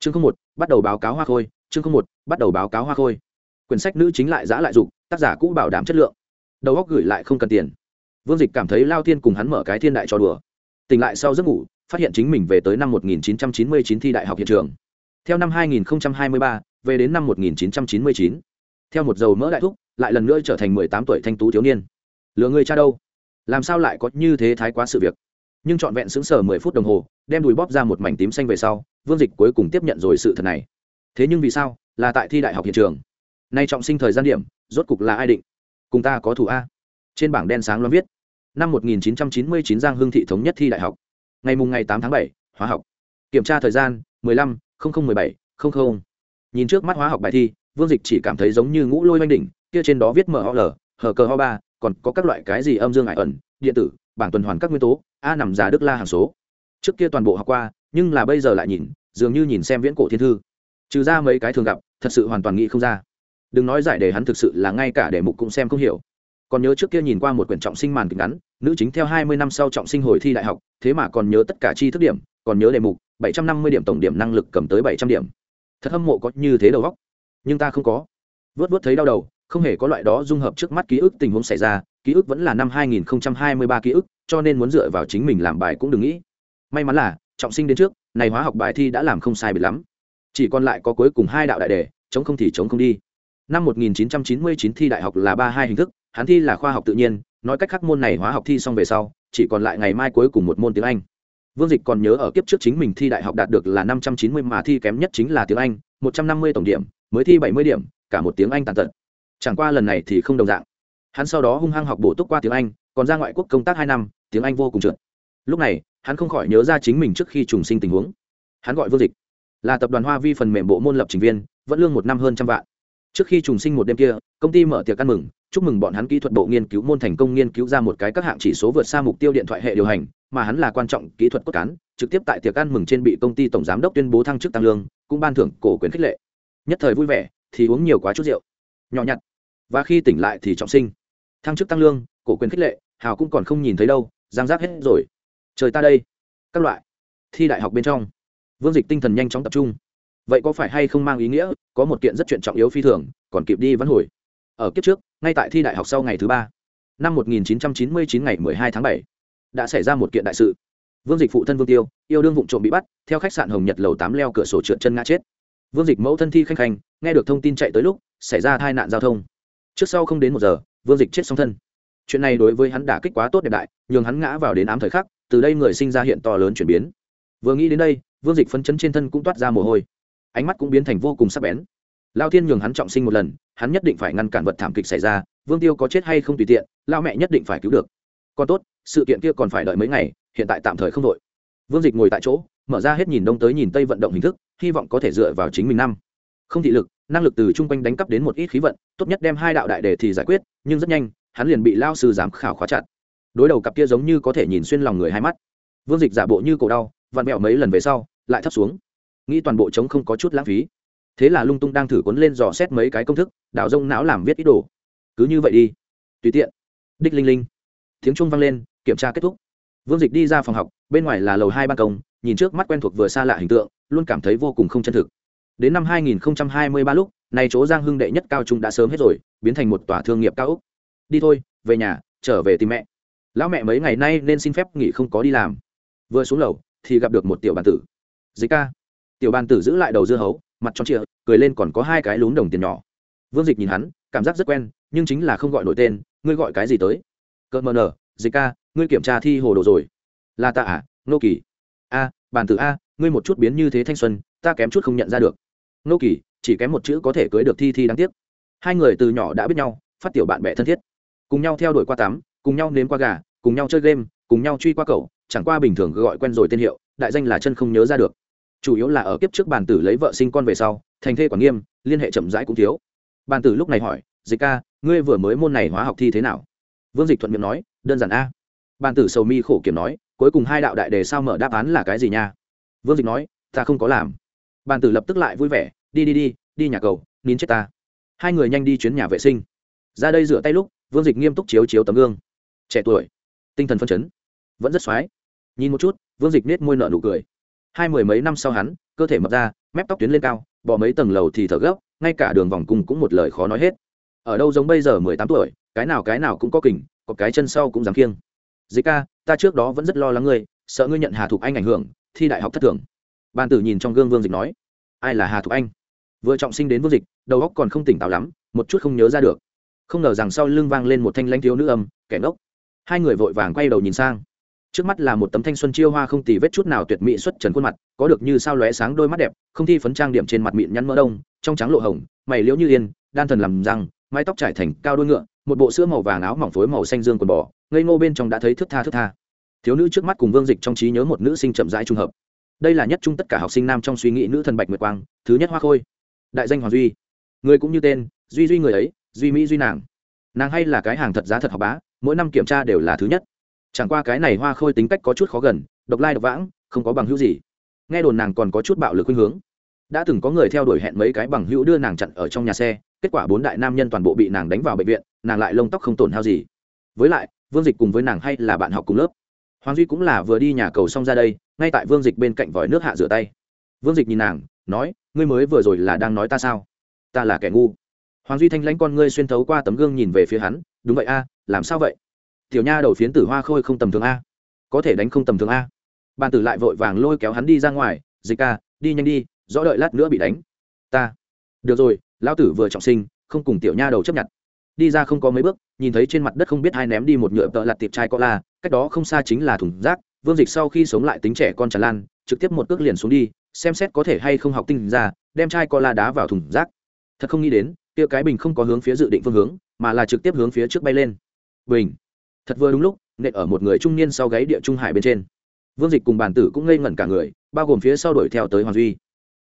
chương không một bắt đầu báo cáo hoa khôi chương không một bắt đầu báo cáo hoa khôi. Quyển sách nữ chính lại giã lại dục tác giả cũ bảo đảm chất lượng. Đầu góc gửi lại không cần tiền. Vương dịch cảm thấy lao thiên cùng hắn mở cái thiên đại cho đùa. Tỉnh lại sau giấc ngủ phát hiện chính mình về tới năm 1999 thi đại học hiện trường. Theo năm 2023, về đến năm 1999. theo một dầu mỡ đại thúc lại lần nữa trở thành 18 tuổi thanh tú thiếu niên. Lừa người cha đâu? Làm sao lại có như thế thái quá sự việc? Nhưng trọn vẹn xứng sở 10 phút đồng hồ đem đùi bóp ra một mảnh tím xanh về sau vương dịch cuối cùng tiếp nhận rồi sự thật này. Thế nhưng vì sao? Là tại thi đại học hiện trường. Nay trọng sinh thời gian điểm rốt cục là ai định? Cùng ta có thủ a. Trên bảng đen sáng loan viết năm 1999 giang hương thị thống nhất thi đại học. Ngày mùng ngày 8 tháng 7, hóa học. Kiểm tra thời gian 15 0017 00 nhìn trước mắt hóa học bài thi vương dịch chỉ cảm thấy giống như ngũ lôi oanh đỉnh kia trên đó viết ml hờ cờ ho ba còn có các loại cái gì âm dương ải ẩn điện tử bảng tuần hoàn các nguyên tố a nằm giả đức la hàng số trước kia toàn bộ học qua, nhưng là bây giờ lại nhìn, dường như nhìn xem viễn cổ thiên thư. Trừ ra mấy cái thường gặp, thật sự hoàn toàn nghĩ không ra. Đừng nói giải đề hắn thực sự là ngay cả đề mục cũng xem không hiểu. Còn nhớ trước kia nhìn qua một quyển trọng sinh màn kịch ngắn, nữ chính theo hai mươi năm sau trọng sinh hồi thi đại học, thế mà còn nhớ tất cả chi thức điểm, còn nhớ đề mục, bảy trăm năm mươi điểm tổng điểm năng lực cầm tới bảy trăm điểm. Thật hâm mộ có như thế đầu góc nhưng ta không có. Vớt vớt thấy đau đầu, không hề có loại đó dung hợp trước mắt ký ức tình huống xảy ra, ký ức vẫn là năm hai nghìn hai mươi ba ký ức, cho nên muốn dựa vào chính mình làm bài cũng đừng nghĩ may mắn là trọng sinh đến trước, này hóa học bài thi đã làm không sai biệt lắm. Chỉ còn lại có cuối cùng hai đạo đại đề, chống không thì chống không đi. Năm 1999 thi đại học là ba hai hình thức, hắn thi là khoa học tự nhiên, nói cách khác môn này hóa học thi xong về sau, chỉ còn lại ngày mai cuối cùng một môn tiếng anh. Vương dịch còn nhớ ở kiếp trước chính mình thi đại học đạt được là năm trăm chín mươi mà thi kém nhất chính là tiếng anh, một trăm năm mươi tổng điểm, mới thi bảy mươi điểm, cả một tiếng anh tàn tật. Chẳng qua lần này thì không đồng dạng. Hắn sau đó hung hăng học bổ túc qua tiếng anh, còn ra ngoại quốc công tác hai năm, tiếng anh vô cùng trượt. Lúc này hắn không khỏi nhớ ra chính mình trước khi trùng sinh tình huống. Hắn gọi vương dịch, là tập đoàn hoa vi phần mềm bộ môn lập trình viên, vẫn lương một năm hơn trăm vạn. Trước khi trùng sinh một đêm kia, công ty mở tiệc ăn mừng, chúc mừng bọn hắn kỹ thuật bộ nghiên cứu môn thành công nghiên cứu ra một cái các hạng chỉ số vượt xa mục tiêu điện thoại hệ điều hành, mà hắn là quan trọng kỹ thuật cốt cán, trực tiếp tại tiệc ăn mừng trên bị công ty tổng giám đốc tuyên bố thăng chức tăng lương, cũng ban thưởng cổ quyền khích lệ. Nhất thời vui vẻ, thì uống nhiều quá chút rượu. Nhỏ nhặt, và khi tỉnh lại thì trọng sinh. Thăng chức tăng lương, cổ quyền khích lệ, hào cũng còn không nhìn thấy đâu giang giáp hết rồi trời ta đây. Các loại. Thi đại học bên trong. Vương dịch tinh thần nhanh chóng tập trung. Vậy có phải hay không mang ý nghĩa có một kiện rất chuyện trọng yếu phi thường còn kịp đi vẫn hồi. Ở kiếp trước ngay tại thi đại học sau ngày thứ ba năm 1999 ngày 12 tháng 7, đã xảy ra một kiện đại sự. Vương dịch phụ thân vương tiêu yêu đương vụ trộm bị bắt theo khách sạn hồng nhật lầu tám leo cửa sổ trượt chân ngã chết. Vương dịch mẫu thân thi khanh khanh nghe được thông tin chạy tới lúc xảy ra tai nạn giao thông. Trước sau không đến một giờ vương dịch chết song thân. Chuyện này đối với hắn đã kích quá tốt đẹp đại nhường hắn ngã vào đến ám thời khắc từ đây người sinh ra hiện to lớn chuyển biến. Vừa nghĩ đến đây, vương dịch phấn chấn trên thân cũng toát ra mồ hôi. Ánh mắt cũng biến thành vô cùng sắc bén. Lao thiên nhường hắn trọng sinh một lần, hắn nhất định phải ngăn cản vật thảm kịch xảy ra, vương tiêu có chết hay không tùy tiện, lao mẹ nhất định phải cứu được. Còn tốt, sự kiện kia còn phải đợi mấy ngày, hiện tại tạm thời không đội. Vương dịch ngồi tại chỗ, mở ra hết nhìn đông tới nhìn tây vận động hình thức, hy vọng có thể dựa vào chính mình năm. Không thị lực, năng lực từ chung quanh đánh cắp đến một ít khí vận, tốt nhất đem hai đạo đại đề thì giải quyết, nhưng rất nhanh, hắn liền bị lao sư giám khảo khóa chặt đối đầu cặp kia giống như có thể nhìn xuyên lòng người hai mắt. Vương dịch giả bộ như cổ đau, vặn mẹo mấy lần về sau, lại thấp xuống. Nghĩ toàn bộ trống không có chút lãng phí. Thế là lung tung đang thử cuốn lên dò xét mấy cái công thức đào rông não làm viết ít đồ. Cứ như vậy đi. Tùy tiện. Đích linh linh. Tiếng trung vang lên, kiểm tra kết thúc. Vương dịch đi ra phòng học, bên ngoài là lầu hai ban công, nhìn trước mắt quen thuộc vừa xa lạ hình tượng, luôn cảm thấy vô cùng không chân thực. Đến năm 2023 lúc này chỗ giang hưng đệ nhất cao trung đã sớm hết rồi, biến thành một tòa thương nghiệp cao úc. Đi thôi, về nhà, trở về tìm mẹ lão mẹ mấy ngày nay nên xin phép nghỉ không có đi làm. Vừa xuống lầu, thì gặp được một tiểu bàn tử. Dịch ca. Tiểu bàn tử giữ lại đầu dưa hấu, mặt tròn trịa, cười lên còn có hai cái lún đồng tiền nhỏ. Vương dịch nhìn hắn, cảm giác rất quen, nhưng chính là không gọi nổi tên, ngươi gọi cái gì tới? Cợt mờ nở dịch ca, ngươi kiểm tra thi hồ đồ rồi. Là ta à nô kỳ. A, bàn tử a, ngươi một chút biến như thế thanh xuân, ta kém chút không nhận ra được. Nô kỳ, chỉ kém một chữ có thể cưới được thi thi đáng tiếc. Hai người từ nhỏ đã biết nhau, phát tiểu bạn bè thân thiết. Cùng nhau theo đuổi qua tắm, cùng nhau nếm qua gà cùng nhau chơi game, cùng nhau truy qua cậu, chẳng qua bình thường gọi quen rồi tên hiệu, đại danh là chân không nhớ ra được. Chủ yếu là ở kiếp trước bàn tử lấy vợ sinh con về sau, thành thê quản nghiêm, liên hệ chậm rãi cũng thiếu. Bàn tử lúc này hỏi, dịch ca, ngươi vừa mới môn này hóa học thi thế nào? Vương dịch thuận miệng nói, đơn giản a. Bàn tử sầu mi khổ kiểm nói, cuối cùng hai đạo đại đề sao mở đáp án là cái gì nha? Vương dịch nói, ta không có làm. Bàn tử lập tức lại vui vẻ, đi đi đi đi nhà cầu nín chết ta. Hai người nhanh đi chuyến nhà vệ sinh. Ra đây rửa tay lúc, vương dịch nghiêm túc chiếu chiếu tấm gương. Trẻ tuổi tinh thần phân chấn. Vẫn rất x o á i nhìn một chút, vương dịch nết môi nợ nụ cười. Hai mười mấy năm sau hắn, cơ thể mập ra, mép tóc tuyến lên cao, bỏ mấy tầng lầu thì thở gấp, ngay cả đường vòng cung cũng một lời khó nói hết. Ở đâu giống bây giờ mười tám tuổi, cái nào cái nào cũng có kình, có cái chân sau cũng dám kiêng dịch ca, ta trước đó vẫn rất lo lắng ngươi, sợ ngươi nhận hà thục anh ảnh hưởng, thi đại học thất thường. Ban tử nhìn trong gương vương dịch nói, ai là hà thục anh? Vừa trọng sinh đến vương dịch, đầu óc còn không tỉnh táo lắm, một chút không nhớ ra được. Không ngờ rằng sau lưng vang lên một thanh lãnh thiếu nữ âm, kẻ ngốc hai người vội vàng quay đầu nhìn sang. Trước mắt là một tấm thanh xuân chiêu hoa không tì vết chút nào tuyệt mỹ xuất trần khuôn mặt, có được như sao lóe sáng đôi mắt đẹp, không thi phấn trang điểm trên mặt mịn nhăn mỡ đông, trong trắng lộ hồng, mày liễu như yên, đan thần làm răng, mái tóc trải thành cao đôi ngựa, một bộ sữa màu vàng áo mỏng phối màu xanh dương quần bò, ngây ngô bên trong đã thấy thước tha thước tha. Thiếu nữ trước mắt cùng vương dịch trong trí nhớ một nữ sinh chậm rãi trung hợp. Đây là nhất chung tất cả học sinh nam trong suy nghĩ nữ thần bạch nguyệt quang, thứ nhất hoa khôi. Đại danh hoàng duy. Người cũng như tên, duy duy người ấy, duy mỹ duy nàng. Nàng hay là cái hàng thật giá thật học bá mỗi năm kiểm tra đều là thứ nhất. Chẳng qua cái này hoa khôi tính cách có chút khó gần, độc lai độc vãng, không có bằng hữu gì. Nghe đồn nàng còn có chút bạo lực khuynh hướng. Đã từng có người theo đuổi hẹn mấy cái bằng hữu đưa nàng chặn ở trong nhà xe, kết quả bốn đại nam nhân toàn bộ bị nàng đánh vào bệnh viện, nàng lại lông tóc không tổn hao gì. Với lại, vương dịch cùng với nàng hay là bạn học cùng lớp. Hoàng duy cũng là vừa đi nhà cầu xong ra đây, ngay tại vương dịch bên cạnh vòi nước hạ rửa tay. Vương dịch nhìn nàng, nói, ngươi mới vừa rồi là đang nói ta sao? Ta là kẻ ngu. Hoàng duy thanh lãnh con ngươi xuyên thấu qua tấm gương nhìn về phía hắn đúng vậy a, làm sao vậy? Tiểu nha đầu phiến tử hoa khôi không tầm thường a. Có thể đánh không tầm thường a. Bàn tử lại vội vàng lôi kéo hắn đi ra ngoài, dịch ca, đi nhanh đi, rõ đợi lát nữa bị đánh. Ta. Được rồi, lão tử vừa trọng sinh, không cùng tiểu nha đầu chấp nhận. Đi ra không có mấy bước, nhìn thấy trên mặt đất không biết ai ném đi một nhựa tợ lặt tiệp chai có la, cách đó không xa chính là thùng rác, vương dịch sau khi sống lại tính trẻ con tràn lan, trực tiếp một cước liền xuống đi, xem xét có thể hay không học tinh ra, đem chai co la đá vào thùng rác. Thật không nghĩ đến, kia cái bình không có hướng phía dự định phương hướng mà là trực tiếp hướng phía trước bay lên. Bình! Thật vừa đúng lúc, nện ở một người trung niên sau gáy địa trung hải bên trên. Vương dịch cùng bàn tử cũng ngây ngẩn cả người, bao gồm phía sau đuổi theo tới hoàng duy.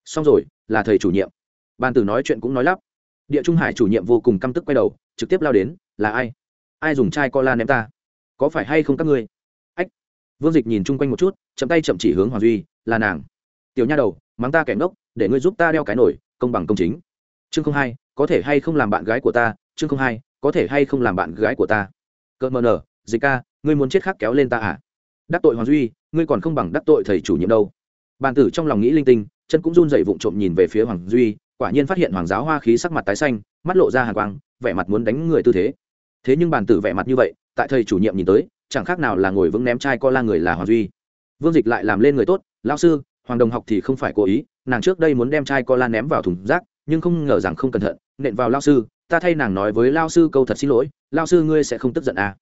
Xong rồi, là thầy chủ nhiệm. Bàn tử nói chuyện cũng nói lắp. Địa trung hải chủ nhiệm vô cùng căm tức quay đầu, trực tiếp lao đến, là ai? Ai dùng chai co la ném ta? Có phải hay không các ngươi? Ách! Vương dịch nhìn chung quanh một chút, chậm tay chậm chỉ hướng hoàng duy, là nàng. Tiểu nha đầu, mắng ta kẻ ngốc, để ngươi giúp ta đeo cái nổi, công bằng công chính. Chương không hai, có thể hay không làm bạn gái của ta? Chương không hai có thể hay không làm bạn gái của ta? Cỡ mờ nở, dịch ca, ngươi muốn chết khác kéo lên ta à? Đắc tội hoàng duy, ngươi còn không bằng đắc tội thầy chủ nhiệm đâu. Bàn tử trong lòng nghĩ linh tinh, chân cũng run dậy vụng trộm nhìn về phía hoàng duy, quả nhiên phát hiện hoàng giáo hoa khí sắc mặt tái xanh, mắt lộ ra hàng quang, vẻ mặt muốn đánh người tư thế. Thế nhưng bàn tử vẻ mặt như vậy, tại thầy chủ nhiệm nhìn tới, chẳng khác nào là ngồi vững ném chai co la người là hoàng duy. Vương dịch lại làm lên người tốt lao sư, hoàng đồng học thì không phải cố ý, nàng trước đây muốn đem chai co la ném vào thùng rác nhưng không ngờ rằng không cẩn thận, nện vào lao sư, ta thay nàng nói với lao sư câu thật xin lỗi, lao sư ngươi sẽ không tức giận à.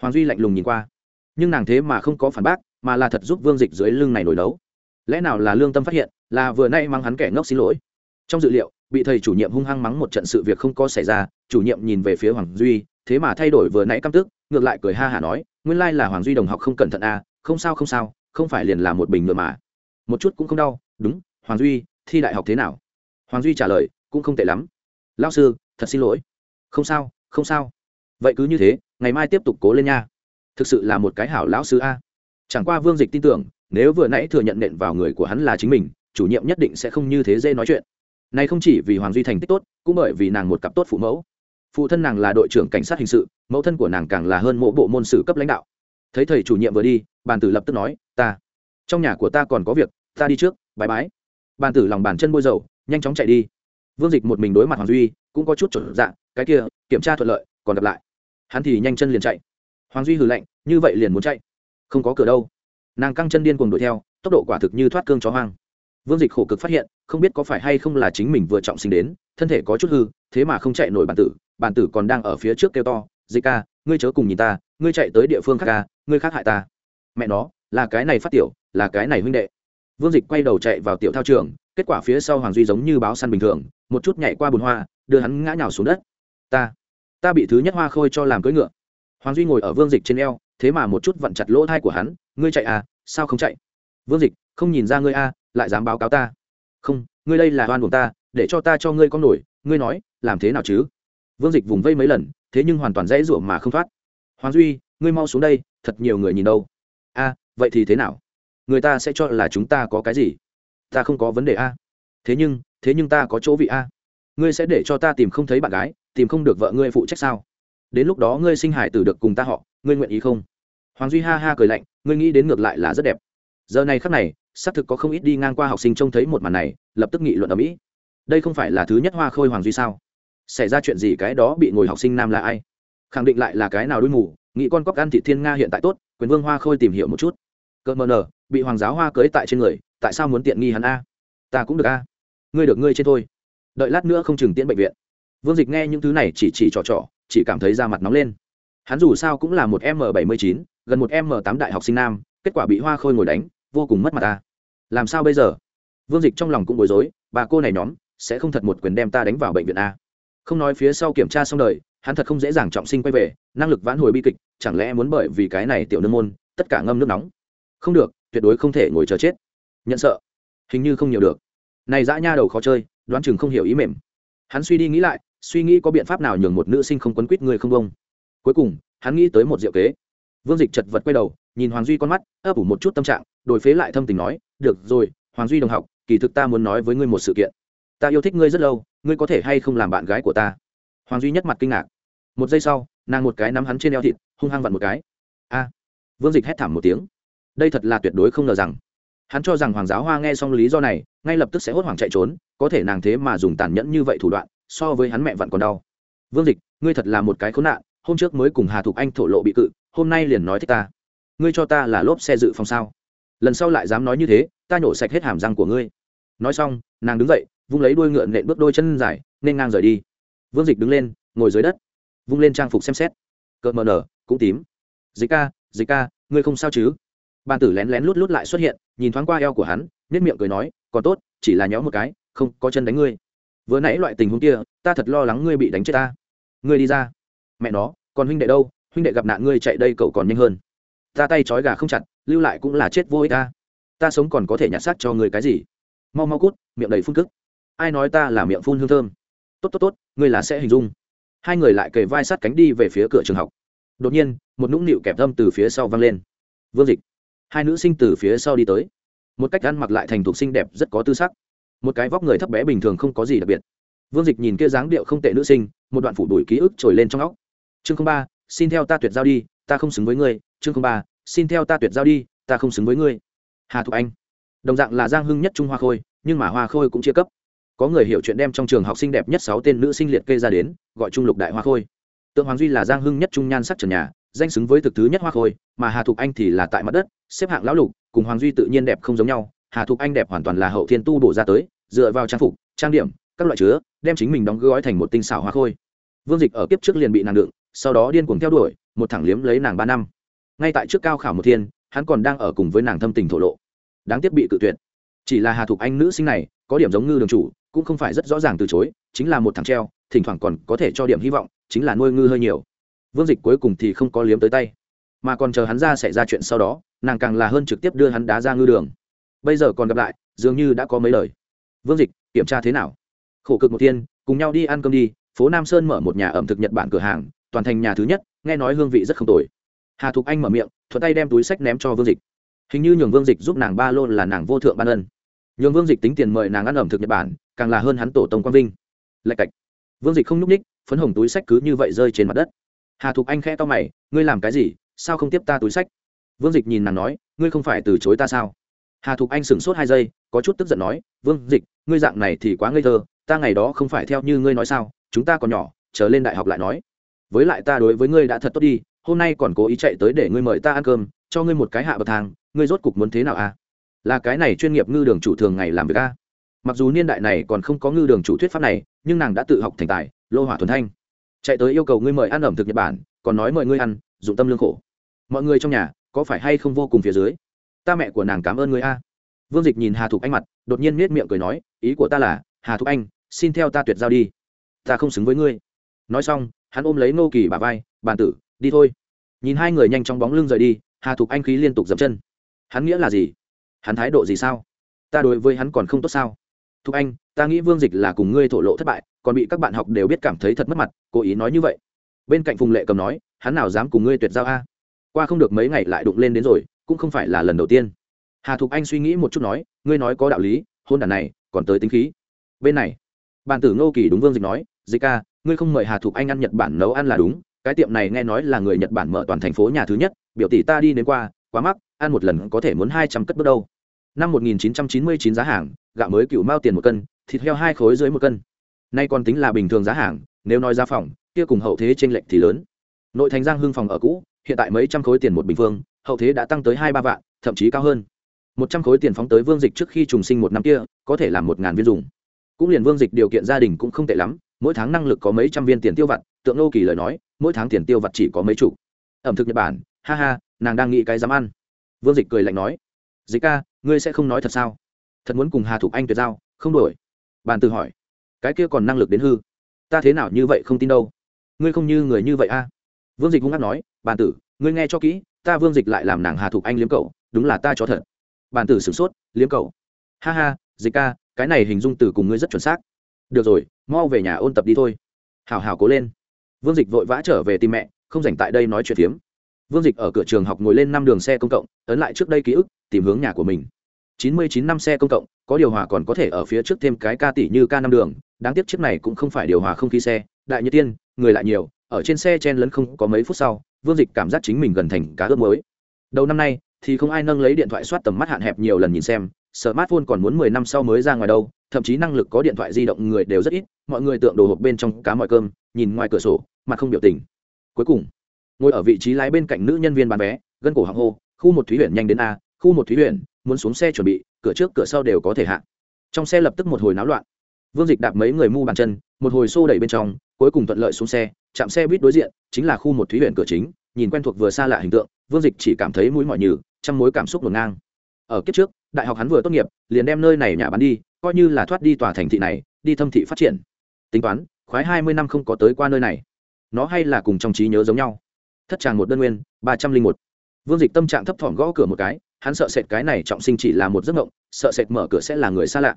hoàng duy lạnh lùng nhìn qua. Nhưng nàng thế mà không có phản bác, mà là thật giúp vương dịch dưới lưng này nổi đấu lẽ nào là lương tâm phát hiện, là vừa nay mang hắn kẻ ngốc xin lỗi? Trong dự liệu, bị thầy chủ nhiệm hung hăng mắng một trận sự việc không có xảy ra, chủ nhiệm nhìn về phía hoàng duy, thế mà thay đổi vừa nãy căm tức, ngược lại cười ha hả nói, nguyên lai là hoàng duy đồng học không cẩn thận à không sao không sao, không phải liền là một bình ngựa mà. Một chút cũng không đau, đúng, hoàng duy, thi đại học thế nào? Hoàng duy trả lời, cũng không tệ lắm. Lao sư, thật xin lỗi. Không sao không sao. Vậy cứ như thế, ngày mai tiếp tục cố lên nha. Thực sự là một cái hảo lão sư a. Chẳng qua vương dịch tin tưởng, nếu vừa nãy thừa nhận nện vào người của hắn là chính mình, chủ nhiệm nhất định sẽ không như thế dễ nói chuyện. Này không chỉ vì hoàng duy thành tích tốt, cũng bởi vì nàng một cặp tốt phụ mẫu. Phụ thân nàng là đội trưởng cảnh sát hình sự, mẫu thân của nàng càng là hơn mỗi bộ môn sử cấp lãnh đạo. Thấy thầy chủ nhiệm vừa đi, bàn tử lập tức nói, ta, trong nhà của ta còn có việc, ta đi trước bãi bãi bàn tử lòng bàn chân bôi dầu nhanh chóng chạy đi. Vương dịch một mình đối mặt hoàng duy, cũng có chút chuẩn dạng cái kia, kiểm tra thuận lợi, còn gặp lại. Hắn thì nhanh chân liền chạy. Hoàng duy hừ lạnh, như vậy liền muốn chạy. Không có cửa đâu. Nàng căng chân điên cuồng đuổi theo, tốc độ quả thực như thoát cương chó hoang. Vương dịch khổ cực phát hiện, không biết có phải hay không là chính mình vừa trọng sinh đến, thân thể có chút hư, thế mà không chạy nổi bản tử bản tử còn đang ở phía trước kêu to, dịch ca, ngươi chớ cùng nhìn ta, ngươi chạy tới địa phương khác ca, ngươi khác hại ta. Mẹ nó, là cái này phát tiểu, là cái này huynh đệ. Vương dịch quay đầu chạy vào tiểu thao trường kết quả phía sau hoàng duy giống như báo săn bình thường, một chút nhảy qua bùn hoa, đưa hắn ngã nhào xuống đất. Ta ta bị thứ nhất hoa khôi cho làm cưỡi ngựa. Hoàng duy ngồi ở vương dịch trên eo, thế mà một chút vặn chặt lỗ thai của hắn, ngươi chạy à sao không chạy? Vương dịch, không nhìn ra ngươi a lại dám báo cáo ta. Không, ngươi đây là oan buồn ta, để cho ta cho ngươi con nổi, ngươi nói, làm thế nào chứ? Vương dịch vùng vây mấy lần, thế nhưng hoàn toàn dãy ruộng mà không thoát. Hoàng duy, ngươi mau xuống đây, thật nhiều người nhìn đâu. A vậy thì thế nào? Người ta sẽ cho là chúng ta có cái gì? Ta không có vấn đề a. Thế nhưng thế nhưng ta có chỗ vị a. Ngươi sẽ để cho ta tìm không thấy bạn gái, tìm không được vợ ngươi phụ trách sao? Đến lúc đó ngươi sinh hải tử được cùng ta họ, ngươi nguyện ý không? Hoàng duy ha ha cười lạnh, ngươi nghĩ đến ngược lại là rất đẹp. Giờ này khắc này, xác thực có không ít đi ngang qua học sinh trông thấy một màn này, lập tức nghị luận ở mỹ. Đây không phải là thứ nhất hoa khôi hoàng duy sao? Xảy ra chuyện gì cái đó bị ngồi học sinh nam là ai? Khẳng định lại là cái nào đuôi mù, nghĩ con cóc ăn thị thiên nga hiện tại tốt, quyền vương hoa khôi tìm hiểu một chút. Cợt mờ nở bị hoàng giáo hoa cưới tại trên người, tại sao muốn tiện nghi hắn a? Ta cũng được a. Ngươi được ngươi trên thôi. Đợi lát nữa không chừng tiễn bệnh viện. Vương dịch nghe những thứ này chỉ chỉ trò trò, chỉ cảm thấy da mặt nóng lên. Hắn dù sao cũng là một m bảy mươi chín, gần một m tám đại học sinh nam, kết quả bị hoa khôi ngồi đánh, vô cùng mất mặt ta. Làm sao bây giờ? Vương dịch trong lòng cũng bối rối, bà cô này nhóm, sẽ không thật một quyền đem ta đánh vào bệnh viện a. Không nói phía sau kiểm tra xong đời, hắn thật không dễ dàng trọng sinh quay về, năng lực vãn hồi bi kịch, chẳng lẽ muốn bởi vì cái này tiểu nương môn, tất cả ngâm nước nóng? Không được tuyệt đối không thể ngồi chờ chết. Nhận sợ. Hình như không nhiều được. Này dã nha đầu khó chơi, đoán chừng không hiểu ý mềm. Hắn suy đi nghĩ lại, suy nghĩ có biện pháp nào nhường một nữ sinh không quấn quýt người không bông cuối cùng, hắn nghĩ tới một diệu kế. Vương dịch chật vật quay đầu, nhìn hoàng duy con mắt, ấp ủ một chút tâm trạng, đổi phế lại thâm tình nói, được rồi, hoàng duy đồng học, kỳ thực ta muốn nói với ngươi một sự kiện. Ta yêu thích ngươi rất lâu, ngươi có thể hay không làm bạn gái của ta? Hoàng duy nhất mặt kinh ngạc. Một giây sau, nàng một cái nắm hắn trên eo thịt, hung hăng vặn một cái. A. Vương dịch hét thảm một tiếng đây thật là tuyệt đối không ngờ rằng. Hắn cho rằng hoàng giáo hoa nghe xong lý do này, ngay lập tức sẽ hốt hoảng chạy trốn, có thể nàng thế mà dùng tàn nhẫn như vậy thủ đoạn, so với hắn mẹ vặn còn đau. Vương dịch, ngươi thật là một cái khốn nạn, hôm trước mới cùng hà thục anh thổ lộ bị cự, hôm nay liền nói thích ta. Ngươi cho ta là lốp xe dự phòng sao? Lần sau lại dám nói như thế, ta nhổ sạch hết hàm răng của ngươi. Nói xong, nàng đứng dậy, vung lấy đuôi ngựa nện bước đôi chân dài, nên ngang rời đi. Vương dịch đứng lên, ngồi dưới đất, vung lên trang phục xem xét. Cợt mờ nở, cũng tím. Dịch ca dịch ca, ngươi không sao chứ? Bàn tử lén lén lút lút lại xuất hiện, nhìn thoáng qua eo của hắn nếp miệng cười nói, còn tốt, chỉ là nhóm một cái, không có chân đánh ngươi. Vừa nãy loại tình huống kia, ta thật lo lắng ngươi bị đánh chết ta. Ngươi đi ra. Mẹ nó, còn huynh đệ đâu? Huynh đệ gặp nạn ngươi chạy đây cậu còn nhanh hơn. Ta tay trói gà không chặt, lưu lại cũng là chết vô ích ta. Ta sống còn có thể nhặt xác cho người cái gì? Mau mau cút, miệng đầy phun cức. Ai nói ta là miệng phun hương thơm? Tốt tốt tốt, ngươi là sẽ hình dung. Hai người lại kề vai sát cánh đi về phía cửa trường học. Đột nhiên, một nũng nịu kẹp thâm từ phía sau văng lên. Vương dịch hai nữ sinh từ phía sau đi tới. Một cách ăn mặc lại thành thục xinh đẹp rất có tư sắc. Một cái vóc người thấp bé bình thường không có gì đặc biệt. Vương dịch nhìn kia dáng điệu không tệ nữ sinh, một đoạn phủ đuổi ký ức trồi lên trong óc. Chương ba, xin theo ta tuyệt giao đi, ta không xứng với ngươi. Chương ba, xin theo ta tuyệt giao đi, ta không xứng với ngươi. Hà thục anh. Đồng dạng là giang hưng nhất trung hoa khôi, nhưng mà hoa khôi cũng chia cấp. Có người hiểu chuyện đem trong trường học sinh đẹp nhất sáu tên nữ sinh liệt kê ra đến, gọi trung lục đại hoa khôi. Tượng hoàng duy là giang hưng nhất trung nhan sắc trần nhà danh xứng với thực thứ nhất hoa khôi, mà hà thục anh thì là tại mặt đất, xếp hạng lão lục, cùng hoàng duy tự nhiên đẹp không giống nhau. Hà thục anh đẹp hoàn toàn là hậu thiên tu bổ ra tới, dựa vào trang phục, trang điểm, các loại chứa, đem chính mình đóng gói thành một tinh xảo hoa khôi. Vương dịch ở kiếp trước liền bị nàng đựng, sau đó điên cuồng theo đuổi, một thẳng liếm lấy nàng ba năm. Ngay tại trước cao khảo một thiên, hắn còn đang ở cùng với nàng thâm tình thổ lộ. Đáng tiếc bị cự tuyệt. Chỉ là hà thục anh nữ sinh này, có điểm giống ngư đường chủ, cũng không phải rất rõ ràng từ chối, chính là một thằng treo, thỉnh thoảng còn có thể cho điểm hy vọng, chính là nuôi ngư hơi nhiều vương dịch cuối cùng thì không có liếm tới tay. Mà còn chờ hắn ra xảy ra chuyện sau đó, nàng càng là hơn trực tiếp đưa hắn đá ra ngư đường. Bây giờ còn gặp lại, dường như đã có mấy lời. Vương dịch, kiểm tra thế nào? Khổ cực một tiên cùng nhau đi ăn cơm đi, phố nam sơn mở một nhà ẩm thực nhật bản cửa hàng, toàn thành nhà thứ nhất, nghe nói hương vị rất không tồi. Hà thục anh mở miệng, thuận tay đem túi sách ném cho vương dịch. Hình như nhường vương dịch giúp nàng ba lô là nàng vô thượng ban ân. Nhường vương dịch tính tiền mời nàng ăn ẩm thực nhật bản, càng là hơn hắn tổ tông quang vinh. Lạch cạch. Vương dịch không n ú c ních phấn hồng túi sách cứ như vậy rơi trên mặt đất hà thục anh khẽ to mày, ngươi làm cái gì? Sao không tiếp ta túi sách? Vương dịch nhìn nàng nói, ngươi không phải từ chối ta sao? Hà thục anh sửng sốt hai giây, có chút tức giận nói, vương dịch, ngươi dạng này thì quá ngây thơ, ta ngày đó không phải theo như ngươi nói sao, chúng ta còn nhỏ, trở lên đại học lại nói. Với lại ta đối với ngươi đã thật tốt đi, hôm nay còn cố ý chạy tới để ngươi mời ta ăn cơm, cho ngươi một cái hạ bậc thang, ngươi rốt cục muốn thế nào à? Là cái này chuyên nghiệp ngư đường chủ thường ngày làm việc a mặc dù niên đại này còn không có ngư đường chủ thuyết pháp này, nhưng nàng đã tự học thành tài, lô hỏa thuần thanh chạy tới yêu cầu ngươi mời ăn ẩm thực nhật bản, còn nói mời ngươi ăn, dụng tâm lương khổ. Mọi người trong nhà, có phải hay không vô cùng phía dưới? Ta mẹ của nàng cảm ơn ngươi a. Vương dịch nhìn hà thục anh mặt, đột nhiên nết miệng cười nói, ý của ta là, hà thục anh, xin theo ta tuyệt giao đi. Ta không xứng với ngươi. Nói xong, hắn ôm lấy nô kỳ bà vai bàn tử, đi thôi. Nhìn hai người nhanh trong bóng lưng rời đi, hà thục anh khí liên tục dập chân. Hắn nghĩa là gì? Hắn thái độ gì sao? Ta đối với hắn còn không tốt sao? Thục anh, ta nghĩ vương dịch là cùng ngươi thổ lộ thất bại, còn bị các bạn học đều biết cảm thấy thật mất mặt, cố ý nói như vậy. Bên cạnh phùng lệ cầm nói, hắn nào dám cùng ngươi tuyệt giao a? Qua không được mấy ngày lại đụng lên đến rồi, cũng không phải là lần đầu tiên. Hà thục anh suy nghĩ một chút nói, ngươi nói có đạo lý, hôn đàn này, còn tới tính khí. Bên này, bàn tử ngô kỳ đúng vương dịch nói, dịch ca, ngươi không mời hà thục anh ăn nhật bản nấu ăn là đúng, cái tiệm này nghe nói là người nhật bản mở toàn thành phố nhà thứ nhất, biểu tỷ ta đi đến qua, quá mắc, ăn một lần có thể muốn hai trăm cất bước đâu. Năm 1999 giá hàng gạo mới cựu mao tiền một cân, thịt heo hai khối dưới một cân. Nay còn tính là bình thường giá hàng, nếu nói giá phòng, kia cùng hậu thế tranh lệch thì lớn. Nội thành giang hưng phòng ở cũ, hiện tại mấy trăm khối tiền một bình phương hậu thế đã tăng tới hai ba vạn, thậm chí cao hơn. Một trăm khối tiền phóng tới vương dịch trước khi trùng sinh một năm kia, có thể làm một ngàn viên dùng. Cũng liền vương dịch điều kiện gia đình cũng không tệ lắm, mỗi tháng năng lực có mấy trăm viên tiền tiêu vặt, tượng nô kỳ lời nói, mỗi tháng tiền tiêu vặt chỉ có mấy chục. Ẩm thực nhật bản, ha ha, nàng đang nghĩ cái dám ăn. Vương dịch cười lạnh nói, dịch ca, ngươi sẽ không nói thật sao? Thật muốn cùng hà thục anh tuyệt giao, không đổi. Bàn từ hỏi, cái kia còn năng lực đến hư? Ta thế nào như vậy không tin đâu? Ngươi không như người như vậy a? Vương dịch hung hát nói, bàn tử, ngươi nghe cho kỹ, ta vương dịch lại làm nàng hà thục anh liếm cậu, đúng là ta cho thật. Bàn tử sửng sốt, liếm cậu. Ha ha, dịch ca, cái này hình dung từ cùng ngươi rất chuẩn xác. Được rồi, mau về nhà ôn tập đi thôi. Hào hào cố lên. Vương dịch vội vã trở về tìm mẹ, không dành tại đây nói chuyện phiếm. Vương dịch ở cửa trường học ngồi lên năm đường xe công cộng, ấn lại trước đây ký ức, tìm hướng nhà của mình chín mươi chín năm xe công cộng, có điều hòa còn có thể ở phía trước thêm cái ca tỷ như ca năm đường. Đáng tiếc chiếc này cũng không phải điều hòa không khí xe. Đại như tiên, người lại nhiều, ở trên xe chen lấn không có mấy phút sau, vương dịch cảm giác chính mình gần thành cá ướp mới đầu năm nay, thì không ai nâng lấy điện thoại soát tầm mắt hạn hẹp nhiều lần nhìn xem. Smartphone còn muốn mười năm sau mới ra ngoài đâu, thậm chí năng lực có điện thoại di động người đều rất ít, mọi người tượng đồ hộp bên trong cá mọi cơm, nhìn ngoài cửa sổ mặt không biểu tình. Cuối cùng, ngồi ở vị trí lái bên cạnh nữ nhân viên bán vé, gân cổ họng hô, khu một thúy huyện nhanh đến a, khu một thúy huyện muốn xuống xe chuẩn bị, cửa trước, cửa sau đều có thể hạ. Trong xe lập tức một hồi náo loạn. Vương dịch đạp mấy người mu bàn chân, một hồi xô đẩy bên trong, cuối cùng thuận lợi xuống xe, chạm xe buýt đối diện, chính là khu một thúy huyện cửa chính, nhìn quen thuộc vừa xa lạ hình tượng, vương dịch chỉ cảm thấy mũi mỏi nhừ trong mối cảm xúc ngổn ngang. Ở kiếp trước, đại học hắn vừa tốt nghiệp, liền đem nơi này nhà bán đi, coi như là thoát đi tòa thành thị này, đi thâm thị phát triển. Tính toán, khoái hai mươi năm không có tới qua nơi này. Nó hay là cùng trong trí nhớ giống nhau. Thất tràng một đơn nguyên, ba trăm linh một. Vương dịch tâm trạng thấp thỏm gõ cửa một cái hắn sợ sệt cái này trọng sinh chỉ là một giấc mộng, sợ sệt mở cửa sẽ là người xa lạ.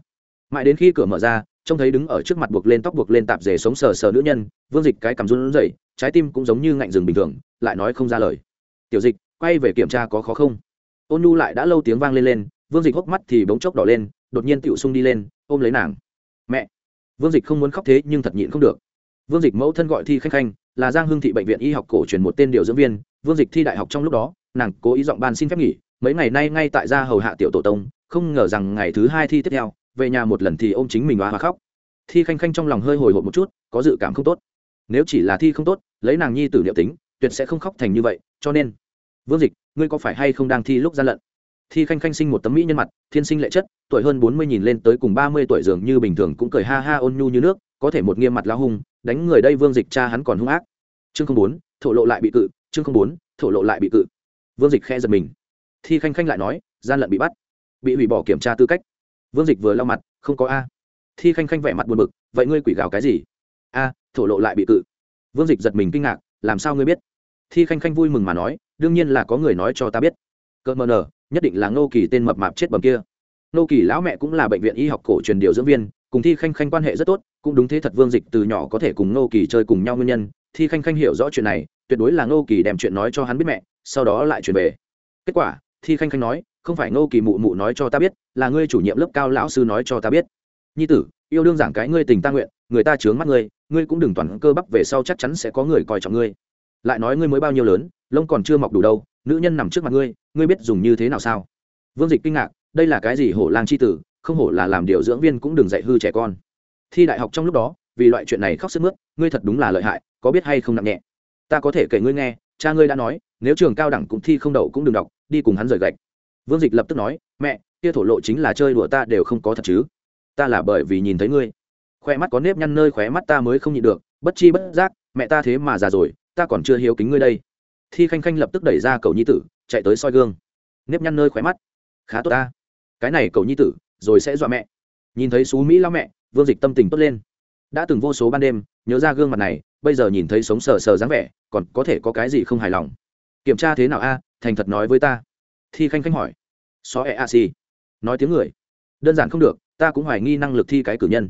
Mãi đến khi cửa mở ra, trông thấy đứng ở trước mặt buộc lên tóc buộc lên tạp dề sống sờ sờ nữ nhân, vương dịch cái cảm run rẩy, trái tim cũng giống như ngạnh rừng bình thường, lại nói không ra lời. Tiểu dịch, quay về kiểm tra có khó không? Ôn nhu lại đã lâu tiếng vang lên lên, vương dịch hốc mắt thì bỗng chốc đỏ lên, đột nhiên tựu sung đi lên, ôm lấy nàng. Mẹ! Vương dịch không muốn khóc thế nhưng thật nhịn không được. Vương dịch mẫu thân gọi thi khanh khanh, là giang hương thị bệnh viện y học cổ truyền một tên điều dưỡng viên, vương dịch thi đại học trong lúc đó, nàng cố ý giọng ban xin phép nghỉ mấy ngày nay ngay tại gia hầu hạ tiểu tổ tông, không ngờ rằng ngày thứ hai thi tiếp theo, về nhà một lần thì ô m chính mình hoa hoa khóc. Thi khanh khanh trong lòng hơi hồi hộp một chút, có dự cảm không tốt. Nếu chỉ là thi không tốt, lấy nàng nhi tử liệu tính, tuyệt sẽ không khóc thành như vậy, cho nên. Vương dịch, ngươi có phải hay không đang thi lúc gian lận? Thi khanh khanh sinh một tấm mỹ nhân mặt, thiên sinh lệ chất, tuổi hơn bốn mươi nhìn lên tới cùng ba mươi tuổi dường như bình thường cũng cười ha ha ôn nhu như nước, có thể một nghiêm mặt lao hung, đánh người đây vương dịch cha hắn còn hung ác. Chương không bốn, thổ lộ lại bị cự, chương không bốn, thổ lộ lại bị cự. Vương dịch khe giật mình thi khanh khanh lại nói, gian lận bị bắt. Bị hủy bỏ kiểm tra tư cách. Vương dịch vừa lau mặt, không có a. Thi khanh khanh vẻ mặt buồn bực, vậy ngươi quỷ gào cái gì? A, thổ lộ lại bị cự. Vương dịch giật mình kinh ngạc, làm sao ngươi biết? Thi khanh khanh vui mừng mà nói, đương nhiên là có người nói cho ta biết. Cỡ mờ nờ, nhất định là ngô kỳ tên mập mạp chết bầm kia. Ngô kỳ lão mẹ cũng là bệnh viện y học cổ truyền điều dưỡng viên, cùng thi khanh khanh quan hệ rất tốt, cũng đúng thế thật vương dịch từ nhỏ có thể cùng ngô kỳ chơi cùng nhau nguyên nhân. Thi khanh khanh hiểu rõ chuyện này, tuyệt đối là ngô kỳ đem chuyện nói cho hắn biết mẹ, sau đó lại chuyển về. Kết quả thi khanh khanh nói, không phải ngô kỳ mụ mụ nói cho ta biết, là ngươi chủ nhiệm lớp cao lão sư nói cho ta biết. Nhi tử, yêu đương giảng cái ngươi tình ta nguyện, người ta chướng mắt ngươi ngươi cũng đừng toàn cơ bắp về sau chắc chắn sẽ có người coi trọng ngươi. Lại nói ngươi mới bao nhiêu lớn, lông còn chưa mọc đủ đâu, nữ nhân nằm trước mặt ngươi ngươi biết dùng như thế nào sao? Vương dịch kinh ngạc, đây là cái gì hổ lang c h i tử, không hổ là làm điều dưỡng viên cũng đừng dạy hư trẻ con. Thi đại học trong lúc đó, vì loại chuyện này khóc sức mướt, ngươi thật đúng là lợi hại, có biết hay không nặng nhẹ? Ta có thể kể ngươi nghe cha ngươi đã nói, nếu trường cao đẳng cũng thi không đậu cũng đừng đọc, đi cùng hắn rời gạch. Vương dịch lập tức nói, mẹ, kia thổ lộ chính là chơi đùa ta đều không có thật chứ. Ta là bởi vì nhìn thấy ngươi. Khoe mắt có nếp nhăn nơi khóe mắt ta mới không nhịn được, bất chi bất giác, mẹ ta thế mà già rồi, ta còn chưa hiếu kính ngươi đây. Thi khanh khanh lập tức đẩy ra cầu nhi tử, chạy tới soi gương. Nếp nhăn nơi khóe mắt. Khá tốt ta. Cái này cầu nhi tử, rồi sẽ dọa mẹ. Nhìn thấy xú mỹ lao mẹ, vương dịch tâm tình tốt lên. Đã từng vô số ban đêm, nhớ ra gương mặt này bây giờ nhìn thấy sống sờ sờ dáng vẻ, còn có thể có cái gì không hài lòng? Kiểm tra thế nào a? Thành thật nói với ta. Thi khanh khanh hỏi. Xó e a si nói tiếng người. Đơn giản không được, ta cũng hoài nghi năng lực thi cái cử nhân.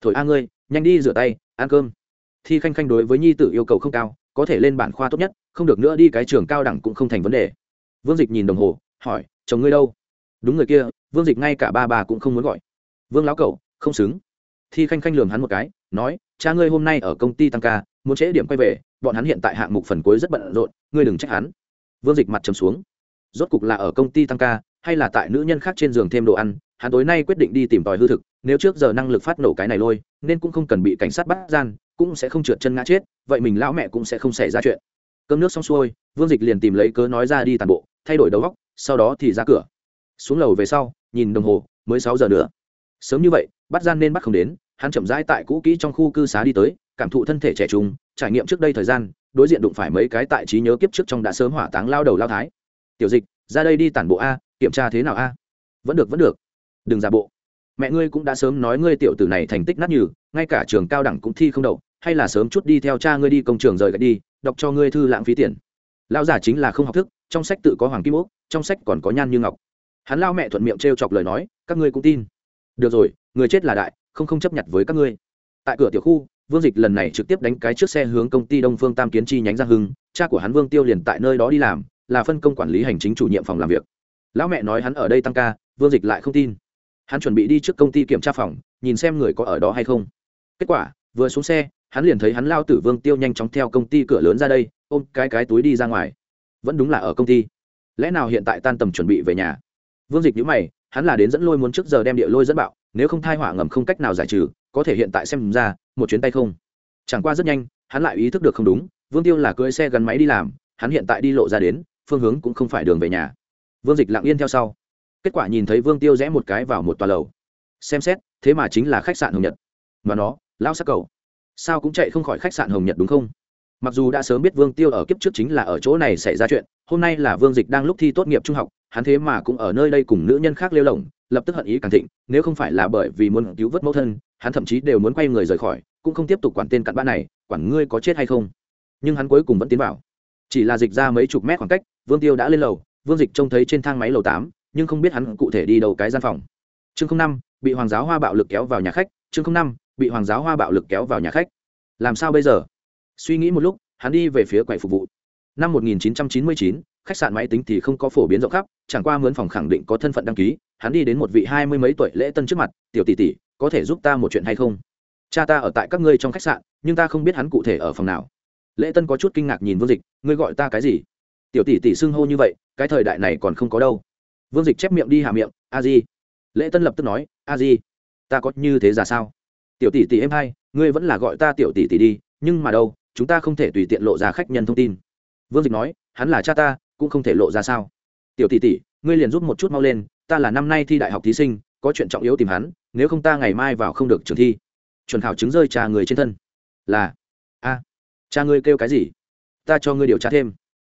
Thổi a ngươi, nhanh đi rửa tay, ăn cơm. Thi khanh khanh đối với nhi tử yêu cầu không cao, có thể lên bản khoa tốt nhất, không được nữa đi cái trường cao đẳng cũng không thành vấn đề. Vương dịch nhìn đồng hồ, hỏi, chồng ngươi đâu? Đúng người kia, vương dịch ngay cả ba bà cũng không muốn gọi. Vương lão cậu không xứng. Thi khanh khanh lường hắn một cái, nói, cha ngươi hôm nay ở công ty tăng ca muốn trễ điểm quay về, bọn hắn hiện tại hạng mục phần cuối rất bận rộn, ngươi đừng trách hắn. Vương dịch mặt trầm xuống. Rốt cục là ở công ty tăng ca, hay là tại nữ nhân khác trên giường thêm đồ ăn, hắn tối nay quyết định đi tìm tòi hư thực, nếu trước giờ năng lực phát nổ cái này lôi, nên cũng không cần bị cảnh sát bắt gian, cũng sẽ không trượt chân ngã chết, vậy mình lão mẹ cũng sẽ không xảy ra chuyện. Cơm nước xong xuôi, vương dịch liền tìm lấy cớ nói ra đi tàn bộ, thay đổi đầu góc sau đó thì ra cửa. Xuống lầu về sau, nhìn đồng hồ, mới sáu giờ nữa. Sớm như vậy, bắt gian nên bắt không đến, hắn chậm rãi tại cũ kỹ trong khu cư xá đi tới cảm thụ thân thể trẻ trung, trải nghiệm trước đây thời gian, đối diện đụng phải mấy cái tại trí nhớ kiếp trước trong đã sớm hỏa táng lao đầu lao thái. Tiểu dịch, ra đây đi tản bộ a, kiểm tra thế nào a? Vẫn được vẫn được. Đừng giả bộ. Mẹ ngươi cũng đã sớm nói ngươi tiểu tử này thành tích nát nhừ, ngay cả trường cao đẳng cũng thi không đậu, hay là sớm chút đi theo cha ngươi đi công trường rời gạch đi, đọc cho ngươi thư lãng phí tiền. Lão giả chính là không học thức, trong sách tự có hoàng kim ốc trong sách còn có nhan như ngọc. Hắn lao mẹ thuận miệng t r e o chọc lời nói, các ngươi cũng tin. Được rồi, người chết là đại, không không chấp nhận với các ngươi. Tại cửa tiểu khu vương dịch lần này trực tiếp đánh cái trước xe hướng công ty đông phương tam kiến chi nhánh giang hưng, cha của hắn vương tiêu liền tại nơi đó đi làm, là phân công quản lý hành chính chủ nhiệm phòng làm việc. Lão mẹ nói hắn ở đây tăng ca, vương dịch lại không tin. Hắn chuẩn bị đi trước công ty kiểm tra phòng, nhìn xem người có ở đó hay không. Kết quả, vừa xuống xe, hắn liền thấy hắn lao tử vương tiêu nhanh chóng theo công ty cửa lớn ra đây, ôm cái cái túi đi ra ngoài. Vẫn đúng là ở công ty. Lẽ nào hiện tại tan tầm chuẩn bị về nhà? Vương dịch nhữ mày, hắn là đến dẫn lôi muốn trước giờ đem địa lôi dẫn bạo, nếu không thai họa ngầm không cách nào giải trừ có thể hiện tại xem ra, một chuyến tay không. Chẳng qua rất nhanh, hắn lại ý thức được không đúng, vương tiêu là cưỡi xe gắn máy đi làm, hắn hiện tại đi lộ ra đến, phương hướng cũng không phải đường về nhà. Vương dịch lặng yên theo sau. Kết quả nhìn thấy vương tiêu rẽ một cái vào một tòa lầu. Xem xét, thế mà chính là khách sạn hồng nhật. Mà nó lao sắc cầu. Sao cũng chạy không khỏi khách sạn hồng nhật đúng không? Mặc dù đã sớm biết vương tiêu ở kiếp trước chính là ở chỗ này xảy ra chuyện, hôm nay là vương dịch đang lúc thi tốt nghiệp trung học, hắn thế mà cũng ở nơi đây cùng nữ nhân khác lêu lỏng, lập tức hận ý càng thịnh, nếu không phải là bởi vì muốn cứu vớt mẫu thân hắn thậm chí đều muốn quay người rời khỏi cũng không tiếp tục quản tên cặn bã này quản ngươi có chết hay không. Nhưng hắn cuối cùng vẫn tiến vào. Chỉ là dịch ra mấy chục mét khoảng cách vương tiêu đã lên lầu vương dịch trông thấy trên thang máy lầu tám nhưng không biết hắn cụ thể đi đầu cái gian phòng. Chương năm bị hoàng giáo hoa bạo lực kéo vào nhà khách chương năm bị hoàng giáo hoa bạo lực kéo vào nhà khách. Làm sao bây giờ? Suy nghĩ một lúc hắn đi về phía quầy phục vụ. Năm 1999, khách sạn máy tính thì không có phổ biến rộng khắp chẳng qua mướn phòng khẳng định có thân phận đăng ký. Hắn đi đến một vị hai mươi mấy tuổi lễ tân trước mặt tiểu tỷ tỷ có thể giúp ta một chuyện hay không? Cha ta ở tại các ngươi trong khách sạn, nhưng ta không biết hắn cụ thể ở phòng nào. Lễ tân có chút kinh ngạc nhìn vương dịch, ngươi gọi ta cái gì? Tiểu tỷ tỷ xưng hô như vậy, cái thời đại này còn không có đâu. Vương dịch chép miệng đi hạ miệng, a di. Lễ tân lập tức nói, a di, ta có như thế ra sao? Tiểu tỷ tỷ em hai ngươi vẫn là gọi ta tiểu tỷ tỷ đi, nhưng mà đâu, chúng ta không thể tùy tiện lộ ra khách nhân thông tin. Vương dịch nói, hắn là cha ta, cũng không thể lộ ra sao. Tiểu tỷ tỷ, ngươi liền giúp một chút mau lên, ta là năm nay thi đại học thí sinh, có chuyện trọng yếu tìm hắn nếu không ta ngày mai vào không được trường thi. Chuẩn khảo chứng rơi trà người trên thân. Là, a, cha ngươi kêu cái gì? Ta cho ngươi điều tra thêm.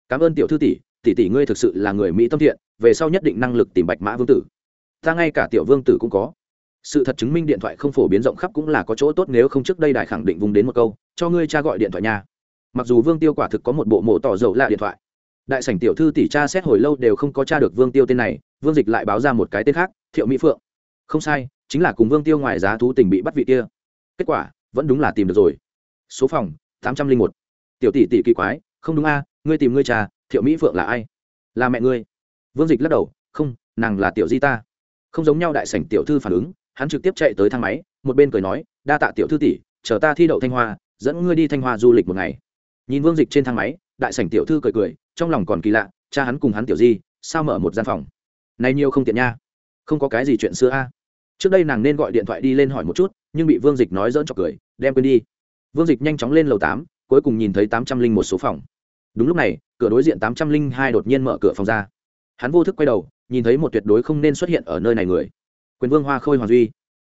Cảm ơn tiểu thư tỷ tỷ tỷ ngươi thực sự là người mỹ tâm thiện, về sau nhất định năng lực tìm bạch mã vương tử. Ta ngay cả tiểu vương tử cũng có. Sự thật chứng minh điện thoại không phổ biến rộng khắp cũng là có chỗ tốt nếu không trước đây đại khẳng định vùng đến một câu, cho ngươi cha gọi điện thoại nha. Mặc dù vương tiêu quả thực có một bộ mổ tỏ dầu lạ điện thoại. Đại sảnh tiểu thư tỷ cha xét hồi lâu đều không có tra được vương tiêu tên này, vương dịch lại báo ra một cái tên khác, thiệu mỹ phượng không sai, chính là cùng vương tiêu ngoài giá thú tình bị bắt vị kia. Kết quả, vẫn đúng là tìm được rồi. Số phòng, tám trăm linh một. Tiểu tỷ tỷ kỳ quái, không đúng a, ngươi tìm ngươi cha, thiệu mỹ phượng là ai? Là mẹ ngươi. Vương dịch lắc đầu, không, nàng là tiểu di ta. Không giống nhau đại sảnh tiểu thư phản ứng, hắn trực tiếp chạy tới thang máy, một bên cười nói, đa tạ tiểu thư tỷ, chờ ta thi đậu thanh hoa, dẫn ngươi đi thanh hoa du lịch một ngày. Nhìn vương dịch trên thang máy, đại sảnh tiểu thư cười cười, trong lòng còn kỳ lạ, cha hắn cùng hắn tiểu di, sao mở một gian phòng? Này nhiều không tiện nha. Không có cái gì chuyện xưa a trước đây nàng nên gọi điện thoại đi lên hỏi một chút, nhưng bị vương dịch nói dỡn cho cười, đem quên đi. Vương dịch nhanh chóng lên lầu tám, cuối cùng nhìn thấy tám trăm linh một số phòng. Đúng lúc này, cửa đối diện tám trăm linh hai đột nhiên mở cửa phòng ra. Hắn vô thức quay đầu, nhìn thấy một tuyệt đối không nên xuất hiện ở nơi này người. Quyền vương hoa khôi hoàng duy.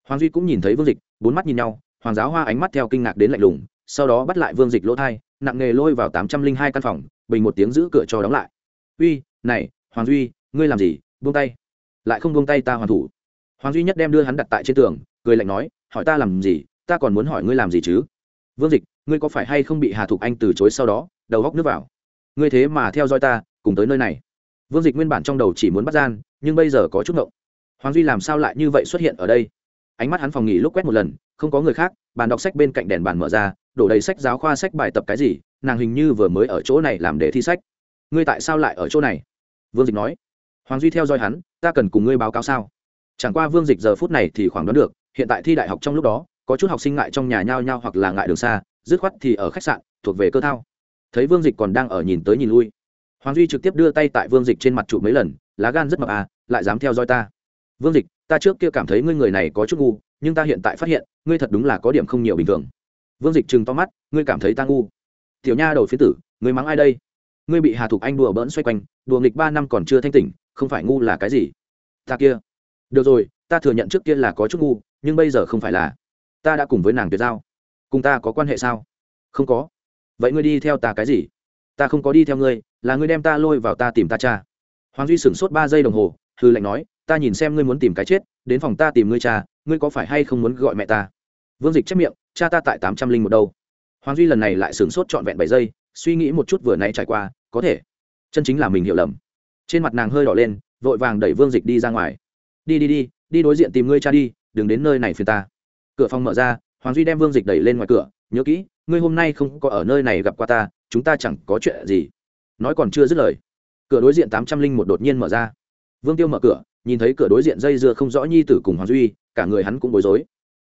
Hoàng duy cũng nhìn thấy vương dịch, bốn mắt nhìn nhau, hoàng giáo hoa ánh mắt theo kinh ngạc đến lạnh lùng, sau đó bắt lại vương dịch lỗ thai, nặng nghề lôi vào tám trăm linh hai căn phòng, bình một tiếng giữ cửa cho đóng lại. Uy, này, hoàng duy, ngươi làm gì? Buông tay. Lại không buông tay ta hoàn thủ hoàng duy nhất đem đưa hắn đặt tại trên tường, cười lạnh nói, hỏi ta làm gì? Ta còn muốn hỏi ngươi làm gì chứ? Vương dịch, ngươi có phải hay không bị hà thục anh từ chối sau đó, đầu góc nước vào? Ngươi thế mà theo dõi ta, cùng tới nơi này. Vương dịch nguyên bản trong đầu chỉ muốn bắt gian, nhưng bây giờ có chút ngộng. Hoàng duy làm sao lại như vậy xuất hiện ở đây? Ánh mắt hắn phòng nghỉ lúc quét một lần, không có người khác, bàn đọc sách bên cạnh đèn bàn mở ra, đổ đầy sách giáo khoa sách bài tập cái gì, nàng hình như vừa mới ở chỗ này làm để thi sách. Ngươi tại sao lại ở chỗ này? Vương dịch nói. Hoàng duy theo dõi hắn, ta cần cùng ngươi báo cáo sao? Chẳng qua vương dịch giờ phút này thì khoảng đoán được, hiện tại thi đại học trong lúc đó, có chút học sinh ngại trong nhà nhao nhao hoặc là ngại đường xa, dứt khoát thì ở khách sạn, thuộc về cơ thao. Thấy vương dịch còn đang ở nhìn tới nhìn lui. Hoàng duy trực tiếp đưa tay tại vương dịch trên mặt trụ mấy lần, lá gan rất mập à lại dám theo dõi ta. Vương dịch, ta trước kia cảm thấy ngươi người này có chút ngu, nhưng ta hiện tại phát hiện, ngươi thật đúng là có điểm không nhiều bình thường. Vương dịch chừng to mắt, ngươi cảm thấy ta ngu. Tiểu nha đầu phía tử, ngươi mắng ai đây? Ngươi bị hà thục anh đùa bỡn xoay quanh, đùa nghịch ba năm còn chưa thanh tỉnh, không phải ngu là cái gì? Ta kia được rồi, ta thừa nhận trước kia là có chút ngu, nhưng bây giờ không phải là. Ta đã cùng với nàng tuyệt giao. Cùng ta có quan hệ sao? Không có. Vậy ngươi đi theo ta cái gì? Ta không có đi theo ngươi, là ngươi đem ta lôi vào ta tìm ta cha. Hoàng duy sửng sốt ba giây đồng hồ hư lệnh nói, ta nhìn xem ngươi muốn tìm cái chết, đến phòng ta tìm ngươi cha, ngươi có phải hay không muốn gọi mẹ ta? Vương dịch chép miệng, cha ta tại tám trăm linh một đâu? Hoàng duy lần này lại sửng sốt trọn vẹn bảy giây, suy nghĩ một chút vừa nay trải qua, có thể. Chân chính là mình hiểu lầm. Trên mặt nàng hơi đỏ lên, vội vàng đẩy vương dịch đi ra ngoài đi đi đi đi đối diện tìm ngươi cha đi, đừng đến nơi này phiền ta. Cửa phòng mở ra, hoàng duy đem vương dịch đẩy lên ngoài cửa, nhớ kỹ, ngươi hôm nay không có ở nơi này gặp qua ta, chúng ta chẳng có chuyện gì. Nói còn chưa dứt lời, cửa đối diện tám trăm linh một đột nhiên mở ra. Vương tiêu mở cửa, nhìn thấy cửa đối diện dây dưa không rõ nhi tử cùng hoàng duy, cả người hắn cũng bối rối.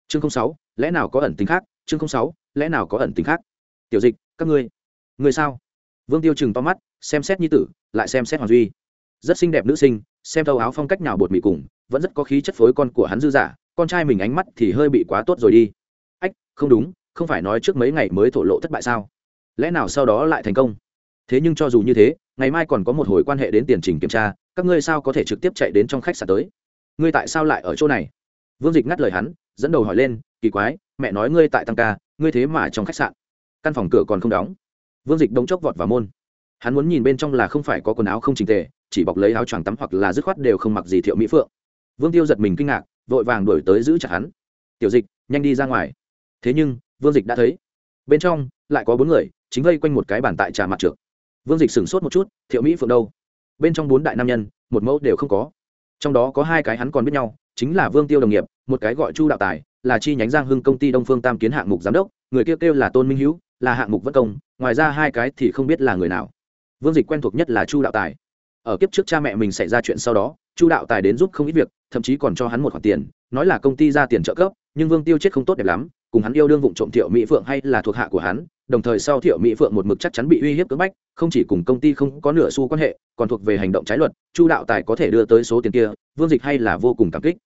Chương sáu, lẽ nào có ẩn tính khác? Chương sáu, lẽ nào có ẩn tính khác? Tiểu dịch, các ngươi ngươi sao? Vương tiêu chừng to mắt, xem xét nhi tử, lại xem xét hoàng duy. Rất xinh đẹp nữ sinh xem thâu áo phong cách nào bột mị cùng, vẫn rất có khí chất phối con của hắn dư giả con trai mình ánh mắt thì hơi bị quá tốt rồi đi. Ách, không đúng, không phải nói trước mấy ngày mới thổ lộ thất bại sao? Lẽ nào sau đó lại thành công? Thế nhưng cho dù như thế, ngày mai còn có một hồi quan hệ đến tiền trình kiểm tra, các ngươi sao có thể trực tiếp chạy đến trong khách sạn tới? Ngươi tại sao lại ở chỗ này? Vương dịch ngắt lời hắn, dẫn đầu hỏi lên, kỳ quái, mẹ nói ngươi tại tăng ca, ngươi thế mà trong khách sạn. Căn phòng cửa còn không đóng. Vương dịch đống chốc vọt vào môn. Hắn muốn nhìn bên trong là không phải có quần áo không trình tề chỉ bọc lấy áo choàng tắm hoặc là dứt khoát đều không mặc gì thiệu mỹ phượng. Vương tiêu giật mình kinh ngạc vội vàng đuổi tới giữ chặt hắn. Tiểu dịch nhanh đi ra ngoài. Thế nhưng vương dịch đã thấy. Bên trong lại có bốn người chính vây quanh một cái bàn tại trà mặt trượt vương dịch sửng sốt một chút thiệu mỹ phượng đâu? Bên trong bốn đại nam nhân một mẫu đều không có. Trong đó có hai cái hắn còn biết nhau chính là vương tiêu đồng nghiệp một cái gọi chu đạo tài là chi nhánh giang hưng công ty đông phương tam kiến hạng mục giám đốc người kia kêu, kêu là tôn minh hữu là hạng mục vất công ngoài ra hai cái thì không biết là người nào. Vương dịch quen thuộc nhất là chu đạo tài ở kiếp trước cha mẹ mình xảy ra chuyện sau đó, chu đạo tài đến giúp không ít việc, thậm chí còn cho hắn một khoản tiền, nói là công ty ra tiền trợ cấp, nhưng vương tiêu chết không tốt đẹp lắm, cùng hắn yêu đương vụ trộm thiệu mỹ phượng hay là thuộc hạ của hắn, đồng thời sau thiệu mỹ phượng một mực chắc chắn bị uy hiếp cưỡng bách, không chỉ cùng công ty không có nửa xu quan hệ, còn thuộc về hành động trái luật, chu đạo tài có thể đưa tới số tiền kia, vương dịch hay là vô cùng cảm kích.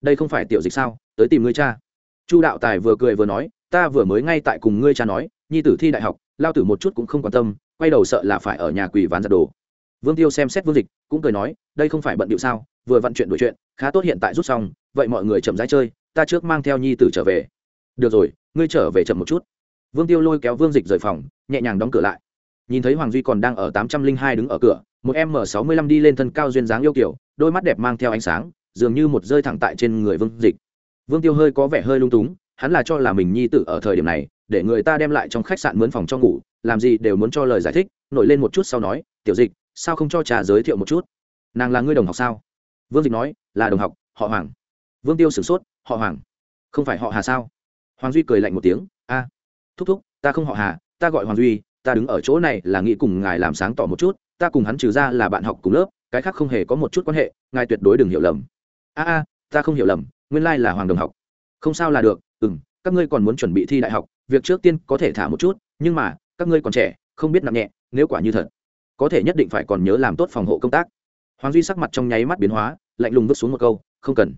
Đây không phải tiểu dịch sao? Tới tìm ngươi cha. Chu đạo tài vừa cười vừa nói, ta vừa mới ngay tại cùng ngươi cha nói, nhi tử thi đại học, lao tử một chút cũng không quan tâm, quay đầu sợ là phải ở nhà quỳ ván giặt đồ vương tiêu xem xét vương dịch, cũng cười nói, đây không phải bận điệu sao? Vừa vận chuyện đổi chuyện, khá tốt hiện tại rút xong, vậy mọi người chậm rãi chơi, ta trước mang theo nhi tử trở về. Được rồi, ngươi trở về chậm một chút. Vương tiêu lôi kéo vương dịch rời phòng, nhẹ nhàng đóng cửa lại. Nhìn thấy hoàng duy còn đang ở tám trăm linh hai đứng ở cửa, một em m sáu mươi lăm đi lên thân cao duyên dáng yêu kiểu đôi mắt đẹp mang theo ánh sáng, dường như một rơi thẳng tại trên người vương dịch. Vương tiêu hơi có vẻ hơi lung túng, hắn là cho là mình nhi tử ở thời điểm này, để người ta đem lại trong khách sạn mướn phòng cho ngủ, làm gì đều muốn cho lời giải thích, nổi lên một chút sau nói, tiểu dịch sao không cho trà giới thiệu một chút? Nàng là ngươi đồng học sao? Vương dịch nói, là đồng học, họ hoàng. Vương tiêu sửng sốt, họ hoàng. Không phải họ hà sao? Hoàng duy cười lạnh một tiếng, a. Thúc thúc, ta không họ hà, ta gọi hoàng duy, ta đứng ở chỗ này là nghĩ cùng ngài làm sáng tỏ một chút, ta cùng hắn trừ ra là bạn học cùng lớp, cái khác không hề có một chút quan hệ, ngài tuyệt đối đừng hiểu lầm. A a, ta không hiểu lầm, nguyên lai là hoàng đồng học. Không sao là được ừ m các ngươi còn muốn chuẩn bị thi đại học, việc trước tiên có thể thả một chút, nhưng mà, các ngươi còn trẻ, không biết nặng nhẹ, nếu quả như thật có thể nhất định phải còn nhớ làm tốt phòng hộ công tác. Hoàng duy sắc mặt trong nháy mắt biến hóa, lạnh lùng vứt xuống một câu, không cần.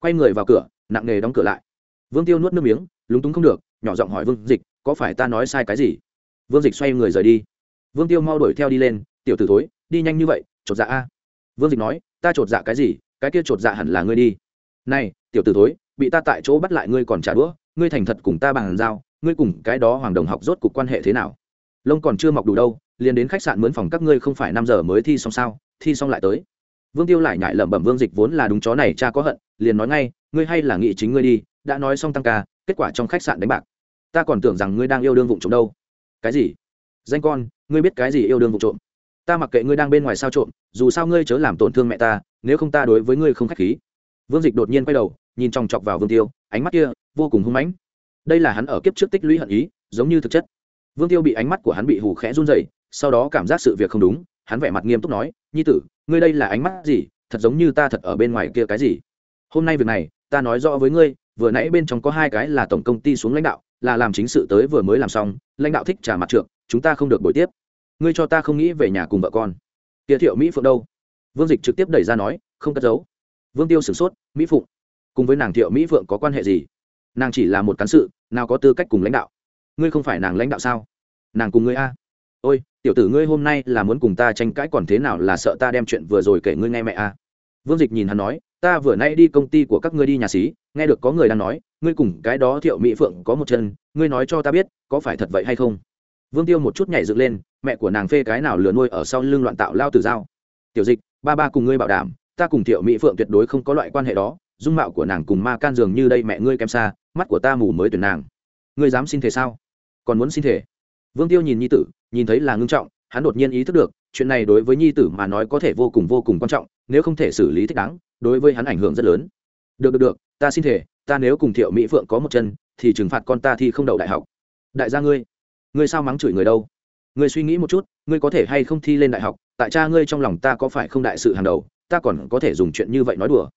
Quay người vào cửa, nặng nề đóng cửa lại. Vương tiêu nuốt nước miếng, lúng túng không được, nhỏ giọng hỏi vương dịch, có phải ta nói sai cái gì? Vương dịch xoay người rời đi. Vương tiêu mau đuổi theo đi lên, tiểu t ử thối, đi nhanh như vậy, chột dạ a. Vương dịch nói, ta chột dạ cái gì, cái kia chột dạ hẳn là ngươi đi. Này, tiểu t ử thối, bị ta tại chỗ bắt lại ngươi còn trả đũa, ngươi thành thật cùng ta bàn giao, ngươi cùng cái đó hoàng đồng học rốt cục quan hệ thế nào? Lông còn chưa mọc đủ đâu liền đến khách sạn mướn phòng các ngươi không phải năm giờ mới thi xong sao? Thi xong lại tới. Vương tiêu lại nhại lẩm bẩm vương dịch vốn là đúng chó này, cha có hận, liền nói ngay, ngươi hay là nghĩ chính ngươi đi, đã nói xong tăng ca, kết quả trong khách sạn đánh bạc. Ta còn tưởng rằng ngươi đang yêu đương vụ trộm đâu. Cái gì? Danh con, ngươi biết cái gì yêu đương vụ trộm? Ta mặc kệ ngươi đang bên ngoài sao trộm, dù sao ngươi chớ làm tổn thương mẹ ta, nếu không ta đối với ngươi không k h á c h khí. Vương dịch đột nhiên quay đầu, nhìn chòng chọc vào vương tiêu, ánh mắt kia vô cùng hung mãnh. Đây là hắn ở kiếp trước tích lũy hận ý, giống như thực chất. Vương tiêu bị ánh mắt của hắn bị hù khẽ run rẩy sau đó cảm giác sự việc không đúng, hắn vẻ mặt nghiêm túc nói, nhi tử, ngươi đây là ánh mắt gì? Thật giống như ta thật ở bên ngoài kia cái gì? Hôm nay việc này, ta nói rõ với ngươi, vừa nãy bên trong có hai cái là tổng công ty xuống lãnh đạo, là làm chính sự tới vừa mới làm xong, lãnh đạo thích trả mặt trượng, chúng ta không được buổi tiếp. Ngươi cho ta không nghĩ về nhà cùng vợ con. Kia thiệu mỹ phượng đâu? Vương dịch trực tiếp đẩy ra nói, không cất giấu. Vương tiêu sửng sốt, mỹ phụng, cùng với nàng thiệu mỹ phượng có quan hệ gì? Nàng chỉ là một cán sự, nào có tư cách cùng lãnh đạo? Ngươi không phải nàng lãnh đạo sao? Nàng cùng ngươi a? Ôi, tiểu tử ngươi hôm nay là muốn cùng ta tranh cãi còn thế nào là sợ ta đem chuyện vừa rồi kể ngươi nghe mẹ à? vương dịch nhìn hắn nói, ta vừa nay đi công ty của các ngươi đi nhà xí, nghe được có người đang nói, ngươi cùng cái đó thiệu mỹ phượng có một chân, ngươi nói cho ta biết, có phải thật vậy hay không? Vương tiêu một chút nhảy dựng lên, mẹ của nàng phê cái nào lừa nuôi ở sau lưng loạn tạo lao từ dao. Tiểu dịch, ba ba cùng ngươi bảo đảm, ta cùng thiệu mỹ phượng tuyệt đối không có loại quan hệ đó, dung mạo của nàng cùng ma can dường như đây mẹ ngươi kém xa, mắt của ta mù mới tuyển nàng. Ngươi dám xin thể sao? Còn muốn xin thể vương tiêu nhìn nhi tử nhìn thấy là ngưng trọng, hắn đột nhiên ý thức được, chuyện này đối với nhi tử mà nói có thể vô cùng vô cùng quan trọng, nếu không thể xử lý thích đáng, đối với hắn ảnh hưởng rất lớn. Được được được, ta xin thể ta nếu cùng thiệu mỹ phượng có một chân, thì trừng phạt con ta thì không đậu đại học. Đại gia ngươi ngươi sao mắng chửi người đâu? Ngươi suy nghĩ một chút, ngươi có thể hay không thi lên đại học, tại cha ngươi trong lòng ta có phải không đại sự hàng đầu, ta còn có thể dùng chuyện như vậy nói đùa.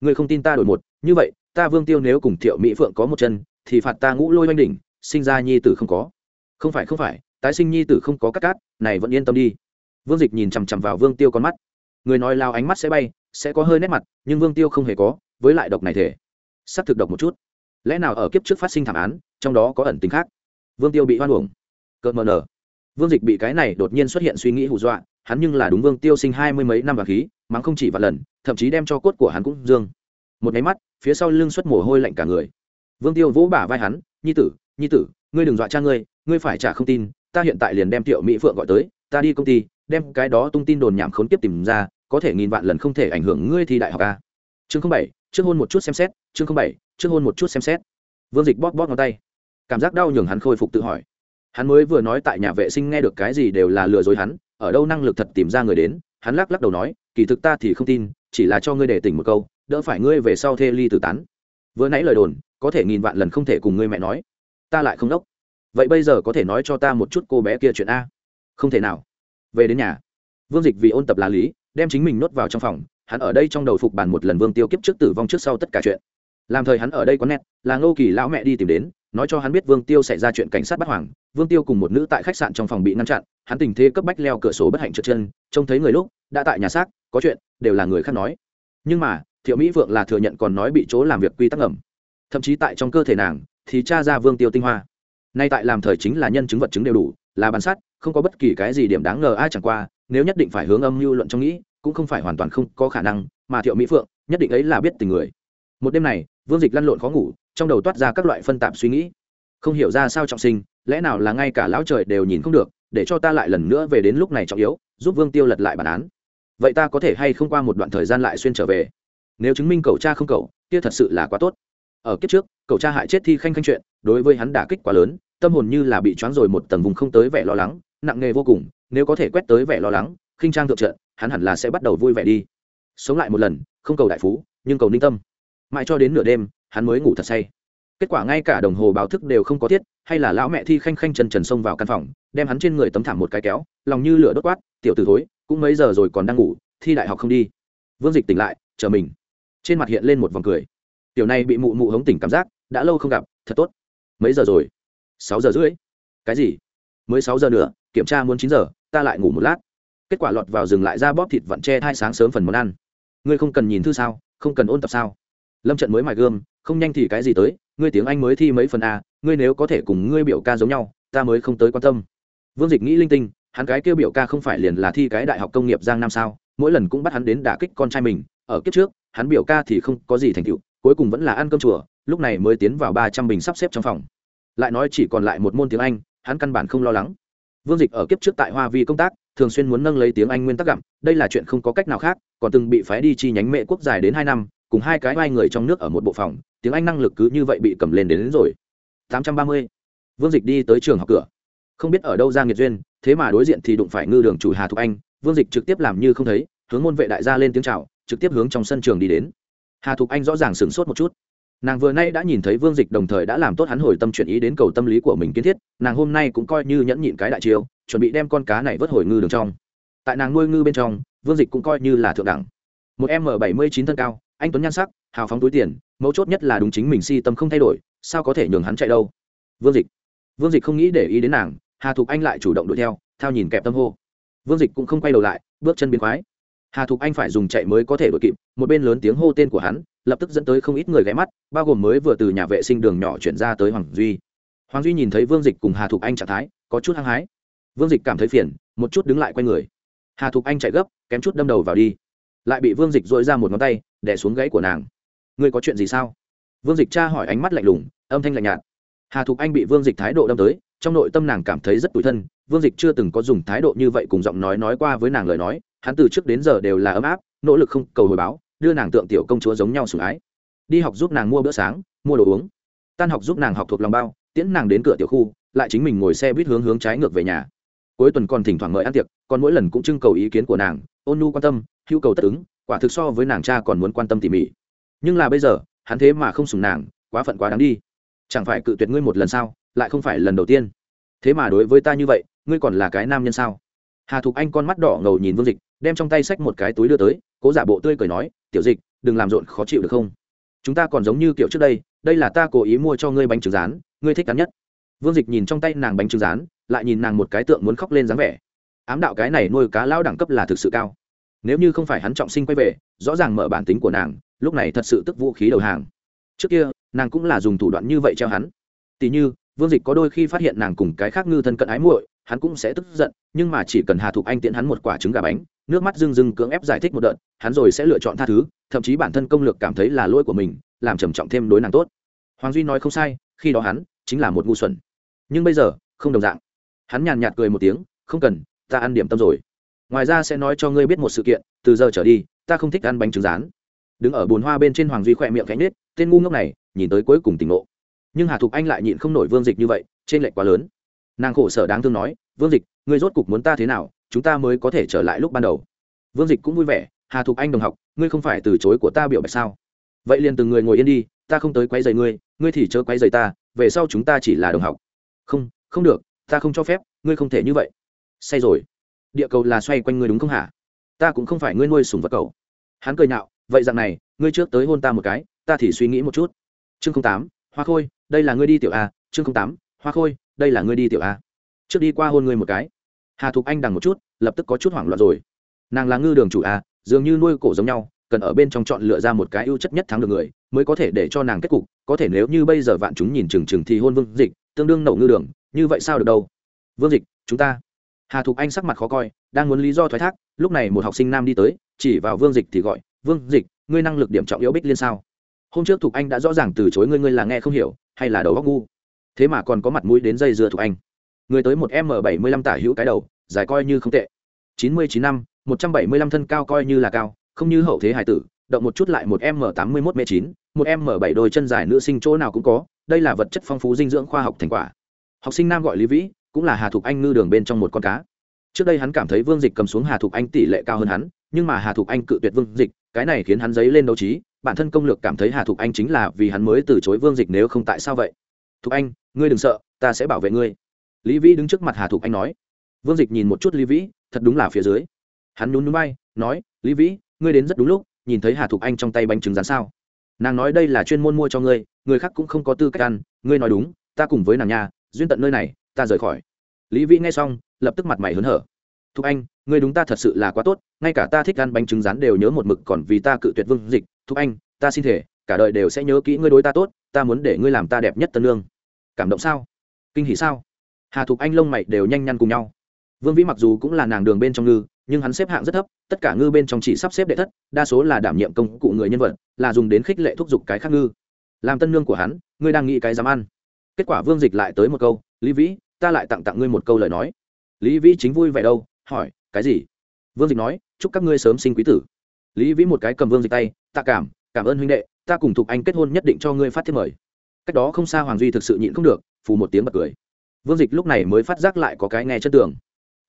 Ngươi không tin ta đổi một, như vậy, ta vương tiêu nếu cùng thiệu mỹ phượng có một chân, thì phạt ta ngũ lôi oanh đỉnh, sinh ra nhi tử không có. Không phải không phải tái sinh nhi tử không có cắt cát, này vẫn yên tâm đi. Vương dịch nhìn chằm chằm vào vương tiêu con mắt. Người nói lao ánh mắt sẽ bay, sẽ có hơi nét mặt, nhưng vương tiêu không hề có, với lại độc này thể. S ắ c thực độc một chút. Lẽ nào ở kiếp trước phát sinh thảm án, trong đó có ẩn tính khác? Vương tiêu bị hoan hưởng cợt mờ nở. Vương dịch bị cái này đột nhiên xuất hiện suy nghĩ hù dọa, hắn nhưng là đúng vương tiêu sinh hai mươi mấy năm và khí, mắng không chỉ vài lần, thậm chí đem cho cốt của hắn cũng dương. Một nháy mắt, phía sau lưng xuất mồ hôi lạnh cả người. Vương tiêu vỗ bả vai hắn, nhi tử nhi tử, ngươi đừng dọa cha ngươi ngươi phải trả không tin ta hiện tại liền đem Tiểu mỹ phượng gọi tới, ta đi công ty, đem cái đó tung tin đồn nhảm khốn kiếp tìm ra, có thể nghìn vạn lần không thể ảnh hưởng ngươi thi đại học a. Chương không bảy, trước hôn một chút xem xét, chương không bảy, trước hôn một chút xem xét. Vương dịch bóp bóp ngón tay. Cảm giác đau nhường hắn khôi phục tự hỏi. Hắn mới vừa nói tại nhà vệ sinh nghe được cái gì đều là lừa dối hắn, ở đâu năng lực thật tìm ra người đến, hắn lắc lắc đầu nói, kỳ thực ta thì không tin, chỉ là cho ngươi để tỉnh một câu, đỡ phải ngươi về sau thê ly tử tán. Vừa nãy lời đồn, có thể nghìn vạn lần không thể cùng ngươi mẹ nói. Ta lại không đốc vậy bây giờ có thể nói cho ta một chút cô bé kia chuyện a? Không thể nào. Về đến nhà. Vương dịch vì ôn tập là lý, đem chính mình nuốt vào trong phòng, hắn ở đây trong đầu phục bàn một lần vương tiêu kiếp trước tử vong trước sau tất cả chuyện. Làm thời hắn ở đây có nét, là ngô kỳ lão mẹ đi tìm đến, nói cho hắn biết vương tiêu xảy ra chuyện cảnh sát bắt hoàng. Vương tiêu cùng một nữ tại khách sạn trong phòng bị ngăn chặn, hắn tình thế cấp bách leo cửa sổ bất hạnh trượt chân, trông thấy người lúc, đã tại nhà xác, có chuyện, đều là người khác nói. Nhưng mà, thiệu mỹ vượng là thừa nhận còn nói bị chỗ làm việc quy tắc ẩm thậm chí tại trong cơ thể nàng, thì cha ra vương tiêu tinh hoa nay tại làm thời chính là nhân chứng vật chứng đều đủ, là bản sát, không có bất kỳ cái gì điểm đáng ngờ ai chẳng qua, nếu nhất định phải hướng âm mưu luận trong nghĩ, cũng không phải hoàn toàn không có khả năng, mà thiệu mỹ phượng, nhất định ấy là biết tình người. Một đêm này, vương dịch lăn lộn khó ngủ, trong đầu toát ra các loại phân tạp suy nghĩ. Không hiểu ra sao trọng sinh, lẽ nào là ngay cả lão trời đều nhìn không được, để cho ta lại lần nữa về đến lúc này trọng yếu, giúp vương tiêu lật lại bản án. Vậy ta có thể hay không qua một đoạn thời gian lại xuyên trở về? Nếu chứng minh cậu cha không cậu, kia thật sự là quá tốt ở kiếp trước, cậu cha hại chết thi khanh khanh chuyện, đối với hắn đả kích quá lớn, tâm hồn như là bị choáng rồi một tầng vùng không tới vẻ lo lắng, nặng nề vô cùng, nếu có thể quét tới vẻ lo lắng, khinh trang thượng trận, hắn hẳn là sẽ bắt đầu vui vẻ đi. Sống lại một lần, không cầu đại phú, nhưng cầu ninh tâm. Mãi cho đến nửa đêm, hắn mới ngủ thật say. Kết quả ngay cả đồng hồ báo thức đều không có thiết hay là lão mẹ thi khanh khanh trần trần xông vào căn phòng, đem hắn trên người tấm thảm một cái kéo, lòng như lửa đốt quát, tiểu t ử thối, cũng mấy giờ rồi còn đang ngủ, thi đại học không đi. Vương dịch tỉnh lại, chờ mình. Trên mặt hiện lên một vòng cười tiểu này bị mụ mụ hống tỉnh cảm giác, đã lâu không gặp, thật tốt. Mấy giờ rồi? Sáu giờ rưỡi. Cái gì? Mới sáu giờ nữa, kiểm tra muốn chín giờ, ta lại ngủ một lát. Kết quả lọt vào rừng lại ra bóp thịt vặn tre hai sáng sớm phần món ăn. Ngươi không cần nhìn thư sao, không cần ôn tập sao? Lâm trận mới mài gươm, không nhanh thì cái gì tới, ngươi tiếng anh mới thi mấy phần a, ngươi nếu có thể cùng ngươi biểu ca giống nhau, ta mới không tới quan tâm. Vương dịch nghĩ linh tinh, hắn cái kêu biểu ca không phải liền là thi cái đại học công nghiệp giang nam sao, mỗi lần cũng bắt hắn đến đả kích con trai mình, ở kiếp trước, hắn biểu ca thì không có gì thành tựu cuối cùng vẫn là ăn cơm chùa lúc này mới tiến vào ba trăm bình sắp xếp trong phòng. Lại nói chỉ còn lại một môn tiếng anh hắn căn bản không lo lắng. Vương dịch ở kiếp trước tại hoa vi công tác thường xuyên muốn nâng lấy tiếng anh nguyên tắc gặm đây là chuyện không có cách nào khác còn từng bị phái đi chi nhánh mệ quốc dài đến hai năm cùng hai cái vai người trong nước ở một bộ phòng tiếng anh năng lực cứ như vậy bị cầm lên đến, đến rồi. Tám trăm ba mươi. Vương dịch đi tới trường học cửa. Không biết ở đâu ra nghiệt duyên thế mà đối diện thì đụng phải ngư đường chủ hà thục anh vương dịch trực tiếp làm như không thấy hướng môn vệ đại gia lên tiếng c h à o trực tiếp hướng trong sân trường đi đến hà thục anh rõ ràng sửng sốt một chút. Nàng vừa nay đã nhìn thấy vương dịch đồng thời đã làm tốt hắn hồi tâm chuyển ý đến cầu tâm lý của mình kiến thiết, nàng hôm nay cũng coi như nhẫn nhịn cái đại chiêu, chuẩn bị đem con cá này vớt hồi ngư đường trong. Tại nàng nuôi ngư bên trong, vương dịch cũng coi như là thượng đẳng. Một m bảy mươi chín thân cao, anh tuấn nhan sắc, hào phóng túi tiền, mấu chốt nhất là đúng chính mình si tâm không thay đổi, sao có thể nhường hắn chạy đâu? Vương dịch. Vương dịch không nghĩ để ý đến nàng, hà thục anh lại chủ động đuổi theo, thao nhìn kẹp tâm hô. Vương dịch cũng không quay đầu lại, bước chân biến khoái hà thục anh phải dùng chạy mới có thể đội kịp, một bên lớn tiếng hô tên của hắn, lập tức dẫn tới không ít người ghé mắt, bao gồm mới vừa từ nhà vệ sinh đường nhỏ chuyển ra tới hoàng duy. Hoàng duy nhìn thấy vương dịch cùng hà thục anh trạng thái, có chút hăng hái. Vương dịch cảm thấy phiền, một chút đứng lại q u a y người. Hà thục anh chạy gấp, kém chút đâm đầu vào đi. Lại bị vương dịch dội ra một ngón tay đẻ xuống gãy của nàng. Ngươi có chuyện gì sao? Vương dịch tra hỏi ánh mắt lạnh lùng, âm thanh lạnh nhạt. Hà thục anh bị vương dịch thái độ đâm tới, trong nội tâm nàng cảm thấy rất tủi thân. Vương dịch chưa từng có dùng thái độ như vậy cùng giọng nói nói qua với nàng lời nói hắn từ trước đến giờ đều là ấm áp, nỗ lực không cầu hồi báo, đưa nàng tượng tiểu công chúa giống nhau sủng ái. Đi học giúp nàng mua bữa sáng, mua đồ uống. Tan học giúp nàng học thuộc lòng bao, tiễn nàng đến cửa tiểu khu, lại chính mình ngồi xe buýt hướng hướng trái ngược về nhà. Cuối tuần còn thỉnh thoảng mời ăn tiệc, còn mỗi lần cũng trưng cầu ý kiến của nàng, ôn nhu quan tâm, hữu cầu tất ứng, quả thực so với nàng cha còn muốn quan tâm tỉ mỉ. Nhưng là bây giờ, hắn thế mà không sùng nàng, quá phận quá đáng đi. Chẳng phải cự tuyệt ngươi một lần sao, lại không phải lần đầu tiên. Thế mà đối với ta như vậy, ngươi còn là cái nam nhân sao? Hà thục anh con mắt đỏ ngầu nhìn vương dịch đem trong tay xách một cái túi đưa tới, cố giả bộ tươi cười nói, tiểu dịch, đừng làm rộn, khó chịu được không? Chúng ta còn giống như kiểu trước đây đây là ta cố ý mua cho ngươi bánh trứng rán, ngươi thích cắn nhất. Vương dịch nhìn trong tay nàng bánh trứng rán, lại nhìn nàng một cái tượng muốn khóc lên dáng vẻ. Ám đạo cái này nuôi cá lao đẳng cấp là thực sự cao. Nếu như không phải hắn trọng sinh quay về, rõ ràng mở bản tính của nàng, lúc này thật sự tức vũ khí đầu hàng. Trước kia, nàng cũng là dùng thủ đoạn như vậy treo hắn. Tỉ như, vương dịch có đôi khi phát hiện nàng cùng cái khác ngư thân cận ái muội hắn cũng sẽ tức giận, nhưng mà chỉ cần hà thục anh tiễn hắn một quả trứng gà bánh, nước mắt rưng rưng cưỡng ép giải thích một đợt, hắn rồi sẽ lựa chọn tha thứ, thậm chí bản thân công lược cảm thấy là lỗi của mình, làm trầm trọng thêm đối nàng tốt. Hoàng duy nói không sai, khi đó hắn chính là một ngu xuẩn. Nhưng bây giờ, không đồng dạng. Hắn nhàn nhạt cười một tiếng, không cần, ta ăn điểm tâm rồi. Ngoài ra sẽ nói cho ngươi biết một sự kiện, từ giờ trở đi, ta không thích ăn bánh trứng rán. Đứng ở bồn hoa bên trên hoàng duy khỏe miệng cánh nết tên ngu ngốc này nhìn tới cuối cùng tỉnh ngộ. Nhưng hà thục anh lại nhịn không nổi vương dịch như vậy, trên lệch quá lớn nàng khổ sở đáng thương nói, vương dịch, ngươi rốt cục muốn ta thế nào? Chúng ta mới có thể trở lại lúc ban đầu. Vương dịch cũng vui vẻ, hà thục anh đồng học, ngươi không phải từ chối của ta biểu bạch sao? Vậy liền từng người ngồi yên đi, ta không tới quấy rầy ngươi ngươi thì chớ quấy rầy ta, về sau chúng ta chỉ là đồng học. Không không được, ta không cho phép, ngươi không thể như vậy. Say rồi. Địa cầu là xoay quanh ngươi đúng không hả? Ta cũng không phải ngươi nuôi sùng vật cầu. Hắn cười nhạo, vậy rằng này, ngươi trước tới hôn ta một cái, ta thì suy nghĩ một chút. Chương tám, hoa khôi, đây là ngươi đi tiểu a, chương tám hoa khôi, đây là ngươi đi tiểu a. Trước đi qua hôn ngươi một cái. Hà thục anh đằng một chút, lập tức có chút hoảng loạn rồi. Nàng là ngư đường chủ a, dường như nuôi cổ giống nhau, cần ở bên trong chọn lựa ra một cái ưu chất nhất thắng được người, mới có thể để cho nàng kết cục, có thể nếu như bây giờ vạn chúng nhìn chừng chừng thì hôn vương dịch, tương đương nổ ngư đường, như vậy sao được đâu? Vương dịch, chúng ta. Hà thục anh sắc mặt khó coi, đang muốn lý do thoái thác, lúc này một học sinh nam đi tới, chỉ vào vương dịch thì gọi, vương dịch, ngươi năng lực điểm trọng yếu bích liên sao? Hôm trước thục anh đã rõ ràng từ chối ngươi ngươi là nghe không hiểu, hay là đầu góc ngu? Thế mà còn có mặt mũi đến dây dưa thuộc anh. Người tới một m bảy mươi lăm tả hữu cái đầu, dài coi như không tệ. Chín mươi chín năm, một trăm bảy mươi lăm thân cao coi như là cao, không như hậu thế hải tử, động một chút lại một m tám mươi mốt m chín, một m bảy đôi chân dài nữ sinh chỗ nào cũng có, đây là vật chất phong phú dinh dưỡng khoa học thành quả. Học sinh nam gọi lý vĩ, cũng là hà thục anh ngư đường bên trong một con cá. Trước đây hắn cảm thấy vương dịch cầm xuống hà thục anh tỷ lệ cao hơn hắn, nhưng mà hà thục anh cự tuyệt vương dịch, cái này khiến hắn dấy lên đấu trí, bản thân công lược cảm thấy hà thục anh chính là vì hắn mới từ chối vương dịch nếu không tại sao vậy? Thục anh, ngươi đừng sợ, ta sẽ bảo vệ ngươi. Lý vĩ đứng trước mặt hà thục anh nói. Vương dịch nhìn một chút lý vĩ, thật đúng là phía dưới. Hắn nhún núi bay nói, lý vĩ, ngươi đến rất đúng lúc, nhìn thấy hà thục anh trong tay bánh trứng rán sao? Nàng nói đây là chuyên môn mua cho ngươi, người khác cũng không có tư cách ăn, ngươi nói đúng, ta cùng với nàng nhà, duyên tận nơi này, ta rời khỏi. Lý vĩ nghe xong, lập tức mặt mày hớn hở. Thục anh, ngươi đúng ta thật sự là quá tốt, ngay cả ta thích ăn bánh trứng rán đều nhớ một mực, còn vì ta cự tuyệt vương dịch, thục anh, ta xin thể cả đời đều sẽ nhớ kỹ ngươi đối ta tốt, ta muốn để ngươi làm ta đẹp nhất tân lương cảm động sao? Kinh hỉ sao? Hà thục anh lông mày đều nhanh nhăn cùng nhau. Vương vĩ mặc dù cũng là nàng đường bên trong ngư, nhưng hắn xếp hạng rất thấp, tất cả ngư bên trong chỉ sắp xếp đệ thất, đa số là đảm nhiệm công cụ người nhân vật, là dùng đến khích lệ thúc giục cái khác ngư. Làm tân nương của hắn, ngươi đang nghĩ cái dám ăn. Kết quả vương dịch lại tới một câu, lý vĩ, ta lại tặng tặng ngươi một câu lời nói. Lý vĩ chính vui vẻ đâu, hỏi, cái gì? Vương dịch nói, chúc các ngươi sớm sinh quý tử. Lý vĩ một cái cầm vương dịch tay, tạ cảm cảm ơn huynh đệ, ta cùng thục anh kết hôn nhất định cho ngươi phát thiết mời cách đó không xa hoàng duy thực sự nhịn không được, phù một tiếng bật cười. Vương dịch lúc này mới phát giác lại có cái nghe chân tường.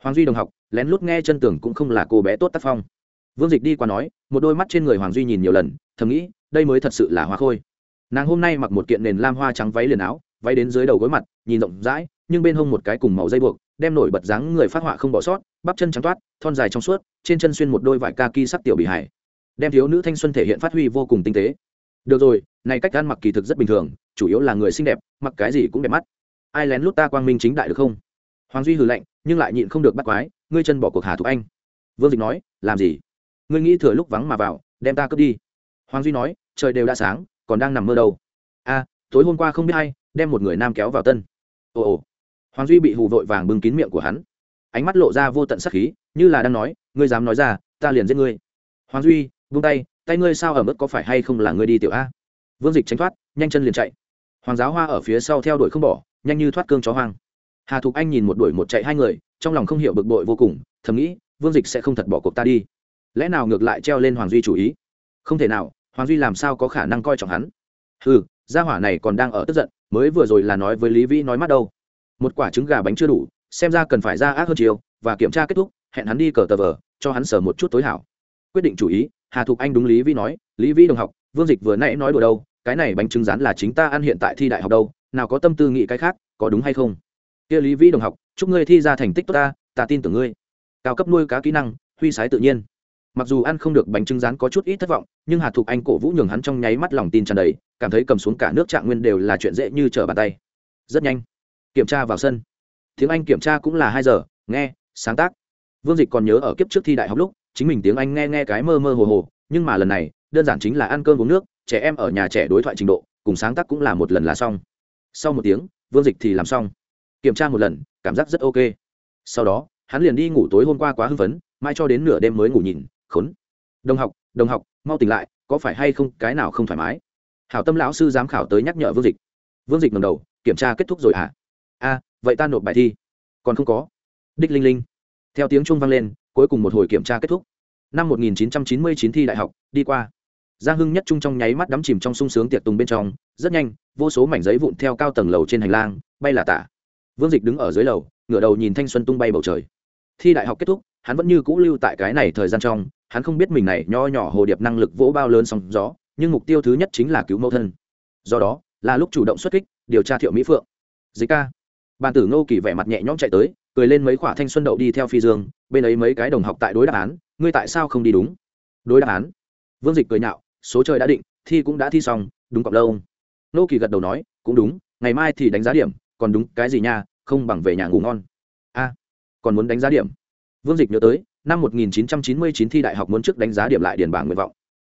Hoàng duy đồng học, lén lút nghe chân tường cũng không là cô bé tốt tác phong. Vương dịch đi qua nói, một đôi mắt trên người hoàng duy nhìn nhiều lần, thầm nghĩ, đây mới thật sự là hoa khôi. Nàng hôm nay mặc một kiện nền lam hoa trắng váy liền áo, váy đến dưới đầu gối mặt, nhìn rộng rãi, nhưng bên hông một cái cùng màu dây buộc, đem nổi bật dáng người phát họa không bỏ sót, bắp chân trắng toát, thon dài trong suốt, trên chân xuyên một đôi vải ca ki sắc tiểu bị hải đem thiếu nữ thanh xuân thể hiện phát huy vô cùng tinh tế. Được rồi này cách ăn mặc kỳ thực rất bình thường, chủ yếu là người xinh đẹp, mặc cái gì cũng đẹp mắt. Ai lén lút ta quang minh chính đại được không? Hoàng duy hừ lạnh, nhưng lại nhịn không được bắt quái, ngươi chân bỏ cuộc hà thục anh. Vương dịch nói, làm gì? Ngươi nghĩ thừa lúc vắng mà vào, đem ta cướp đi. Hoàng duy nói, trời đều đã sáng, còn đang nằm mơ đâu. A, tối hôm qua không biết hay đem một người nam kéo vào tân. Ồ ồ. Hoàng duy bị hù vội vàng bưng kín miệng của hắn. Ánh mắt lộ ra vô tận sắc khí, như là đang nói, ngươi dám nói ra, ta liền giết ngươi. Hoàng duy vung tay tay ngươi sao ở mức có phải hay không là ngươi đi tiểu a? Vương dịch tránh thoát, nhanh chân liền chạy. Hoàng giáo hoa ở phía sau theo đuổi không bỏ, nhanh như thoát cương chó hoang. Hà thục anh nhìn một đuổi một chạy hai người, trong lòng không hiểu bực bội vô cùng, thầm nghĩ, vương dịch sẽ không thật bỏ cuộc ta đi. Lẽ nào ngược lại treo lên hoàng duy chủ ý? Không thể nào, hoàng duy làm sao có khả năng coi trọng hắn? Ừ gia hỏa này còn đang ở tức giận, mới vừa rồi là nói với lý vĩ nói mắt đâu. Một quả trứng gà bánh chưa đủ, xem ra cần phải ra ác hơn chiều, và kiểm tra kết thúc, hẹn hắn đi cờ tờ vờ, cho hắn sở một chút tối hảo. Quyết định chủ ý, hà thục anh đúng lý vĩ nói, lý vĩ đồng học vương dịch vừa nãy nói đùa đâu, cái này bánh trứng rán là chính ta ăn hiện tại thi đại học đâu, nào có tâm tư nghĩ cái khác, có đúng hay không? Kia lý vĩ đồng học, chúc ngươi thi ra thành tích tốt ta ta tin tưởng ngươi. Cao cấp nuôi cá kỹ năng, huy sái tự nhiên. Mặc dù ăn không được bánh trứng rán có chút ít thất vọng, nhưng hà thục anh cổ vũ nhường hắn trong nháy mắt lòng tin tràn đầy, cảm thấy cầm xuống cả nước trạng nguyên đều là chuyện dễ như trở bàn tay. Rất nhanh, kiểm tra vào sân. Tiếng anh kiểm tra cũng là hai giờ, nghe, sáng tác. Vương dịch còn nhớ ở kiếp trước thi đại học lúc, chính mình tiếng anh nghe nghe cái mơ mơ hồ hồ, nhưng mà lần này đơn giản chính là ăn cơm uống nước, trẻ em ở nhà trẻ đối thoại trình độ, cùng sáng tác cũng là một lần là xong. Sau một tiếng, vương dịch thì làm xong. Kiểm tra một lần, cảm giác rất ok. Sau đó, hắn liền đi ngủ tối hôm qua quá hưng phấn mai cho đến nửa đêm mới ngủ nhìn, khốn. Đồng học đồng học, mau tỉnh lại, có phải hay không cái nào không thoải mái? Hảo tâm lão sư giám khảo tới nhắc nhở vương dịch. Vương dịch ngầm đầu, kiểm tra kết thúc rồi hả? A, vậy ta nộp bài thi. Còn không có. Đích linh linh. Theo tiếng trung vang lên, cuối cùng một hồi kiểm tra kết thúc. Năm 1999 thi đại học, đi qua giang hưng nhất trung trong nháy mắt đắm chìm trong sung sướng tiệc tùng bên trong, rất nhanh, vô số mảnh giấy vụn theo cao tầng lầu trên hành lang, bay là tả. Vương dịch đứng ở dưới lầu, ngửa đầu nhìn thanh xuân tung bay bầu trời. Thi đại học kết thúc, hắn vẫn như cũ lưu tại cái này thời gian trong, hắn không biết mình này nho nhỏ hồ điệp năng lực vỗ bao lớn sóng gió, nhưng mục tiêu thứ nhất chính là cứu mẫu thân. Do đó, là lúc chủ động xuất kích, điều tra thiệu mỹ phượng. Dịch ca. Bàn tử ngô kỳ vẻ mặt nhẹ nhõm chạy tới, cười lên mấy khoả thanh xuân đậu đi theo phi dương, bên ấy mấy cái đồng học tại đối đáp án, ngươi tại sao không đi đúng? Đối đáp án. Vương dịch cười nhạo số trời đã định, thi cũng đã thi xong, đúng cọc lâu nô kỳ gật đầu nói, cũng đúng, ngày mai thì đánh giá điểm, còn đúng cái gì nha, không bằng về nhà ngủ ngon. A, còn muốn đánh giá điểm. Vương dịch nhớ tới, năm 1999 thi đại học muốn trước đánh giá điểm lại điền bảng nguyện vọng.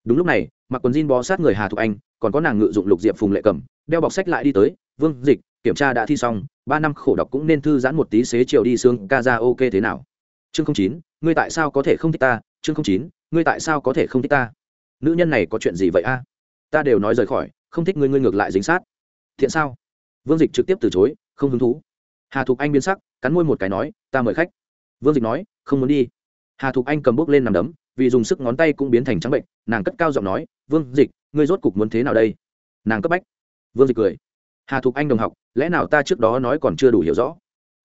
Đúng lúc này, mặc quần jean bó sát người hà thục anh, còn có nàng ngự dụng lục diệp phùng lệ cầm, đeo bọc sách lại đi tới, vương dịch, kiểm tra đã thi xong, ba năm khổ đọc cũng nên thư giãn một tí xế chiều đi xương, ca ra ok thế nào? Chương không chín, ngươi tại sao có thể không thích ta? Chương không chín, ngươi tại sao có thể không thích ta? Nữ nhân này có chuyện gì vậy a? Ta đều nói rời khỏi, không thích ngươi ngươi ngược lại dính sát. Thiện sao? Vương dịch trực tiếp từ chối, không hứng thú. Hà thục anh biến sắc, cắn môi một cái nói, ta mời khách. Vương dịch nói, không muốn đi. Hà thục anh cầm bốc lên nằm đấm, vì dùng sức ngón tay cũng biến thành trắng bệnh, nàng cất cao giọng nói, vương dịch, ngươi rốt cục muốn thế nào đây? Nàng cấp bách. Vương dịch cười. Hà thục anh đồng học, lẽ nào ta trước đó nói còn chưa đủ hiểu rõ?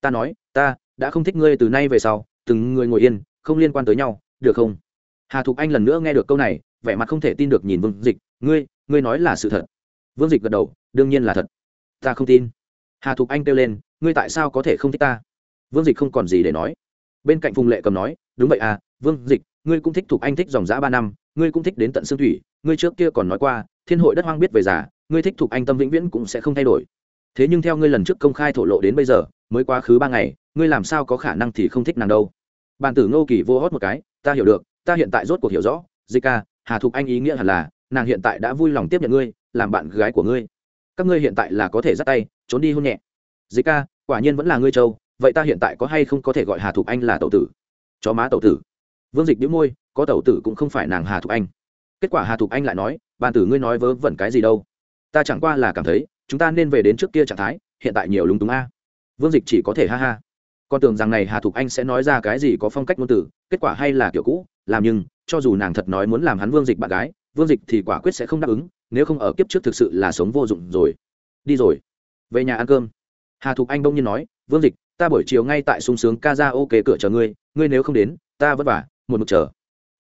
Ta nói, ta đã không thích ngươi từ nay về sau, từng người ngồi yên, không liên quan tới nhau, được không? Hà thục anh lần nữa nghe được câu này vẻ mặt không thể tin được nhìn vương dịch ngươi ngươi nói là sự thật. Vương dịch gật đầu đương nhiên là thật. Ta không tin. Hà thục anh kêu lên ngươi tại sao có thể không thích ta? Vương dịch không còn gì để nói. Bên cạnh phùng lệ cầm nói đúng vậy à vương dịch ngươi cũng thích thục anh thích dòng giã ba năm ngươi cũng thích đến tận xương thủy ngươi trước kia còn nói qua thiên hội đất hoang biết về già ngươi thích thục anh tâm vĩnh viễn cũng sẽ không thay đổi. Thế nhưng theo ngươi lần trước công khai thổ lộ đến bây giờ mới quá khứ ba ngày ngươi làm sao có khả năng thì không thích nàng đâu? Bàn tử ngô kỳ vô hót một cái ta hiểu được ta hiện tại rốt cuộc hiểu rõ Zika, hà thục anh ý nghĩa hẳn là nàng hiện tại đã vui lòng tiếp nhận ngươi làm bạn gái của ngươi. Các ngươi hiện tại là có thể dắt tay trốn đi hôn nhẹ. Zika, quả nhiên vẫn là ngươi châu vậy ta hiện tại có hay không có thể gọi hà thục anh là tẩu tử? Chó má tẩu tử. Vương dịch đĩu môi có tẩu tử cũng không phải nàng hà thục anh. Kết quả hà thục anh lại nói bàn tử ngươi nói vớ vẩn cái gì đâu? Ta chẳng qua là cảm thấy chúng ta nên về đến trước kia trạng thái hiện tại nhiều lúng túng a. Vương dịch chỉ có thể ha ha con tưởng rằng này hà thục anh sẽ nói ra cái gì có phong cách ngôn từ, kết quả hay là kiểu cũ, làm nhưng, cho dù nàng thật nói muốn làm hắn vương dịch bạn gái, vương dịch thì quả quyết sẽ không đáp ứng, nếu không ở kiếp trước thực sự là sống vô dụng rồi. Đi rồi. Về nhà ăn cơm. Hà thục anh bỗng nhiên nói, vương dịch, ta buổi chiều ngay tại sung sướng ca ra ok cửa chờ ngươi ngươi nếu không đến, ta vất vả, một mực chờ.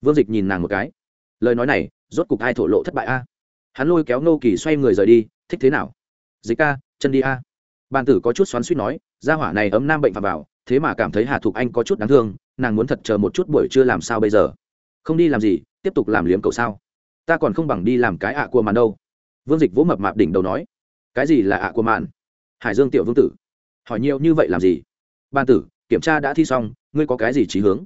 Vương dịch nhìn nàng một cái. Lời nói này, rốt cục ai thổ lộ thất bại a. Hắn lôi kéo nô kỳ xoay người rời đi, thích thế nào? Dịch ca, chân đi a. Bàn tử có chút xoắn suýt nói, gia hỏa này ấm nam bệnh phạm vào thế mà cảm thấy hà thục anh có chút đáng thương, nàng muốn thật chờ một chút buổi trưa làm sao bây giờ? Không đi làm gì, tiếp tục làm liếm cầu sao? Ta còn không bằng đi làm cái ạ của màn đâu. Vương dịch vỗ mập mạp đỉnh đầu nói. Cái gì là ạ của màn? Hải dương tiểu vương tử. Hỏi nhiều như vậy làm gì? Ban tử, kiểm tra đã thi xong, ngươi có cái gì trí hướng?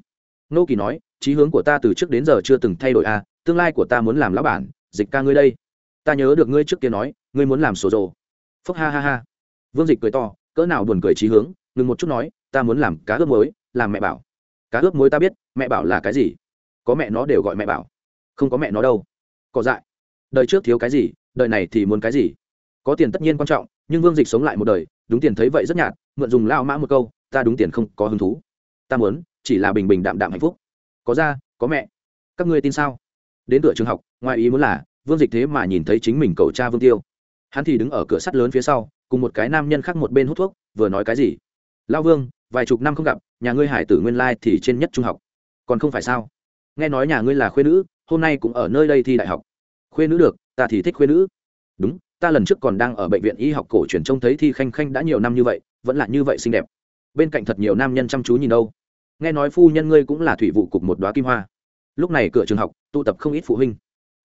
Nô kỳ nói, chí hướng của ta từ trước đến giờ chưa từng thay đổi a tương lai của ta muốn làm lão bản, dịch ca ngươi đây. Ta nhớ được ngươi trước kia nói, ngươi muốn làm sổ rồ phúc ha ha ha. Vương dịch cười to, cỡ nào buồn cười trí hướng ngừng một chút nói, ta muốn làm cá ướp muối, làm mẹ bảo. Cá ướp muối ta biết, mẹ bảo là cái gì? Có mẹ nó đều gọi mẹ bảo. Không có mẹ nó đâu. Có dại. Đời trước thiếu cái gì, đời này thì muốn cái gì? Có tiền tất nhiên quan trọng, nhưng vương dịch sống lại một đời, đúng tiền thấy vậy rất nhạt, mượn dùng lao mã một câu, ta đúng tiền không có hứng thú. Ta muốn, chỉ là bình bình đạm đạm hạnh phúc. Có ra, có mẹ. Các ngươi tin sao? Đến cửa trường học, ngoài ý muốn là, vương dịch thế mà nhìn thấy chính mình cầu cha vương tiêu. Hắn thì đứng ở cửa sắt lớn phía sau, cùng một cái nam nhân khác một bên hút thuốc, vừa nói cái gì? Lao vương, vài chục năm không gặp, nhà ngươi hải tử nguyên lai thì trên nhất trung học. Còn không phải sao? Nghe nói nhà ngươi là khuê nữ, hôm nay cũng ở nơi đây thi đại học. Khuê nữ được, ta thì thích khuê nữ. Đúng, ta lần trước còn đang ở bệnh viện y học cổ truyền trông thấy thi khanh khanh đã nhiều năm như vậy, vẫn là như vậy xinh đẹp. Bên cạnh thật nhiều nam nhân chăm chú nhìn đâu. Nghe nói phu nhân ngươi cũng là thủy vụ cục một đoá kim hoa. Lúc này cửa trường học, tụ tập không ít phụ huynh.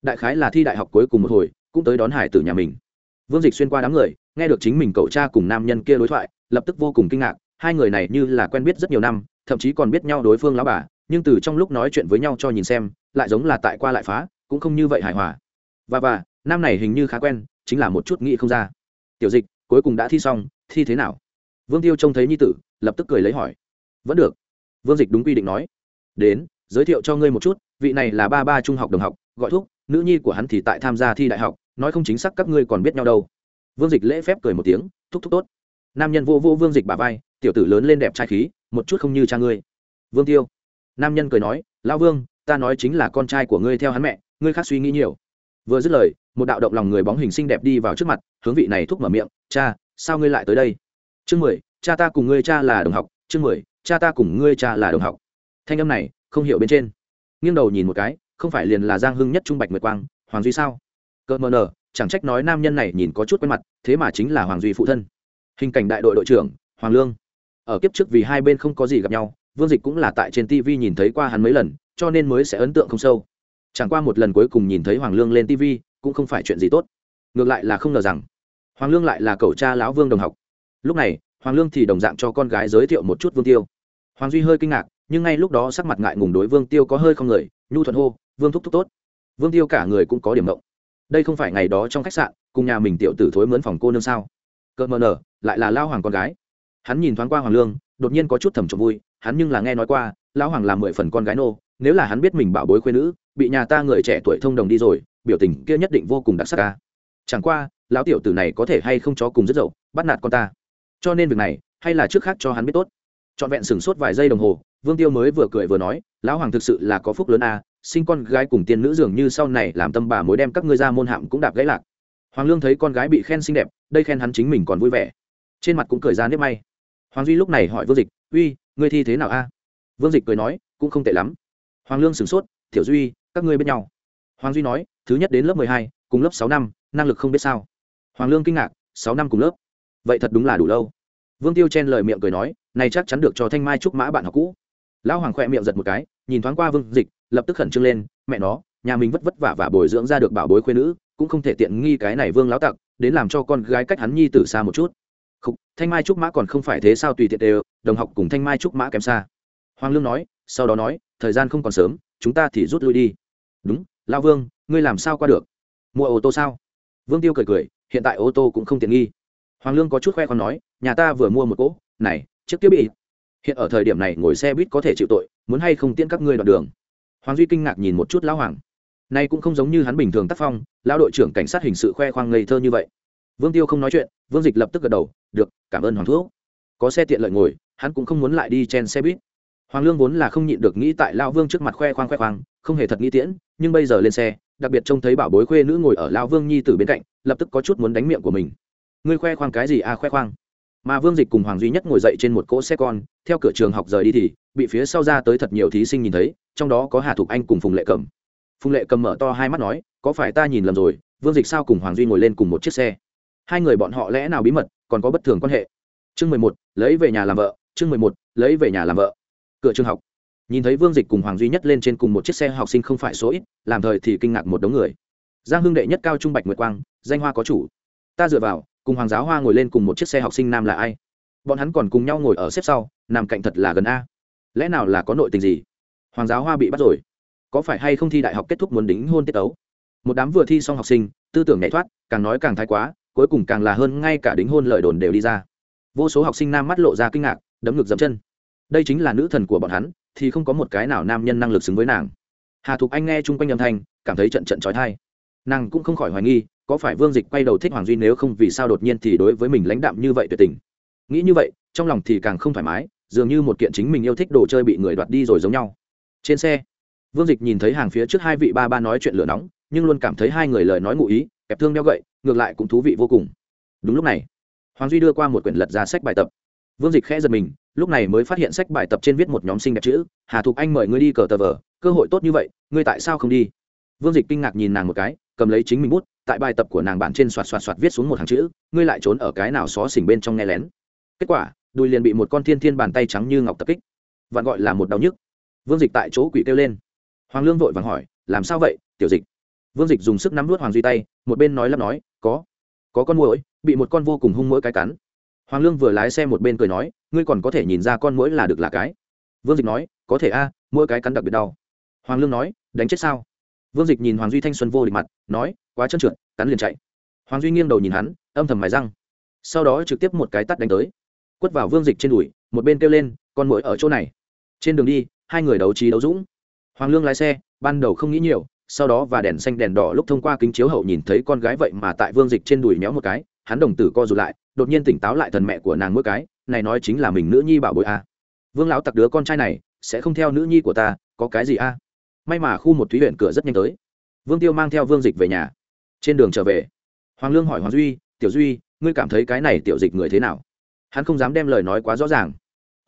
Đại khái là thi đại học cuối cùng một hồi, cũng tới đón hải tử nhà mình. Vương dịch xuyên qua đám người, nghe được chính mình cậu cha cùng nam nhân kia đối thoại, lập tức vô cùng kinh ngạc hai người này như là quen biết rất nhiều năm, thậm chí còn biết nhau đối phương lão bà, nhưng từ trong lúc nói chuyện với nhau cho nhìn xem, lại giống là tại qua lại phá, cũng không như vậy hài hòa. Và và nam này hình như khá quen, chính là một chút nghĩ không ra. Tiểu dịch, cuối cùng đã thi xong, thi thế nào? Vương tiêu trông thấy nhi tử, lập tức cười lấy hỏi. Vẫn được. Vương dịch đúng quy định nói. Đến, giới thiệu cho ngươi một chút, vị này là ba ba trung học đồng học, gọi thuốc nữ nhi của hắn thì tại tham gia thi đại học, nói không chính xác các ngươi còn biết nhau đâu. Vương dịch lễ phép cười một tiếng, thúc thúc tốt. Nam nhân vô vô vương dịch bà vai tiểu tử lớn lên đẹp trai khí, một chút không như cha ngươi. Vương tiêu, nam nhân cười nói, lão vương, ta nói chính là con trai của ngươi theo hắn mẹ, ngươi khác suy nghĩ nhiều. Vừa dứt lời, một đạo động lòng người bóng hình xinh đẹp đi vào trước mặt, hướng vị này thúc mở miệng, cha, sao ngươi lại tới đây? Chương mười, cha ta cùng ngươi cha là đồng học, chương mười, cha ta cùng ngươi cha là đồng học. Thanh âm này không hiểu bên trên. Nghiêng đầu nhìn một cái, không phải liền là giang hưng nhất trung bạch nguyệt quang, hoàng duy sao? Cợt mờ nờ chẳng trách nói nam nhân này nhìn có chút quen mặt, thế mà chính là hoàng duy phụ thân. Hình cảnh đại đội đội trưởng, hoàng lương ở kiếp trước vì hai bên không có gì gặp nhau, vương dịch cũng là tại trên tv nhìn thấy qua hắn mấy lần, cho nên mới sẽ ấn tượng không sâu. Chẳng qua một lần cuối cùng nhìn thấy hoàng lương lên tv cũng không phải chuyện gì tốt. Ngược lại là không ngờ rằng, hoàng lương lại là cậu cha lão vương đồng học. Lúc này, hoàng lương thì đồng dạng cho con gái giới thiệu một chút vương tiêu. Hoàng duy hơi kinh ngạc, nhưng ngay lúc đó sắc mặt ngại ngùng đối vương tiêu có hơi không người, nhu thuận hô, vương thúc thúc tốt. Vương tiêu cả người cũng có điểm mộng đây không phải ngày đó trong khách sạn, cùng nhà mình tiểu tử thối mướn phòng cô nương sao? Cợt mờ nở, lại là lao hoàng con gái hắn nhìn thoáng qua hoàng lương, đột nhiên có chút thầm trộm vui, hắn nhưng là nghe nói qua, lão hoàng là mười phần con gái nô, nếu là hắn biết mình bảo bối khuyên nữ, bị nhà ta người trẻ tuổi thông đồng đi rồi, biểu tình kia nhất định vô cùng đặc sắc ca. Chẳng qua, lão tiểu tử này có thể hay không chó cùng rất dậu, bắt nạt con ta. Cho nên việc này, hay là trước khác cho hắn biết tốt. Trọn vẹn sửng sốt vài giây đồng hồ, vương tiêu mới vừa cười vừa nói, lão hoàng thực sự là có phúc lớn a, sinh con gái cùng tiên nữ dường như sau này làm tâm bà mối đem các ngươi ra môn hạm cũng đạp gãy lạc. Hoàng lương thấy con gái bị khen xinh đẹp, đây khen hắn chính mình còn vui vẻ. Trên mặt cũng cười ra nếp may hoàng duy lúc này hỏi vương dịch, uy, ngươi thi thế nào a? Vương dịch cười nói, cũng không tệ lắm. Hoàng lương sửng sốt, tiểu duy, các ngươi bên nhau. Hoàng duy nói, thứ nhất đến lớp mười hai, cùng lớp sáu năm, năng lực không biết sao. Hoàng lương kinh ngạc, sáu năm cùng lớp? Vậy thật đúng là đủ lâu. Vương tiêu chen lời miệng cười nói, này chắc chắn được cho thanh mai trúc mã bạn học cũ. Lão hoàng khoe miệng giật một cái, nhìn thoáng qua vương dịch, lập tức khẩn trương lên, mẹ nó, nhà mình vất vất vả và bồi dưỡng ra được bảo bối khuyên nữ, cũng không thể tiện nghi cái này vương lão tặc, đến làm cho con gái cách hắn nhi từ xa một chút thanh mai trúc mã còn không phải thế sao tùy tiện đều, đồng học cùng thanh mai trúc mã kém xa. Hoàng lương nói, sau đó nói, thời gian không còn sớm, chúng ta thì rút lui đi. Đúng lao vương, ngươi làm sao qua được? Mua ô tô sao? Vương tiêu cười cười, hiện tại ô tô cũng không tiện nghi. Hoàng lương có chút khoe con nói, nhà ta vừa mua một cỗ, này, chiếc tiêu bị. Hiện ở thời điểm này ngồi xe buýt có thể chịu tội, muốn hay không tiễn các ngươi đoạn đường. Hoàng duy kinh ngạc nhìn một chút lão hoàng. Nay cũng không giống như hắn bình thường tác phong, lão đội trưởng cảnh sát hình sự khoe khoang ngây thơ như vậy vương tiêu không nói chuyện, vương dịch lập tức gật đầu, được, cảm ơn hoàng thuốc có xe tiện lợi ngồi, hắn cũng không muốn lại đi chen xe buýt. Hoàng lương vốn là không nhịn được nghĩ tại lao vương trước mặt khoe khoang khoe khoang, không hề thật nghĩ tiễn, nhưng bây giờ lên xe, đặc biệt trông thấy bảo bối khuê nữ ngồi ở lao vương nhi từ bên cạnh, lập tức có chút muốn đánh miệng của mình. Ngươi khoe khoang cái gì à khoe khoang? Mà vương dịch cùng hoàng duy nhất ngồi dậy trên một cỗ xe con, theo cửa trường học rời đi thì, bị phía sau ra tới thật nhiều thí sinh nhìn thấy, trong đó có hà thục anh cùng phùng lệ cầm phùng lệ cầm mở to hai mắt nói, có phải ta nhìn lầm rồi? Vương dịch sao cùng hoàng duy ngồi lên cùng một chiếc xe? Hai người bọn họ lẽ nào bí mật, còn có bất thường quan hệ? Chương mười một, lấy về nhà làm vợ. Chương mười một, lấy về nhà làm vợ. Cửa trường học. Nhìn thấy vương dịch cùng hoàng duy nhất lên trên cùng một chiếc xe học sinh không phải số ít, làm thời thì kinh ngạc một đống người. Giang hưng đệ nhất cao trung bạch nguyệt quang, danh hoa có chủ. Ta dựa vào, cùng hoàng giáo hoa ngồi lên cùng một chiếc xe học sinh nam là ai? Bọn hắn còn cùng nhau ngồi ở xếp sau, nằm cạnh thật là gần a. Lẽ nào là có nội tình gì? Hoàng giáo hoa bị bắt rồi. Có phải hay không thi đại học kết thúc muốn đính hôn tiết ấu? Một đám vừa thi xong học sinh, tư tưởng nhảy thoát, càng nói càng thái quá cuối cùng càng là hơn ngay cả đính hôn lời đồn đều đi ra. Vô số học sinh nam mắt lộ ra kinh ngạc, đấm ngực dẫm chân. Đây chính là nữ thần của bọn hắn, thì không có một cái nào nam nhân năng lực xứng với nàng. Hà thục anh nghe chung quanh âm thanh, cảm thấy trận trận trói thai nàng cũng không khỏi hoài nghi, có phải vương dịch quay đầu thích hoàng duy nếu không vì sao đột nhiên thì đối với mình lãnh đạm như vậy tuyệt tình. Nghĩ như vậy, trong lòng thì càng không thoải mái, dường như một kiện chính mình yêu thích đồ chơi bị người đoạt đi rồi giống nhau. Trên xe, vương dịch nhìn thấy hàng phía trước hai vị ba ba nói chuyện lửa nóng, nhưng luôn cảm thấy hai người lời nói ngụ ý kẹp thương đeo gậy, ngược lại cũng thú vị vô cùng. Đúng lúc này, hoàng duy đưa qua một quyển lật ra sách bài tập. Vương dịch khẽ giật mình, lúc này mới phát hiện sách bài tập trên viết một nhóm sinh đẹp chữ, hà thục anh mời ngươi đi cờ tờ vờ, cơ hội tốt như vậy, ngươi tại sao không đi? Vương dịch kinh ngạc nhìn nàng một cái, cầm lấy chính mình bút, tại bài tập của nàng bản trên soạt soạt soạt viết xuống một hàng chữ, ngươi lại trốn ở cái nào xó xỉnh bên trong nghe lén? Kết quả, đùi liền bị một con thiên thiên bàn tay trắng như ngọc tập kích. Vạn gọi là một đau nhức. Vương dịch tại chỗ quỷ kêu lên. Hoàng lương vội vàng hỏi, làm sao vậy, tiểu dịch? Vương dịch dùng sức nắm vút hoàng duy tay một bên nói lắp nói có có con mũi bị một con vô cùng hung mũi cái cắn. Hoàng lương vừa lái xe một bên cười nói ngươi còn có thể nhìn ra con mũi là được là cái. Vương dịch nói có thể a à, mỗi cái cắn đặc biệt đau. Hoàng lương nói đánh chết sao? Vương dịch nhìn hoàng duy thanh xuân vô địch mặt nói quá trơn trượt cắn liền chạy. Hoàng duy nghiêng đầu nhìn hắn âm thầm mài răng. Sau đó trực tiếp một cái tắt đánh tới. Quất vào vương dịch trên đùi một bên kêu lên con mũi ở chỗ này. Trên đường đi hai người đấu trí đấu dũng. Hoàng lương lái xe ban đầu không nghĩ nhiều sau đó và đèn xanh đèn đỏ lúc thông qua kính chiếu hậu nhìn thấy con gái vậy mà tại vương dịch trên đùi méo một cái, hắn đồng tử co rụt lại, đột nhiên tỉnh táo lại thần mẹ của nàng mỗi cái, này nói chính là mình nữ nhi bảo bội a. Vương lão tặc đứa con trai này, sẽ không theo nữ nhi của ta, có cái gì a? May mà khu một thúy huyện cửa rất nhanh tới. Vương tiêu mang theo vương dịch về nhà. Trên đường trở về, hoàng lương hỏi hoàng duy, tiểu duy, ngươi cảm thấy cái này tiểu dịch người thế nào? Hắn không dám đem lời nói quá rõ ràng.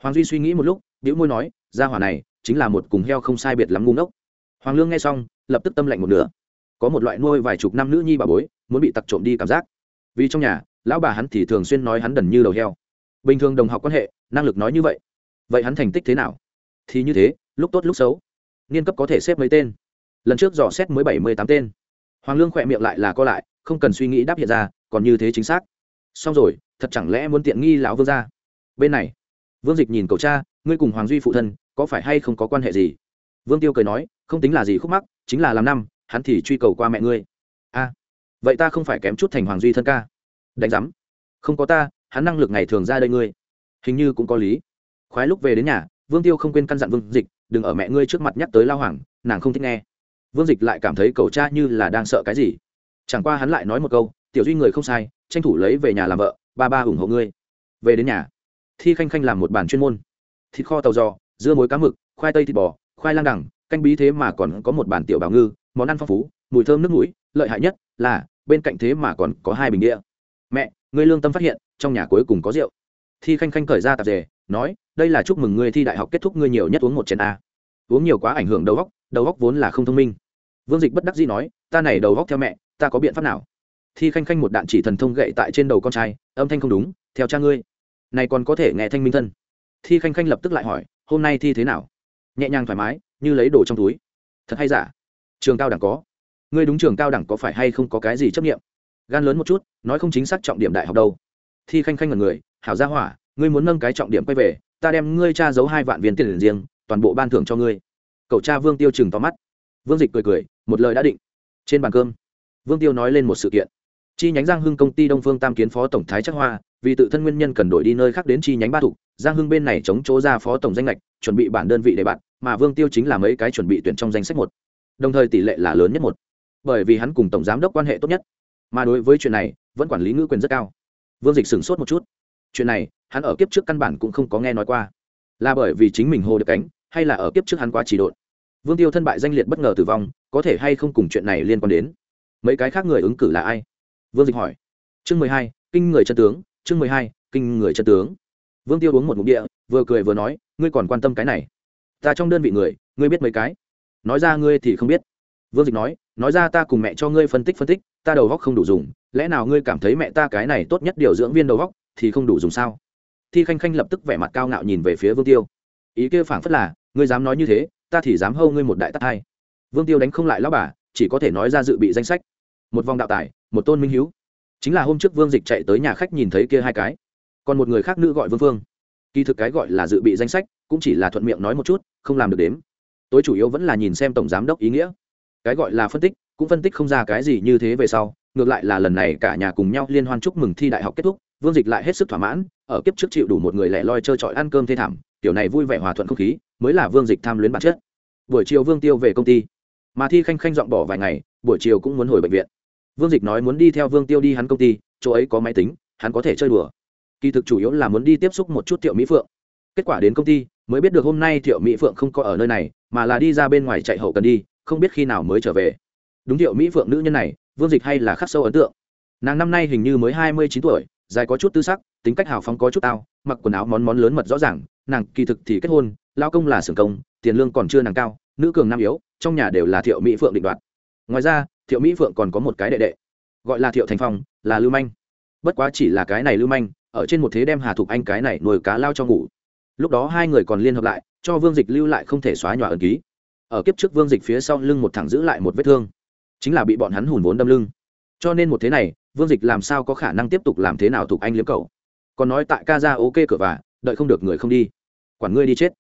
Hoàng duy suy nghĩ một lúc đĩu môi nói ra hỏa này, chính là một cùng heo không sai biệt lắm ngu ngốc. Hoàng lương nghe xong lập tức tâm lạnh một nửa. Có một loại nuôi vài chục năm nữ nhi bà bối, muốn bị tặc trộm đi cảm giác. Vì trong nhà, lão bà hắn thì thường xuyên nói hắn đần như đầu heo. Bình thường đồng học quan hệ, năng lực nói như vậy. Vậy hắn thành tích thế nào? Thì như thế, lúc tốt lúc xấu. Niên cấp có thể xếp mấy tên? Lần trước dò xét mới bảy mươi tám tên. Hoàng lương khỏe miệng lại là co lại, không cần suy nghĩ đáp hiện ra, còn như thế chính xác. Xong rồi, thật chẳng lẽ muốn tiện nghi lão vương ra bên này, vương dịch nhìn cậu cha, ngươi cùng hoàng duy phụ thân, có phải hay không có quan hệ gì? Vương tiêu cười nói không tính là gì khúc mắc, chính là làm năm, hắn thì truy cầu qua mẹ ngươi. A, vậy ta không phải kém chút thành hoàng duy thân ca. Đánh giám. Không có ta, hắn năng lực ngày thường ra đây ngươi. Hình như cũng có lý. Khoái lúc về đến nhà, vương tiêu không quên căn dặn vương dịch, đừng ở mẹ ngươi trước mặt nhắc tới lao hoàng, nàng không thích nghe. Vương dịch lại cảm thấy cầu cha như là đang sợ cái gì. Chẳng qua hắn lại nói một câu, tiểu duy người không sai, tranh thủ lấy về nhà làm vợ, ba ba ủng hộ ngươi. Về đến nhà, thi khanh khanh làm một bàn chuyên môn. Thịt kho tàu giò, dưa muối cá mực, khoai tây thịt bò, khoai lang đẳng canh bí thế mà còn có một bàn tiểu bào ngư, món ăn phong phú, mùi thơm nước mũi, lợi hại nhất là, bên cạnh thế mà còn có hai bình đĩa. Mẹ, ngươi lương tâm phát hiện, trong nhà cuối cùng có rượu. Thi khanh khanh cởi ra tạp dề, nói, đây là chúc mừng ngươi thi đại học kết thúc ngươi nhiều nhất uống một chén a. Uống nhiều quá ảnh hưởng đầu góc đầu góc vốn là không thông minh. Vương dịch bất đắc dĩ nói, ta này đầu góc theo mẹ, ta có biện pháp nào? Thi khanh khanh một đạn chỉ thần thông gậy tại trên đầu con trai, âm thanh không đúng, theo cha ngươi. Này còn có thể nghe thanh minh thân. Thi khanh khanh lập tức lại hỏi, hôm nay thi thế nào? Nhẹ nhàng thoải mái, như lấy đồ trong túi. Thật hay giả? Trường cao đẳng có. Ngươi đúng trường cao đẳng có phải hay không có cái gì chấp nghiệm gan lớn một chút, nói không chính xác trọng điểm đại học đâu. Thi khanh khanh là người, hảo gia hỏa, ngươi muốn nâng cái trọng điểm quay về, ta đem ngươi cha giấu hai vạn viên tiền riêng, toàn bộ ban thưởng cho ngươi. Cậu cha vương tiêu chừng tóm mắt. Vương dịch cười cười, một lời đã định. Trên bàn cơm, vương tiêu nói lên một sự kiện chi nhánh giang hưng công ty đông phương tam kiến phó tổng thái chắc hoa, vì tự thân nguyên nhân cần đổi đi nơi khác đến chi nhánh ba thục, giang hưng bên này chống chỗ ra phó tổng danh lệch chuẩn bị bản đơn vị để bạn, mà vương tiêu chính là mấy cái chuẩn bị tuyển trong danh sách một. Đồng thời tỷ lệ là lớn nhất một. Bởi vì hắn cùng tổng giám đốc quan hệ tốt nhất. Mà đối với chuyện này, vẫn quản lý ngữ quyền rất cao. Vương dịch sửng sốt một chút. Chuyện này, hắn ở kiếp trước căn bản cũng không có nghe nói qua. Là bởi vì chính mình hô được cánh, hay là ở kiếp trước hắn quá chỉ độn? Vương tiêu thân bại danh liệt bất ngờ tử vong, có thể hay không cùng chuyện này liên quan đến? Mấy cái khác người ứng cử là ai? Vương dịch hỏi. Chương mười hai, kinh người chân tướng, chương mười hai, kinh người chân tướng. Vương tiêu uống một mục địa, vừa cười vừa nói, ngươi còn quan tâm cái này. Ta trong đơn vị người, ngươi biết mấy cái. Nói ra ngươi thì không biết. Vương dịch nói nói ra ta cùng mẹ cho ngươi phân tích phân tích, ta đầu góc không đủ dùng, lẽ nào ngươi cảm thấy mẹ ta cái này tốt nhất điều dưỡng viên đầu góc, thì không đủ dùng sao? Thi khanh khanh lập tức vẻ mặt cao ngạo nhìn về phía vương tiêu. Ý kia phảng phất là, ngươi dám nói như thế, ta thì dám hâu ngươi một đại tắc hai. Vương tiêu đánh không lại lão bà, chỉ có thể nói ra dự bị danh sách. Một vòng đạo tài một tôn minh hiếu. Chính là hôm trước vương dịch chạy tới nhà khách nhìn thấy kia hai cái. Còn một người khác nữ gọi vương phương. Kỳ thực cái gọi là dự bị danh sách, cũng chỉ là thuận miệng nói một chút, không làm được đếm. Tối chủ yếu vẫn là nhìn xem tổng giám đốc ý nghĩa. Cái gọi là phân tích, cũng phân tích không ra cái gì như thế về sau, ngược lại là lần này cả nhà cùng nhau liên hoan chúc mừng thi đại học kết thúc, vương dịch lại hết sức thỏa mãn, ở kiếp trước chịu đủ một người lẻ loi trơ trọi ăn cơm thê thảm, kiểu này vui vẻ hòa thuận không khí, mới là vương dịch tham luyến bản chất. Buổi chiều vương tiêu về công ty. Mà thi khanh khanh dọn bỏ vài ngày, buổi chiều cũng muốn hồi bệnh viện vương dịch nói muốn đi theo vương tiêu đi hắn công ty, chỗ ấy có máy tính, hắn có thể chơi đùa. Kỳ thực chủ yếu là muốn đi tiếp xúc một chút thiệu mỹ phượng. Kết quả đến công ty, mới biết được hôm nay thiệu mỹ phượng không có ở nơi này, mà là đi ra bên ngoài chạy hậu cần đi, không biết khi nào mới trở về. Đúng thiệu mỹ phượng nữ nhân này, vương dịch hay là khắc sâu ấn tượng. Nàng năm nay hình như mới hai mươi chín tuổi, dài có chút tư sắc, tính cách hào phóng có chút tao, mặc quần áo món món lớn mật rõ ràng, nàng kỳ thực thì kết hôn, lao công là xưởng công, tiền lương còn chưa nàng cao, nữ cường nam yếu, trong nhà đều là thiệu mỹ phượng định đoạt ngoài ra, thiệu mỹ phượng còn có một cái đệ đệ, gọi là thiệu thành phong, là lưu manh. Bất quá chỉ là cái này lưu manh, ở trên một thế đem hà thục anh cái này nuôi cá lao cho ngủ. Lúc đó hai người còn liên hợp lại, cho vương dịch lưu lại không thể xóa nhòa ẩn ký. Ở kiếp trước vương dịch phía sau lưng một thẳng giữ lại một vết thương, chính là bị bọn hắn hùn vốn đâm lưng. Cho nên một thế này, vương dịch làm sao có khả năng tiếp tục làm thế nào thục anh liếm cầu còn nói tại ca ra ok cửa và, đợi không được người không đi. Quản ngươi đi chết.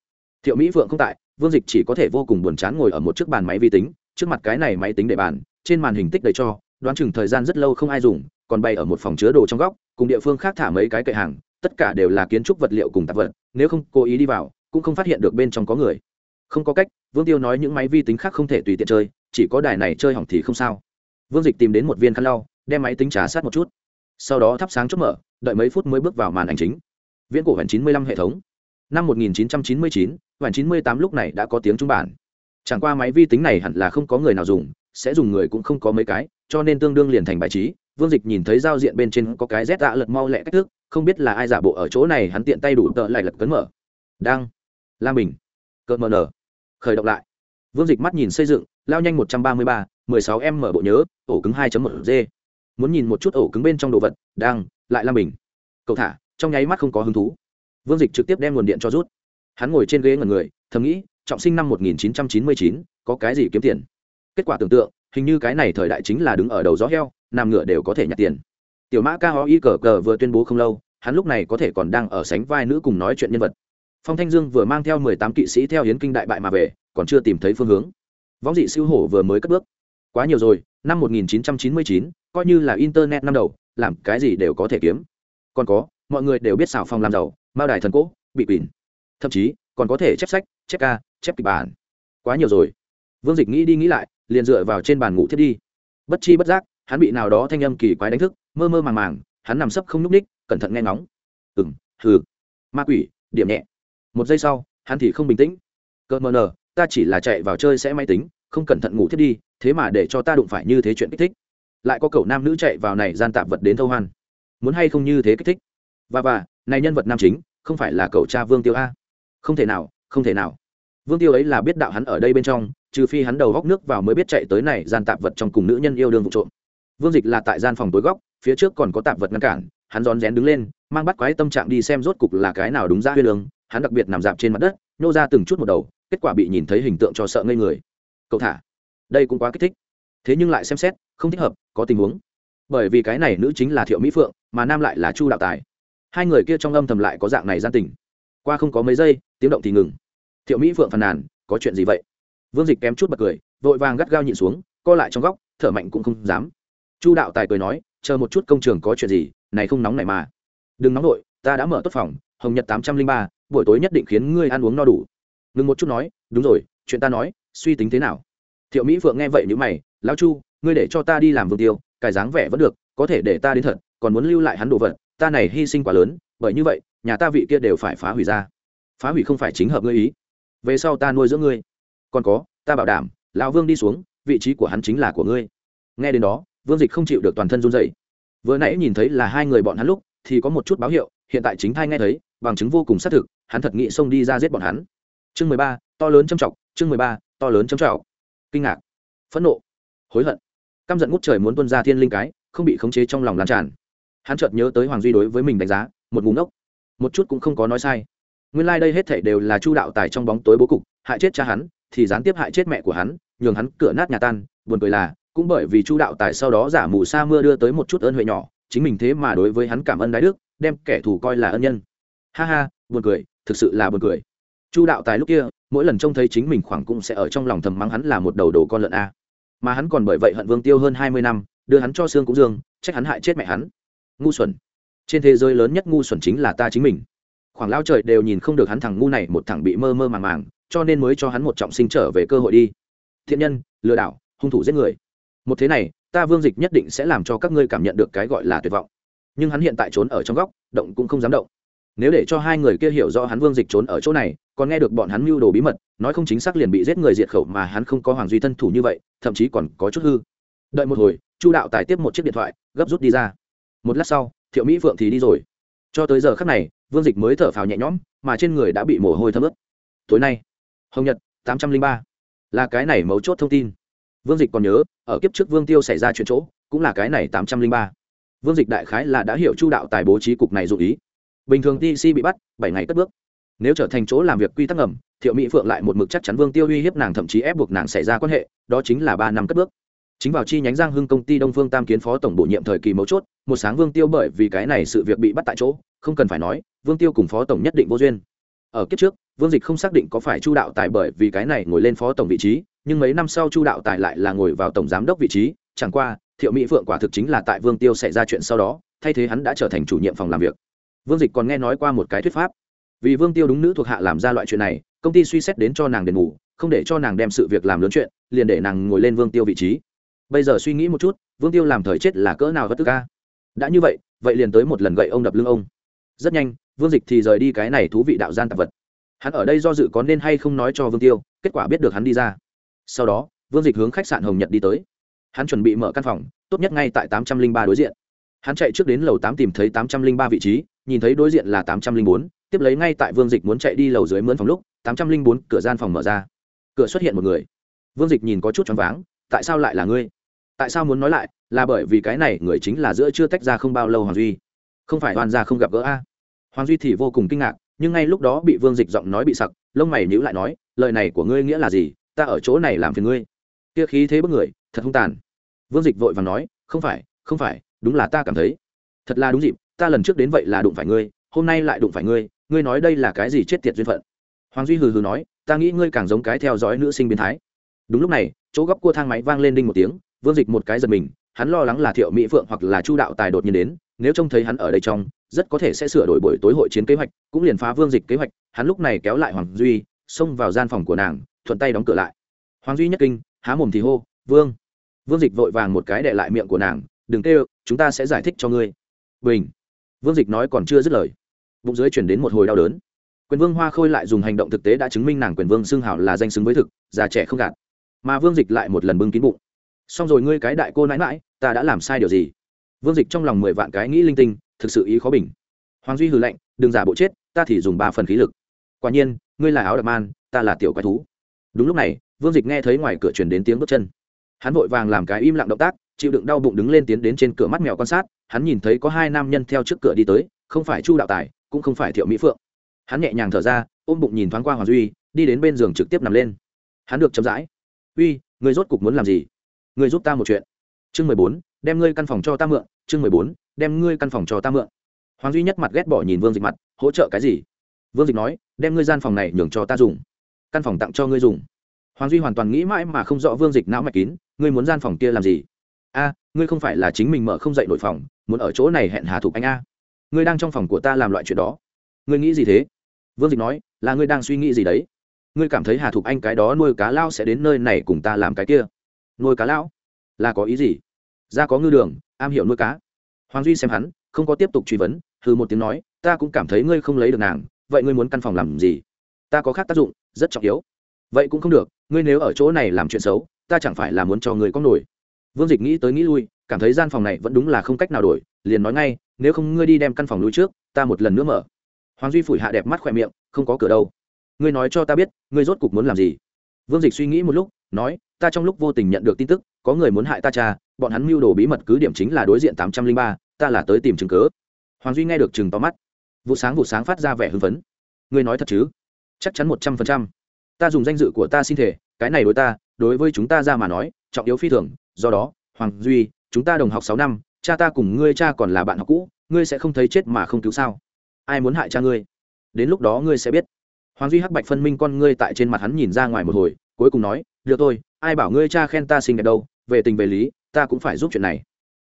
Thiệu mỹ phượng không tại, vương dịch chỉ có thể vô cùng buồn chán ngồi ở một chiếc bàn máy vi tính trước mặt cái này máy tính để bàn, trên màn hình tích đầy cho, đoán chừng thời gian rất lâu không ai dùng, còn bay ở một phòng chứa đồ trong góc, cùng địa phương khác thả mấy cái kệ hàng, tất cả đều là kiến trúc vật liệu cùng tạp vật, nếu không cố ý đi vào, cũng không phát hiện được bên trong có người. Không có cách, vương tiêu nói những máy vi tính khác không thể tùy tiện chơi, chỉ có đài này chơi hỏng thì không sao. Vương dịch tìm đến một viên khăn lau, đem máy tính trà sát một chút. Sau đó thắp sáng chốt mở, đợi mấy phút mới bước vào màn ảnh chính. Viễn cổ hẳn chín mươi lăm hệ thống. Năm một nghìn chín trăm chín mươi chín và chín mươi tám lúc này đã có tiếng trung bản chẳng qua máy vi tính này hẳn là không có người nào dùng, sẽ dùng người cũng không có mấy cái, cho nên tương đương liền thành bài trí. Vương dịch nhìn thấy giao diện bên trên có cái rét dạ lật mau lẹ cách thức, không biết là ai giả bộ ở chỗ này, hắn tiện tay đủ tợ lại lật cấn mở. Đang la mình cợt mờ nở. Khởi động lại. Vương dịch mắt nhìn xây dựng, lao nhanh một trăm ba mươi ba, mười sáu em mở bộ nhớ, ổ cứng hai một g. Muốn nhìn một chút ổ cứng bên trong đồ vật đang lại la mình cậu thả, trong nháy mắt không có hứng thú. Vương dịch trực tiếp đem nguồn điện cho rút. Hắn ngồi trên ghế ngần người, thầm nghĩ trọng sinh năm một nghìn chín trăm chín mươi chín, có cái gì kiếm tiền? Kết quả tưởng tượng, hình như cái này thời đại chính là đứng ở đầu gió heo, nằm ngựa đều có thể nhặt tiền. Tiểu mã ca ho y cờ cờ vừa tuyên bố không lâu, hắn lúc này có thể còn đang ở sánh vai nữ cùng nói chuyện nhân vật. Phong thanh dương vừa mang theo mười tám kỵ sĩ theo hiến kinh đại bại mà về, còn chưa tìm thấy phương hướng. Võng dị siêu hổ vừa mới cất bước. Quá nhiều rồi, năm một nghìn chín trăm chín mươi chín, coi như là internet năm đầu, làm cái gì đều có thể kiếm. Còn có, mọi người đều biết xào phong làm giàu, mao đài thần cỗ, bị quỳnh thậm chí, còn có thể chép sách, chép ca chép kịch bản. Quá nhiều rồi. Vương dịch nghĩ đi nghĩ lại, liền dựa vào trên bàn ngủ thiết đi. Bất chi bất giác, hắn bị nào đó thanh âm kỳ quái đánh thức, mơ mơ màng màng, hắn nằm sấp không n ú c ních cẩn thận nghe ngóng. Ừng hừ. Ma quỷ, điểm nhẹ. Một giây sau, hắn thì không bình tĩnh. Cợt mờ nờ, ta chỉ là chạy vào chơi sẽ máy tính, không cẩn thận ngủ thiết đi, thế mà để cho ta đụng phải như thế chuyện kích thích. Lại có cậu nam nữ chạy vào này gian tạp vật đến thâu hoan. Muốn hay không như thế kích thích? Và và, này nhân vật nam chính, không phải là cậu cha vương tiêu a. Không thể nào, không thể nào vương tiêu ấy là biết đạo hắn ở đây bên trong, trừ phi hắn đầu góc nước vào mới biết chạy tới này gian tạp vật trong cùng nữ nhân yêu đương vụ trộm. Vương dịch là tại gian phòng tối góc, phía trước còn có tạp vật ngăn cản, hắn rón rén đứng lên, mang bắt quái tâm trạng đi xem rốt cục là cái nào đúng ra huyên lương hắn đặc biệt nằm dạp trên mặt đất nhô ra từng chút một đầu, kết quả bị nhìn thấy hình tượng cho sợ ngây người. Cậu thả, đây cũng quá kích thích. Thế nhưng lại xem xét, không thích hợp, có tình huống. Bởi vì cái này nữ chính là thiệu mỹ phượng, mà nam lại là chu đạo tài. Hai người kia trong âm thầm lại có dạng này gian tình. Qua không có mấy giây, tiếng động thì ngừng thiệu mỹ phượng phàn nàn, có chuyện gì vậy? Vương dịch kém chút bật cười, vội vàng gắt gao nhịn xuống, co lại trong góc, thở mạnh cũng không dám. Chu đạo tài cười nói, chờ một chút công trường có chuyện gì, này không nóng này mà. Đừng nóng nổi ta đã mở tốt phòng, hồng nhật tám trăm linh ba, buổi tối nhất định khiến ngươi ăn uống no đủ. Ngừng một chút nói, đúng rồi, chuyện ta nói, suy tính thế nào? Thiệu mỹ phượng nghe vậy nếu mày, lão chu, ngươi để cho ta đi làm vương tiêu cài dáng vẻ vẫn được, có thể để ta đến thật, còn muốn lưu lại hắn đồ vật, ta này hy sinh quá lớn, bởi như vậy, nhà ta vị kia đều phải phá hủy ra. Phá hủy không phải chính hợp ngươi ý về sau ta nuôi dưỡng ngươi. Còn có, ta bảo đảm, lão vương đi xuống, vị trí của hắn chính là của ngươi. Nghe đến đó, vương dịch không chịu được toàn thân run dậy vừa nãy nhìn thấy là hai người bọn hắn lúc, thì có một chút báo hiệu, hiện tại chính thai nghe thấy, bằng chứng vô cùng xác thực, hắn thật nghĩ xông đi ra giết bọn hắn. Chương mười ba, to lớn châm trọng, chương mười ba, to lớn châm trọng. Kinh ngạc, phẫn nộ, hối hận. Căm giận ngút trời muốn tuân ra thiên linh cái, không bị khống chế trong lòng lan tràn. Hắn chợt nhớ tới hoàng duy đối với mình đánh giá, một ngủ ngốc. Một chút cũng không có nói sai nguyên lai、like、đây hết thảy đều là chu đạo tài trong bóng tối bố cục, hại chết cha hắn, thì gián tiếp hại chết mẹ của hắn, nhường hắn cửa nát nhà tan, buồn cười là, cũng bởi vì chu đạo tài sau đó giả mù sa mưa đưa tới một chút ơn huệ nhỏ, chính mình thế mà đối với hắn cảm ơn đái đức, đem kẻ thù coi là ân nhân. Ha ha, buồn cười, thực sự là buồn cười. Chu đạo tài lúc kia, mỗi lần trông thấy chính mình khoảng cũng sẽ ở trong lòng thầm mắng hắn là một đầu đồ con lợn a. Mà hắn còn bởi vậy hận vương tiêu hơn hai mươi năm, đưa hắn cho xương cũng dương, trách hắn hại chết mẹ hắn. Ngu xuẩn. Trên thế giới lớn nhất ngu xuẩn chính là ta chính mình khoảng lao trời đều nhìn không được hắn thằng ngu này, một thằng bị mơ mơ màng màng, cho nên mới cho hắn một trọng sinh trở về cơ hội đi. Thiện nhân, lừa đảo, hung thủ giết người. Một thế này, ta vương dịch nhất định sẽ làm cho các ngươi cảm nhận được cái gọi là tuyệt vọng. Nhưng hắn hiện tại trốn ở trong góc, động cũng không dám động. Nếu để cho hai người kia hiểu rõ hắn vương dịch trốn ở chỗ này, còn nghe được bọn hắn mưu đồ bí mật, nói không chính xác liền bị giết người diệt khẩu mà hắn không có hoàng duy thân thủ như vậy, thậm chí còn có chút hư. Đợi một hồi, chu đạo tài tiếp một chiếc điện thoại, gấp rút đi ra. Một lát sau, thiệu mỹ phượng thì đi rồi. Cho tới giờ khắc này vương dịch mới thở phào nhẹ nhõm, mà trên người đã bị mồ hôi thấm ướt. Tối nay, hồng nhật, tám trăm linh ba. Là cái này mấu chốt thông tin. Vương dịch còn nhớ, ở kiếp trước vương tiêu xảy ra chuyện chỗ, cũng là cái này tám trăm linh ba. Vương dịch đại khái là đã hiểu chu đạo tài bố trí cục này dụ ý. Bình thường tc bị bắt, bảy ngày cất bước. Nếu trở thành chỗ làm việc quy tắc ngầm, thiệu mỹ phượng lại một mực chắc chắn vương tiêu uy hiếp nàng thậm chí ép buộc nàng xảy ra quan hệ, đó chính là ba năm cất bước. Chính vào chi nhánh giang hưng công ty đông phương tam kiến phó tổng bổ nhiệm thời kỳ mấu chốt, một sáng vương tiêu bởi vì cái này sự việc bị bắt tại chỗ không cần phải nói, vương tiêu cùng phó tổng nhất định vô duyên. Ở kiếp trước, vương dịch không xác định có phải chu đạo tài bởi vì cái này ngồi lên phó tổng vị trí, nhưng mấy năm sau chu đạo tài lại là ngồi vào tổng giám đốc vị trí, chẳng qua, thiệu mỹ phượng quả thực chính là tại vương tiêu xảy ra chuyện sau đó, thay thế hắn đã trở thành chủ nhiệm phòng làm việc. Vương dịch còn nghe nói qua một cái thuyết pháp. Vì vương tiêu đúng nữ thuộc hạ làm ra loại chuyện này, công ty suy xét đến cho nàng đền ngủ không để cho nàng đem sự việc làm lớn chuyện, liền để nàng ngồi lên vương tiêu vị trí. Bây giờ suy nghĩ một chút, vương tiêu làm thời chết là cỡ nào vất tức ca? Đã như vậy vậy liền tới một lần gậy ông đập lưng ông rất nhanh, vương dịch thì rời đi cái này thú vị đạo gian tạp vật. Hắn ở đây do dự có nên hay không nói cho vương tiêu, kết quả biết được hắn đi ra. Sau đó, vương dịch hướng khách sạn hồng nhật đi tới. Hắn chuẩn bị mở căn phòng, tốt nhất ngay tại tám trăm linh ba đối diện. Hắn chạy trước đến lầu tám tìm thấy tám trăm linh ba vị trí, nhìn thấy đối diện là tám trăm linh bốn, tiếp lấy ngay tại vương dịch muốn chạy đi lầu dưới mướn phòng lúc, tám trăm linh bốn cửa gian phòng mở ra. Cửa xuất hiện một người. Vương dịch nhìn có chút choáng váng, tại sao lại là ngươi? Tại sao muốn nói lại, là bởi vì cái này người chính là giữa chưa tách ra không bao lâu hoàng duy không phải hoàn gia không gặp gỡ a? Hoàng duy thì vô cùng kinh ngạc, nhưng ngay lúc đó bị vương dịch giọng nói bị sặc, lông mày nhữ lại nói, lời này của ngươi nghĩa là gì? Ta ở chỗ này làm phiền ngươi. Kia khí thế bất người, thật hung tàn. Vương dịch vội và nói, không phải không phải, đúng là ta cảm thấy. Thật là đúng dịp, ta lần trước đến vậy là đụng phải ngươi, hôm nay lại đụng phải ngươi ngươi nói đây là cái gì chết tiệt duyên phận? Hoàng duy hừ hừ nói, ta nghĩ ngươi càng giống cái theo dõi nữ sinh biến thái. Đúng lúc này, chỗ góc cua thang máy vang lên đinh một tiếng, vương dịch một cái giật mình, hắn lo lắng là thiệu mỹ phượng hoặc là chu đạo tài đột nhiên đến nếu trông thấy hắn ở đây trong, rất có thể sẽ sửa đổi buổi tối hội chiến kế hoạch, cũng liền phá vương dịch kế hoạch, hắn lúc này kéo lại hoàng duy, xông vào gian phòng của nàng, thuận tay đóng cửa lại. Hoàng duy nhất kinh, há mồm thì hô, vương! Vương dịch vội vàng một cái đệ lại miệng của nàng, đừng kêu, chúng ta sẽ giải thích cho ngươi. Bình! Vương dịch nói còn chưa dứt lời, bụng dưới chuyển đến một hồi đau đớn. Quyền vương hoa khôi lại dùng hành động thực tế đã chứng minh nàng quyền vương xưng hảo là danh xứng với thực, già trẻ không gạt. Mà vương dịch lại một lần bưng kín bụng. Xong rồi ngươi cái đại cô nãi mãi ta đã làm sai điều gì? Vương dịch trong lòng mười vạn cái nghĩ linh tinh, thực sự ý khó bình. Hoàng duy hừ lạnh, đừng giả bộ chết, ta thì dùng ba phần khí lực. Quả nhiên, ngươi là áo đặc man, ta là tiểu quái thú. Đúng lúc này, vương dịch nghe thấy ngoài cửa truyền đến tiếng bước chân. Hắn vội vàng làm cái im lặng động tác, chịu đựng đau bụng đứng lên tiến đến trên cửa mắt mèo quan sát, hắn nhìn thấy có hai nam nhân theo trước cửa đi tới, không phải chu đạo tài, cũng không phải thiệu mỹ phượng. Hắn nhẹ nhàng thở ra, ôm bụng nhìn thoáng qua hoàng duy, đi đến bên giường trực tiếp nằm lên. Hắn được chậm rãi, uy người rốt cục muốn làm gì? Người giúp ta một chuyện. Chương mười bốn đem ngươi căn phòng cho ta mượn, chương mười bốn, đem ngươi căn phòng cho ta mượn. Hoàng duy nhất mặt ghét bỏ nhìn vương dịch mặt, hỗ trợ cái gì? Vương dịch nói, đem ngươi gian phòng này nhường cho ta dùng. Căn phòng tặng cho ngươi dùng. Hoàng duy hoàn toàn nghĩ mãi mà không rõ vương dịch não mạch kín, ngươi muốn gian phòng kia làm gì? A, ngươi không phải là chính mình mở không dậy nội phòng, muốn ở chỗ này hẹn hà thục anh a. Ngươi đang trong phòng của ta làm loại chuyện đó. Ngươi nghĩ gì thế? Vương dịch nói, là ngươi đang suy nghĩ gì đấy? Ngươi cảm thấy hà thục anh cái đó nuôi cá lao sẽ đến nơi này cùng ta làm cái kia. Nuôi cá lao? Là có ý gì? Ra có ngư đường, am hiểu nuôi cá. Hoàng duy xem hắn, không có tiếp tục truy vấn, hừ một tiếng nói, ta cũng cảm thấy ngươi không lấy được nàng, vậy ngươi muốn căn phòng làm gì? Ta có khác tác dụng, rất trọng yếu. Vậy cũng không được, ngươi nếu ở chỗ này làm chuyện xấu, ta chẳng phải là muốn cho người có nổi. Vương dịch nghĩ tới nghĩ lui, cảm thấy gian phòng này vẫn đúng là không cách nào đổi, liền nói ngay, nếu không ngươi đi đem căn phòng lui trước, ta một lần nữa mở. Hoàng duy phủi hạ đẹp mắt khỏe miệng, không có cửa đâu. Ngươi nói cho ta biết, ngươi rốt cục muốn làm gì? Vương dịch suy nghĩ một lúc, nói, ta trong lúc vô tình nhận được tin tức, có người muốn hại ta cha bọn hắn mưu đồ bí mật cứ điểm chính là đối diện tám trăm linh ba ta là tới tìm chứng cớ hoàng duy nghe được chừng to mắt. Vụ sáng vụ sáng phát ra vẻ hưng phấn. Ngươi nói thật chứ? Chắc chắn một trăm phần trăm. Ta dùng danh dự của ta xin thể cái này đối ta đối với chúng ta ra mà nói trọng yếu phi thường. Do đó hoàng duy chúng ta đồng học sáu năm cha ta cùng ngươi cha còn là bạn học cũ ngươi sẽ không thấy chết mà không cứu sao? Ai muốn hại cha ngươi? Đến lúc đó ngươi sẽ biết. Hoàng duy hắc bạch phân minh con ngươi tại trên mặt hắn nhìn ra ngoài một hồi cuối cùng nói được thôi, ai bảo ngươi cha khen ta xinh đẹp đâu về tình về lý ta cũng phải giúp chuyện này.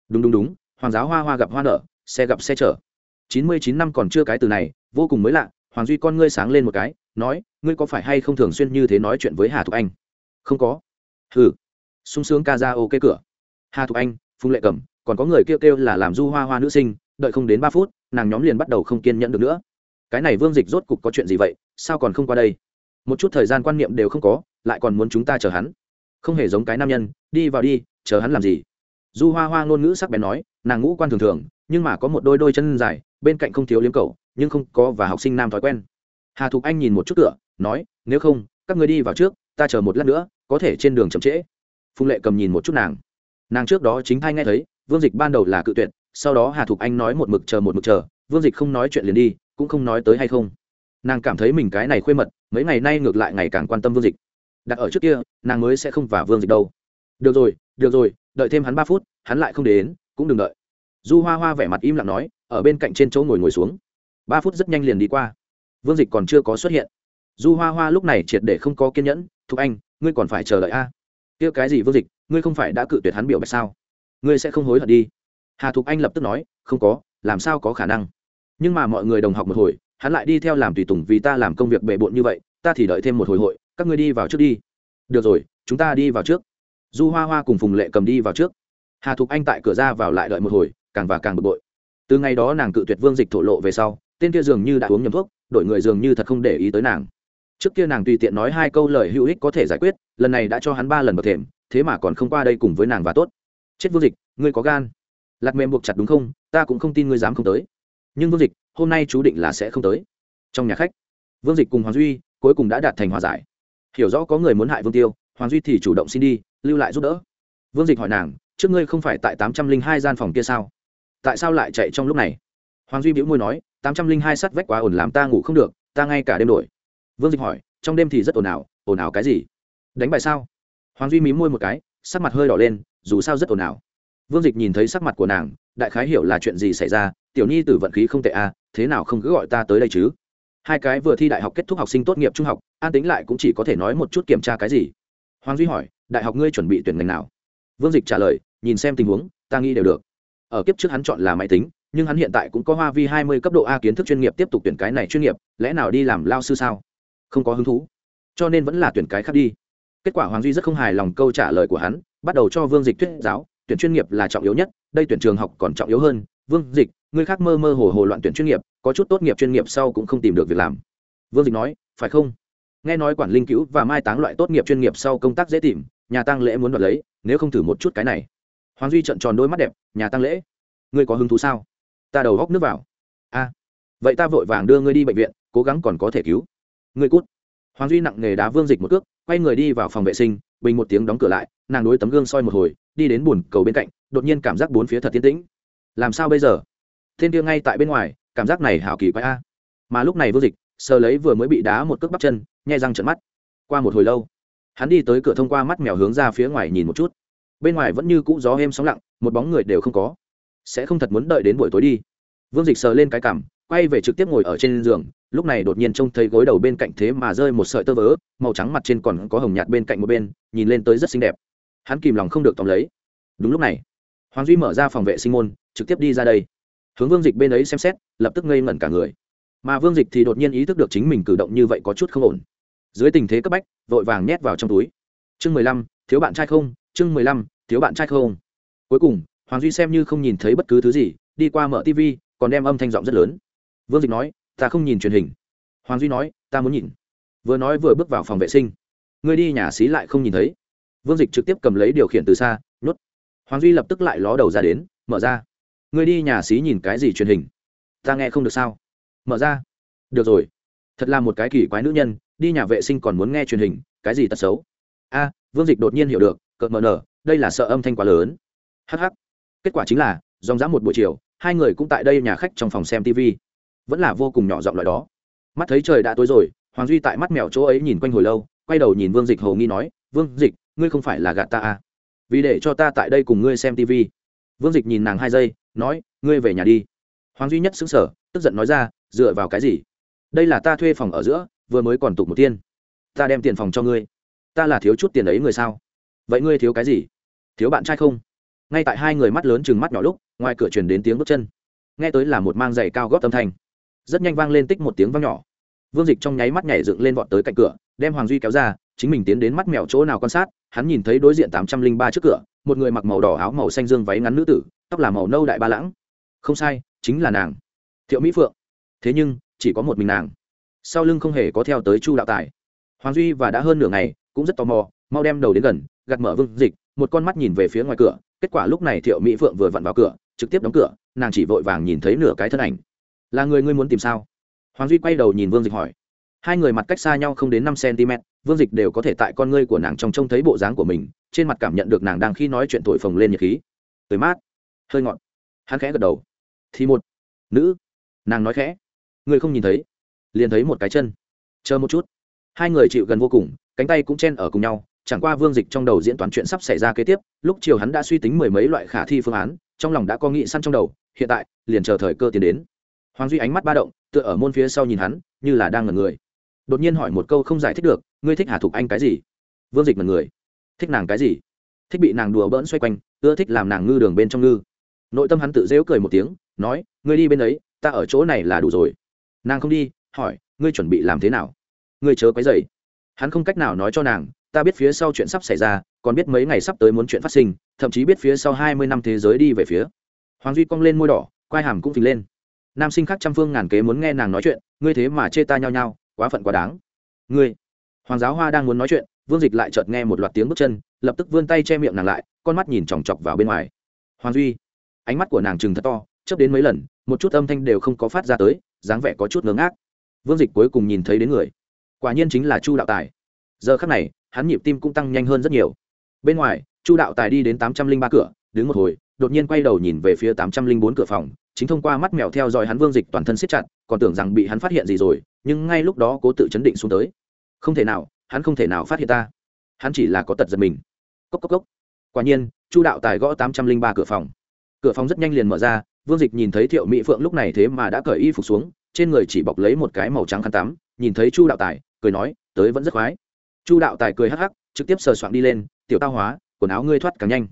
Đúng đúng đúng, hoàng giáo hoa hoa gặp hoa nở, xe gặp xe chở. Chín mươi chín năm còn chưa cái từ này, vô cùng mới lạ, hoàng duy con ngươi sáng lên một cái, nói, ngươi có phải hay không thường xuyên như thế nói chuyện với hà thục anh? Không có. Hừ. Sung sướng ca ra ok cửa. Hà thục anh, phung lệ cẩm còn có người kêu kêu là làm du hoa hoa nữ sinh, đợi không đến ba phút, nàng nhóm liền bắt đầu không kiên nhẫn được nữa. Cái này vương dịch rốt cục có chuyện gì vậy, sao còn không qua đây? Một chút thời gian quan niệm đều không có, lại còn muốn chúng ta chờ hắn không hề giống cái nam nhân, đi vào đi, chờ hắn làm gì? Du hoa hoa ngôn ngữ sắc bén nói, nàng ngũ quan thường thường, nhưng mà có một đôi đôi chân dài, bên cạnh không thiếu liếm cầu nhưng không có và học sinh nam thói quen. Hà thục anh nhìn một chút cửa, nói, nếu không, các người đi vào trước, ta chờ một lát nữa, có thể trên đường chậm trễ. Phùng lệ cầm nhìn một chút nàng. Nàng trước đó chính thay nghe thấy, vương dịch ban đầu là cự tuyệt, sau đó hà thục anh nói một mực chờ một mực chờ, vương dịch không nói chuyện liền đi, cũng không nói tới hay không. Nàng cảm thấy mình cái này khuê mật, mấy ngày nay ngược lại ngày càng quan tâm vương dịch đặt ở trước kia, nàng mới sẽ không và vương dịch đâu. Được rồi được rồi, đợi thêm hắn ba phút, hắn lại không đến, cũng đừng đợi. Du hoa hoa vẻ mặt im lặng nói, ở bên cạnh trên chỗ ngồi ngồi xuống. Ba phút rất nhanh liền đi qua. Vương dịch còn chưa có xuất hiện. Du hoa hoa lúc này triệt để không có kiên nhẫn, thục anh, ngươi còn phải chờ đợi a. À? kia cái gì vương dịch, ngươi không phải đã cự tuyệt hắn biểu bạch sao? Ngươi sẽ không hối hận đi. Hà thục anh lập tức nói, không có, làm sao có khả năng? Nhưng mà mọi người đồng học một hồi, hắn lại đi theo làm tùy tùng vì ta làm công việc bề bộn như vậy, ta thì đợi thêm một hồi hội các ngươi đi vào trước đi. Được rồi, chúng ta đi vào trước. Du hoa hoa cùng phùng lệ cầm đi vào trước. Hà thục anh tại cửa ra vào lại đợi một hồi, càng và càng bực bội. Từ ngày đó nàng cự tuyệt vương dịch thổ lộ về sau, tên kia dường như đã uống nhầm thuốc, đổi người dường như thật không để ý tới nàng. Trước kia nàng tùy tiện nói hai câu lời hữu ích có thể giải quyết, lần này đã cho hắn ba lần bậc thềm, thế mà còn không qua đây cùng với nàng và tốt. Chết vương dịch, ngươi có gan. Lạc mềm buộc chặt đúng không? Ta cũng không tin ngươi dám không tới. Nhưng vương dịch, hôm nay chú định là sẽ không tới. Trong nhà khách, vương dịch cùng hoàng duy cuối cùng đã đạt thành hòa giải hiểu rõ có người muốn hại vương tiêu, hoàng duy thì chủ động xin đi, lưu lại giúp đỡ. Vương dịch hỏi nàng, trước ngươi không phải tại tám trăm linh hai gian phòng kia sao? Tại sao lại chạy trong lúc này? Hoàng duy bĩu môi nói, tám trăm linh hai sắt vách quá ồn làm ta ngủ không được, ta ngay cả đêm đổi. Vương dịch hỏi, trong đêm thì rất ồn ào ồn ào cái gì? Đánh bài sao? Hoàng duy mí môi một cái, sắc mặt hơi đỏ lên, dù sao rất ồn ào. Vương dịch nhìn thấy sắc mặt của nàng, đại khái hiểu là chuyện gì xảy ra, tiểu nhi tử vận khí không tệ à thế nào không cứ gọi ta tới đây chứ? Hai cái vừa thi đại học kết thúc học sinh tốt nghiệp trung học, an tính lại cũng chỉ có thể nói một chút kiểm tra cái gì. Hoàng duy hỏi, đại học ngươi chuẩn bị tuyển ngành nào? Vương dịch trả lời, nhìn xem tình huống, ta nghĩ đều được. Ở kiếp trước hắn chọn là máy tính, nhưng hắn hiện tại cũng có hoa vi hai mươi cấp độ a kiến thức chuyên nghiệp tiếp tục tuyển cái này chuyên nghiệp, lẽ nào đi làm lao sư sao? Không có hứng thú. Cho nên vẫn là tuyển cái khác đi. Kết quả hoàng duy rất không hài lòng câu trả lời của hắn, bắt đầu cho vương dịch thuyết giáo, tuyển chuyên nghiệp là trọng yếu nhất, đây tuyển trường học còn trọng yếu hơn vương dịch người khác mơ mơ hồ hồ loạn tuyển chuyên nghiệp, có chút tốt nghiệp chuyên nghiệp sau cũng không tìm được việc làm. Vương dịch nói, phải không? Nghe nói quản linh cứu và mai táng loại tốt nghiệp chuyên nghiệp sau công tác dễ tìm, nhà tăng lễ muốn đoạt lấy, nếu không thử một chút cái này. Hoàng duy trận tròn đôi mắt đẹp, nhà tăng lễ, ngươi có hứng thú sao? Ta đầu góc nước vào. A, vậy ta vội vàng đưa ngươi đi bệnh viện, cố gắng còn có thể cứu. Ngươi cút. Hoàng duy nặng nghề đá vương dịch một cước, quay người đi vào phòng vệ sinh, bình một tiếng đóng cửa lại, nàng đối tấm gương soi một hồi, đi đến bùn cầu bên cạnh, đột nhiên cảm giác bốn phía thật tiến tĩnh làm sao bây giờ? Thiên kia ngay tại bên ngoài, cảm giác này hảo kỳ quái a. Mà lúc này vô dịch, sờ lấy vừa mới bị đá một cước bắp chân, nhai răng trận mắt. Qua một hồi lâu, hắn đi tới cửa thông qua mắt mèo hướng ra phía ngoài nhìn một chút. Bên ngoài vẫn như cũ gió êm sóng lặng, một bóng người đều không có. Sẽ không thật muốn đợi đến buổi tối đi. Vương dịch sờ lên cái cằm, quay về trực tiếp ngồi ở trên giường, lúc này đột nhiên trông thấy gối đầu bên cạnh thế mà rơi một sợi tơ vớ, màu trắng mặt trên còn có hồng nhạt bên cạnh một bên, nhìn lên tới rất xinh đẹp. Hắn kìm lòng không được tóm lấy. Đúng lúc này, hoàng duy mở ra phòng vệ sinh môn trực tiếp đi ra đây. Hướng vương dịch bên ấy xem xét, lập tức ngây ngẩn cả người. Mà vương dịch thì đột nhiên ý thức được chính mình cử động như vậy có chút không ổn. Dưới tình thế cấp bách, vội vàng nhét vào trong túi. Chương mười lăm, thiếu bạn trai không? Chương mười lăm, thiếu bạn trai không? Cuối cùng, hoàng duy xem như không nhìn thấy bất cứ thứ gì, đi qua mở tv còn đem âm thanh giọng rất lớn. Vương dịch nói, ta không nhìn truyền hình. Hoàng duy nói, ta muốn nhìn. Vừa nói vừa bước vào phòng vệ sinh. Người đi nhà xí lại không nhìn thấy. Vương dịch trực tiếp cầm lấy điều khiển từ xa, nhốt. Hoàng duy lập tức lại ló đầu ra đến, mở ra người đi nhà xí nhìn cái gì truyền hình? Ta nghe không được sao? Mở ra. Được rồi. Thật là một cái kỳ quái nữ nhân, đi nhà vệ sinh còn muốn nghe truyền hình, cái gì tật xấu? A, vương dịch đột nhiên hiểu được, cợt mờ nở, đây là sợ âm thanh quá lớn. Hh kết quả chính là, dòng dã một buổi chiều, hai người cũng tại đây nhà khách trong phòng xem tv vẫn là vô cùng nhỏ giọng loại đó. Mắt thấy trời đã tối rồi, hoàng duy tại mắt mèo chỗ ấy nhìn quanh hồi lâu, quay đầu nhìn vương dịch hầu nghi nói, vương dịch, ngươi không phải là gạt ta à? Vì để cho ta tại đây cùng ngươi xem tv vương dịch nhìn nàng hai giây nói, ngươi về nhà đi. Hoàng duy nhất xứng sở tức giận nói ra, dựa vào cái gì? Đây là ta thuê phòng ở giữa, vừa mới còn tục một tiên. Ta đem tiền phòng cho ngươi. Ta là thiếu chút tiền ấy người sao? Vậy ngươi thiếu cái gì? Thiếu bạn trai không? Ngay tại hai người mắt lớn chừng mắt nhỏ lúc, ngoài cửa truyền đến tiếng bước chân. Nghe tới là một mang giày cao gót âm thanh. Rất nhanh vang lên tích một tiếng vang nhỏ. Vương dịch trong nháy mắt nhảy dựng lên vọt tới cạnh cửa, đem hoàng duy kéo ra, chính mình tiến đến mắt mèo chỗ nào quan sát hắn nhìn thấy đối diện tám trăm linh ba trước cửa, một người mặc màu đỏ áo màu xanh dương váy ngắn nữ tử, tóc là màu nâu đại ba lãng. Không sai, chính là nàng. Thiệu mỹ phượng. Thế nhưng, chỉ có một mình nàng. Sau lưng không hề có theo tới chu đạo tài. Hoàng duy và đã hơn nửa ngày, cũng rất tò mò, mau đem đầu đến gần, gạt mở vương dịch, một con mắt nhìn về phía ngoài cửa. Kết quả lúc này thiệu mỹ phượng vừa vặn vào cửa, trực tiếp đóng cửa, nàng chỉ vội vàng nhìn thấy nửa cái thân ảnh. Là người ngươi muốn tìm sao? Hoàng duy quay đầu nhìn vương dịch hỏi. Hai người mặt cách xa nhau không đến năm cm vương dịch đều có thể tại con ngươi của nàng trong trông thấy bộ dáng của mình, trên mặt cảm nhận được nàng đang khi nói chuyện thổi phồng lên nhiệt khí. Tới mát. Hơi ngọt. Hắn khẽ gật đầu. Thì một. Nữ. Nàng nói khẽ. Người không nhìn thấy. Liền thấy một cái chân. Chờ một chút. Hai người chịu gần vô cùng, cánh tay cũng chen ở cùng nhau, chẳng qua vương dịch trong đầu diễn toán chuyện sắp xảy ra kế tiếp, lúc chiều hắn đã suy tính mười mấy loại khả thi phương án, trong lòng đã có nghị săn trong đầu, hiện tại, liền chờ thời cơ tiến đến. Hoàng duy ánh mắt ba động, tựa ở môn phía sau nhìn hắn, như là đang ngẩn người. Đột nhiên hỏi một câu không giải thích được ngươi thích hà thục anh cái gì? Vương dịch mật người. Thích nàng cái gì? Thích bị nàng đùa bỡn xoay quanh, ưa thích làm nàng ngư đường bên trong ngư. Nội tâm hắn tự dễu cười một tiếng, nói, ngươi đi bên ấy, ta ở chỗ này là đủ rồi. Nàng không đi, hỏi, ngươi chuẩn bị làm thế nào? Ngươi chớ quấy dậy hắn không cách nào nói cho nàng, ta biết phía sau chuyện sắp xảy ra, còn biết mấy ngày sắp tới muốn chuyện phát sinh, thậm chí biết phía sau hai mươi năm thế giới đi về phía. Hoàng duy cong lên môi đỏ, quai hàm cũng phình lên. Nam sinh khác trăm phương ngàn kế muốn nghe nàng nói chuyện, ngươi thế mà chê ta nhao nhao, quá phận quá đáng. Ngươi hoàng giáo hoa đang muốn nói chuyện, vương dịch lại chợt nghe một loạt tiếng bước chân, lập tức vươn tay che miệng nàng lại, con mắt nhìn chòng chọc vào bên ngoài. Hoàng duy, ánh mắt của nàng chừng thật to, chớp đến mấy lần, một chút âm thanh đều không có phát ra tới, dáng vẻ có chút ngớ ngác. Vương dịch cuối cùng nhìn thấy đến người. Quả nhiên chính là chu đạo tài. Giờ khắc này, hắn nhịp tim cũng tăng nhanh hơn rất nhiều. Bên ngoài, chu đạo tài đi đến tám trăm linh ba cửa, đứng một hồi, đột nhiên quay đầu nhìn về phía tám trăm linh bốn cửa phòng, chính thông qua mắt mèo theo dõi hắn vương dịch toàn thân siết chặt, còn tưởng rằng bị hắn phát hiện gì rồi, nhưng ngay lúc đó cố tự chấn định xuống tới không thể nào, hắn không thể nào phát hiện ta. Hắn chỉ là có tật giật mình. Cốc cốc cốc. Quả nhiên, chu đạo tài gõ tám trăm linh ba cửa phòng. Cửa phòng rất nhanh liền mở ra, vương dịch nhìn thấy thiệu mỹ phượng lúc này thế mà đã cởi y phục xuống, trên người chỉ bọc lấy một cái màu trắng khăn tắm, nhìn thấy chu đạo tài, cười nói, tới vẫn rất khoái. Chu đạo tài cười hắc hắc, trực tiếp sờ soạn đi lên, tiểu tao hóa, quần áo ngươi thoát càng nhanh.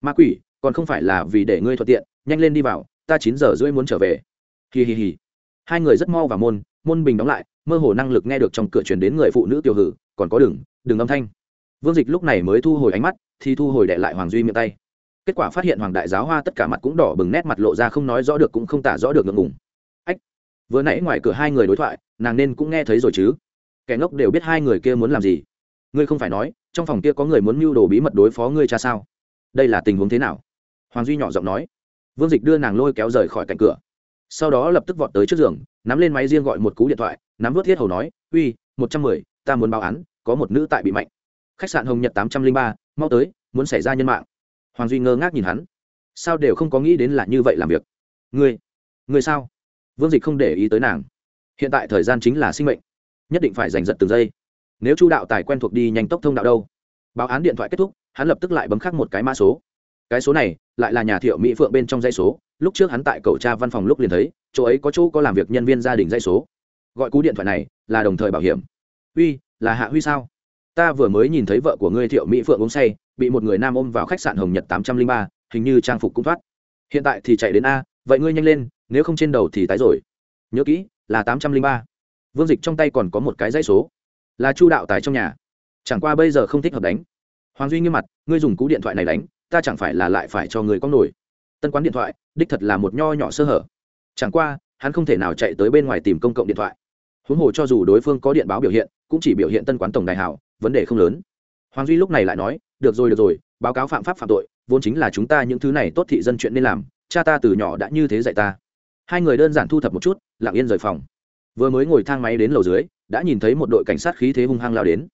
Ma quỷ, còn không phải là vì để ngươi thuận tiện, nhanh lên đi vào, ta chín giờ rưỡi muốn trở về. Hì hì hì hai người rất mau vào môn môn bình đóng lại mơ hồ năng lực nghe được trong cửa truyền đến người phụ nữ tiểu hử, còn có đừng đừng âm thanh. Vương dịch lúc này mới thu hồi ánh mắt, thì thu hồi đệ lại hoàng duy miệng tay. Kết quả phát hiện hoàng đại giáo hoa tất cả mặt cũng đỏ bừng nét mặt lộ ra không nói rõ được cũng không tả rõ được ngượng ngùng. Ách, vừa nãy ngoài cửa hai người đối thoại, nàng nên cũng nghe thấy rồi chứ? Kẻ ngốc đều biết hai người kia muốn làm gì. Ngươi không phải nói, trong phòng kia có người muốn mưu đồ bí mật đối phó ngươi cha sao? Đây là tình huống thế nào? Hoàng duy nhỏ giọng nói. Vương dịch đưa nàng lôi kéo rời khỏi cạnh cửa. Sau đó lập tức vọt tới trước giường nắm lên máy riêng gọi một cú điện thoại, nắm vớt thiết hầu nói, uy, một trăm mười, ta muốn báo án, có một nữ tại bị mạnh. Khách sạn hồng nhật tám trăm linh ba, mau tới, muốn xảy ra nhân mạng. Hoàng duy ngơ ngác nhìn hắn. Sao đều không có nghĩ đến là như vậy làm việc? Ngươi ngươi sao? Vương dịch không để ý tới nàng. Hiện tại thời gian chính là sinh mệnh, nhất định phải giành giật từng giây. Nếu chu đạo tài quen thuộc đi nhanh tốc thông đạo đâu. Báo án điện thoại kết thúc, hắn lập tức lại bấm khắc một cái mã số cái số này lại là nhà thiệu mỹ phượng bên trong dây số, lúc trước hắn tại cậu cha văn phòng lúc liền thấy, chỗ ấy có chỗ có làm việc nhân viên gia đình dây số. Gọi cú điện thoại này là đồng thời bảo hiểm. Uy, là hạ huy sao? Ta vừa mới nhìn thấy vợ của ngươi thiệu mỹ phượng uống say, bị một người nam ôm vào khách sạn hồng nhật tám trăm linh ba, hình như trang phục cũng thoát. Hiện tại thì chạy đến a, vậy ngươi nhanh lên, nếu không trên đầu thì tái rồi. Nhớ kỹ, là tám trăm linh ba. Vương dịch trong tay còn có một cái dãy số. Là chu đạo tài trong nhà. Chẳng qua bây giờ không thích hợp đánh. Hoàng duy nghiêm mặt, ngươi dùng cú điện thoại này đánh ta chẳng phải là lại phải cho người có nổi. Tân quán điện thoại, đích thật là một nho nhỏ sơ hở. Chẳng qua, hắn không thể nào chạy tới bên ngoài tìm công cộng điện thoại. Huống hồ cho dù đối phương có điện báo biểu hiện, cũng chỉ biểu hiện tân quán tổng đại hảo, vấn đề không lớn. Hoàng duy lúc này lại nói, được rồi được rồi, báo cáo phạm pháp phạm tội, vốn chính là chúng ta những thứ này tốt thị dân chuyện nên làm, cha ta từ nhỏ đã như thế dạy ta. Hai người đơn giản thu thập một chút, lặng yên rời phòng. Vừa mới ngồi thang máy đến lầu dưới, đã nhìn thấy một đội cảnh sát khí thế hung hăng lao đến.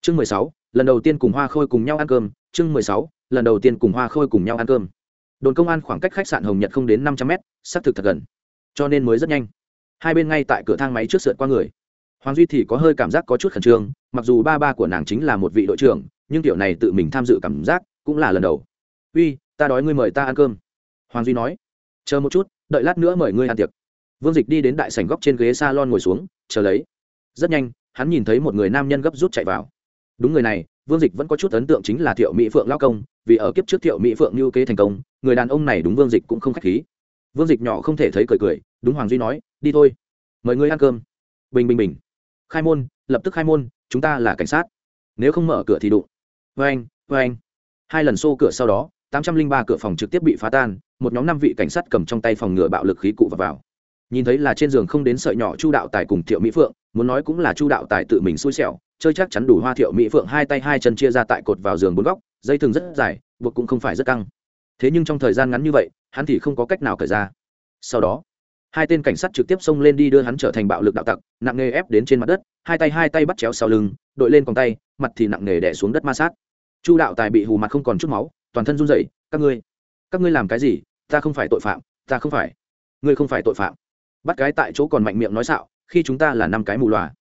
Chương mười sáu, lần đầu tiên cùng hoa khôi cùng nhau ăn cơm, chương mười sáu lần đầu tiên cùng hoa khôi cùng nhau ăn cơm. Đồn công an khoảng cách khách sạn hồng nhật không đến năm trăm mét, xác thực thật gần. Cho nên mới rất nhanh. Hai bên ngay tại cửa thang máy trước sượt qua người. Hoàng duy thì có hơi cảm giác có chút khẩn trương, mặc dù ba ba của nàng chính là một vị đội trưởng, nhưng tiểu này tự mình tham dự cảm giác cũng là lần đầu. Uy, ta đói ngươi mời ta ăn cơm. Hoàng duy nói. Chờ một chút, đợi lát nữa mời ngươi ăn tiệc. Vương dịch đi đến đại sảnh góc trên ghế s a lon ngồi xuống, chờ lấy. Rất nhanh, hắn nhìn thấy một người nam nhân gấp rút chạy vào. Đúng người này vương dịch vẫn có chút ấn tượng chính là thiệu mỹ phượng lao công, vì ở kiếp trước thiệu mỹ phượng như kế thành công, người đàn ông này đúng vương dịch cũng không k h á c h khí. Vương dịch nhỏ không thể thấy cười cười, đúng hoàng duy nói, đi thôi, mời ngươi ăn cơm. Bình bình bình. Khai môn, lập tức khai môn, chúng ta là cảnh sát. Nếu không mở cửa thì đụng. Vê anh vê anh hai lần xô cửa sau đó, tám trăm linh ba cửa phòng trực tiếp bị phá tan, một nhóm năm vị cảnh sát cầm trong tay phòng ngừa bạo lực khí cụ và vào. nhìn thấy là trên giường không đến sợi nhỏ chu đạo tài cùng thiệu mỹ phượng muốn nói cũng là chu đạo tài tự mình xui xẻo, chơi chắc chắn đủ hoa thiệu mỹ phượng hai tay hai chân chia ra tại cột vào giường bốn góc, dây thừng rất dài, buộc cũng không phải rất căng. Thế nhưng trong thời gian ngắn như vậy, hắn thì không có cách nào cởi ra. Sau đó, hai tên cảnh sát trực tiếp xông lên đi đưa hắn trở thành bạo lực đạo tặc, nặng nề ép đến trên mặt đất, hai tay hai tay bắt chéo sau lưng, đội lên còng tay, mặt thì nặng nề đẻ xuống đất ma sát. Chu đạo tài bị hù mặt không còn chút máu, toàn thân run rẩy, các ngươi các ngươi làm cái gì? Ta không phải tội phạm, ta không phải. Ngươi không phải tội phạm bắt cái tại chỗ còn mạnh miệng nói xạo, khi chúng ta là năm cái mù loà.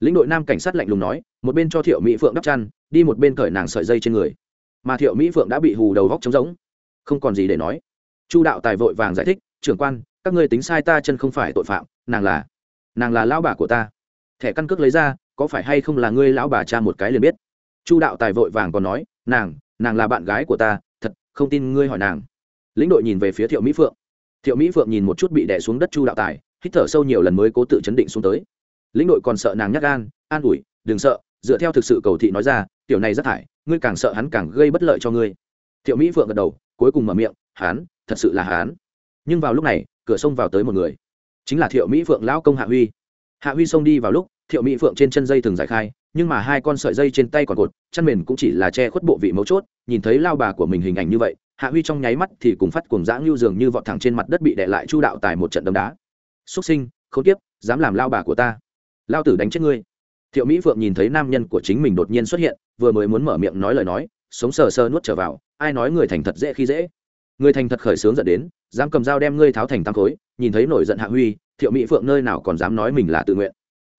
Lĩnh đội nam cảnh sát lạnh lùng nói, một bên cho thiệu mỹ phượng đắp chăn, đi một bên cởi nàng sợi dây trên người. Mà thiệu mỹ phượng đã bị hù đầu góc trống rỗng. Không còn gì để nói. Chu đạo tài vội vàng giải thích, trưởng quan, các ngươi tính sai ta chân không phải tội phạm, nàng là nàng là lão bà của ta. Thẻ căn cước lấy ra, có phải hay không là ngươi lão bà cha một cái liền biết? Chu đạo tài vội vàng còn nói, nàng nàng là bạn gái của ta, thật, không tin ngươi hỏi nàng. Lĩnh đội nhìn về phía thiệu mỹ phượng. Thiệu mỹ phượng nhìn một chút bị đẻ xuống đất chu đạo tài hít thở sâu nhiều lần mới cố tự chấn định xuống tới. Lĩnh đội còn sợ nàng nhắc gan, an ủi, đừng sợ, dựa theo thực sự cầu thị nói ra, tiểu này rất thải, ngươi càng sợ hắn càng gây bất lợi cho ngươi. Thiệu mỹ phượng gật đầu, cuối cùng mở miệng, hán, thật sự là hán. Nhưng vào lúc này, cửa sông vào tới một người. Chính là thiệu mỹ phượng lão công hạ huy. Hạ huy xông đi vào lúc, thiệu mỹ phượng trên chân dây thường giải khai, nhưng mà hai con sợi dây trên tay còn cột chăn mền cũng chỉ là che khuất bộ vị mấu chốt, nhìn thấy lao bà của mình hình ảnh như vậy, hạ huy trong nháy mắt thì cùng phát cùng dã ngưu dường như vọt thẳng trên mặt đất bị đè lại chu đạo tài một trận đấm đá xuất sinh khốn kiếp, dám làm lao bà của ta. Lao tử đánh chết ngươi. Thiệu mỹ phượng nhìn thấy nam nhân của chính mình đột nhiên xuất hiện vừa mới muốn mở miệng nói lời nói sống sờ sờ nuốt trở vào ai nói người thành thật dễ khi dễ. Người thành thật khởi sướng dẫn đến dám cầm dao đem ngươi tháo thành tăng khối nhìn thấy nổi giận hạ huy thiệu mỹ phượng nơi nào còn dám nói mình là tự nguyện.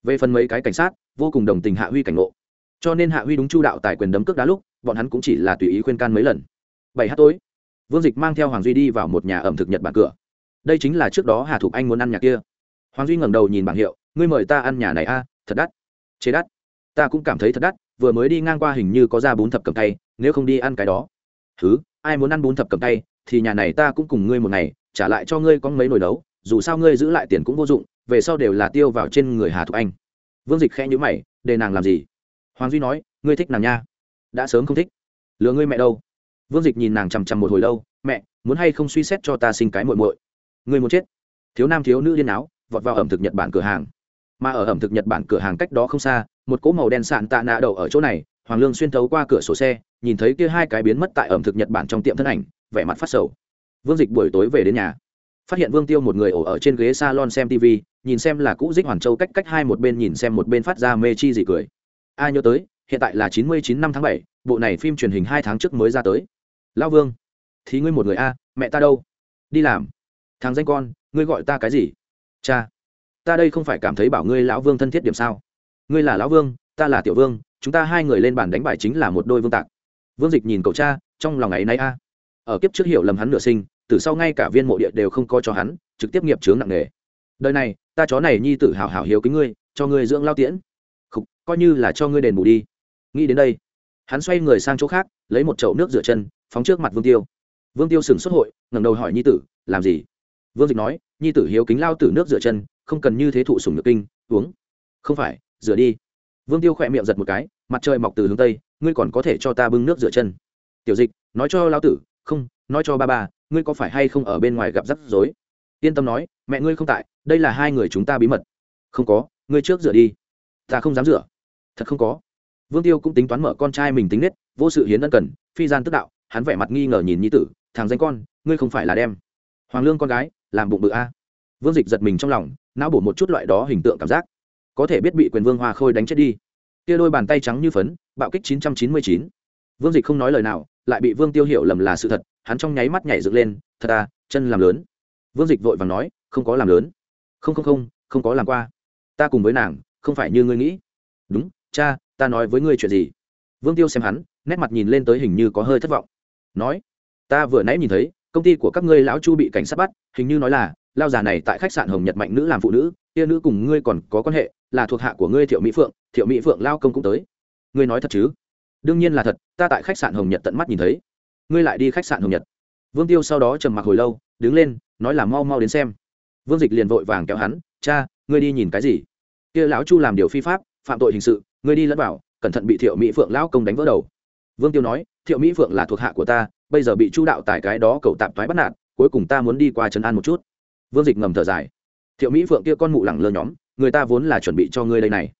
Về phần mấy cái cảnh sát vô cùng đồng tình hạ huy cảnh ngộ. Cho nên hạ huy đúng chu đạo tài quyền đấm cước đá lúc bọn hắn cũng chỉ là tùy ý khuyên can mấy lần. Bảy h tối vương dịch mang theo hoàng duy đi vào một nhà ẩm thực nhật bản cửa đây chính là trước đó hà thục anh muốn ăn nhà kia. Hoàng duy ngẩng đầu nhìn bảng hiệu, ngươi mời ta ăn nhà này a à, thật đắt. Chế đắt? Ta cũng cảm thấy thật đắt, vừa mới đi ngang qua hình như có ra bún thập cầm tay, nếu không đi ăn cái đó. Thứ ai muốn ăn bún thập cầm tay, thì nhà này ta cũng cùng ngươi một ngày, trả lại cho ngươi có mấy nồi đấu dù sao ngươi giữ lại tiền cũng vô dụng, về sau đều là tiêu vào trên người hà thục anh. Vương dịch khẽ nhữ mày, để nàng làm gì? Hoàng duy nói, ngươi thích nàng nha. Đã sớm không thích. Lừa ngươi mẹ đâu. Vương dịch nhìn nàng chằm chằm một hồi lâu, mẹ, muốn hay không suy xét cho ta sinh cái muội muội? Người muốn chết. Thiếu nam thiếu nữ điên áo, vọt vào ẩm thực nhật bản cửa hàng. Mà ở ẩm thực nhật bản cửa hàng cách đó không xa, một cỗ màu đen sạn tạ nạ đậu ở chỗ này, hoàng lương xuyên thấu qua cửa sổ xe, nhìn thấy kia hai cái biến mất tại ẩm thực nhật bản trong tiệm thân ảnh, vẻ mặt phát sầu. Vương dịch buổi tối về đến nhà, phát hiện vương tiêu một người ổ ở trên ghế salon xem tv nhìn xem là cũ dích hoàn châu cách cách hai một bên nhìn xem một bên phát ra mê chi gì cười. Ai nhớ tới, hiện tại là chín mươi chín năm tháng bảy, bộ này phim truyền hình hai tháng trước mới ra tới. Lão vương, thì ngươi một người a, mẹ ta đâu? Đi làm thằng danh con ngươi gọi ta cái gì? Cha ta đây không phải cảm thấy bảo ngươi lão vương thân thiết điểm sao? Ngươi là lão vương ta là tiểu vương chúng ta hai người lên bàn đánh bài chính là một đôi vương tạc. Vương dịch nhìn cậu cha trong lòng ấy nay a. Ở kiếp trước hiểu lầm hắn nửa sinh từ sau ngay cả viên mộ địa đều không coi cho hắn trực tiếp nghiệp chướng nặng nề. Đời này ta chó này nhi tử hào hào hiếu kính ngươi cho ngươi dưỡng lao tiễn. Khục, coi như là cho ngươi đền bù đi. Nghĩ đến đây hắn xoay người sang chỗ khác lấy một chậu nước rửa chân phóng trước mặt vương tiêu. Vương tiêu sừng xuất hội ngẩng đầu hỏi nhi tử làm gì? Vương dịch nói, nhi tử hiếu kính lao tử nước rửa chân, không cần như thế thụ sùng nhược kinh, uống. Không phải, rửa đi. Vương tiêu khỏe miệng giật một cái, mặt trời mọc từ hướng tây, ngươi còn có thể cho ta bưng nước rửa chân. Tiểu dịch, nói cho lao tử, không, nói cho ba ba, ngươi có phải hay không ở bên ngoài gặp rắc rối? Yên tâm nói, mẹ ngươi không tại, đây là hai người chúng ta bí mật. Không có, ngươi trước rửa đi. Ta không dám rửa. Thật không có. Vương tiêu cũng tính toán mở con trai mình tính nết, vô sự hiến ân cần, phi gian tức đạo, hắn vẻ mặt nghi ngờ nhìn nhi tử, thằng danh con, ngươi không phải là đem. Hoàng lương con gái làm bụng bự a. Vương dịch giật mình trong lòng, não bổ một chút loại đó hình tượng cảm giác. Có thể biết bị quyền vương hoa khôi đánh chết đi. Kia đôi bàn tay trắng như phấn, bạo kích 999. vương dịch không nói lời nào, lại bị vương tiêu hiểu lầm là sự thật, hắn trong nháy mắt nhảy dựng lên, thật à chân làm lớn. Vương dịch vội vàng nói, không có làm lớn. Không không không không có làm qua. Ta cùng với nàng, không phải như ngươi nghĩ. Đúng, cha, ta nói với ngươi chuyện gì? Vương tiêu xem hắn, nét mặt nhìn lên tới hình như có hơi thất vọng. Nói, ta vừa nãy nhìn thấy công ty của các ngươi lão chu bị cảnh sát bắt, hình như nói là, lao già này tại khách sạn hồng nhật mạnh nữ làm phụ nữ tia nữ cùng ngươi còn có quan hệ, là thuộc hạ của ngươi thiệu mỹ phượng, thiệu mỹ phượng lao công cũng tới. Ngươi nói thật chứ? Đương nhiên là thật, ta tại khách sạn hồng nhật tận mắt nhìn thấy. Ngươi lại đi khách sạn hồng nhật. Vương tiêu sau đó trầm mặc hồi lâu, đứng lên, nói là mau mau đến xem. Vương dịch liền vội vàng kéo hắn, cha, ngươi đi nhìn cái gì? Kia lão chu làm điều phi pháp, phạm tội hình sự, ngươi đi lẫn vào, cẩn thận bị thiệu mỹ phượng lão công đánh vỡ đầu. Vương tiêu nói, thiệu mỹ phượng là thuộc hạ của ta bây giờ bị chu đạo tại cái đó cậu tạm thoái bắt nạt, cuối cùng ta muốn đi qua trấn an một chút. Vương dịch ngầm thở dài. Thiệu mỹ phượng kia con mụ lẳng lơ nhóm, người ta vốn là chuẩn bị cho ngươi đây này.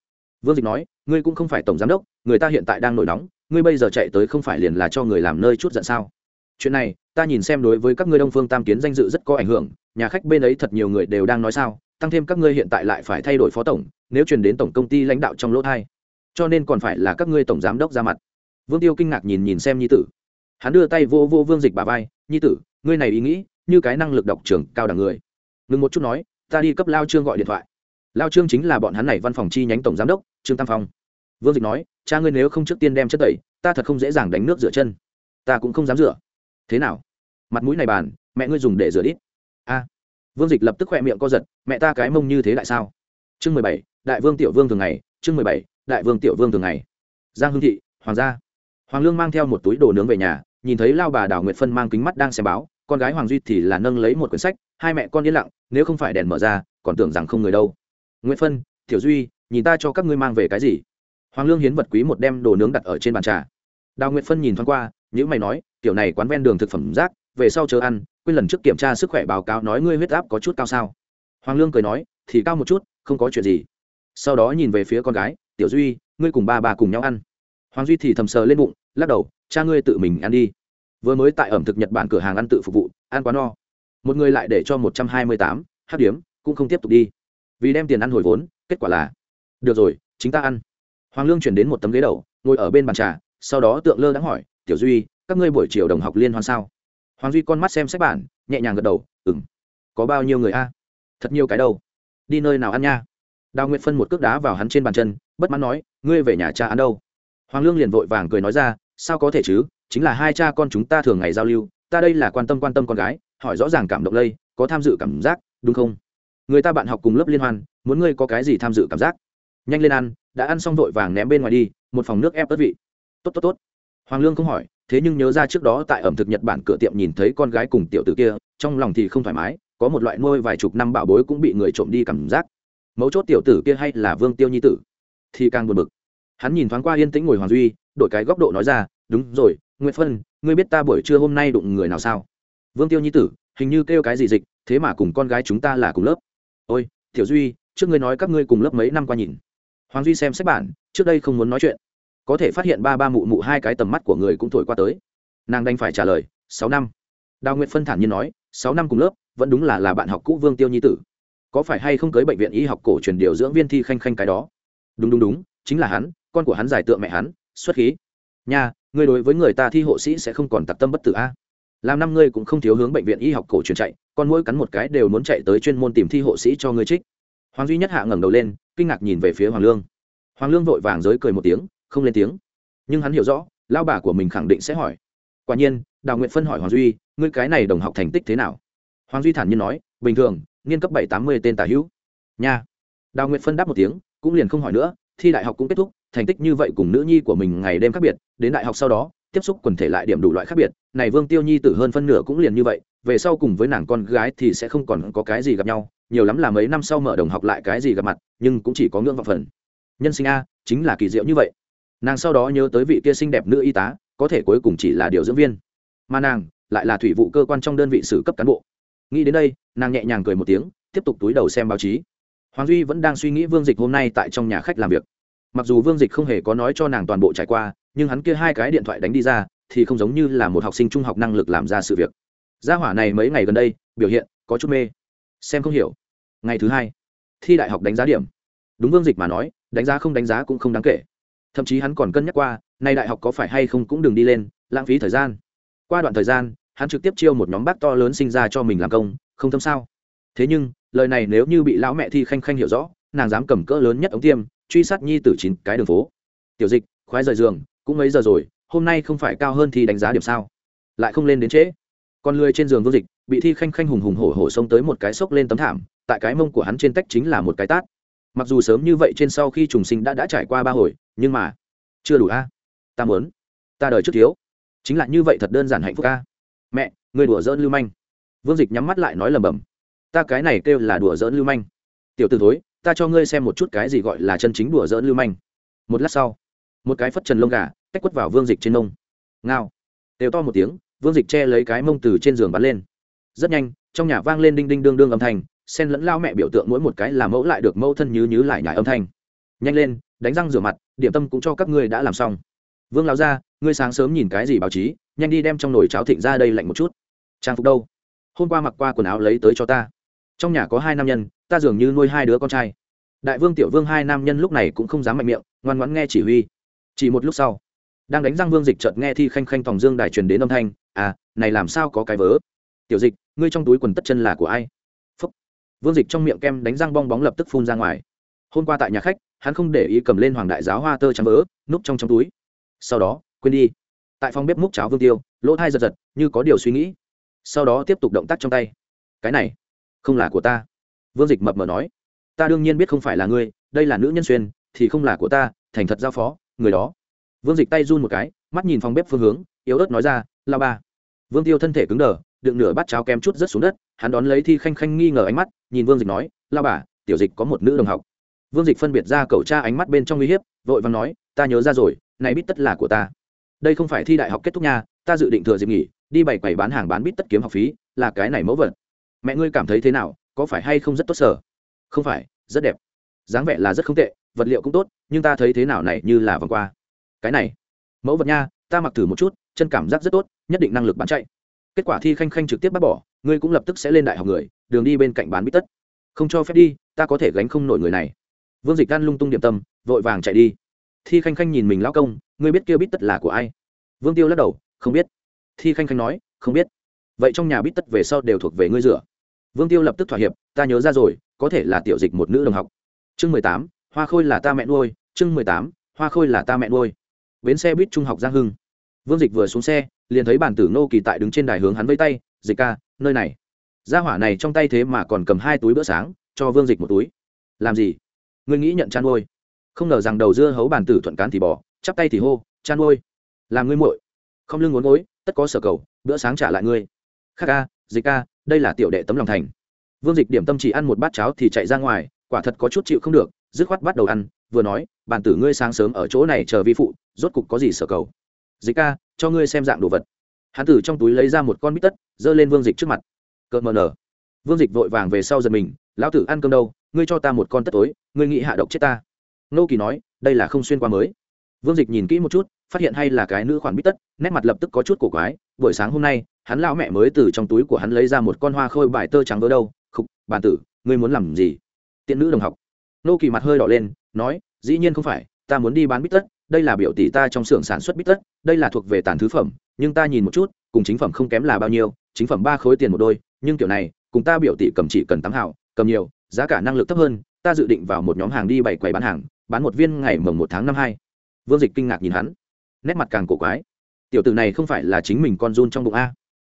Vương dịch nói, ngươi cũng không phải tổng giám đốc, người ta hiện tại đang nổi nóng, ngươi bây giờ chạy tới không phải liền là cho người làm nơi chút giận sao? Chuyện này, ta nhìn xem đối với các ngươi đông phương tam kiến danh dự rất có ảnh hưởng, nhà khách bên ấy thật nhiều người đều đang nói sao, tăng thêm các ngươi hiện tại lại phải thay đổi phó tổng, nếu truyền đến tổng công ty lãnh đạo trong lỗ thai. Cho nên còn phải là các ngươi tổng giám đốc ra mặt. Vương tiêu kinh ngạc nhìn nhìn xem nhi tử hắn đưa tay vô vô vương dịch bà vai, nhi tử, ngươi này ý nghĩ, như cái năng lực đọc trường cao đẳng người. Ngừng một chút nói, ta đi cấp lao trương gọi điện thoại. Lao trương chính là bọn hắn này văn phòng chi nhánh tổng giám đốc, trương tam phong. Vương dịch nói, cha ngươi nếu không trước tiên đem chất tẩy, ta thật không dễ dàng đánh nước rửa chân. Ta cũng không dám rửa. Thế nào? Mặt mũi này bàn, mẹ ngươi dùng để rửa ít a. Vương dịch lập tức khỏe miệng co giật, mẹ ta cái mông như thế lại sao? Chương mười bảy, đại vương tiểu vương thường ngày, chương mười bảy, đại vương tiểu vương thường ngày. Giang hương thị, hoàng gia. Hoàng lương mang theo một túi đồ nướng về nhà nhìn thấy lao bà đào nguyệt phân mang kính mắt đang xem báo, con gái hoàng duy thì là nâng lấy một quyển sách, hai mẹ con yên lặng, nếu không phải đèn mở ra, còn tưởng rằng không người đâu. Nguyễn phân, tiểu duy, nhìn ta cho các ngươi mang về cái gì? Hoàng lương hiến vật quý một đem đồ nướng đặt ở trên bàn trà. Đào nguyệt phân nhìn thoáng qua những mày nói, tiểu này quán ven đường thực phẩm rác, về sau chờ ăn, quên lần trước kiểm tra sức khỏe báo cáo nói ngươi huyết áp có chút cao sao. Hoàng lương cười nói, thì cao một chút, không có chuyện gì. Sau đó nhìn về phía con gái, tiểu duy, ngươi cùng ba bà cùng nhau ăn. Hoàng duy thì thầm sờ lên bụng, lắc đầu cha ngươi tự mình ăn đi. Vừa mới tại ẩm thực nhật bản cửa hàng ăn tự phục vụ, ăn quá no. Một người lại để cho một trăm hai mươi tám, hát điếm, cũng không tiếp tục đi. Vì đem tiền ăn hồi vốn, kết quả là, được rồi, chính ta ăn. Hoàng lương chuyển đến một tấm ghế đầu, ngồi ở bên bàn trà, sau đó tượng lơ đã hỏi, tiểu duy, các ngươi buổi chiều đồng học liên hoan sao? Hoàng duy con mắt xem sách bản, nhẹ nhàng gật đầu ừng có bao nhiêu người a? Thật nhiều cái đâu. Đi nơi nào ăn nha? Đào nguyệt phân một cước đá vào hắn trên bàn chân, bất mãn nói, ngươi về nhà cha ăn đâu? Hoàng lương liền vội vàng cười nói ra sao có thể chứ? Chính là hai cha con chúng ta thường ngày giao lưu, ta đây là quan tâm quan tâm con gái, hỏi rõ ràng cảm động lây, có tham dự cảm giác, đúng không? Người ta bạn học cùng lớp liên hoan, muốn ngươi có cái gì tham dự cảm giác? Nhanh lên ăn, đã ăn xong vội vàng ném bên ngoài đi, một phòng nước ép tất vị. Tốt tốt tốt. Hoàng lương không hỏi, thế nhưng nhớ ra trước đó tại ẩm thực nhật bản cửa tiệm nhìn thấy con gái cùng tiểu tử kia, trong lòng thì không thoải mái, có một loại nuôi vài chục năm bảo bối cũng bị người trộm đi cảm giác. Mấu chốt tiểu tử kia hay là vương tiêu nhi tử? Thì càng buồn bực. Hắn nhìn thoáng qua yên tĩnh ngồi hoàng duy đổi cái góc độ nói ra, đúng rồi nguyễn phân, ngươi biết ta buổi trưa hôm nay đụng người nào sao? Vương tiêu nhi tử, hình như kêu cái gì dịch, thế mà cùng con gái chúng ta là cùng lớp. Ôi, tiểu duy, trước ngươi nói các ngươi cùng lớp mấy năm qua nhìn. Hoàng duy xem sách bản, trước đây không muốn nói chuyện. Có thể phát hiện ba ba mụ mụ hai cái tầm mắt của người cũng thổi qua tới. Nàng đành phải trả lời, sáu năm. Đào nguyệt phân thản nhiên nói, sáu năm cùng lớp, vẫn đúng là là bạn học cũ vương tiêu nhi tử. Có phải hay không cưới bệnh viện y học cổ truyền điều dưỡng viên thi khanh khanh cái đó? Đúng đúng đúng, chính là hắn, con của hắn giải tượng mẹ hắn xuất khí. Nhà, ngươi đối với người ta thi hộ sĩ sẽ không còn tặc tâm bất tử a. Làm năm ngươi cũng không thiếu hướng bệnh viện y học cổ truyền chạy còn mỗi cắn một cái đều muốn chạy tới chuyên môn tìm thi hộ sĩ cho ngươi trích. Hoàng duy nhất hạ ngẩng đầu lên kinh ngạc nhìn về phía hoàng lương. Hoàng lương vội vàng giới cười một tiếng không lên tiếng. Nhưng hắn hiểu rõ lao bà của mình khẳng định sẽ hỏi. Quả nhiên đào nguyện phân hỏi hoàng duy ngươi cái này đồng học thành tích thế nào? Hoàng duy thản nhiên nói bình thường nghiên cấp bảy tám mươi tên tả hữu. Nha. Đào nguyện phân đáp một tiếng cũng liền không hỏi nữa thi đại học cũng kết thúc thành tích như vậy cùng nữ nhi của mình ngày đêm khác biệt, đến đại học sau đó, tiếp xúc quần thể lại điểm đủ loại khác biệt. Này vương tiêu nhi tử hơn phân nửa cũng liền như vậy, về sau cùng với nàng con gái thì sẽ không còn có cái gì gặp nhau, nhiều lắm là mấy năm sau mở đồng học lại cái gì gặp mặt, nhưng cũng chỉ có ngưỡng vọng phần. Nhân sinh a, chính là kỳ diệu như vậy. Nàng sau đó nhớ tới vị kia xinh đẹp nữ y tá, có thể cuối cùng chỉ là điều dưỡng viên. Mà nàng lại là thủy vụ cơ quan trong đơn vị xử cấp cán bộ. Nghĩ đến đây, nàng nhẹ nhàng cười một tiếng, tiếp tục túi đầu xem báo chí. Hoàng duy vẫn đang suy nghĩ vương dịch hôm nay tại trong nhà khách làm việc mặc dù vương dịch không hề có nói cho nàng toàn bộ trải qua, nhưng hắn kia hai cái điện thoại đánh đi ra, thì không giống như là một học sinh trung học năng lực làm ra sự việc. Gia hỏa này mấy ngày gần đây, biểu hiện có chút mê. Xem không hiểu. Ngày thứ hai, thi đại học đánh giá điểm. Đúng vương dịch mà nói, đánh giá không đánh giá cũng không đáng kể. Thậm chí hắn còn cân nhắc qua, nay đại học có phải hay không cũng đừng đi lên, lãng phí thời gian. Qua đoạn thời gian, hắn trực tiếp chiêu một nhóm bác to lớn sinh ra cho mình làm công, không thâm sao. Thế nhưng, lời này nếu như bị lão mẹ thi khanh khanh hiểu rõ, nàng dám cầm cỡ lớn nhất ống tiêm truy sát nhi tử chín cái đường phố. Tiểu dịch, khoái rời giường, cũng mấy giờ rồi, hôm nay không phải cao hơn thì đánh giá điểm sao? Lại không lên đến trễ. Con lười trên giường vô dịch, bị thi khanh khanh hùng hùng hổ hổ xông tới một cái xốc lên tấm thảm, tại cái mông của hắn trên tách chính là một cái tát. Mặc dù sớm như vậy trên sau khi trùng sinh đã đã trải qua ba hồi, nhưng mà chưa đủ a. Ta muốn, ta đời trước thiếu. Chính là như vậy thật đơn giản hạnh phúc a. Mẹ người đùa dỡn lưu manh. Vương dịch nhắm mắt lại nói lầm bầm ta cái này kêu là đùa dỡn lưu manh. Tiểu t ử thối ta cho ngươi xem một chút cái gì gọi là chân chính đùa dỡn lưu manh. Một lát sau, một cái phất trần lông gà, tách quất vào vương dịch trên nông. Ngao. Đều to một tiếng, vương dịch che lấy cái mông từ trên giường bắn lên. Rất nhanh, trong nhà vang lên đinh đinh đương đương âm thanh sen lẫn lao mẹ biểu tượng mỗi một cái làm mẫu lại được mẫu thân nhứ nhứ lại nhải âm thanh. Nhanh lên, đánh răng rửa mặt, điểm tâm cũng cho các ngươi đã làm xong. Vương lao ra ngươi sáng sớm nhìn cái gì báo chí, nhanh đi đem trong nồi cháo thịnh ra đây lạnh một chút. Trang phục đâu? Hôm qua mặc qua quần áo lấy tới cho ta. Trong nhà có hai nam nhân ta dường như nuôi hai đứa con trai. Đại vương tiểu vương hai nam nhân lúc này cũng không dám mạnh miệng, ngoan ngoãn nghe chỉ huy. Chỉ một lúc sau, đang đánh răng vương dịch chợt nghe thi khanh khanh tòng dương đài truyền đến âm thanh à này làm sao có cái vớ? Tiểu dịch, ngươi trong túi quần tất chân là của ai? Phúc. vương dịch trong miệng kem đánh răng bong bóng lập tức phun ra ngoài. Hôm qua tại nhà khách, hắn không để ý cầm lên hoàng đại giáo hoa tơ trắng vớ, núp trong trong túi. Sau đó, quên đi. Tại phòng bếp múc cháo vương tiêu, lỗ thai giật giật, như có điều suy nghĩ. Sau đó tiếp tục động tác trong tay. Cái này không là của ta vương dịch mập mờ nói, ta đương nhiên biết không phải là ngươi, đây là nữ nhân xuyên, thì không là của ta, thành thật giao phó, người đó. Vương dịch tay run một cái, mắt nhìn phòng bếp phương hướng, yếu ớt nói ra lao ba vương tiêu thân thể cứng đờ, đựng nửa bát cháo kem chút rớt xuống đất, hắn đón lấy thi khanh khanh nghi ngờ ánh mắt, nhìn vương dịch nói lao bà, tiểu dịch có một nữ đồng học. Vương dịch phân biệt ra cậu cha ánh mắt bên trong uy hiếp, vội vàng nói, ta nhớ ra rồi, này bít tất là của ta. Đây không phải thi đại học kết thúc nha, ta dự định thừa dịp nghỉ, đi bày quầy bán hàng bán bít tất kiếm học phí, là cái này mẫu vật. Mẹ ngươi cảm thấy thế nào? Có phải hay không rất tốt sở? Không phải, rất đẹp. Dáng vẻ là rất không tệ, vật liệu cũng tốt, nhưng ta thấy thế nào này như là vòng qua. Cái này, mẫu vật nha, ta mặc thử một chút, chân cảm giác rất tốt, nhất định năng lực bán chạy. Kết quả thi khanh khanh trực tiếp bắt bỏ, ngươi cũng lập tức sẽ lên đại học người, đường đi bên cạnh bán bít tất. Không cho phép đi, ta có thể gánh không nổi người này. Vương dịch gan lung tung điểm tâm, vội vàng chạy đi. Thi khanh khanh nhìn mình lao công, ngươi biết kêu bít tất là của ai? Vương tiêu lắc đầu, không biết. Thi khanh khanh nói, không biết. Vậy trong nhà bít tất về sau đều thuộc về ngươi rửa vương tiêu lập tức thỏa hiệp, ta nhớ ra rồi, có thể là tiểu dịch một nữ đồng học. Chương mười tám, hoa khôi là ta mẹ nuôi. Chương mười tám, hoa khôi là ta mẹ nuôi. Bến xe buýt trung học giang hưng. Vương dịch vừa xuống xe, liền thấy bản tử nô kỳ tại đứng trên đài hướng hắn vây tay, dịch ca, nơi này. Gia hỏa này trong tay thế mà còn cầm hai túi bữa sáng, cho vương dịch một túi. Làm gì? Ngươi nghĩ nhận chăn nuôi không ngờ rằng đầu dưa hấu bản tử thuận cán thì bỏ, chắp tay thì hô chăn nuôi làm ngươi muội. Không lưng ngốn ngối tất có sở cầu, bữa sáng trả lại ngươi. Khác ca, dịch ca đây là tiểu đệ tấm lòng thành. Vương dịch điểm tâm chỉ ăn một bát cháo thì chạy ra ngoài, quả thật có chút chịu không được, dứt khoát bắt đầu ăn, vừa nói, bản tử ngươi sáng sớm ở chỗ này chờ vi phụ, rốt cục có gì sở cầu? Dịch ca, cho ngươi xem dạng đồ vật. Hắn tử trong túi lấy ra một con bít tất, giơ lên vương dịch trước mặt. Cợt mờ nở. Vương dịch vội vàng về sau giật mình, lão tử ăn cơm đâu, ngươi cho ta một con tất tối, ngươi nghĩ hạ độc chết ta. Nô kỳ nói, đây là không xuyên qua mới. Vương dịch nhìn kỹ một chút, phát hiện hay là cái nữ khoản bít tất, nét mặt lập tức có chút cổ quái, buổi sáng hôm nay hắn lão mẹ mới từ trong túi của hắn lấy ra một con hoa khôi bài tơ trắng vỡ đâu. Khục bàn tử, ngươi muốn làm gì? Tiện nữ đồng học. Nô kỳ mặt hơi đỏ lên, nói, dĩ nhiên không phải, ta muốn đi bán bít tất, đây là biểu tỷ ta trong xưởng sản xuất bít tất, đây là thuộc về tàn thứ phẩm, nhưng ta nhìn một chút, cùng chính phẩm không kém là bao nhiêu, chính phẩm ba khối tiền một đôi, nhưng kiểu này, cùng ta biểu tỷ cầm chỉ cần tám hảo cầm nhiều, giá cả năng lực thấp hơn, ta dự định vào một nhóm hàng đi bảy quầy bán hàng, bán một viên ngày mồng một tháng năm hai. Vương dịch kinh ngạc nhìn hắn, nét mặt càng cổ quái. Tiểu tử này không phải là chính mình con run trong bụng a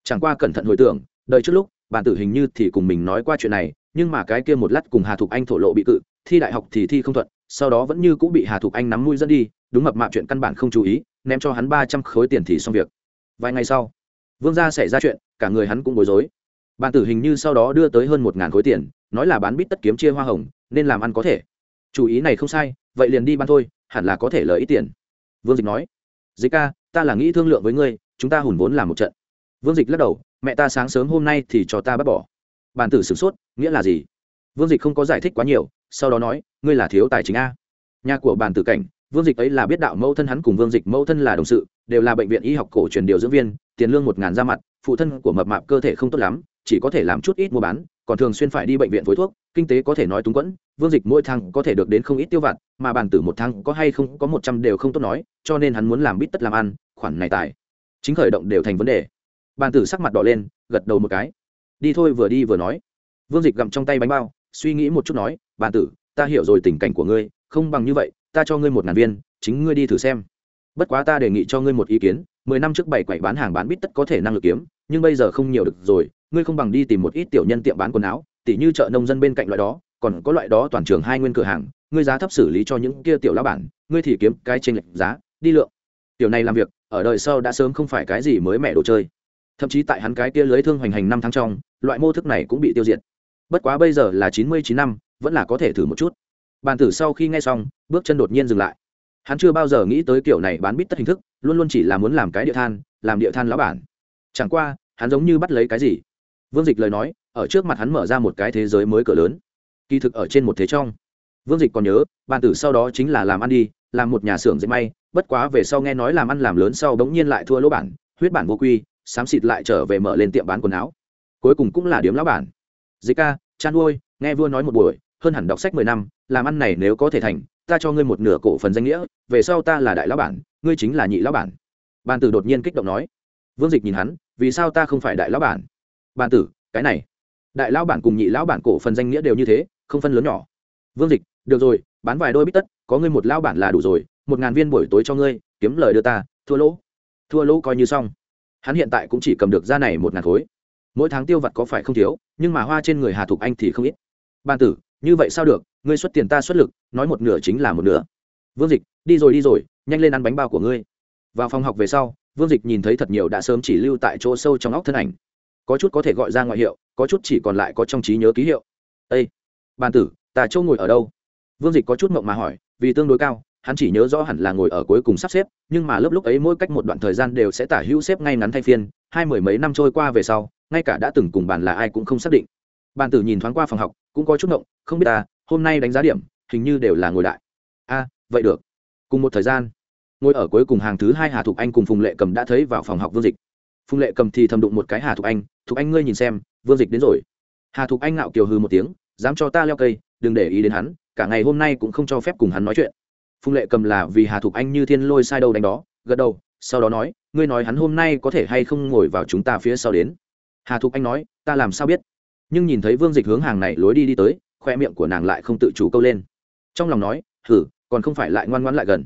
chẳng qua cẩn thận hồi tưởng đợi trước lúc, bản tử hình như thì cùng mình nói qua chuyện này, nhưng mà cái kia một lát cùng hà thục anh thổ lộ bị cự, thi đại học thì thi không thuận, sau đó vẫn như cũng bị hà thục anh nắm mũi dẫn đi, đúng mập mạp chuyện căn bản không chú ý, ném cho hắn ba trăm khối tiền thì xong việc. Vài ngày sau, vương gia xảy ra chuyện, cả người hắn cũng bối rối. Bản tử hình như sau đó đưa tới hơn một ngàn khối tiền, nói là bán bít tất kiếm chia hoa hồng, nên làm ăn có thể. Chủ ý này không sai, vậy liền đi bán thôi, hẳn là có thể lợi ít tiền. Vương dịch nói, dịch ca, ta là nghĩ thương lượng với ngươi, chúng ta hùn vốn làm một trận vương dịch lắc đầu, mẹ ta sáng sớm hôm nay thì cho ta bắt bỏ. Bàn tử sửng sốt, nghĩa là gì? Vương dịch không có giải thích quá nhiều, sau đó nói, ngươi là thiếu tài chính a. Nhà của bàn tử cảnh, vương dịch ấy là biết đạo mẫu thân hắn cùng vương dịch mẫu thân là đồng sự, đều là bệnh viện y học cổ truyền điều dưỡng viên, tiền lương một ngàn ra mặt, phụ thân của mập mạp cơ thể không tốt lắm, chỉ có thể làm chút ít mua bán, còn thường xuyên phải đi bệnh viện phối thuốc, kinh tế có thể nói túng quẫn, vương dịch mỗi tháng có thể được đến không ít tiêu vặt, mà bàn tử một tháng có hay không có một trăm đều không tốt nói, cho nên hắn muốn làm bít tất làm ăn, khoản này tài, chính khởi động đều thành vấn đề bàn tử sắc mặt đỏ lên, gật đầu một cái. Đi thôi, vừa đi vừa nói. Vương dịch gặm trong tay bánh bao, suy nghĩ một chút nói, bàn tử, ta hiểu rồi tình cảnh của ngươi, không bằng như vậy, ta cho ngươi một ngàn viên, chính ngươi đi thử xem. Bất quá ta đề nghị cho ngươi một ý kiến, mười năm trước bảy quậy bán hàng bán bít tất có thể năng lực kiếm, nhưng bây giờ không nhiều được rồi, ngươi không bằng đi tìm một ít tiểu nhân tiệm bán quần áo, tỉ như chợ nông dân bên cạnh loại đó, còn có loại đó toàn trường hai nguyên cửa hàng, ngươi giá thấp xử lý cho những kia tiểu lão bản, ngươi thì kiếm cái trên lệch giá, đi lượng. Tiểu này làm việc, ở đời sau đã sớm không phải cái gì mới mẹ đồ chơi thậm chí tại hắn cái kia lưới thương hoành hành năm tháng trong, loại mô thức này cũng bị tiêu diệt. Bất quá bây giờ là chín mươi chín năm, vẫn là có thể thử một chút. Bàn tử sau khi nghe xong, bước chân đột nhiên dừng lại. Hắn chưa bao giờ nghĩ tới kiểu này bán bít tất hình thức, luôn luôn chỉ là muốn làm cái địa than, làm địa than lão bản. Chẳng qua, hắn giống như bắt lấy cái gì? Vương dịch lời nói, ở trước mặt hắn mở ra một cái thế giới mới cỡ lớn. Kỳ thực ở trên một thế trong. Vương dịch còn nhớ, bàn tử sau đó chính là làm ăn đi, làm một nhà xưởng dệt may, bất quá về sau nghe nói làm ăn làm lớn sau bỗng nhiên lại thua lỗ bản, huyết bản vô quy xám xịt lại trở về mở lên tiệm bán quần áo. Cuối cùng cũng là điếm lão bản. Dịch ca chăn nuôi nghe vua nói một buổi, hơn hẳn đọc sách mười năm, làm ăn này nếu có thể thành, ta cho ngươi một nửa cổ phần danh nghĩa, về sau ta là đại lão bản, ngươi chính là nhị lão bản. Bàn tử đột nhiên kích động nói. Vương dịch nhìn hắn, vì sao ta không phải đại lão bản? Bàn tử, cái này. Đại lão bản cùng nhị lão bản cổ phần danh nghĩa đều như thế, không phân lớn nhỏ. Vương dịch, được rồi, bán vài đôi bít tất, có ngươi một lão bản là đủ rồi, một ngàn viên buổi tối cho ngươi, kiếm lời đưa ta, thua lỗ. Thua lỗ coi như xong hắn hiện tại cũng chỉ cầm được ra này một ngàn khối. Mỗi tháng tiêu vặt có phải không thiếu, nhưng mà hoa trên người hà thục anh thì không ít. Ban tử, như vậy sao được? Ngươi xuất tiền ta xuất lực, nói một nửa chính là một nửa. Vương dịch, đi rồi đi rồi, nhanh lên ăn bánh bao của ngươi. Vào phòng học về sau, vương dịch nhìn thấy thật nhiều đã sớm chỉ lưu tại chỗ sâu trong óc thân ảnh. Có chút có thể gọi ra ngoại hiệu, có chút chỉ còn lại có trong trí nhớ ký hiệu. Ây bàn tử, ta châu ngồi ở đâu? Vương dịch có chút mộng mà hỏi, vì tương đối cao hắn chỉ nhớ rõ hẳn là ngồi ở cuối cùng sắp xếp, nhưng mà lớp lúc ấy mỗi cách một đoạn thời gian đều sẽ tả hữu xếp ngay ngắn thay phiên, hai mười mấy năm trôi qua về sau, ngay cả đã từng cùng bàn là ai cũng không xác định. Bàn tử nhìn thoáng qua phòng học, cũng có chút ngộng, không biết ta, hôm nay đánh giá điểm, hình như đều là ngồi đại. A à, vậy được. Cùng một thời gian, ngồi ở cuối cùng hàng thứ hai hà thục anh cùng phùng lệ cầm đã thấy vào phòng học vương dịch. Phùng lệ cầm thì thầm đụng một cái hà thục anh thục anh ngươi nhìn xem, vương dịch đến rồi. Hà thục anh ngạo kiều hư một tiếng, dám cho ta leo cây, đừng để ý đến hắn, cả ngày hôm nay cũng không cho phép cùng hắn nói chuyện phùng lệ cầm là vì hà thục anh như thiên lôi sai đâu đánh đó, gật đầu, sau đó nói, ngươi nói hắn hôm nay có thể hay không ngồi vào chúng ta phía sau đến. Hà thục anh nói, ta làm sao biết? Nhưng nhìn thấy vương dịch hướng hàng này lối đi đi tới, khoe miệng của nàng lại không tự chủ câu lên. Trong lòng nói thử còn không phải lại ngoan ngoãn lại gần.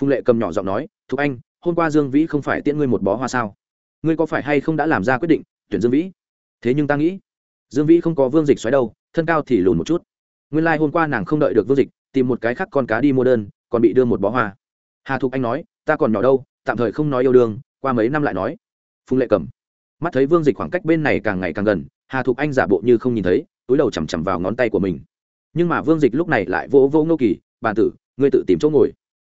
Phùng lệ cầm nhỏ giọng nói, thục anh, hôm qua dương vĩ không phải tiễn ngươi một bó hoa sao? Ngươi có phải hay không đã làm ra quyết định, tuyển dương vĩ? Thế nhưng ta nghĩ, dương vĩ không có vương dịch xoáy đâu, thân cao thì lùn một chút. Nguyên lai、like、hôm qua nàng không đợi được vương dịch, tìm một cái khác con cá đi mua đơn còn bị đưa một bó hoa. Hà thục anh nói, ta còn nhỏ đâu, tạm thời không nói yêu đương, qua mấy năm lại nói. Phùng lệ cầm. Mắt thấy vương dịch khoảng cách bên này càng ngày càng gần, hà thục anh giả bộ như không nhìn thấy, túi đầu chằm chằm vào ngón tay của mình. Nhưng mà vương dịch lúc này lại vỗ vỗ ngô kỳ bàn tử, ngươi tự tìm chỗ ngồi.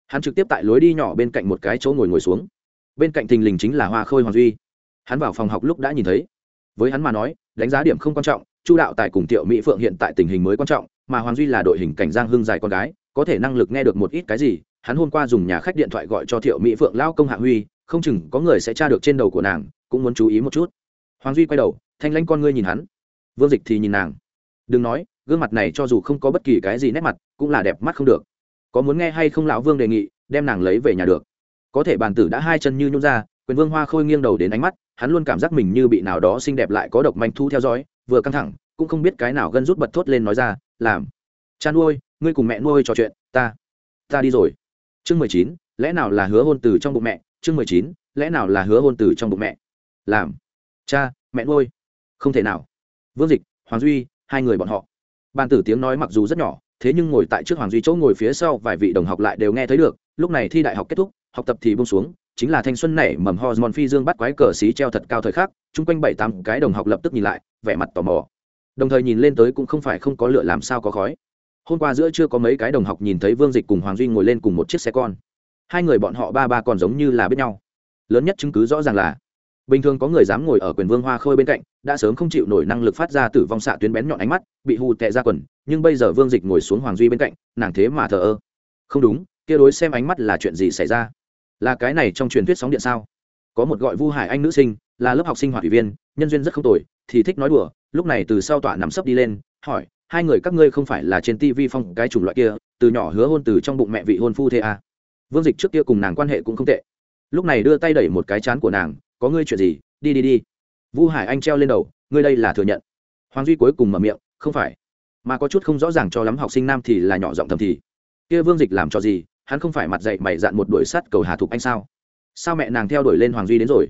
Hắn trực tiếp tại lối đi nhỏ bên cạnh một cái chỗ ngồi ngồi xuống. Bên cạnh thình lình chính là hoa khôi hoàng duy. Hắn vào phòng học lúc đã nhìn thấy. Với hắn mà nói, đánh giá điểm không quan trọng, chu đạo tài cùng tiệu mỹ phượng hiện tại tình hình mới quan trọng, mà hoàng duy là đội hình cảnh giang hưng dài con gái có thể năng lực nghe được một ít cái gì, hắn hôm qua dùng nhà khách điện thoại gọi cho thiệu mỹ phượng lao công hạ huy, không chừng có người sẽ tra được trên đầu của nàng, cũng muốn chú ý một chút. Hoàng duy quay đầu, thanh lanh con ngươi nhìn hắn. Vương dịch thì nhìn nàng. Đừng nói, gương mặt này cho dù không có bất kỳ cái gì nét mặt, cũng là đẹp mắt không được. Có muốn nghe hay không lão vương đề nghị, đem nàng lấy về nhà được. Có thể bàn tử đã hai chân như nhún ra, quyền vương hoa khôi nghiêng đầu đến ánh mắt, hắn luôn cảm giác mình như bị nào đó xinh đẹp lại có độc manh thu theo dõi, vừa căng thẳng, cũng không biết cái nào gân rút bật thốt lên nói ra, làm. Chan ôi ngươi cùng mẹ nuôi trò chuyện, ta ta đi rồi. Chương mười chín, lẽ nào là hứa hôn từ trong bụng mẹ? Chương mười chín, lẽ nào là hứa hôn từ trong bụng mẹ? Làm. Cha, mẹ nuôi. Không thể nào. Vương dịch, hoàng duy, hai người bọn họ. Ban tử tiếng nói mặc dù rất nhỏ, thế nhưng ngồi tại trước hoàng duy chỗ ngồi phía sau vài vị đồng học lại đều nghe thấy được. Lúc này thi đại học kết thúc, học tập thì bông xuống, chính là thanh xuân nảy mầm hormone phi dương bắt quái cờ xí treo thật cao thời khắc, chung quanh bảy tám cái đồng học lập tức nhìn lại, vẻ mặt tò mò. Đồng thời nhìn lên tới cũng không phải không có lựa làm sao có khói hôm qua giữa chưa có mấy cái đồng học nhìn thấy vương dịch cùng hoàng duy ngồi lên cùng một chiếc xe con. Hai người bọn họ ba ba còn giống như là biết nhau. Lớn nhất chứng cứ rõ ràng là, bình thường có người dám ngồi ở quyền vương hoa khôi bên cạnh, đã sớm không chịu nổi năng lực phát ra tử vong xạ tuyến bén nhọn ánh mắt, bị hù tệ ra quần, nhưng bây giờ vương dịch ngồi xuống hoàng duy bên cạnh, nàng thế mà thờ ơ. Không đúng, kia đối xem ánh mắt là chuyện gì xảy ra? Là cái này trong truyền thuyết sóng điện sao? Có một gọi vu hải anh nữ sinh, là lớp học sinh hoạt ủy viên, nhân duyên rất không tồi, thì thích nói đùa, lúc này từ sau tọa nằm sấp đi lên, hỏi hai người các ngươi không phải là trên tivi phong cái chủng loại kia, từ nhỏ hứa hôn từ trong bụng mẹ vị hôn phu thế à. vương dịch trước kia cùng nàng quan hệ cũng không tệ. Lúc này đưa tay đẩy một cái chán của nàng, có ngươi chuyện gì? Đi đi đi. Vu hải anh treo lên đầu, ngươi đây là thừa nhận. Hoàng duy cuối cùng mở miệng, không phải. Mà có chút không rõ ràng cho lắm học sinh nam thì là nhỏ giọng thầm thì, kia vương dịch làm cho gì? Hắn không phải mặt dậy mày dạn một đuổi sắt cầu hà thục anh sao? Sao mẹ nàng theo đuổi lên hoàng duy đến rồi?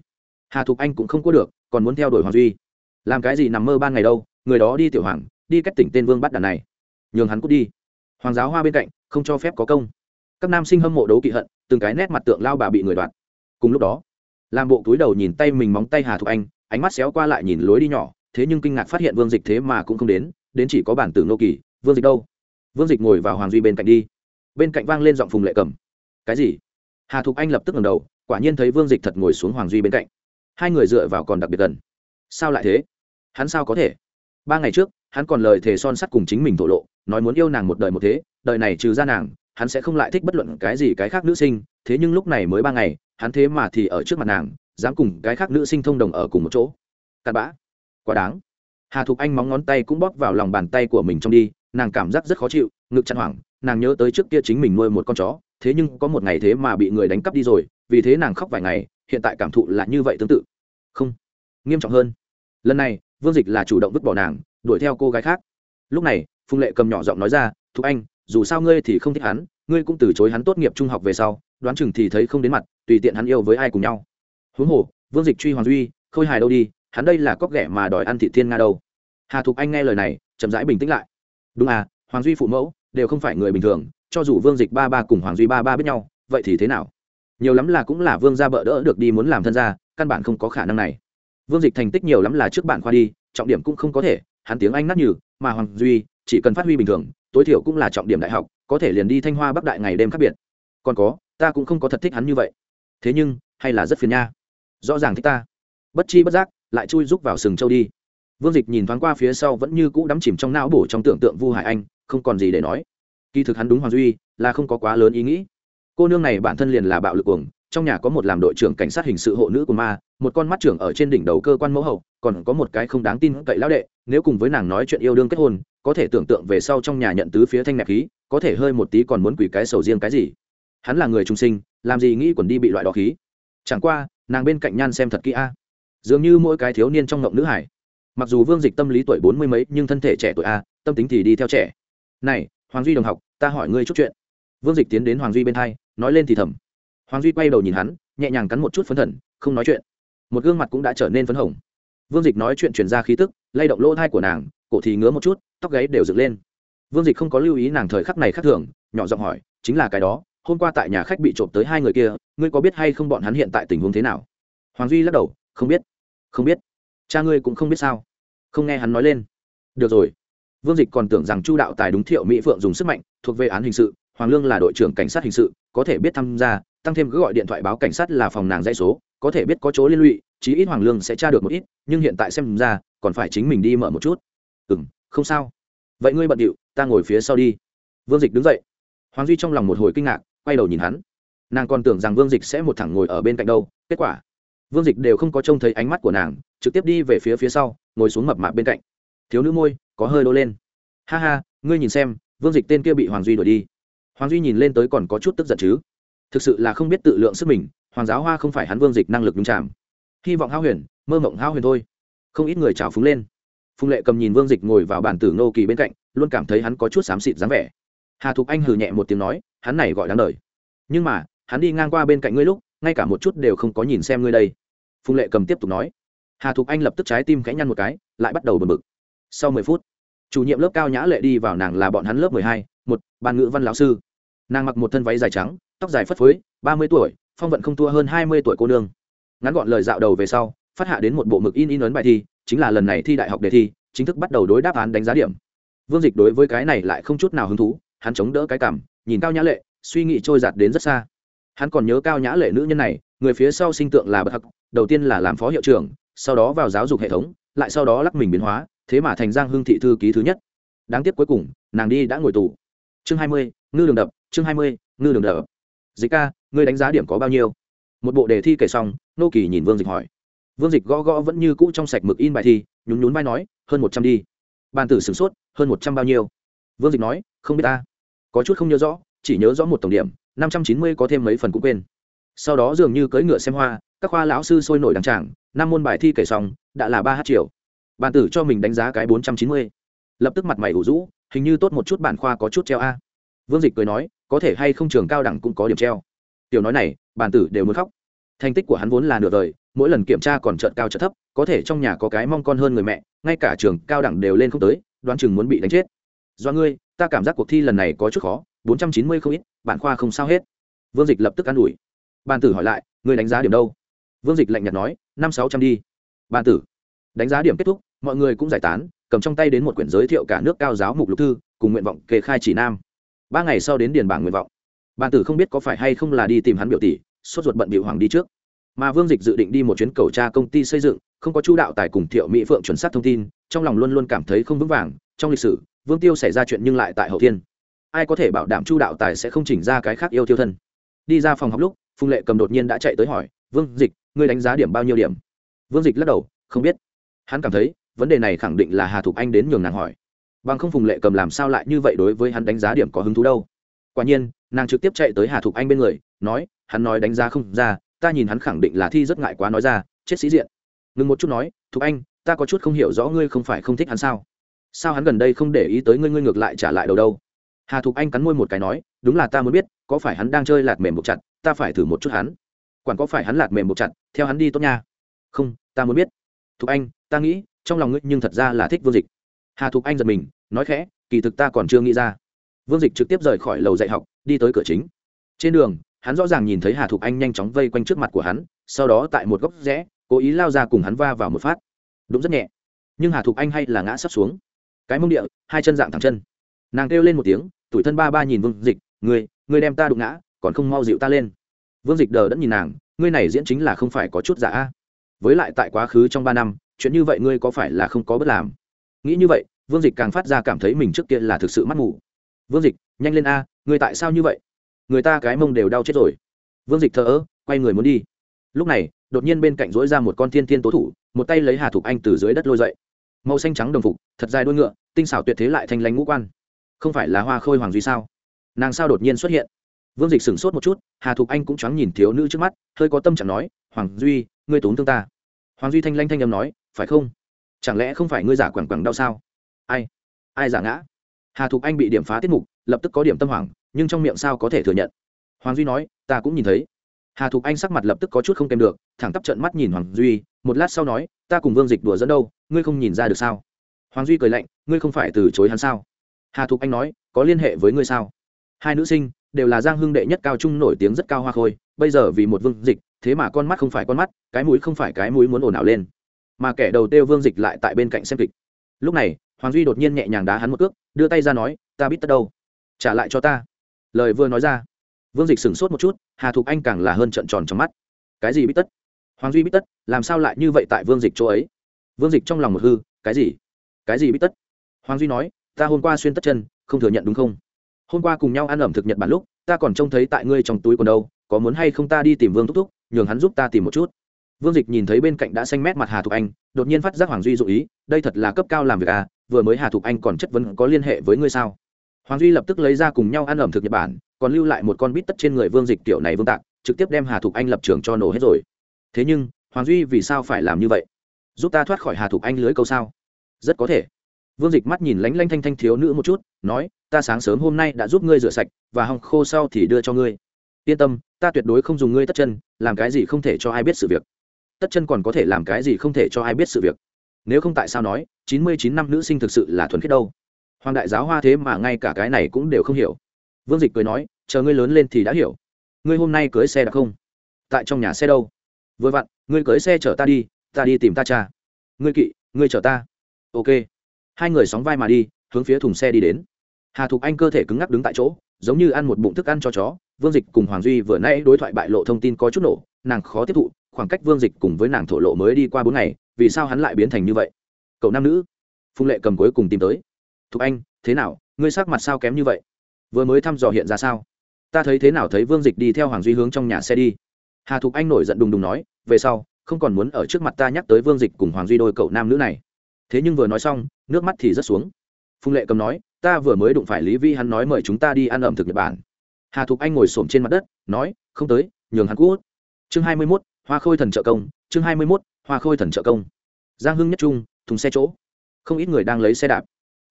Hà thục anh cũng không có được, còn muốn theo đuổi hoàng duy. Làm cái gì nằm mơ ban ngày đâu, người đó đi tiểu hoàng đi cách tỉnh tên vương bắt đàn này. Nhường hắn cút đi. Hoàng giáo hoa bên cạnh, không cho phép có công. Các nam sinh hâm mộ đấu kỵ hận, từng cái nét mặt tượng lao bà bị người đoạt. Cùng lúc đó, làm bộ túi đầu nhìn tay mình móng tay hà thục anh, ánh mắt xéo qua lại nhìn lối đi nhỏ, thế nhưng kinh ngạc phát hiện vương dịch thế mà cũng không đến đến chỉ có bản tử nô kỳ, vương dịch đâu? Vương dịch ngồi vào hoàng duy bên cạnh đi. Bên cạnh vang lên giọng phùng lệ cầm. Cái gì? Hà thục anh lập tức ngầm đầu, quả nhiên thấy vương dịch thật ngồi xuống hoàng duy bên cạnh. Hai người dựa vào còn đặc biệt gần. Sao lại thế? Hắn sao có thể? Ba ngày trước hắn còn lời thề son sắt cùng chính mình thổ lộ, nói muốn yêu nàng một đời một thế, đời này trừ ra nàng, hắn sẽ không lại thích bất luận cái gì cái khác nữ sinh, thế nhưng lúc này mới ba ngày, hắn thế mà thì ở trước mặt nàng, dám cùng cái khác nữ sinh thông đồng ở cùng một chỗ. Cặn bã. Quá đáng. Hà thục anh móng ngón tay cũng bóp vào lòng bàn tay của mình trong đi, nàng cảm giác rất khó chịu, ngực chăn hoảng, nàng nhớ tới trước kia chính mình nuôi một con chó, thế nhưng có một ngày thế mà bị người đánh cắp đi rồi, vì thế nàng khóc vài ngày, hiện tại cảm thụ là như vậy tương tự. Không. Nghiêm trọng hơn. Lần này vương dịch là chủ động vứt bỏ nàng, đuổi theo cô gái khác. Lúc này, phùng lệ cầm nhỏ giọng nói ra, thục anh, dù sao ngươi thì không thích hắn, ngươi cũng từ chối hắn tốt nghiệp trung học về sau, đoán chừng thì thấy không đến mặt, tùy tiện hắn yêu với ai cùng nhau. Huống hồ, vương dịch truy hoàng duy, khôi hài đâu đi, hắn đây là cóc ghẻ mà đòi ăn thị thiên nga đâu. Hà thục anh nghe lời này, chậm rãi bình tĩnh lại. Đúng à hoàng duy phụ mẫu, đều không phải người bình thường, cho dù vương dịch ba ba cùng hoàng duy ba ba biết nhau, vậy thì thế nào? Nhiều lắm là cũng là vương gia bợ đỡ được đi muốn làm thân gia, căn bản không có khả năng này vương dịch thành tích nhiều lắm là trước bạn khoa đi, trọng điểm cũng không có thể, hắn tiếng anh nát nhừ, mà hoàng duy chỉ cần phát huy bình thường, tối thiểu cũng là trọng điểm đại học, có thể liền đi thanh hoa bắc đại ngày đêm khác biệt. Còn có, ta cũng không có thật thích hắn như vậy. Thế nhưng, hay là rất phiền nha. Rõ ràng thích ta. Bất chi bất giác, lại chui rúc vào sừng châu đi. Vương dịch nhìn thoáng qua phía sau vẫn như cũ đắm chìm trong não bổ trong tưởng tượng vu hải anh, không còn gì để nói. Kỳ thực hắn đúng hoàng duy, là không có quá lớn ý nghĩ. Cô nương này bản thân liền là bạo lực cuồng trong nhà có một làm đội trưởng cảnh sát hình sự hộ nữ của ma, một con mắt trưởng ở trên đỉnh đầu cơ quan mẫu hậu, còn có một cái không đáng tin cậy lão đệ, nếu cùng với nàng nói chuyện yêu đương kết hôn, có thể tưởng tượng về sau trong nhà nhận tứ phía thanh nẹp khí, có thể hơi một tí còn muốn quỷ cái sầu riêng cái gì. Hắn là người trung sinh, làm gì nghĩ quần đi bị loại đỏ khí. Chẳng qua, nàng bên cạnh nhan xem thật kỹ a. Dường như mỗi cái thiếu niên trong ngộng nữ hải. Mặc dù vương dịch tâm lý tuổi bốn mươi mấy, nhưng thân thể trẻ tuổi a, tâm tính thì đi theo trẻ. Này, hoàng duy đồng học, ta hỏi ngươi chút chuyện. Vương dịch tiến đến hoàng duy bên hai, nói lên thì thầm hoàng duy quay đầu nhìn hắn, nhẹ nhàng cắn một chút phấn thần, không nói chuyện. Một gương mặt cũng đã trở nên phấn hồng. Vương dịch nói chuyện chuyển ra khí tức, lay động lỗ thai của nàng, cổ thì ngứa một chút, tóc gáy đều dựng lên. Vương dịch không có lưu ý nàng thời khắc này khác thường, nhỏ giọng hỏi, chính là cái đó, hôm qua tại nhà khách bị trộm tới hai người kia, ngươi có biết hay không bọn hắn hiện tại tình huống thế nào? Hoàng duy lắc đầu, không biết không biết. Cha ngươi cũng không biết sao? Không nghe hắn nói lên. Được rồi. Vương dịch còn tưởng rằng chu đạo tài đúng thiệu mỹ phượng dùng sức mạnh, thuộc về án hình sự, hoàng lương là đội trưởng cảnh sát hình sự, có thể biết tham gia tăng thêm cứ gọi điện thoại báo cảnh sát là phòng nàng dãy số, có thể biết có chỗ liên lụy, chí ít hoàng lương sẽ tra được một ít, nhưng hiện tại xem ra, còn phải chính mình đi mở một chút. Ừ m không sao. Vậy ngươi bận điệu, ta ngồi phía sau đi. Vương dịch đứng dậy. Hoàng duy trong lòng một hồi kinh ngạc, quay đầu nhìn hắn. Nàng còn tưởng rằng vương dịch sẽ một thẳng ngồi ở bên cạnh đâu, kết quả, vương dịch đều không có trông thấy ánh mắt của nàng, trực tiếp đi về phía phía sau, ngồi xuống mập mạp bên cạnh. Thiếu nữ môi, có hơi đô lên. Ha ha, ngươi nhìn xem, vương dịch tên kia bị hoàng duy đuổi đi. Hoàng duy nhìn lên tới còn có chút tức giận chứ thực sự là không biết tự lượng sức mình, hoàng giáo hoa không phải hắn vương dịch năng lực nhung chạm hy vọng hao huyền, mơ mộng hao huyền thôi. Không ít người trào phúng lên. Phùng lệ cầm nhìn vương dịch ngồi vào bàn tử nô kỳ bên cạnh, luôn cảm thấy hắn có chút xám xịt dáng vẻ. Hà thục anh hừ nhẹ một tiếng nói, hắn này gọi đáng đời. Nhưng mà, hắn đi ngang qua bên cạnh ngươi lúc, ngay cả một chút đều không có nhìn xem ngươi đây. Phùng lệ cầm tiếp tục nói. Hà thục anh lập tức trái tim khẽ nhăn một cái, lại bắt đầu bật bực. Sau mười phút, chủ nhiệm lớp cao nhã lệ đi vào nàng là bọn hắn lớp mười hai, một, ban ngữ văn lão sư. Nàng mặc một thân váy dài trắng tóc dài phất phới, ba mươi tuổi, phong vận không thua hơn hai mươi tuổi cô nương. Ngắn gọn lời dạo đầu về sau, phát hạ đến một bộ mực in in ấn bài thi, chính là lần này thi đại học đề thi, chính thức bắt đầu đối đáp án đánh giá điểm. Vương dịch đối với cái này lại không chút nào hứng thú, hắn chống đỡ cái cảm, nhìn cao nhã lệ, suy nghĩ trôi giạt đến rất xa. Hắn còn nhớ cao nhã lệ nữ nhân này, người phía sau sinh tượng là bậc hắc đầu tiên là làm phó hiệu trưởng, sau đó vào giáo dục hệ thống, lại sau đó lắc mình biến hóa, thế mà thành giang hưng thị thư ký thứ nhất. Đáng tiếc cuối cùng, nàng đi đã ngồi tù. Chương hai mươi, ngư đường đập, chương hai mươi, ngư đường đập dịch ca, ngươi đánh giá điểm có bao nhiêu? Một bộ đề thi kể xong, nô kỳ nhìn vương dịch hỏi. Vương dịch gõ gõ vẫn như cũ trong sạch mực in bài thi, nhún nhún vai nói, hơn một trăm đi. Bàn tử sửng sốt, hơn một trăm bao nhiêu? Vương dịch nói, không biết ta. Có chút không nhớ rõ, chỉ nhớ rõ một tổng điểm, năm trăm chín mươi có thêm mấy phần cũng quên. Sau đó dường như cưỡi ngựa xem hoa, các khoa lão sư sôi nổi đằng tràng, năm môn bài thi kể xong, đã là ba h triệu. Bàn tử cho mình đánh giá cái bốn trăm chín mươi. Lập tức mặt mày ủ rũ, hình như tốt một chút bản khoa có chút treo a vương dịch cười nói, có thể hay không trường cao đẳng cũng có điểm treo. Tiểu nói này, bàn tử đều muốn khóc. Thành tích của hắn vốn là nửa đời mỗi lần kiểm tra còn trợn cao trợn thấp, có thể trong nhà có cái mong con hơn người mẹ, ngay cả trường cao đẳng đều lên không tới, đoán chừng muốn bị đánh chết. Do ngươi, ta cảm giác cuộc thi lần này có chút khó, bốn trăm chín mươi không ít, bản khoa không sao hết. Vương dịch lập tức an ủi. Bàn tử hỏi lại, ngươi đánh giá điểm đâu? Vương dịch lạnh nhạt nói, năm sáu trăm đi. Bàn tử, đánh giá điểm kết thúc, mọi người cũng giải tán, cầm trong tay đến một quyển giới thiệu cả nước cao giáo mục lục thư, cùng nguyện vọng kê khai chỉ nam ba ngày sau đến điền bảng nguyện vọng. Bàn tử không biết có phải hay không là đi tìm hắn biểu tỷ, sốt ruột bận biểu hoàng đi trước. Mà vương dịch dự định đi một chuyến cầu tra công ty xây dựng, không có chu đạo tài cùng thiệu mỹ phượng chuẩn xác thông tin, trong lòng luôn luôn cảm thấy không vững vàng, trong lịch sử, vương tiêu xảy ra chuyện nhưng lại tại hậu thiên. Ai có thể bảo đảm chu đạo tài sẽ không chỉnh ra cái khác yêu tiêu thân? Đi ra phòng học lúc, phùng lệ cầm đột nhiên đã chạy tới hỏi, vương dịch, ngươi đánh giá điểm bao nhiêu điểm? Vương dịch lắc đầu, không biết. Hắn cảm thấy, vấn đề này khẳng định là hà thục anh đến nhường nàng hỏi bằng không phùng lệ cầm làm sao lại như vậy đối với hắn đánh giá điểm có hứng thú đâu? Quả nhiên, nàng trực tiếp chạy tới hà thục anh bên người, nói, hắn nói đánh giá không ra, ta nhìn hắn khẳng định là thi rất ngại quá nói ra, chết sĩ diện. Ngừng một chút nói, thục anh, ta có chút không hiểu rõ ngươi không phải không thích hắn sao? Sao hắn gần đây không để ý tới ngươi ngươi ngược lại trả lại đầu đâu? Hà thục anh cắn môi một cái nói, đúng là ta muốn biết, có phải hắn đang chơi lạt mềm buộc chặt, ta phải thử một chút hắn. Quản có phải hắn lạt mềm buộc chặt, theo hắn đi tốt nha. Không, ta muốn biết. Thục anh, ta nghĩ, trong lòng ngươi nhưng thật ra là thích vương dịch hà thục anh giật mình, nói khẽ, kỳ thực ta còn chưa nghĩ ra. Vương dịch trực tiếp rời khỏi lầu dạy học, đi tới cửa chính. Trên đường, hắn rõ ràng nhìn thấy hà thục anh nhanh chóng vây quanh trước mặt của hắn, sau đó tại một góc rẽ, cố ý lao ra cùng hắn va vào một phát. Đúng rất nhẹ. Nhưng hà thục anh hay là ngã sắp xuống. Cái mông địa, hai chân dạng thẳng chân. Nàng kêu lên một tiếng tủi thân ba ba nhìn vương dịch, ngươi ngươi đem ta đụng ngã, còn không mau dịu ta lên. Vương dịch đờ đẫn nhìn nàng, ngươi này diễn chính là không phải có chút giả với lại tại quá khứ trong ba năm, chuyện như vậy ngươi có phải là không có bất làm? Nghĩ như vậy, vương dịch càng phát ra cảm thấy mình trước kia là thực sự mắt mù. Vương dịch, nhanh lên a, người tại sao như vậy? Người ta cái mông đều đau chết rồi. Vương dịch thờ ơ, quay người muốn đi. Lúc này, đột nhiên bên cạnh dối ra một con thiên thiên tố thủ, một tay lấy hà thục anh từ dưới đất lôi dậy. Màu xanh trắng đồng phục, thật dài đôi ngựa, tinh xảo tuyệt thế lại thanh lánh ngũ quan. Không phải là hoa khôi hoàng duy sao? Nàng sao đột nhiên xuất hiện? Vương dịch sửng sốt một chút, hà thục anh cũng choáng nhìn thiếu nữ trước mắt, hơi có tâm chẳng nói, hoàng duy, ngươi tốn thương ta. Hoàng duy thanh lanh thanh âm nói, phải không? Chẳng lẽ không phải ngươi giả quẳng quẳng đau sao? Ai? Ai giả ngã? Hà thục anh bị điểm phá tiết mục, lập tức có điểm tâm hoảng, nhưng trong miệng sao có thể thừa nhận? Hoàng duy nói, ta cũng nhìn thấy. Hà thục anh sắc mặt lập tức có chút không kèm được, thẳng tắp trận mắt nhìn hoàng duy, một lát sau nói, ta cùng vương dịch đùa dẫn đâu, ngươi không nhìn ra được sao? Hoàng duy cười lạnh, ngươi không phải từ chối hắn sao? Hà thục anh nói, có liên hệ với ngươi sao? Hai nữ sinh đều là giang hưng đệ nhất cao trung nổi tiếng rất cao hoa khôi, bây giờ vì một vương dịch, thế mà con mắt không phải con mắt, cái mũi không phải cái mũi muốn ồn ào lên mà kẻ đầu tiêu vương dịch lại tại bên cạnh xem kịch. Lúc này, hoàng duy đột nhiên nhẹ nhàng đá hắn một cước, đưa tay ra nói, ta biết tất đâu. Trả lại cho ta. Lời vừa nói ra, vương dịch sửng sốt một chút, hà thục anh càng là hơn trận tròn trong mắt. Cái gì biết tất? Hoàng duy biết tất, làm sao lại như vậy tại vương dịch chỗ ấy? Vương dịch trong lòng một hư, cái gì? Cái gì biết tất? Hoàng duy nói, ta hôm qua xuyên tất chân, không thừa nhận đúng không? Hôm qua cùng nhau ăn ẩm thực nhật bản lúc, ta còn trông thấy tại ngươi trong túi còn đâu, có muốn hay không ta đi tìm vương thúc thúc, nhường hắn giúp ta tìm một chút vương dịch nhìn thấy bên cạnh đã xanh mét mặt hà thục anh, đột nhiên phát giác hoàng duy dụ ý, đây thật là cấp cao làm việc à vừa mới hà thục anh còn chất vấn có liên hệ với ngươi sao? Hoàng duy lập tức lấy ra cùng nhau ăn ẩm thực nhật bản, còn lưu lại một con bít tất trên người vương dịch tiểu này vương tạc, trực tiếp đem hà thục anh lập trường cho nổ hết rồi. Thế nhưng, hoàng duy vì sao phải làm như vậy? Giúp ta thoát khỏi hà thục anh lưới câu sao? Rất có thể. Vương dịch mắt nhìn lánh lanh thanh thanh thiếu nữ một chút, nói, ta sáng sớm hôm nay đã giúp ngươi rửa sạch, và hong khô sau thì đưa cho ngươi. Yên tâm, ta tuyệt đối không dùng ngươi tất chân, làm cái gì không thể cho ai biết sự việc tất chân còn có thể làm cái gì không thể cho ai biết sự việc. Nếu không tại sao nói, chín mươi chín năm nữ sinh thực sự là thuần khiết đâu. Hoàng đại giáo hoa thế mà ngay cả cái này cũng đều không hiểu. Vương dịch cười nói, chờ ngươi lớn lên thì đã hiểu. Ngươi hôm nay cưới xe đã không? Tại trong nhà xe đâu? Vừa vặn, ngươi cưới xe chở ta đi ta đi tìm ta cha. Ngươi kỵ, ngươi chở ta. Ok. Hai người sóng vai mà đi, hướng phía thùng xe đi đến. Hà thục anh cơ thể cứng ngắc đứng tại chỗ, giống như ăn một bụng thức ăn cho chó. Vương dịch cùng hoàng duy vừa nãy đối thoại bại lộ thông tin có chút nổ, nàng khó tiếp thụ khoảng cách vương dịch cùng với nàng thổ lộ mới đi qua bốn ngày, vì sao hắn lại biến thành như vậy? Cậu nam nữ, phùng lệ cầm cuối cùng tìm tới. Thục anh, thế nào, ngươi sắc mặt sao kém như vậy? Vừa mới thăm dò hiện ra sao? Ta thấy thế nào thấy vương dịch đi theo hoàng duy hướng trong nhà xe đi. Hà thục anh nổi giận đùng đùng nói, về sau, không còn muốn ở trước mặt ta nhắc tới vương dịch cùng hoàng duy đôi cậu nam nữ này. Thế nhưng vừa nói xong, nước mắt thì rất xuống. Phùng lệ cầm nói, ta vừa mới đụng phải lý vi hắn nói mời chúng ta đi ăn ẩm thực nhật bản. Hà thục anh ngồi s ổ m trên mặt đất, nói, không tới, nhường hắn cút. Chương hai mươi mốt hoa khôi thần trợ công, chương hai mươi mốt, hoa khôi thần trợ công. Giang hưng nhất trung, thùng xe chỗ. Không ít người đang lấy xe đạp.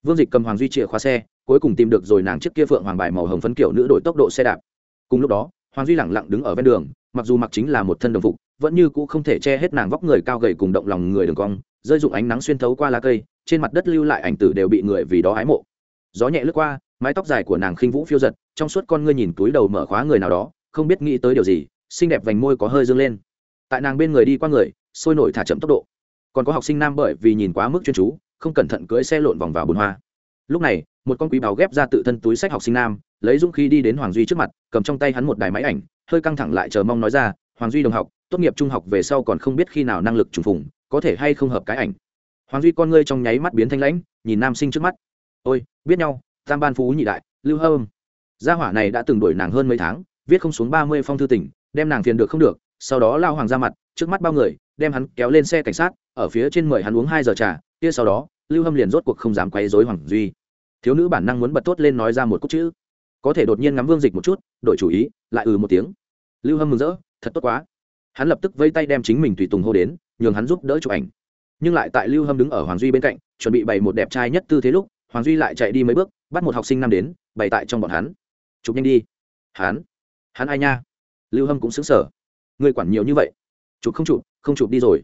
Vương dịch cầm hoàng duy chìa khóa xe, cuối cùng tìm được rồi nàng chiếc kia phượng hoàng bài màu hồng phấn kiểu nữ đổi tốc độ xe đạp. Cùng lúc đó, hoàng duy lẳng lặng đứng ở ven đường, mặc dù mặc chính là một thân đồng phục, vẫn như cũ không thể che hết nàng vóc người cao gầy cùng động lòng người đường cong, rơi dụng ánh nắng xuyên thấu qua lá cây, trên mặt đất lưu lại ảnh tử đều bị người vì đó ái mộ. Gió nhẹ lướt qua, mái tóc dài của nàng khinh vũ phiêu giật, trong suốt con ngươi nhìn túi đầu mở khóa người nào đó, không biết nghĩ tới điều gì, xinh đẹp vành môi có hơi dâng lên tại nàng bên người đi qua người, sôi nổi thả chậm tốc độ. Còn có học sinh nam bởi vì nhìn quá mức chuyên chú, không cẩn thận cưỡi xe lộn vòng vào bồn hoa. Lúc này, một con quý báo ghép ra tự thân túi sách học sinh nam, lấy dũng khí đi đến hoàng duy trước mặt, cầm trong tay hắn một đài máy ảnh, hơi căng thẳng lại chờ mong nói ra, hoàng duy đồng học, tốt nghiệp trung học về sau còn không biết khi nào năng lực trùng phùng, có thể hay không hợp cái ảnh? Hoàng duy con ngươi trong nháy mắt biến thanh lãnh, nhìn nam sinh trước mắt. Ôi, biết nhau, tam ban phú nhị đại, lưu hâm. Gia hỏa này đã từng đuổi nàng hơn mấy tháng, viết không xuống ba mươi phong thư tỉnh đem nàng phiền được không được sau đó lao hoàng ra mặt, trước mắt bao người, đem hắn kéo lên xe cảnh sát, ở phía trên mời hắn uống hai giờ trà, kia sau đó, lưu hâm liền rốt cuộc không dám quấy dối hoàng duy. Thiếu nữ bản năng muốn bật tốt lên nói ra một cúc chữ. Có thể đột nhiên ngắm vương dịch một chút, đổi chủ ý, lại ừ một tiếng. Lưu hâm mừng rỡ, thật tốt quá. Hắn lập tức vây tay đem chính mình tùy tùng hô đến, nhường hắn giúp đỡ chụp ảnh. Nhưng lại tại lưu hâm đứng ở hoàng duy bên cạnh, chuẩn bị bày một đẹp trai nhất tư thế lúc, hoàng duy lại chạy đi mấy bước, bắt một học sinh năm đến, bày tại trong bọn hắn. Chụp nhanh đi. Hắn? Hắn ai nha? Lưu hâm cũng xứng sở người quản nhiều như vậy. Chụp không chụp không chụp đi rồi.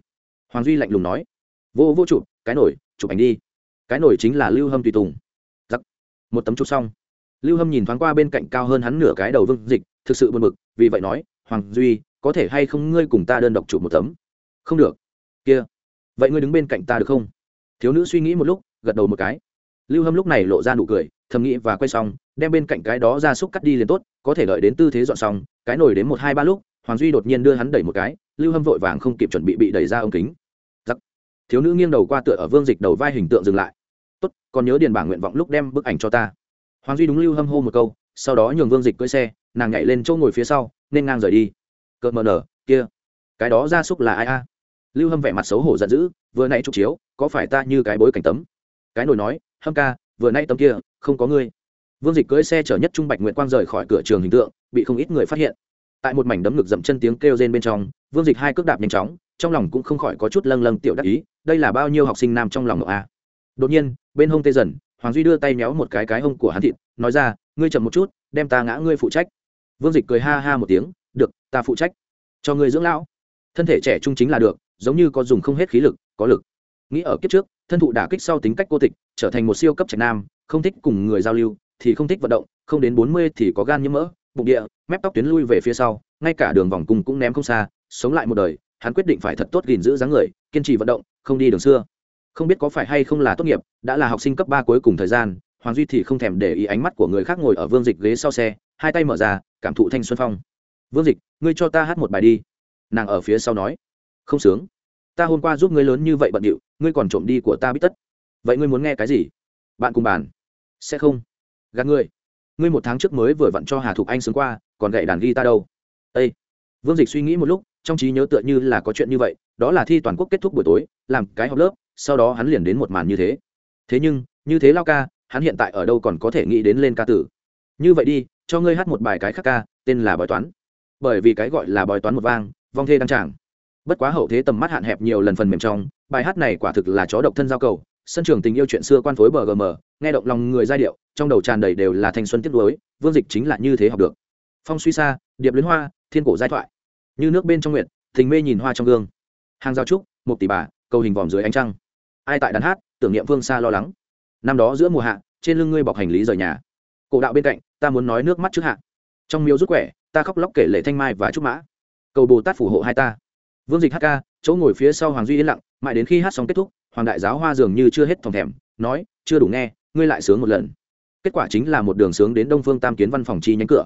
Hoàng duy lạnh lùng nói. Vô vô chụp, cái nổi, chụp ảnh đi. Cái nổi chính là lưu hâm tùy tùng. Giặc. Một tấm chụp xong. Lưu hâm nhìn thoáng qua bên cạnh cao hơn hắn nửa cái đầu vương dịch, thực sự buồn bực, vì vậy nói, hoàng duy, có thể hay không ngươi cùng ta đơn độc chụp một tấm? Không được. Kia, vậy ngươi đứng bên cạnh ta được không? Thiếu nữ suy nghĩ một lúc, gật đầu một cái. Lưu hâm lúc này lộ ra nụ cười, thầm nghĩ và quay xong, đem bên cạnh cái đó ra xúc cắt đi liền tốt, có thể đợi đến tư thế dọn xong, cái nổi đến một hai ba lúc hoàng duy đột nhiên đưa hắn đẩy một cái, lưu hâm vội vàng không kịp chuẩn bị bị đẩy ra ống kính. Giặc. thiếu nữ nghiêng đầu qua tựa ở vương dịch đầu vai hình tượng dừng lại. Tốt, còn nhớ điền bảng nguyện vọng lúc đem bức ảnh cho ta. Hoàng duy đúng lưu hâm hô một câu, sau đó nhường vương dịch cưỡi xe, nàng nhảy lên chỗ ngồi phía sau, nên ngang rời đi. Cợt mờ nở, kia, cái đó ra súc là ai a? Lưu hâm vẻ mặt xấu hổ giận dữ, vừa nãy chụp chiếu, có phải ta như cái bối cảnh tấm? Cái nồi nói, hâm ca, vừa nay tấm kia, không có ngươi. Vương dịch cưỡi xe chở nhất trung bạch nguyện quang rời khỏi cửa trường hình tượng, bị không ít người phát hiện tại một mảnh đấm ngực dậm chân tiếng kêu rên bên trong, vương dịch hai cước đạp nhanh chóng, trong lòng cũng không khỏi có chút lâng lâng tiểu đắc ý, đây là bao nhiêu học sinh nam trong lòng ngọc a. Đột nhiên, bên hông tê dần, hoàng duy đưa tay méo một cái cái hông của hắn thịt, nói ra, ngươi chậm một chút, đem ta ngã ngươi phụ trách. Vương dịch cười ha ha một tiếng, được, ta phụ trách. Cho ngươi dưỡng lão. Thân thể trẻ trung chính là được, giống như có dùng không hết khí lực, có lực. Nghĩ ở kiếp trước, thân thụ đả kích sau tính cách cô tịch, trở thành một siêu cấp trạch nam, không thích cùng người giao lưu, thì không thích vận động, không đến bốn mươi thì có gan nhiễm mỡ bụng địa, mép tóc tuyến lui về phía sau, ngay cả đường vòng cung cũng ném không xa, sống lại một đời, hắn quyết định phải thật tốt gìn giữ dáng người, kiên trì vận động, không đi đường xưa. Không biết có phải hay không là tốt nghiệp, đã là học sinh cấp ba cuối cùng thời gian, hoàng duy thì không thèm để ý ánh mắt của người khác ngồi ở vương dịch ghế sau xe, hai tay mở ra, cảm thụ thanh xuân phong. Vương dịch, ngươi cho ta hát một bài đi. Nàng ở phía sau nói. Không sướng. Ta hôm qua giúp ngươi lớn như vậy bận điệu, ngươi còn trộm đi của ta biết tất. Vậy ngươi muốn nghe cái gì? Bạn cùng bàn. Sẽ không. Gạt ngươi ngươi một tháng trước mới vừa vặn cho hà thục anh sướng qua, còn gậy đàn ghi ta đâu? Â vương dịch suy nghĩ một lúc, trong trí nhớ tựa như là có chuyện như vậy, đó là thi toàn quốc kết thúc buổi tối, làm cái học lớp, sau đó hắn liền đến một màn như thế. Thế nhưng, như thế lao ca, hắn hiện tại ở đâu còn có thể nghĩ đến lên ca tử? Như vậy đi, cho ngươi hát một bài cái khác ca, tên là bói toán. Bởi vì cái gọi là bói toán một vang, vong thê đăng tràng. Bất quá hậu thế tầm mắt hạn hẹp nhiều lần phần mềm trong, bài hát này quả thực là chó độc thân giao cầu, sân trường tình yêu chuyện xưa quan phối bờ nghe động lòng người giai điệu trong đầu tràn đầy đều là thanh xuân tiếp nối vương dịch chính là như thế học được. Phong suy xa, điệp luyến hoa, thiên cổ giai thoại. Như nước bên trong nguyện thình mê nhìn hoa trong gương. Hàng giao trúc một tỷ bà, cầu hình vòm dưới ánh trăng. Ai tại đàn hát, tưởng niệm phương xa lo lắng. Năm đó giữa mùa hạ, trên lưng ngươi bọc hành lý rời nhà. Cổ đạo bên cạnh, ta muốn nói nước mắt trước hạ. Trong miếu rút quẻ, ta khóc lóc kể lệ thanh mai và trúc mã. Cầu bồ tát phù hộ hai ta. Vương dịch hát ca, chỗ ngồi phía sau hoàng duy yên lặng, mãi đến khi hát xong kết thúc, hoàng đại giáo hoa dường như chưa hết thòng thèm, nói, chưa đủ nghe, ngươi lại sướng một lần kết quả chính là một đường sướng đến đông phương tam kiến văn phòng chi nhánh cửa.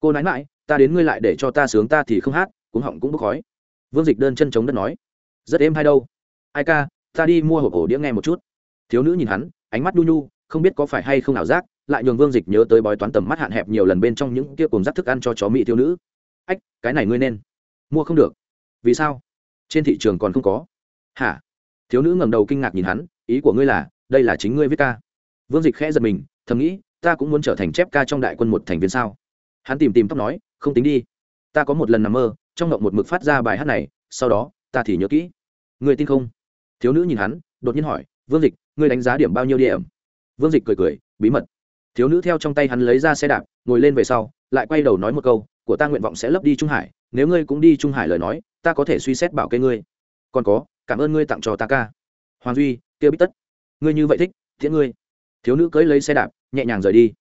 Cô nói mãi ta đến ngươi lại để cho ta sướng ta thì không hát cũng họng cũng bốc khói. Vương dịch đơn chân chống đất nói. Rất êm hay đâu? Ai ca, ta đi mua hộp ổ đĩa nghe một chút. Thiếu nữ nhìn hắn, ánh mắt nhu nhu, không biết có phải hay không ảo giác, lại nhường vương dịch nhớ tới bói toán tầm mắt hạn hẹp nhiều lần bên trong những kia cùng rắc thức ăn cho chó mỹ thiếu nữ. Ách, cái này ngươi nên. Mua không được. Vì sao? Trên thị trường còn không có. Hả? Thiếu nữ ngầm đầu kinh ngạc nhìn hắn, ý của ngươi là, đây là chính ngươi viết ca. Vương dịch khẽ giật mình thầm nghĩ, ta cũng muốn trở thành chép ca trong đại quân một thành viên sao? Hắn tìm tìm tóc nói, không tính đi. Ta có một lần nằm mơ, trong ngộng một mực phát ra bài hát này, sau đó, ta thì nhớ kỹ. Người tin không? Thiếu nữ nhìn hắn, đột nhiên hỏi, vương dịch, ngươi đánh giá điểm bao nhiêu điểm? Vương dịch cười cười, bí mật. Thiếu nữ theo trong tay hắn lấy ra xe đạp, ngồi lên về sau, lại quay đầu nói một câu, của ta nguyện vọng sẽ lấp đi trung hải, nếu ngươi cũng đi trung hải lời nói, ta có thể suy xét bảo kê ngươi. Còn có, cảm ơn ngươi tặng cho ta ca. Hoàng duy, kia bít tất. Ngươi như vậy thích thiện ngươi. Thiếu nữ cưới lấy xe đạp nhẹ nhàng rời đi.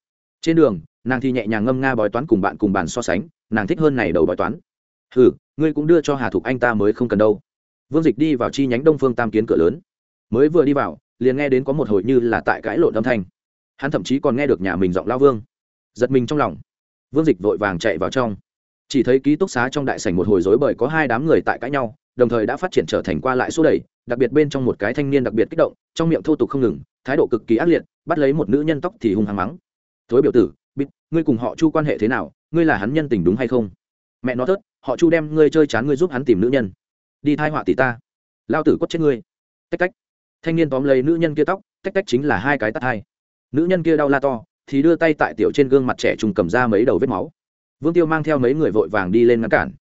Trên đường, nàng thì nhẹ nhàng ngâm nga bói toán cùng bạn cùng bàn so sánh, nàng thích hơn này đầu bói toán. Ừ ngươi cũng đưa cho hà thục anh ta mới không cần đâu. Vương dịch đi vào chi nhánh đông phương tam kiến cửa lớn. Mới vừa đi vào, liền nghe đến có một hồi như là tại cãi lộn âm thanh. Hắn thậm chí còn nghe được nhà mình giọng lao vương. Giật mình trong lòng. Vương dịch vội vàng chạy vào trong. Chỉ thấy ký túc xá trong đại sảnh một hồi rối bởi có hai đám người tại cãi nhau, đồng thời đã phát triển trở thành qua lại số đẩy đặc biệt bên trong một cái thanh niên đặc biệt kích động, trong miệng thô tục không ngừng, thái độ cực kỳ ác liệt bắt lấy một nữ nhân tóc thì hung hăng mắng. Thối biểu tử bít ngươi cùng họ chu quan hệ thế nào, ngươi là hắn nhân tình đúng hay không? Mẹ nó thớt, họ chu đem ngươi chơi chán ngươi giúp hắn tìm nữ nhân. Đi thai họa tỷ ta. Lao tử quất chết ngươi. Tách cách thanh niên tóm lấy nữ nhân kia tóc, tách cách chính là hai cái tắt hai. Nữ nhân kia đau la to, thì đưa tay tại tiểu trên gương mặt trẻ trùng cầm ra mấy đầu vết máu. Vương tiêu mang theo mấy người vội vàng đi lên ngăn cản.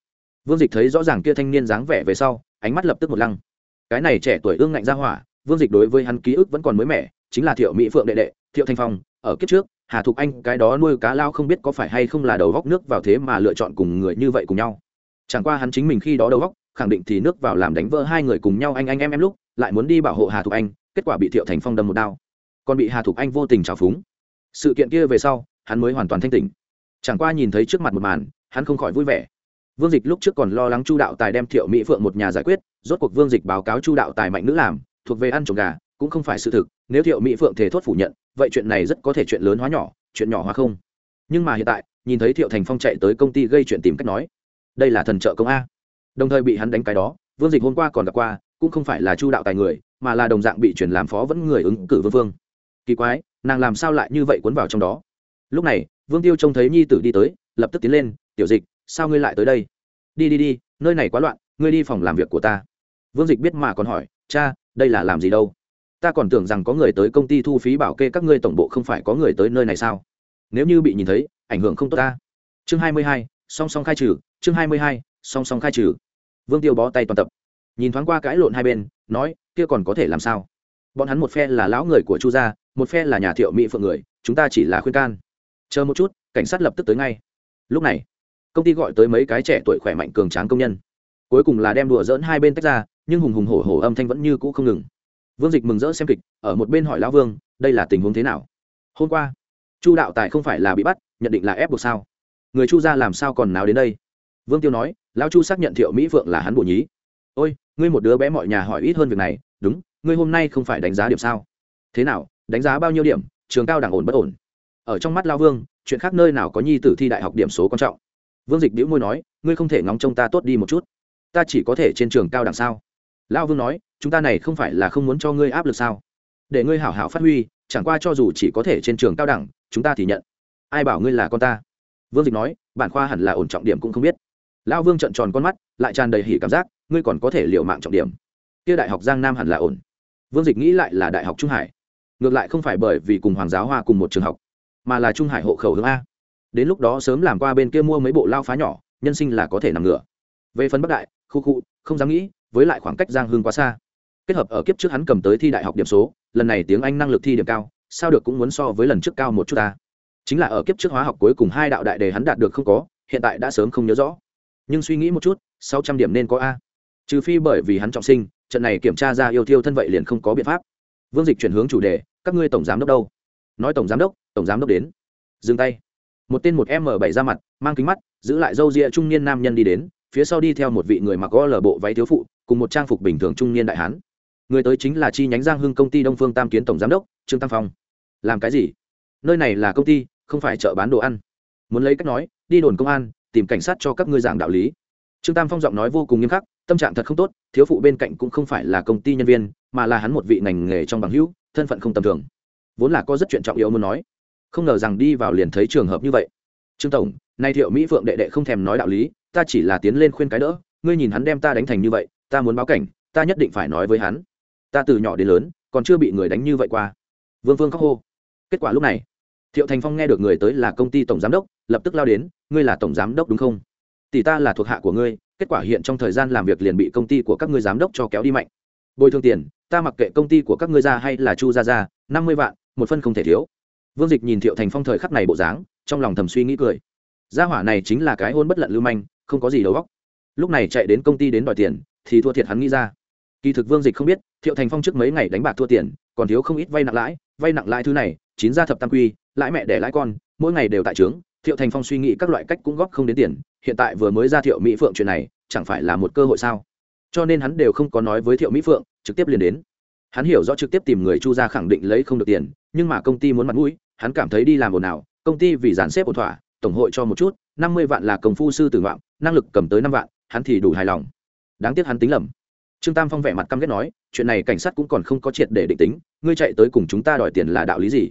Vương dịch thấy rõ ràng kia thanh niên dáng vẻ về sau, ánh mắt lập tức một lăng. Cái này trẻ tuổi ương ngạnh ra hỏa, vương dịch đối với hắn ký ức vẫn còn mới mẻ chính là thiệu mỹ phượng đệ đệ, thiệu thanh phong, ở kiếp trước, hà thục anh, cái đó nuôi cá lao không biết có phải hay không là đầu góc nước vào thế mà lựa chọn cùng người như vậy cùng nhau. Chẳng qua hắn chính mình khi đó đầu góc, khẳng định thì nước vào làm đánh vỡ hai người cùng nhau anh anh em em lúc, lại muốn đi bảo hộ hà thục anh, kết quả bị thiệu thành phong đâm một đao. Còn bị hà thục anh vô tình trào phúng. Sự kiện kia về sau, hắn mới hoàn toàn thanh tỉnh. Chẳng qua nhìn thấy trước mặt một màn, hắn không khỏi vui vẻ. Vương dịch lúc trước còn lo lắng chu đạo tài đem thiệu mỹ phượng một nhà giải quyết, rốt cuộc vương dịch báo cáo chu đạo tài mạnh nữ làm, thuộc về ăn trộm gà cũng không phải sự thực, nếu thiệu mỹ phượng thể thốt phủ nhận, vậy chuyện này rất có thể chuyện lớn hóa nhỏ, chuyện nhỏ hóa không. Nhưng mà hiện tại, nhìn thấy thiệu thành phong chạy tới công ty gây chuyện tìm cách nói, đây là thần trợ công a. Đồng thời bị hắn đánh cái đó, vương dịch hôm qua còn gặp qua, cũng không phải là chu đạo tài người, mà là đồng dạng bị chuyển làm phó vẫn người ứng cử vương vương. Kỳ quái, nàng làm sao lại như vậy cuốn vào trong đó? Lúc này, vương tiêu trông thấy nhi tử đi tới, lập tức tiến lên, tiểu dịch, sao ngươi lại tới đây? Đi đi đi, nơi này quá loạn, ngươi đi phòng làm việc của ta. Vương dịch biết mà còn hỏi, cha, đây là làm gì đâu? Ta còn tưởng rằng có người tới công ty thu phí bảo kê các ngươi tổng bộ không phải có người tới nơi này sao? Nếu như bị nhìn thấy, ảnh hưởng không tốt ta. Chương hai mươi hai, song song khai trừ, chương hai mươi hai, song song khai trừ. Vương tiêu bó tay toàn tập. Nhìn thoáng qua cãi lộn hai bên, nói, kia còn có thể làm sao? Bọn hắn một phe là lão người của chu gia, một phe là nhà thiệu mỹ phượng người, chúng ta chỉ là khuyên can. Chờ một chút, cảnh sát lập tức tới ngay. Lúc này, công ty gọi tới mấy cái trẻ tuổi khỏe mạnh cường tráng công nhân. Cuối cùng là đem đùa dỡn hai bên tách ra, nhưng hùng hùng hổ hổ âm thanh vẫn như cũ không ngừng vương dịch mừng rỡ xem kịch, ở một bên hỏi lão vương, đây là tình huống thế nào? Hôm qua, chu đạo tài không phải là bị bắt, nhận định là ép buộc sao? Người chu ra làm sao còn nào đến đây? Vương tiêu nói, lão chu xác nhận thiệu mỹ phượng là hắn bổ nhí. Ôi, ngươi một đứa bé mọi nhà hỏi ít hơn việc này, đúng, ngươi hôm nay không phải đánh giá điểm sao? Thế nào, đánh giá bao nhiêu điểm, trường cao đẳng ổn bất ổn? Ở trong mắt lao vương, chuyện khác nơi nào có nhi tử thi đại học điểm số quan trọng? Vương dịch đĩu môi nói, ngươi không thể ngóng trông ta tốt đi một chút. Ta chỉ có thể trên trường cao đẳng sao? Lao vương nói chúng ta này không phải là không muốn cho ngươi áp lực sao? Để ngươi hảo hảo phát huy, chẳng qua cho dù chỉ có thể trên trường cao đẳng, chúng ta thì nhận. Ai bảo ngươi là con ta? Vương dịch nói, bản khoa hẳn là ổn trọng điểm cũng không biết. Lao vương trận tròn con mắt, lại tràn đầy hỉ cảm giác, ngươi còn có thể liều mạng trọng điểm. Kia đại học giang nam hẳn là ổn. Vương dịch nghĩ lại là đại học trung hải. Ngược lại không phải bởi vì cùng hoàng giáo hoa cùng một trường học, mà là trung hải hộ khẩu hướng a. Đến lúc đó sớm làm qua bên kia mua mấy bộ lao phá nhỏ, nhân sinh là có thể nằm ngửa. Về phần bắc đại, khu khu, không dám nghĩ, với lại khoảng cách giang hương quá xa kết hợp ở kiếp trước hắn cầm tới thi đại học điểm số, lần này tiếng anh năng lực thi điểm cao, sao được cũng muốn so với lần trước cao một chút ta. Chính là ở kiếp trước hóa học cuối cùng hai đạo đại đề hắn đạt được không có, hiện tại đã sớm không nhớ rõ. Nhưng suy nghĩ một chút, sáu trăm điểm nên có a. Trừ phi bởi vì hắn trọng sinh, trận này kiểm tra ra yêu thiêu thân vậy liền không có biện pháp. Vương dịch chuyển hướng chủ đề, các ngươi tổng giám đốc đâu? Nói tổng giám đốc, tổng giám đốc đến. Dừng tay. Một tên một m bảy ra mặt, mang kính mắt, giữ lại râu ria trung niên nam nhân đi đến, phía sau đi theo một vị người mặc gó lờ bộ váy thiếu phụ, cùng một trang phục bình thường trung niên đại hán người tới chính là chi nhánh giang hưng công ty đông phương tam kiến tổng giám đốc, trương tam phong. Làm cái gì? Nơi này là công ty, không phải chợ bán đồ ăn. Muốn lấy cách nói, đi đồn công an, tìm cảnh sát cho các ngươi giảng đạo lý. Trương tam phong giọng nói vô cùng nghiêm khắc, tâm trạng thật không tốt, thiếu phụ bên cạnh cũng không phải là công ty nhân viên, mà là hắn một vị ngành nghề trong bằng hữu, thân phận không tầm thường. Vốn là có rất chuyện trọng yếu muốn nói. Không ngờ rằng đi vào liền thấy trường hợp như vậy. Trương tổng, nay thiệu mỹ phượng đệ đệ không thèm nói đạo lý, ta chỉ là tiến lên khuyên cái đỡ, ngươi nhìn hắn đem ta đánh thành như vậy, ta muốn báo cảnh, ta nhất định phải nói với hắn ta từ nhỏ đến lớn, còn chưa bị người đánh như vậy qua. Vương vương khóc hô. Kết quả lúc này, thiệu thành phong nghe được người tới là công ty tổng giám đốc, lập tức lao đến, ngươi là tổng giám đốc đúng không? Tỷ ta là thuộc hạ của ngươi, kết quả hiện trong thời gian làm việc liền bị công ty của các ngươi giám đốc cho kéo đi mạnh. Bồi thường tiền, ta mặc kệ công ty của các ngươi ra hay là chu ra ra năm mươi vạn, một phân không thể thiếu. Vương dịch nhìn thiệu thành phong thời khắc này bộ dáng, trong lòng thầm suy nghĩ cười. Gia hỏa này chính là cái hôn bất lận lưu manh, không có gì đầu óc. Lúc này chạy đến công ty đến đòi tiền, thì thua thiệt hắn nghĩ ra kỳ thực vương dịch không biết, thiệu thành phong trước mấy ngày đánh bạc thua tiền, còn thiếu không ít vay nặng lãi, vay nặng lãi thứ này, chín gia thập tam quy, lãi mẹ để lãi con, mỗi ngày đều tại trướng thiệu thành phong suy nghĩ các loại cách cũng góp không đến tiền, hiện tại vừa mới ra thiệu mỹ phượng chuyện này, chẳng phải là một cơ hội sao? Cho nên hắn đều không có nói với thiệu mỹ phượng, trực tiếp liền đến. Hắn hiểu rõ trực tiếp tìm người chu ra khẳng định lấy không được tiền, nhưng mà công ty muốn mặt mũi, hắn cảm thấy đi làm ồn nào công ty vì dàn xếp ổn thỏa, tổng hội cho một chút, năm mươi vạn là công phu sư tử ngoạm năng lực cầm tới năm vạn, hắn thì đủ hài lòng. Đáng tiếc hắn tính lầm trương tam phong vẻ mặt căm ghét nói, chuyện này cảnh sát cũng còn không có triệt để định tính, ngươi chạy tới cùng chúng ta đòi tiền là đạo lý gì?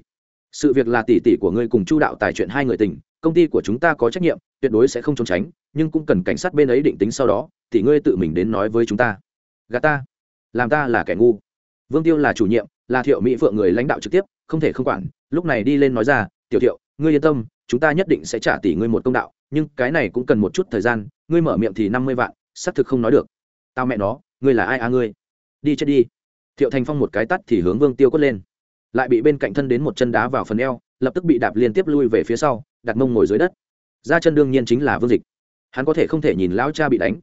Sự việc là tỷ tỷ của ngươi cùng chu đạo tài chuyện hai người tình, công ty của chúng ta có trách nhiệm, tuyệt đối sẽ không trốn tránh, nhưng cũng cần cảnh sát bên ấy định tính sau đó thì ngươi tự mình đến nói với chúng ta. Gà ta? Làm ta là kẻ ngu? Vương tiêu là chủ nhiệm, là thiệu mỹ phượng người lãnh đạo trực tiếp, không thể không quản, lúc này đi lên nói ra, tiểu thiệu, ngươi yên tâm, chúng ta nhất định sẽ trả tỷ ngươi một công đạo, nhưng cái này cũng cần một chút thời gian, ngươi mở miệng thì năm mươi vạn, xác thực không nói được. Tao mẹ nó ngươi là ai à ngươi? Đi chết đi. Thiệu thành phong một cái tắt thì hướng vương tiêu quất lên. Lại bị bên cạnh thân đến một chân đá vào phần eo, lập tức bị đạp liên tiếp lui về phía sau, đặt mông ngồi dưới đất. Ra chân đương nhiên chính là vương dịch. Hắn có thể không thể nhìn lão cha bị đánh.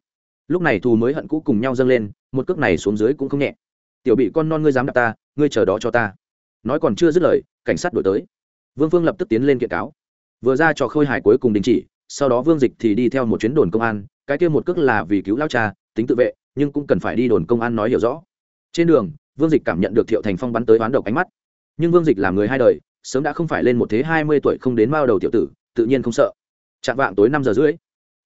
Lúc này thù mới hận cũ cùng nhau dâng lên, một cước này xuống dưới cũng không nhẹ. Tiểu bị con non ngươi dám đạp ta, ngươi chờ đó cho ta. Nói còn chưa dứt lời, cảnh sát đổi tới. Vương phương lập tức tiến lên kiện cáo. Vừa ra cho khôi hải cuối cùng đình chỉ, sau đó vương dịch thì đi theo một chuyến đồn công an, cái kia một cước là vì cứu lao cha, tính tự vệ nhưng cũng cần phải đi đồn công an nói hiểu rõ. Trên đường, vương dịch cảm nhận được thiệu thành phong bắn tới oán độc ánh mắt. Nhưng vương dịch là người hai đời, sớm đã không phải lên một thế hai mươi tuổi không đến bao đầu tiểu tử, tự nhiên không sợ. Chạm vạng tối năm giờ rưỡi,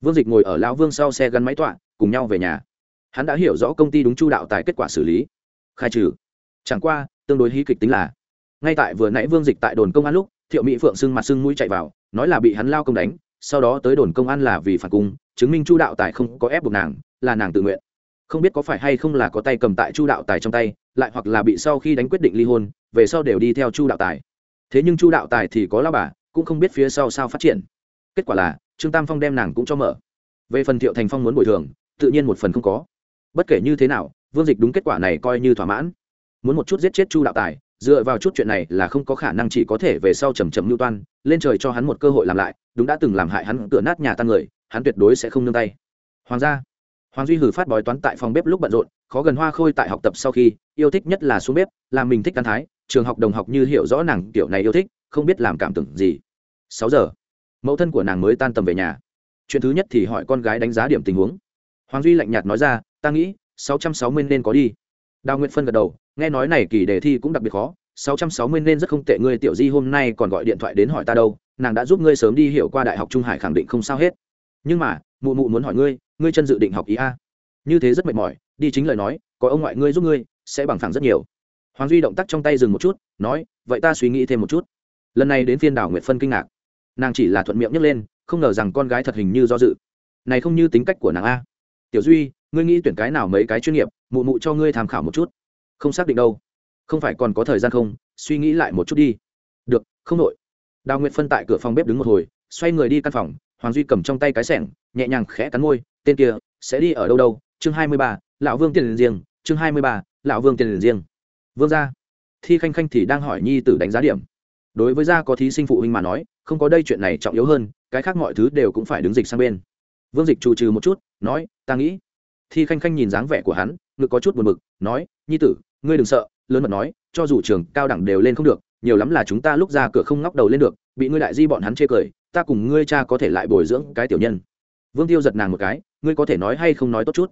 vương dịch ngồi ở lão vương sau xe gắn máy tọa, cùng nhau về nhà. Hắn đã hiểu rõ công ty đúng chu đạo tại kết quả xử lý. Khai trừ. Chẳng qua, tương đối hí kịch tính là, ngay tại vừa nãy vương dịch tại đồn công an lúc, thiệu mỹ phượng sưng mặt sưng mũi chạy vào, nói là bị hắn lao công đánh, sau đó tới đồn công an là vì phản cung, chứng minh chu đạo tài không có ép buộc nàng, là nàng tự nguyện không biết có phải hay không là có tay cầm tại chu đạo tài trong tay, lại hoặc là bị sau khi đánh quyết định ly hôn, về sau đều đi theo chu đạo tài. Thế nhưng chu đạo tài thì có lao bà, cũng không biết phía sau sao phát triển. Kết quả là, trương tam phong đem nàng cũng cho mở. Về phần thiệu thành phong muốn bồi thường, tự nhiên một phần không có. Bất kể như thế nào, vương dịch đúng kết quả này coi như thỏa mãn. Muốn một chút giết chết chu đạo tài, dựa vào chút chuyện này là không có khả năng chỉ có thể về sau trầm trầm mưu toan, lên trời cho hắn một cơ hội làm lại, đúng đã từng làm hại hắn cửa nát nhà tan người, hắn tuyệt đối sẽ không nương tay. Hoàng gia hoàng duy hử phát bói toán tại phòng bếp lúc bận rộn, khó gần hoa khôi tại học tập sau khi, yêu thích nhất là xuống bếp, làm mình thích căn thái, trường học đồng học như hiểu rõ nàng kiểu này yêu thích, không biết làm cảm tưởng gì. Sáu giờ, mẫu thân của nàng mới tan tầm về nhà. Chuyện thứ nhất thì hỏi con gái đánh giá điểm tình huống. Hoàng duy lạnh nhạt nói ra, ta nghĩ, sáu trăm sáu mươi nên có đi. Đào nguyện phân gật đầu, nghe nói này kỳ đề thi cũng đặc biệt khó, sáu trăm sáu mươi nên rất không tệ, ngươi tiểu di hôm nay còn gọi điện thoại đến hỏi ta đâu, nàng đã giúp ngươi sớm đi hiểu qua đại học trung hải khẳng định không sao hết. Nhưng mà, mụ mụ muốn hỏi ngươi ngươi chân dự định học ý a. Như thế rất mệt mỏi, đi chính lời nói, có ông ngoại ngươi giúp ngươi, sẽ bằng phẳng rất nhiều. Hoàng duy động tác trong tay dừng một chút, nói, vậy ta suy nghĩ thêm một chút. Lần này đến phiên đảo nguyệt phân kinh ngạc. Nàng chỉ là thuận miệng nhấc lên, không ngờ rằng con gái thật hình như do dự. Này không như tính cách của nàng a. Tiểu duy, ngươi nghĩ tuyển cái nào mấy cái chuyên nghiệp, mụ mụ cho ngươi tham khảo một chút. Không xác định đâu. Không phải còn có thời gian không? Suy nghĩ lại một chút đi. Được, không nội đào nguyệt phân tại cửa phòng bếp đứng một hồi, xoay người đi căn phòng, hoàng duy cầm trong tay cái sẻng, nhẹ nhàng khẽ cắn môi tên kia, sẽ đi ở đâu đâu? Chương hai mươi ba, lão vương tiền riêng. Chương hai mươi ba, lão vương tiền riêng. Vương gia. Thi khanh khanh thì đang hỏi nhi tử đánh giá điểm. Đối với gia có thí sinh phụ huynh mà nói, không có đây chuyện này trọng yếu hơn, cái khác mọi thứ đều cũng phải đứng dịch sang bên. Vương dịch trù trừ một chút, nói, ta nghĩ. Thi khanh khanh nhìn dáng vẻ của hắn, ngực có chút buồn bực, nói, nhi tử, ngươi đừng sợ. Lớn mật nói, cho dù trường cao đẳng đều lên không được, nhiều lắm là chúng ta lúc ra cửa không ngóc đầu lên được, bị ngươi đại di bọn hắn chê cười, ta cùng ngươi cha có thể lại bồi dưỡng cái tiểu nhân. Vương tiêu giật nàng một cái ngươi có thể nói hay không nói tốt chút?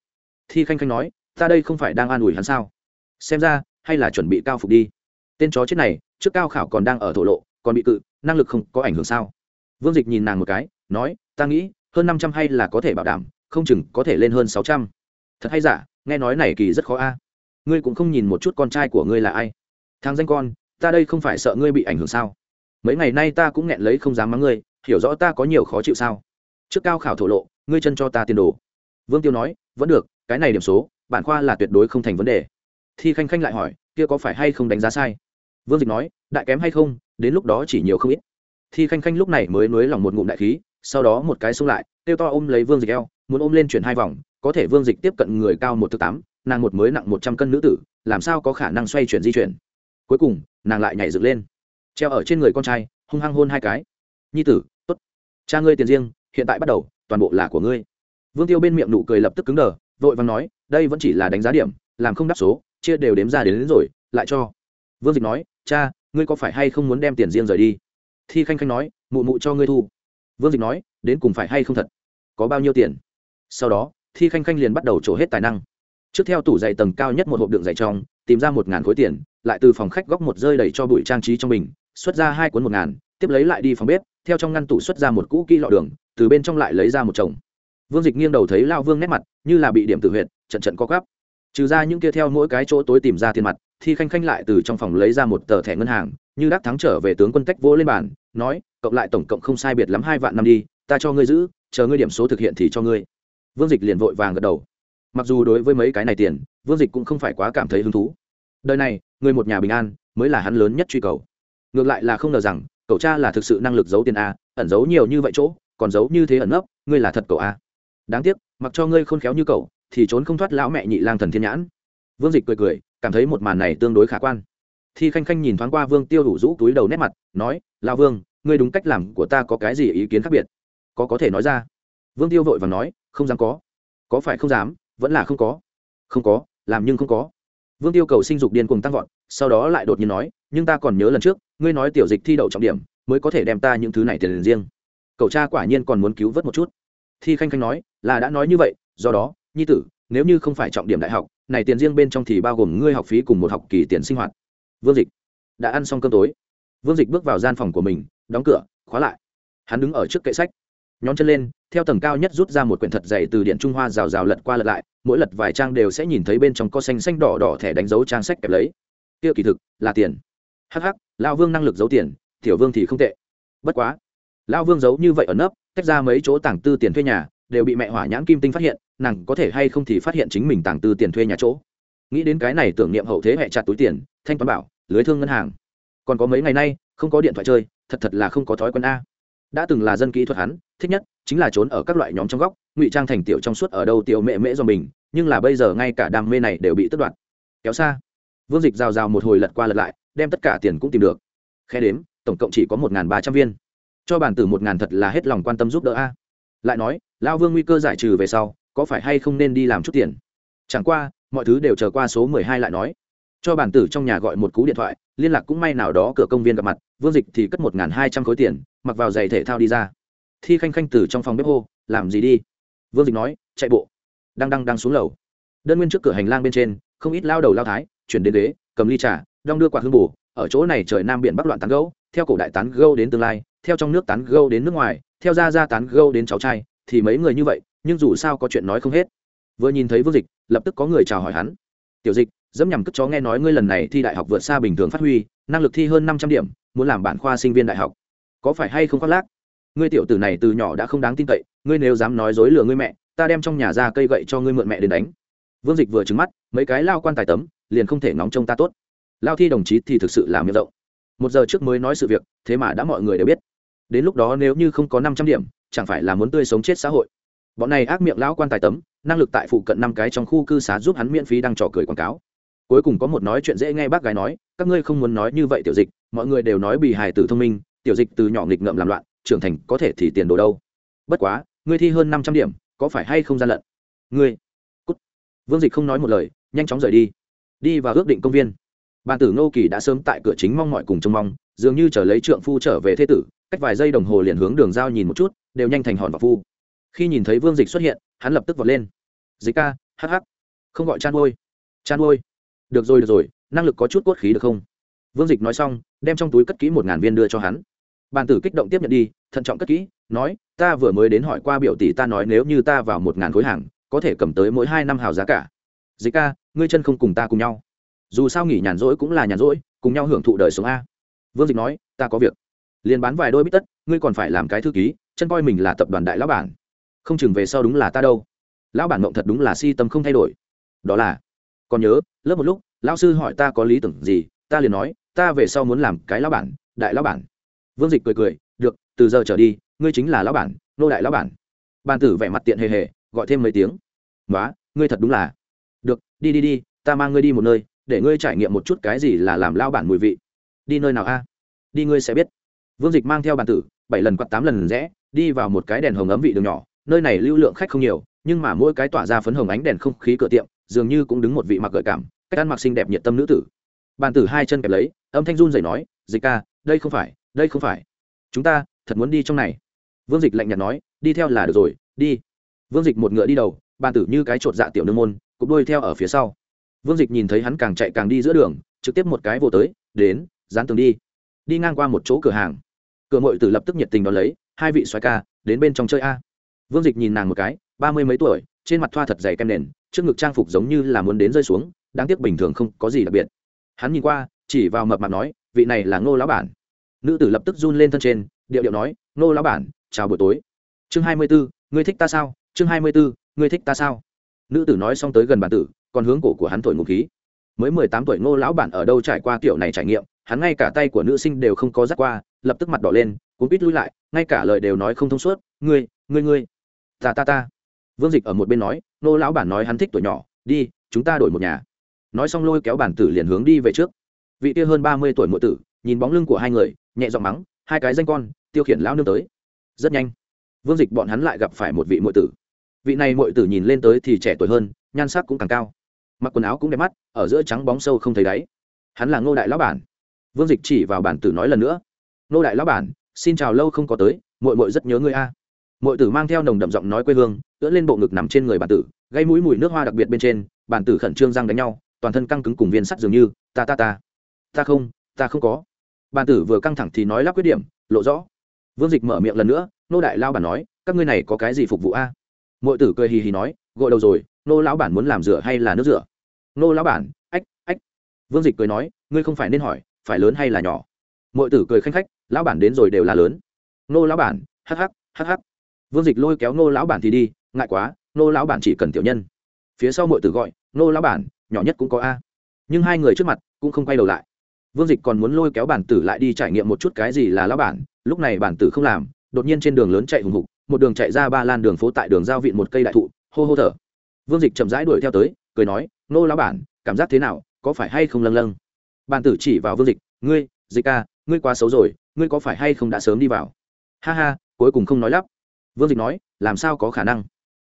Thi khanh khanh nói, ta đây không phải đang an ủi hắn sao? Xem ra, hay là chuẩn bị cao phục đi. Tên chó chết này, trước cao khảo còn đang ở thổ lộ, còn bị cự, năng lực không có ảnh hưởng sao? Vương dịch nhìn nàng một cái, nói, ta nghĩ, hơn năm trăm hay là có thể bảo đảm, không chừng có thể lên hơn sáu trăm. Thật hay giả, nghe nói này kỳ rất khó a. Ngươi cũng không nhìn một chút con trai của ngươi là ai. Thang danh con, ta đây không phải sợ ngươi bị ảnh hưởng sao? Mấy ngày nay ta cũng nghẹn lấy không dám mắng ngươi, hiểu rõ ta có nhiều khó chịu sao? Trước cao khảo thổ lộ ngươi chân cho ta tiền đồ. Vương tiêu nói, vẫn được, cái này điểm số, bản khoa là tuyệt đối không thành vấn đề. Thi khanh khanh lại hỏi, kia có phải hay không đánh giá sai? Vương dịch nói, đại kém hay không, đến lúc đó chỉ nhiều không ít. Thi khanh khanh lúc này mới nối lòng một ngụm đại khí, sau đó một cái xông lại tiêu to ôm lấy vương dịch eo, muốn ôm lên chuyển hai vòng, có thể vương dịch tiếp cận người cao một thứ tám, nàng một mới nặng một trăm cân nữ tử, làm sao có khả năng xoay chuyển di chuyển? Cuối cùng, nàng lại nhảy dựng lên, treo ở trên người con trai, hung hăng hôn hai cái. Nhi tử t ố t cha ngươi tiền riêng, hiện tại bắt đầu toàn bộ là của ngươi. Vương tiêu bên miệng nụ cười lập tức cứng đờ vội vàng nói đây vẫn chỉ là đánh giá điểm làm không đáp số chia đều đếm ra đến, đến rồi lại cho. Vương dịch nói cha ngươi có phải hay không muốn đem tiền riêng rời đi? Thi khanh khanh nói mụ mụ cho ngươi thu. Vương dịch nói đến cùng phải hay không thật? Có bao nhiêu tiền? Sau đó thi khanh khanh liền bắt đầu trổ hết tài năng. Trước theo tủ giày tầng cao nhất một hộp đựng giày trong tìm ra một ngàn khối tiền lại từ phòng khách góc một rơi đầy cho bụi trang trí trong mình xuất ra hai cuốn một ngàn tiếp lấy lại đi phòng bếp theo trong ngăn tủ xuất ra một cũ kỹ lọ đường từ bên trong lại lấy ra một chồng. Vương dịch nghiêng đầu thấy lao vương nét mặt, như là bị điểm tự huyệt, trận trận co gắp trừ ra những kia theo mỗi cái chỗ tối tìm ra tiền mặt, thì khanh khanh lại từ trong phòng lấy ra một tờ thẻ ngân hàng, như đắc thắng trở về tướng quân tách vỗ lên bàn, nói, cộng lại tổng cộng không sai biệt lắm hai vạn năm đi, ta cho ngươi giữ, chờ ngươi điểm số thực hiện thì cho ngươi. Vương dịch liền vội vàng gật đầu. Mặc dù đối với mấy cái này tiền, vương dịch cũng không phải quá cảm thấy hứng thú. Đời này, người một nhà bình an, mới là hắn lớn nhất truy cầu. Ngược lại là không ngờ rằng, cậu cha là thực sự năng lực giấu tiền a, ẩn giấu nhiều như vậy chỗ còn giấu như thế ẩn nấp, ngươi là thật cậu a đáng tiếc, mặc cho ngươi khôn khéo như cậu, thì trốn không thoát lão mẹ nhị lang thần thiên nhãn. Vương dịch cười cười, cảm thấy một màn này tương đối khả quan. Thi khanh khanh nhìn thoáng qua vương tiêu đủ rũ túi đầu nét mặt, nói lao vương, ngươi đúng cách làm của ta có cái gì ý kiến khác biệt? Có có thể nói ra. Vương tiêu vội và nói, không dám có. Có phải không dám? Vẫn là không có. Không có, làm nhưng không có. Vương tiêu cầu sinh dục điên cùng tăng vọt, sau đó lại đột nhiên nói, nhưng ta còn nhớ lần trước, ngươi nói tiểu dịch thi đậu trọng điểm, mới có thể đem ta những thứ này tiền riêng cậu cha quả nhiên còn muốn cứu vớt một chút. Thi khanh khanh nói, là đã nói như vậy, do đó, nhi tử, nếu như không phải trọng điểm đại học, này tiền riêng bên trong thì bao gồm ngươi học phí cùng một học kỳ tiền sinh hoạt. Vương dịch đã ăn xong cơm tối. Vương dịch bước vào gian phòng của mình, đóng cửa, khóa lại. Hắn đứng ở trước kệ sách. Nhón chân lên, theo tầng cao nhất rút ra một quyển thật dày từ điện trung hoa rào rào lật qua lật lại, mỗi lật vài trang đều sẽ nhìn thấy bên trong có xanh xanh đỏ đỏ thẻ đánh dấu trang sách kẹp lấy. Kia kỳ thực là tiền. Hh lao vương năng lực giấu tiền, tiểu vương thì không tệ. Bất quá Lão vương giấu như vậy ở nấp, tách ra mấy chỗ tàng tư tiền thuê nhà, đều bị mẹ hỏa nhãn kim tinh phát hiện, nàng có thể hay không thì phát hiện chính mình tàng tư tiền thuê nhà chỗ. Nghĩ đến cái này tưởng niệm hậu thế hệ chặt túi tiền, thanh toán bảo, lưới thương ngân hàng. Còn có mấy ngày nay, không có điện thoại chơi, thật thật là không có thói quen a. Đã từng là dân kỹ thuật hắn, thích nhất chính là trốn ở các loại nhóm trong góc, ngụy trang thành tiểu trong suốt ở đâu tiểu mẹ mễ do mình, nhưng là bây giờ ngay cả đam mê này đều bị tất đoạt. Kéo xa. Vương dịch rào rào một hồi lật qua lật lại, đem tất cả tiền cũng tìm được. Khe đếm, tổng cộng chỉ có một ba trăm viên cho bản tử một ngàn thật là hết lòng quan tâm giúp đỡ a. Lại nói lao vương nguy cơ giải trừ về sau, có phải hay không nên đi làm chút tiền? Chẳng qua, mọi thứ đều chờ qua số mười hai lại nói. Cho bản tử trong nhà gọi một cú điện thoại, liên lạc cũng may nào đó cửa công viên gặp mặt, vương dịch thì cất một hai trăm khối tiền, mặc vào giày thể thao đi ra. Thi khanh khanh từ trong phòng bếp hô, làm gì đi? Vương dịch nói, chạy bộ. Đang đang đang xuống lầu. Đơn nguyên trước cửa hành lang bên trên, không ít lao đầu lao thái, chuyển đến ghế, cầm ly trà, đong đưa quạt hương bù, ở chỗ này trời nam biển bắc loạn tán gấu theo cổ đại tán gâu đến tương lai, theo trong nước tán gâu đến nước ngoài, theo ra ra tán gâu đến cháu trai, thì mấy người như vậy, nhưng dù sao có chuyện nói không hết. Vừa nhìn thấy vương dịch, lập tức có người chào hỏi hắn. Tiểu dịch, dẫm nhằm cất chó nghe nói ngươi lần này thi đại học vượt xa bình thường phát huy, năng lực thi hơn năm trăm điểm, muốn làm bản khoa sinh viên đại học. Có phải hay không khoác lác? Ngươi tiểu tử này từ nhỏ đã không đáng tin cậy, ngươi nếu dám nói dối lừa ngươi mẹ, ta đem trong nhà ra cây gậy cho ngươi mượn mẹ đến đánh. Vương dịch vừa trứng mắt, mấy cái lao quan tài tấm, liền không thể nóng trông ta tốt. Lao thi đồng chí thì thực sự là miệng rộng một giờ trước mới nói sự việc, thế mà đã mọi người đều biết. Đến lúc đó nếu như không có năm trăm điểm, chẳng phải là muốn tươi sống chết xã hội. Bọn này ác miệng lão quan tài tấm, năng lực tại phụ cận năm cái trong khu cư xá giúp hắn miễn phí đăng trò cười quảng cáo. Cuối cùng có một nói chuyện dễ nghe bác gái nói, các ngươi không muốn nói như vậy tiểu dịch, mọi người đều nói bị hài tử thông minh, tiểu dịch từ nhỏ nghịch ngợm làm loạn, trưởng thành có thể thì tiền đồ đâu. Bất quá, ngươi thi hơn năm trăm điểm, có phải hay không gian lận? Ngươi, cút. Vương dịch không nói một lời, nhanh chóng rời đi. Đi vào ước định công viên bàn tử ngô kỳ đã sớm tại cửa chính mong mọi cùng trông mong, dường như chờ lấy trượng phu trở về thế tử, cách vài giây đồng hồ liền hướng đường giao nhìn một chút, đều nhanh thành hòn và phu. Khi nhìn thấy vương dịch xuất hiện, hắn lập tức vọt lên. Dịch ca hh không gọi chan ôi chan ôi được rồi được rồi, năng lực có chút cốt khí được không? Vương dịch nói xong, đem trong túi cất kỹ một ngàn viên đưa cho hắn. Bàn tử kích động tiếp nhận đi, thận trọng cất kỹ, nói, ta vừa mới đến hỏi qua biểu tỷ ta nói nếu như ta vào một ngàn khối hàng, có thể cầm tới mỗi hai năm hào giá cả. Dịch ca, ngươi chân không cùng ta cùng nhau dù sao nghỉ nhàn rỗi cũng là nhàn rỗi, cùng nhau hưởng thụ đời sống a. Vương dịch nói, ta có việc. Liền bán vài đôi bít tất, ngươi còn phải làm cái thư ký, chân coi mình là tập đoàn đại lão bản. Không chừng về sau đúng là ta đâu. Lão bản mộng thật đúng là si tâm không thay đổi. Đó là, còn nhớ, lớp một lúc, lão sư hỏi ta có lý tưởng gì, ta liền nói, ta về sau muốn làm cái lão bản, đại lão bản. Vương dịch cười cười, được, từ giờ trở đi, ngươi chính là lão bản, nô đại lão bản. Ban tử vẻ mặt tiện hề hề, gọi thêm mấy tiếng. Nói ngươi thật đúng là. Được, đi đi đi, ta mang ngươi đi một nơi để ngươi trải nghiệm một chút cái gì là làm lao bản mùi vị. Đi nơi nào a? Đi ngươi sẽ biết. Vương dịch mang theo bàn tử, bảy lần quặt tám lần rẽ, đi vào một cái đèn hồng ấm vị đường nhỏ. Nơi này lưu lượng khách không nhiều, nhưng mà mỗi cái tỏa ra phấn hồng ánh đèn không khí cửa tiệm, dường như cũng đứng một vị mặc gợi cảm, cách ăn mặc xinh đẹp nhiệt tâm nữ tử. Bàn tử hai chân kẹp lấy, âm thanh run rẩy nói, dịch ca, đây không phải, đây không phải. Chúng ta thật muốn đi trong này. Vương dịch lạnh nhạt nói, đi theo là được rồi, đi. Vương dịch một ngựa đi đầu bàn tử như cái chột dạ tiểu nương môn, cục đôi theo ở phía sau vương dịch nhìn thấy hắn càng chạy càng đi giữa đường, trực tiếp một cái vô tới, đến, dán tường đi. Đi ngang qua một chỗ cửa hàng. Cửa mội tử lập tức nhiệt tình đón lấy, hai vị xoài ca, đến bên trong chơi a. Vương dịch nhìn nàng một cái, ba mươi mấy tuổi, trên mặt thoa thật dày kem nền, trước ngực trang phục giống như là muốn đến rơi xuống, đáng tiếc bình thường không có gì đặc biệt. Hắn nhìn qua, chỉ vào mập mạp nói, vị này là ngô lão bản. Nữ tử lập tức run lên thân trên, điệu điệu nói, ngô lão bản, chào buổi tối. Chương hai mươi bốn ngươi thích ta sao? Chương hai mươi bốn ngươi thích ta sao? Nữ tử nói xong tới gần bản tử còn hướng cổ của hắn thổi ngụ khí. Mới mười tám tuổi ngô lão bản ở đâu trải qua kiểu này trải nghiệm, hắn ngay cả tay của nữ sinh đều không có dắt qua, lập tức mặt đỏ lên, cuốn quýt lui lại, ngay cả lời đều nói không thông suốt, ngươi ngươi ngươi, ta ta ta. Vương dịch ở một bên nói, ngô lão bản nói hắn thích tuổi nhỏ, đi, chúng ta đổi một nhà. Nói xong lôi kéo bản tử liền hướng đi về trước. Vị kia hơn ba mươi tuổi muội tử, nhìn bóng lưng của hai người, nhẹ giọng mắng, hai cái danh con, tiêu khiển lão nương tới. Rất nhanh, vương dịch bọn hắn lại gặp phải một vị muội tử. Vị này muội tử nhìn lên tới thì trẻ tuổi hơn, nhan sắc cũng càng cao mặc quần áo cũng đẹp mắt, ở giữa trắng bóng sâu không thấy đáy. Hắn là ngô đại lão bản. Vương dịch chỉ vào bản tử nói lần nữa. Ngô đại lão bản, xin chào lâu không có tới, muội muội rất nhớ ngươi a. À. muội tử mang theo nồng đậm giọng nói quê hương, ưỡn lên bộ ngực nằm trên người bản tử, gây mũi mùi nước hoa đặc biệt bên trên, bản tử khẩn trương răng đánh nhau, toàn thân căng cứng cùng viên sắt dường như, ta ta ta. Ta không ta không có. Bản tử vừa căng thẳng thì nói lắp quyết điểm, lộ rõ. Vương dịch mở miệng lần nữa nô đại lao bản nói, các ngươi này có cái gì phục vụ a? Mọi tử cười hì hì nói, gội đầu rồi nô lão bản muốn làm rửa hay là nước rửa? Nô lão bản, ách ách. Vương dịch cười nói, ngươi không phải nên hỏi, phải lớn hay là nhỏ? Mọi tử cười khanh khách, lão bản đến rồi đều là lớn. Nô lão bản, hắc hắc hắc hắc. Vương dịch lôi kéo nô lão bản thì đi, ngại quá, nô lão bản chỉ cần tiểu nhân. Phía sau mọi tử gọi, nô lão bản, nhỏ nhất cũng có a. Nhưng hai người trước mặt cũng không quay đầu lại. Vương dịch còn muốn lôi kéo bản tử lại đi trải nghiệm một chút cái gì là lão bản, lúc này bản tử không làm, đột nhiên trên đường lớn chạy hùng hục, một đường chạy ra ba lan đường phố tại đường giao viện một cây đại thụ, hô hô thở. Vương dịch chậm rãi đuổi theo tới, cười nói nô lão bản, cảm giác thế nào? Có phải hay không lâng lâng? Bản tử chỉ vào vương dịch, ngươi, dịch ca, ngươi quá xấu rồi, ngươi có phải hay không đã sớm đi vào? Ha ha, cuối cùng không nói lắp. Vương dịch nói, làm sao có khả năng?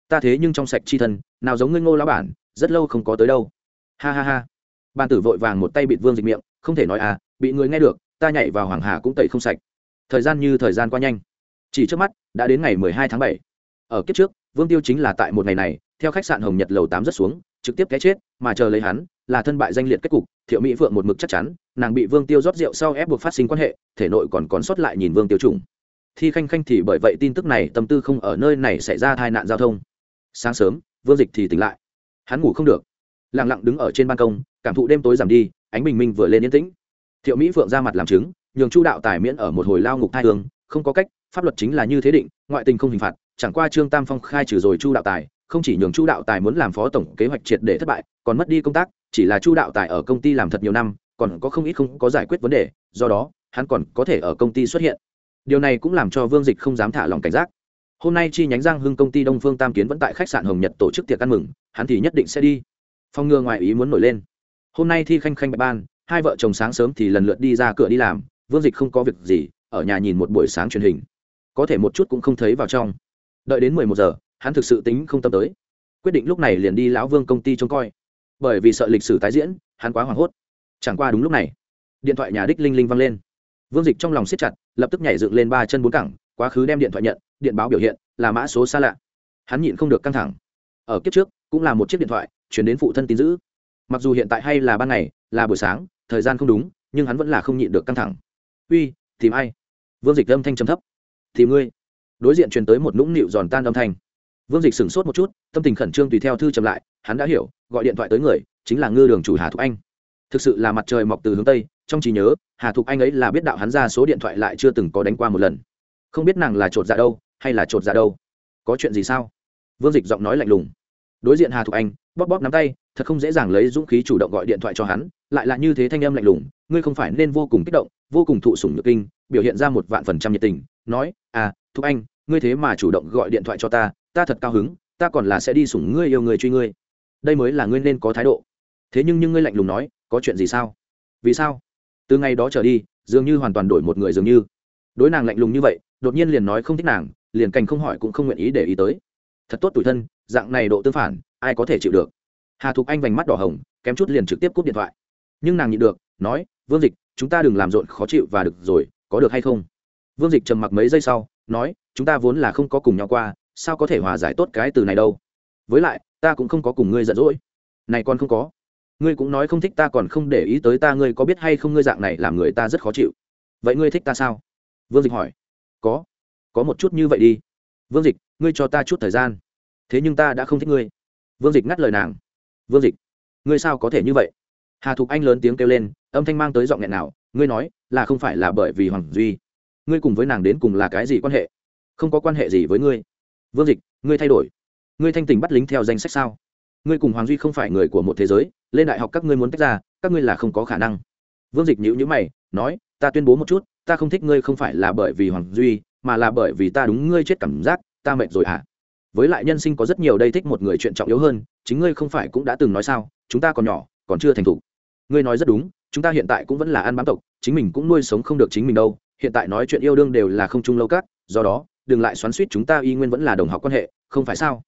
Ta thế nhưng trong sạch chi thân, nào giống ngươi ngô lão bản, rất lâu không có tới đâu. Ha ha ha. Bàn tử vội vàng một tay bịt vương dịch miệng, không thể nói à bị người nghe được, ta nhảy vào hoàng hà cũng tẩy không sạch. Thời gian như thời gian qua nhanh. Chỉ trước mắt, đã đến ngày mười hai tháng bảy. Ở kiếp trước, vương tiêu chính là tại một ngày này, theo khách sạn hồng nhật lầu tám rất xuống, trực tiếp cái chết mà chờ lấy hắn, là thân bại danh liệt kết cục, thiệu mỹ phượng một mực chắc chắn, nàng bị vương tiêu rót rượu sau ép buộc phát sinh quan hệ, thể nội còn còn sót lại nhìn vương tiêu trùng. Thi khanh khanh thì bởi vậy tin tức này, tâm tư không ở nơi này xảy ra tai nạn giao thông. Sáng sớm, vương dịch thì tỉnh lại. Hắn ngủ không được. Lặng lặng đứng ở trên ban công, cảm thụ đêm tối giảm đi, ánh bình minh vừa lên yên tĩnh. Thiệu mỹ phượng ra mặt làm chứng, nhường chu đạo tài miễn ở một hồi lao ngục thai hương, không có cách, pháp luật chính là như thế định, ngoại tình không hình phạt, chẳng qua trương tam phong khai trừ rồi chu đạo tài không chỉ nhường chu đạo tài muốn làm phó tổng kế hoạch triệt để thất bại, còn mất đi công tác, chỉ là chu đạo tài ở công ty làm thật nhiều năm, còn có không ít không có giải quyết vấn đề, do đó, hắn còn có thể ở công ty xuất hiện. Điều này cũng làm cho vương dịch không dám thả lòng cảnh giác. Hôm nay chi nhánh giang hưng công ty đông phương tam kiến vẫn tại khách sạn hồng nhật tổ chức tiệc ăn mừng, hắn thì nhất định sẽ đi. Phong ngừa ngoài ý muốn nổi lên. Hôm nay thi khanh khanh bạch ban, hai vợ chồng sáng sớm thì lần lượt đi ra cửa đi làm, vương dịch không có việc gì, ở nhà nhìn một buổi sáng truyền hình. Có thể một chút cũng không thấy vào trong. Đợi đến mười một giờ hắn thực sự tính không tâm tới. Quyết định lúc này liền đi lão vương công ty trông coi. Bởi vì sợ lịch sử tái diễn, hắn quá hoảng hốt. Chẳng qua đúng lúc này, điện thoại nhà đích linh linh vang lên. Vương dịch trong lòng siết chặt, lập tức nhảy dựng lên ba chân bốn cẳng, quá khứ đem điện thoại nhận, điện báo biểu hiện, là mã số xa lạ. Hắn nhịn không được căng thẳng. Ở kiếp trước, cũng là một chiếc điện thoại, chuyển đến phụ thân tín giữ mặc dù hiện tại hay là ban ngày, là buổi sáng, thời gian không đúng, nhưng hắn vẫn là không nhịn được căng thẳng. Uy, tìm ai? Vương dịch âm thanh trầm thấp. Tìm ngươi. Đối diện truyền tới một nũng nịu giòn tan âm thanh vương dịch sửng sốt một chút, tâm tình khẩn trương tùy theo thư chậm lại, hắn đã hiểu, gọi điện thoại tới người, chính là ngư đường chủ hà thục anh. Thực sự là mặt trời mọc từ hướng tây, trong trí nhớ, hà thục anh ấy là biết đạo hắn ra số điện thoại lại chưa từng có đánh qua một lần. Không biết nàng là chột dạ đâu, hay là chột dạ đâu. Có chuyện gì sao? Vương dịch giọng nói lạnh lùng. Đối diện hà thục anh, bóp bóp nắm tay, thật không dễ dàng lấy dũng khí chủ động gọi điện thoại cho hắn, lại là như thế thanh âm lạnh lùng, ngươi không phải nên vô cùng kích động, vô cùng thụ sủng nhược kinh, biểu hiện ra một vạn phần trăm nhiệt tình, nói à thục anh, ngươi thế mà chủ động gọi điện thoại cho ta ta thật cao hứng, ta còn là sẽ đi sủng ngươi yêu người truy ngươi. Đây mới là ngươi nên có thái độ. Thế nhưng nhưng ngươi lạnh lùng nói, có chuyện gì sao? Vì sao? Từ ngày đó trở đi, dường như hoàn toàn đổi một người dường như. Đối nàng lạnh lùng như vậy, đột nhiên liền nói không thích nàng, liền cành không hỏi cũng không nguyện ý để ý tới. Thật tốt tủi thân, dạng này độ tương phản, ai có thể chịu được? Hà thục anh vành mắt đỏ hồng, kém chút liền trực tiếp cúp điện thoại. Nhưng nàng nhịn được, nói, vương dịch, chúng ta đừng làm rộn, khó chịu và được rồi, có được hay không? Vương dịch trầm mặc mấy giây sau, nói, chúng ta vốn là không có cùng nhau qua sao có thể hòa giải tốt cái từ này đâu? Với lại, ta cũng không có cùng ngươi giận dỗi. Này còn không có. Ngươi cũng nói không thích ta còn không để ý tới ta, ngươi có biết hay không ngươi dạng này làm người ta rất khó chịu? Vậy ngươi thích ta sao? Vương dịch hỏi. Có. Có một chút như vậy đi. Vương dịch, ngươi cho ta chút thời gian. Thế nhưng ta đã không thích ngươi. Vương dịch ngắt lời nàng. Vương dịch, ngươi sao có thể như vậy? Hà thục anh lớn tiếng kêu lên, âm thanh mang tới giọng nghẹn nào, ngươi nói là không phải là bởi vì hoàng duy. Ngươi cùng với nàng đến cùng là cái gì quan hệ? Không có quan hệ gì với ngươi vương dịch, ngươi thay đổi. Ngươi thanh tình bắt lính theo danh sách sao? Ngươi cùng hoàng duy không phải người của một thế giới, lên đại học các ngươi muốn tách ra, các ngươi là không có khả năng. Vương dịch nhữ nhữ mày, nói, ta tuyên bố một chút, ta không thích ngươi không phải là bởi vì hoàng duy, mà là bởi vì ta đúng ngươi chết cảm giác, ta mệt rồi hả? À? với lại nhân sinh có rất nhiều đây thích một người chuyện trọng yếu hơn, chính ngươi không phải cũng đã từng nói sao, chúng ta còn nhỏ, còn chưa thành thục. Ngươi nói rất đúng, chúng ta hiện tại cũng vẫn là ăn bám tộc, chính mình cũng nuôi sống không được chính mình đâu, hiện tại nói chuyện yêu đương đều là không chung lâu cát, do đó đừng lại xoắn suýt chúng ta, y nguyên vẫn là đồng học quan hệ, không phải sao?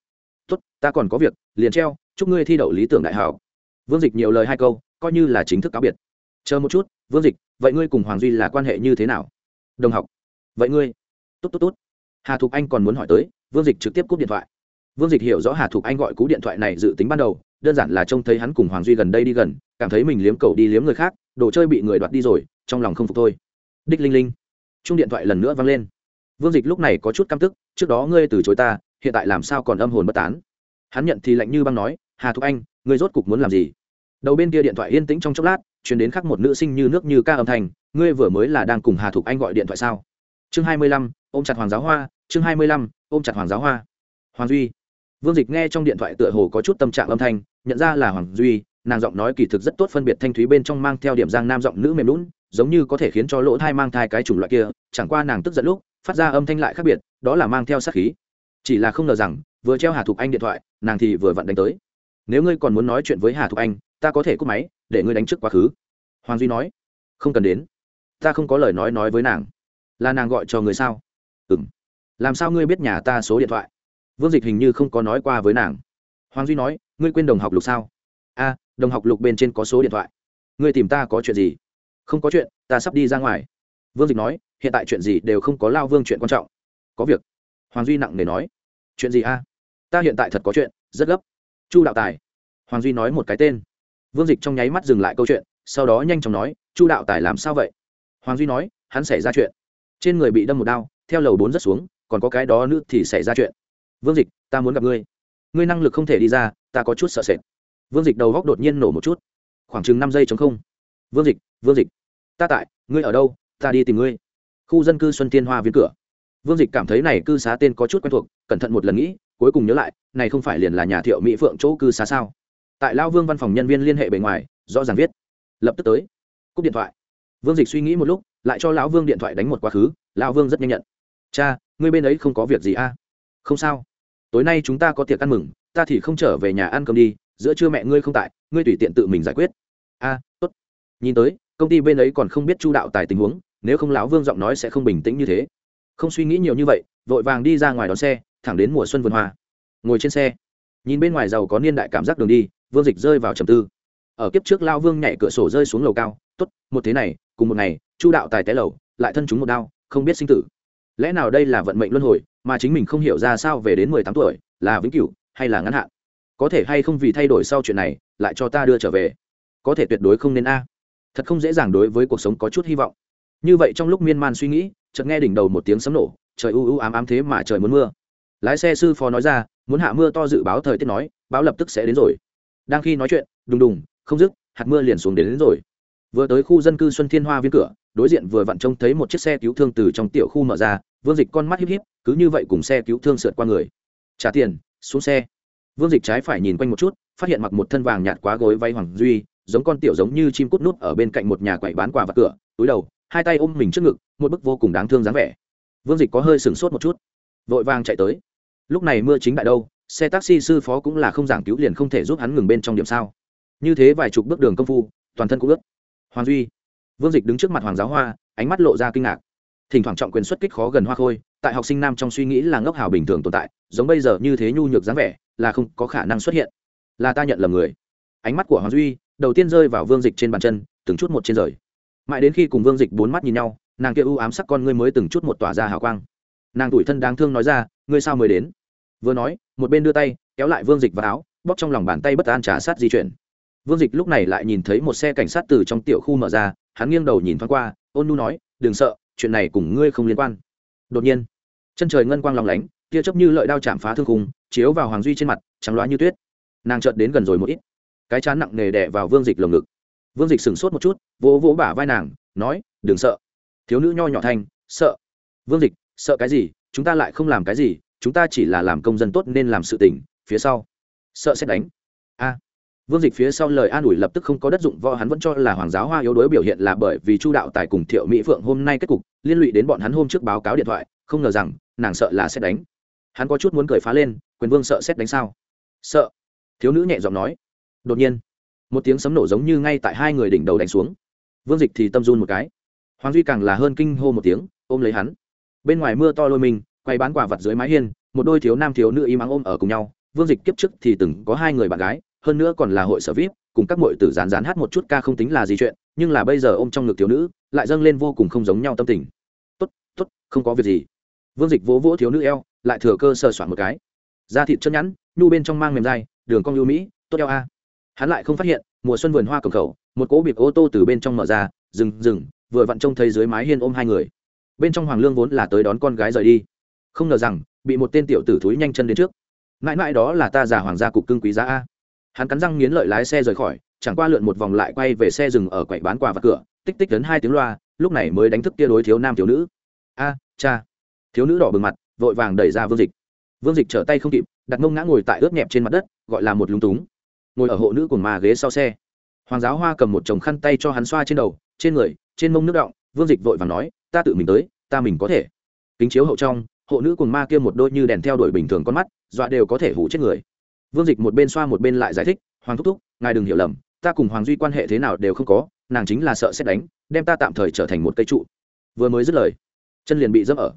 Tốt, ta còn có việc, liền treo, chúc ngươi thi đậu lý tưởng đại hảo vương dịch nhiều lời hai câu, coi như là chính thức cáo biệt. Chờ một chút, vương dịch, vậy ngươi cùng hoàng duy là quan hệ như thế nào? Đồng học. Vậy ngươi? Tốt tốt tốt. Hà thục anh còn muốn hỏi tới, vương dịch trực tiếp cúp điện thoại. Vương dịch hiểu rõ hà thục anh gọi cú điện thoại này dự tính ban đầu, đơn giản là trông thấy hắn cùng hoàng duy gần đây đi gần, cảm thấy mình liếm cầu đi liếm người khác, đồ chơi bị người đoạt đi rồi, trong lòng không phục thôi. Đích linh linh. Chung điện thoại lần nữa vang lên vương dịch lúc này có chút căm tức, trước đó ngươi từ chối ta, hiện tại làm sao còn âm hồn bất tán? Hắn nhận thì lạnh như băng nói, hà thục anh, ngươi rốt cục muốn làm gì? Đầu bên kia điện thoại yên tĩnh trong chốc lát chuyển đến khắc một nữ sinh như nước như ca âm thanh, ngươi vừa mới là đang cùng hà thục anh gọi điện thoại sao? Chương hai mươi lăm, ôm chặt hoàng giáo hoa, chương hai mươi lăm, ôm chặt hoàng giáo hoa. Hoàng duy. Vương dịch nghe trong điện thoại tựa hồ có chút tâm trạng âm thanh, nhận ra là hoàng duy, nàng giọng nói kỳ thực rất tốt phân biệt thanh thúy bên trong mang theo điểm giang nam giọng nữ mềm lún, giống như có thể khiến cho lỗ thai mang thai cái chủng loại kia, chẳng qua nàng tức giận lúc phát ra âm thanh lại khác biệt, đó là mang theo sát khí. Chỉ là không ngờ rằng, vừa treo hà thục anh điện thoại, nàng thì vừa vặn đánh tới. Nếu ngươi còn muốn nói chuyện với hà thục anh, ta có thể cúp máy, để ngươi đánh trước quá khứ. Hoàng duy nói, không cần đến. Ta không có lời nói nói với nàng. Là nàng gọi cho người sao? Ừ m làm sao ngươi biết nhà ta số điện thoại? Vương dịch hình như không có nói qua với nàng. Hoàng duy nói, ngươi quên đồng học lục sao? A, đồng học lục bên trên có số điện thoại. Ngươi tìm ta có chuyện gì? Không có chuyện, ta sắp đi ra ngoài. Vương dịch nói hiện tại chuyện gì đều không có lao vương chuyện quan trọng. Có việc. Hoàng duy nặng nề nói. Chuyện gì a? Ta hiện tại thật có chuyện, rất gấp. Chu đạo tài. Hoàng duy nói một cái tên. Vương dịch trong nháy mắt dừng lại câu chuyện, sau đó nhanh chóng nói, chu đạo tài làm sao vậy? Hoàng duy nói, hắn xảy ra chuyện. Trên người bị đâm một đao, theo lầu bốn rất xuống, còn có cái đó nữa thì xảy ra chuyện. Vương dịch, ta muốn gặp ngươi. Ngươi năng lực không thể đi ra, ta có chút sợ sệt. Vương dịch đầu góc đột nhiên nổ một chút. Khoảng chừng năm giây chống không. Vương dịch vương dịch, ta tại, ngươi ở đâu, ta đi tìm ngươi khu dân cư xuân tiên hoa viên cửa. Vương dịch cảm thấy này cư xá tên có chút quen thuộc, cẩn thận một lần nghĩ, cuối cùng nhớ lại, này không phải liền là nhà thiệu mỹ phượng chỗ cư xá sao? Tại lao vương văn phòng nhân viên liên hệ bề ngoài, rõ ràng viết. Lập tức tới. Cúp điện thoại. Vương dịch suy nghĩ một lúc, lại cho lão vương điện thoại đánh một quá khứ, lão vương rất nhanh nhận. Cha, ngươi bên ấy không có việc gì a à? không sao. Tối nay chúng ta có tiệc ăn mừng, ta thì không trở về nhà ăn cơm đi, giữa trưa mẹ ngươi không tại, ngươi tùy tiện tự mình giải quyết. A, tốt. Nhìn tới, công ty bên ấy còn không biết chu đạo tài tình huống nếu không lão vương giọng nói sẽ không bình tĩnh như thế. Không suy nghĩ nhiều như vậy, vội vàng đi ra ngoài đón xe, thẳng đến mùa xuân vườn hoa. Ngồi trên xe, nhìn bên ngoài giàu có niên đại cảm giác đường đi, vương dịch rơi vào trầm tư. Ở kiếp trước lao vương nhảy cửa sổ rơi xuống lầu cao, tốt, một thế này, cùng một ngày, chu đạo tài té lầu, lại thân chúng một đau không biết sinh tử. Lẽ nào đây là vận mệnh luân hồi, mà chính mình không hiểu ra sao về đến mười tám tuổi, là vĩnh cửu hay là ngắn hạn? Có thể hay không vì thay đổi sau chuyện này, lại cho ta đưa trở về? Có thể tuyệt đối không nên a. Thật không dễ dàng đối với cuộc sống có chút hy vọng như vậy trong lúc miên man suy nghĩ chợt nghe đỉnh đầu một tiếng sấm nổ trời u u ám ám thế mà trời muốn mưa. Lái xe sư phó nói ra muốn hạ mưa to dự báo thời tiết nói báo lập tức sẽ đến rồi. Đang khi nói chuyện đùng đùng không dứt hạt mưa liền xuống đến, đến rồi. Vừa tới khu dân cư xuân thiên hoa viên cửa đối diện vừa vặn trông thấy một chiếc xe cứu thương từ trong tiểu khu mở ra vương dịch con mắt híp híp cứ như vậy cùng xe cứu thương sượt qua người. Trả tiền xuống xe. Vương dịch trái phải nhìn quanh một chút phát hiện mặc một thân vàng nhạt quá gối váy hoàng duy giống con tiểu giống như chim cút nút ở bên cạnh một nhà quậy bán quà vặt cửa túi đầu hai tay ôm mình trước ngực, một bức vô cùng đáng thương dáng vẻ. Vương dịch có hơi sửng sốt một chút, vội vàng chạy tới. Lúc này mưa chính đại đâu, xe taxi sư phó cũng là không giảng cứu liền không thể giúp hắn ngừng bên trong điểm sao. Như thế vài chục bước đường công phu, toàn thân cũng ướt. Hoàng duy, vương dịch đứng trước mặt hoàng giáo hoa, ánh mắt lộ ra kinh ngạc. Thỉnh thoảng trọng quyền xuất kích khó gần hoa khôi, tại học sinh nam trong suy nghĩ là ngốc hào bình thường tồn tại, giống bây giờ như thế nhu nhược dáng vẻ, là không có khả năng xuất hiện. Là ta nhận lầm người. Ánh mắt của hoàng duy, đầu tiên rơi vào vương dịch trên bàn chân, từng chút một trên rời mãi đến khi cùng vương dịch bốn mắt nhìn nhau, nàng kia ưu ám sắc con ngươi mới từng chút một tỏa ra hào quang. Nàng tủi thân đáng thương nói ra, ngươi sao mới đến? Vừa nói, một bên đưa tay, kéo lại vương dịch vào áo, bóp trong lòng bàn tay bất an trả sát di chuyển. Vương dịch lúc này lại nhìn thấy một xe cảnh sát từ trong tiểu khu mở ra, hắn nghiêng đầu nhìn thoáng qua, ôn nu nói, đừng sợ, chuyện này cùng ngươi không liên quan. Đột nhiên, chân trời ngân quang lòng lánh, tia chớp như lợi đao chạm phá thương khung, chiếu vào hoàng duy trên mặt, trắng loá như tuyết. Nàng chợt đến gần rồi một ít. Cái chán nặng nề đè vào vương dịch lồng ngực vương dịch sửng sốt một chút, vỗ vỗ bả vai nàng, nói, đừng sợ. Thiếu nữ nho nhỏ thanh, sợ. Vương dịch, sợ cái gì? Chúng ta lại không làm cái gì, chúng ta chỉ là làm công dân tốt nên làm sự tỉnh phía sau. Sợ sẽ đánh. A. Vương dịch phía sau lời an ủi lập tức không có đất dụng, võ hắn vẫn cho là hoàng giáo hoa yếu đuối biểu hiện là bởi vì chu đạo tài cùng thiệu mỹ phượng hôm nay kết cục, liên lụy đến bọn hắn hôm trước báo cáo điện thoại, không ngờ rằng, nàng sợ là sẽ đánh. Hắn có chút muốn cười phá lên, quyền vương sợ xét đánh sao? Sợ. Thiếu nữ nhẹ giọng nói. Đột nhiên một tiếng sấm nổ giống như ngay tại hai người đỉnh đầu đánh xuống. Vương dịch thì tâm run một cái. Hoàng duy càng là hơn kinh hô một tiếng, ôm lấy hắn. Bên ngoài mưa to lôi mình, quay bán quả vặt dưới mái hiên, một đôi thiếu nam thiếu nữ y mắng ôm ở cùng nhau. Vương dịch kiếp trước thì từng có hai người bạn gái, hơn nữa còn là hội sở vip, cùng các mội tử rán rán hát một chút ca không tính là gì chuyện, nhưng là bây giờ ôm trong ngực thiếu nữ, lại dâng lên vô cùng không giống nhau tâm tình. Tốt tốt, không có việc gì. Vương dịch vỗ vỗ thiếu nữ eo, lại thừa cơ sờ soạn một cái. Da thịt chân nhẵn, nhu bên trong mang mềm dai, đường cong lưu mỹ, tốt eo a hắn lại không phát hiện, mùa xuân vườn hoa cầm khẩu, một cỗ bịp ô tô từ bên trong mở ra, dừng dừng, vừa vặn trông thấy dưới mái hiên ôm hai người. Bên trong hoàng lương vốn là tới đón con gái rời đi. Không ngờ rằng, bị một tên tiểu tử thúi nhanh chân đến trước. Mãi mãi đó là ta già hoàng gia cục cưng quý giá a. Hắn cắn răng nghiến lợi lái xe rời khỏi, chẳng qua lượn một vòng lại quay về xe dừng ở quầy bán quà và cửa, tích tích đến hai tiếng loa, lúc này mới đánh thức kia đối thiếu nam thiếu nữ. A, cha. Thiếu nữ đỏ bừng mặt, vội vàng đẩy ra vương dịch. Vương dịch trở tay không kịp, đặt mông ngã ngồi tại ướt nhẹp trên mặt đất, gọi là một lúng túng ngồi ở hộ nữ cùng ma ghế sau xe. Hoàng giáo hoa cầm một chồng khăn tay cho hắn xoa trên đầu, trên người, trên mông nước động vương dịch vội vàng nói, ta tự mình tới, ta mình có thể. Kính chiếu hậu trong, hộ nữ cùng ma kia một đôi như đèn theo đuổi bình thường con mắt, dọa đều có thể hủ chết người. Vương dịch một bên xoa một bên lại giải thích, hoàng thúc thúc, ngài đừng hiểu lầm, ta cùng hoàng duy quan hệ thế nào đều không có, nàng chính là sợ xét đánh, đem ta tạm thời trở thành một cây trụ. Vừa mới dứt lời, chân liền bị dẫm ở.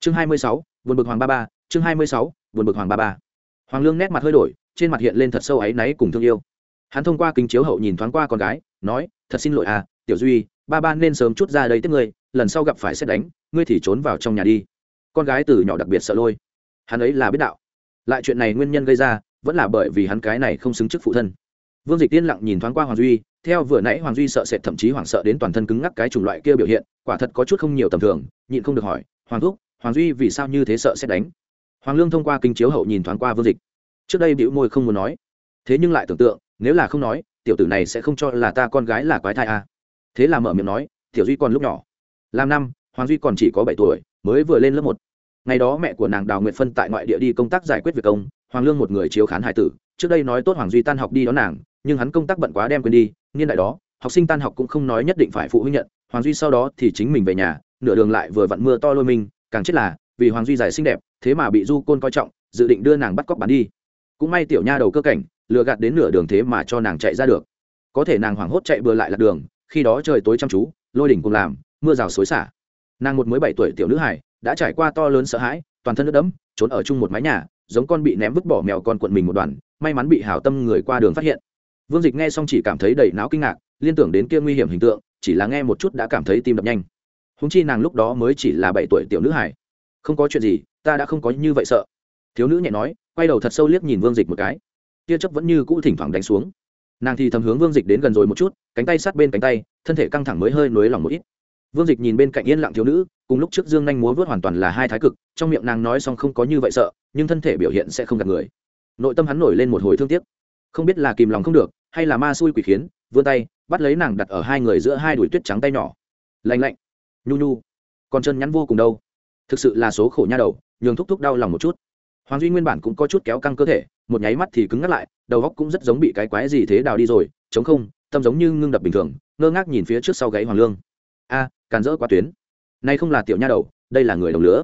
Chương hai mươi sáu vườn bực hoàng ba ba, chương hai mươi sáu vườn bực hoàng ba ba. Hoàng lương nét mặt hơi đổi trên mặt hiện lên thật sâu áy náy cùng thương yêu. Hắn thông qua kính chiếu hậu nhìn thoáng qua con gái, nói, thật xin lỗi à tiểu duy, ba ba nên sớm chút ra đây tiếp ngươi, lần sau gặp phải xét đánh, ngươi thì trốn vào trong nhà đi. Con gái từ nhỏ đặc biệt sợ lôi. Hắn ấy là biết đạo. Lại chuyện này nguyên nhân gây ra, vẫn là bởi vì hắn cái này không xứng chức phụ thân. Vương dịch tiên lặng nhìn thoáng qua hoàng duy, theo vừa nãy hoàng duy sợ sệt thậm chí hoảng sợ đến toàn thân cứng ngắc cái chủng loại kia biểu hiện, quả thật có chút không nhiều tầm thường, nhịn không được hỏi, hoàng thúc, hoàng duy vì sao như thế sợ xét đánh? Hoàng lương thông qua kinh chiếu hậu nhìn thoáng qua vương dịch trước đây bĩu môi không muốn nói. Thế nhưng lại tưởng tượng, nếu là không nói, tiểu tử này sẽ không cho là ta con gái là quái thai à. thế là mở miệng nói, tiểu duy còn lúc nhỏ. Làm năm, hoàng duy còn chỉ có bảy tuổi, mới vừa lên lớp một. Ngày đó mẹ của nàng đào nguyệt phân tại ngoại địa đi công tác giải quyết việc công, hoàng lương một người chiếu khán hải tử. Trước đây nói tốt hoàng duy tan học đi đón nàng, nhưng hắn công tác bận quá đem quên đi. Niên đại đó, học sinh tan học cũng không nói nhất định phải phụ huynh nhận, hoàng duy sau đó thì chính mình về nhà, nửa đường lại vừa vặn mưa to lôi mình, càng chết là, vì hoàng duy giải xinh đẹp, thế mà bị du côn coi trọng, dự định đưa nàng bắt cóc bán đi cũng may tiểu nha đầu cơ cảnh, lừa gạt đến nửa đường thế mà cho nàng chạy ra được. Có thể nàng hoảng hốt chạy bừa lại lạc đường, khi đó trời tối chăm chú, lôi đỉnh cùng làm, mưa rào xối xả. Nàng một mới bảy tuổi tiểu nữ hải đã trải qua to lớn sợ hãi, toàn thân nước đẫm, trốn ở chung một mái nhà, giống con bị ném vứt bỏ mèo con cuộn mình một đoàn, may mắn bị hảo tâm người qua đường phát hiện. Vương dịch nghe xong chỉ cảm thấy đầy não kinh ngạc, liên tưởng đến kia nguy hiểm hình tượng, chỉ là nghe một chút đã cảm thấy tim đập nhanh. Húng chi nàng lúc đó mới chỉ là bảy tuổi tiểu nữ hải không có chuyện gì, ta đã không có như vậy sợ. Thiếu nữ nhẹ nói quay đầu thật sâu liếc nhìn vương dịch một cái. Tia chấp vẫn như cũ thỉnh thoảng đánh xuống. Nàng thì thầm hướng vương dịch đến gần rồi một chút, cánh tay sát bên cánh tay, thân thể căng thẳng mới hơi nới lỏng một ít. Vương dịch nhìn bên cạnh yên lặng thiếu nữ, cùng lúc trước dương nhanh múa vớt hoàn toàn là hai thái cực, trong miệng nàng nói xong không có như vậy sợ, nhưng thân thể biểu hiện sẽ không gặp người. Nội tâm hắn nổi lên một hồi thương tiếc. Không biết là kìm lòng không được, hay là ma xui quỷ khiến, vươn tay, bắt lấy nàng đặt ở hai người giữa hai đùi tuyết trắng tay nhỏ. Lạnh lạnh. Nhu nhu. Còn chân nhắn vô cùng đâu thực sự là số khổ nha đầu, nhường thúc thúc đau lòng một chút hoàng duy nguyên bản cũng có chút kéo căng cơ thể, một nháy mắt thì cứng ngắt lại, đầu góc cũng rất giống bị cái quái gì thế đào đi rồi, chống không, tâm giống như ngưng đập bình thường, ngơ ngác nhìn phía trước sau gáy hoàng lương. A, càn rỡ quá tuyến. Nay không là tiểu nha đầu, đây là người đồng lứa.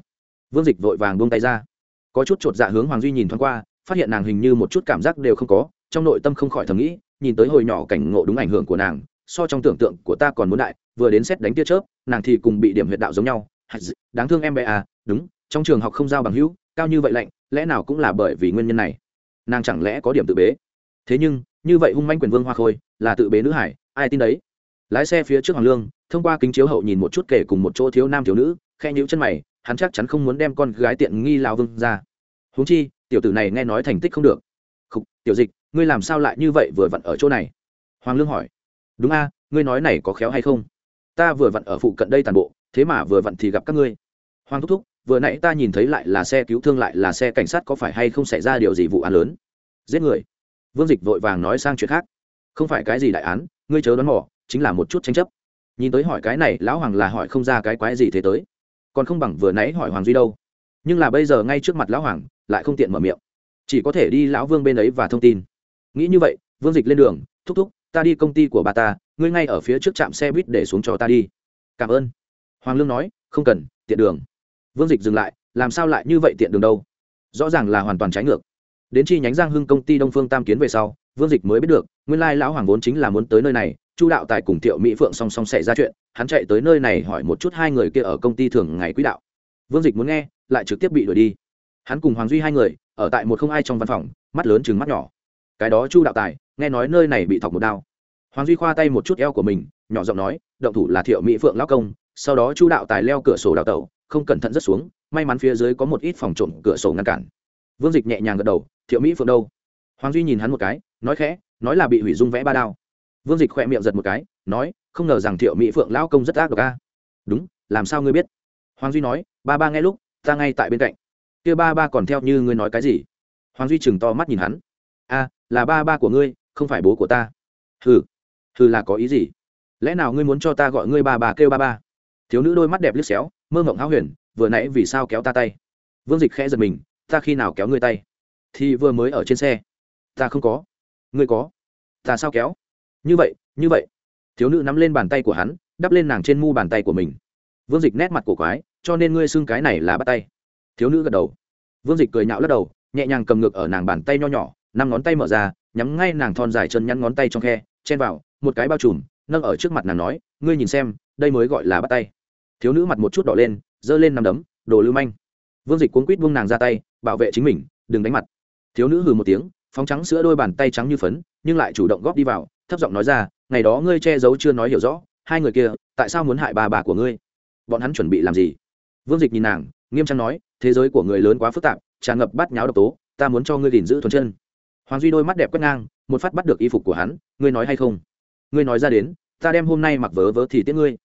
Vương dịch vội vàng buông tay ra. Có chút chột dạ hướng hoàng duy nhìn thoáng qua, phát hiện nàng hình như một chút cảm giác đều không có, trong nội tâm không khỏi thầm nghĩ, nhìn tới hồi nhỏ cảnh ngộ đúng ảnh hưởng của nàng, so trong tưởng tượng của ta còn muốn đại, vừa đến xét đánh tia chớp, nàng thì cùng bị điểm huyệt đạo giống nhau. Đáng thương em bé à đúng, trong trường học không giao bằng hữu, cao như vậy lạnh lẽ nào cũng là bởi vì nguyên nhân này? Nàng chẳng lẽ có điểm tự bế? Thế nhưng, như vậy hung manh quyền vương hoa khôi, là tự bế nữ hải, ai tin đấy? Lái xe phía trước hoàng lương, thông qua kính chiếu hậu nhìn một chút kể cùng một chỗ thiếu nam thiếu nữ khe nhữ chân mày, hắn chắc chắn không muốn đem con gái tiện nghi lao vương ra. Huống chi, tiểu tử này nghe nói thành tích không được. Khục, tiểu dịch, ngươi làm sao lại như vậy vừa vặn ở chỗ này? Hoàng lương hỏi. Đúng a, ngươi nói này có khéo hay không? Ta vừa vặn ở phụ cận đây toàn bộ, thế mà vừa vặn thì gặp các ngươi. Hoàng thúc thúc vừa nãy ta nhìn thấy lại là xe cứu thương lại là xe cảnh sát có phải hay không xảy ra điều gì vụ án lớn? Giết người. Vương dịch vội vàng nói sang chuyện khác. Không phải cái gì đại án, ngươi chớ đoán mò, chính là một chút tranh chấp. Nhìn tới hỏi cái này, lão hoàng là hỏi không ra cái quái gì thế tới. Còn không bằng vừa nãy hỏi hoàng duy đâu. Nhưng là bây giờ ngay trước mặt lão hoàng, lại không tiện mở miệng. Chỉ có thể đi lão vương bên ấy và thông tin. Nghĩ như vậy, vương dịch lên đường, thúc thúc, ta đi công ty của bà ta, ngươi ngay ở phía trước trạm xe buýt để xuống cho ta đi. Cảm ơn. Hoàng lương nói, không cần, tiện đường vương dịch dừng lại, làm sao lại như vậy tiện đường đâu? Rõ ràng là hoàn toàn trái ngược. Đến chi nhánh giang hưng công ty đông phương tam kiến về sau, vương dịch mới biết được, nguyên lai lão hoàng vốn chính là muốn tới nơi này, chu đạo tài cùng thiệu mỹ phượng song song xảy ra chuyện, hắn chạy tới nơi này hỏi một chút hai người kia ở công ty thường ngày quỹ đạo. Vương dịch muốn nghe, lại trực tiếp bị đuổi đi. Hắn cùng hoàng duy hai người, ở tại một không ai trong văn phòng, mắt lớn chừng mắt nhỏ. Cái đó chu đạo tài, nghe nói nơi này bị thọc một đao. Hoàng duy khoa tay một chút eo của mình, nhỏ giọng nói, động thủ là thiệu mỹ phượng lão công, sau đó chu đạo tài leo cửa sổ đào tẩu không cẩn thận rất xuống, may mắn phía dưới có một ít phòng trộm cửa sổ ngăn cản. Vương dịch nhẹ nhàng gật đầu, thiệu mỹ phượng đâu? Hoàng duy nhìn hắn một cái, nói khẽ, nói là bị hủy dung vẽ ba đao. Vương dịch khỏe miệng giật một cái, nói, không ngờ rằng thiệu mỹ phượng lão công rất ác độc ca đúng, làm sao ngươi biết? Hoàng duy nói, ba ba nghe lúc, ta ngay tại bên cạnh. Kia ba ba còn theo như ngươi nói cái gì? Hoàng duy chừng to mắt nhìn hắn. A, là ba ba của ngươi, không phải bố của ta. Hừ hừ là có ý gì? Lẽ nào ngươi muốn cho ta gọi ngươi ba bà kêu ba ba? Thiếu nữ đôi mắt đẹp liếc xéo mơ mộng háo huyền, vừa nãy vì sao kéo ta tay? Vương dịch khẽ giật mình, ta khi nào kéo ngươi tay? Thì vừa mới ở trên xe. Ta không có. Ngươi có. Ta sao kéo? Như vậy như vậy. Thiếu nữ nắm lên bàn tay của hắn, đắp lên nàng trên mu bàn tay của mình. Vương dịch nét mặt của quái, cho nên ngươi xưng cái này là bắt tay. Thiếu nữ gật đầu. Vương dịch cười nhạo lắc đầu, nhẹ nhàng cầm ngực ở nàng bàn tay nho nhỏ, năm ngón tay mở ra, nhắm ngay nàng thon dài chân nhắn ngón tay trong khe, chen vào, một cái bao trùm, nâng ở trước mặt nàng nói, ngươi nhìn xem, đây mới gọi là bắt tay thiếu nữ mặt một chút đỏ lên, giơ lên nằm đấm, đồ lưu manh. Vương dịch cuốn quýt vung nàng ra tay, bảo vệ chính mình, đừng đánh mặt. Thiếu nữ hừ một tiếng, phóng trắng sữa đôi bàn tay trắng như phấn, nhưng lại chủ động góp đi vào, thấp giọng nói ra, ngày đó ngươi che giấu chưa nói hiểu rõ, hai người kia, tại sao muốn hại bà bà của ngươi? Bọn hắn chuẩn bị làm gì? Vương dịch nhìn nàng, nghiêm trang nói, thế giới của người lớn quá phức tạp, tràn ngập bát nháo độc tố, ta muốn cho ngươi gìn giữ thuần chân. Hoàng duy đôi mắt đẹp quét ngang, một phát bắt được y phục của hắn, ngươi nói hay không? Ngươi nói ra đến, ta đem hôm nay mặc vớ vớ thì tiễn ngươi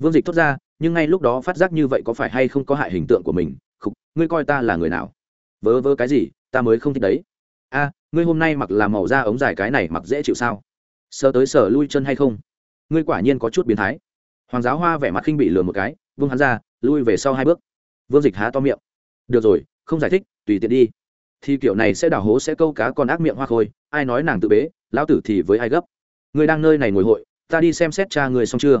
vương dịch thốt ra nhưng ngay lúc đó phát giác như vậy có phải hay không có hại hình tượng của mình Khúc, ngươi coi ta là người nào? Vớ vớ cái gì ta mới không thích đấy. A ngươi hôm nay mặc là màu da ống dài cái này mặc dễ chịu sao? Sờ tới sờ lui chân hay không? Ngươi quả nhiên có chút biến thái. Hoàng giáo hoa vẻ mặt khinh bị lừa một cái Vương hắn ra lui về sau hai bước. Vương dịch há to miệng. Được rồi không giải thích tùy tiện đi. Thì kiểu này sẽ đào hố sẽ câu cá con ác miệng hoa khôi ai nói nàng tự bế lão tử thì với ai gấp? Người đang nơi này ngồi hội ta đi xem xét cha người xong chưa?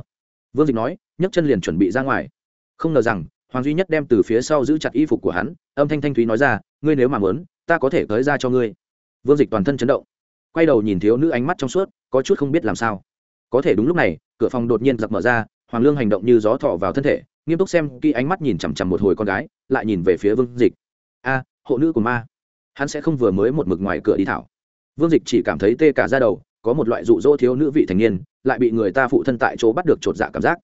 Vương dịch nói, nhấc chân liền chuẩn bị ra ngoài. Không ngờ rằng, hoàng duy nhất đem từ phía sau giữ chặt y phục của hắn, âm thanh thanh thúy nói ra, ngươi nếu mà mớn ta có thể tới ra cho ngươi. Vương dịch toàn thân chấn động. Quay đầu nhìn thiếu nữ ánh mắt trong suốt, có chút không biết làm sao. Có thể đúng lúc này, cửa phòng đột nhiên giặc mở ra, hoàng lương hành động như gió thọ vào thân thể, nghiêm túc xem khi ánh mắt nhìn chằm chằm một hồi con gái, lại nhìn về phía vương dịch. A, hộ nữ của ma, hắn sẽ không vừa mới một mực ngoài cửa đi thảo. Vương dịch chỉ cảm thấy tê cả ra đầu, có một loại rụ rỗ thiếu nữ vị thành niên lại bị người ta phụ thân tại chỗ bắt được chột dạ cảm giác.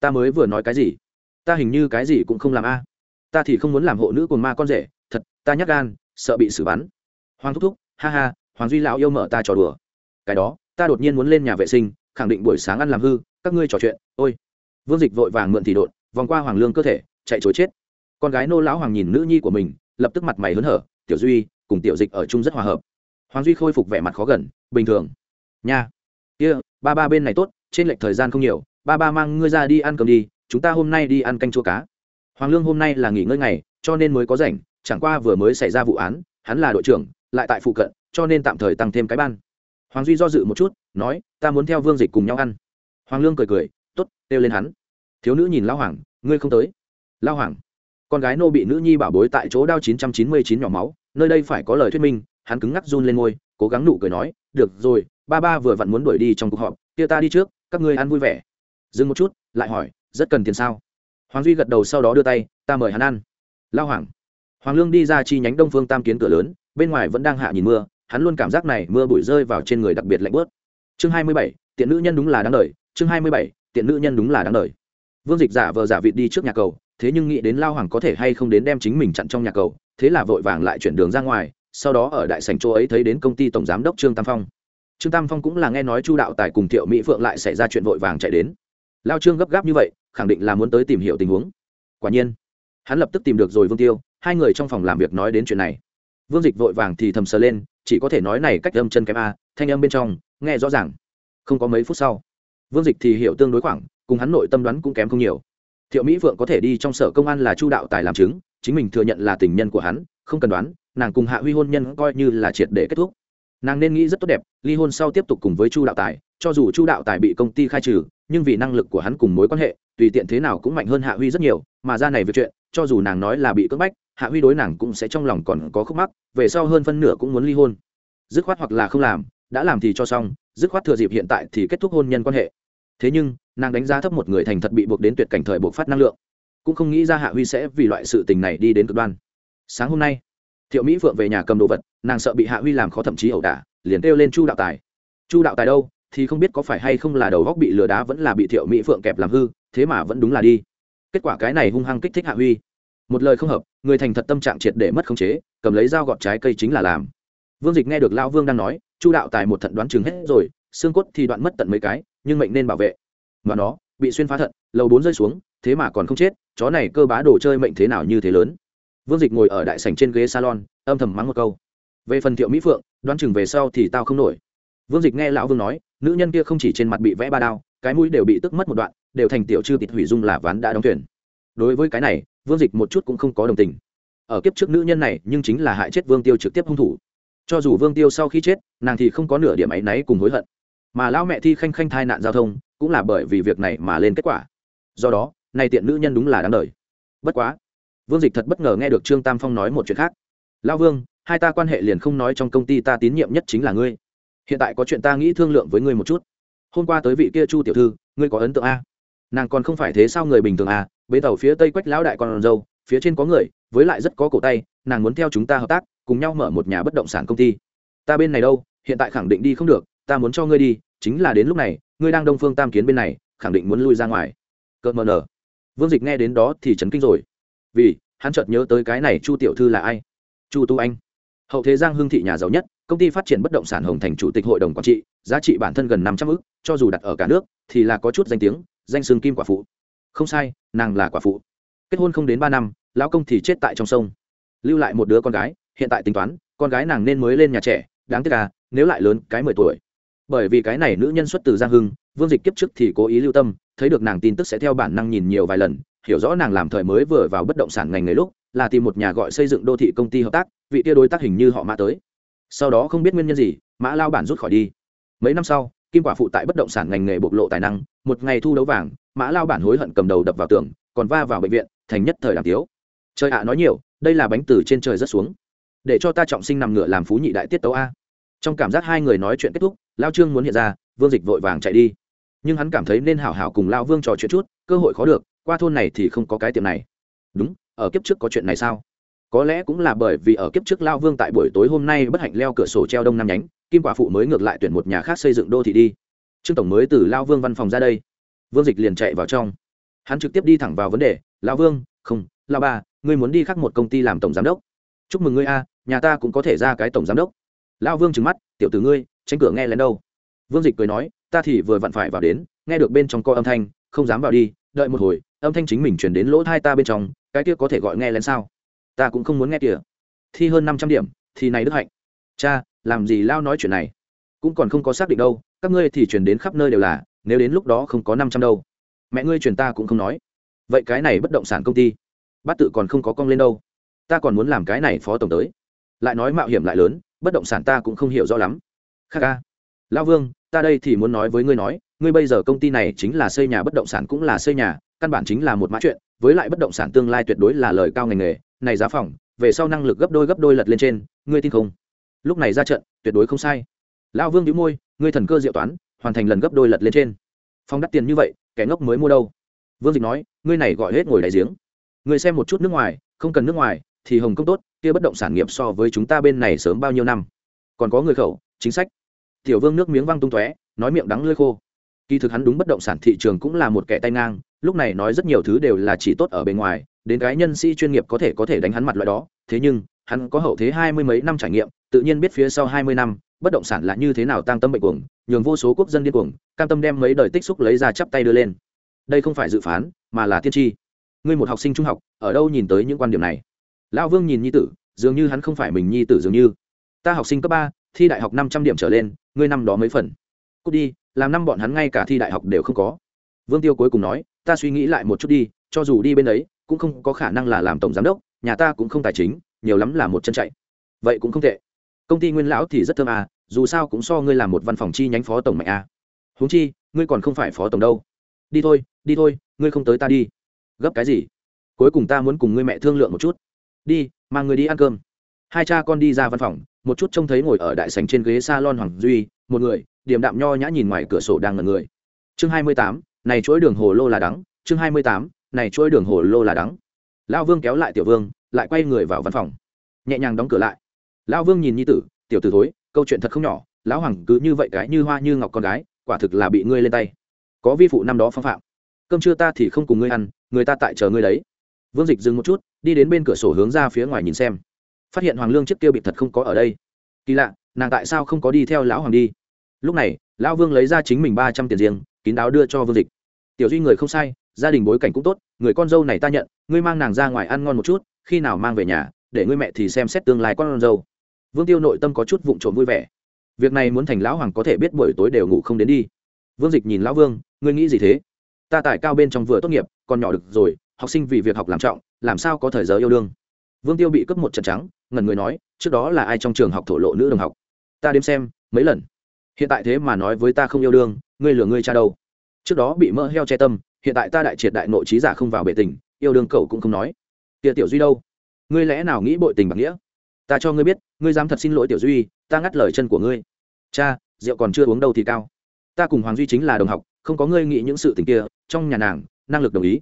Ta mới vừa nói cái gì? Ta hình như cái gì cũng không làm a. À. Ta thì không muốn làm hộ nữ của ma con rể. Thật ta nhắc gan sợ bị xử bắn. Hoàng thúc thúc ha ha hoàng duy lão yêu mở ta trò đùa. Cái đó ta đột nhiên muốn lên nhà vệ sinh khẳng định buổi sáng ăn làm hư các ngươi trò chuyện ôi. Vương dịch vội vàng mượn thì đột vòng qua hoàng lương cơ thể chạy chối chết. Con gái nô lão hoàng nhìn nữ nhi của mình lập tức mặt mày hớn hở tiểu duy cùng tiểu dịch ở chung rất hòa hợp. Hoàng duy khôi phục vẻ mặt khó gần bình thường. Nha. Kia、yeah, ba ba bên này tốt, trên lệch thời gian không nhiều, ba ba mang ngươi ra đi ăn cơm đi, chúng ta hôm nay đi ăn canh chua cá. Hoàng lương hôm nay là nghỉ ngơi ngày, cho nên mới có rảnh, chẳng qua vừa mới xảy ra vụ án, hắn là đội trưởng, lại tại phụ cận, cho nên tạm thời tăng thêm cái ban. Hoàng duy do dự một chút, nói, ta muốn theo vương dịch cùng nhau ăn. Hoàng lương cười cười t ố t kêu lên hắn. Thiếu nữ nhìn lao hoàng, ngươi không tới. Lao hoàng? Con gái nô bị nữ nhi bảo bối tại chỗ đao chín trăm chín mươi chín nhỏ máu, nơi đây phải có lời thuyết minh. Hắn cứng ngắc run lên môi, cố gắng nụ cười nói, được rồi ba ba vừa vặn muốn đuổi đi trong cuộc họp, kia ta đi trước, các ngươi ăn vui vẻ. Dừng một chút, lại hỏi, rất cần tiền sao? Hoàng duy gật đầu sau đó đưa tay, ta mời hắn ăn. Lao hoàng. Hoàng lương đi ra chi nhánh đông phương tam kiến cửa lớn, bên ngoài vẫn đang hạ nhìn mưa, hắn luôn cảm giác này mưa bụi rơi vào trên người đặc biệt lạnh bớt chương hai mươi bảy, tiện nữ nhân đúng là đáng đời, chương hai mươi bảy, tiện nữ nhân đúng là đáng đời. Vương dịch giả vờ giả vịt đi trước nhà cầu, thế nhưng nghĩ đến lao hoàng có thể hay không đến đem chính mình chặn trong nhà cầu, thế là vội vàng lại chuyển đường ra ngoài, sau đó ở đại sành chỗ ấy thấy đến công ty tổng giám đốc trương tam phong trương tam phong cũng là nghe nói chu đạo tài cùng thiệu mỹ phượng lại xảy ra chuyện vội vàng chạy đến. Lao trương gấp gáp như vậy, khẳng định là muốn tới tìm hiểu tình huống. Quả nhiên, hắn lập tức tìm được rồi vương tiêu, hai người trong phòng làm việc nói đến chuyện này. Vương dịch vội vàng thì thầm sờ lên, chỉ có thể nói này cách âm chân kém a, thanh âm bên trong, nghe rõ ràng. Không có mấy phút sau, vương dịch thì hiểu tương đối khoảng, cùng hắn nội tâm đoán cũng kém không nhiều. Thiệu mỹ phượng có thể đi trong sở công an là chu đạo tài làm chứng, chính mình thừa nhận là tình nhân của hắn, không cần đoán, nàng cùng hạ huy hôn nhân coi như là triệt để kết thúc nàng nên nghĩ rất tốt đẹp, ly hôn sau tiếp tục cùng với chu đạo tài, cho dù chu đạo tài bị công ty khai trừ, nhưng vì năng lực của hắn cùng mối quan hệ, tùy tiện thế nào cũng mạnh hơn hạ huy rất nhiều, mà ra này việc chuyện, cho dù nàng nói là bị cưỡng bách, hạ huy đối nàng cũng sẽ trong lòng còn có khúc mắc, về sau hơn phân nửa cũng muốn ly hôn. Dứt khoát hoặc là không làm, đã làm thì cho xong, dứt khoát thừa dịp hiện tại thì kết thúc hôn nhân quan hệ. Thế nhưng, nàng đánh giá thấp một người thành thật bị buộc đến tuyệt cảnh thời buộc phát năng lượng. Cũng không nghĩ ra hạ huy sẽ vì loại sự tình này đi đến cực đoan. Sáng hôm nay, thiệu mỹ phượng về nhà cầm đồ vật nàng sợ bị hạ huy làm khó thậm chí ẩu đả, liền kêu lên chu đạo tài. Chu đạo tài đâu, thì không biết có phải hay không là đầu góc bị lừa đá vẫn là bị thiệu mỹ phượng kẹp làm hư, thế mà vẫn đúng là đi. Kết quả cái này hung hăng kích thích hạ huy. Một lời không hợp, người thành thật tâm trạng triệt để mất khống chế, cầm lấy dao gọt trái cây chính là làm. Vương dịch nghe được lão vương đang nói, chu đạo tài một thận đoán chừng hết rồi, xương cốt thì đoạn mất tận mấy cái, nhưng mệnh nên bảo vệ. Mà nó, bị xuyên phá thận, lầu bốn rơi xuống, thế mà còn không chết, chó này cơ bá đồ chơi mệnh thế nào như thế lớn. Vương dịch ngồi ở đại sảnh trên ghế salon, âm thầm mắng một câu về phần thiệu mỹ phượng, đoán chừng về sau thì tao không nổi. Vương dịch nghe lão vương nói, nữ nhân kia không chỉ trên mặt bị vẽ ba đao, cái mũi đều bị tức mất một đoạn, đều thành tiểu chư tịt hủy dung là ván đã đóng thuyền. Đối với cái này, vương dịch một chút cũng không có đồng tình. Ở kiếp trước nữ nhân này, nhưng chính là hại chết vương tiêu trực tiếp hung thủ. Cho dù vương tiêu sau khi chết, nàng thì không có nửa điểm áy náy cùng hối hận. Mà lão mẹ thi khanh khanh thai nạn giao thông, cũng là bởi vì việc này mà lên kết quả. Do đó, nay tiện nữ nhân đúng là đáng đời. Bất quá, vương dịch thật bất ngờ nghe được trương tam phong nói một chuyện khác. Lão vương hai ta quan hệ liền không nói trong công ty ta tín nhiệm nhất chính là ngươi. Hiện tại có chuyện ta nghĩ thương lượng với ngươi một chút. Hôm qua tới vị kia chu tiểu thư, ngươi có ấn tượng a? Nàng còn không phải thế sao người bình thường à? Bến tàu phía tây quách lão đại còn dâu phía trên có người, với lại rất có cổ tay, nàng muốn theo chúng ta hợp tác, cùng nhau mở một nhà bất động sản công ty. Ta bên này đâu? Hiện tại khẳng định đi không được, ta muốn cho ngươi đi, chính là đến lúc này, ngươi đang đông phương tam kiến bên này, khẳng định muốn lui ra ngoài. Cợt mờ nở. Vương dịch nghe đến đó thì chấn kinh rồi. Vì, hắn chợt nhớ tới cái này chu tiểu thư là ai? Chu tu anh hậu thế giang hương thị nhà giàu nhất, công ty phát triển bất động sản hồng thành chủ tịch hội đồng quản trị, giá trị bản thân gần năm trăm ư cho dù đặt ở cả nước, thì là có chút danh tiếng, danh xương kim quả phụ. Không sai, nàng là quả phụ. Kết hôn không đến ba năm, lão công thì chết tại trong sông. Lưu lại một đứa con gái, hiện tại tính toán, con gái nàng nên mới lên nhà trẻ, đáng tiếc à nếu lại lớn cái mười tuổi. Bởi vì cái này nữ nhân xuất từ giang hưng, vương dịch kiếp trước thì cố ý lưu tâm, thấy được nàng tin tức sẽ theo bản năng nhìn nhiều vài lần, hiểu rõ nàng làm thời mới vừa vào bất động sản ngành nghề lúc là tìm một nhà gọi xây dựng đô thị công ty hợp tác, vị kia đối tác hình như họ mã tới. Sau đó không biết nguyên nhân gì, mã lao bản rút khỏi đi. Mấy năm sau, kim quả phụ tại bất động sản ngành nghề bộc lộ tài năng, một ngày thu đấu vàng, mã lao bản hối hận cầm đầu đập vào tường, còn va vào bệnh viện, thành nhất thời đàm tiếu. Trời ạ, nói nhiều, đây là bánh từ trên trời rất xuống. Để cho ta trọng sinh nằm ngựa làm phú nhị đại tiết tấu a. Trong cảm giác hai người nói chuyện kết thúc, lao trương muốn hiện ra, vương dịch vội vàng chạy đi. Nhưng hắn cảm thấy nên hảo hảo cùng lao vương trò chuyện chút, cơ hội khó được, qua thôn này thì không có cái tiệm này. Đúng ở kiếp trước có chuyện này sao? Có lẽ cũng là bởi vì ở kiếp trước lao vương tại buổi tối hôm nay bất hạnh leo cửa sổ treo đông năm nhánh, kim quả phụ mới ngược lại tuyển một nhà khác xây dựng đô thị đi. Trương tổng mới từ lao vương văn phòng ra đây. Vương dịch liền chạy vào trong. Hắn trực tiếp đi thẳng vào vấn đề, lao vương, không, lao ba, ngươi muốn đi khác một công ty làm tổng giám đốc. Chúc mừng ngươi a, nhà ta cũng có thể ra cái tổng giám đốc. Lao vương trừng mắt, tiểu tử ngươi, tránh cửa nghe lén đâu. Vương dịch cười nói, ta thì vừa vặn phải vào đến, nghe được bên trong co âm thanh, không dám vào đi, đợi một hồi âm thanh chính mình chuyển đến lỗ thai ta bên trong, cái kia có thể gọi nghe lén sao? Ta cũng không muốn nghe kìa. Thi hơn năm trăm điểm, thì này đức hạnh. Cha, làm gì lao nói chuyện này? Cũng còn không có xác định đâu, các ngươi thì chuyển đến khắp nơi đều là, nếu đến lúc đó không có năm trăm đâu. Mẹ ngươi truyền ta cũng không nói. Vậy cái này bất động sản công ty, bát tự còn không có cong lên đâu. Ta còn muốn làm cái này phó tổng tới. Lại nói mạo hiểm lại lớn, bất động sản ta cũng không hiểu rõ lắm. Kha kha lao vương, ta đây thì muốn nói với ngươi nói, ngươi bây giờ công ty này chính là xây nhà bất động sản cũng là xây nhà căn bản chính là một mã chuyện, với lại bất động sản tương lai tuyệt đối là lời cao ngành nghề, này giá phòng, về sau năng lực gấp đôi gấp đôi lật lên trên, ngươi tin không? Lúc này ra trận, tuyệt đối không sai. Lão vương đĩu môi, ngươi thần cơ diệu toán, hoàn thành lần gấp đôi lật lên trên. Phong đắt tiền như vậy, kẻ ngốc mới mua đâu? Vương dịch nói, ngươi này gọi hết ngồi đại giếng. Ngươi xem một chút nước ngoài, không cần nước ngoài, thì hồng kông tốt, kia bất động sản nghiệp so với chúng ta bên này sớm bao nhiêu năm. Còn có người khẩu, chính sách. Tiểu vương nước miếng văng tung tóe, nói miệng đắng lưỡi khô kỳ thực hắn đúng bất động sản thị trường cũng là một kẻ tay ngang, lúc này nói rất nhiều thứ đều là chỉ tốt ở bề ngoài, đến cái nhân sĩ chuyên nghiệp có thể có thể đánh hắn mặt loại đó. Thế nhưng, hắn có hậu thế hai mươi mấy năm trải nghiệm, tự nhiên biết phía sau hai mươi năm, bất động sản là như thế nào tăng tâm bệnh cuồng, nhường vô số quốc dân điên cuồng, cam tâm đem mấy đời tích xúc lấy ra chắp tay đưa lên. Đây không phải dự phán, mà là tiên tri. Ngươi một học sinh trung học, ở đâu nhìn tới những quan điểm này? Lão vương nhìn nhi tử, dường như hắn không phải mình nhi tử dường như. Ta học sinh cấp ba, thi đại học năm trăm điểm trở lên, ngươi năm đó mấy phần? Cút đi làm năm bọn hắn ngay cả thi đại học đều không có. Vương tiêu cuối cùng nói, ta suy nghĩ lại một chút đi, cho dù đi bên ấy, cũng không có khả năng là làm tổng giám đốc, nhà ta cũng không tài chính, nhiều lắm là một chân chạy. Vậy cũng không tệ. Công ty nguyên lão thì rất thơm à dù sao cũng so ngươi làm một văn phòng chi nhánh phó tổng mạnh à. Huống chi, ngươi còn không phải phó tổng đâu. Đi thôi đi thôi, ngươi không tới ta đi. Gấp cái gì? Cuối cùng ta muốn cùng ngươi mẹ thương lượng một chút. Đi, mang người đi ăn cơm. Hai cha con đi ra văn phòng, một chút trông thấy ngồi ở đại sành trên ghế s a lon hoàng duy, một người điểm đạm nho nhã nhìn ngoài cửa sổ đang ngẩn người. Chương hai mươi tám, này chuỗi đường hồ lô là đắng. Chương hai mươi tám, này chuỗi đường hồ lô là đắng. Lão vương kéo lại tiểu vương, lại quay người vào văn phòng. Nhẹ nhàng đóng cửa lại. Lão vương nhìn nhi tử, tiểu tử thối, câu chuyện thật không nhỏ, lão hoàng cứ như vậy cái như hoa như ngọc con gái, quả thực là bị ngươi lên tay. Có vi phụ năm đó phong phạm. Cơm trưa ta thì không cùng ngươi ăn, người ta tại chờ ngươi đấy. Vương dịch dừng một chút, đi đến bên cửa sổ hướng ra phía ngoài nhìn xem. Phát hiện hoàng lương chiếc tiêu bị thật không có ở đây. Kỳ lạ, nàng tại sao không có đi theo lão hoàng đi? Lúc này, lão vương lấy ra chính mình ba trăm tiền riêng, kín đáo đưa cho vương dịch. Tiểu duy người không sai, gia đình bối cảnh cũng tốt, người con dâu này ta nhận, ngươi mang nàng ra ngoài ăn ngon một chút, khi nào mang về nhà, để ngươi mẹ thì xem xét tương lai con dâu. Vương tiêu nội tâm có chút vụng trộm vui vẻ. Việc này muốn thành lão hoàng có thể biết buổi tối đều ngủ không đến đi. Vương dịch nhìn lão vương, ngươi nghĩ gì thế? Ta tại cao bên trong vừa tốt nghiệp, còn nhỏ được rồi, học sinh vì việc học làm trọng, làm sao có thời giờ yêu đương? Vương tiêu bị cướp một trận trắng ngần người nói, trước đó là ai trong trường học thổ lộ nữ đồng học? Ta đếm xem, mấy lần? Hiện tại thế mà nói với ta không yêu đương, ngươi lừa ngươi cha đâu? Trước đó bị mỡ heo che tâm, hiện tại ta đại triệt đại nội trí giả không vào bệ tình, yêu đương cậu cũng không nói. Tia tiểu duy đâu? Ngươi lẽ nào nghĩ bội tình bằng nghĩa? Ta cho ngươi biết, ngươi dám thật xin lỗi tiểu duy, ta ngắt lời chân của ngươi. Cha, rượu còn chưa uống đâu thì cao. Ta cùng hoàng duy chính là đồng học, không có ngươi nghĩ những sự tình kia, trong nhà nàng, năng lực đồng ý.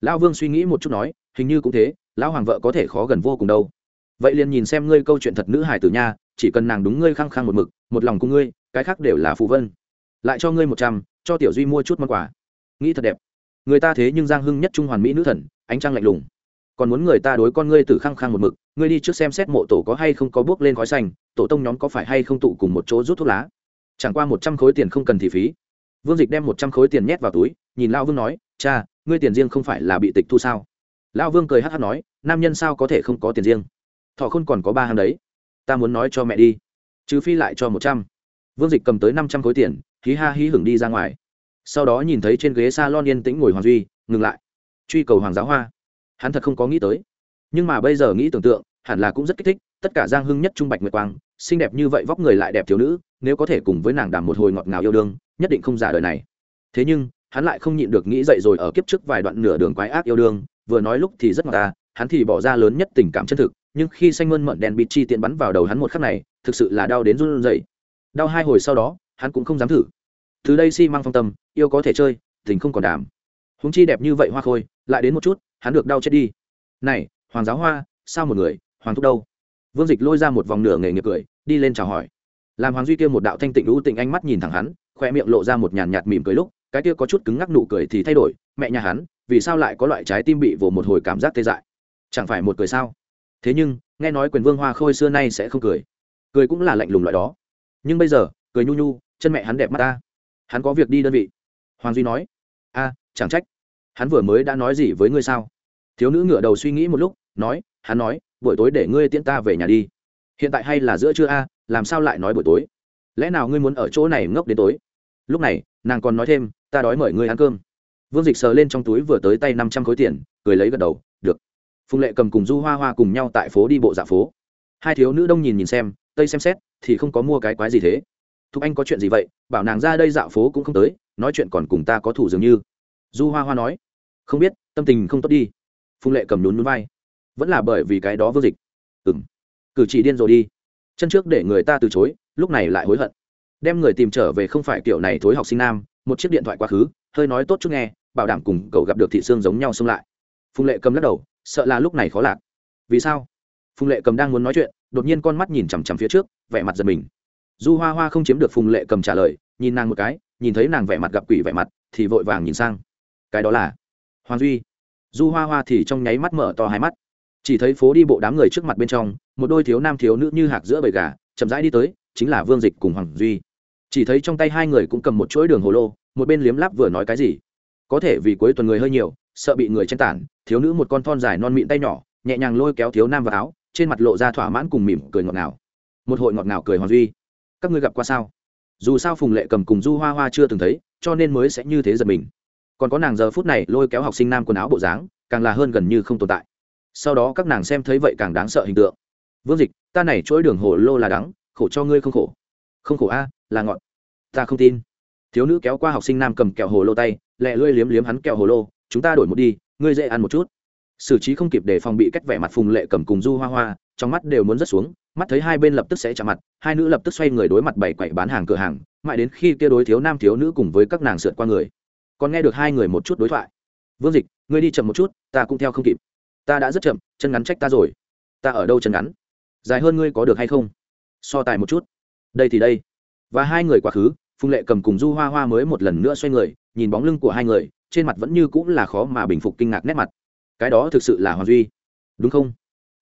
Lão vương suy nghĩ một chút nói, hình như cũng thế, lão hoàng vợ có thể khó gần vô cùng đâu. Vậy liền nhìn xem ngươi câu chuyện thật nữ hải tử nha, chỉ cần nàng đúng ngươi khăng khăng một mực, một lòng cùng ngươi cái khác đều là phù vân. Lại cho ngươi một trăm, cho tiểu duy mua chút món quà. Nghĩ thật đẹp. Người ta thế nhưng giang hưng nhất trung hoàn mỹ nữ thần, ánh trăng lạnh lùng. Còn muốn người ta đối con ngươi tử khăng khăng một mực, ngươi đi trước xem xét mộ tổ có hay không có bước lên khói xanh, tổ tông nhóm có phải hay không tụ cùng một chỗ rút thuốc lá. Chẳng qua một trăm khối tiền không cần thì phí. Vương dịch đem một trăm khối tiền nhét vào túi, nhìn lao vương nói, cha, ngươi tiền riêng không phải là bị tịch thu sao? Lao vương cười hát hát nói, nam nhân sao có thể không có tiền riêng? Thọ khôn còn có ba hàng đấy. Ta muốn nói cho mẹ đi chứ phi lại cho một trăm vương dịch cầm tới năm trăm khối tiền, hí ha hí hửng đi ra ngoài. Sau đó nhìn thấy trên ghế s a lon yên tĩnh ngồi hoàng duy, ngừng lại. Truy cầu hoàng giáo hoa. Hắn thật không có nghĩ tới. Nhưng mà bây giờ nghĩ tưởng tượng, hẳn là cũng rất kích thích, tất cả giang hưng nhất trung bạch nguyệt quang, xinh đẹp như vậy vóc người lại đẹp thiếu nữ, nếu có thể cùng với nàng đàm một hồi ngọt ngào yêu đương, nhất định không giả đời này. Thế nhưng, hắn lại không nhịn được nghĩ dậy rồi ở kiếp trước vài đoạn nửa đường quái ác yêu đương, vừa nói lúc thì rất ngọt ta, hắn thì bỏ ra lớn nhất tình cảm chân thực, nhưng khi xanh mơn mận đèn bịt chi tiện bắn vào đầu hắn một khắc này, thực sự là đau đến run rẩy đau hai hồi sau đó, hắn cũng không dám thử. Từ đây si mang phong tâm, yêu có thể chơi, tình không còn đàm. Húng chi đẹp như vậy hoa khôi, lại đến một chút, hắn được đau chết đi. Này, hoàng giáo hoa, sao một người, hoàng thúc đâu? Vương dịch lôi ra một vòng nửa nghề nghiệp cười, đi lên chào hỏi. Làm hoàng duy kia một đạo thanh tịnh lũ tịnh ánh mắt nhìn thẳng hắn, khoe miệng lộ ra một nhàn nhạt mỉm cười lúc, cái kia có chút cứng ngắc nụ cười thì thay đổi, mẹ nhà hắn, vì sao lại có loại trái tim bị vồ một hồi cảm giác tê dại? Chẳng phải một cười sao? Thế nhưng, nghe nói quyền vương hoa khôi xưa nay sẽ không cười. Cười cũng là lạnh lùng loại đó nhưng bây giờ, cười nhu nhu, chân mẹ hắn đẹp mắt ta. Hắn có việc đi đơn vị. Hoàng duy nói. A, chẳng trách. Hắn vừa mới đã nói gì với ngươi sao? Thiếu nữ ngửa đầu suy nghĩ một lúc, nói, hắn nói, buổi tối để ngươi tiễn ta về nhà đi. Hiện tại hay là giữa trưa a, làm sao lại nói buổi tối? Lẽ nào ngươi muốn ở chỗ này ngốc đến tối? Lúc này, nàng còn nói thêm, ta đói mời ngươi ăn cơm. Vương dịch sờ lên trong túi vừa tới tay năm trăm khối tiền, cười lấy gật đầu, được. Phùng lệ cầm cùng du hoa hoa cùng nhau tại phố đi bộ dạ phố hai thiếu nữ đông nhìn nhìn xem, tây xem xét, thì không có mua cái quái gì thế. Thúc anh có chuyện gì vậy? Bảo nàng ra đây dạo phố cũng không tới, nói chuyện còn cùng ta có thủ dường như. Du hoa hoa nói. Không biết, tâm tình không tốt đi. Phùng lệ cầm nhún nhún vai. Vẫn là bởi vì cái đó vô dịch. Ừng cử chỉ điên rồi đi. Chân trước để người ta từ chối, lúc này lại hối hận. Đem người tìm trở về không phải kiểu này thối học sinh nam, một chiếc điện thoại quá khứ, hơi nói tốt chút nghe, bảo đảm cùng cậu gặp được thị xương giống nhau xông lại. Phùng lệ cầm lắc đầu, sợ là lúc này khó lạc. Vì sao? Phùng lệ cầm đang muốn nói chuyện, đột nhiên con mắt nhìn chằm chằm phía trước, vẻ mặt giật mình. Du hoa hoa không chiếm được phùng lệ cầm trả lời, nhìn nàng một cái, nhìn thấy nàng vẻ mặt gặp quỷ vẻ mặt, thì vội vàng nhìn sang. Cái đó là hoàng duy. Du hoa hoa thì trong nháy mắt mở to hai mắt. Chỉ thấy phố đi bộ đám người trước mặt bên trong, một đôi thiếu nam thiếu nữ như hạc giữa bầy gà, chậm rãi đi tới, chính là vương dịch cùng hoàng duy. Chỉ thấy trong tay hai người cũng cầm một chuỗi đường hồ lô, một bên liếm láp vừa nói cái gì. Có thể vì cuối tuần người hơi nhiều, sợ bị người chen tản, thiếu nữ một con thon dài non mịn tay nhỏ, nhẹ nhàng lôi kéo thiếu nam vào áo trên mặt lộ ra thỏa mãn cùng mỉm cười ngọt ngào. Một hội ngọt ngào cười hoàng duy. Các ngươi gặp qua sao? Dù sao phùng lệ cầm cùng du hoa hoa chưa từng thấy, cho nên mới sẽ như thế giật mình. Còn có nàng giờ phút này lôi kéo học sinh nam quần áo bộ dáng, càng là hơn gần như không tồn tại. Sau đó các nàng xem thấy vậy càng đáng sợ hình tượng. Vương dịch, ta này chuỗi đường hồ lô là đắng, khổ cho ngươi không khổ. Không khổ a, là ngọn ta không tin. Thiếu nữ kéo qua học sinh nam cầm kẹo hồ lô tay, lẹ lưỡi liếm liếm hắn kẹo hồ lô, chúng ta đổi một đi, ngươi dễ ăn một chút xử trí không kịp để phòng bị cách vẻ mặt phùng lệ cầm cùng du hoa hoa, trong mắt đều muốn rớt xuống, mắt thấy hai bên lập tức sẽ chạm mặt, hai nữ lập tức xoay người đối mặt bảy quậy bán hàng cửa hàng, mãi đến khi kia đối thiếu nam thiếu nữ cùng với các nàng sượt qua người. Còn nghe được hai người một chút đối thoại. Vương dịch, ngươi đi chậm một chút, ta cũng theo không kịp. Ta đã rất chậm, chân ngắn trách ta rồi. Ta ở đâu chân ngắn? Dài hơn ngươi có được hay không? So tài một chút. Đây thì đây. Và hai người quá khứ, phùng lệ cầm cùng du hoa hoa mới một lần nữa xoay người, nhìn bóng lưng của hai người, trên mặt vẫn như cũng là khó mà bình phục kinh ngạc nét mặt cái đó thực sự là hoàng duy. Đúng không?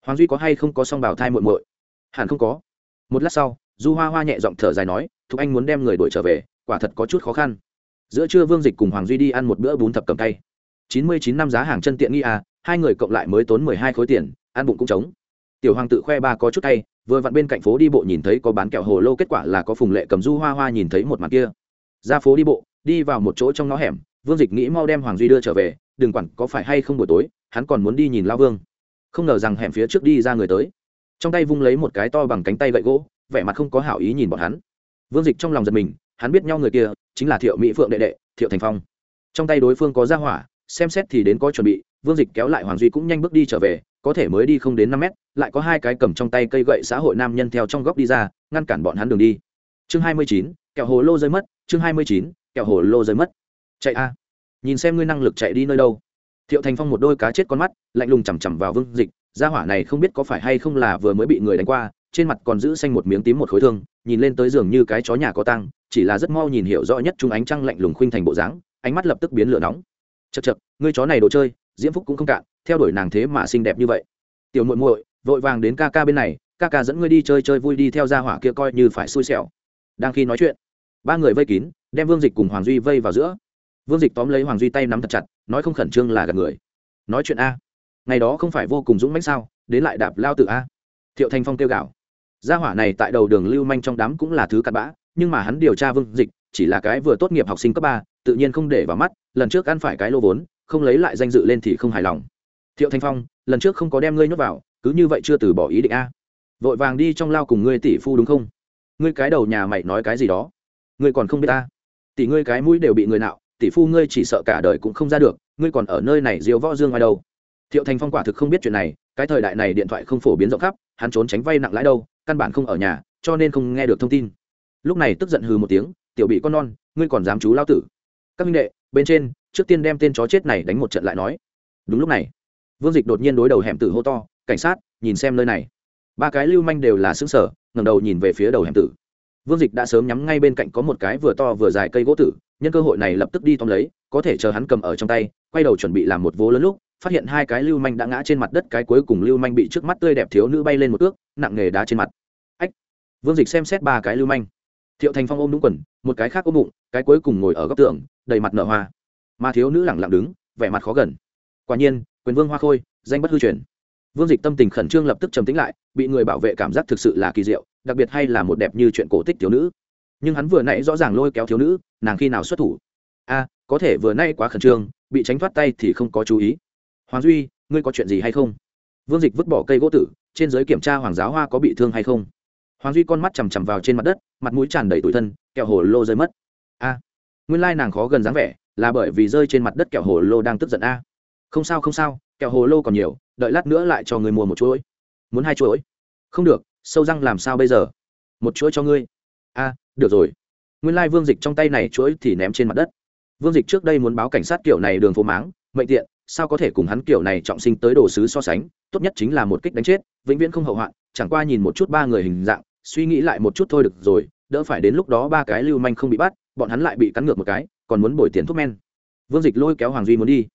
Hoàng duy có hay không có song bảo thai muộn muội? Hẳn không có. Một lát sau, du hoa hoa nhẹ giọng thở dài nói, thục anh muốn đem người đuổi trở về, quả thật có chút khó khăn. Giữa trưa vương dịch cùng hoàng duy đi ăn một bữa bún thập cầm tay chín mươi chín năm giá hàng chân tiện nghi à hai người cộng lại mới tốn mười hai khối tiền, ăn bụng cũng trống. Tiểu hoàng tự khoe ba có chút tay vừa vặn bên cạnh phố đi bộ nhìn thấy có bán kẹo hồ lô, kết quả là có phùng lệ cầm du hoa hoa nhìn thấy một mặt kia. Ra phố đi bộ, đi vào một chỗ trong ngõ hẻm, vương dịch nghĩ mau đem hoàng duy đưa trở về, đừng quản có phải hay không buổi tối hắn còn muốn đi nhìn lao vương. Không ngờ rằng hẻm phía trước đi ra người tới. Trong tay vung lấy một cái to bằng cánh tay gậy gỗ, vẻ mặt không có hảo ý nhìn bọn hắn. Vương dịch trong lòng giật mình, hắn biết nhau người kia chính là thiệu mỹ phượng đệ đệ, thiệu thành phong. Trong tay đối phương có ra hỏa, xem xét thì đến có chuẩn bị, vương dịch kéo lại hoàng duy cũng nhanh bước đi trở về, có thể mới đi không đến năm mét, lại có hai cái cầm trong tay cây gậy xã hội nam nhân theo trong góc đi ra, ngăn cản bọn hắn đường đi. Chương hai mươi chín, kẹo hồ lô rơi mất, chương hai mươi chín, kẹo hồ lô rơi mất. Chạy a. Nhìn xem ngươi năng lực chạy đi nơi đâu thiệu thành phong một đôi cá chết con mắt, lạnh lùng chằm chằm vào vương dịch, gia hỏa này không biết có phải hay không là vừa mới bị người đánh qua, trên mặt còn giữ xanh một miếng tím một khối thương, nhìn lên tới giường như cái chó nhà có tăng chỉ là rất mau nhìn hiểu rõ nhất chúng ánh trăng lạnh lùng khuynh thành bộ dáng, ánh mắt lập tức biến lửa nóng. Chật chật ngươi chó này đồ chơi, diễm phúc cũng không cạn, theo đuổi nàng thế mà xinh đẹp như vậy. Tiểu muội muội, vội vàng đến ca ca bên này, ca ca dẫn ngươi đi chơi chơi vui đi theo gia hỏa kia coi như phải xui xẻo. Đang khi nói chuyện, ba người vây kín, đem vương dịch cùng hoàng duy vây vào giữa vương dịch tóm lấy hoàng duy tay nắm thật chặt, nói không khẩn trương là gặp người. Nói chuyện a. Ngày đó không phải vô cùng dũng mãnh sao, đến lại đạp lao tự a. Thiệu thanh phong kêu gạo gia hỏa này tại đầu đường lưu manh trong đám cũng là thứ cặn bã, nhưng mà hắn điều tra vương dịch, chỉ là cái vừa tốt nghiệp học sinh cấp ba, tự nhiên không để vào mắt, lần trước ăn phải cái lô vốn, không lấy lại danh dự lên thì không hài lòng. Thiệu thanh phong, lần trước không có đem ngươi nhốt vào, cứ như vậy chưa từ bỏ ý định a. Vội vàng đi trong lao cùng ngươi tỷ phu đúng không? Ngươi cái đầu nhà mày nói cái gì đó? Ngươi còn không biết ta. Tỷ ngươi cái mũi đều bị người nạo tỷ phu ngươi chỉ sợ cả đời cũng không ra được, ngươi còn ở nơi này diếu võ dương ngoài đâu? Thiệu thành phong quả thực không biết chuyện này, cái thời đại này điện thoại không phổ biến rộng khắp, hắn trốn tránh vay nặng lãi đâu, căn bản không ở nhà, cho nên không nghe được thông tin. Lúc này tức giận hừ một tiếng, tiểu bị con non, ngươi còn dám chú lao tử? Các minh đệ, bên trên, trước tiên đem tên chó chết này đánh một trận lại nói. Đúng lúc này, vương dịch đột nhiên đối đầu hẻm tử hô to, cảnh sát, nhìn xem nơi này. Ba cái lưu manh đều là xứng sở ngầm đầu nhìn về phía đầu hẻm tử vương dịch đã sớm nhắm ngay bên cạnh có một cái vừa to vừa dài cây gỗ tử, nhân cơ hội này lập tức đi tóm lấy, có thể chờ hắn cầm ở trong tay, quay đầu chuẩn bị làm một vố lớn lúc, phát hiện hai cái lưu manh đã ngã trên mặt đất, cái cuối cùng lưu manh bị trước mắt tươi đẹp thiếu nữ bay lên một ước, nặng nghề đá trên mặt. Ách! Vương dịch xem xét ba cái lưu manh. Thiệu thành phong ôm đúng quần, một cái khác ôm bụng, cái cuối cùng ngồi ở góc tường, đầy mặt nở hoa. Mà thiếu nữ lẳng lặng đứng, vẻ mặt khó gần. Quả nhiên, quyền vương hoa khôi, danh bất hư truyền. Vương dịch tâm tình khẩn trương lập tức trầm tĩnh lại, bị người bảo vệ cảm giác thực sự là kỳ diệu đặc biệt hay là một đẹp như chuyện cổ tích thiếu nữ. Nhưng hắn vừa nãy rõ ràng lôi kéo thiếu nữ, nàng khi nào xuất thủ? A, có thể vừa nay quá khẩn trương, bị tránh thoát tay thì không có chú ý. Hoàng duy, ngươi có chuyện gì hay không? Vương dịch vứt bỏ cây gỗ tử, trên giới kiểm tra hoàng giáo hoa có bị thương hay không? Hoàng duy con mắt chằm chằm vào trên mặt đất, mặt mũi tràn đầy tủi thân, kẹo hồ lô rơi mất. A, nguyên lai nàng khó gần dáng vẻ, là bởi vì rơi trên mặt đất kẹo hồ lô đang tức giận a. Không sao không sao, kẹo hồ lô còn nhiều, đợi lát nữa lại cho người mua một chuỗi. Muốn hai chuỗi? Không được sâu răng làm sao bây giờ? Một chuỗi cho ngươi. A, được rồi. Nguyên lai vương dịch trong tay này chuỗi thì ném trên mặt đất. Vương dịch trước đây muốn báo cảnh sát kiểu này đường phố máng, mệnh tiện, sao có thể cùng hắn kiểu này trọng sinh tới đồ sứ so sánh, tốt nhất chính là một kích đánh chết, vĩnh viễn không hậu hoạn, chẳng qua nhìn một chút ba người hình dạng, suy nghĩ lại một chút thôi được rồi, đỡ phải đến lúc đó ba cái lưu manh không bị bắt, bọn hắn lại bị cắn ngược một cái, còn muốn bồi tiền thuốc men. Vương dịch lôi kéo hoàng duy muốn đi.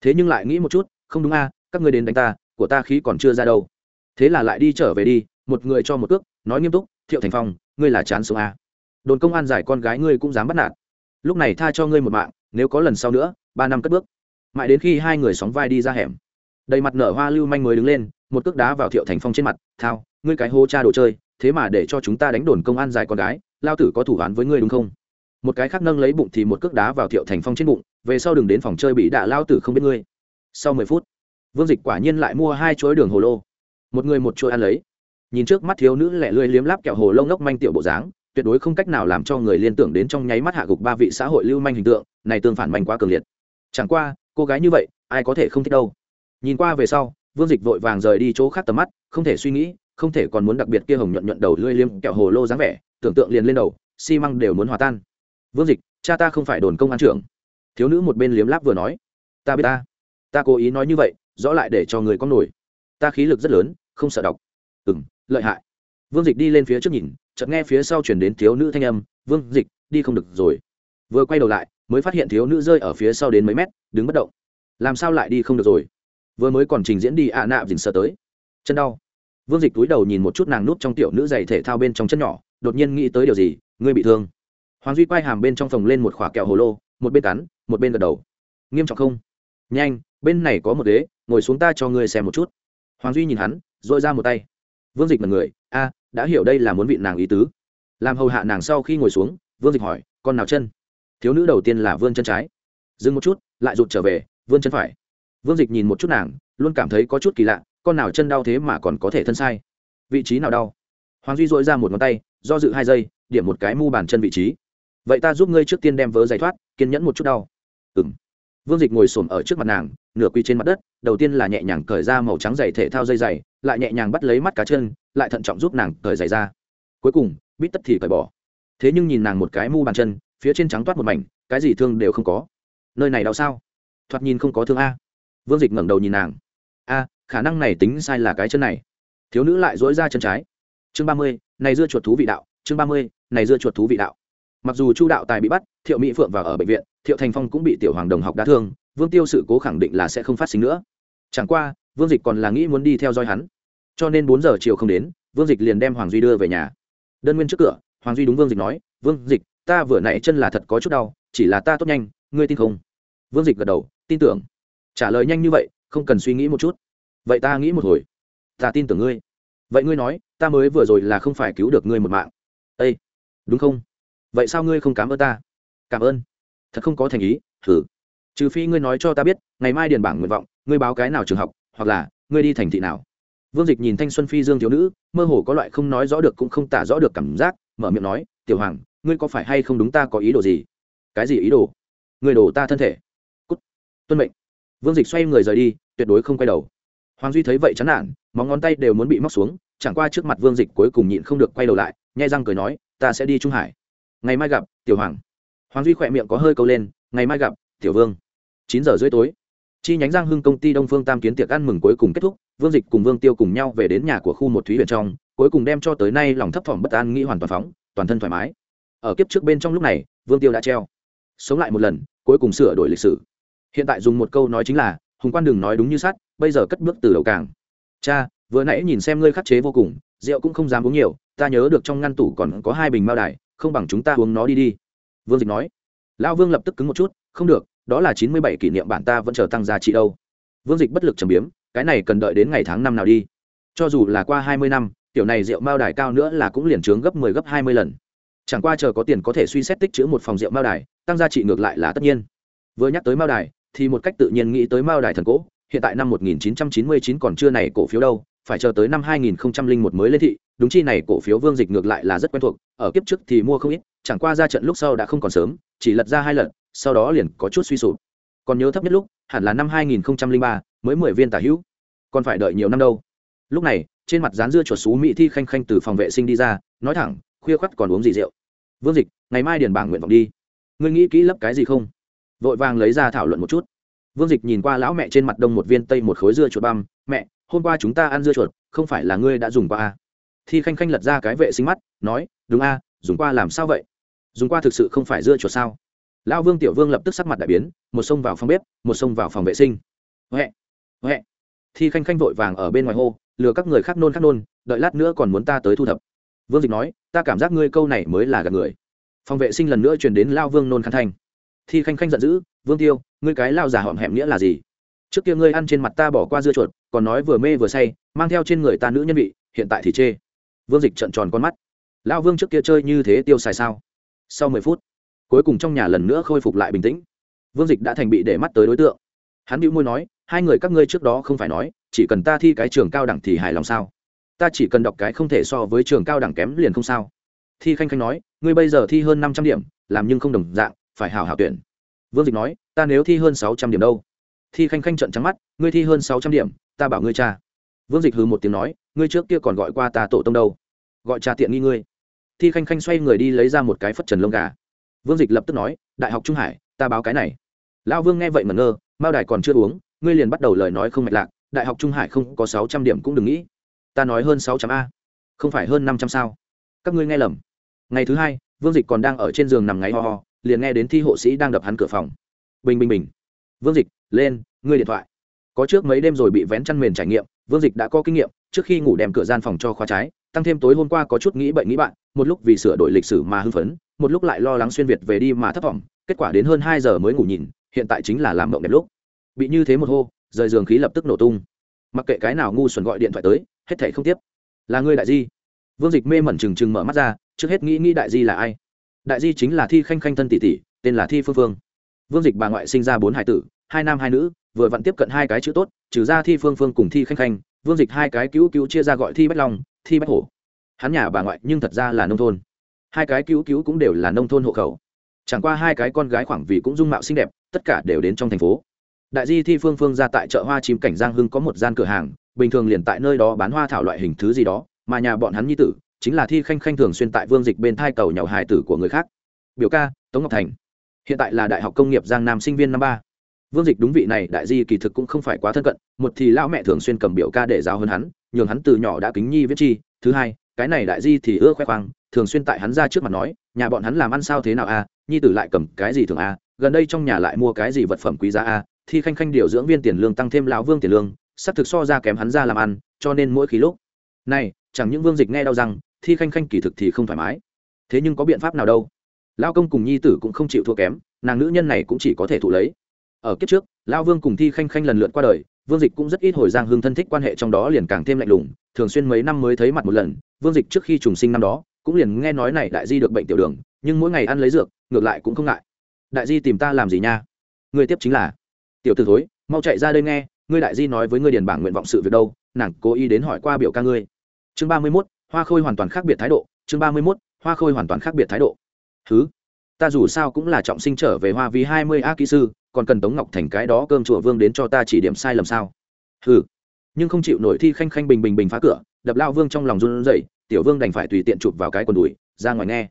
Thế nhưng lại nghĩ một chút, không đúng a, các ngươi đến đánh ta, của ta khí còn chưa ra đâu. Thế là lại đi trở về đi một người cho một cước, nói nghiêm túc, thiệu thành phong, ngươi là chán sống a đồn công an giải con gái ngươi cũng dám bắt nạt. Lúc này tha cho ngươi một mạng, nếu có lần sau nữa, ba năm cất bước. Mãi đến khi hai người sóng vai đi ra hẻm, đầy mặt nở hoa lưu manh mới đứng lên, một cước đá vào thiệu thành phong trên mặt, thao, ngươi cái hô cha đồ chơi, thế mà để cho chúng ta đánh đồn công an dài con gái, lao tử có thủ án với ngươi đúng không? Một cái khác nâng lấy bụng thì một cước đá vào thiệu thành phong trên bụng, về sau đừng đến phòng chơi bị đạ lao tử không biết ngươi. Sau mười phút, vương dịch quả nhiên lại mua hai chuỗi đường hồ lô. Một người một chuỗi ăn lấy nhìn trước mắt thiếu nữ lẹ lươi liếm láp kẹo hồ lông ngốc manh tiểu bộ dáng, tuyệt đối không cách nào làm cho người liên tưởng đến trong nháy mắt hạ gục ba vị xã hội lưu manh hình tượng, này tương phản manh quá cường liệt. Chẳng qua, cô gái như vậy, ai có thể không thích đâu. Nhìn qua về sau, vương dịch vội vàng rời đi chỗ khác tầm mắt, không thể suy nghĩ, không thể còn muốn đặc biệt kia hồng nhuận nhuận đầu lưỡi liếm kẹo hồ lô dáng vẻ, tưởng tượng liền lên đầu, xi măng đều muốn hòa tan. Vương dịch, cha ta không phải đồn công an trưởng. Thiếu nữ một bên liếm láp vừa nói. Ta biết ta ta cố ý nói như vậy, rõ lại để cho người có nổi. Ta khí lực rất lớn, không sợ đọc ừ m lợi hại. Vương dịch đi lên phía trước nhìn, chợt nghe phía sau chuyển đến thiếu nữ thanh âm, vương dịch, đi không được rồi. Vừa quay đầu lại, mới phát hiện thiếu nữ rơi ở phía sau đến mấy mét, đứng bất động. Làm sao lại đi không được rồi? Vừa mới còn trình diễn đi, ạ à nạ dình sợ tới. Chân đau. Vương dịch túi đầu nhìn một chút nàng nút trong tiểu nữ giày thể thao bên trong chân nhỏ, đột nhiên nghĩ tới điều gì, ngươi bị thương. Hoàng duy quay hàm bên trong phòng lên một khỏa kẹo hồ lô, một bên cắn, một bên gật đầu. Nghiêm trọng không? Nhanh, bên này có một ghế ngồi xuống ta cho ngươi xem một chút. Hoàng duy nhìn hắn dội ra một tay vương dịch là người, a, đã hiểu đây là muốn vị nàng ý tứ. Làm hầu hạ nàng sau khi ngồi xuống, vương dịch hỏi, con nào chân? Thiếu nữ đầu tiên là vươn chân trái. Dừng một chút, lại rụt trở về vươn chân phải. Vương dịch nhìn một chút nàng, luôn cảm thấy có chút kỳ lạ, con nào chân đau thế mà còn có thể thân sai? Vị trí nào đau? Hoàng duy dội ra một ngón tay, do dự hai giây, điểm một cái mu bàn chân vị trí. Vậy ta giúp ngươi trước tiên đem vớ giày thoát, kiên nhẫn một chút đau. Ừng vương dịch ngồi s ổ m ở trước mặt nàng, nửa quy trên mặt đất, đầu tiên là nhẹ nhàng cởi ra màu trắng dày thể thao dây dày lại nhẹ nhàng bắt lấy mắt cá chân, lại thận trọng giúp nàng cởi dày ra. Cuối cùng, bít tất thì cởi bỏ. Thế nhưng nhìn nàng một cái mu bàn chân, phía trên trắng toát một mảnh, cái gì thương đều không có. Nơi này đau sao? Thoạt nhìn không có thương a. Vương dịch ngẩng đầu nhìn nàng. A, khả năng này tính sai là cái chân này. Thiếu nữ lại dối ra chân trái. Chương ba mươi, này dưa chuột thú vị đạo. Chương ba mươi, này dưa chuột thú vị đạo mặc dù chu đạo tài bị bắt, thiệu mỹ phượng vào ở bệnh viện, thiệu thành phong cũng bị tiểu hoàng đồng học đá thương, vương tiêu sự cố khẳng định là sẽ không phát sinh nữa. Chẳng qua, vương dịch còn là nghĩ muốn đi theo dõi hắn. Cho nên bốn giờ chiều không đến, vương dịch liền đem hoàng duy đưa về nhà. Đơn nguyên trước cửa, hoàng duy đúng vương dịch nói, vương dịch, ta vừa nãy chân là thật có chút đau, chỉ là ta tốt nhanh, ngươi tin không? Vương dịch gật đầu, tin tưởng. Trả lời nhanh như vậy, không cần suy nghĩ một chút. Vậy ta nghĩ một hồi. Ta tin tưởng ngươi. Vậy ngươi nói, ta mới vừa rồi là không phải cứu được ngươi một mạng. Ây đúng không? Vậy sao ngươi không cảm ơn ta? Cảm ơn. Thật không có thành ý thử trừ phi ngươi nói cho ta biết, ngày mai điền bảng nguyện vọng, ngươi báo cái nào trường học, hoặc là, ngươi đi thành thị nào. Vương dịch nhìn thanh xuân phi dương thiếu nữ, mơ hồ có loại không nói rõ được cũng không tả rõ được cảm giác, mở miệng nói, tiểu hoàng, ngươi có phải hay không đúng ta có ý đồ gì? Cái gì ý đồ? Người đổ ta thân thể. Cút. Tuân mệnh. Vương dịch xoay người rời đi, tuyệt đối không quay đầu. Hoàng duy thấy vậy chán nản, móng ngón tay đều muốn bị móc xuống, chẳng qua trước mặt vương dịch cuối cùng nhịn không được quay đầu lại, nhai răng cười nói, ta sẽ đi trung hải ngày mai gặp, tiểu hoàng. Hoàng duy khỏe miệng có hơi câu lên, ngày mai gặp, tiểu vương. Chín giờ rưỡi tối. Chi nhánh giang hưng công ty đông phương tam kiến tiệc ăn mừng cuối cùng kết thúc, vương dịch cùng vương tiêu cùng nhau về đến nhà của khu một thúy huyện trong, cuối cùng đem cho tới nay lòng thấp thỏm bất an nghĩ hoàn toàn phóng, toàn thân thoải mái. Ở kiếp trước bên trong lúc này, vương tiêu đã treo. Sống lại một lần, cuối cùng sửa đổi lịch sử. Hiện tại dùng một câu nói chính là, hùng quan đừng nói đúng như sát bây giờ cất bước từ đầu càng. Cha, vừa nãy nhìn xem ngươi khắc chế vô cùng, rượu cũng không dám uống nhiều, ta nhớ được trong ngăn tủ còn có hai bình mao đài không bằng chúng ta uống nó đi đi. Vương dịch nói. Lão vương lập tức cứng một chút, không được, đó là chín mươi bảy kỷ niệm bản ta vẫn chờ tăng giá trị đâu. Vương dịch bất lực trầm biếm, cái này cần đợi đến ngày tháng năm nào đi. Cho dù là qua hai mươi năm, tiểu này rượu mao đài cao nữa là cũng liền trướng gấp mười gấp hai mươi lần. Chẳng qua chờ có tiền có thể suy xét tích chữ một phòng rượu mao đài, tăng giá trị ngược lại là tất nhiên. Vừa nhắc tới mao đài, thì một cách tự nhiên nghĩ tới mao đài thần cỗ hiện tại năm 1999 còn chưa này cổ phiếu đâu phải chờ tới năm 2001 mới lên thị, đúng chi này cổ phiếu vương dịch ngược lại là rất quen thuộc, ở kiếp trước thì mua không ít, chẳng qua ra trận lúc sau đã không còn sớm, chỉ lật ra hai lần sau đó liền có chút suy sụp. Còn nhớ thấp nhất lúc, hẳn là năm 2003 mới mười viên tả hữu, còn phải đợi nhiều năm đâu. Lúc này, trên mặt dán dưa chuột xú mỹ thi khanh khanh từ phòng vệ sinh đi ra, nói thẳng, khuya khoắt còn uống gì rượu? Vương dịch, ngày mai điền bảng nguyện vọng đi. Ngươi nghĩ kỹ lấp cái gì không? Vội vàng lấy ra thảo luận một chút. Vương dịch nhìn qua lão mẹ trên mặt đông một viên tây một khối dưa chuột băm, mẹ hôm qua chúng ta ăn dưa chuột, không phải là ngươi đã dùng qua a à? thi khanh khanh lật ra cái vệ sinh mắt, nói, đúng a dùng qua làm sao vậy? Dùng qua thực sự không phải dưa chuột sao? Lão vương tiểu vương lập tức sắc mặt đại biến, một xông vào phòng bếp, một xông vào phòng vệ sinh. Huệ huệ. Thi khanh khanh vội vàng ở bên ngoài hô, lừa các người khác nôn khác nôn, đợi lát nữa còn muốn ta tới thu thập. Vương dịch nói, ta cảm giác ngươi câu này mới là gạt người. Phòng vệ sinh lần nữa truyền đến lao vương nôn khăn thanh. Thi khanh khanh giận dữ, vương tiêu, ngươi cái lao già họm hẹm nghĩa là gì? Trước kia ngươi ăn trên mặt ta bỏ qua dưa chuột, còn nói vừa mê vừa say, mang theo trên người ta nữ nhân vị, hiện tại thì chê. Vương dịch trợn tròn con mắt. Lão vương trước kia chơi như thế tiêu xài sao? Sau mười phút, cuối cùng trong nhà lần nữa khôi phục lại bình tĩnh. Vương dịch đã thành bị để mắt tới đối tượng. Hắn bĩu môi nói, hai người các ngươi trước đó không phải nói, chỉ cần ta thi cái trường cao đẳng thì hài lòng sao? Ta chỉ cần đọc cái không thể so với trường cao đẳng kém liền không sao. Thi khanh khanh nói, ngươi bây giờ thi hơn năm trăm điểm, làm nhưng không đồng dạng, phải hào hảo tuyển. Vương dịch nói, ta nếu thi hơn sáu trăm điểm đâu? Thi khanh khanh trận trắng mắt, ngươi thi hơn sáu trăm điểm, ta bảo ngươi cha vương dịch hừ một tiếng nói, ngươi trước kia còn gọi qua ta tổ tông đâu? Gọi cha tiện nghi ngươi. Thi khanh khanh xoay người đi lấy ra một cái phất trần lông gà. Vương dịch lập tức nói, đại học trung hải, ta báo cái này. Lão vương nghe vậy mà ngơ, mao đài còn chưa uống, ngươi liền bắt đầu lời nói không mạch lạc, đại học trung hải không có sáu trăm điểm cũng đừng nghĩ. Ta nói hơn sáu trăm a, không phải hơn năm trăm sao? Các ngươi nghe lầm. Ngày thứ hai, vương dịch còn đang ở trên giường nằm ngáy ho ho, liền nghe đến thi hộ sĩ đang đập hắn cửa phòng. Bình bình bình. Vương dịch lên, ngươi điện thoại. Có trước mấy đêm rồi bị vén chăn mền trải nghiệm, vương dịch đã có kinh nghiệm, trước khi ngủ đem cửa gian phòng cho khóa trái, tăng thêm tối hôm qua có chút nghĩ bệnh nghĩ bạn, một lúc vì sửa đổi lịch sử mà hưng phấn, một lúc lại lo lắng xuyên việt về đi mà thất vọng, kết quả đến hơn hai giờ mới ngủ nhìn, hiện tại chính là làm mộng đẹp lúc. Bị như thế một hô, rời giường khí lập tức nổ tung. Mặc kệ cái nào ngu xuẩn gọi điện thoại tới, hết thể không tiếp. Là ngươi đại di. Vương dịch mê mẩn trừng trừng mở mắt ra, trước hết nghĩ nghĩ đại di là ai. Đại di chính là thi khanh khanh thân tỷ tỷ, tên là thi phương phương. Vương dịch bà ngoại sinh ra bốn hải tử hai nam hai nữ, vừa vặn tiếp cận hai cái chữ tốt, trừ ra thi phương phương cùng thi khanh khanh, vương dịch hai cái cứu cứu chia ra gọi thi bách long, thi bách hổ. Hắn nhà bà ngoại nhưng thật ra là nông thôn. Hai cái cứu cứu cũng đều là nông thôn hộ khẩu. Chẳng qua hai cái con gái khoảng vì cũng dung mạo xinh đẹp, tất cả đều đến trong thành phố. Đại di thi phương phương ra tại chợ hoa chim cảnh giang hưng có một gian cửa hàng, bình thường liền tại nơi đó bán hoa thảo loại hình thứ gì đó, mà nhà bọn hắn nhi tử, chính là thi khanh khanh thường xuyên tại vương dịch bên thai cầu nhàu hài tử của người khác. Biểu ca, tống ngọc thành. Hiện tại là đại học công nghiệp giang nam sinh viên năm ba vương dịch đúng vị này, đại di kỳ thực cũng không phải quá thân cận, một thì lão mẹ thường xuyên cầm biểu ca để giáo hơn hắn, nhường hắn từ nhỏ đã kính nhi viết chi. Thứ hai, cái này đại di thì ưa khoe khoang, thường xuyên tại hắn ra trước mặt nói, nhà bọn hắn làm ăn sao thế nào a, nhi tử lại cầm cái gì thường a, gần đây trong nhà lại mua cái gì vật phẩm quý giá a thi khanh khanh điều dưỡng viên tiền lương tăng thêm lão vương tiền lương, sắp thực so ra kém hắn ra làm ăn, cho nên mỗi khi lúc này, chẳng những vương dịch nghe đau rằng thi khanh khanh kỳ thực thì không thoải mái. Thế nhưng có biện pháp nào đâu? Lao công cùng nhi tử cũng không chịu thua kém, nàng nữ nhân này cũng chỉ có thể thụ lấy ở kiếp trước, lao vương cùng thi khanh khanh lần lượt qua đời, vương dịch cũng rất ít hồi giang hương thân thích quan hệ trong đó liền càng thêm lạnh lùng, thường xuyên mấy năm mới thấy mặt một lần, vương dịch trước khi trùng sinh năm đó, cũng liền nghe nói này đại di được bệnh tiểu đường, nhưng mỗi ngày ăn lấy dược, ngược lại cũng không ngại. Đại di tìm ta làm gì nha? Người tiếp chính là, tiểu t ử thối, mau chạy ra đây nghe, ngươi đại di nói với ngươi điền bảng nguyện vọng sự việc đâu, nàng cố ý đến hỏi qua biểu ca ngươi. Chương ba mươi mốt, hoa khôi hoàn toàn khác biệt thái độ, chương ba mươi mốt, hoa khôi hoàn toàn khác biệt thái độ. Thứ ta dù sao cũng là trọng sinh trở về hoa vì hai mươi a kỹ sư còn cần tống ngọc thành cái đó cơm chùa vương đến cho ta chỉ điểm sai lầm sao? Hừ. Nhưng không chịu nổi thi khanh khanh bình bình bình phá cửa, đập lao vương trong lòng run rẩy, tiểu vương đành phải tùy tiện chụp vào cái quần đùi, ra ngoài nghe.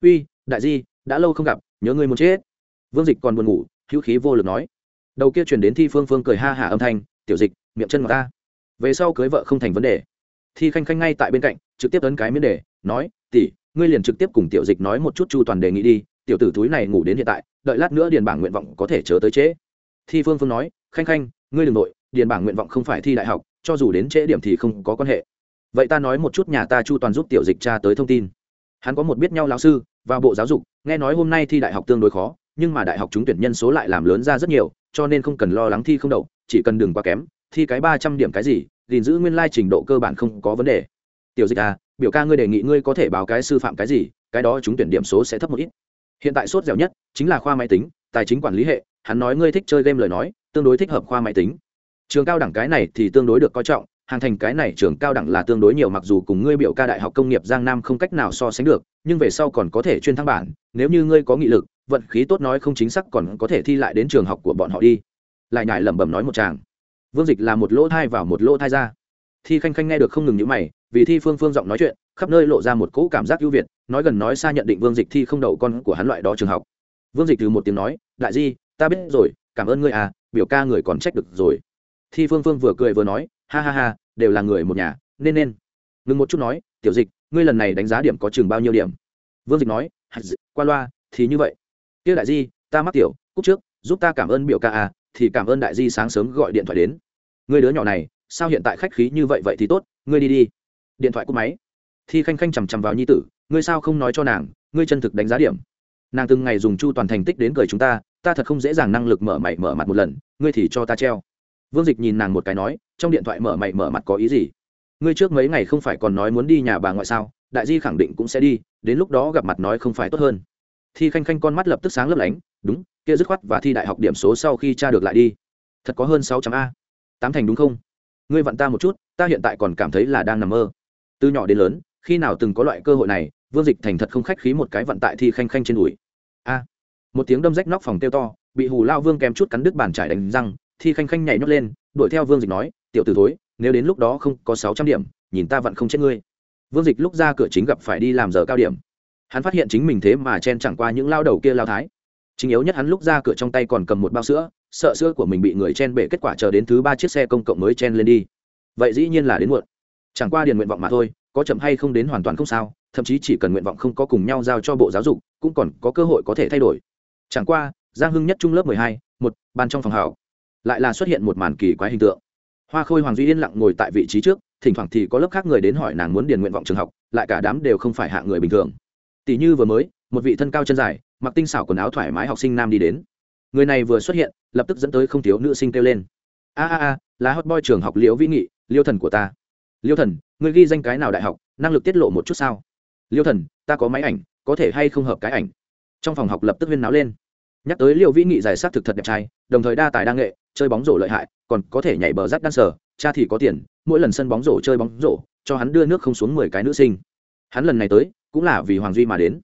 Uy, đại di, đã lâu không gặp, nhớ ngươi muốn chết. Vương dịch còn buồn ngủ, hữu khí vô lực nói. Đầu kia chuyển đến thi phương phương cười ha hả âm thanh, tiểu dịch, miệng chân ngọc ta. Về sau cưới vợ không thành vấn đề. Thi khanh khanh ngay tại bên cạnh, trực tiếp ấn cái miễn đề, nói, tỷ, ngươi liền trực tiếp cùng tiểu dịch nói một chút chu toàn đề nghị đi tiểu tử túi này ngủ đến hiện tại, đợi lát nữa điền bảng nguyện vọng có thể chờ tới trễ. Thi phương phương nói, khanh khanh, ngươi đ ừ n g nội điền bảng nguyện vọng không phải thi đại học, cho dù đến trễ điểm thì không có quan hệ. Vậy ta nói một chút nhà ta chu toàn giúp tiểu dịch tra tới thông tin. Hắn có một biết nhau lão sư và bộ giáo dục, nghe nói hôm nay thi đại học tương đối khó, nhưng mà đại học trúng tuyển nhân số lại làm lớn ra rất nhiều, cho nên không cần lo lắng thi không đậu, chỉ cần đừng quá kém, thi cái ba trăm điểm cái gì, gìn giữ nguyên lai trình độ cơ bản không có vấn đề. Tiểu dịch à biểu ca ngươi đề nghị ngươi có thể báo cái sư phạm cái gì, cái đó trúng tuyển điểm số sẽ thấp một ít hiện tại sốt dẻo nhất chính là khoa máy tính, tài chính quản lý hệ, hắn nói ngươi thích chơi game lời nói, tương đối thích hợp khoa máy tính. Trường cao đẳng cái này thì tương đối được coi trọng, hàng thành cái này trường cao đẳng là tương đối nhiều mặc dù cùng ngươi biểu ca đại học công nghiệp giang nam không cách nào so sánh được, nhưng về sau còn có thể chuyên thăng bản, nếu như ngươi có nghị lực, vận khí tốt nói không chính xác còn có thể thi lại đến trường học của bọn họ đi. Lại nhải lẩm bẩm nói một chàng. Vương dịch là một lỗ thai vào một lỗ thai ra. Thi khanh khanh nghe được không ngừng những mày vì thi phương phương giọng nói chuyện, khắp nơi lộ ra một cỗ cảm giác ưu việt, nói gần nói xa nhận định vương dịch thi không đậu con của hắn loại đó trường học. Vương dịch từ một tiếng nói, đại di, ta biết rồi, cảm ơn ngươi à biểu ca người còn trách được rồi. Thi phương phương vừa cười vừa nói, ha ha ha, đều là người một nhà, nên nên. Ngừng một chút nói, tiểu dịch, ngươi lần này đánh giá điểm có chừng bao nhiêu điểm? Vương dịch nói qua loa, thì như vậy. Kia đại di, ta mắc tiểu cúc trước, giúp ta cảm ơn biểu ca à thì cảm ơn đại di sáng sớm gọi điện thoại đến. Ngươi đứa nhỏ này, sao hiện tại khách khí như vậy vậy thì tốt, ngươi đi đi điện thoại cúp máy. Thi khanh khanh chằm chằm vào nhi tử, ngươi sao không nói cho nàng, ngươi chân thực đánh giá điểm? Nàng từng ngày dùng chu toàn thành tích đến cười chúng ta ta thật không dễ dàng năng lực mở mày mở mặt một lần, ngươi thì cho ta treo. Vương dịch nhìn nàng một cái nói, trong điện thoại mở mày mở mặt có ý gì? Ngươi trước mấy ngày không phải còn nói muốn đi nhà bà ngoại sao, đại di khẳng định cũng sẽ đi, đến lúc đó gặp mặt nói không phải tốt hơn. Thi khanh khanh con mắt lập tức sáng lấp lánh, đúng, kia dứt khoát và thi đại học điểm số sau khi tra được lại đi. Thật có hơn sáu trăm a. Tám thành đúng không? Ngươi vặn ta một chút, ta hiện tại còn cảm thấy là đang nằm mơ từ nhỏ đến lớn, khi nào từng có loại cơ hội này, vương dịch thành thật không khách khí một cái vận tại thi khanh khanh trên đùi. A! Một tiếng đâm rách nóc phòng tiêu to, bị hù lao vương kèm chút cắn đứt bàn trải đánh răng, thi khanh khanh nhảy nhót lên, đuổi theo vương dịch nói, tiểu t ử thối, nếu đến lúc đó không có sáu trăm điểm, nhìn ta vẫn không chết ngươi. Vương dịch lúc ra cửa chính gặp phải đi làm giờ cao điểm. Hắn phát hiện chính mình thế mà chen chẳng qua những lao đầu kia lao thái. Chính yếu nhất hắn lúc ra cửa trong tay còn cầm một bao sữa, sợ sữa của mình bị người chen bể kết quả chờ đến thứ ba chiếc xe công cộng mới chen lên đi. Vậy dĩ nhiên là đến muộn chẳng qua điền nguyện vọng mà thôi, có chậm hay không đến hoàn toàn không sao, thậm chí chỉ cần nguyện vọng không có cùng nhau giao cho bộ giáo dục, cũng còn có cơ hội có thể thay đổi. Chẳng qua, giang hưng nhất trung lớp mười hai, một, ban trong phòng hào lại là xuất hiện một màn kỳ quái hình tượng. Hoa khôi hoàng duy yên lặng ngồi tại vị trí trước, thỉnh thoảng thì có lớp khác người đến hỏi nàng muốn điền nguyện vọng trường học, lại cả đám đều không phải hạ người bình thường. Tỷ như vừa mới, một vị thân cao chân dài, mặc tinh xảo quần áo thoải mái học sinh nam đi đến. Người này vừa xuất hiện, lập tức dẫn tới không thiếu nữ sinh kêu lên. A a a, là hot boy trường học liễu vĩ nghị, liêu thần của ta liêu thần người ghi danh cái nào đại học, năng lực tiết lộ một chút sao? Liêu thần, ta có máy ảnh, có thể hay không hợp cái ảnh? Trong phòng học lập tức huyên náo lên. Nhắc tới liêu vĩ nghị giải sát thực thật đẹp trai, đồng thời đa tài đa nghệ, chơi bóng rổ lợi hại, còn có thể nhảy bờ rắt đan sở cha thì có tiền, mỗi lần sân bóng rổ chơi bóng rổ, cho hắn đưa nước không xuống mười cái nữ sinh. Hắn lần này tới, cũng là vì hoàng duy mà đến.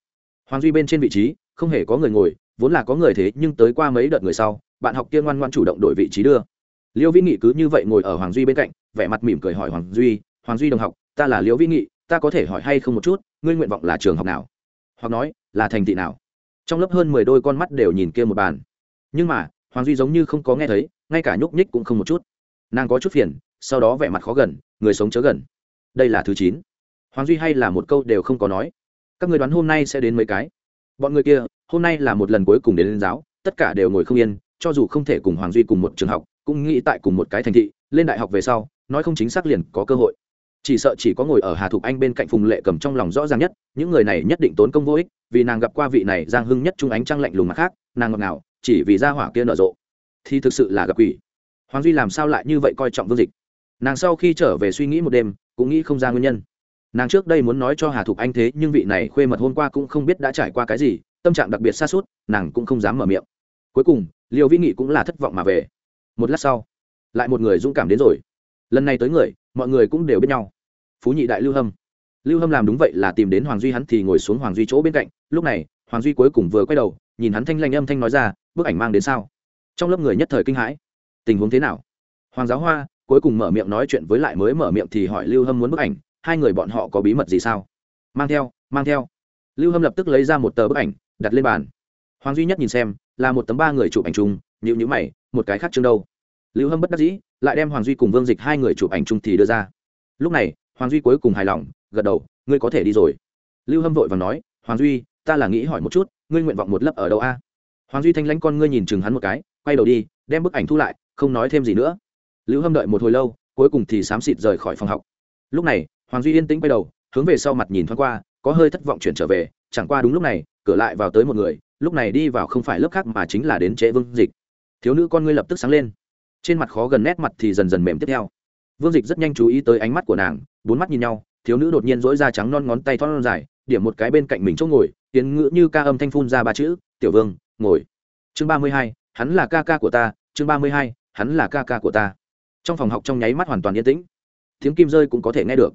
Hoàng duy bên trên vị trí, không hề có người ngồi, vốn là có người thế nhưng tới qua mấy đợt người sau, bạn học kia ngoan ngoan chủ động đổi vị trí đưa. Liêu vĩ nghị cứ như vậy ngồi ở hoàng duy bên cạnh, vẻ mặt mỉm cười hỏi hoàng duy hoàng duy đồng học, ta là Liễu vĩ nghị, ta có thể hỏi hay không một chút, ngươi nguyện vọng là trường học nào? Hoặc nói, là thành thị nào? Trong lớp hơn mười đôi con mắt đều nhìn kia một bàn. Nhưng mà, hoàng duy giống như không có nghe thấy, ngay cả nhúc nhích cũng không một chút. Nàng có chút phiền, sau đó vẻ mặt khó gần, người sống chớ gần. Đây là thứ chín. Hoàng duy hay là một câu đều không có nói. Các người đoán hôm nay sẽ đến mấy cái? Bọn người kia, hôm nay là một lần cuối cùng đến lên giáo, tất cả đều ngồi không yên, cho dù không thể cùng hoàng duy cùng một trường học, cũng nghĩ tại cùng một cái thành thị, lên đại học về sau, nói không chính xác liền có cơ hội chỉ sợ chỉ có ngồi ở hà thục anh bên cạnh phùng lệ cầm trong lòng rõ ràng nhất, những người này nhất định tốn công vô ích, vì nàng gặp qua vị này giang hưng nhất trung ánh trăng lạnh lùng mặt khác, nàng ngọt ngào, chỉ vì ra hỏa kia nở rộ. Thì thực sự là gặp quỷ. Hoàng duy làm sao lại như vậy coi trọng vương dịch? Nàng sau khi trở về suy nghĩ một đêm, cũng nghĩ không ra nguyên nhân. Nàng trước đây muốn nói cho hà thục anh thế, nhưng vị này khuê mật hôm qua cũng không biết đã trải qua cái gì, tâm trạng đặc biệt xa suốt nàng cũng không dám mở miệng. Cuối cùng liều vĩ nghị cũng là thất vọng mà về. Một lát sau, lại một người dũng cảm đến rồi lần này tới người, mọi người cũng đều biết nhau. Phú nhị đại lưu hâm. Lưu hâm làm đúng vậy là tìm đến hoàng duy hắn thì ngồi xuống hoàng duy chỗ bên cạnh, lúc này, hoàng duy cuối cùng vừa quay đầu, nhìn hắn thanh lanh âm thanh nói ra, bức ảnh mang đến sao? Trong lớp người nhất thời kinh hãi. Tình huống thế nào? Hoàng giáo hoa cuối cùng mở miệng nói chuyện với lại mới mở miệng thì hỏi lưu hâm muốn bức ảnh, hai người bọn họ có bí mật gì sao? Mang theo mang theo. Lưu hâm lập tức lấy ra một tờ bức ảnh, đặt lên bàn. Hoàng duy nhất nhìn xem, là một tấm ba người chụp ảnh chung nhịu nhữ mày, một cái khác chương đâu? Lưu hâm bất đắc dĩ lại đem hoàng duy cùng vương dịch hai người chụp ảnh chung thì đưa ra. Lúc này, hoàng duy cuối cùng hài lòng, gật đầu, ngươi có thể đi rồi. Lưu hâm vội và nói, hoàng duy, ta là nghĩ hỏi một chút, ngươi nguyện vọng một lớp ở đâu a? Hoàng duy thanh lãnh con ngươi nhìn chừng hắn một cái, quay đầu đi, đem bức ảnh thu lại, không nói thêm gì nữa. Lưu hâm đợi một hồi lâu, cuối cùng thì xám xịt rời khỏi phòng học. Lúc này, hoàng duy yên tĩnh quay đầu, hướng về sau mặt nhìn thoáng qua, có hơi thất vọng chuyển trở về, chẳng qua đúng lúc này, cửa lại vào tới một người, lúc này đi vào không phải lớp khác mà chính là đến trễ vương dịch. Thiếu nữ con ngươi lập tức sáng lên trên mặt khó gần nét mặt thì dần dần mềm tiếp theo. Vương dịch rất nhanh chú ý tới ánh mắt của nàng, bốn mắt nhìn nhau, thiếu nữ đột nhiên dỗi da trắng non ngón tay thon dài, điểm một cái bên cạnh mình chỗ ngồi, tiến ngữ như ca âm thanh phun ra ba chữ, tiểu vương, ngồi. Chương ba mươi hai, hắn là ca ca của ta. Chương ba mươi hai, hắn là ca ca của ta. Trong phòng học trong nháy mắt hoàn toàn yên tĩnh. Tiếng kim rơi cũng có thể nghe được.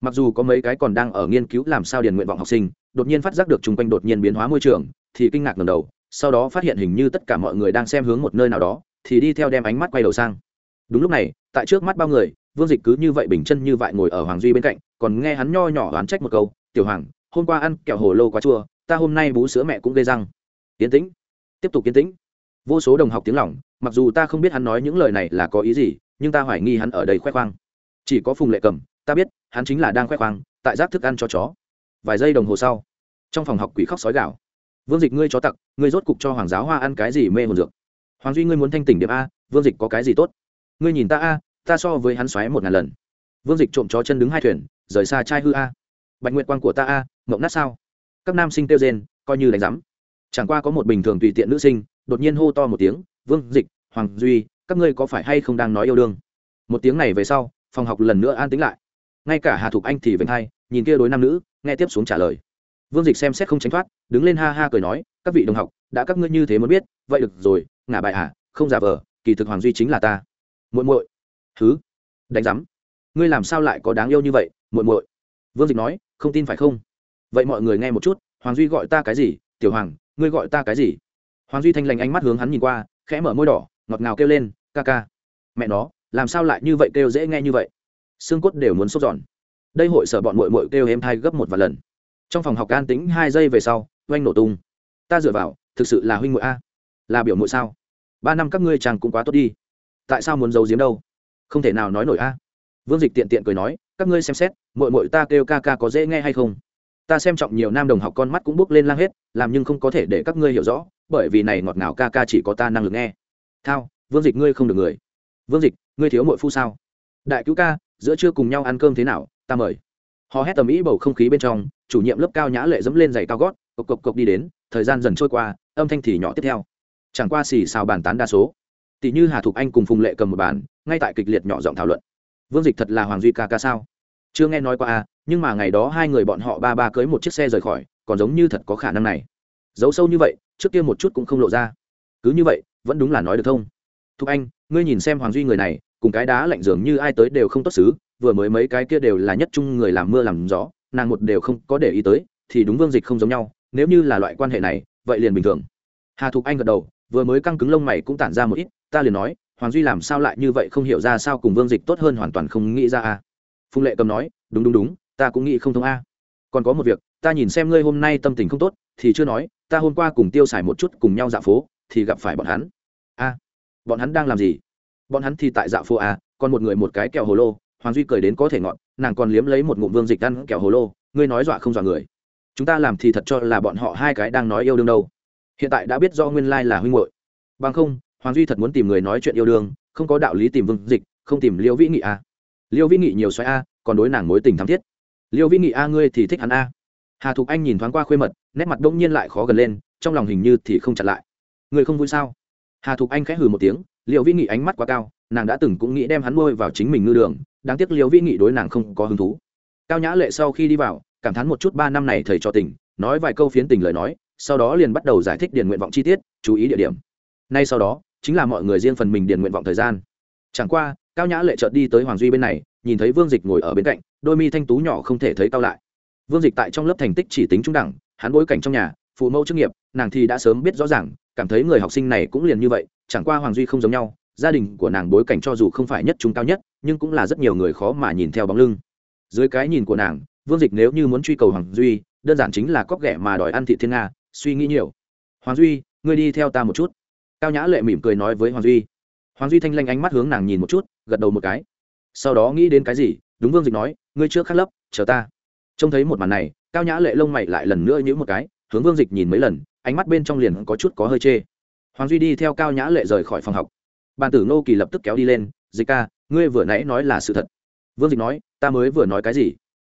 Mặc dù có mấy cái còn đang ở nghiên cứu làm sao điền nguyện vọng học sinh, đột nhiên phát giác được chung quanh đột nhiên biến hóa môi trường, thì kinh ngạc ngầm đầu, sau đó phát hiện hình như tất cả mọi người đang xem hướng một nơi nào đó thì đi theo đem ánh mắt quay đầu sang. Đúng lúc này, tại trước mắt bao người, vương dịch cứ như vậy bình chân như vậy ngồi ở hoàng duy bên cạnh, còn nghe hắn nho nhỏ oán trách một câu, tiểu hoàng, hôm qua ăn kẹo hồ lô quá chua, ta hôm nay bú sữa mẹ cũng gây răng. Yến tĩnh, tiếp tục yến tĩnh. Vô số đồng học tiếng lỏng mặc dù ta không biết hắn nói những lời này là có ý gì, nhưng ta hoài nghi hắn ở đây khoe khoang. Chỉ có phùng lệ cầm, ta biết, hắn chính là đang khoe khoang, tại giác thức ăn cho chó. Vài giây đồng hồ sau, trong phòng học quỷ khóc sói gạo vương dịch ngươi chó tặc, ngươi rốt cục cho hoàng giáo hoa ăn cái gì mê hồn dược? Hoàng duy, ngươi muốn thanh tỉnh điểm a, vương dịch có cái gì tốt? Ngươi nhìn ta a, ta so với hắn xoáy một ngàn lần. Vương dịch trộm chó chân đứng hai thuyền, rời xa trai hư a. Bạch nguyện quan của ta a, mộng nát sao? Các nam sinh kêu rên, coi như đánh giám. Chẳng qua có một bình thường tùy tiện nữ sinh, đột nhiên hô to một tiếng, vương dịch, hoàng duy, các ngươi có phải hay không đang nói yêu đương? Một tiếng này về sau, phòng học lần nữa an tĩnh lại. Ngay cả hà thục anh thì vĩnh hai, nhìn kia đối nam nữ, nghe tiếp xuống trả lời vương dịch xem xét không tránh thoát, đứng lên ha ha cười nói, các vị đồng học, đã các ngươi như thế muốn biết, vậy được rồi, ngả bài à không giả vờ, kỳ thực hoàng duy chính là ta. Muội muội. Thứ đánh giám. Ngươi làm sao lại có đáng yêu như vậy, muội muội? Vương dịch nói, không tin phải không? Vậy mọi người nghe một chút, hoàng duy gọi ta cái gì? Tiểu hoàng, ngươi gọi ta cái gì? Hoàng duy thanh lành ánh mắt hướng hắn nhìn qua, khẽ mở môi đỏ, ngọt ngào kêu lên, ca ca. Mẹ nó, làm sao lại như vậy kêu dễ nghe như vậy? Xương cốt đều muốn sốt giòn. Đây hội sở bọn mội mội kêu em thai gấp một vài lần trong phòng học an tính hai giây về sau, oanh nổ tung. Ta dựa vào, thực sự là huynh mội a. Là biểu mội sao? Ba năm các ngươi chàng cũng quá tốt đi. Tại sao muốn giấu giếm đâu? Không thể nào nói nổi a. Vương dịch tiện tiện cười nói, các ngươi xem xét mội mội ta kêu ca ca có dễ nghe hay không? Ta xem trọng nhiều nam đồng học con mắt cũng bước lên lang hết, làm nhưng không có thể để các ngươi hiểu rõ, bởi vì này ngọt ngào ca ca chỉ có ta năng lực nghe. Thao, vương dịch ngươi không được người. Vương dịch, ngươi thiếu mội phu sao? Đại cứu ca, giữa trưa cùng nhau ăn cơm thế nào? Ta mời họ hét tầm ý bầu không khí bên trong, chủ nhiệm lớp cao nhã lệ dẫm lên giày cao gót, cộc cộc cộc đi đến, thời gian dần trôi qua, âm thanh thì nhỏ tiếp theo. Chẳng qua xì xào bàn tán đa số. Tỷ như hà thục anh cùng phùng lệ cầm một bàn, ngay tại kịch liệt nhỏ giọng thảo luận. Vương dịch thật là hoàng duy ca ca sao? Chưa nghe nói qua à nhưng mà ngày đó hai người bọn họ ba ba cưới một chiếc xe rời khỏi, còn giống như thật có khả năng này. Giấu sâu như vậy, trước kia một chút cũng không lộ ra. Cứ như vậy, vẫn đúng là nói được thông. Thục anh, ngươi nhìn xem hoàng duy người này, cùng cái đá lạnh dường như ai tới đều không tốt xứ vừa mới mấy cái kia đều là nhất chung người làm mưa làm gió, nàng một đều không có để ý tới, thì đúng vương dịch không giống nhau, nếu như là loại quan hệ này, vậy liền bình thường. Hà thục anh gật đầu, vừa mới căng cứng lông mày cũng tản ra một ít, ta liền nói, hoàng duy làm sao lại như vậy không hiểu ra sao cùng vương dịch tốt hơn hoàn toàn không nghĩ ra a phùng lệ cầm nói, đúng đúng đúng, ta cũng nghĩ không thông a. Còn có một việc, ta nhìn xem ngươi hôm nay tâm tình không tốt, thì chưa nói, ta hôm qua cùng tiêu xài một chút cùng nhau dạo phố, thì gặp phải bọn hắn. A, bọn hắn đang làm gì? Bọn hắn thì tại dạo phố a còn một người một cái kẹo hồ lô hoàng duy cười đến có thể ngọn, nàng còn liếm lấy một ngụm vương dịch ăn kẹo hồ lô, ngươi nói dọa không dọa người. Chúng ta làm thì thật cho là bọn họ hai cái đang nói yêu đương đâu. Hiện tại đã biết do nguyên lai là huynh hội bằng không, hoàng duy thật muốn tìm người nói chuyện yêu đương, không có đạo lý tìm vương dịch, không tìm liêu vĩ nghị a liêu vĩ nghị nhiều xoáy a, còn đối nàng mối tình thắm thiết. Liêu vĩ nghị a, ngươi thì thích hắn a. Hà thục anh nhìn thoáng qua khuê mật, nét mặt đông nhiên lại khó gần lên, trong lòng hình như thì không chặt lại. Người không vui sao? Hà thục anh khẽ hừ một tiếng liệu vĩ nghị ánh mắt quá cao, nàng đã từng cũng nghĩ đem hắn môi vào chính mình ngư đường đáng tiếc liều vĩ nghị đối nàng không có hứng thú. Cao nhã lệ sau khi đi vào, cảm thán một chút ba năm này thầy cho tình, nói vài câu phiến tình lời nói, sau đó liền bắt đầu giải thích điền nguyện vọng chi tiết, chú ý địa điểm. Nay sau đó, chính là mọi người riêng phần mình điền nguyện vọng thời gian. Chẳng qua, cao nhã lệ chợt đi tới hoàng duy bên này, nhìn thấy vương dịch ngồi ở bên cạnh, đôi mi thanh tú nhỏ không thể thấy cao lại. Vương dịch tại trong lớp thành tích chỉ tính trung đẳng, hắn bối cảnh trong nhà, phụ mẫu chức nghiệp, nàng thì đã sớm biết rõ ràng, cảm thấy người học sinh này cũng liền như vậy, chẳng qua hoàng duy không giống nhau gia đình của nàng bối cảnh cho dù không phải nhất trung cao nhất, nhưng cũng là rất nhiều người khó mà nhìn theo bóng lưng. Dưới cái nhìn của nàng, vương dịch nếu như muốn truy cầu hoàng duy, đơn giản chính là cóc ghẻ mà đòi ăn thị thiên nga, suy nghĩ nhiều. Hoàng duy, ngươi đi theo ta một chút. Cao nhã lệ mỉm cười nói với hoàng duy. Hoàng duy thanh lanh ánh mắt hướng nàng nhìn một chút, gật đầu một cái. Sau đó nghĩ đến cái gì, đúng vương dịch nói, ngươi trước khắc lấp, chờ ta. Trông thấy một màn này, cao nhã lệ lông mày lại lần nữa nhữ một cái, hướng vương dịch nhìn mấy lần, ánh mắt bên trong liền có chút có hơi chê. Hoàng duy đi theo cao nhã lệ rời khỏi phòng học bàn tử nô kỳ lập tức kéo đi lên, dịch ca, ngươi vừa nãy nói là sự thật. Vương dịch nói, ta mới vừa nói cái gì?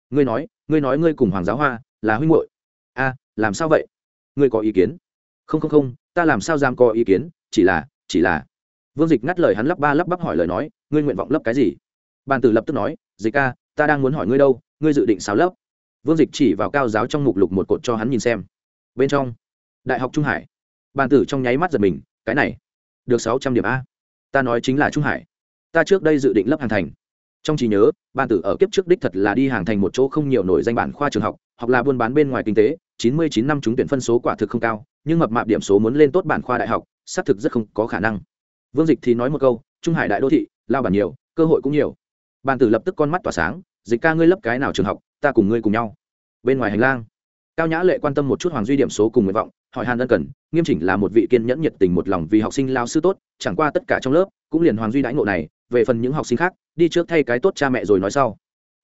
Ngươi nói ngươi nói ngươi cùng hoàng giáo hoa là huynh hội a, làm sao vậy? Ngươi có ý kiến? Không không không, ta làm sao dám có ý kiến, chỉ là chỉ là. Vương dịch ngắt lời hắn lắp ba lắp bắp hỏi lời nói, ngươi nguyện vọng lấp cái gì? Bàn tử lập tức nói, dịch ca, ta đang muốn hỏi ngươi đâu, ngươi dự định sao lấp? Vương dịch chỉ vào cao giáo trong mục lục một cột cho hắn nhìn xem. Bên trong, đại học trung hải. Bàn tử trong nháy mắt giật mình, cái này, được sáu trăm điểm a ta nói chính là trung hải. Ta trước đây dự định lấp hàng thành. Trong trí nhớ, ban tử ở kiếp trước đích thật là đi hàng thành một chỗ không nhiều nổi danh bản khoa trường học hoặc là buôn bán bên ngoài kinh tế, chín mươi chín năm trúng tuyển phân số quả thực không cao, nhưng mập mạp điểm số muốn lên tốt bản khoa đại học, xác thực rất không có khả năng. Vương dịch thì nói một câu, trung hải đại đô thị, lao bản nhiều, cơ hội cũng nhiều. Ban tử lập tức con mắt tỏa sáng, dịch ca ngươi lấp cái nào trường học, ta cùng ngươi cùng nhau. Bên ngoài hành lang, cao nhã lệ quan tâm một chút hoàng duy điểm số cùng nguyện vọng hỏi hàn ân cần, nghiêm chỉnh là một vị kiên nhẫn nhiệt tình một lòng vì học sinh lao sư tốt, chẳng qua tất cả trong lớp, cũng liền hoàng duy đãi ngộ này, về phần những học sinh khác, đi trước thay cái tốt cha mẹ rồi nói sau.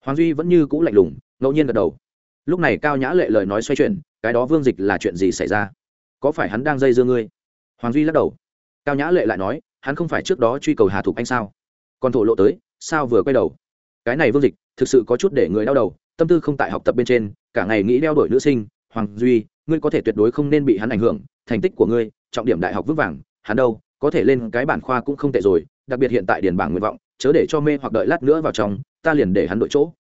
Hoàng duy vẫn như cũ lạnh lùng, ngẫu nhiên gật đầu. Lúc này cao nhã lệ lời nói xoay chuyển, cái đó vương dịch là chuyện gì xảy ra? Có phải hắn đang dây dưa ngươi? Hoàng duy lắc đầu. Cao nhã lệ lại nói, hắn không phải trước đó truy cầu hà thục anh sao? Còn thổ lộ tới, sao vừa quay đầu? Cái này vương dịch, thực sự có chút để người đau đầu, tâm tư không tại học tập bên trên, cả ngày nghĩ đeo đổi nữ sinh, hoàng duy ngươi có thể tuyệt đối không nên bị hắn ảnh hưởng, thành tích của ngươi, trọng điểm đại học vững vàng, hắn đâu, có thể lên cái bản khoa cũng không tệ rồi, đặc biệt hiện tại điền bảng nguyện vọng, chớ để cho mê hoặc đợi lát nữa vào trong, ta liền để hắn đội chỗ.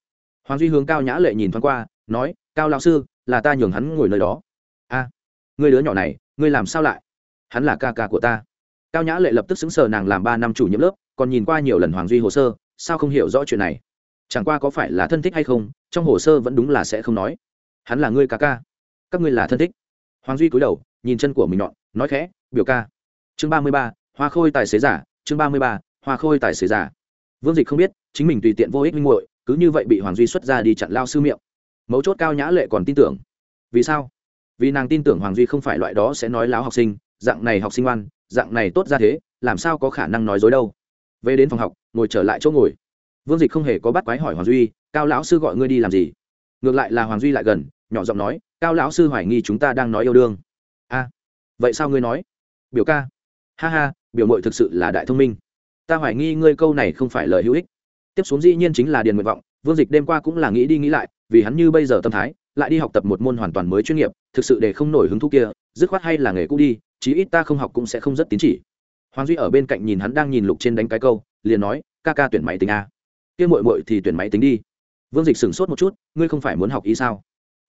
Hoàng duy hướng cao nhã lệ nhìn thoáng qua, nói, cao lão sư, là ta nhường hắn ngồi nơi đó. A, ngươi đứa nhỏ này, ngươi làm sao lại? Hắn là ca ca của ta. Cao nhã lệ lập tức xứng sờ nàng làm ba năm chủ nhiệm lớp, còn nhìn qua nhiều lần hoàng duy hồ sơ, sao không hiểu rõ chuyện này? Chẳng qua có phải là thân thích hay không, trong hồ sơ vẫn đúng là sẽ không nói. Hắn là ngươi ca ca các ngươi là thân thích. Hoàng duy cúi đầu, nhìn chân của mình nhọn, nói khẽ, biểu ca. Chương ba mươi ba, hoa khôi tài xế giả, chương ba mươi ba, hoa khôi tài xế giả. Vương dịch không biết, chính mình tùy tiện vô ích minh muội, cứ như vậy bị hoàng duy xuất ra đi chặn lao sư miệng. Mấu chốt cao nhã lệ còn tin tưởng. Vì sao? Vì nàng tin tưởng hoàng duy không phải loại đó sẽ nói láo học sinh, dạng này học sinh ngoan, dạng này tốt ra thế, làm sao có khả năng nói dối đâu. Về đến phòng học, ngồi trở lại chỗ ngồi. Vương dịch không hề có bắt quái hỏi hoàng duy, cao lão sư gọi ngươi đi làm gì? Ngược lại là hoàng duy lại gần nhỏ giọng nói, cao lão sư hoài nghi chúng ta đang nói yêu đương. A, vậy sao ngươi nói? Biểu ca. Ha ha, biểu mội thực sự là đại thông minh. Ta hoài nghi ngươi câu này không phải lời hữu ích. Tiếp xuống dĩ nhiên chính là điền nguyện vọng, vương dịch đêm qua cũng là nghĩ đi nghĩ lại, vì hắn như bây giờ tâm thái, lại đi học tập một môn hoàn toàn mới chuyên nghiệp, thực sự để không nổi hứng thú kia, dứt khoát hay là nghề cũ đi, chí ít ta không học cũng sẽ không rất tín chỉ. Hoàng duy ở bên cạnh nhìn hắn đang nhìn lục trên đánh cái câu, liền nói, ca ca tuyển máy tính a. Kia mội mội thì tuyển máy tính đi. Vương dịch sửng sốt một chút, ngươi không phải muốn học ý sao?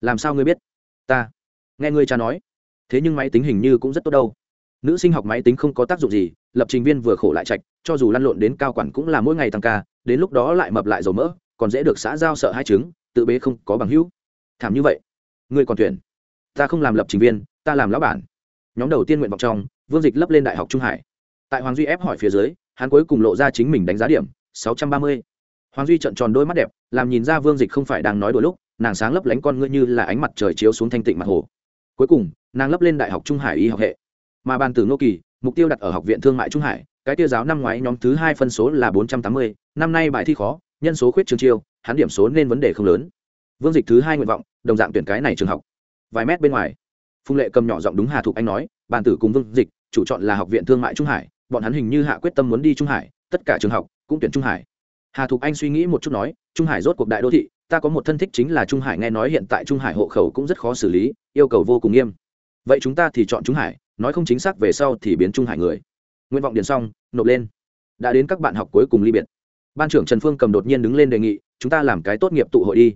Làm sao ngươi biết? Ta. Nghe ngươi cha nói. Thế nhưng máy tính hình như cũng rất tốt đâu. Nữ sinh học máy tính không có tác dụng gì, lập trình viên vừa khổ lại chạch cho dù lăn lộn đến cao quản cũng là mỗi ngày tăng ca, đến lúc đó lại mập lại dầu mỡ, còn dễ được xã giao sợ hai chứng, tự bế không có bằng hữu. Thảm như vậy. Ngươi còn tuyển. Ta không làm lập trình viên, ta làm lão bản. Nhóm đầu tiên nguyện vọng trong, vương dịch lấp lên đại học trung hải. Tại hoàng duy ép hỏi phía dưới, hắn cuối cùng lộ ra chính mình đánh giá điểm, sáu trăm ba mươi. Hoàng duy trận tròn đôi mắt đẹp, làm nhìn ra vương dịch không phải đang nói đôi lúc nàng sáng lấp lánh con ngươi như là ánh mặt trời chiếu xuống thanh tịnh mặt hồ. Cuối cùng, nàng lấp lên đại học trung hải y học hệ. Mà ban tử ngô kỳ, mục tiêu đặt ở học viện thương mại trung hải, cái tiêu giáo năm ngoái nhóm thứ hai phân số là bốn trăm tám mươi, năm nay bài thi khó, nhân số khuyết trường chiêu, hắn điểm số nên vấn đề không lớn. Vương dịch thứ hai nguyện vọng, đồng dạng tuyển cái này trường học. Vài mét bên ngoài, phùng lệ cầm nhỏ giọng đúng hà thục anh nói, bàn tử cùng vương dịch, chủ chọn là học viện thương mại trung hải, bọn hắn hình như hạ quyết tâm muốn đi trung hải, tất cả trường học cũng tuyển trung hải. Hà thục anh suy nghĩ một chút nói, trung hải rốt cuộc đại đô thị ta có một thân thích chính là trung hải nghe nói hiện tại trung hải hộ khẩu cũng rất khó xử lý yêu cầu vô cùng nghiêm. Vậy chúng ta thì chọn trung hải nói không chính xác về sau thì biến trung hải người. Nguyện vọng điền xong nộp lên. Đã đến các bạn học cuối cùng ly biệt. Ban trưởng trần phương cầm đột nhiên đứng lên đề nghị chúng ta làm cái tốt nghiệp tụ hội đi.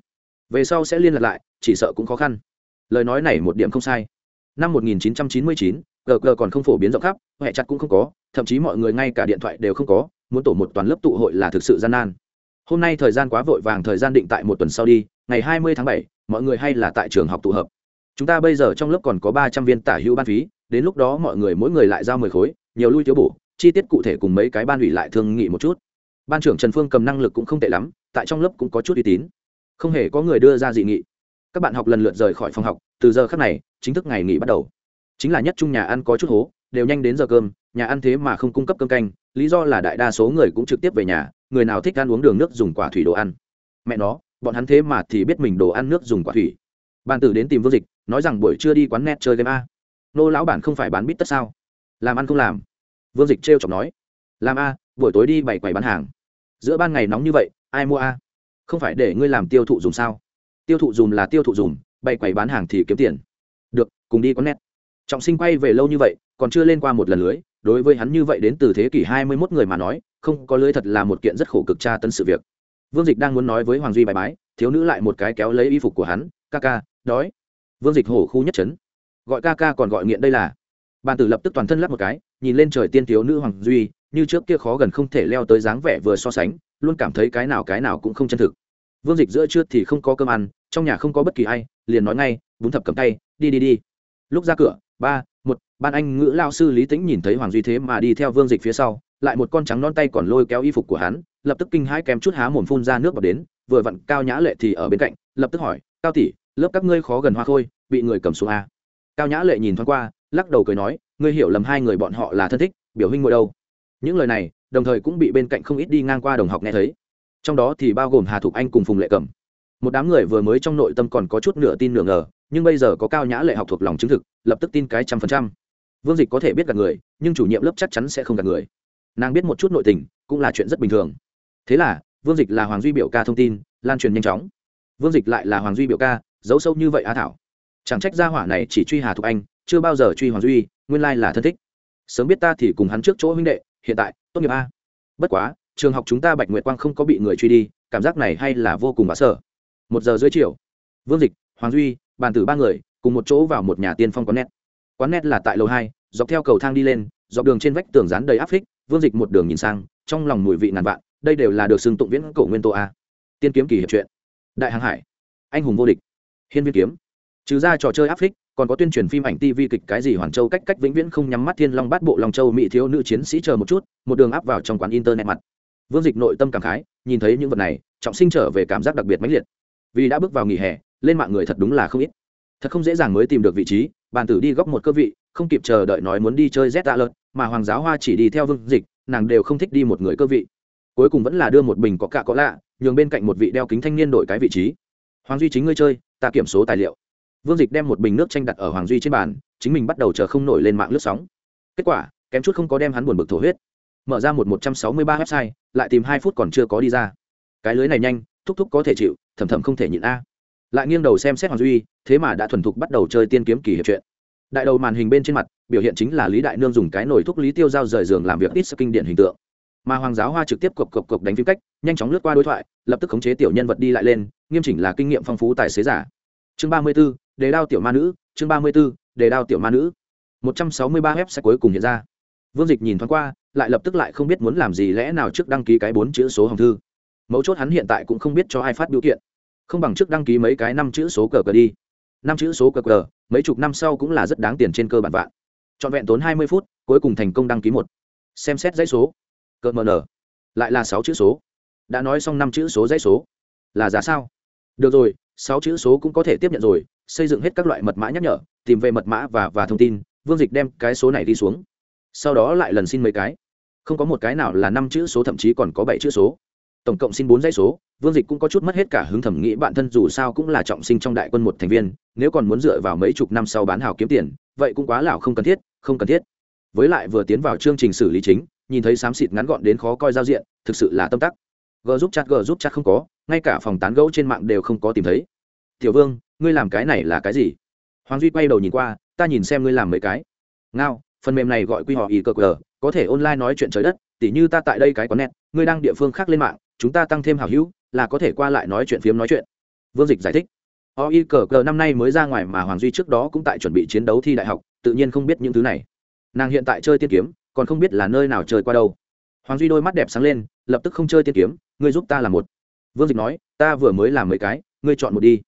Về sau sẽ liên lạc lại chỉ sợ cũng khó khăn. Lời nói này một điểm không sai. Năm 1999, gg còn không phổ biến rộng khắp hệ chặt cũng không có thậm chí mọi người ngay cả điện thoại đều không có muốn tổ một toàn lớp tụ hội là thực sự gian nan hôm nay thời gian quá vội vàng, thời gian định tại một tuần sau đi, ngày 20 tháng bảy, mọi người hay là tại trường học tụ hợp. Chúng ta bây giờ trong lớp còn có 300 viên tả hữu ban phí, đến lúc đó mọi người mỗi người lại giao 10 khối, nhiều lui thiếu bổ, chi tiết cụ thể cùng mấy cái ban ủy lại thương nghị một chút. Ban trưởng trần phương cầm năng lực cũng không tệ lắm, tại trong lớp cũng có chút uy tín. Không hề có người đưa ra dị nghị. Các bạn học lần lượt rời khỏi phòng học, từ giờ khắc này, chính thức ngày nghỉ bắt đầu. Chính là nhất chung nhà ăn có chút hố, đều nhanh đến giờ cơm, nhà ăn thế mà không cung cấp cơm canh lý do là đại đa số người cũng trực tiếp về nhà, người nào thích ăn uống đường nước dùng quả thủy đồ ăn. Mẹ nó, bọn hắn thế mà thì biết mình đồ ăn nước dùng quả thủy. Ban tử đến tìm vương dịch, nói rằng buổi trưa đi quán net chơi game a. Nô lão bản không phải bán bít tất sao? Làm ăn không làm. Vương dịch trêu chọc nói. Làm a, buổi tối đi bày quầy bán hàng. Giữa ban ngày nóng như vậy, ai mua a? Không phải để ngươi làm tiêu thụ dùng sao? Tiêu thụ dùng là tiêu thụ dùng, bày quầy bán hàng thì kiếm tiền. Được, cùng đi quán net. Trọng sinh quay về lâu như vậy, còn chưa lên qua một lần lưới đối với hắn như vậy đến từ thế kỷ hai mươi 21 người mà nói, không có lưới thật là một kiện rất khổ cực tra tấn sự việc. Vương dịch đang muốn nói với hoàng duy bài bái, thiếu nữ lại một cái kéo lấy y phục của hắn, ca ca, đói. Vương dịch hổ khu nhất trấn. Gọi ca ca còn gọi nghiện đây là. Bàn tử lập tức toàn thân lắp một cái, nhìn lên trời tiên thiếu nữ hoàng duy, như trước kia khó gần không thể leo tới dáng vẻ vừa so sánh, luôn cảm thấy cái nào cái nào cũng không chân thực. Vương dịch giữa trưa thì không có cơm ăn, trong nhà không có bất kỳ ai, liền nói ngay, bún thập cầm tay, đi đi đi. Lúc ra cửa, ba ban anh ngữ lao sư lý tĩnh nhìn thấy hoàng duy thế mà đi theo vương dịch phía sau, lại một con trắng non tay còn lôi kéo y phục của hắn, lập tức kinh hãi kém chút há mồm phun ra nước vào đến, vừa vặn cao nhã lệ thì ở bên cạnh, lập tức hỏi, cao tỷ, lớp các ngươi khó gần hoa khôi, bị người cầm xuống a? Cao nhã lệ nhìn thoáng qua, lắc đầu cười nói, ngươi hiểu lầm hai người bọn họ là thân thích, biểu huynh ngồi đâu? Những lời này, đồng thời cũng bị bên cạnh không ít đi ngang qua đồng học nghe thấy. Trong đó thì bao gồm hà thục anh cùng phùng lệ cẩm. Một đám người vừa mới trong nội tâm còn có chút nửa tin nửa ngờ, nhưng bây giờ có cao nhã lệ học thuộc lòng chứng thực, lập tức tin cái trăm phần trăm vương dịch có thể biết gạt người, nhưng chủ nhiệm lớp chắc chắn sẽ không gạt người. Nàng biết một chút nội tình, cũng là chuyện rất bình thường. Thế là, vương dịch là hoàng duy biểu ca thông tin, lan truyền nhanh chóng. Vương dịch lại là hoàng duy biểu ca, giấu sâu như vậy á thảo. Chẳng trách gia hỏa này chỉ truy hà thục anh, chưa bao giờ truy hoàng duy, nguyên lai là thân thích. Sớm biết ta thì cùng hắn trước chỗ huynh đệ, hiện tại, tốt nghiệp a. Bất quá, trường học chúng ta bạch nguyệt quang không có bị người truy đi, cảm giác này hay là vô cùng bá sở. Một giờ dưới chiều, vương dịch, hoàng duy, bàn tử ba người, cùng một chỗ vào một nhà tiên phong quán nét quán nét là tại lầu hai dọc theo cầu thang đi lên, dọc đường trên vách tường rán đầy áp phích, vương dịch một đường nhìn sang, trong lòng mùi vị ngàn vạn, đây đều là được xưng tụng viễn cổ nguyên tô a. Tiên kiếm kỳ hiệp truyện. Đại hàng hải. Anh hùng vô địch. Hiên viên kiếm. Trừ ra trò chơi áp phích, còn có tuyên truyền phim ảnh tv kịch cái gì hoàn châu cách cách vĩnh viễn không nhắm mắt thiên long bát bộ long châu mỹ thiếu nữ chiến sĩ chờ một chút, một đường áp vào trong quán internet mặt. Vương dịch nội tâm cảm khái, nhìn thấy những vật này, trọng sinh trở về cảm giác đặc biệt mãnh liệt. Vì đã bước vào nghỉ hè, lên mạng người thật đúng là không ít. Thật không dễ dàng mới tìm được vị trí, bàn tử đi góc một cơ vị không kịp chờ đợi nói muốn đi chơi z tạ lợt mà hoàng giáo hoa chỉ đi theo vương dịch, nàng đều không thích đi một người cơ vị. Cuối cùng vẫn là đưa một bình có cạ có lạ, nhường bên cạnh một vị đeo kính thanh niên đổi cái vị trí. Hoàng duy chính ngươi chơi, ta kiểm số tài liệu. Vương dịch đem một bình nước chanh đặt ở hoàng duy trên bàn, chính mình bắt đầu chờ không nổi lên mạng lướt sóng. Kết quả, kém chút không có đem hắn buồn bực thổ huyết. Mở ra một một trăm sáu mươi ba website, lại tìm hai phút còn chưa có đi ra. Cái lưới này nhanh, thúc thúc có thể chịu, thầm thầm không thể nhịn a. Lại nghiêng đầu xem xét hoàng duy, thế mà đã thuần thục bắt đầu chơi tiên kiếm kỳ hiệp chuyện đại đầu màn hình bên trên mặt, biểu hiện chính là lý đại nương dùng cái nồi thuốc lý tiêu giao rời giường làm việc ít kinh điển hình tượng. Mà hoàng giáo hoa trực tiếp cộc cộc cộc đánh phim cách, nhanh chóng lướt qua đối thoại, lập tức khống chế tiểu nhân vật đi lại lên, nghiêm chỉnh là kinh nghiệm phong phú tài xế giả. Chương ba mươi b ố đề đao tiểu ma nữ, chương ba mươi b ố đề đao tiểu ma nữ. Một trăm sáu mươi ba web sẽ cuối cùng hiện ra. Vương dịch nhìn thoáng qua, lại lập tức lại không biết muốn làm gì lẽ nào trước đăng ký cái bốn chữ số hồng thư. Mấu chốt hắn hiện tại cũng không biết cho ai phát biểu kiện. Không bằng trước đăng ký mấy cái năm chữ số cờ cờ đi năm chữ số qr, mấy chục năm sau cũng là rất đáng tiền trên cơ bản vạn. Trọn vẹn tốn hai mươi phút, cuối cùng thành công đăng ký một. Xem xét dãy số. Cờ mờ nở. Lại là sáu chữ số. Đã nói xong năm chữ số dãy số. Là giá sao? Được rồi, sáu chữ số cũng có thể tiếp nhận rồi, xây dựng hết các loại mật mã nhắc nhở, tìm về mật mã và và thông tin, vương dịch đem cái số này đi xuống. Sau đó lại lần xin mấy cái. Không có một cái nào là năm chữ số, thậm chí còn có bảy chữ số tổng cộng xin bốn dãy số, vương dịch cũng có chút mất hết cả hứng thẩm nghĩ bản thân dù sao cũng là trọng sinh trong đại quân một thành viên, nếu còn muốn dựa vào mấy chục năm sau bán hào kiếm tiền, vậy cũng quá lão không cần thiết, không cần thiết. Với lại vừa tiến vào chương trình xử lý chính, nhìn thấy xám xịt ngắn gọn đến khó coi giao diện, thực sự là tâm tắc. G giúp chat g giúp chat không có, ngay cả phòng tán gẫu trên mạng đều không có tìm thấy. Tiểu vương, ngươi làm cái này là cái gì? Hoàng duy quay đầu nhìn qua, ta nhìn xem ngươi làm mấy cái. Ngao, phần mềm này gọi quy họ ý cơ cờ có thể online nói chuyện trời đất, tỉ như ta tại đây cái có nét ngươi đang địa phương khác lên mạng chúng ta tăng thêm hảo hữu, là có thể qua lại nói chuyện phiếm nói chuyện. Vương dịch giải thích. O y cờ cờ năm nay mới ra ngoài mà hoàng duy trước đó cũng tại chuẩn bị chiến đấu thi đại học, tự nhiên không biết những thứ này. Nàng hiện tại chơi tiên kiếm, còn không biết là nơi nào chơi qua đâu. Hoàng duy đôi mắt đẹp sáng lên, lập tức không chơi tiên kiếm, ngươi giúp ta làm một. Vương dịch nói, ta vừa mới làm mấy cái, ngươi chọn một đi.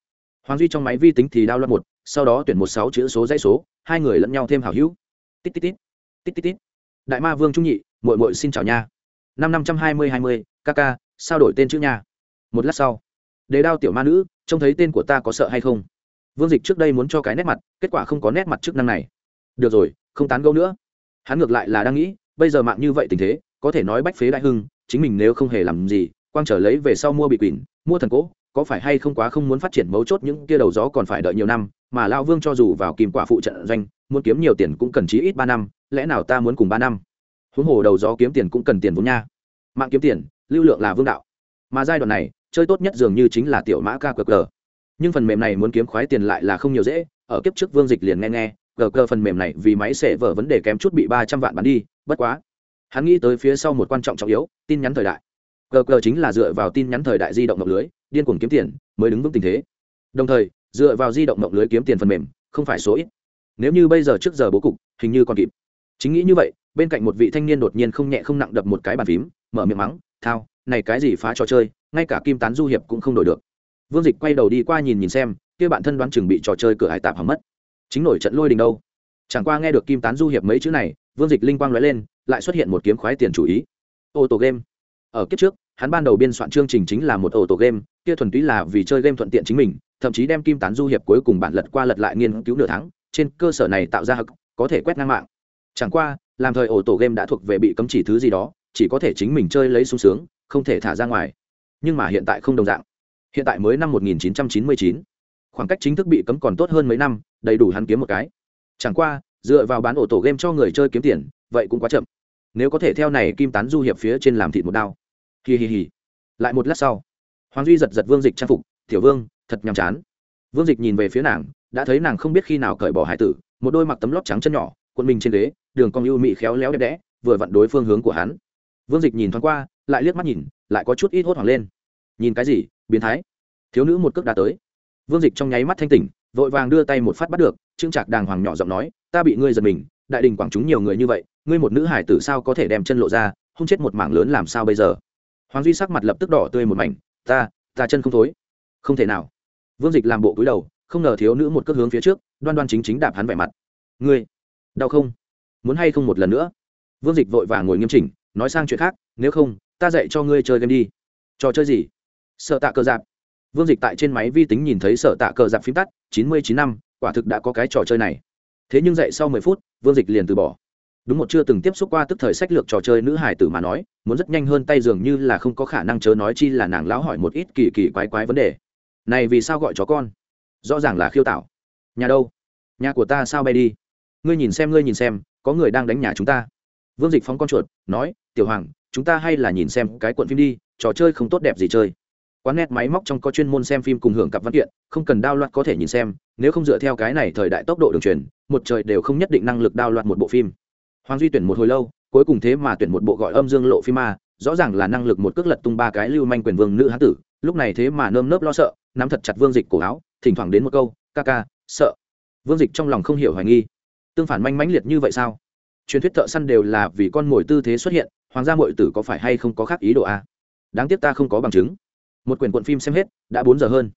Hoàng duy trong máy vi tính thì đao loạn một, sau đó tuyển một sáu chữ số dãy số, hai người lẫn nhau thêm hảo hữu. Tít tít tít tít tít tít. Đại ma vương trung nhị mội mội xin chào nha. Năm năm trăm hai mươi hai mươi kk sao đổi tên chữ nha? Một lát sau đề đao tiểu ma nữ, trông thấy tên của ta có sợ hay không? Vương dịch trước đây muốn cho cái nét mặt, kết quả không có nét mặt chức năng này. Được rồi, không tán gẫu nữa. Hắn ngược lại là đang nghĩ, bây giờ mạng như vậy tình thế, có thể nói bách phế đại hưng, chính mình nếu không hề làm gì, quang trở lấy về sau mua bị quỷ, mua thần cỗ có phải hay không quá không muốn phát triển mấu chốt những kia đầu gió còn phải đợi nhiều năm, mà lao vương cho dù vào kìm quả phụ trận doanh, muốn kiếm nhiều tiền cũng cần chí ít ba năm, lẽ nào ta muốn cùng ba năm? Huống hồ đầu gió kiếm tiền cũng cần tiền vốn nha. Mạng kiếm tiền lưu lượng là vương đạo. Mà giai đoạn này, chơi tốt nhất dường như chính là tiểu mã kqg nhưng phần mềm này muốn kiếm khoái tiền lại là không nhiều dễ, ở kiếp trước vương dịch liền nghe nghe gg phần mềm này vì máy sẽ vở vấn đề kém chút bị ba trăm vạn bán đi, bất quá. Hắn nghĩ tới phía sau một quan trọng trọng yếu, tin nhắn thời đại. Gg chính là dựa vào tin nhắn thời đại di động mộng lưới, điên cuồng kiếm tiền, mới đứng vững tình thế. Đồng thời, dựa vào di động mộng lưới kiếm tiền phần mềm, không phải số ít. Nếu như bây giờ trước giờ bố cục, hình như còn kịp. Chính nghĩ như vậy, bên cạnh một vị thanh niên đột nhiên không nhẹ không nặng đập một cái bàn phím, mở miệng mắng thao, này cái gì phá trò chơi, ngay cả kim tán du hiệp cũng không đổi được. Vương dịch quay đầu đi qua nhìn nhìn xem, kia bạn thân đoán chừng bị trò chơi cửa hải tạp hỏng mất. Chính nổi trận lôi đình đâu? Chẳng qua nghe được kim tán du hiệp mấy chữ này, vương dịch linh quang nói lên, lại xuất hiện một kiếm khoái tiền chủ ý. Ô tô game. Ở kiếp trước, hắn ban đầu biên soạn chương trình chính là một ô tô game, kia thuần túy là vì chơi game thuận tiện chính mình, thậm chí đem kim tán du hiệp cuối cùng bản lật qua lật lại nghiên cứu nửa tháng, trên cơ sở này tạo ra hực, có thể quét ngang mạng. Chẳng qua, làm thời ổ tổ game đã thuộc về bị cấm chỉ thứ gì đó chỉ có thể chính mình chơi lấy sung sướng, không thể thả ra ngoài. Nhưng mà hiện tại không đồng dạng. Hiện tại mới năm 1999. khoảng cách chính thức bị cấm còn tốt hơn mấy năm, đầy đủ hắn kiếm một cái. Chẳng qua, dựa vào bán ổ tổ game cho người chơi kiếm tiền, vậy cũng quá chậm. Nếu có thể theo này kim tán du hiệp phía trên làm thịt một đao. Hì hì hì lại một lát sau, hoàng duy giật giật vương dịch trang phục, tiểu vương, thật nhàm chán. Vương dịch nhìn về phía nàng, đã thấy nàng không biết khi nào cởi bỏ hải tử, một đôi mặc tấm lót trắng chân nhỏ quân mình trên ghế, đường cong ưu mị khéo léo đẹp đẽ, vừa vặn đối phương hướng của hắn vương dịch nhìn thoáng qua, lại liếc mắt nhìn, lại có chút ít hốt hoảng lên. Nhìn cái gì, biến thái? Thiếu nữ một cước đã tới. Vương dịch trong nháy mắt thanh tỉnh, vội vàng đưa tay một phát bắt được trương trạc đàng hoàng nhỏ giọng nói, ta bị ngươi giật mình, đại đình quảng chúng nhiều người như vậy, ngươi một nữ hải tử sao có thể đem chân lộ ra không chết một mảng lớn làm sao bây giờ? Hoàng duy sắc mặt lập tức đỏ tươi một mảnh, ta ta chân không thối. Không thể nào. Vương dịch làm bộ cúi đầu, không ngờ thiếu nữ một cước hướng phía trước, đoan đoan chính chính đạp hắn vẻ mặt. Ngươi, đau không? Muốn hay không một lần nữa? Vương dịch vội vàng ngồi nghiêm chỉnh nói sang chuyện khác, nếu không, ta dạy cho ngươi chơi game đi. Trò chơi gì? Sợ tạ cờ dạp vương dịch tại trên máy vi tính nhìn thấy sợ tạ cờ dạp phím tắt, chín mươi chín năm, quả thực đã có cái trò chơi này. Thế nhưng dạy sau mười phút, vương dịch liền từ bỏ. Đúng một chưa từng tiếp xúc qua tức thời sách lược trò chơi nữ hải tử mà nói, muốn rất nhanh hơn tay dường như là không có khả năng chớ nói chi là nàng lão hỏi một ít kỳ kỳ quái quái vấn đề. Này vì sao gọi chó con? Rõ ràng là khiêu tạo nhà đâu? Nhà của ta sao bay đi? Ngươi nhìn xem, ngươi nhìn xem, có người đang đánh nhà chúng ta vương dịch phóng con chuột, nói, tiểu hoàng, chúng ta hay là nhìn xem cái cuộn phim đi, trò chơi không tốt đẹp gì chơi. Quán net máy móc trong có chuyên môn xem phim cùng hưởng cặp văn kiện, không cần đao loạt có thể nhìn xem, nếu không dựa theo cái này thời đại tốc độ đường truyền, một trời đều không nhất định năng lực đao loạt một bộ phim. Hoàng duy tuyển một hồi lâu, cuối cùng thế mà tuyển một bộ gọi âm dương lộ phim ma rõ ràng là năng lực một cước lật tung ba cái lưu manh quyền vương nữ hán tử, lúc này thế mà nơm nớp lo sợ, nắm thật chặt vương dịch cổ áo, thỉnh thoảng đến một câu, ca ca, sợ. Vương dịch trong lòng không hiểu hoài nghi. Tương phản manh mãnh liệt như vậy sao? Truyền thuyết thợ săn đều là vì con mồi tư thế xuất hiện, hoàng gia mội tử có phải hay không có khác ý đồ a đáng tiếc ta không có bằng chứng. Một quyển cuộn phim xem hết, đã bốn giờ hơn.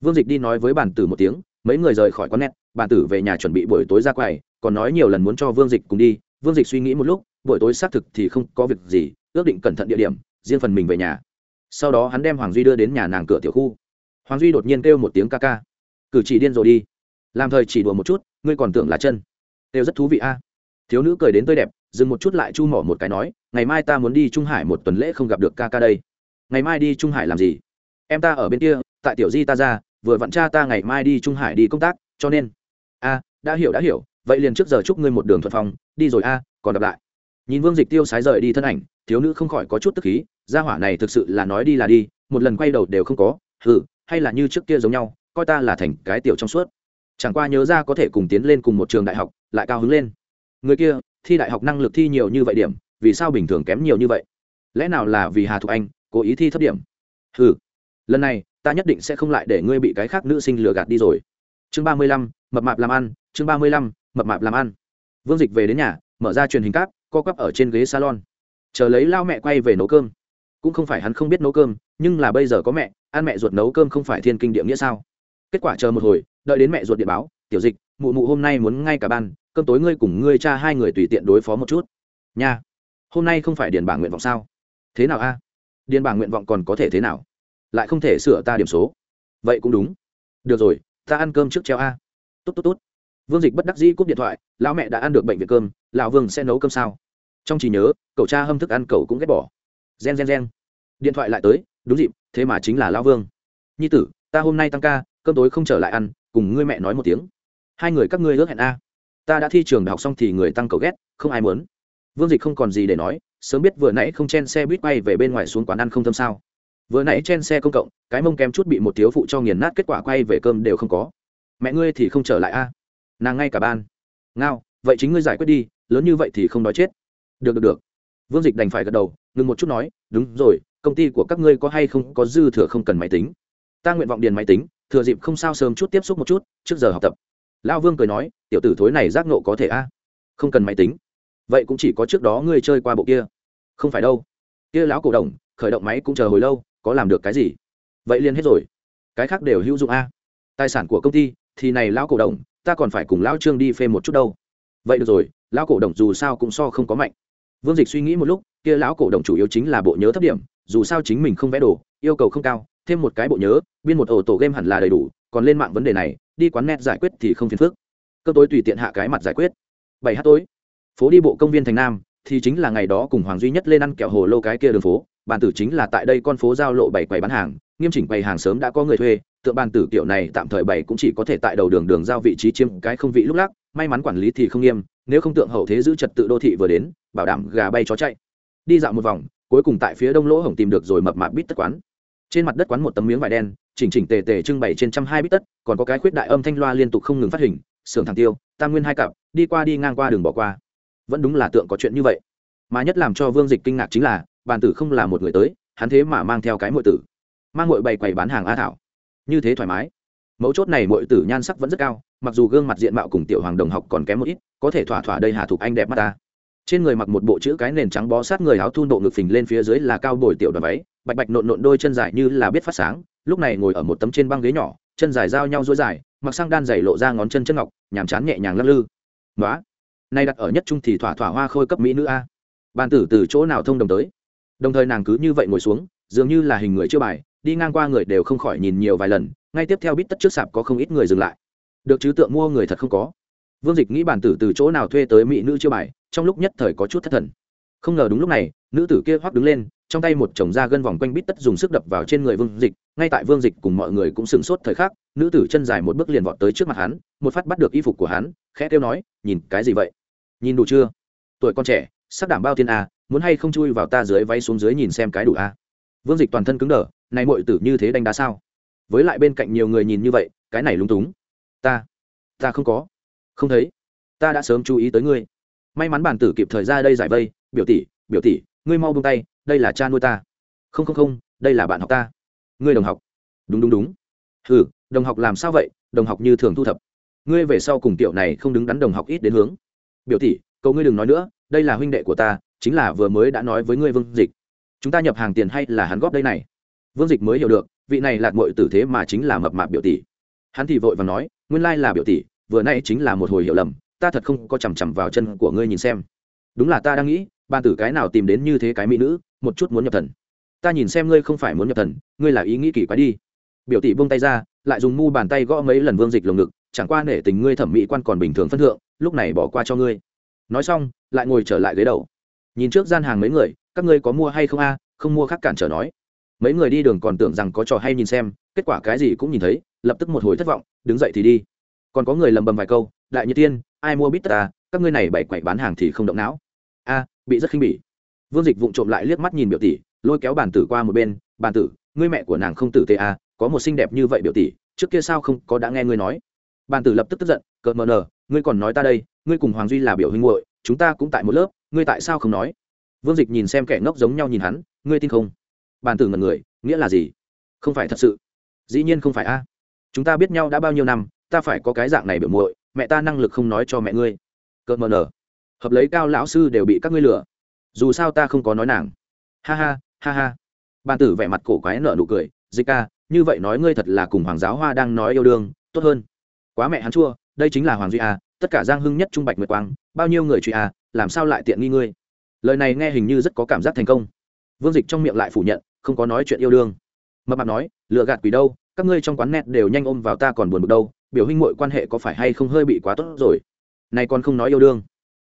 Vương dịch đi nói với bản tử một tiếng, mấy người rời khỏi con nét bản tử về nhà chuẩn bị buổi tối ra quầy, còn nói nhiều lần muốn cho vương dịch cùng đi. Vương dịch suy nghĩ một lúc, buổi tối xác thực thì không có việc gì, ước định cẩn thận địa điểm, riêng phần mình về nhà. Sau đó hắn đem hoàng duy đưa đến nhà nàng cửa tiểu khu. Hoàng duy đột nhiên kêu một tiếng ca ca. Cử chỉ điên rồi đi. Làm thời chỉ đùa một chút, ngươi còn tưởng là chân. Đều rất thú vị a thiếu nữ cười đến tươi đẹp, dừng một chút lại chu mỏ một cái nói, ngày mai ta muốn đi trung hải một tuần lễ không gặp được ca ca đây. Ngày mai đi trung hải làm gì? Em ta ở bên kia, tại tiểu di ta ra, vừa vặn cha ta ngày mai đi trung hải đi công tác, cho nên. A, đã hiểu đã hiểu, vậy liền trước giờ chúc ngươi một đường thuận phòng đi rồi a, còn gặp lại. Nhìn vương dịch tiêu sái rời đi thân ảnh, thiếu nữ không khỏi có chút tức khí, gia hỏa này thực sự là nói đi là đi, một lần quay đầu đều không có ừ hay là như trước kia giống nhau, coi ta là thành cái tiểu trong suốt. Chẳng qua nhớ ra có thể cùng tiến lên cùng một trường đại học, lại cao hứng lên người kia, thi đại học năng lực thi nhiều như vậy điểm, vì sao bình thường kém nhiều như vậy? Lẽ nào là vì hà thục anh, cố ý thi thấp điểm? Ừ lần này, ta nhất định sẽ không lại để ngươi bị cái khác nữ sinh lừa gạt đi rồi. Chương ba mươi lăm, mập mạp làm ăn, chương ba mươi lăm, mập mạp làm ăn. Vương dịch về đến nhà, mở ra truyền hình cáp, co quắp ở trên ghế salon. Chờ lấy lao mẹ quay về nấu cơm. Cũng không phải hắn không biết nấu cơm, nhưng là bây giờ có mẹ, ăn mẹ ruột nấu cơm không phải thiên kinh địa nghĩa sao? Kết quả chờ một hồi, đợi đến mẹ ruột điện báo, tiểu dịch, mụ mụ hôm nay muốn ngay cả ban cơm tối ngươi cùng ngươi cha hai người tùy tiện đối phó một chút. Nha. Hôm nay không phải điền bảng nguyện vọng sao? Thế nào a? Điền bảng nguyện vọng còn có thể thế nào? Lại không thể sửa ta điểm số. Vậy cũng đúng. Được rồi, ta ăn cơm trước treo a. Tốt tốt tốt. Vương dịch bất đắc dĩ cúp điện thoại, lão mẹ đã ăn được bệnh viện cơm, lão vương sẽ nấu cơm sao? Trong trí nhớ, cậu cha hâm thức ăn cậu cũng ghét bỏ. Gen gen gen. Điện thoại lại tới, đúng dịp, thế mà chính là lão vương. Nhi tử, ta hôm nay tăng ca, cơm tối không trở lại ăn, cùng ngươi mẹ nói một tiếng. Hai người các ngươi ước hẹn a ta đã thi trường đại học xong thì người tăng cầu ghét, không ai muốn. Vương dịch không còn gì để nói, sớm biết vừa nãy không chen xe buýt bay về bên ngoài xuống quán ăn không thâm sao. Vừa nãy chen xe công cộng, cái mông kém chút bị một thiếu phụ cho nghiền nát, kết quả quay về cơm đều không có. Mẹ ngươi thì không trở lại a? Nàng ngay cả ban. Ngao, vậy chính ngươi giải quyết đi, lớn như vậy thì không nói chết. Được được được. Vương dịch đành phải gật đầu, ngừng một chút nói, đúng rồi, công ty của các ngươi có hay không có dư thừa không cần máy tính? Ta nguyện vọng điền máy tính, thừa dịp không sao sớm chút tiếp xúc một chút, trước giờ học tập lão vương cười nói, tiểu tử thối này giác nộ có thể a? Không cần máy tính. Vậy cũng chỉ có trước đó ngươi chơi qua bộ kia. Không phải đâu. Kia lão cổ đồng, khởi động máy cũng chờ hồi lâu, có làm được cái gì? Vậy liền hết rồi. Cái khác đều hữu dụng a. Tài sản của công ty, thì này lão cổ đồng, ta còn phải cùng lão trương đi phê một chút đâu. Vậy được rồi, lão cổ đồng dù sao cũng so không có mạnh. Vương dịch suy nghĩ một lúc, kia lão cổ đồng chủ yếu chính là bộ nhớ thấp điểm, dù sao chính mình không vẽ đồ, yêu cầu không cao, thêm một cái bộ nhớ, biên một ổ tổ game hẳn là đầy đủ còn lên mạng vấn đề này, đi quán net giải quyết thì không phiền phức. Cơ tối tùy tiện hạ cái mặt giải quyết. Bảy h tối. Phố đi bộ công viên thành nam, thì chính là ngày đó cùng hoàng duy nhất lên ăn kẹo hồ lô cái kia đường phố. Bàn tử chính là tại đây con phố giao lộ bảy quầy bán hàng, nghiêm chỉnh bày hàng sớm đã có người thuê. Tượng bàn tử kiểu này tạm thời bày cũng chỉ có thể tại đầu đường đường giao vị trí chiếm cái không vị lúc lắc, may mắn quản lý thì không nghiêm, nếu không tượng hậu thế giữ trật tự đô thị vừa đến, bảo đảm gà bay chó chạy. Đi dạo một vòng, cuối cùng tại phía đông lỗ hổng tìm được rồi mập mạp bít tất quán trên mặt đất quán một tấm miếng vải đen, chỉnh chỉnh tề tề trưng bày trên trăm hai bít tất, còn có cái khuyết đại âm thanh loa liên tục không ngừng phát hình, sưởng thẳng tiêu, tam nguyên hai cặp, đi qua đi ngang qua đường bỏ qua. Vẫn đúng là tượng có chuyện như vậy. Mà nhất làm cho vương dịch kinh ngạc chính là, bàn tử không là một người tới, hắn thế mà mang theo cái mọi tử. Mang mọi bày quầy bán hàng a thảo. Như thế thoải mái. Mấu chốt này mọi tử nhan sắc vẫn rất cao, mặc dù gương mặt diện mạo cùng tiểu hoàng đồng học còn kém một ít, có thể thỏa thỏa đây hà thục anh đẹp mắt ta. Trên người mặc một bộ chữ cái nền trắng bó sát người áo thun độ ngực phình lên phía dưới là cao bồi tiểu đoàn váy bạch bạch nộn nộn đôi chân dài như là biết phát sáng, lúc này ngồi ở một tấm trên băng ghế nhỏ, chân dài giao nhau dối dài, mặc sang đan dày lộ ra ngón chân chân ngọc, nhàm chán nhẹ nhàng lắc lư. Nói nay đặt ở nhất trung thì thỏa thỏa hoa khôi cấp mỹ nữ a. Bàn tử từ chỗ nào thông đồng tới? Đồng thời nàng cứ như vậy ngồi xuống, dường như là hình người chưa bài, đi ngang qua người đều không khỏi nhìn nhiều vài lần, ngay tiếp theo bít tất trước sạp có không ít người dừng lại. Được chứ tượng mua người thật không có. Vương dịch nghĩ bản tử từ chỗ nào thuê tới mỹ nữ chưa bài, trong lúc nhất thời có chút thất thần không ngờ đúng lúc này, nữ tử kia hoắc đứng lên, trong tay một chồng da gân vòng quanh bít tất dùng sức đập vào trên người vương dịch, ngay tại vương dịch cùng mọi người cũng sửng sốt thời khắc, nữ tử chân dài một bước liền vọt tới trước mặt hắn, một phát bắt được y phục của hắn, khẽ kêu nói, nhìn cái gì vậy? Nhìn đủ chưa? Tuổi con trẻ, sắp đảm bao tiên a à, muốn hay không chui vào ta dưới váy xuống dưới nhìn xem cái đủ a vương dịch toàn thân cứng đờ, này muội tử như thế đánh đá sao? Với lại bên cạnh nhiều người nhìn như vậy, cái này lung túng. Ta ta không có. Không thấy. Ta đã sớm chú ý tới ngươi. May mắn bản tử kịp thời ra đây giải vây biểu tỷ biểu tỷ, ngươi mau buông tay, đây là cha nuôi ta. Không không không, đây là bạn học ta. Ngươi đồng học. Đúng đúng đúng. Ừ đồng học làm sao vậy? Đồng học như thường thu thập. Ngươi về sau cùng tiểu này không đứng đắn đồng học ít đến hướng. Biểu tỷ, cậu ngươi đừng nói nữa, đây là huynh đệ của ta, chính là vừa mới đã nói với ngươi vương dịch. Chúng ta nhập hàng tiền hay là hắn góp đây này? Vương dịch mới hiểu được, vị này lạc mội tử thế mà chính là mập mạp biểu tỷ. Hắn thì vội và nói, nguyên lai là biểu tỷ, vừa nay chính là một hồi hiểu lầm, ta thật không có chằm chằm vào chân của ngươi nhìn xem. Đúng là ta đang nghĩ ban tử cái nào tìm đến như thế cái mỹ nữ, một chút muốn nhập thần. Ta nhìn xem ngươi không phải muốn nhập thần, ngươi là ý nghĩ kỳ quái đi. Biểu tỷ buông tay ra, lại dùng mu bàn tay gõ mấy lần vương dịch lồng ngực, chẳng qua nể tình ngươi thẩm mỹ quan còn bình thường phân thượng, lúc này bỏ qua cho ngươi. Nói xong, lại ngồi trở lại ghế đầu. Nhìn trước gian hàng mấy người, các ngươi có mua hay không a? Không mua khác cản trở nói. Mấy người đi đường còn tưởng rằng có trò hay nhìn xem, kết quả cái gì cũng nhìn thấy, lập tức một hồi thất vọng, đứng dậy thì đi. Còn có người lầm bầm vài câu, đại như tiên, ai mua bít tất à? Các ngươi này bày quậy bán hàng thì không động não. A bị rất khinh bỉ. Vương dịch vụng trộm lại liếc mắt nhìn biểu tỷ, lôi kéo bàn tử qua một bên, bàn tử, ngươi mẹ của nàng không tử tê a à, có một xinh đẹp như vậy biểu tỷ, trước kia sao không có đã nghe ngươi nói? Bàn tử lập tức tức giận, cợt mờ nờ, ngươi còn nói ta đây, ngươi cùng hoàng duy là biểu huynh muội, chúng ta cũng tại một lớp, ngươi tại sao không nói? Vương dịch nhìn xem kẻ ngốc giống nhau nhìn hắn, ngươi tin không? Bàn tử ngần người, nghĩa là gì? Không phải thật sự. Dĩ nhiên không phải a. Chúng ta biết nhau đã bao nhiêu năm, ta phải có cái dạng này biểu muội, mẹ ta năng lực không nói cho mẹ ngươi. Cợt mờ nở hợp lấy cao lão sư đều bị các ngươi lừa. Dù sao ta không có nói nàng. Ha ha ha ha. Bàn tử vẻ mặt cổ quái nở nụ cười. Dịch ca, như vậy nói ngươi thật là cùng hoàng giáo hoa đang nói yêu đương, tốt hơn. Quá mẹ hắn chua, đây chính là hoàng duy a, tất cả giang hưng nhất trung bạch nguyệt quang, bao nhiêu người truy a, làm sao lại tiện nghi ngươi? Lời này nghe hình như rất có cảm giác thành công. Vương dịch trong miệng lại phủ nhận, không có nói chuyện yêu đương. Mập mạp nói lựa gạt quỷ đâu, các ngươi trong quán net đều nhanh ôm vào ta còn buồn bực đâu, biểu huynh mọi quan hệ có phải hay không hơi bị quá tốt rồi? Này còn không nói yêu đương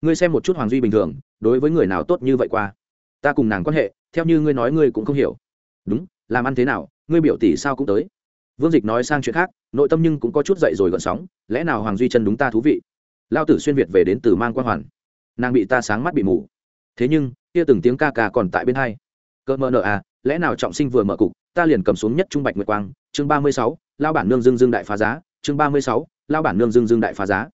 ngươi xem một chút hoàng duy bình thường, đối với người nào tốt như vậy qua? Ta cùng nàng quan hệ, theo như ngươi nói ngươi cũng không hiểu. Đúng, làm ăn thế nào, ngươi biểu tỷ sao cũng tới. Vương dịch nói sang chuyện khác, nội tâm nhưng cũng có chút dậy rồi gợn sóng, lẽ nào hoàng duy chân đúng ta thú vị? Lao tử xuyên việt về đến từ mang quan hoàn. Nàng bị ta sáng mắt bị mù. Thế nhưng, kia từng tiếng ca ca còn tại bên hai. Cỡ mơ nợ à lẽ nào trọng sinh vừa mở cục, ta liền cầm xuống nhất trung bạch nguyệt quang, chương ba mươi sáu, lao bản nương dương dương đại phá giá, chương ba mươi sáu, lao bản nương dương dương đại phá giá.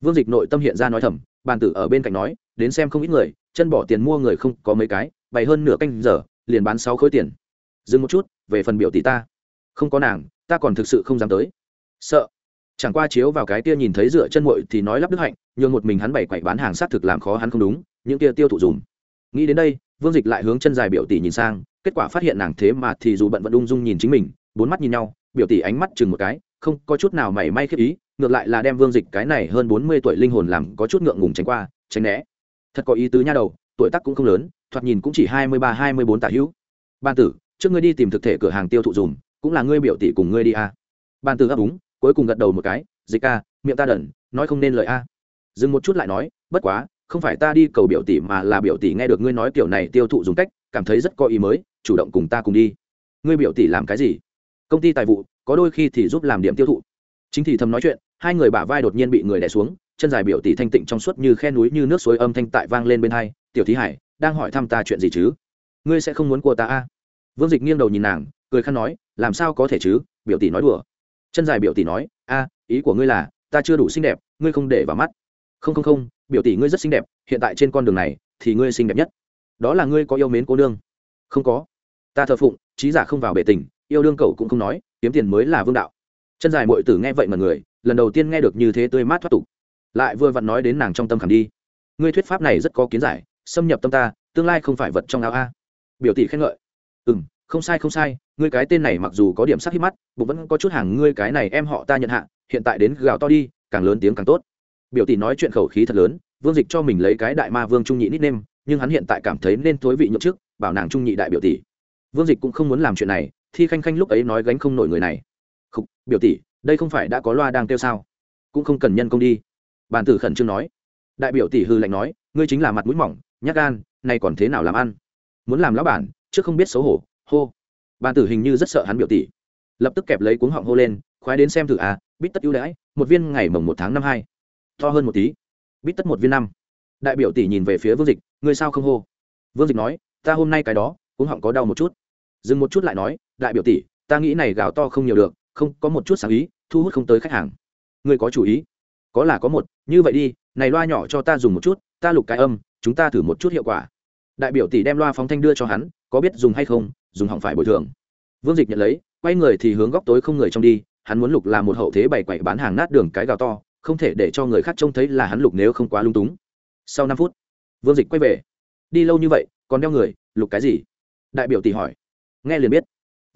Vương dịch nội tâm hiện ra nói thầm bàn tử ở bên cạnh nói, đến xem không ít người, chân bỏ tiền mua người không có mấy cái, bày hơn nửa canh giờ, liền bán sáu khối tiền. Dừng một chút, về phần biểu tỷ ta. Không có nàng, ta còn thực sự không dám tới. Sợ. Chẳng qua chiếu vào cái kia nhìn thấy dựa chân muội thì nói lắp đức hạnh, nhường một mình hắn bày quậy bán hàng sát thực làm khó hắn không đúng, những kia tiêu thụ dùng nghĩ đến đây, vương dịch lại hướng chân dài biểu tỷ nhìn sang, kết quả phát hiện nàng thế mà thì dù bận vẫn ung dung nhìn chính mình, bốn mắt nhìn nhau, biểu tỷ ánh mắt chừng một cái không có chút nào mảy may khiếp ý, ngược lại là đem vương dịch cái này hơn bốn mươi tuổi linh hồn làm có chút ngượng ngùng tránh qua, tránh né. Thật có ý tứ nha đầu, tuổi tác cũng không lớn, thoạt nhìn cũng chỉ hai mươi ba, hai mươi bốn tả hữu. Ban tử, trước ngươi đi tìm thực thể cửa hàng tiêu thụ dùng cũng là ngươi biểu tỷ cùng ngươi đi a à. ban tử ấp úng, cuối cùng gật đầu một cái, dịch a miệng ta đần nói không nên lời a dừng một chút lại nói, bất quá, không phải ta đi cầu biểu tỷ mà là biểu tỷ nghe được ngươi nói kiểu này tiêu thụ dùng cách, cảm thấy rất có ý mới, chủ động cùng ta cùng đi. Ngươi biểu tỷ làm cái gì? Công ty tài vụ, có đôi khi thì giúp làm điểm tiêu thụ. Chính thì thầm nói chuyện, hai người bả vai đột nhiên bị người đè xuống, chân dài biểu tỷ thanh tịnh trong suốt như khe núi như nước suối âm thanh tại vang lên bên hai, tiểu thí hải, đang hỏi thăm ta chuyện gì chứ? Ngươi sẽ không muốn của ta a? À? vương dịch nghiêng đầu nhìn nàng, cười khăn nói, làm sao có thể chứ? Biểu tỷ nói đùa. Chân dài biểu tỷ nói, a, ý của ngươi là, ta chưa đủ xinh đẹp, ngươi không để vào mắt. Không không không, biểu tỷ ngươi rất xinh đẹp, hiện tại trên con đường này, thì ngươi xinh đẹp nhất. Đó là ngươi có yêu mến cô nương. Không có. Ta thờ phụng, trí giả không vào bể tình yêu đương cậu cũng không nói, kiếm tiền mới là vương đạo. Chân dài mội tử nghe vậy mà người, lần đầu tiên nghe được như thế tươi mát thoát tục. Lại vừa vặn nói đến nàng trong tâm khảm đi. Ngươi thuyết pháp này rất có kiến giải, xâm nhập tâm ta, tương lai không phải vật trong áo a. Biểu tỷ khen ngợi. Ừ m không sai không sai, ngươi cái tên này mặc dù có điểm sắc hít mắt, bụng vẫn có chút hàng, ngươi cái này em họ ta nhận hạ, hiện tại đến gào to đi, càng lớn tiếng càng tốt. Biểu tỷ nói chuyện khẩu khí thật lớn, vương dịch cho mình lấy cái đại ma vương trung nhị nít nêm nhưng hắn hiện tại cảm thấy nên thối vị nhậu trước, bảo nàng trung nhị đại biểu tỷ. Vương dịch cũng không muốn làm chuyện này thi khanh khanh lúc ấy nói gánh không nổi người này. Khúc, biểu tỷ đây không phải đã có loa đang kêu sao? Cũng không cần nhân công đi. Bàn tử khẩn trương nói. Đại biểu tỷ hư lạnh nói ngươi chính là mặt mũi mỏng nhát gan nay còn thế nào làm ăn? Muốn làm lão bản chứ không biết xấu hổ hô. Bàn tử hình như rất sợ hắn biểu tỷ. Lập tức kẹp lấy cuống họng hô lên khoái đến xem thử à bít tất ưu đãi một viên ngày mồng một tháng năm hai. To hơn một tí. Bít tất một viên năm. Đại biểu tỷ nhìn về phía vương dịch ngươi sao không hô? Vương dịch nói ta hôm nay cái đó cuống họng có đau một chút. Dừng một chút lại nói đại biểu tỷ, ta nghĩ này gạo to không nhiều được, không, có một chút sáng ý, thu hút không tới khách hàng. Ngươi có chủ ý? Có là có một, như vậy đi, này loa nhỏ cho ta dùng một chút, ta lục cái âm, chúng ta thử một chút hiệu quả. Đại biểu tỷ đem loa phóng thanh đưa cho hắn, có biết dùng hay không, dùng hỏng phải bồi thường. Vương dịch nhận lấy, quay người thì hướng góc tối không người trong đi, hắn muốn lục là một hậu thế bày quậy bán hàng nát đường cái gào to, không thể để cho người khác trông thấy là hắn lục nếu không quá lung túng. Sau năm phút, vương dịch quay về. Đi lâu như vậy, còn đeo người, lục cái gì? Đại biểu tỷ hỏi. Nghe liền biết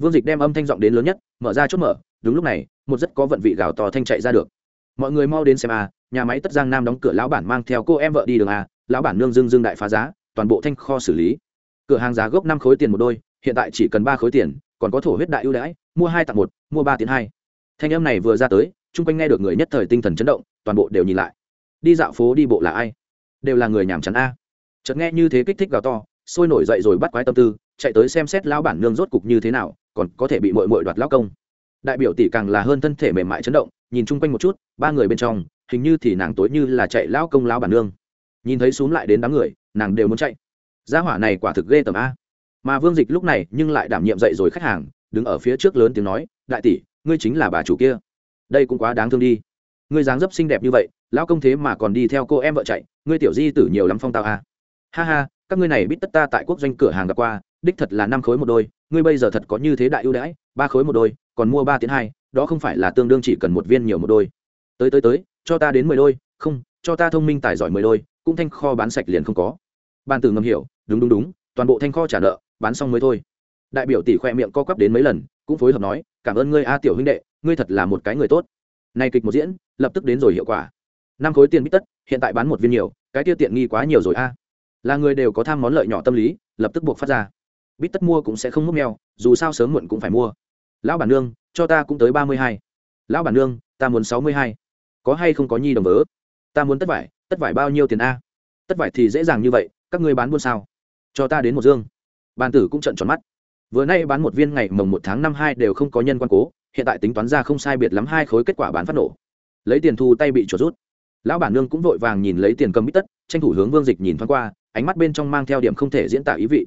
vương dịch đem âm thanh giọng đến lớn nhất, mở ra chốt mở, đúng lúc này, một rất có vận vị gào to thanh chạy ra được. Mọi người mau đến xem a nhà máy tất giang nam đóng cửa lão bản mang theo cô em vợ đi đường a lão bản nương Dương Dương đại phá giá, toàn bộ thanh kho xử lý. Cửa hàng giá gốc năm khối tiền một đôi, hiện tại chỉ cần ba khối tiền, còn có thổ huyết đại ưu đãi, mua hai tặng một, mua ba tiền hai. Thanh em này vừa ra tới, chung quanh nghe được người nhất thời tinh thần chấn động, toàn bộ đều nhìn lại. Đi dạo phố đi bộ là ai? Đều là người nhàm chán a. Chợt nghe như thế kích thích gào to, sôi nổi dậy rồi bắt quái tâm tư chạy tới xem xét lão bản nương rốt cục như thế nào, còn có thể bị mội mội đoạt lão công. Đại biểu tỷ càng là hơn thân thể mềm mại chấn động, nhìn chung quanh một chút, ba người bên trong, hình như thì nàng tối như là chạy lão công lão bản nương. Nhìn thấy xuống lại đến đám người, nàng đều muốn chạy. Gia hỏa này quả thực ghê tầm a. Mà vương dịch lúc này nhưng lại đảm nhiệm dậy rồi khách hàng, đứng ở phía trước lớn tiếng nói, đại tỷ, ngươi chính là bà chủ kia. Đây cũng quá đáng thương đi. Ngươi dáng dấp xinh đẹp như vậy, lão công thế mà còn đi theo cô em vợ chạy, ngươi tiểu di tử nhiều lắm phong tao a. Ha ha, các ngươi này biết tất ta tại quốc doanh cửa hàng gặp qua đích thật là năm khối một đôi, ngươi bây giờ thật có như thế đại ưu đãi, ba khối một đôi, còn mua ba tiếng hai, đó không phải là tương đương chỉ cần một viên nhiều một đôi. Tới tới tới, cho ta đến mười đôi, không, cho ta thông minh tài giỏi mười đôi, cũng thanh kho bán sạch liền không có. Ban tử ngầm hiểu, đúng đúng đúng, toàn bộ thanh kho trả nợ, bán xong mới thôi. Đại biểu tỷ khoe miệng co quắp đến mấy lần, cũng phối hợp nói, cảm ơn ngươi a tiểu huynh đệ, ngươi thật là một cái người tốt. Nay kịch một diễn, lập tức đến rồi hiệu quả. Năm khối tiền bít tất, hiện tại bán một viên nhiều, cái tiêu tiện nghi quá nhiều rồi a. Là người đều có tham món lợi nhỏ tâm lý, lập tức buộc phát ra bít tất mua cũng sẽ không múc mèo, dù sao sớm muộn cũng phải mua. Lão bản nương, cho ta cũng tới ba mươi hai. Lão bản nương, ta muốn sáu mươi hai. Có hay không có nhi đồng vớ? Ta muốn tất vải tất vải bao nhiêu tiền a? Tất vải thì dễ dàng như vậy, các ngươi bán buôn sao? Cho ta đến một dương. Bàn tử cũng trận tròn mắt. Vừa nay bán một viên ngày mồng một tháng năm hai đều không có nhân quan cố, hiện tại tính toán ra không sai biệt lắm hai khối kết quả bán phát nổ. Lấy tiền thu tay bị chuột rút. Lão bản nương cũng vội vàng nhìn lấy tiền cầm bít tất, tranh thủ hướng vương dịch nhìn thoáng qua, ánh mắt bên trong mang theo điểm không thể diễn tả ý vị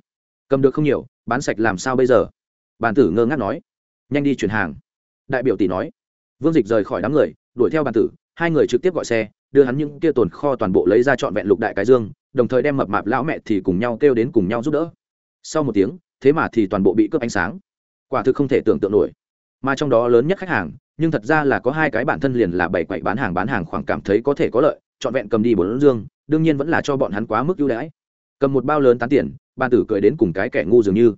cầm được không nhiều, bán sạch làm sao bây giờ? Bàn tử ngơ ngác nói. Nhanh đi chuyển hàng. Đại biểu tỷ nói. Vương dịch rời khỏi đám người, đuổi theo bàn tử, hai người trực tiếp gọi xe, đưa hắn những kia tồn kho toàn bộ lấy ra trọn vẹn lục đại cái dương, đồng thời đem mập mạp lão mẹ thì cùng nhau kêu đến cùng nhau giúp đỡ. Sau một tiếng, thế mà thì toàn bộ bị cướp ánh sáng. Quả thực không thể tưởng tượng nổi. Mà trong đó lớn nhất khách hàng, nhưng thật ra là có hai cái bản thân liền là bảy quậy bán hàng bán hàng khoảng cảm thấy có thể có lợi, trọn vẹn cầm đi bốn dương, đương nhiên vẫn là cho bọn hắn quá mức ưu đãi cầm một bao lớn tán tiền ban tử cười đến cùng cái kẻ ngu dường như.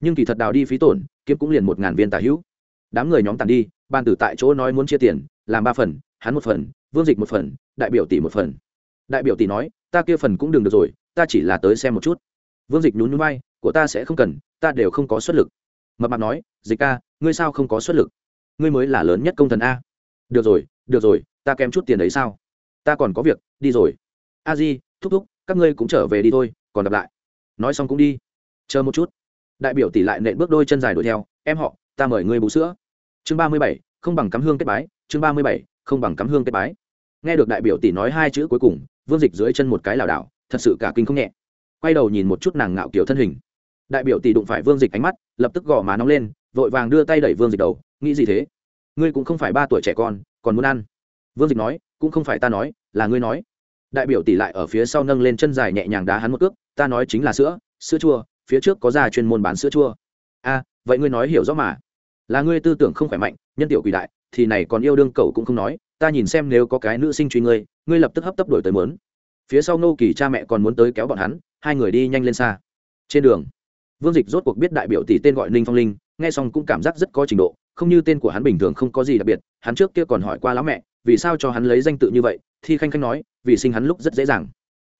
Nhưng kỳ thật đào đi phí tổn kiếm cũng liền một ngàn viên tả hữu. Đám người nhóm tàn đi ban tử tại chỗ nói muốn chia tiền làm ba phần hắn một phần vương dịch một phần đại biểu tỷ một phần. Đại biểu tỷ nói ta kia phần cũng đừng được rồi ta chỉ là tới xem một chút. Vương dịch nhún nhún bay, của ta sẽ không cần ta đều không có xuất lực. Mập mạp nói dịch ca ngươi sao không có xuất lực? Ngươi mới là lớn nhất công thần a. Được rồi được rồi ta kém chút tiền đấy sao? Ta còn có việc đi rồi. A di thúc thúc các ngươi cũng trở về đi thôi còn gặp lại. Nói xong cũng đi. Chờ một chút. Đại biểu tỷ lại nện bước đôi chân dài đuổi theo. Em họ, ta mời ngươi bú sữa. Chương ba mươi bảy, không bằng cắm hương kết bái. Chương ba mươi bảy, không bằng cắm hương kết bái. Nghe được đại biểu tỷ nói hai chữ cuối cùng, vương dịch dưới chân một cái lảo đảo, thật sự cả kinh không nhẹ. Quay đầu nhìn một chút nàng ngạo kiểu thân hình. Đại biểu tỷ đụng phải vương dịch ánh mắt, lập tức gõ má nóng lên, vội vàng đưa tay đẩy vương dịch đầu. Nghĩ gì thế? Ngươi cũng không phải ba tuổi trẻ con, còn muốn ăn. Vương dịch nói, cũng không phải ta nói, là ngươi nói đại biểu tỷ lại ở phía sau nâng lên chân dài nhẹ nhàng đá hắn một cước, ta nói chính là sữa sữa chua, phía trước có già chuyên môn bán sữa chua. A, vậy ngươi nói hiểu rõ mà. Là ngươi tư tưởng không khỏe mạnh, nhân tiểu quỷ đại, thì này còn yêu đương cậu cũng không nói, ta nhìn xem nếu có cái nữ sinh truy ngươi ngươi lập tức hấp tấp đổi tới mớn phía sau nô kỳ cha mẹ còn muốn tới kéo bọn hắn, hai người đi nhanh lên xa. Trên đường, vương dịch rốt cuộc biết đại biểu tỷ tên gọi ninh phong linh, nghe xong cũng cảm giác rất có trình độ, không như tên của hắn bình thường không có gì đặc biệt, hắn trước kia còn hỏi qua lão mẹ, vì sao cho hắn lấy danh tự như vậy, thì khanh khanh nói vì sinh hắn lúc rất dễ dàng.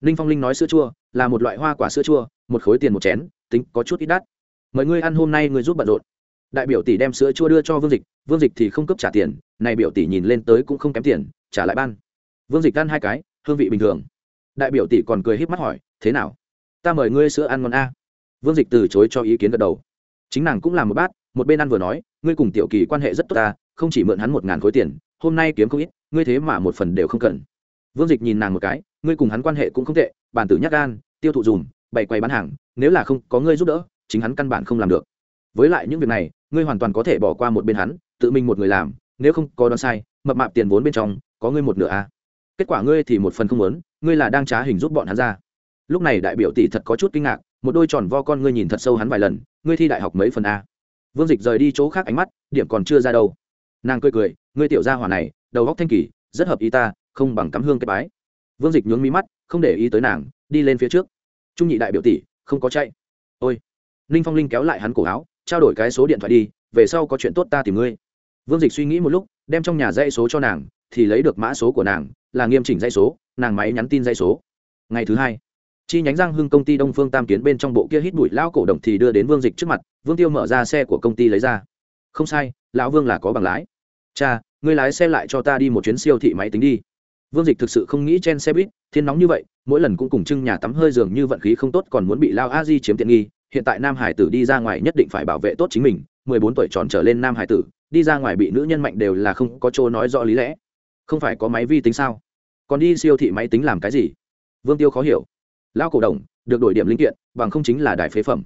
Ninh phong linh nói sữa chua, là một loại hoa quả sữa chua, một khối tiền một chén, tính có chút ít đắt. Mời ngươi ăn hôm nay ngươi giúp bận rộn. Đại biểu tỷ đem sữa chua đưa cho vương dịch vương dịch thì không cấp trả tiền, này biểu tỷ nhìn lên tới cũng không kém tiền, trả lại ban. Vương dịch ăn hai cái, hương vị bình thường. Đại biểu tỷ còn cười híp mắt hỏi, thế nào? Ta mời ngươi sữa ăn ngon a. Vương dịch từ chối cho ý kiến gật đầu. Chính nàng cũng làm một bát, một bên ăn vừa nói, ngươi cùng tiểu kỳ quan hệ rất tốt ta, không chỉ mượn hắn một ngàn khối tiền, hôm nay kiếm không ít, ngươi thế mà một phần đều không cần vương dịch nhìn nàng một cái, ngươi cùng hắn quan hệ cũng không tệ, bản tử nhắc gan, tiêu thụ dùm, bày quay bán hàng, nếu là không có ngươi giúp đỡ, chính hắn căn bản không làm được. Với lại những việc này, ngươi hoàn toàn có thể bỏ qua một bên hắn, tự mình một người làm, nếu không có đoán sai, mập mạp tiền vốn bên trong, có ngươi một nửa a. Kết quả ngươi thì một phần không muốn, ngươi là đang trá hình giúp bọn hắn ra. Lúc này đại biểu tỷ thật có chút kinh ngạc, một đôi tròn vo con ngươi nhìn thật sâu hắn vài lần, ngươi thi đại học mấy phần a. Vương dịch rời đi chỗ khác ánh mắt, điểm còn chưa ra đâu. Nàng cười cười, ngươi tiểu gia hỏa này, đầu góc thanh kỳ, rất hợp ý ta không bằng cắm hương kết bái. Vương dịch nhướng mí mắt, không để ý tới nàng, đi lên phía trước. Trung nhị đại biểu tỷ, không có chạy. Ôi. Ninh phong linh kéo lại hắn cổ áo, trao đổi cái số điện thoại đi, về sau có chuyện tốt ta tìm ngươi. Vương dịch suy nghĩ một lúc, đem trong nhà dây số cho nàng, thì lấy được mã số của nàng, là nghiêm chỉnh dây số, nàng máy nhắn tin dây số. Ngày thứ hai, chi nhánh giang hưng công ty đông phương tam kiến bên trong bộ kia hít bụi lão cổ động thì đưa đến vương dịch trước mặt, vương tiêu mở ra xe của công ty lấy ra. Không sai, lão vương là có bằng lái. Cha, ngươi lái xe lại cho ta đi một chuyến siêu thị máy tính đi vương dịch thực sự không nghĩ chen xe buýt, thiên nóng như vậy, mỗi lần cũng cùng trưng nhà tắm hơi giường như vận khí không tốt còn muốn bị lao a di chiếm tiện nghi, hiện tại nam hải tử đi ra ngoài nhất định phải bảo vệ tốt chính mình, mười bốn tuổi tròn trở lên nam hải tử, đi ra ngoài bị nữ nhân mạnh đều là không có chỗ nói rõ lý lẽ. Không phải có máy vi tính sao? Còn đi siêu thị máy tính làm cái gì? Vương tiêu khó hiểu. Lao cổ đồng, được đổi điểm linh kiện, bằng không chính là đài phế phẩm.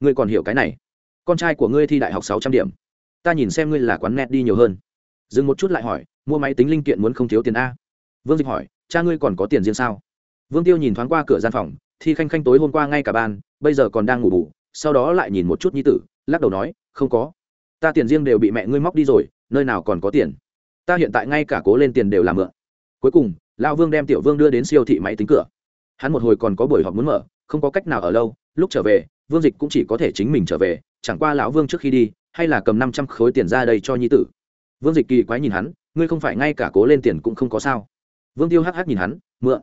Ngươi còn hiểu cái này. Con trai của ngươi thi đại học sáu trăm điểm. Ta nhìn xem ngươi là quán net đi nhiều hơn. Dừng một chút lại hỏi, mua máy tính linh kiện muốn không thiếu tiền a? Vương dịch hỏi, cha ngươi còn có tiền riêng sao? Vương tiêu nhìn thoáng qua cửa gian phòng thi khanh khanh tối hôm qua ngay cả ban, bây giờ còn đang ngủ bù, sau đó lại nhìn một chút nhi tử, lắc đầu nói, không có. Ta tiền riêng đều bị mẹ ngươi móc đi rồi, nơi nào còn có tiền? Ta hiện tại ngay cả cố lên tiền đều làm mượn. Cuối cùng, lão vương đem tiểu vương đưa đến siêu thị máy tính cửa. Hắn một hồi còn có buổi họp muốn mở, không có cách nào ở lâu, lúc trở về, vương dịch cũng chỉ có thể chính mình trở về, chẳng qua lão vương trước khi đi, hay là cầm năm trăm khối tiền ra đây cho nhi tử. Vương dịch kỳ quái nhìn hắn, ngươi không phải ngay cả cố lên tiền cũng không có sao? Vương tiêu hắc hắc nhìn hắn, mượn.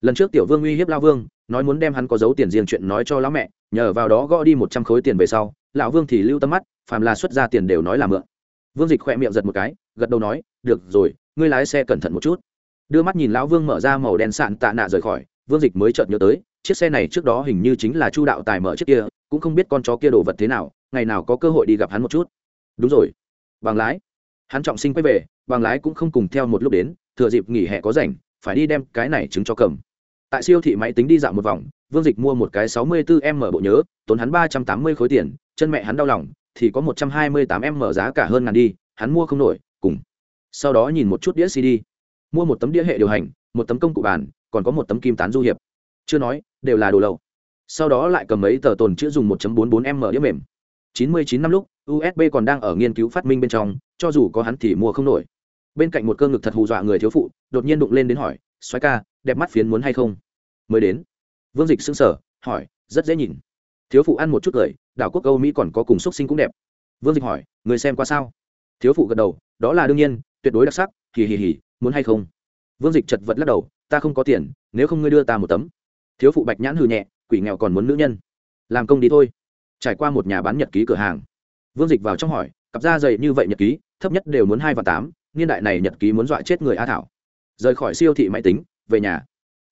Lần trước tiểu vương uy hiếp lao vương, nói muốn đem hắn có dấu tiền riêng chuyện nói cho lão mẹ, nhờ vào đó gõ đi một trăm khối tiền về sau, lão vương thì lưu tâm mắt, phàm là xuất ra tiền đều nói là mượn. Vương dịch khỏe miệng giật một cái, gật đầu nói, được rồi, ngươi lái xe cẩn thận một chút. Đưa mắt nhìn lão vương mở ra màu đen sạn tạ nạ rời khỏi, vương dịch mới chợt nhớ tới, chiếc xe này trước đó hình như chính là chu đạo tài mở chiếc kia, cũng không biết con chó kia đồ vật thế nào, ngày nào có cơ hội đi gặp hắn một chút. Đúng rồi. Bằng lái, hắn trọng sinh quay về bằng lái cũng không cùng theo một lúc đến, thừa dịp nghỉ hè có rảnh, phải đi đem cái này chứng cho cầm. Tại siêu thị máy tính đi dạo một vòng, vương dịch mua một cái sáu mươi bốn m bộ nhớ, tốn hắn ba trăm tám mươi khối tiền, chân mẹ hắn đau lòng, thì có một trăm hai mươi tám m giá cả hơn ngàn đi, hắn mua không nổi, cùng. Sau đó nhìn một chút đĩa cd mua một tấm đĩa hệ điều hành, một tấm công cụ bàn, còn có một tấm kim tán du hiệp. Chưa nói, đều là đồ lậu. Sau đó lại cầm mấy tờ tồn chữ dùng 1.44 m đĩa mềm. 99 năm lúc usb còn đang ở nghiên cứu phát minh bên trong, cho dù có hắn thì mua không nổi bên cạnh một cơ ngực thật hù dọa người thiếu phụ, đột nhiên đụng lên đến hỏi xoáy ca, đẹp mắt phiến muốn hay không? Mới đến. Vương dịch sững sờ, hỏi, rất dễ nhìn. Thiếu phụ ăn một chút cười, đảo quốc âu mỹ còn có cùng xúc sinh cũng đẹp. Vương dịch hỏi, người xem qua sao? Thiếu phụ gật đầu, đó là đương nhiên, tuyệt đối đặc sắc, hì hì hì, muốn hay không? Vương dịch chật vật lắc đầu, ta không có tiền, nếu không ngươi đưa ta một tấm. Thiếu phụ bạch nhãn hừ nhẹ, quỷ nghèo còn muốn nữ nhân. Làm công đi thôi. Trải qua một nhà bán nhật ký cửa hàng, vương dịch vào trong hỏi, cặp da dày như vậy nhật ký, thấp nhất đều muốn hai và tám niên đại này nhật ký muốn dọa chết người a thảo. Rời khỏi siêu thị máy tính, về nhà.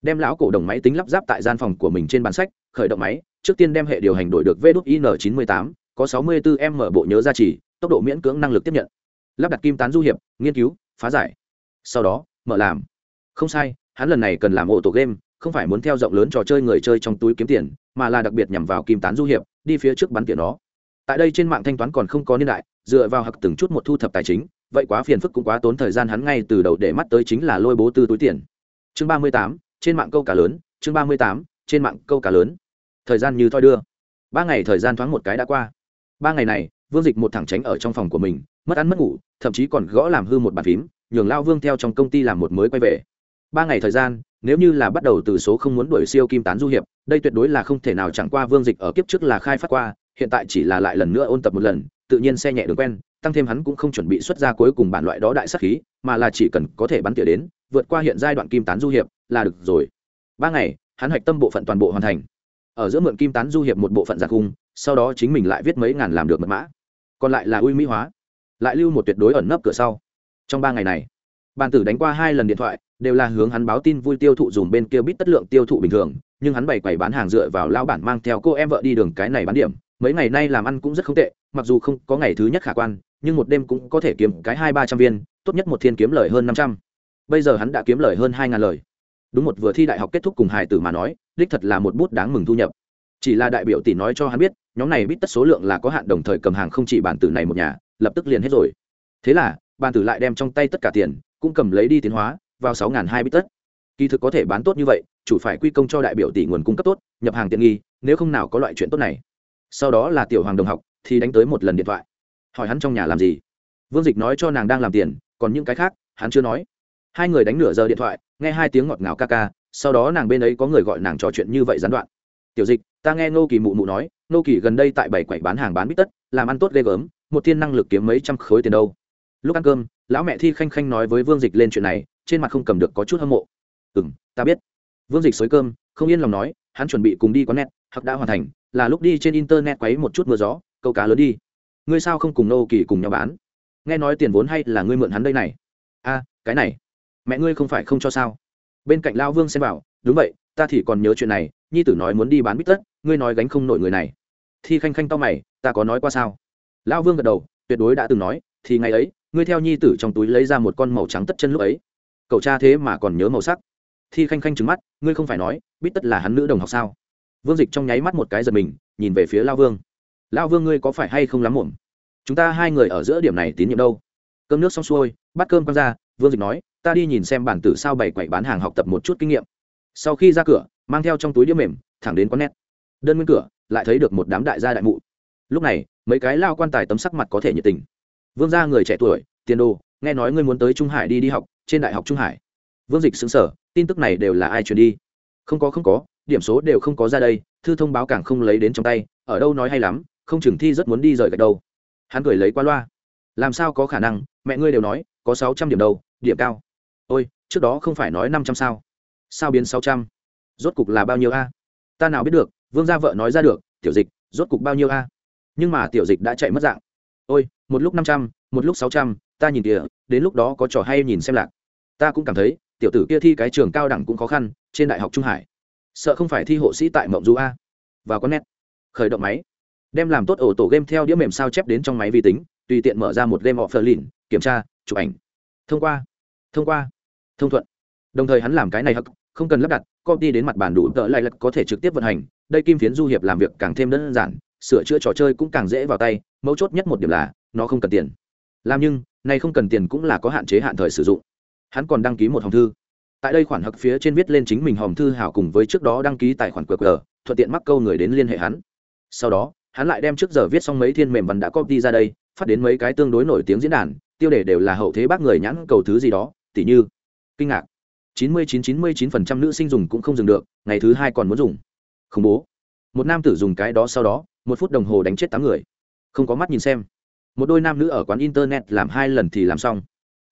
Đem lão cổ đồng máy tính lắp ráp tại gian phòng của mình trên bàn sách, khởi động máy, trước tiên đem hệ điều hành đổi được vđin chín mươi tám, có sáu mươi bốn m bộ nhớ gia trì, tốc độ miễn cưỡng năng lực tiếp nhận. Lắp đặt kim tán du hiệp, nghiên cứu, phá giải. Sau đó, mở làm. Không sai, hắn lần này cần làm ổ tổ game, không phải muốn theo rộng lớn trò chơi người chơi trong túi kiếm tiền, mà là đặc biệt nhằm vào kim tán du hiệp, đi phía trước bắn tiền nó. Tại đây trên mạng thanh toán còn không có niên đại, dựa vào hặc từng chút một thu thập tài chính vậy quá phiền phức cũng quá tốn thời gian hắn ngay từ đầu để mắt tới chính là lôi bố tư túi tiền. Chương ba mươi tám, trên mạng câu cá lớn. Chương ba mươi tám, trên mạng câu cá lớn. Thời gian như thoi đưa. Ba ngày thời gian thoáng một cái đã qua. Ba ngày này, vương dịch một thẳng tránh ở trong phòng của mình, mất ăn mất ngủ, thậm chí còn gõ làm hư một bàn phím, nhường lao vương theo trong công ty làm một mới quay về. Ba ngày thời gian, nếu như là bắt đầu từ số không muốn đuổi siêu kim tán du hiệp, đây tuyệt đối là không thể nào chẳng qua vương dịch ở kiếp trước là khai phát qua, hiện tại chỉ là lại lần nữa ôn tập một lần, tự nhiên xe nhẹ đường quen tăng thêm hắn cũng không chuẩn bị xuất ra cuối cùng bản loại đó đại sắc khí, mà là chỉ cần có thể bắn tỉa đến, vượt qua hiện giai đoạn kim tán du hiệp là được rồi. Ba ngày, hắn hạch tâm bộ phận toàn bộ hoàn thành. Ở giữa mượn kim tán du hiệp một bộ phận giặc cung sau đó chính mình lại viết mấy ngàn làm được mật mã. Còn lại là uy mỹ hóa. Lại lưu một tuyệt đối ẩn nấp cửa sau. Trong ba ngày này, bàn tử đánh qua hai lần điện thoại, đều là hướng hắn báo tin vui tiêu thụ dùng bên kia biết tất lượng tiêu thụ bình thường, nhưng hắn bày quầy bán hàng dựa vào lao bản mang theo cô em vợ đi đường cái này bán điểm. Mấy ngày nay làm ăn cũng rất không tệ, mặc dù không có ngày thứ nhất khả quan nhưng một đêm cũng có thể kiếm cái hai ba trăm viên, tốt nhất một thiên kiếm lời hơn năm trăm. Bây giờ hắn đã kiếm lời hơn hai ngàn lời. Đúng một vừa thi đại học kết thúc cùng hài tử mà nói, đích thật là một bút đáng mừng thu nhập. Chỉ là đại biểu tỷ nói cho hắn biết, nhóm này biết tất số lượng là có hạn đồng thời cầm hàng không chỉ bản tử này một nhà, lập tức liền hết rồi. Thế là, bản tử lại đem trong tay tất cả tiền, cũng cầm lấy đi tiến hóa, vào sáu hai bít tất. Kỳ thực có thể bán tốt như vậy, chủ phải quy công cho đại biểu tỷ nguồn cung cấp tốt, nhập hàng tiện nghi, nếu không nào có loại chuyện tốt này. Sau đó là tiểu hoàng đồng học, thì đánh tới một lần điện thoại hỏi hắn trong nhà làm gì? Vương dịch nói cho nàng đang làm tiền, còn những cái khác, hắn chưa nói. Hai người đánh nửa giờ điện thoại, nghe hai tiếng ngọt ngào ca ca, sau đó nàng bên ấy có người gọi nàng trò chuyện như vậy gián đoạn. Tiểu dịch, ta nghe nô kỳ mụ mụ nói nô kỳ gần đây tại bảy quầy bán hàng bán bít tất, làm ăn tốt ghê gớm, một thiên năng lực kiếm mấy trăm khối tiền đâu. Lúc ăn cơm, lão mẹ thi khanh khanh nói với vương dịch lên chuyện này, trên mặt không cầm được có chút hâm mộ. Ừ m ta biết. Vương dịch xới cơm, không yên lòng nói, hắn chuẩn bị cùng đi quán net hoặc đã hoàn thành, là lúc đi trên internet quấy một chút mưa gió, câu cá lớn đi ngươi sao không cùng nô kỳ cùng nhau bán? Nghe nói tiền vốn hay là ngươi mượn hắn đây này. A, cái này, mẹ ngươi không phải không cho sao? Bên cạnh lao vương xem bảo, đúng vậy, ta thì còn nhớ chuyện này, nhi tử nói muốn đi bán bít tất, ngươi nói gánh không nổi người này. Thi khanh khanh to mày, ta có nói qua sao? Lao vương gật đầu, tuyệt đối đã từng nói, thì ngày ấy, ngươi theo nhi tử trong túi lấy ra một con màu trắng tất chân lúc ấy. Cậu cha thế mà còn nhớ màu sắc. Thi khanh khanh trứng mắt, ngươi không phải nói, bít tất là hắn nữ đồng học sao? Vương dịch trong nháy mắt một cái giật mình, nhìn về phía lao vương lao vương ngươi có phải hay không lắm muộn? Chúng ta hai người ở giữa điểm này tín nhiệm đâu? Cơm nước xong xuôi, bắt cơm quăng ra, vương dịch nói, ta đi nhìn xem bản tử sao bày quậy bán hàng học tập một chút kinh nghiệm. Sau khi ra cửa, mang theo trong túi đĩa mềm, thẳng đến quán nét. Đơn nguyên cửa, lại thấy được một đám đại gia đại mụ. Lúc này, mấy cái lao quan tài tấm sắc mặt có thể nhiệt tình. Vương gia người trẻ tuổi, tiền đồ, nghe nói ngươi muốn tới trung hải đi đi học, trên đại học trung hải. Vương dịch xứng sở tin tức này đều là ai truyền đi? Không có không có, điểm số đều không có ra đây, thư thông báo càng không lấy đến trong tay, ở đâu nói hay lắm không chừng thi rất muốn đi rời gạch đâu. Hắn cười lấy qua loa. Làm sao có khả năng? Mẹ ngươi đều nói có sáu trăm điểm đầu, điểm cao. Ôi trước đó không phải nói năm trăm sao? Sao biến sáu trăm? Rốt cục là bao nhiêu a? Ta nào biết được vương gia vợ nói ra được tiểu dịch rốt cục bao nhiêu a? Nhưng mà tiểu dịch đã chạy mất dạng. Ôi một lúc năm trăm một lúc sáu trăm ta nhìn kìa đến lúc đó có trò hay nhìn xem lạc. Ta cũng cảm thấy tiểu tử kia thi cái trường cao đẳng cũng khó khăn trên đại học trung hải. Sợ không phải thi hộ sĩ tại mộng du a? Và có nét. Khởi động máy đem làm tốt ổ tổ game theo đĩa mềm sao chép đến trong máy vi tính, tùy tiện mở ra một game offline, kiểm tra, chụp ảnh. Thông qua thông qua, thông thuận. Đồng thời hắn làm cái này hắc, không cần lắp đặt công ty đến mặt bản đủ tợ lại lật có thể trực tiếp vận hành. Đây kim phiến du hiệp làm việc càng thêm đơn giản, sửa chữa trò chơi cũng càng dễ vào tay, mấu chốt nhất một điểm là, nó không cần tiền. Làm nhưng, này không cần tiền cũng là có hạn chế hạn thời sử dụng. Hắn còn đăng ký một hòm thư. Tại đây khoản hặc phía trên viết lên chính mình hòm thư hảo cùng với trước đó đăng ký tài khoản qr, thuận tiện mắc câu người đến liên hệ hắn. Sau đó hắn lại đem trước giờ viết xong mấy thiên mềm văn đã copy ra đây, phát đến mấy cái tương đối nổi tiếng diễn đàn, tiêu đề đều là hậu thế bác người nhãn cầu thứ gì đó, tỉ như, kinh ngạc. Chín mươi chín chín mươi chín phần trăm nữ sinh dùng cũng không dừng được, ngày thứ hai còn muốn dùng. Khủng bố. Một nam tử dùng cái đó sau đó, một phút đồng hồ đánh chết tám người. Không có mắt nhìn xem. Một đôi nam nữ ở quán internet làm hai lần thì làm xong.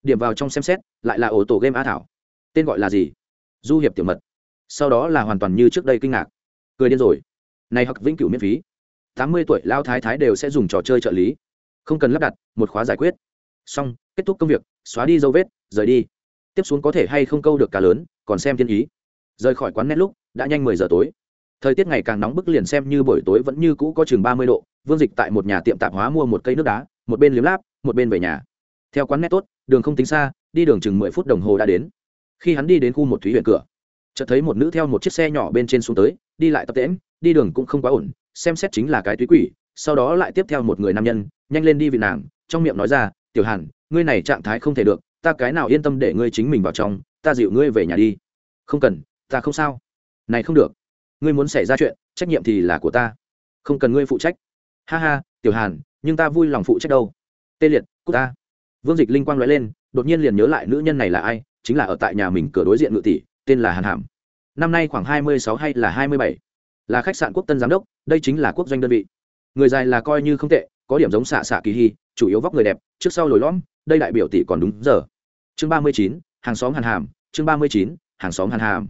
Điểm vào trong xem xét, lại là ổ tổ game a thảo. Tên gọi là gì? Du hiệp tiểu mật. Sau đó là hoàn toàn như trước đây kinh ngạc. Cười điên rồi. Này học vĩnh cửu miễn phí tám mươi tuổi lao thái thái đều sẽ dùng trò chơi trợ lý. Không cần lắp đặt, một khóa giải quyết. Xong, kết thúc công việc, xóa đi dấu vết, rời đi. Tiếp xuống có thể hay không câu được cá lớn, còn xem thiên ý. Rời khỏi quán nét lúc, đã nhanh mười giờ tối. Thời tiết ngày càng nóng bức liền xem như buổi tối vẫn như cũ có chừng ba mươi độ, vương dịch tại một nhà tiệm tạp hóa mua một cây nước đá, một bên liếm láp, một bên về nhà. Theo quán nét tốt, đường không tính xa, đi đường chừng mười phút đồng hồ đã đến. Khi hắn đi đến khu một thúy huyện cửa, chợt thấy một nữ theo một chiếc xe nhỏ bên trên xuống tới, đi lại tập tễm đi đường cũng không quá ổn xem xét chính là cái túy quỷ, sau đó lại tiếp theo một người nam nhân, nhanh lên đi vị nàng, trong miệng nói ra, tiểu hàn, ngươi này trạng thái không thể được, ta cái nào yên tâm để ngươi chính mình vào trong, ta dịu ngươi về nhà đi. Không cần, ta không sao. Này không được, ngươi muốn xảy ra chuyện, trách nhiệm thì là của ta, không cần ngươi phụ trách. Ha ha, tiểu hàn, nhưng ta vui lòng phụ trách đâu. Tê liệt của ta. Vương dịch linh quang nói lên, đột nhiên liền nhớ lại nữ nhân này là ai, chính là ở tại nhà mình cửa đối diện ngự tỷ, tên là hàn hàm. Năm nay khoảng hai mươi sáu hay là hai mươi bảy, là khách sạn quốc tân giám đốc đây chính là quốc doanh đơn vị. Người dài là coi như không tệ, có điểm giống xạ xạ kỳ hy chủ yếu vóc người đẹp, trước sau lồi lõm, đây đại biểu tỷ còn đúng giờ. Chương ba mươi chín, hàng xóm hàn hàm, chương ba mươi chín, hàng xóm hàn hàm.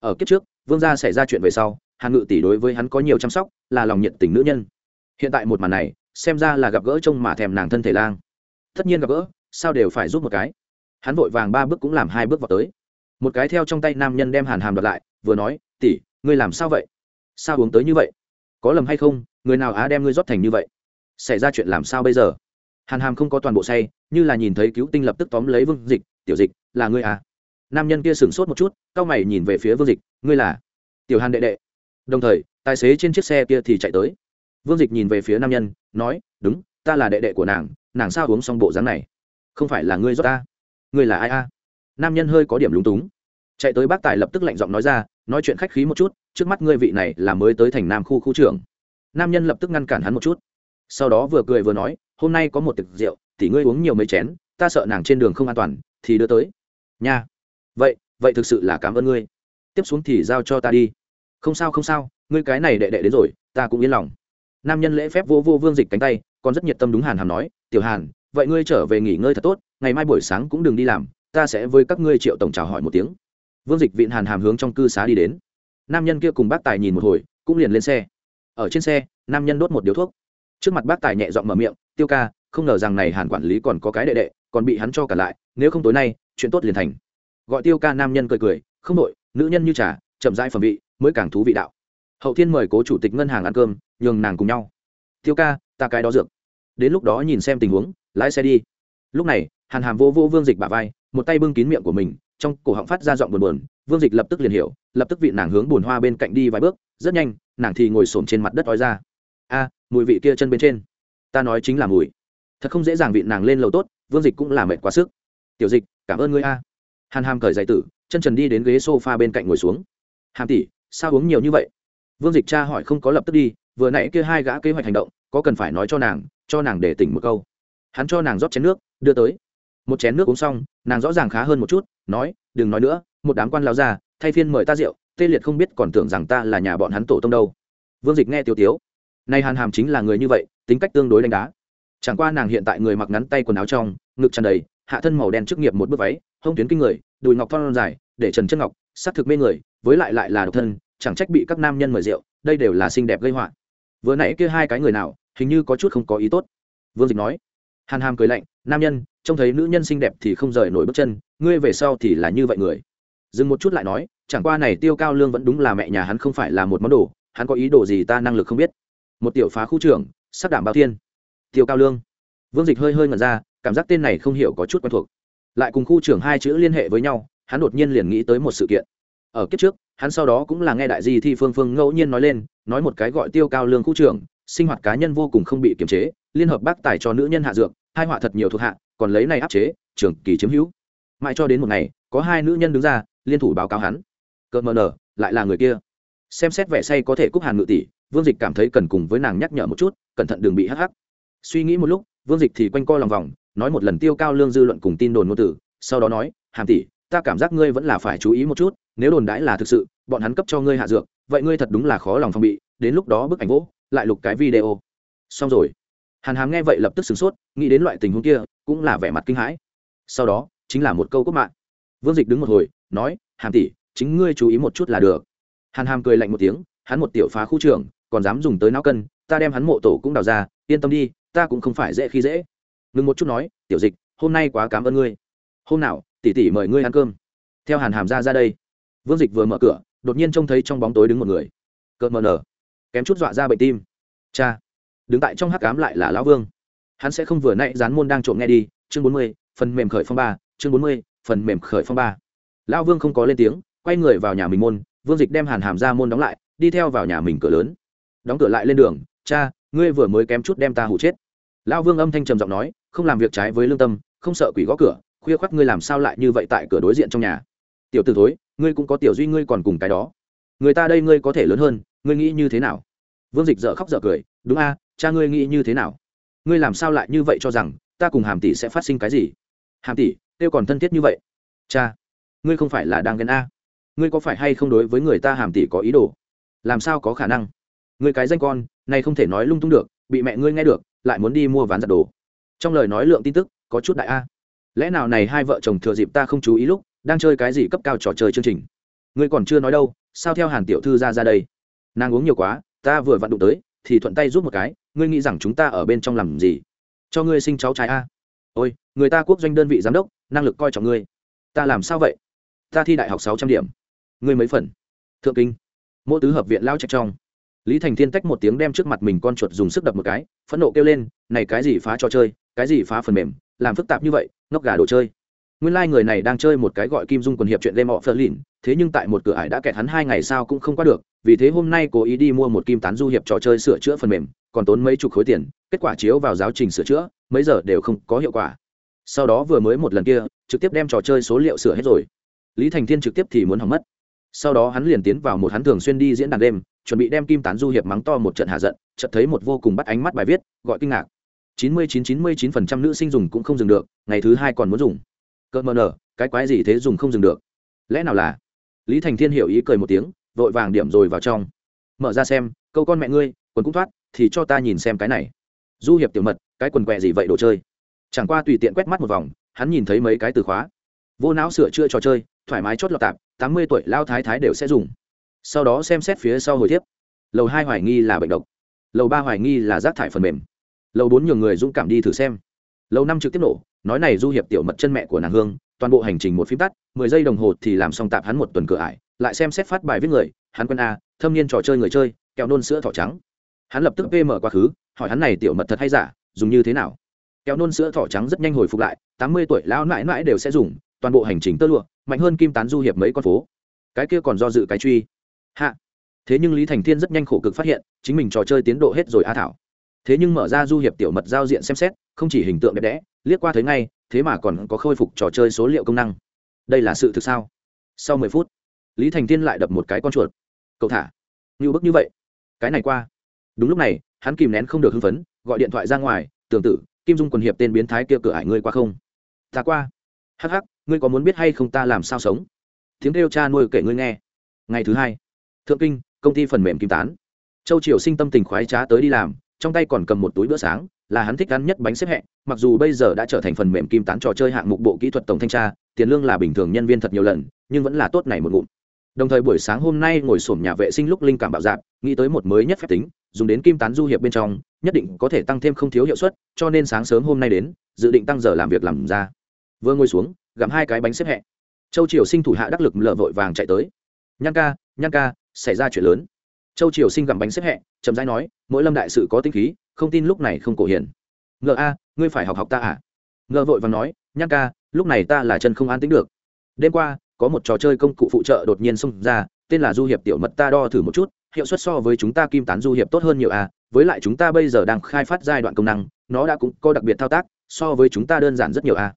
Ở kiếp trước, vương gia xảy ra chuyện về sau, hàn ngự tỷ đối với hắn có nhiều chăm sóc, là lòng nhiệt tình nữ nhân. Hiện tại một màn này, xem ra là gặp gỡ trông mà thèm nàng thân thể lang. Tất nhiên gặp gỡ, sao đều phải giúp một cái. Hắn vội vàng ba bước cũng làm hai bước vào tới. Một cái theo trong tay nam nhân đem hàn hàm đợt lại, vừa nói, tỷ, ngươi làm sao vậy? Sao uống tới như vậy? Có lầm hay không, người nào á đem ngươi rót thành như vậy? Xảy ra chuyện làm sao bây giờ? Hàn hàm không có toàn bộ say, như là nhìn thấy cứu tinh lập tức tóm lấy vương dịch, tiểu dịch, là ngươi à? Nam nhân kia sửng sốt một chút c a o mày nhìn về phía vương dịch, ngươi là? Tiểu hàn đệ đệ. Đồng thời, tài xế trên chiếc xe kia thì chạy tới. Vương dịch nhìn về phía nam nhân, nói, đúng, ta là đệ đệ của nàng nàng sao uống xong bộ dáng này? Không phải là ngươi rót ta? Ngươi là ai a? Nam nhân hơi có điểm lúng túng chạy tới bác tài lập tức lạnh giọng nói ra, nói chuyện khách khí một chút, trước mắt ngươi vị này là mới tới thành nam khu khu trưởng. Nam nhân lập tức ngăn cản hắn một chút. Sau đó vừa cười vừa nói, hôm nay có một tiệc rượu thì ngươi uống nhiều mấy chén, ta sợ nàng trên đường không an toàn, thì đưa tới. Nha, vậy vậy thực sự là cảm ơn ngươi. Tiếp xuống thì giao cho ta đi. Không sao không sao, ngươi cái này đệ đệ đến rồi, ta cũng yên lòng. Nam nhân lễ phép vô vô vương dịch cánh tay, còn rất nhiệt tâm đúng hàn hàm nói, tiểu hàn, vậy ngươi trở về nghỉ ngơi thật tốt, ngày mai buổi sáng cũng đừng đi làm, ta sẽ với các ngươi triệu tổng chào hỏi một tiếng vương dịch vịn hàn hàm hướng trong cư xá đi đến. Nam nhân kia cùng bác tài nhìn một hồi, cũng liền lên xe. Ở trên xe, nam nhân đốt một điếu thuốc. Trước mặt bác tài nhẹ giọng mở miệng, tiêu ca, không ngờ rằng này hàn quản lý còn có cái đệ đệ, còn bị hắn cho cả lại, nếu không tối nay, chuyện tốt liền thành. Gọi tiêu ca nam nhân cười cười, không đội nữ nhân như trà, chậm rãi phẩm vị, mới càng thú vị đạo. Hậu thiên mời cố chủ tịch ngân hàng ăn cơm, nhường nàng cùng nhau. Tiêu ca, ta cái đó dược. Đến lúc đó nhìn xem tình huống, lái xe đi. Lúc này, hàn hàm vô vô vương dịch bà vai, một tay bưng kín miệng của mình trong cổ họng phát ra giọng buồn buồn, vương dịch lập tức liền hiểu, lập tức vị nàng hướng bùn hoa bên cạnh đi vài bước, rất nhanh, nàng thì ngồi xổm trên mặt đất ói ra. A, mùi vị kia chân bên trên. Ta nói chính là mùi. Thật không dễ dàng vị nàng lên lầu tốt, vương dịch cũng là mệt quá sức. Tiểu dịch, cảm ơn ngươi a. Hàn hàm cởi giày tử, chân trần đi đến ghế s o f a bên cạnh ngồi xuống. Hàm tỷ, sao uống nhiều như vậy? Vương dịch cha hỏi không có lập tức đi, vừa nãy kia hai gã kế hoạch hành động, có cần phải nói cho nàng cho nàng để tỉnh một câu. Hắn cho nàng rót chén nước, đưa tới một chén nước uống xong, nàng rõ ràng khá hơn một chút, nói, đừng nói nữa, một đám quan lao ra, thay phiên mời ta rượu, tê liệt không biết còn tưởng rằng ta là nhà bọn hắn tổ tông đâu. Vương dịch nghe tiêu tiếu, nay hàn hàm chính là người như vậy, tính cách tương đối đánh đá. Chẳng qua nàng hiện tại người mặc ngắn tay quần áo trong, ngực tràn đầy, hạ thân màu đen chức nghiệp một bước váy, hông tuyến kinh người, đùi ngọc thon dài, để trần chân ngọc s ắ c thực mê người, với lại lại là độc thân, chẳng trách bị các nam nhân mời rượu, đây đều là xinh đẹp gây họa. Vừa nãy kia hai cái người nào, hình như có chút không có ý tốt. Vương dịch nói hàn hàm cười lạnh, nam nhân, trông thấy nữ nhân xinh đẹp thì không rời nổi bước chân, ngươi về sau thì là như vậy người. Dừng một chút lại nói, chẳng qua này tiêu cao lương vẫn đúng là mẹ nhà hắn không phải là một món đồ, hắn có ý đồ gì ta năng lực không biết. Một tiểu phá khu trưởng, sắc đảm bao thiên. Tiêu cao lương. Vương dịch hơi hơi ngẩn ra, cảm giác tên này không hiểu có chút quen thuộc. Lại cùng khu trưởng hai chữ liên hệ với nhau, hắn đột nhiên liền nghĩ tới một sự kiện. Ở kiếp trước, hắn sau đó cũng là nghe đại di thi phương phương ngẫu nhiên nói lên, nói một cái gọi tiêu cao lương khu trưởng, sinh hoạt cá nhân vô cùng không bị kiềm chế, liên hợp bác tài cho nữ nhân hạ dược hai họa thật nhiều thuộc hạ, còn lấy này áp chế trường kỳ chiếm hữu. Mãi cho đến một ngày, có hai nữ nhân đứng ra, liên thủ báo cáo hắn. Cợt mờ nở, lại là người kia. Xem xét vẻ say có thể cúc hàn ngự tỷ, vương dịch cảm thấy cần cùng với nàng nhắc nhở một chút, cẩn thận đừng bị hắc hắc. Suy nghĩ một lúc, vương dịch thì quanh co lòng vòng, nói một lần tiêu cao lương dư luận cùng tin đồn ngôn tử, sau đó nói, hàm tỷ, ta cảm giác ngươi vẫn là phải chú ý một chút, nếu đồn đãi là thực sự, bọn hắn cấp cho ngươi hạ dược, vậy ngươi thật đúng là khó lòng phòng bị, đến lúc đó bức ảnh vỗ, lại lục cái video. Xong rồi. Hàn hàm nghe vậy lập tức sửng sốt nghĩ đến loại tình huống kia, cũng là vẻ mặt kinh hãi. Sau đó, chính là một câu cốt mạng. Vương dịch đứng một hồi, nói, hàm tỷ, chính ngươi chú ý một chút là được. Hàn hàm cười lạnh một tiếng, hắn một tiểu phá khu trưởng, còn dám dùng tới não cân, ta đem hắn mộ tổ cũng đào ra, yên tâm đi, ta cũng không phải dễ khi dễ. Ngừng một chút nói, tiểu dịch, hôm nay quá cảm ơn ngươi. Hôm nào, tỷ tỷ mời ngươi ăn cơm. Theo hàn hàm ra ra đây, vương dịch vừa mở cửa, đột nhiên trông thấy trong bóng tối đứng một người. Cợt mờ nở, kém chút dọa ra bệnh tim. Cha, đứng tại trong hắc cám lại là lão vương hắn sẽ không vừa nãy dán môn đang trộm nghe đi, chương bốn mươi, phần mềm khởi phong ba, chương bốn mươi, phần mềm khởi phong ba. Lão vương không có lên tiếng, quay người vào nhà mình môn, vương dịch đem hàn hàm ra môn đóng lại, đi theo vào nhà mình cửa lớn. Đóng cửa lại lên đường, cha, ngươi vừa mới kém chút đem ta hụ chết. Lão vương âm thanh trầm giọng nói, không làm việc trái với lương tâm, không sợ quỷ gõ cửa, khuya khoác ngươi làm sao lại như vậy tại cửa đối diện trong nhà? Tiểu t ử thối, ngươi cũng có tiểu duy ngươi còn cùng cái đó. Người ta đây ngươi có thể lớn hơn, ngươi nghĩ như thế nào? Vương dịch dợ khóc dợ cười, đúng a, cha ngươi nghĩ như thế nào? Ngươi làm sao lại như vậy cho rằng ta cùng hàm tỷ sẽ phát sinh cái gì? Hàm tỷ tiêu còn thân thiết như vậy. Cha, ngươi không phải là đang ghen a? Ngươi có phải hay không đối với người ta hàm tỷ có ý đồ? Làm sao có khả năng? Người cái danh con, này không thể nói lung tung được, bị mẹ ngươi nghe được, lại muốn đi mua ván giặt đồ. Trong lời nói lượng tin tức, có chút đại a. Lẽ nào này hai vợ chồng thừa dịp ta không chú ý lúc, đang chơi cái gì cấp cao trò chơi chương trình? Ngươi còn chưa nói đâu, sao theo hàn tiểu thư ra ra đây? Nàng uống nhiều quá, ta vừa vặn đụng tới, thì thuận tay giúp một cái ngươi nghĩ rằng chúng ta ở bên trong làm gì? Cho ngươi sinh cháu trai a. Ôi, người ta quốc doanh đơn vị giám đốc, năng lực coi trọng ngươi. Ta làm sao vậy? Ta thi đại học sáu trăm điểm. Ngươi mấy phần? Thượng kinh. Mỗi tứ hợp viện lao trạch trong. Lý thành thiên tách một tiếng đem trước mặt mình con chuột dùng sức đập một cái, phẫn nộ kêu lên, này cái gì phá trò chơi, cái gì phá phần mềm, làm phức tạp như vậy, ngốc gà đồ chơi. Nguyên lai、like、người này đang chơi một cái gọi kim dung quần hiệp chuyện game họ phơ lìn thế nhưng tại một cửa ải đã kẹt hắn hai ngày sao cũng không qua được, vì thế hôm nay cố ý đi mua một kim tán du hiệp trò chơi sửa chữa phần mềm còn tốn mấy chục khối tiền, kết quả chiếu vào giáo trình sửa chữa, mấy giờ đều không có hiệu quả. Sau đó vừa mới một lần kia, trực tiếp đem trò chơi số liệu sửa hết rồi. Lý thành thiên trực tiếp thì muốn hỏng mất. Sau đó hắn liền tiến vào một hắn thường xuyên đi diễn đàn đêm, chuẩn bị đem kim tán du hiệp mắng to một trận hạ giận, chợt thấy một vô cùng bắt ánh mắt bài viết, gọi kinh ngạc. Chín mươi chín chín mươi chín phần trăm nữ sinh dùng cũng không dừng được, ngày thứ hai còn muốn dùng. Cợt mờ nở, cái quái gì thế dùng không dừng được? Lẽ nào là? Lý thành thiên hiểu ý cười một tiếng, vội vàng điểm rồi vào trong. Mở ra xem, câu con mẹ ngươi, quần cũng thoát thì cho ta nhìn xem cái này. Du hiệp tiểu mật, cái quần quẹ gì vậy đồ chơi? Chẳng qua tùy tiện quét mắt một vòng, hắn nhìn thấy mấy cái từ khóa. Vô não sửa chữa trò chơi, thoải mái chốt lọt tạp, tám mươi tuổi lao thái thái đều sẽ dùng. Sau đó xem xét phía sau hồi tiếp. Lầu hai hoài nghi là bệnh độc. Lầu ba hoài nghi là rác thải phần mềm. Lầu bốn nhường người dũng cảm đi thử xem. Lầu năm trực tiếp nổ, nói này du hiệp tiểu mật chân mẹ của nàng hương, toàn bộ hành trình một phím tắt, mười giây đồng hồ thì làm xong tạp hắn một tuần cửa ải, lại xem xét phát bài viết người, hắn quân a, thâm niên trò chơi người chơi, kẹo nôn sữa thỏ trắng hắn lập tức pm quá khứ, hỏi hắn này tiểu mật thật hay giả, dùng như thế nào? Kẹo nôn sữa thỏ trắng rất nhanh hồi phục lại, tám mươi tuổi lão mãi mãi đều sẽ dùng, toàn bộ hành trình tơ lụa, mạnh hơn kim tán du hiệp mấy con phố. Cái kia còn do dự cái truy. Hạ. Thế nhưng lý thành thiên rất nhanh khổ cực phát hiện, chính mình trò chơi tiến độ hết rồi a thảo. Thế nhưng mở ra du hiệp tiểu mật giao diện xem xét, không chỉ hình tượng đẹp đẽ, liếc qua thấy ngay, thế mà còn có khôi phục trò chơi số liệu công năng. Đây là sự thực sao? Sau mười phút, lý thành thiên lại đập một cái con chuột. Cậu thả. Như bức như vậy. Cái này qua đúng lúc này, hắn kìm nén không được hưng phấn, gọi điện thoại ra ngoài tương tự kim dung quần hiệp tên biến thái kia cửa ải ngươi qua không? Ta qua. Hắc hắc, ngươi có muốn biết hay không ta làm sao sống? Tiếng kêu cha nuôi kể ngươi nghe. Ngày thứ hai, thượng kinh, công ty phần mềm kim tán. Châu triều sinh tâm tình khoái trá tới đi làm, trong tay còn cầm một túi bữa sáng, là hắn thích ăn nhất bánh xếp hẹ, mặc dù bây giờ đã trở thành phần mềm kim tán trò chơi hạng mục bộ kỹ thuật tổng thanh tra, tiền lương là bình thường nhân viên thật nhiều lần, nhưng vẫn là tốt này một ngụm. Đồng thời buổi sáng hôm nay ngồi sổm nhà vệ sinh lúc linh cảm bạo dạp nghĩ tới một mới nhất phép tính dùng đến kim tán du hiệp bên trong, nhất định có thể tăng thêm không thiếu hiệu suất, cho nên sáng sớm hôm nay đến, dự định tăng giờ làm việc làm ra. Vừa ngồi xuống, gặm hai cái bánh xếp hẹ. Châu triều sinh thủ hạ đắc lực lợ vội vàng chạy tới. Nhăn ca nhăn ca, xảy ra chuyện lớn. Châu triều sinh gặm bánh xếp hẹ, chậm rãi nói, mỗi lâm đại sự có tinh khí, không tin lúc này không cổ hiền ngờ a, ngươi phải học học ta à? Ngờ vội vàng nói nhăn ca, lúc này ta là chân không an tính được. Đêm qua, có một trò chơi công cụ phụ trợ đột nhiên xông ra, tên là du hiệp tiểu mật ta đo thử một chút hiệu suất so với chúng ta kim tán du hiệp tốt hơn nhiều à với lại chúng ta bây giờ đang khai phát giai đoạn công năng nó đã cũng có đặc biệt thao tác so với chúng ta đơn giản rất nhiều à.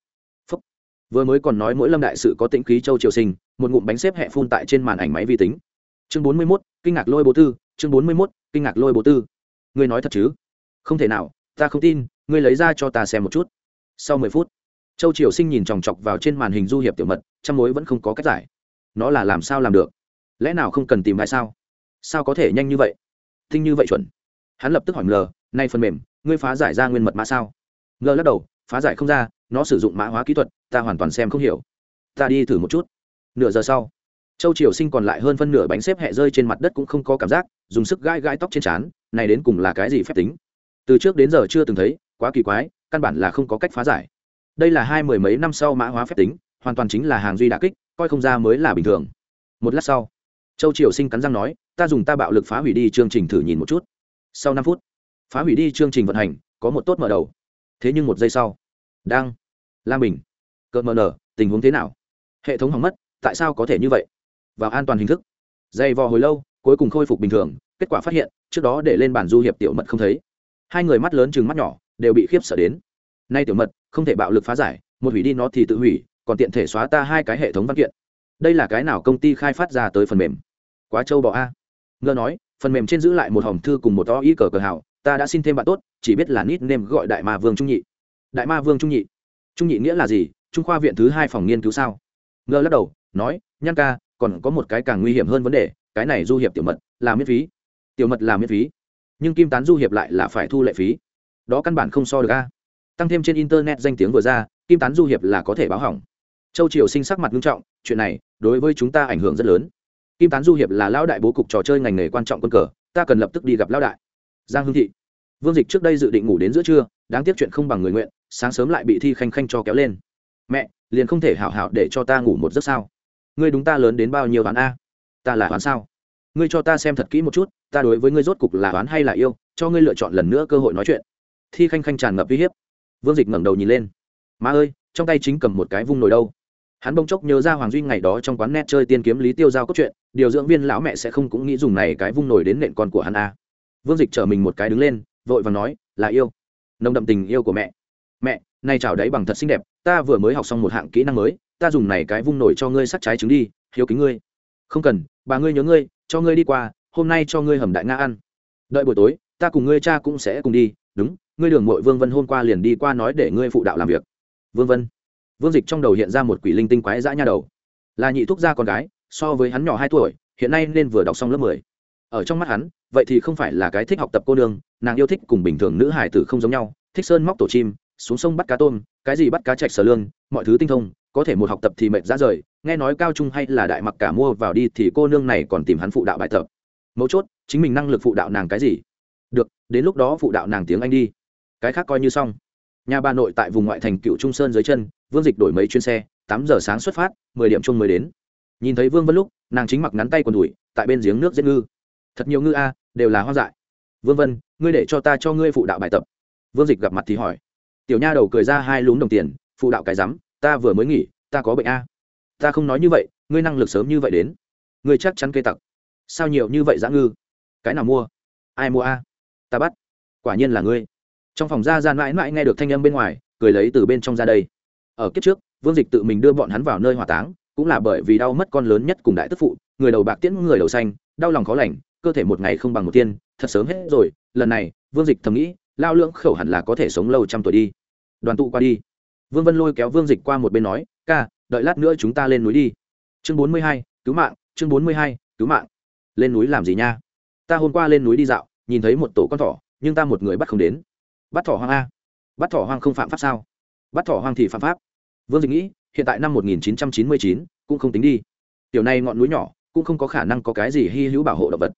Phúc. vừa mới còn nói mỗi lâm đại sự có tĩnh khí châu triều sinh một ngụm bánh xếp hẹ phun tại trên màn ảnh máy vi tính. Chương bốn mươi 41, kinh ngạc lôi bố tư chương bốn mươi 41, kinh ngạc lôi bố tư. Ngươi nói thật chứ? Không thể nào ta không tin ngươi lấy ra cho ta xem một chút. Sau mười phút châu triều sinh nhìn chòng chọc vào trên màn hình du hiệp tiểu mật trong mối vẫn không có cách giải. Nó là làm sao làm được? Lẽ nào không cần tìm lại sao? Sao có thể nhanh như vậy? Tinh như vậy chuẩn. Hắn lập tức hỏi mờ nay phần mềm, ngươi phá giải ra nguyên mật mã sao? Ngờ lắc đầu, phá giải không ra, nó sử dụng mã hóa kỹ thuật, ta hoàn toàn xem không hiểu. Ta đi thử một chút. Nửa giờ sau, châu triều sinh còn lại hơn phân nửa bánh xếp hẹ rơi trên mặt đất cũng không có cảm giác, dùng sức gai gai tóc trên trán, này đến cùng là cái gì phép tính? Từ trước đến giờ chưa từng thấy, quá kỳ quái, căn bản là không có cách phá giải. Đây là hai mười mấy năm sau mã hóa phép tính, hoàn toàn chính là hàng duy đà kích, coi không ra mới là bình thường. Một lát sau châu triều sinh cắn răng nói, ta dùng ta bạo lực phá hủy đi chương trình thử nhìn một chút. Sau năm phút, phá hủy đi chương trình vận hành, có một tốt mở đầu. Thế nhưng một giây sau, đang, lam bình, cợt mờ nở, tình huống thế nào? Hệ thống hỏng mất, tại sao có thể như vậy? Vào an toàn hình thức. Dày vò hồi lâu, cuối cùng khôi phục bình thường, kết quả phát hiện, trước đó để lên bản du hiệp tiểu mật không thấy. Hai người mắt lớn chừng mắt nhỏ, đều bị khiếp sợ đến. Nay tiểu mật, không thể bạo lực phá giải, một hủy đi nó thì tự hủy, còn tiện thể xóa ta hai cái hệ thống văn kiện đây là cái nào công ty khai phát ra tới phần mềm? Quá châu bò a. Ngơ nói, phần mềm trên giữ lại một hòm thư cùng một to ý cờ cờ hào, ta đã xin thêm bạn tốt, chỉ biết là nít nêm gọi đại ma vương trung nhị. Đại ma vương trung nhị. Trung nhị nghĩa là gì? Trung khoa viện thứ hai phòng nghiên cứu sao? Ngơ lắc đầu, nói nhăn ca, còn có một cái càng nguy hiểm hơn vấn đề, cái này du hiệp tiểu mật là miễn phí. Tiểu mật là miễn phí, nhưng kim tán du hiệp lại là phải thu lệ phí. Đó căn bản không so được a. Tăng thêm trên internet danh tiếng vừa ra, kim tán du hiệp là có thể báo hỏng châu triều sinh sắc mặt nghiêm trọng, chuyện này đối với chúng ta ảnh hưởng rất lớn. Kim tán du hiệp là lão đại bố cục trò chơi ngành nghề quan trọng quân cờ, ta cần lập tức đi gặp lão đại. Giang hương thị. Vương dịch trước đây dự định ngủ đến giữa trưa, đáng tiếc chuyện không bằng người nguyện, sáng sớm lại bị thi khanh khanh cho kéo lên. Mẹ, liền không thể hảo hảo để cho ta ngủ một giấc sao? Ngươi đúng ta lớn đến bao nhiêu đoán a? Ta là đoán sao? Ngươi cho ta xem thật kỹ một chút, ta đối với ngươi rốt cục là đoán hay là yêu, cho ngươi lựa chọn lần nữa cơ hội nói chuyện. Thi khanh khanh tràn ngập uy hiếp. Vương dịch ngẩng đầu nhìn lên. Má ơi, trong tay chính cầm một cái vung nồi đâu hắn bỗng chốc nhớ ra hoàng duy ngày đó trong quán net chơi tiên kiếm lý tiêu giao cốt truyện, điều dưỡng viên lão mẹ sẽ không cũng nghĩ dùng này cái vung nổi đến nện con của hắn a vương dịch chở mình một cái đứng lên, vội và nói, là yêu. Nồng đậm tình yêu của mẹ. Mẹ, nay chào đấy bằng thật xinh đẹp, ta vừa mới học xong một hạng kỹ năng mới, ta dùng này cái vung nổi cho ngươi sắc trái trứng đi, hiếu kính ngươi. Không cần, bà ngươi nhớ ngươi, cho ngươi đi qua, hôm nay cho ngươi hầm đại nga ăn. Đợi buổi tối, ta cùng ngươi cha cũng sẽ cùng đi, đúng, ngươi đường mội vương vân hôm qua liền đi qua nói để ngươi phụ đạo làm việc. Vương vân vương dịch trong đầu hiện ra một quỷ linh tinh quái dã nha đầu. Là nhị thúc gia con gái, so với hắn nhỏ hai tuổi, hiện nay nên vừa đọc xong lớp mười. Ở trong mắt hắn, vậy thì không phải là cái thích học tập cô nương, nàng yêu thích cùng bình thường nữ hải tử không giống nhau, thích sơn móc tổ chim, xuống sông bắt cá tôm, cái gì bắt cá chạch sờ lương, mọi thứ tinh thông, có thể một học tập thì mệt ra rời, nghe nói cao trung hay là đại mặc cả mua vào đi thì cô nương này còn tìm hắn phụ đạo bài tập. Mấu chốt, chính mình năng lực phụ đạo nàng cái gì? Được, đến lúc đó phụ đạo nàng tiếng anh đi. Cái khác coi như xong. Nhà bà nội tại vùng ngoại thành cựu trung sơn dưới chân vương dịch đổi mấy chuyến xe, tám giờ sáng xuất phát, mười điểm chung mới đến. Nhìn thấy vương vân lúc, nàng chính mặc ngắn tay quần đùi, tại bên giếng nước giết ngư. Thật nhiều ngư a, đều là hoang dại. Vương vân, ngươi để cho ta cho ngươi phụ đạo bài tập. Vương dịch gặp mặt thì hỏi. Tiểu nha đầu cười ra hai lún đồng tiền, phụ đạo cái rắm, ta vừa mới nghỉ, ta có bệnh a. Ta không nói như vậy, ngươi năng lực sớm như vậy đến. Ngươi chắc chắn cây tặc. Sao nhiều như vậy dã ngư? Cái nào mua? Ai mua a? Ta bắt. Quả nhiên là ngươi. Trong phòng ra gian mãi mãi nghe được thanh âm bên ngoài, cười lấy từ bên trong ra đây ở kiếp trước, vương dịch tự mình đưa bọn hắn vào nơi hỏa táng, cũng là bởi vì đau mất con lớn nhất cùng đại tức phụ, người đầu bạc tiễn, người đầu xanh, đau lòng khó lành, cơ thể một ngày không bằng một tiên, thật sớm hết rồi, lần này, vương dịch thầm nghĩ, lao lưỡng khẩu hẳn là có thể sống lâu trăm tuổi đi. Đoàn tụ qua đi. Vương vân lôi kéo vương dịch qua một bên nói, ca, đợi lát nữa chúng ta lên núi đi. Chương bốn mươi hai, cứu mạng, chương bốn mươi hai, cứu mạng. Lên núi làm gì nha? Ta hôm qua lên núi đi dạo, nhìn thấy một tổ con thỏ, nhưng ta một người bắt không đến. Bắt thỏ hoang a? Bắt thỏ hoang không phạm pháp sao? Bắt thỏ hoang thì phạm pháp. Vương dịch nghĩ, hiện tại năm một nghìn chín trăm chín mươi chín cũng không tính đi. Tiểu này ngọn núi nhỏ, cũng không có khả năng có cái gì hy hữu bảo hộ động vật.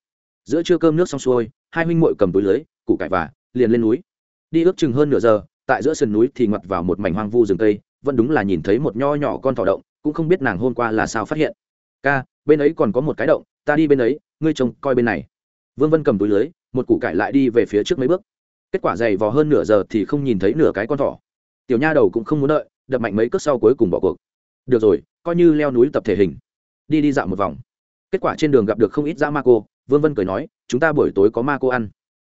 Giữa trưa cơm nước xong xuôi, hai huynh muội cầm túi lưới, củ cải và, liền lên núi. Đi ước chừng hơn nửa giờ, tại giữa sườn núi thì ngoặt vào một mảnh hoang vu rừng tây vẫn đúng là nhìn thấy một nho nhỏ con thỏ động, cũng không biết nàng hôm qua là sao phát hiện. Ca, bên ấy còn có một cái động, ta đi bên ấy, ngươi trông coi bên này. Vương vân cầm túi lưới, một củ cải lại đi về phía trước mấy bước. Kết quả dày vò hơn nửa giờ thì không nhìn thấy nửa cái con thỏ tiểu nha đầu cũng không muốn đợi, đập mạnh mấy cước sau cuối cùng bỏ cuộc. Được rồi, coi như leo núi tập thể hình. Đi đi dạo một vòng. Kết quả trên đường gặp được không ít dã ma cô, vương vân cười nói, chúng ta buổi tối có ma cô ăn.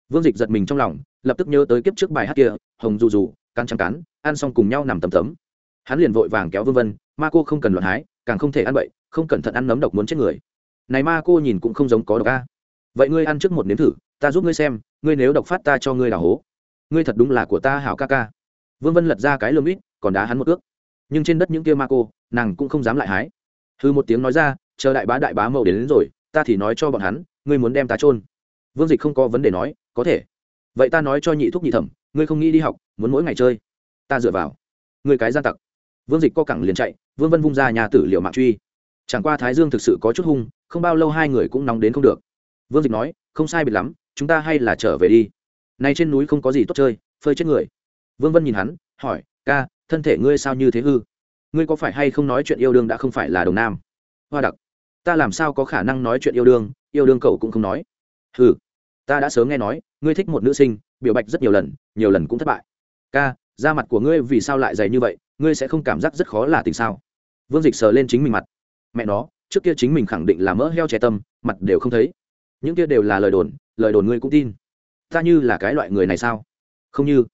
Vương dịch giật mình trong lòng, lập tức nhớ tới kiếp trước bài hát kia, hồng dù dù cắn trắng cắn ăn xong cùng nhau nằm tầm tấm. Hắn liền vội vàng kéo vương vân, ma cô không cần luận hái, càng không thể ăn bậy, không cẩn thận ăn nấm độc muốn chết người. Này ma cô nhìn cũng không giống có độc a. Vậy ngươi ăn trước một nếm thử, ta giúp ngươi xem, ngươi nếu độc phát ta cho ngươi đào hố. Ngươi thật đúng là của ta hảo ca ca vương vân lật ra cái lơm ít còn đá hắn một ước nhưng trên đất những kia ma cô nàng cũng không dám lại hái. Hư một tiếng nói ra chờ đại bá đại bá mậu đến, đến rồi ta thì nói cho bọn hắn ngươi muốn đem ta trôn vương dịch không có vấn đề nói có thể. Vậy ta nói cho nhị thúc nhị thẩm ngươi không nghĩ đi học muốn mỗi ngày chơi. Ta dựa vào. Ngươi cái gian tặc. Vương dịch co cẳng liền chạy vương vân vung ra nhà tử liệu mạng truy. Chẳng qua thái dương thực sự có chút hung không bao lâu hai người cũng nóng đến không được. Vương dịch nói không sai biệt lắm chúng ta hay là trở về đi. Nay trên núi không có gì tốt chơi phơi chết người vương vân nhìn hắn, hỏi, ca, thân thể ngươi sao như thế hư? Ngươi có phải hay không nói chuyện yêu đương đã không phải là đồng nam? Hoa đặc, ta làm sao có khả năng nói chuyện yêu đương? Yêu đương cậu cũng không nói. Hừ, ta đã sớm nghe nói, ngươi thích một nữ sinh, biểu bạch rất nhiều lần nhiều lần cũng thất bại. Ca, da mặt của ngươi vì sao lại dày như vậy? Ngươi sẽ không cảm giác rất khó là tình sao? Vương dịch sờ lên chính mình mặt. Mẹ nó, trước kia chính mình khẳng định là mỡ heo trẻ tâm, mặt đều không thấy. Những kia đều là lời đồn lời đồn ngươi cũng tin. Ta như là cái loại người này sao? Không như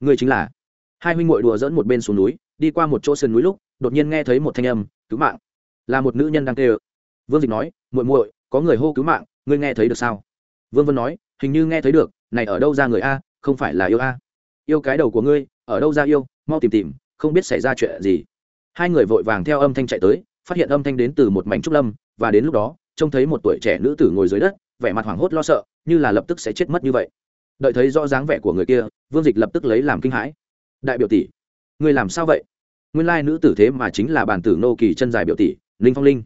ngươi chính là. Hai huynh ngội đùa dẫn một bên xuống núi, đi qua một chỗ sườn núi lúc, đột nhiên nghe thấy một thanh âm, cứu mạng. Là một nữ nhân đang tê ơ vương dịch nói, muội muội, có người hô cứu mạng, ngươi nghe thấy được sao? Vương vân nói, hình như nghe thấy được, này ở đâu ra người a, không phải là yêu a. Yêu cái đầu của ngươi, ở đâu ra yêu, mau tìm tìm, không biết xảy ra chuyện gì. Hai người vội vàng theo âm thanh chạy tới, phát hiện âm thanh đến từ một mảnh trúc lâm, và đến lúc đó, trông thấy một tuổi trẻ nữ tử ngồi dưới đất, vẻ mặt hoảng hốt lo sợ, như là lập tức sẽ chết mất như vậy đợi thấy rõ dáng vẻ của người kia, vương dịch lập tức lấy làm kinh hãi. Đại biểu tỷ người làm sao vậy? Nguyên lai nữ tử thế mà chính là bản tử nô kỳ chân dài biểu tỷ, ninh phong linh.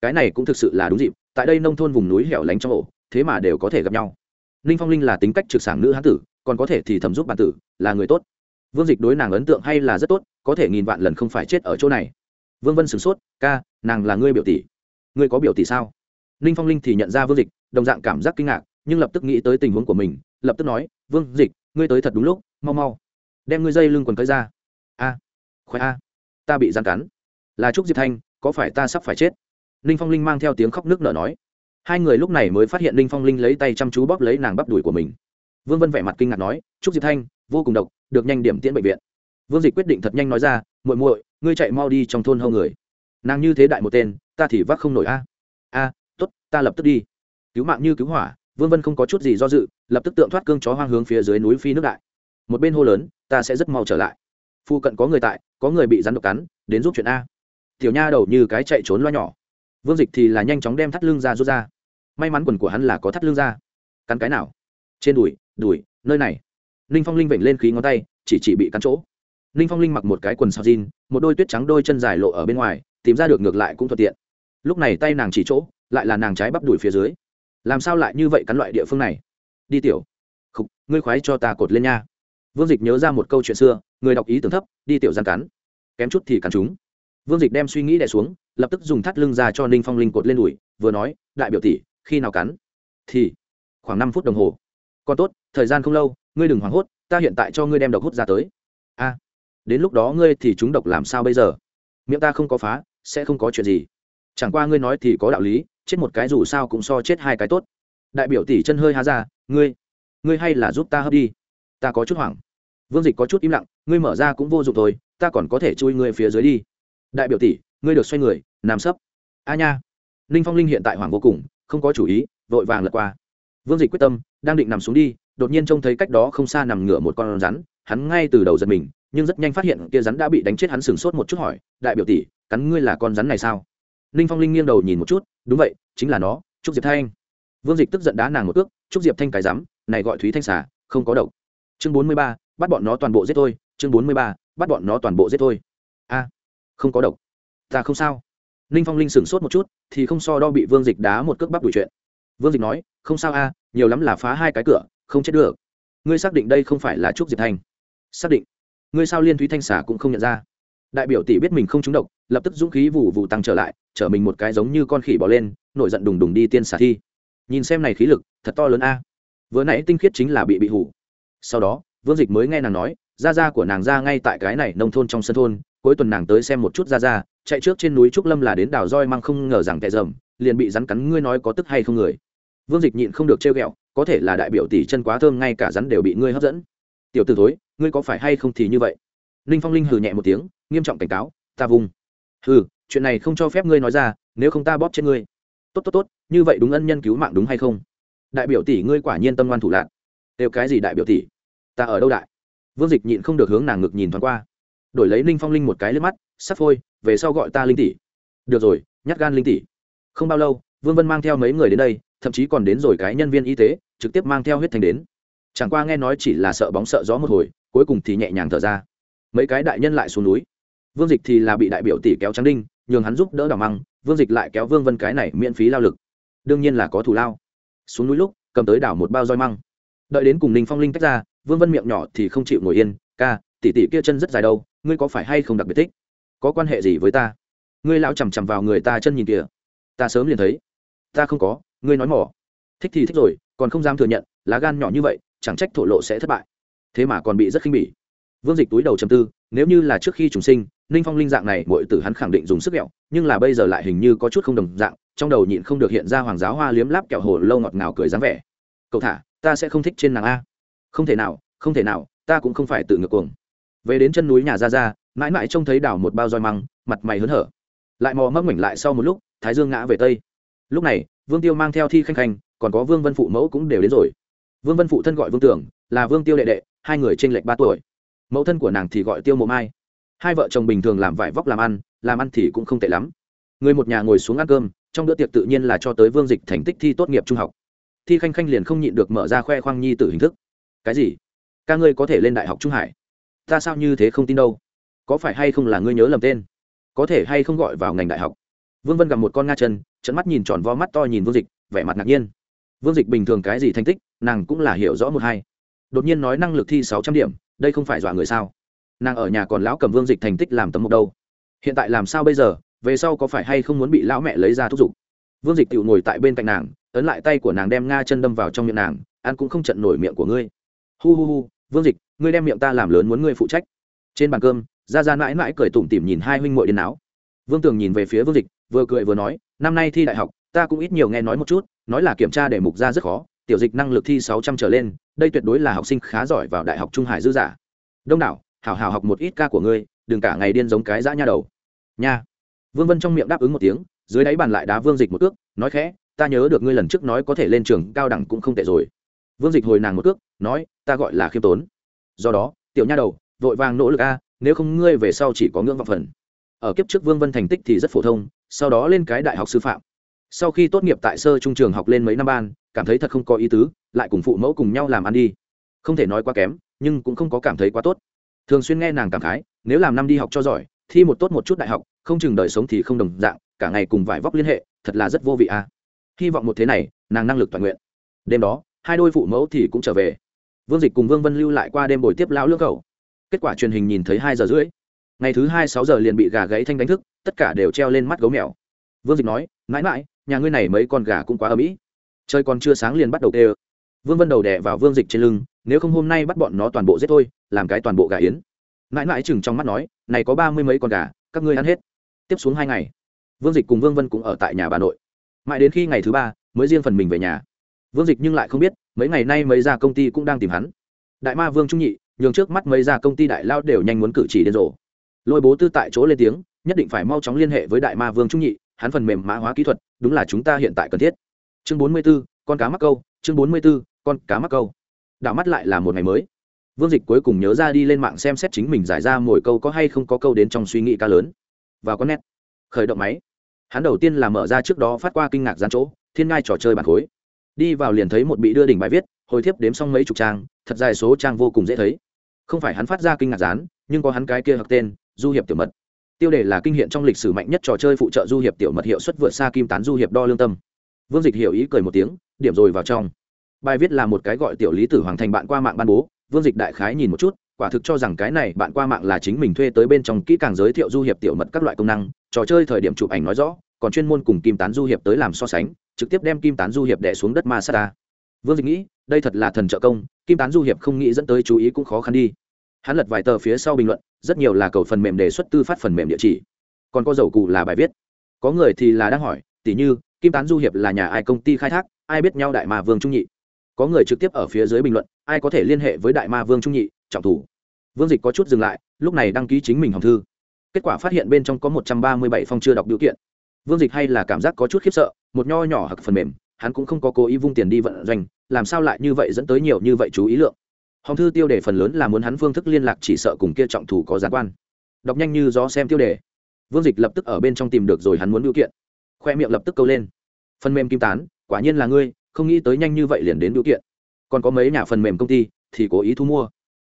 Cái này cũng thực sự là đúng dịp, tại đây nông thôn vùng núi hẻo lánh trong ổ, thế mà đều có thể gặp nhau. Ninh phong linh là tính cách trực sảng nữ hán tử, còn có thể thì thầm giúp bản tử, là người tốt. Vương dịch đối nàng ấn tượng hay là rất tốt, có thể nghìn vạn lần không phải chết ở chỗ này. Vương vân sửng sốt, ca, nàng là ngươi biểu tỷ. Ngươi có biểu tỷ sao? Ninh phong linh thì nhận ra vương dịch, đồng dạng cảm giác kinh ngạc, nhưng lập tức nghĩ tới tình huống của mình lập tức nói vương dịch ngươi tới thật đúng lúc mau mau đem ngươi dây lưng quần tới ra. A à, khoe a ta bị gian cắn. Là trúc diệp thanh có phải ta sắp phải chết? Ninh phong linh mang theo tiếng khóc nước nở nói. Hai người lúc này mới phát hiện ninh phong linh lấy tay chăm chú bóp lấy nàng bắp đùi của mình. Vương vân vẻ mặt kinh ngạc nói trúc diệp thanh vô cùng độc được nhanh điểm tiễn bệnh viện. Vương dịch quyết định thật nhanh nói ra muội muội ngươi chạy mau đi trong thôn hâu người. Nàng như thế đại một tên ta thì vác không nổi a. A t ố t ta lập tức đi. Cứu mạng như cứu hỏa vương vân không có chút gì do dự, lập tức tượng thoát cương chó hoang hướng phía dưới núi phi nước đại. Một bên hô lớn, ta sẽ rất mau trở lại. Phu cận có người tại, có người bị rắn độc cắn, đến giúp chuyện a. Tiểu nha đầu như cái chạy trốn loa nhỏ. Vương dịch thì là nhanh chóng đem thắt lưng ra rút ra. May mắn quần của hắn là có thắt lưng ra. Cắn cái nào? Trên đùi đùi, nơi này. Ninh phong linh vểnh lên khí ngón tay, chỉ chỉ bị cắn chỗ. Ninh phong linh mặc một cái quần sao jean, một đôi tuyết trắng đôi chân dài lộ ở bên ngoài, tìm ra được ngược lại cũng thuận tiện. Lúc này tay nàng chỉ chỗ, lại là nàng trái bắp đùi phía dưới làm sao lại như vậy cắn loại địa phương này? Đi tiểu. Khục, ngươi khoái cho ta cột lên nha. Vương dịch nhớ ra một câu chuyện xưa, người đọc ý tưởng thấp, đi tiểu gian cắn. Kém chút thì cắn chúng. Vương dịch đem suy nghĩ đẻ xuống, lập tức dùng thắt lưng ra cho ninh phong linh cột lên đùi, vừa nói, đại biểu tỷ, khi nào cắn? Thì, khoảng năm phút đồng hồ. Còn tốt, thời gian không lâu, ngươi đừng hoảng hốt, ta hiện tại cho ngươi đem độc hút ra tới. A, đến lúc đó ngươi thì chúng độc làm sao bây giờ? Miệng ta không có phá, sẽ không có chuyện gì chẳng qua ngươi nói thì có đạo lý, chết một cái dù sao cũng so chết hai cái tốt. Đại biểu tỷ chân hơi há ra, ngươi ngươi hay là giúp ta hấp đi. Ta có chút hoảng. Vương dịch có chút im lặng, ngươi mở ra cũng vô dụng thôi, ta còn có thể chui ngươi phía dưới đi. Đại biểu tỷ, ngươi được xoay người, nằm sấp. A nha. Ninh phong linh hiện tại hoảng vô cùng, không có chủ ý, vội vàng lật qua. Vương dịch quyết tâm, đang định nằm xuống đi, đột nhiên trông thấy cách đó không xa nằm ngửa một con rắn, hắn ngay từ đầu giật mình, nhưng rất nhanh phát hiện kia rắn đã bị đánh chết hắn sửng sốt một chút hỏi, đại biểu tỷ, cắn ngươi là con rắn này sao? Ninh phong linh nghiêng đầu nhìn một chút, đúng vậy, chính là nó, trúc diệp thanh. Vương dịch tức giận đá nàng một ước trúc diệp thanh cái rắm, này gọi thúy thanh xà, không có độc. Chương bốn mươi ba, bắt bọn nó toàn bộ giết thôi. Chương bốn mươi ba, bắt bọn nó toàn bộ giết thôi. A, không có độc. Ta không sao. Ninh phong linh sửng sốt một chút, thì không so đo bị vương dịch đá một cước bắp đuổi chuyện. Vương dịch nói, không sao a, nhiều lắm là phá hai cái cửa, không chết được. Ngươi xác định đây không phải là trúc diệp thanh? Xác định. Ngươi sao liên thúy thanh xả cũng không nhận ra? Đại biểu tỷ biết mình không trúng độc, lập tức dũng khí vụ vụ tăng trở lại chở mình một cái giống như con khỉ bỏ lên, nổi giận đùng đùng đi tiên xả thi. Nhìn xem này khí lực, thật to lớn a. Vừa nãy tinh khiết chính là bị bị hủ. Sau đó, vương dịch mới nghe nàng nói, gia gia của nàng ra ngay tại cái này nông thôn trong sân thôn, cuối tuần nàng tới xem một chút gia gia, chạy trước trên núi trúc lâm là đến đảo roi mang không ngờ rằng tệ rầm liền bị rắn cắn, ngươi nói có tức hay không người? Vương dịch nhịn không được trêu ghẹo, có thể là đại biểu tỷ chân quá thơm, ngay cả rắn đều bị ngươi hấp dẫn. Tiểu t ử thối, ngươi có phải hay không thì như vậy? Ninh phong linh hừ nhẹ một tiếng, nghiêm trọng cảnh cáo, ta vùng. Hừ, chuyện này không cho phép ngươi nói ra, nếu không ta bóp chết ngươi. Tốt tốt tốt, như vậy đúng ân nhân cứu mạng đúng hay không? Đại biểu tỷ ngươi quả nhiên tâm ngoan thủ lạc. Đều cái gì đại biểu tỷ? Ta ở đâu đại? Vương dịch nhịn không được hướng nàng ngực nhìn thoáng qua. Đổi lấy ninh phong linh một cái lên mắt, sắp phôi, về sau gọi ta linh tỷ. Được rồi, nhát gan linh tỷ. Không bao lâu, vương vân mang theo mấy người đến đây, thậm chí còn đến rồi cái nhân viên y tế, trực tiếp mang theo huyết thanh đến. Chẳng qua nghe nói chỉ là sợ bóng sợ gió một hồi, cuối cùng thì nhẹ nhàng thở ra mấy cái đại nhân lại xuống núi. Vương dịch thì là bị đại biểu tỷ kéo trắng đinh, nhường hắn giúp đỡ đào măng, vương dịch lại kéo vương vân cái này miễn phí lao lực. Đương nhiên là có thủ lao. Xuống núi lúc, cầm tới đảo một bao roi măng. Đợi đến cùng ninh phong linh tách ra, vương vân miệng nhỏ thì không chịu ngồi yên, ca, tỷ tỷ kia chân rất dài đâu, ngươi có phải hay không đặc biệt thích? Có quan hệ gì với ta? Ngươi lão chằm chằm vào người ta chân nhìn kìa. Ta sớm liền thấy. Ta không có, ngươi nói mỏ. Thích thì thích rồi, còn không dám thừa nhận, lá gan nhỏ như vậy, chẳng trách thổ lộ sẽ thất bại. Thế mà còn bị rất khinh bỉ vương dịch túi đầu chầm tư, nếu như là trước khi trùng sinh, ninh phong linh dạng này mọi tử hắn khẳng định dùng sức kẹo, nhưng là bây giờ lại hình như có chút không đồng dạng, trong đầu nhịn không được hiện ra hoàng giáo hoa liếm láp kẹo hồ lâu ngọt ngào cười dáng vẻ. Cậu thả, ta sẽ không thích trên nàng a. Không thể nào, không thể nào, ta cũng không phải tự ngược cuồng. Về đến chân núi nhà ra ra mãi mãi trông thấy đảo một bao roi măng, mặt mày hớn hở. Lại mò mấp mảnh lại sau một lúc, thái dương ngã về tây. Lúc này, vương tiêu mang theo thi khanh khanh, còn có vương vân phụ mẫu cũng đều đến rồi. Vương vân phụ thân gọi vương tưởng là vương tiêu đệ đệ, hai người t r ê n lệch ba tuổi mẫu thân của nàng thì gọi tiêu mộ mai. Hai vợ chồng bình thường làm vải vóc làm ăn làm ăn thì cũng không tệ lắm. Người một nhà ngồi xuống ăn cơm, trong bữa tiệc tự nhiên là cho tới vương dịch thành tích thi tốt nghiệp trung học. Thi khanh khanh liền không nhịn được mở ra khoe khoang nhi t hình thức. Cái gì? Ca ngươi có thể lên đại học trung hải? Ta sao như thế không tin đâu? Có phải hay không là ngươi nhớ lầm tên? Có thể hay không gọi vào ngành đại học? Vương vân gặp một con nga chân trận mắt nhìn tròn vo mắt to nhìn vương dịch, vẻ mặt ngạc nhiên. Vương dịch bình thường cái gì thành tích, nàng cũng là hiểu rõ một hai đột nhiên nói năng lực thi sáu trăm điểm, đây không phải dọa người sao? Nàng ở nhà còn lão cầm vương dịch thành tích làm tấm mục đâu. Hiện tại làm sao bây giờ? Về sau có phải hay không muốn bị lão mẹ lấy ra thúc giục? Vương dịch tự ngồi tại bên cạnh nàng, ấn lại tay của nàng đem nga chân đâm vào trong miệng nàng, ăn cũng không trận nổi miệng của ngươi. Hu hu hu, vương dịch, ngươi đem miệng ta làm lớn muốn ngươi phụ trách. Trên bàn cơm ra ra mãi mãi cười tủm tỉm nhìn hai huynh muội điên áo. Vương tường nhìn về phía vương dịch, vừa cười vừa nói, năm nay thi đại học, ta cũng ít nhiều nghe nói một chút, nói là kiểm tra để mục ra rất khó tiểu dịch năng lực thi sáu trăm trở lên, đây tuyệt đối là học sinh khá giỏi vào đại học trung hải dư giả. Đông đảo, hảo hảo học một ít ca của ngươi, đừng cả ngày điên giống cái dã nha đầu. Nha. Vương vân trong miệng đáp ứng một tiếng, dưới đáy bàn lại đá vương dịch một cước, nói khẽ, ta nhớ được ngươi lần trước nói có thể lên trường cao đẳng cũng không tệ rồi. Vương dịch hồi nàng một cước, nói, ta gọi là khiêm tốn. Do đó, tiểu nha đầu, vội vàng nỗ lực a, nếu không ngươi về sau chỉ có ngưỡng vọng phần. Ở kiếp trước vương vân thành tích thì rất phổ thông, sau đó lên cái đại học sư phạm. Sau khi tốt nghiệp tại sơ trung trường học lên mấy năm ban cảm thấy thật không có ý tứ, lại cùng phụ mẫu cùng nhau làm ăn đi. Không thể nói quá kém, nhưng cũng không có cảm thấy quá tốt. Thường xuyên nghe nàng cảm khái, nếu làm năm đi học cho giỏi, thi một tốt một chút đại học, không chừng đời sống thì không đồng dạng, cả ngày cùng vải vóc liên hệ, thật là rất vô vị à hy vọng một thế này, nàng năng lực toàn nguyện. Đêm đó, hai đôi phụ mẫu thì cũng trở về. Vương dịch cùng vương vân lưu lại qua đêm buổi tiếp lão lương cầu kết quả truyền hình nhìn thấy hai giờ rưỡi. Ngày thứ hai sáu giờ liền bị gà gáy thanh đánh thức, tất cả đều treo lên mắt gấu mèo. Vương dịch nói, mãi mãi, nhà ngươi này mấy con gà cũng quá ở mỹ trời còn chưa sáng liền bắt đầu tê ơ vương vân đầu đẻ vào vương dịch trên lưng, nếu không hôm nay bắt bọn nó toàn bộ giết thôi, làm cái toàn bộ gà yến. Mãi mãi chừng trong mắt nói, này có ba mươi mấy con gà, các ngươi ăn hết. Tiếp xuống hai ngày, vương dịch cùng vương vân cũng ở tại nhà bà nội. Mãi đến khi ngày thứ ba, mới riêng phần mình về nhà. Vương dịch nhưng lại không biết, mấy ngày nay mấy gia công ty cũng đang tìm hắn. Đại ma vương trung nhị, nhường trước mắt mấy gia công ty đại lao đều nhanh muốn cử chỉ điên rồ. Lôi bố tư tại chỗ lên tiếng, nhất định phải mau chóng liên hệ với đại ma vương trung nhị, hắn phần mềm mã hóa kỹ thuật, đúng là chúng ta hiện tại cần thiết chương bốn mươi 44, con cá mắc câu chương bốn mươi 44, con cá mắc câu. Đảo mắt lại là một ngày mới. Vương dịch cuối cùng nhớ ra đi lên mạng xem xét chính mình giải ra mỗi câu có hay không có câu đến trong suy nghĩ ca lớn. Và có nét. Khởi động máy. Hắn đầu tiên là mở ra trước đó phát qua kinh ngạc gian chỗ thiên ngai trò chơi bản khối. Đi vào liền thấy một bị đưa đỉnh bài viết hồi thiếp đếm xong mấy chục trang thật dài số trang vô cùng dễ thấy. Không phải hắn phát ra kinh ngạc rán nhưng có hắn cái kia hoặc tên du hiệp tiểu mật. Tiêu đề là kinh hiện trong lịch sử mạnh nhất trò chơi phụ trợ du hiệp tiểu mật hiệu suất vượt xa kim tán du hiệp đo lương tâm vương dịch hiểu ý cười một tiếng, điểm rồi vào trong. Bài viết là một cái gọi tiểu lý tử hoàng thành bạn qua mạng ban bố. Vương dịch đại khái nhìn một chút, quả thực cho rằng cái này bạn qua mạng là chính mình thuê tới bên trong kỹ càng giới thiệu du hiệp tiểu mật các loại công năng. Trò chơi thời điểm chụp ảnh nói rõ, còn chuyên môn cùng kim tán du hiệp tới làm so sánh, trực tiếp đem kim tán du hiệp đẻ xuống đất ma sa ta. Vương dịch nghĩ, đây thật là thần trợ công, kim tán du hiệp không nghĩ dẫn tới chú ý cũng khó khăn đi. Hắn lật vài tờ phía sau bình luận, rất nhiều là cầu phần mềm đề xuất tư phát phần mềm địa chỉ. Còn có dầu cụ là bài viết. Có người thì là đang hỏi, tỉ như kim tán du hiệp là nhà ai công ty khai thác, ai biết nhau đại ma vương trung nhị. Có người trực tiếp ở phía dưới bình luận, ai có thể liên hệ với đại ma vương trung nhị, trọng thủ. Vương dịch có chút dừng lại, lúc này đăng ký chính mình hòng thư. Kết quả phát hiện bên trong có một trăm ba mươi bảy phong chưa đọc điều kiện. Vương dịch hay là cảm giác có chút khiếp sợ, một nho nhỏ hoặc phần mềm, hắn cũng không có cố ý vung tiền đi vận doanh, làm sao lại như vậy dẫn tới nhiều như vậy chú ý lượng. Hòng thư tiêu đề phần lớn là muốn hắn phương thức liên lạc chỉ sợ cùng kia trọng thủ có gián quan. Đọc nhanh như gió xem tiêu đề. Vương dịch lập tức ở bên trong tìm được rồi hắn muốn biểu kiện khoe miệng lập tức câu lên. Phần mềm kim tán, quả nhiên là ngươi, không nghĩ tới nhanh như vậy liền đến biểu kiện. Còn có mấy nhà phần mềm công ty thì cố ý thu mua.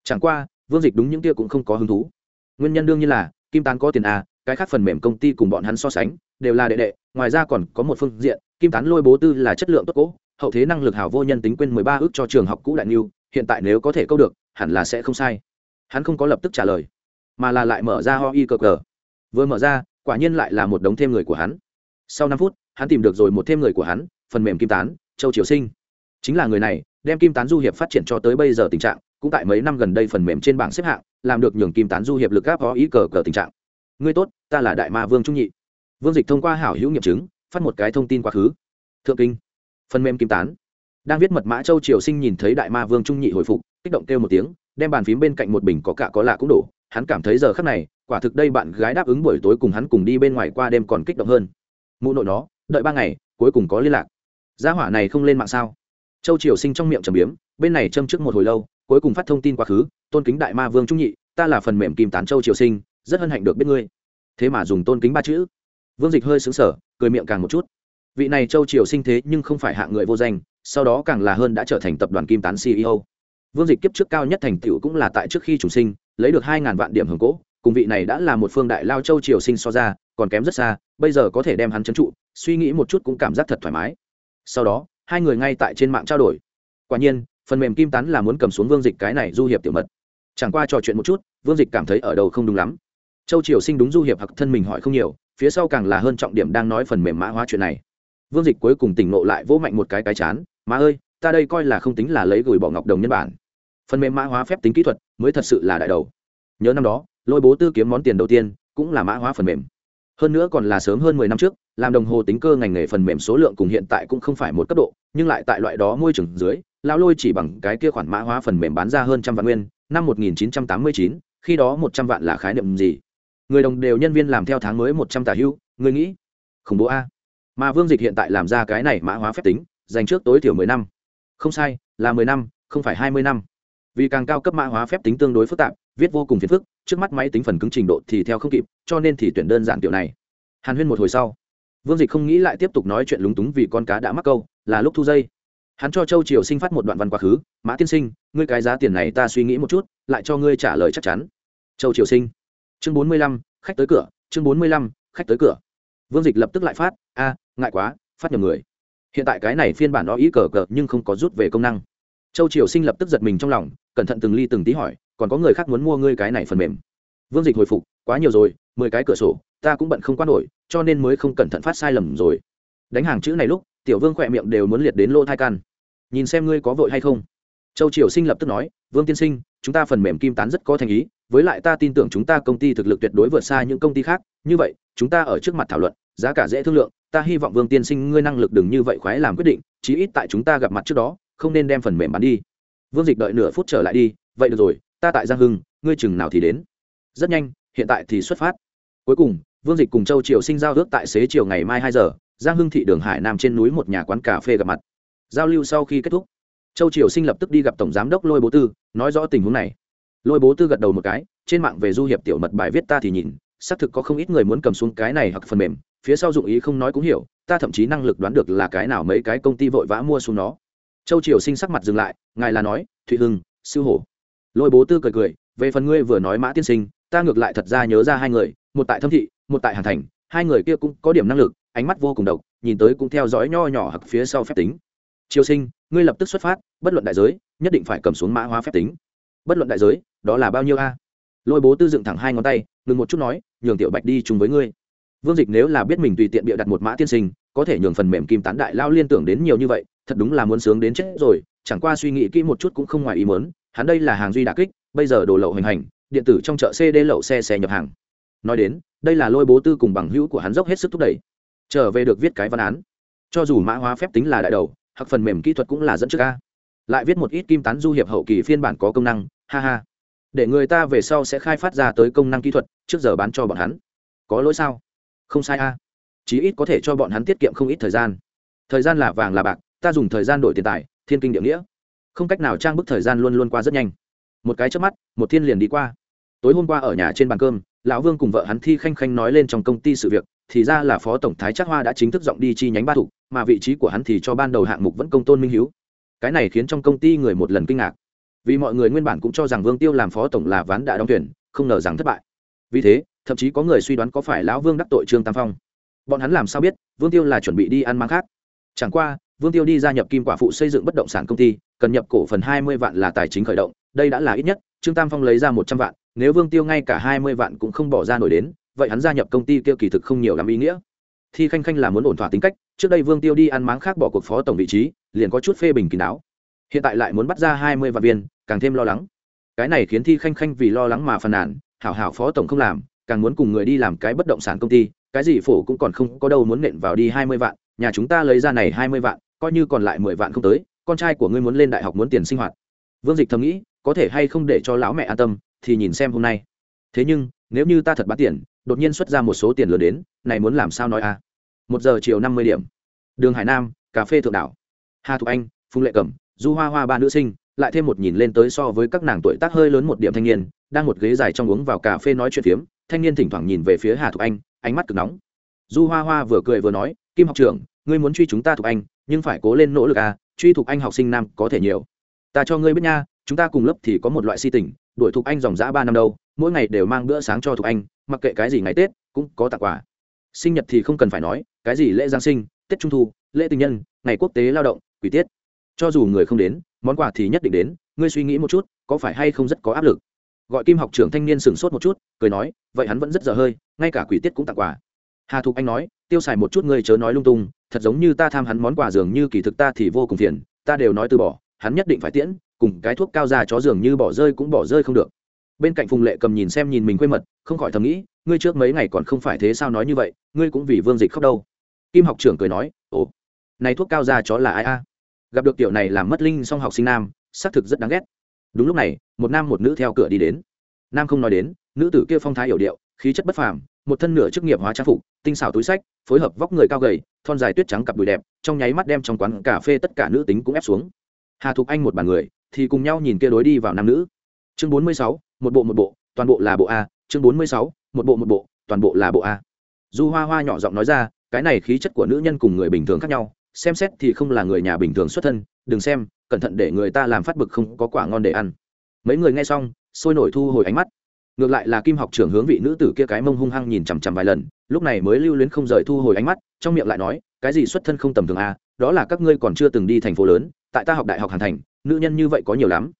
Chẳng qua, vương dịch đúng những kia cũng không có hứng thú. Nguyên nhân đương nhiên là, kim tán có tiền à cái khác phần mềm công ty cùng bọn hắn so sánh, đều là đệ đệ, ngoài ra còn có một phương diện, kim tán lôi bố tư là chất lượng tốt cố, hậu thế năng lực hảo vô nhân tính quên mười ba ước cho trường học cũ đại niu, hiện tại nếu có thể câu được, hẳn là sẽ không sai. Hắn không có lập tức trả lời, mà là lại mở ra ho y cờ cờ vừa mở ra, quả nhiên lại là một đống thêm người của hắn sau năm phút, hắn tìm được rồi một thêm người của hắn, phần mềm kim tán, châu triều sinh. Chính là người này, đem kim tán du hiệp phát triển cho tới bây giờ tình trạng, cũng tại mấy năm gần đây phần mềm trên bảng xếp hạng, làm được nhường kim tán du hiệp lực gáp có ý cờ cờ tình trạng. Ngươi tốt, ta là đại ma vương trung nhị. Vương dịch thông qua hảo hữu nghiệm chứng, phát một cái thông tin quá khứ. Thượng kinh. Phần mềm kim tán. Đang viết mật mã châu triều sinh nhìn thấy đại ma vương trung nhị hồi phục, kích động kêu một tiếng, đem bàn phím bên cạnh một bình có cả có lạ cũng đổ. Hắn cảm thấy giờ khắc này, quả thực đây bạn gái đáp ứng buổi tối cùng hắn cùng đi bên ngoài qua đêm còn kích động hơn mụ nội nó, đợi ba ngày, cuối cùng có liên lạc. Gia hỏa này không lên mạng sao? Châu triều sinh trong miệng trầm biếm, bên này châm trước một hồi lâu, cuối cùng phát thông tin quá khứ, tôn kính đại ma vương trung nhị, ta là phần mềm kim tán châu triều sinh, rất hân hạnh được biết ngươi. Thế mà dùng tôn kính ba chữ. Vương dịch hơi xứng sở cười miệng càng một chút. Vị này châu triều sinh thế nhưng không phải hạng người vô danh, sau đó càng là hơn đã trở thành tập đoàn kim tán ceo vương dịch kiếp trước cao nhất thành tựu cũng là tại trước khi chủ sinh, lấy được hai ngàn vạn điểm hưởng cỗ cùng vị này đã là một phương đại lao châu triều sinh so ra còn kém rất xa, bây giờ có thể đem hắn trấn trụ, suy nghĩ một chút cũng cảm giác thật thoải mái. Sau đó, hai người ngay tại trên mạng trao đổi. Quả nhiên, phần mềm kim tán là muốn cầm xuống vương dịch cái này du hiệp tiểu mật. Chẳng qua trò chuyện một chút, vương dịch cảm thấy ở đầu không đúng lắm. Châu triều sinh đúng du hiệp hoặc thân mình hỏi không nhiều, phía sau càng là hơn trọng điểm đang nói phần mềm mã hóa chuyện này. Vương dịch cuối cùng tỉnh nộ lại vỗ mạnh một cái cái chán, má ơi, ta đây coi là không tính là lấy gửi bỏ ngọc đồng nhân bản. Phần mềm mã hóa phép tính kỹ thuật mới thật sự là đại đầu. Nhớ năm đó, lôi bố tư kiếm món tiền đầu tiên, cũng là mã hóa phần mềm hơn nữa còn là sớm hơn mười năm trước, làm đồng hồ tính cơ ngành nghề phần mềm số lượng cùng hiện tại cũng không phải một cấp độ, nhưng lại tại loại đó môi trường dưới, lão lôi chỉ bằng cái kia khoản mã hóa phần mềm bán ra hơn trăm vạn nguyên, năm một nghìn chín trăm tám mươi chín, khi đó một trăm vạn là khái niệm gì? Người đồng đều nhân viên làm theo tháng mới một trăm tả hưu, người nghĩ, khủng bố a. Mà vương dịch hiện tại làm ra cái này mã hóa phép tính, dành trước tối thiểu mười năm. Không sai, là mười năm, không phải hai mươi năm. Vì càng cao cấp mã hóa phép tính tương đối phức tạp, viết vô cùng phiền phức trước mắt máy tính phần cứng trình độ thì theo không kịp, cho nên thì tuyển đơn giản kiểu này. Hàn huyên một hồi sau. Vương dịch không nghĩ lại tiếp tục nói chuyện lúng túng vì con cá đã mắc câu, là lúc thu dây. Hắn cho châu triều sinh phát một đoạn văn quá khứ, mã tiên sinh, ngươi cái giá tiền này ta suy nghĩ một chút, lại cho ngươi trả lời chắc chắn. Châu triều sinh. Chương bốn mươi lăm, khách tới cửa, chương bốn mươi lăm, khách tới cửa. Vương dịch lập tức lại phát, a, ngại quá, phát nhầm người. Hiện tại cái này phiên bản đó ý cờ cờ nhưng không có rút về công năng châu triều sinh lập tức giật mình trong lòng, cẩn thận từng ly từng tí hỏi, còn có người khác muốn mua ngươi cái này phần mềm? Vương dịch hồi phục, quá nhiều rồi, mười cái cửa sổ, ta cũng bận không quan nổi, cho nên mới không cẩn thận phát sai lầm rồi. Đánh hàng chữ này lúc, tiểu vương khỏe miệng đều muốn liệt đến lỗ thai can. Nhìn xem ngươi có vội hay không. Châu triều sinh lập tức nói, vương tiên sinh, chúng ta phần mềm kim tán rất có thành ý, với lại ta tin tưởng chúng ta công ty thực lực tuyệt đối vượt xa những công ty khác, như vậy, chúng ta ở trước mặt thảo luận, giá cả dễ thương lượng, ta hy vọng vương tiên sinh ngươi năng lực đừng như vậy khoái làm quyết định, chí ít tại chúng ta gặp mặt trước đó không nên đem phần mềm bán đi. Vương dịch đợi nửa phút trở lại đi, vậy được rồi, ta tại giang hưng, ngươi chừng nào thì đến? Rất nhanh, hiện tại thì xuất phát. Cuối cùng, vương dịch cùng châu triều sinh giao ước tại xế chiều ngày mai hai giờ, giang hưng thị đường hải nam trên núi một nhà quán cà phê gặp mặt. Giao lưu sau khi kết thúc, châu triều sinh lập tức đi gặp tổng giám đốc lôi bố tư, nói rõ tình huống này. Lôi bố tư gật đầu một cái, trên mạng về du hiệp tiểu mật bài viết ta thì nhìn, xác thực có không ít người muốn cầm xuống cái này hoặc phần mềm, phía sau dụng ý không nói cũng hiểu, ta thậm chí năng lực đoán được là cái nào mấy cái công ty vội vã mua xuống nó châu triều sinh sắc mặt dừng lại, ngài là nói, thụy hưng, sư hổ. Lôi bố tư cười cười, về phần ngươi vừa nói mã tiên sinh, ta ngược lại thật ra nhớ ra hai người, một tại thâm thị, một tại hàn thành, hai người kia cũng có điểm năng lực, ánh mắt vô cùng độc, nhìn tới cũng theo dõi nho nhỏ hặc phía sau phép tính. Triều sinh, ngươi lập tức xuất phát, bất luận đại giới, nhất định phải cầm xuống mã hóa phép tính. Bất luận đại giới, đó là bao nhiêu a? Lôi bố tư dựng thẳng hai ngón tay, ngừng một chút nói, nhường tiểu bạch đi chung với ngươi. Vương dịch nếu là biết mình tùy tiện bịa đặt một mã tiên sinh, có thể nhường phần mềm kim tán đại lao liên tưởng đến nhiều như vậy thật đúng là muốn sướng đến chết rồi, chẳng qua suy nghĩ kỹ một chút cũng không ngoài ý muốn, hắn đây là hàng duy đà kích, bây giờ đồ lậu hành hành, điện tử trong chợ cd lậu xe xe nhập hàng. Nói đến, đây là lôi bố tư cùng bằng hữu của hắn dốc hết sức thúc đẩy. Trở về được viết cái văn án. Cho dù mã hóa phép tính là đại đầu, hoặc phần mềm kỹ thuật cũng là dẫn trước ca lại viết một ít kim tán du hiệp hậu kỳ phiên bản có công năng, ha ha. Để người ta về sau sẽ khai phát ra tới công năng kỹ thuật, trước giờ bán cho bọn hắn. Có lỗi sao? Không sai a. Chí ít có thể cho bọn hắn tiết kiệm không ít thời gian. Thời gian là vàng là bạc ta dùng thời gian đổi tiền tài, thiên kinh địa nghĩa. Không cách nào trang bức thời gian luôn luôn qua rất nhanh. Một cái trước mắt, một thiên liền đi qua. Tối hôm qua ở nhà trên bàn cơm, lão vương cùng vợ hắn thi khanh khanh nói lên trong công ty sự việc, thì ra là phó tổng thái chắc hoa đã chính thức giọng đi chi nhánh ba thục mà vị trí của hắn thì cho ban đầu hạng mục vẫn công tôn minh hiếu. Cái này khiến trong công ty người một lần kinh ngạc. Vì mọi người nguyên bản cũng cho rằng vương tiêu làm phó tổng là ván đã đóng tuyển, không ngờ rằng thất bại. Vì thế, thậm chí có người suy đoán có phải lão vương đắc tội trương tam phong. Bọn hắn làm sao biết, vương tiêu là chuẩn bị đi ăn mang khác? Chẳng qua vương tiêu đi gia nhập kim quả phụ xây dựng bất động sản công ty, cần nhập cổ phần hai mươi vạn là tài chính khởi động, đây đã là ít nhất, trương tam phong lấy ra một trăm vạn, nếu vương tiêu ngay cả hai mươi vạn cũng không bỏ ra nổi đến, vậy hắn gia nhập công ty kia kỳ thực không nhiều lắm ý nghĩa. Thi khanh khanh là muốn ổn thỏa tính cách, trước đây vương tiêu đi ăn máng khác bỏ cuộc phó tổng vị trí, liền có chút phê bình kín đáo. Hiện tại lại muốn bắt ra hai mươi vạn viên, càng thêm lo lắng. Cái này khiến thi khanh khanh vì lo lắng mà phàn nàn, hảo hảo phó tổng không làm, càng muốn cùng người đi làm cái bất động sản công ty, cái gì phổ cũng còn không có đâu muốn nện vào đi hai mươi vạn, nhà chúng ta lấy ra này hai mươi vạn coi như còn lại mười vạn không tới, con trai của ngươi muốn lên đại học muốn tiền sinh hoạt. Vương dịch thầm nghĩ, có thể hay không để cho lão mẹ an tâm, thì nhìn xem hôm nay. Thế nhưng, nếu như ta thật bán tiền, đột nhiên xuất ra một số tiền lớn đến, này muốn làm sao nói a một giờ chiều năm mươi điểm. Đường hải nam, cà phê thượng đảo. Hà thục anh, phùng lệ cẩm, du hoa hoa ba nữ sinh, lại thêm một nhìn lên tới so với các nàng tuổi tác hơi lớn một điểm thanh niên, đang một ghế dài trong uống vào cà phê nói chuyện phiếm, thanh niên thỉnh thoảng nhìn về phía hà thục anh, ánh mắt cực nóng. Du hoa hoa vừa cười vừa nói, kim học trưởng, ngươi muốn truy chúng ta thục anh nhưng phải cố lên nỗ lực à truy thục anh học sinh nam có thể nhiều. Ta cho ngươi biết nha, chúng ta cùng lớp thì có một loại si tình, đuổi thục anh dòng dã ba năm đâu, mỗi ngày đều mang bữa sáng cho thục anh, mặc kệ cái gì ngày tết, cũng có tặng quà. Sinh nhật thì không cần phải nói, cái gì lễ giáng sinh, tết trung thu, lễ tình nhân, ngày quốc tế lao động, quỷ tiết. Cho dù người không đến, món quà thì nhất định đến, ngươi suy nghĩ một chút, có phải hay không rất có áp lực? Gọi kim học trưởng thanh niên sửng sốt một chút, cười nói, vậy hắn vẫn rất dở hơi, ngay cả quỷ tiết cũng tặng quà. Hà thục anh nói, tiêu xài một chút ngươi chớ nói lung tung thật giống như ta tham hắn món quà dường như kỳ thực ta thì vô cùng phiền, ta đều nói từ bỏ, hắn nhất định phải tiễn, cùng cái thuốc cao già chó dường như bỏ rơi cũng bỏ rơi không được. Bên cạnh phùng lệ cầm nhìn xem nhìn mình quê mật, không khỏi thầm nghĩ, ngươi trước mấy ngày còn không phải thế sao nói như vậy, ngươi cũng vì vương dịch khóc đâu. Kim học trưởng cười nói, ồ, này thuốc cao già chó là ai a? Gặp được tiểu này làm mất linh song học sinh nam, xác thực rất đáng ghét. Đúng lúc này, một nam một nữ theo cửa đi đến. Nam không nói đến, nữ tử kia phong thái hiểu điệu, khí chất bất phàm, một thân nửa chức nghiệp hóa trang phục, tinh xảo túi sách, phối hợp vóc người cao gầy thon dài tuyết trắng cặp đùi đẹp, trong nháy mắt đem trong quán cà phê tất cả nữ tính cũng ép xuống. Hà thục anh một bàn người, thì cùng nhau nhìn kia đối đi vào nam nữ. Chương bốn mươi sáu, một bộ một bộ, toàn bộ là bộ a, chương bốn mươi sáu, một bộ một bộ, toàn bộ là bộ a. Du hoa hoa nhỏ giọng nói ra, cái này khí chất của nữ nhân cùng người bình thường khác nhau, xem xét thì không là người nhà bình thường xuất thân, đừng xem, cẩn thận để người ta làm phát bực không có quả ngon để ăn. Mấy người nghe xong, sôi nổi thu hồi ánh mắt ngược lại là kim học trưởng hướng vị nữ tử kia cái mông hung hăng nhìn chằm chằm vài lần, lúc này mới lưu luyến không rời thu hồi ánh mắt, trong miệng lại nói, cái gì xuất thân không tầm thường à đó là các ngươi còn chưa từng đi thành phố lớn, tại ta học đại học hàn thành, nữ nhân như vậy có nhiều lắm.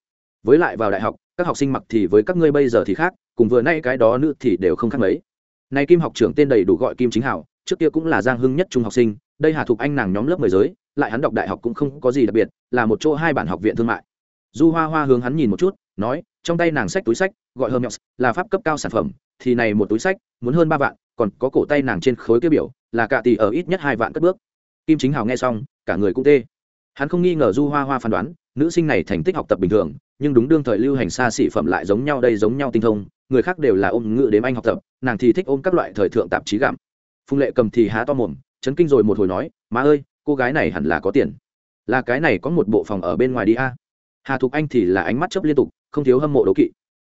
Với lại vào đại học, các học sinh mặc thì với các ngươi bây giờ thì khác, cùng vừa nay cái đó nữ thì đều không khác mấy. Nay kim học trưởng tên đầy đủ gọi kim chính hảo, trước kia cũng là giang hưng nhất trung học sinh, đây hà thục anh nàng nhóm lớp mười giới, lại hắn đọc đại học cũng không có gì đặc biệt, là một chỗ hai bản học viện thương mại. Du hoa hoa hướng hắn nhìn một chút, nói, trong tay nàng sách túi sách gọi hermes, là pháp cấp cao sản phẩm, thì này một túi sách, muốn hơn ba vạn, còn có cổ tay nàng trên khối kia biểu, là cả tỷ ở ít nhất hai vạn cất bước. Kim chính hào nghe xong, cả người cũng tê. Hắn không nghi ngờ du hoa hoa phán đoán, nữ sinh này thành tích học tập bình thường, nhưng đúng đương thời lưu hành xa xỉ phẩm lại giống nhau đây giống nhau tinh thông, người khác đều là ôm ngự đếm anh học tập, nàng thì thích ôm các loại thời thượng tạp chí gặm. Phùng lệ cầm thì há to mồm, chấn kinh rồi một hồi nói, má ơi, cô gái này hẳn là có tiền. Là cái này có một bộ phòng ở bên ngoài đi a. Hà thục anh thì là ánh mắt chấp liên tục, không thiếu hâm mộ đố kỵ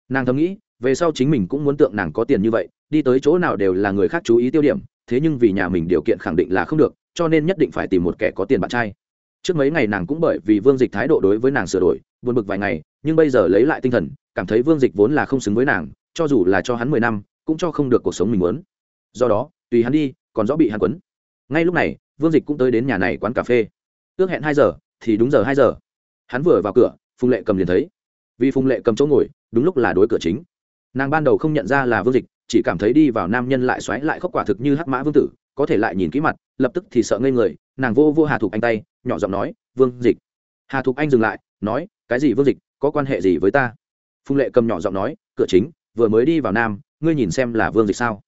nàng thầm nghĩ, về sau chính mình cũng muốn tượng nàng có tiền như vậy, đi tới chỗ nào đều là người khác chú ý tiêu điểm, thế nhưng vì nhà mình điều kiện khẳng định là không được, cho nên nhất định phải tìm một kẻ có tiền bạn trai. Trước mấy ngày nàng cũng bởi vì vương dịch thái độ đối với nàng sửa đổi, buồn bực vài ngày, nhưng bây giờ lấy lại tinh thần, cảm thấy vương dịch vốn là không xứng với nàng, cho dù là cho hắn mười năm, cũng cho không được cuộc sống mình muốn. Do đó, tùy hắn đi, còn rõ bị hắn quấn. Ngay lúc này, vương dịch cũng tới đến nhà này quán cà phê. Ước hẹn hai giờ, thì đúng giờ hai giờ. Hắn vừa vào cửa, phùng lệ cầm liền thấy. Vì phùng lệ cầm chỗ ngồi đúng lúc là đối cửa chính. Nàng ban đầu không nhận ra là vương dịch, chỉ cảm thấy đi vào nam nhân lại xoáy lại khóc quả thực như hắc mã vương tử, có thể lại nhìn kỹ mặt, lập tức thì sợ ngây người, nàng vô vô hà thục anh tay, nhỏ giọng nói, vương dịch. Hà thục anh dừng lại, nói, cái gì vương dịch, có quan hệ gì với ta? Phùng lệ cầm nhỏ giọng nói, cửa chính, vừa mới đi vào nam, ngươi nhìn xem là vương dịch sao?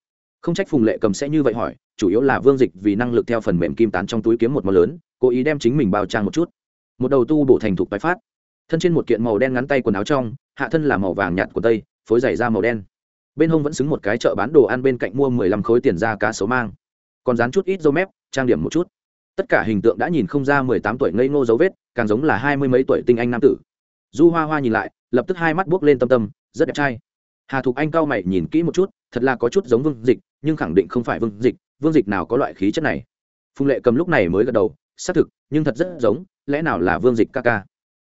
Không trách phùng lệ cầm sẽ như vậy hỏi, chủ yếu là vương dịch vì năng lực theo phần mềm kim tán trong túi kiếm một món lớn, cố ý đem chính mình bao trang một chút. Một đầu tu bổ thành thục tái phát, thân trên một kiện màu đen ngắn tay quần áo trong hạ thân là màu vàng nhạt của tây, phối giày da màu đen. Bên hông vẫn xứng một cái chợ bán đồ ăn bên cạnh mua mười lăm khối tiền da cá sấu mang. Còn dán chút ít dâu mép, trang điểm một chút. Tất cả hình tượng đã nhìn không ra mười tám tuổi ngây ngô dấu vết, càng giống là hai mươi mấy tuổi tinh anh nam tử. Du hoa hoa nhìn lại, lập tức hai mắt buốc lên tâm tâm, rất đẹp trai. Hà thục anh cao mày nhìn kỹ một chút, thật là có chút giống vương dịch, nhưng khẳng định không phải vương dịch vương dịch nào có loại khí chất này. Phùng lệ cầm lúc này mới gật đầu, xác thực, nhưng thật rất giống, lẽ nào là vương dịch ca ca.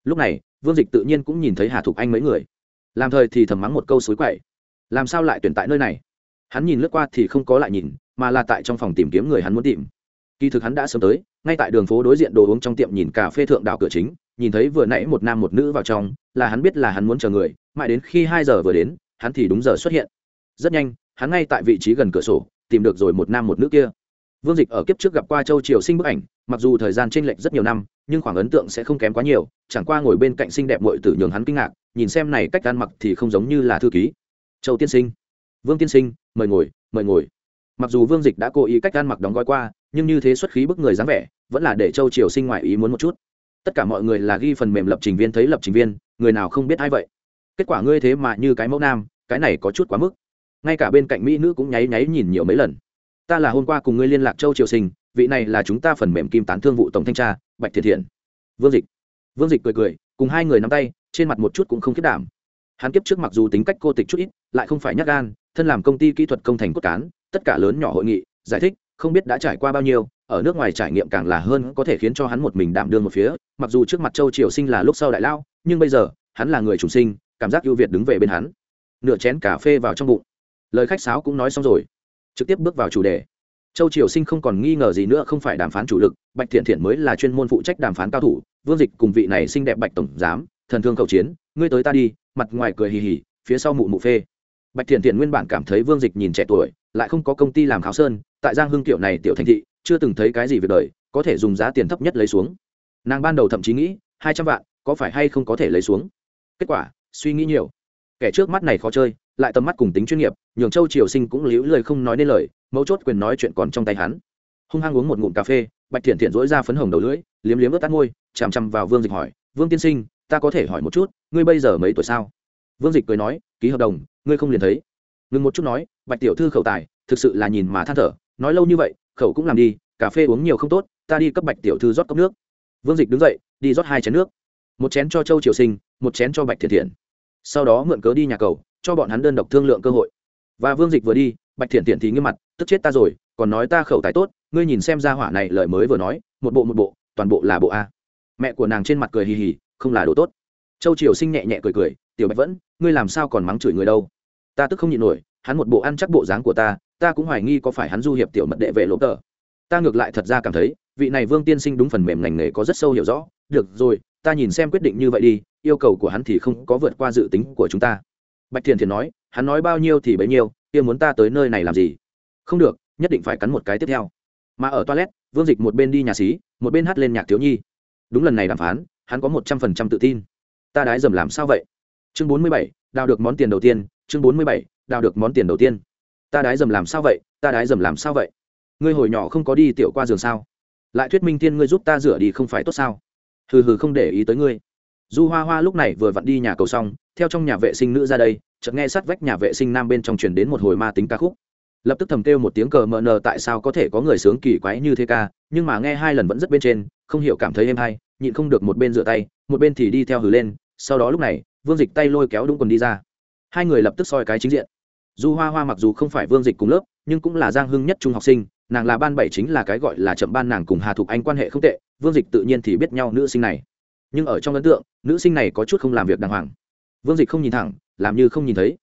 Lúc này vương dịch tự nhiên cũng nhìn thấy hà thục anh mấy người. Làm thời thì thầm mắng một câu xối quậy. Làm sao lại tuyển tại nơi này? Hắn nhìn lướt qua thì không có lại nhìn, mà là tại trong phòng tìm kiếm người hắn muốn tìm. Kỳ thực hắn đã sớm tới, ngay tại đường phố đối diện đồ uống trong tiệm nhìn cà phê thượng đảo cửa chính, nhìn thấy vừa nãy một nam một nữ vào trong, là hắn biết là hắn muốn chờ người, mãi đến khi hai giờ vừa đến, hắn thì đúng giờ xuất hiện. Rất nhanh, hắn ngay tại vị trí gần cửa sổ, tìm được rồi một nam một nữ kia vương dịch ở kiếp trước gặp qua châu triều sinh bức ảnh, mặc dù thời gian t r ê n lệch rất nhiều năm, nhưng khoảng ấn tượng sẽ không kém quá nhiều, chẳng qua ngồi bên cạnh xinh đẹp mội tử nhường hắn kinh ngạc, nhìn xem này cách ăn mặc thì không giống như là thư ký. Châu tiên sinh. Vương tiên sinh, mời ngồi mời ngồi. Mặc dù vương dịch đã cố ý cách ăn mặc đóng gói qua, nhưng như thế xuất khí bức người dáng vẻ, vẫn là để châu triều sinh ngoại ý muốn một chút. Tất cả mọi người là ghi phần mềm lập trình viên thấy lập trình viên, người nào không biết ai vậy? Kết quả ngươi thế mà như cái mẫu nam, cái này có chút quá mức. Ngay cả bên cạnh mỹ nữ cũng nháy nháy nhìn nhiều mấy lần ta là hôm qua cùng ngươi liên lạc châu triều sinh, vị này là chúng ta phần mềm kim tán thương vụ tổng thanh tra, bạch thiện thiện. Vương dịch. Vương dịch cười cười, cùng hai người nắm tay, trên mặt một chút cũng không khiết đảm. Hắn kiếp trước mặc dù tính cách cô tịch chút ít, lại không phải nhắc gan, thân làm công ty kỹ thuật công thành cốt cán, tất cả lớn nhỏ hội nghị, giải thích, không biết đã trải qua bao nhiêu, ở nước ngoài trải nghiệm càng là hơn có thể khiến cho hắn một mình đảm đương một phía, mặc dù trước mặt châu triều sinh là lúc sau đại lao, nhưng bây giờ, hắn là người chủ sinh, cảm giác ưu việt đứng về bên hắn. Nửa chén cà phê vào trong bụng. Lời khách sáo cũng nói xong rồi trực tiếp bước vào chủ đề. Châu triều sinh không còn nghi ngờ gì nữa, không phải đàm phán chủ lực, bạch thiện thiện mới là chuyên môn phụ trách đàm phán cao thủ, vương dịch cùng vị này xinh đẹp bạch tổng giám, thần thương cầu chiến, ngươi tới ta đi, mặt ngoài cười hì hì, phía sau mụ mụ phê. Bạch thiện thiện nguyên bản cảm thấy vương dịch nhìn trẻ tuổi, lại không có công ty làm kháo sơn, tại giang hương tiểu này tiểu thành thị, chưa từng thấy cái gì việc đời, có thể dùng giá tiền thấp nhất lấy xuống. Nàng ban đầu thậm chí nghĩ, hai trăm vạn, có phải hay không có thể lấy xuống? Kết quả, suy nghĩ nhiều. Kẻ trước mắt này khó chơi lại tầm mắt cùng tính chuyên nghiệp, nhường châu triều sinh cũng liễu lời không nói nên lời, mấu chốt quyền nói chuyện còn trong tay hắn. Hung hăng uống một ngụm cà phê, bạch thiện thiện dỗi ra phấn hồng đầu lưỡi, liếm liếm ướt tắt môi, chằm chằm vào vương dịch hỏi, vương tiên sinh, ta có thể hỏi một chút, ngươi bây giờ mấy tuổi sao? Vương dịch cười nói, ký hợp đồng, ngươi không liền thấy. Ngừng một chút nói, bạch tiểu thư khẩu tài, thực sự là nhìn mà than thở, nói lâu như vậy, khẩu cũng làm đi, cà phê uống nhiều không tốt, ta đi cấp bạch tiểu thư rót cốc nước. Vương dịch đứng dậy, đi rót hai chén nước. Một chén cho châu triều sinh, một chén cho bạch thiện thiện sau đó mượn cớ đi nhà cầu cho bọn hắn đơn độc thương lượng cơ hội. Và vương dịch vừa đi, bạch thiện thiện thì nghiêm mặt, tức chết ta rồi, còn nói ta khẩu tài tốt, ngươi nhìn xem ra hỏa này lời mới vừa nói, một bộ một bộ, toàn bộ là bộ a. Mẹ của nàng trên mặt cười hì hì, không là đồ tốt. Châu triều sinh nhẹ nhẹ cười cười, tiểu bạch vẫn, ngươi làm sao còn mắng chửi người đâu? Ta tức không nhịn nổi, hắn một bộ ăn chắc bộ dáng của ta ta cũng hoài nghi có phải hắn du hiệp tiểu mật đệ vệ lỗ tờ. Ta ngược lại thật ra cảm thấy, vị này vương tiên sinh đúng phần mềm ngành nghề có rất sâu hiểu rõ, được rồi, ta nhìn xem quyết định như vậy đi, yêu cầu của hắn thì không có vượt qua dự tính của chúng ta bạch thiền thiền nói, hắn nói bao nhiêu thì bấy nhiêu, kia muốn ta tới nơi này làm gì? Không được, nhất định phải cắn một cái tiếp theo. Mà ở toilet, vương dịch một bên đi nhà xí, một bên hát lên nhạc thiếu nhi. Đúng lần này đàm phán, hắn có một trăm phần trăm tự tin. Ta đái dầm làm sao vậy? Chương bốn mươi bảy, đào được món tiền đầu tiên. Chương bốn mươi bảy, đào được món tiền đầu tiên. Ta đái dầm làm sao vậy? Ta đái dầm làm sao vậy? Ngươi hồi nhỏ không có đi tiểu qua giường sao? Lại thuyết minh tiên ngươi giúp ta rửa đi không phải tốt sao? Hừ hừ không để ý tới ngươi du hoa hoa lúc này vừa vặn đi nhà cầu xong, theo trong nhà vệ sinh nữ ra đây, chợt nghe sát vách nhà vệ sinh nam bên trong truyền đến một hồi ma tính ca khúc. Lập tức thầm kêu một tiếng cờ mờ nờ tại sao có thể có người sướng kỳ quái như thế ca, nhưng mà nghe hai lần vẫn rất bên trên, không hiểu cảm thấy êm hay, nhịn không được một bên rửa tay, một bên thì đi theo hử lên, sau đó lúc này, vương dịch tay lôi kéo đúng quần đi ra. Hai người lập tức soi cái chính diện. Du hoa hoa mặc dù không phải vương dịch cùng lớp, nhưng cũng là giang hưng nhất trung học sinh, nàng là ban bảy chính là cái gọi là chậm ban nàng cùng hà thục anh quan hệ không tệ, vương dịch tự nhiên thì biết nhau nữ sinh này nhưng ở trong ấn tượng, nữ sinh này có chút không làm việc đàng hoàng. Vương dịch không nhìn thẳng, làm như không nhìn thấy.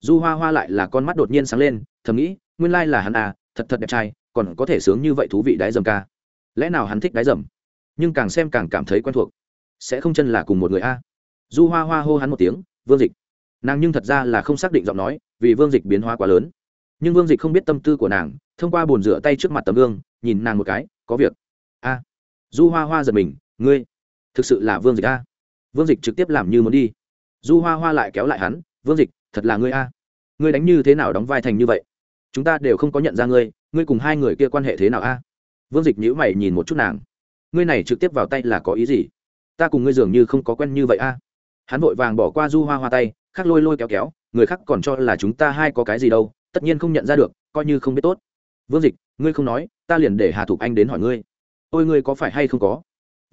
Du hoa hoa lại là con mắt đột nhiên sáng lên, thầm nghĩ, nguyên lai là hắn à thật thật đẹp trai, còn có thể sướng như vậy thú vị đái dầm ca. Lẽ nào hắn thích đái dầm? Nhưng càng xem càng cảm thấy quen thuộc. Sẽ không chân là cùng một người a. Du hoa hoa hô hắn một tiếng, vương dịch. Nàng nhưng thật ra là không xác định giọng nói, vì vương dịch biến hóa quá lớn. Nhưng vương dịch không biết tâm tư của nàng, thông qua bồn rửa tay trước mặt tấm gương, nhìn nàng một cái, có việc. A. Du hoa hoa giật mình, ngươi thực sự là vương dịch a. Vương dịch trực tiếp làm như muốn đi. Du hoa hoa lại kéo lại hắn, vương dịch, thật là ngươi a. Ngươi đánh như thế nào đóng vai thành như vậy? Chúng ta đều không có nhận ra ngươi ngươi cùng hai người kia quan hệ thế nào a? Vương dịch nhữ mày nhìn một chút nàng. Ngươi này trực tiếp vào tay là có ý gì? Ta cùng ngươi dường như không có quen như vậy a. Hắn vội vàng bỏ qua du hoa hoa tay khác lôi lôi kéo kéo, người khác còn cho là chúng ta hai có cái gì đâu, tất nhiên không nhận ra được, coi như không biết tốt. Vương dịch, ngươi không nói, ta liền để hà thục anh đến hỏi ngươi. Ôi, ngươi có phải hay không có?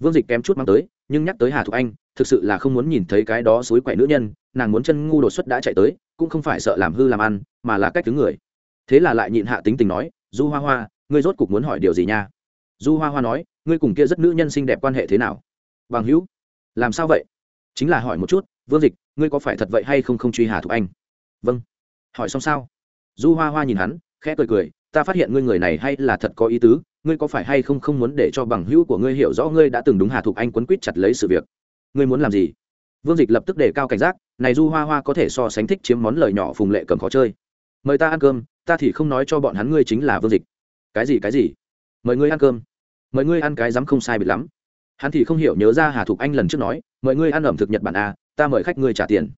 Vương dịch kém chút mang tới, nhưng nhắc tới hà thục anh, thực sự là không muốn nhìn thấy cái đó suối quậy nữ nhân, nàng muốn chân ngu đột xuất đã chạy tới, cũng không phải sợ làm hư làm ăn, mà là cách thứ người. Thế là lại nhịn hạ tính tình nói, du hoa hoa, ngươi rốt cục muốn hỏi điều gì nha? Du hoa hoa nói, ngươi cùng kia rất nữ nhân xinh đẹp quan hệ thế nào? Bằng hữu. Làm sao vậy? Chính là hỏi một chút, vương dịch, ngươi có phải thật vậy hay không không truy hà thục anh? Vâng. Hỏi xong sao? Du hoa hoa nhìn hắn, khẽ cười cười, ta phát hiện ngươi người này hay là thật có ý tứ ngươi có phải hay không không muốn để cho bằng hữu của ngươi hiểu rõ ngươi đã từng đúng hà thục anh quấn quýt chặt lấy sự việc? Ngươi muốn làm gì? Vương dịch lập tức đề cao cảnh giác, này du hoa hoa có thể so sánh thích chiếm món lời nhỏ phùng lệ cầm khó chơi. Mời ta ăn cơm, ta thì không nói cho bọn hắn ngươi chính là vương dịch. Cái gì cái gì? Mời ngươi ăn cơm. Mời ngươi ăn cái dám không sai biệt lắm. Hắn thì không hiểu nhớ ra hà thục anh lần trước nói, mời ngươi ăn ẩm thực nhật bản à ta mời khách ngươi trả tiền.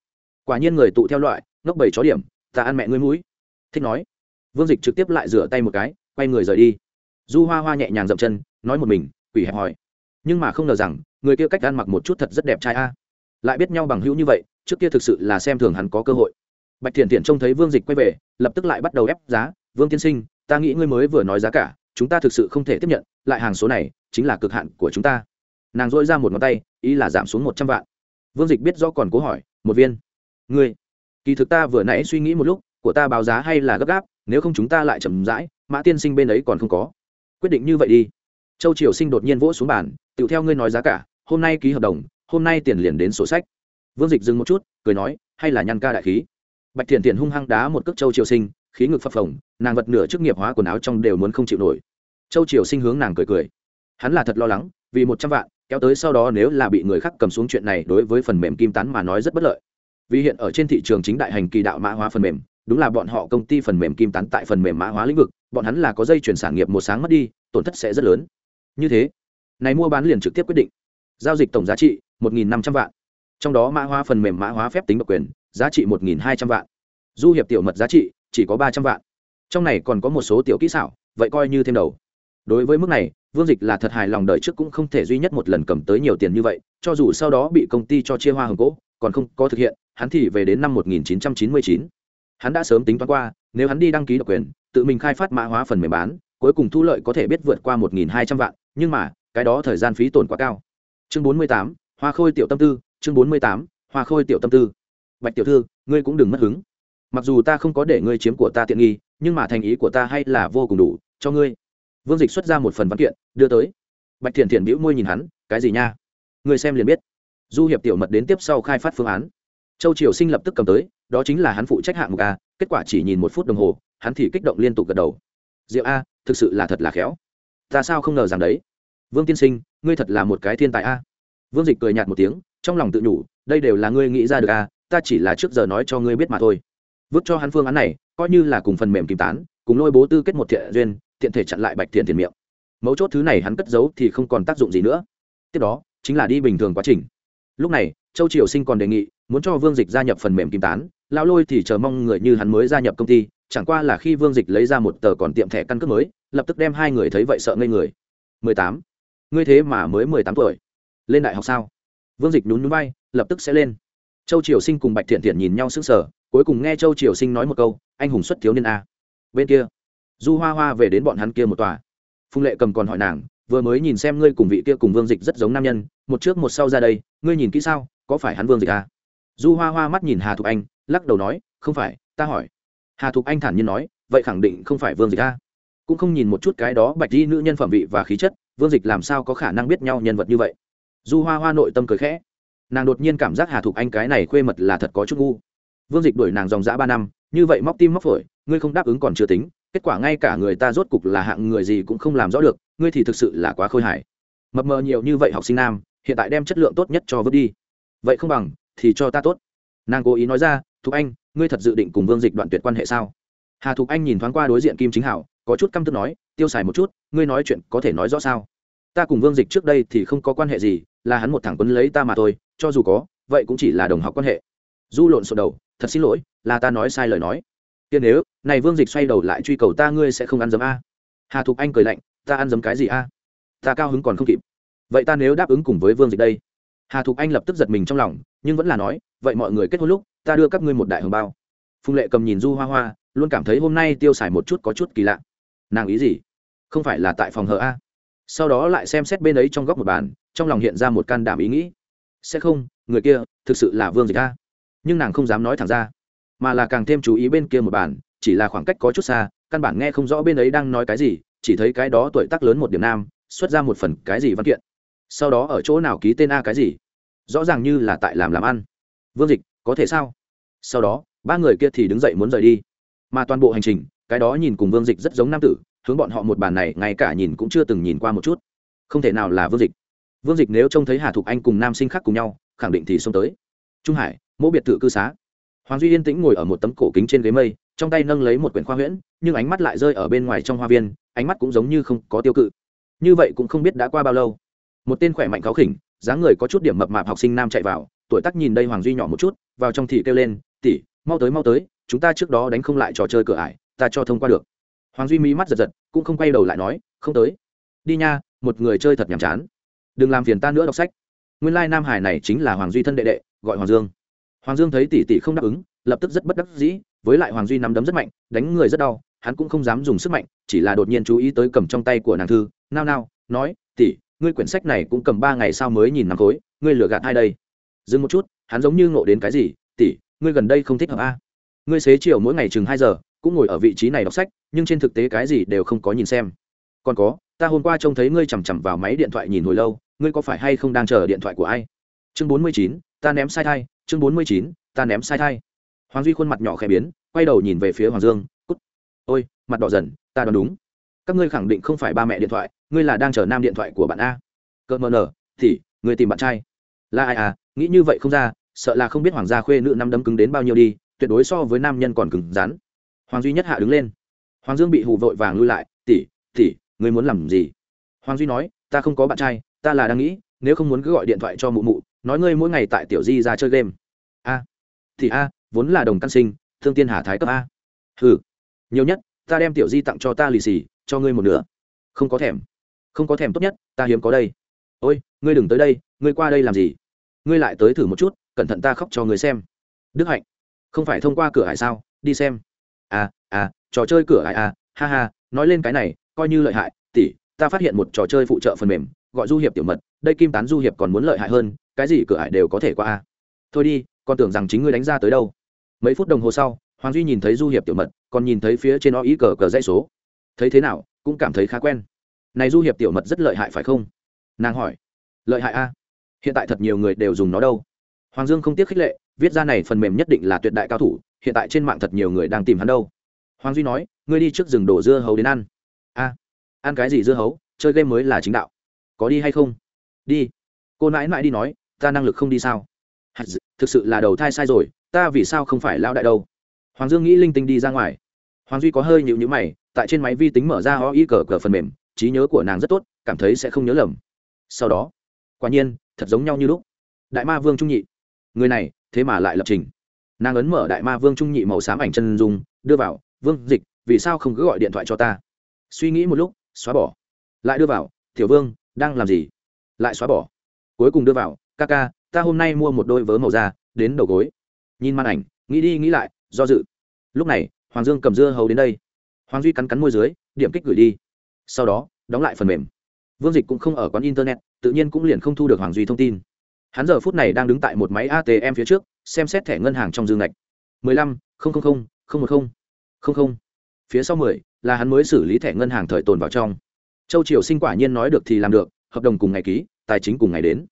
Quả nhiên người tụ theo loại, ngốc bảy chó điểm, ta ăn mẹ ngươi mũi. Thích nói. Vương dịch trực tiếp lại rửa tay một cái, quay người rời đi du hoa hoa nhẹ nhàng dậm chân, nói một mình, quỷ hẹp hòi nhưng mà không ngờ rằng, người kia cách ăn mặc một chút thật rất đẹp trai a. Lại biết nhau bằng hữu như vậy, trước kia thực sự là xem thường hắn có cơ hội. Bạch thiện thiện trông thấy vương dịch quay về, lập tức lại bắt đầu ép giá. Vương tiên sinh, ta nghĩ ngươi mới vừa nói giá cả, chúng ta thực sự không thể tiếp nhận, lại hàng số này chính là cực hạn của chúng ta. Nàng dỗi ra một ngón tay, ý là giảm xuống một trăm vạn. Vương dịch biết do còn cố hỏi, một viên. Ngươi, kỳ thực ta vừa nãy suy nghĩ một lúc, của ta báo giá hay là gấp gáp, nếu không chúng ta lại chậm rãi, mã tiên sinh bên ấy còn không có quyết định như vậy đi. Châu triều sinh đột nhiên vỗ xuống bàn tự theo ngươi nói giá cả, hôm nay ký hợp đồng, hôm nay tiền liền đến sổ sách. Vương dịch dừng một chút, cười nói, hay là nhăn ca đại khí. Bạch thiện thiện hung hăng đá một cước châu triều sinh, khí ngực phập phồng, nàng vật nửa chức nghiệp hóa quần áo trong đều muốn không chịu nổi. Châu triều sinh hướng nàng cười cười. Hắn là thật lo lắng, vì một trăm vạn, kéo tới sau đó nếu là bị người khác cầm xuống chuyện này đối với phần mềm kim tán mà nói rất bất lợi. Vì hiện ở trên thị trường chính đại hành kỳ đạo mã hóa phần mềm đúng là bọn họ công ty phần mềm kim tán tại phần mềm mã hóa lĩnh vực, bọn hắn là có dây chuyển sản nghiệp một sáng mất đi, tổn thất sẽ rất lớn. Như thế, này mua bán liền trực tiếp quyết định. Giao dịch tổng giá trị, một năm trăm vạn. Trong đó mã hóa phần mềm mã hóa phép tính độc quyền, giá trị một hai trăm vạn. Du hiệp tiểu mật giá trị, chỉ có ba trăm vạn. Trong này còn có một số tiểu kỹ xảo, vậy coi như thêm đầu. Đối với mức này, vương dịch là thật hài lòng đời trước cũng không thể duy nhất một lần cầm tới nhiều tiền như vậy, cho dù sau đó bị công ty cho chia hoa hồng cỗ còn không có thực hiện, hắn thì về đến năm 1999 hắn đã sớm tính toán qua nếu hắn đi đăng ký độc quyền tự mình khai phát mã hóa phần mềm bán cuối cùng thu lợi có thể biết vượt qua 1.200 vạn nhưng mà cái đó thời gian phí tổn quá cao. Chương 48, hoa khôi tiểu tâm tư chương 48, hoa khôi tiểu tâm tư. Bạch tiểu thư ngươi cũng đừng mất hứng. Mặc dù ta không có để ngươi chiếm của ta tiện nghi nhưng mà thành ý của ta hay là vô cùng đủ cho ngươi. Vương dịch xuất ra một phần văn kiện đưa tới. Bạch thiện thiện bĩu môi nhìn hắn cái gì nha? Người xem liền biết. Du hiệp tiểu mật đến tiếp sau khai phát phương án. Châu triều sinh lập tức cầm tới đó chính là hắn phụ trách hạng mục a, kết quả chỉ nhìn một phút đồng hồ, hắn thì kích động liên tục gật đầu. Diệu a, thực sự là thật là khéo. Ta sao không ngờ rằng đấy. Vương tiên sinh, ngươi thật là một cái thiên tài a. Vương dịch cười nhạt một tiếng, trong lòng tự nhủ, đây đều là ngươi nghĩ ra được a, ta chỉ là trước giờ nói cho ngươi biết mà thôi. Vứt cho hắn phương án này, coi như là cùng phần mềm kim tán, cùng lôi bố tư kết một thiện duyên, tiện thể chặn lại bạch thiện tiền miệng. Mấu chốt thứ này hắn cất giấu thì không còn tác dụng gì nữa. Tiếp đó, chính là đi bình thường quá trình. Lúc này, châu triều sinh còn đề nghị, muốn cho vương dịch gia nhập phần mềm kim tán lão lôi thì chờ mong người như hắn mới gia nhập công ty, chẳng qua là khi vương dịch lấy ra một tờ còn tiệm thẻ căn cước mới, lập tức đem hai người thấy vậy sợ ngây người. Mười tám. Ngươi thế mà mới mười tám tuổi. Lên đại học sao? Vương dịch nhún nhún bay lập tức sẽ lên. Châu triều sinh cùng bạch thiện thiện nhìn nhau sững sờ, cuối cùng nghe châu triều sinh nói một câu, anh hùng xuất thiếu niên a. Bên kia, du hoa hoa về đến bọn hắn kia một tòa. Phùng lệ cầm còn hỏi nàng, vừa mới nhìn xem ngươi cùng vị kia cùng vương dịch rất giống nam nhân, một trước một sau ra đây, ngươi nhìn kỹ sao, có phải hắn vương dịch à? du hoa hoa mắt nhìn hà thục anh lắc đầu nói, không phải, ta hỏi. Hà thục anh thản nhiên nói, vậy khẳng định không phải vương dịch ta cũng không nhìn một chút cái đó bạch di nữ nhân phẩm vị và khí chất, vương dịch làm sao có khả năng biết nhau nhân vật như vậy? Du hoa hoa nội tâm cười khẽ. Nàng đột nhiên cảm giác hà thục anh cái này khuê mật là thật có chút ngu. Vương dịch đuổi nàng dòng dã ba năm, như vậy móc tim móc phổi, ngươi không đáp ứng còn chưa tính, kết quả ngay cả người ta rốt cục là hạng người gì cũng không làm rõ được, ngươi thì thực sự là quá khôi hài. Mập mờ nhiều như vậy học sinh nam, hiện tại đem chất lượng tốt nhất cho vứt đi. Vậy không bằng, thì cho ta tốt. Nàng cố ý nói ra thục anh, ngươi thật dự định cùng vương dịch đoạn tuyệt quan hệ sao? Hà thục anh nhìn thoáng qua đối diện kim chính hảo, có chút căm tức nói, tiêu xài một chút, ngươi nói chuyện có thể nói rõ sao? Ta cùng vương dịch trước đây thì không có quan hệ gì, là hắn một thằng quân lấy ta mà thôi, cho dù có, vậy cũng chỉ là đồng học quan hệ. Du lộn sổ đầu, thật xin lỗi, là ta nói sai lời nói. Tiên nếu, này vương dịch xoay đầu lại truy cầu ta ngươi sẽ không ăn dấm a. Hà thục anh cười lạnh, ta ăn dấm cái gì a? Ta cao hứng còn không kịp. Vậy ta nếu đáp ứng cùng với vương dịch đây? Hà thục anh lập tức giật mình trong lòng, nhưng vẫn là nói, vậy mọi người kết hôn lúc ta đưa các ngươi một đại hồng bao. Phùng lệ cầm nhìn du hoa hoa, luôn cảm thấy hôm nay tiêu xài một chút có chút kỳ lạ. Nàng ý gì? Không phải là tại phòng hờ a? Sau đó lại xem xét bên ấy trong góc một bàn, trong lòng hiện ra một can đảm ý nghĩ. Sẽ không, người kia thực sự là vương dịch a. Nhưng nàng không dám nói thẳng ra, mà là càng thêm chú ý bên kia một bàn, chỉ là khoảng cách có chút xa, căn bản nghe không rõ bên ấy đang nói cái gì, chỉ thấy cái đó tuổi tác lớn một điểm nam, xuất ra một phần cái gì văn kiện. Sau đó ở chỗ nào ký tên a cái gì? Rõ ràng như là tại làm làm ăn. Vương dịch có thể sao? Sau đó, ba người kia thì đứng dậy muốn rời đi. Mà toàn bộ hành trình, cái đó nhìn cùng vương dịch rất giống nam tử, hướng bọn họ một bàn này, ngay cả nhìn cũng chưa từng nhìn qua một chút. Không thể nào là vương dịch. Vương dịch nếu trông thấy hà thục anh cùng nam sinh khác cùng nhau, khẳng định thì xông tới. Trung hải mỗi biệt thự cư xá. Hoàng duy yên tĩnh ngồi ở một tấm cổ kính trên ghế mây, trong tay nâng lấy một quyển khoa huyễn, nhưng ánh mắt lại rơi ở bên ngoài trong hoa viên, ánh mắt cũng giống như không có tiêu cự. Như vậy cũng không biết đã qua bao lâu. Một tên khỏe mạnh khó khỉnh, dáng người có chút điểm mập mạp học sinh nam chạy vào tuổi tác nhìn đây hoàng duy nhỏ một chút, vào trong thị kêu lên tỉ mau tới mau tới, chúng ta trước đó đánh không lại trò chơi cửa ải, ta cho thông qua được. Hoàng duy mí mắt giật giật, cũng không quay đầu lại nói, không tới. Đi nha, một người chơi thật nhàm chán. Đừng làm phiền ta nữa đọc sách. Nguyên lai nam hải này chính là hoàng duy thân đệ đệ, gọi hoàng dương. Hoàng dương thấy tỷ tỷ không đáp ứng, lập tức rất bất đắc dĩ, với lại hoàng duy nắm đấm rất mạnh, đánh người rất đau, hắn cũng không dám dùng sức mạnh, chỉ là đột nhiên chú ý tới cầm trong tay của nàng thư, nao nao, nói, tỷ, ngươi quyển sách này cũng cầm ba ngày sau mới nhìn năm khối, ngươi lừa gạt ai đây? Dừng một chút, hắn giống như ngộ đến cái gì, tỷ, ngươi gần đây không thích hợp a? Ngươi xế chiều mỗi ngày chừng hai giờ, cũng ngồi ở vị trí này đọc sách, nhưng trên thực tế cái gì đều không có nhìn xem. Còn có, ta hôm qua trông thấy ngươi chằm chằm vào máy điện thoại nhìn hồi lâu, ngươi có phải hay không đang chờ điện thoại của ai? Chương bốn mươi chín, ta ném sai thai, chương bốn mươi chín, ta ném sai thai. Hoàng duy khuôn mặt nhỏ khẽ biến, quay đầu nhìn về phía hoàng dương, cút. Ôi, mặt đỏ dần, ta đoán đúng. Các ngươi khẳng định không phải ba mẹ điện thoại, ngươi là đang chờ nam điện thoại của bạn a. Cợt mờ nở thì người tìm bạn trai là ai à? Nghĩ như vậy không ra, sợ là không biết hoàng gia khuê nữ năm đấm cứng đến bao nhiêu đi, tuyệt đối so với nam nhân còn cứng rắn. Hoàng duy nhất hạ đứng lên. Hoàng dương bị hù vội vàng lui lại, tỷ tỷ, ngươi muốn làm gì? Hoàng duy nói, ta không có bạn trai, ta là đang nghĩ, nếu không muốn cứ gọi điện thoại cho mụ mụ, nói ngươi mỗi ngày tại tiểu di ra chơi game. A, thì a, vốn là đồng căn sinh, thương tiên hà thái cấp a. Ừ nhiều nhất, ta đem tiểu di tặng cho ta lì xì, cho ngươi một nửa. Không có thèm, không có thèm tốt nhất, ta hiếm có đây. Ôi, ngươi đừng tới đây, ngươi qua đây làm gì? Ngươi lại tới thử một chút, cẩn thận ta khóc cho người xem. Đức hạnh, không phải thông qua cửa hải sao? Đi xem. À à trò chơi cửa hải à? Ha ha, nói lên cái này, coi như lợi hại. Tỷ, ta phát hiện một trò chơi phụ trợ phần mềm, gọi du hiệp tiểu mật. Đây kim tán du hiệp còn muốn lợi hại hơn, cái gì cửa hải đều có thể qua a thôi đi, con tưởng rằng chính ngươi đánh ra tới đâu. Mấy phút đồng hồ sau, hoàng duy nhìn thấy du hiệp tiểu mật, còn nhìn thấy phía trên nó ý cờ cờ dãy số. Thấy thế nào, cũng cảm thấy khá quen. Này du hiệp tiểu mật rất lợi hại phải không? Nàng hỏi. Lợi hại a hiện tại thật nhiều người đều dùng nó đâu. Hoàng dương không tiếc khích lệ, viết ra này phần mềm nhất định là tuyệt đại cao thủ, hiện tại trên mạng thật nhiều người đang tìm hắn đâu. Hoàng duy nói, ngươi đi trước rừng đổ dưa hấu đến ăn. A, ăn cái gì dưa hấu? Chơi game mới là chính đạo. Có đi hay không? Đi. Cô nãi nãi đi nói, ta năng lực không đi sao? Thực sự là đầu thai sai rồi, ta vì sao không phải lão đại đâu? Hoàng dương nghĩ linh tinh đi ra ngoài. Hoàng duy có hơi nhịu nhữ mày, tại trên máy vi tính mở ra o y cờ cờ phần mềm, trí nhớ của nàng rất tốt, cảm thấy sẽ không nhớ lầm. Sau đó, quả nhiên thật giống nhau như lúc. Đại ma vương trung nhị. Người này, thế mà lại lập trình. Nàng ấn mở đại ma vương trung nhị màu xám ảnh chân dung, đưa vào, vương dịch, vì sao không cứ gọi điện thoại cho ta? Suy nghĩ một lúc, xóa bỏ. Lại đưa vào, tiểu vương, đang làm gì? Lại xóa bỏ. Cuối cùng đưa vào, ca ca, ta hôm nay mua một đôi vớ màu da, đến đầu gối. Nhìn màn ảnh, nghĩ đi nghĩ lại, do dự. Lúc này, hoàng dương cầm dưa hầu đến đây. Hoàng duy cắn cắn môi dưới, điểm kích gửi đi. Sau đó, đóng lại phần mềm. Vương dịch cũng không ở quán internet tự nhiên cũng liền không thu được hoàng duy thông tin. Hắn giờ phút này đang đứng tại một máy atm phía trước, xem xét thẻ ngân hàng trong dương lệch mười lăm, không không không không một không không không. Phía sau mười là hắn mới xử lý thẻ ngân hàng thời tồn vào trong. Châu triều sinh quả nhiên nói được thì làm được, hợp đồng cùng ngày ký, tài chính cùng ngày đến.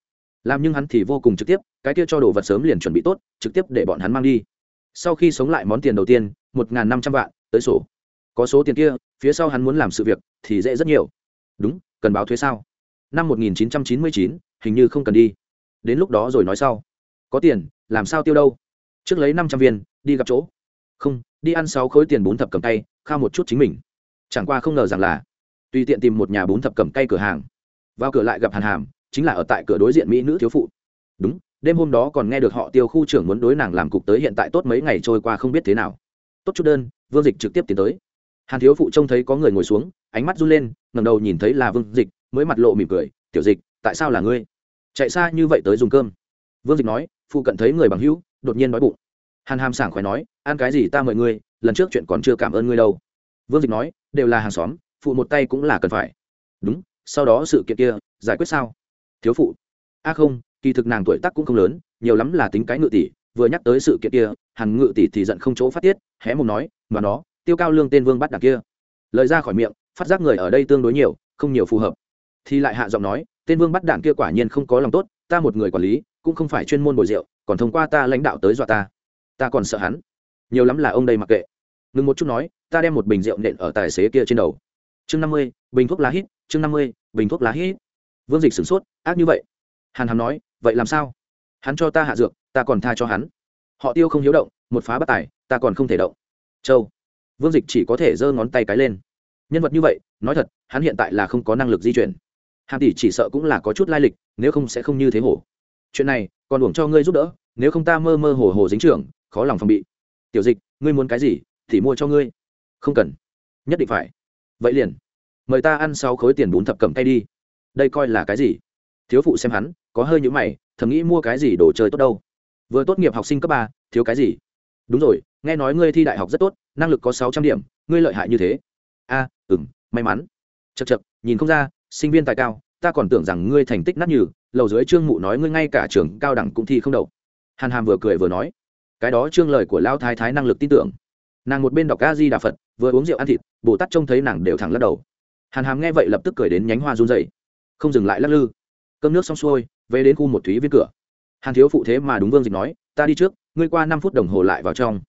Làm nhưng hắn thì vô cùng trực tiếp, cái kia cho đồ vật sớm liền chuẩn bị tốt, trực tiếp để bọn hắn mang đi. Sau khi sống lại món tiền đầu tiên, một n g h n năm trăm vạn, tới sổ. Có số tiền kia, phía sau hắn muốn làm sự việc, thì dễ rất nhiều. Đúng, cần báo thuế sao? Năm một nghìn chín trăm chín mươi chín, hình như không cần đi. Đến lúc đó rồi nói sau. Có tiền, làm sao tiêu đâu? Trước lấy năm trăm viên, đi gặp chỗ. Không, đi ăn sáu khối tiền bún thập cầm tay, khao một chút chính mình. Chẳng qua không ngờ rằng là, tùy tiện tìm một nhà bún thập cầm tay cửa hàng. Vào cửa lại gặp hàn hàm, chính là ở tại cửa đối diện mỹ nữ thiếu phụ. Đúng, đêm hôm đó còn nghe được họ tiêu khu trưởng muốn đối nàng làm cục tới hiện tại tốt mấy ngày trôi qua không biết thế nào. Tốt chút đơn, vương dịch trực tiếp tiến tới. Hàn thiếu phụ trông thấy có người ngồi xuống, ánh mắt run lên ngầm đầu nhìn thấy là vương dịch mới mặt lộ mỉm cười, tiểu dịch, tại sao là ngươi? Chạy xa như vậy tới dùng cơm. Vương dịch nói, phụ cận thấy người bằng hữu, đột nhiên nói bụng. Hàn hàm sảng khỏe nói, ăn cái gì ta mời ngươi, lần trước chuyện còn chưa cảm ơn ngươi đâu. Vương dịch nói, đều là hàng xóm, phụ một tay cũng là cần phải. Đúng, sau đó sự kiện kia, giải quyết sao? Thiếu phụ. A không, kỳ thực nàng tuổi tác cũng không lớn, nhiều lắm là tính cái ngự tỷ, vừa nhắc tới sự kiện kia, hàn ngự tỷ thì giận không chỗ phát tiết, hé mồm nói, mà nó, tiêu cao lương tên vương bắt đằng kia. Lời ra khỏi miệng, phát giác người ở đây tương đối nhiều, không nhiều phù hợp thì lại hạ giọng nói, tên vương bắt đạn kia quả nhiên không có lòng tốt, ta một người quản lý, cũng không phải chuyên môn bồi rượu, còn thông qua ta lãnh đạo tới dọa ta. Ta còn sợ hắn. Nhiều lắm là ông đây mặc kệ. Ngừng một chút nói, ta đem một bình rượu nện ở tài xế kia trên đầu. Chương năm mươi, bình thuốc lá hít, chương năm mươi, bình thuốc lá hít. Vương dịch sửng sốt, ác như vậy? Hàn hàm nói, vậy làm sao? Hắn cho ta hạ dược, ta còn tha cho hắn. Họ tiêu không hiếu động, một phá bắt tài, ta còn không thể động. Châu. Vương dịch chỉ có thể giơ ngón tay cái lên. Nhân vật như vậy, nói thật, hắn hiện tại là không có năng lực di chuyển hàn tỷ chỉ sợ cũng là có chút lai lịch nếu không sẽ không như thế hổ. Chuyện này còn uổng cho ngươi giúp đỡ nếu không ta mơ mơ hồ hồ dính trưởng khó lòng phòng bị. Tiểu dịch ngươi muốn cái gì thì mua cho ngươi. Không cần. Nhất định phải. Vậy liền. Mời ta ăn sáu khối tiền bún thập cầm tay đi. Đây coi là cái gì? Thiếu phụ xem hắn có hơi nhữ mày thầm nghĩ mua cái gì đồ chơi tốt đâu. Vừa tốt nghiệp học sinh cấp ba thiếu cái gì? Đúng rồi nghe nói ngươi thi đại học rất tốt năng lực có sáu trăm điểm ngươi lợi hại như thế. A à, ừng may mắn. Chật chật nhìn không ra sinh viên tài cao, ta còn tưởng rằng ngươi thành tích nát nhừ, lầu dưới trương mụ nói ngươi ngay cả trường cao đẳng cũng thi không đậu. Hàn hàm vừa cười vừa nói, cái đó trương lời của lao thái thái năng lực tin tưởng. Nàng một bên đọc a di đà phật, vừa uống rượu ăn thịt, bồ tát trông thấy nàng đều thẳng lắc đầu. Hàn hàm nghe vậy lập tức cười đến nhánh hoa run dậy không dừng lại lắc lư. Cơm nước xong xuôi, về đến khu một thúy viên cửa. Hàn thiếu phụ thế mà đúng vương dịch nói, ta đi trước, ngươi qua năm phút đồng hồ lại vào trong.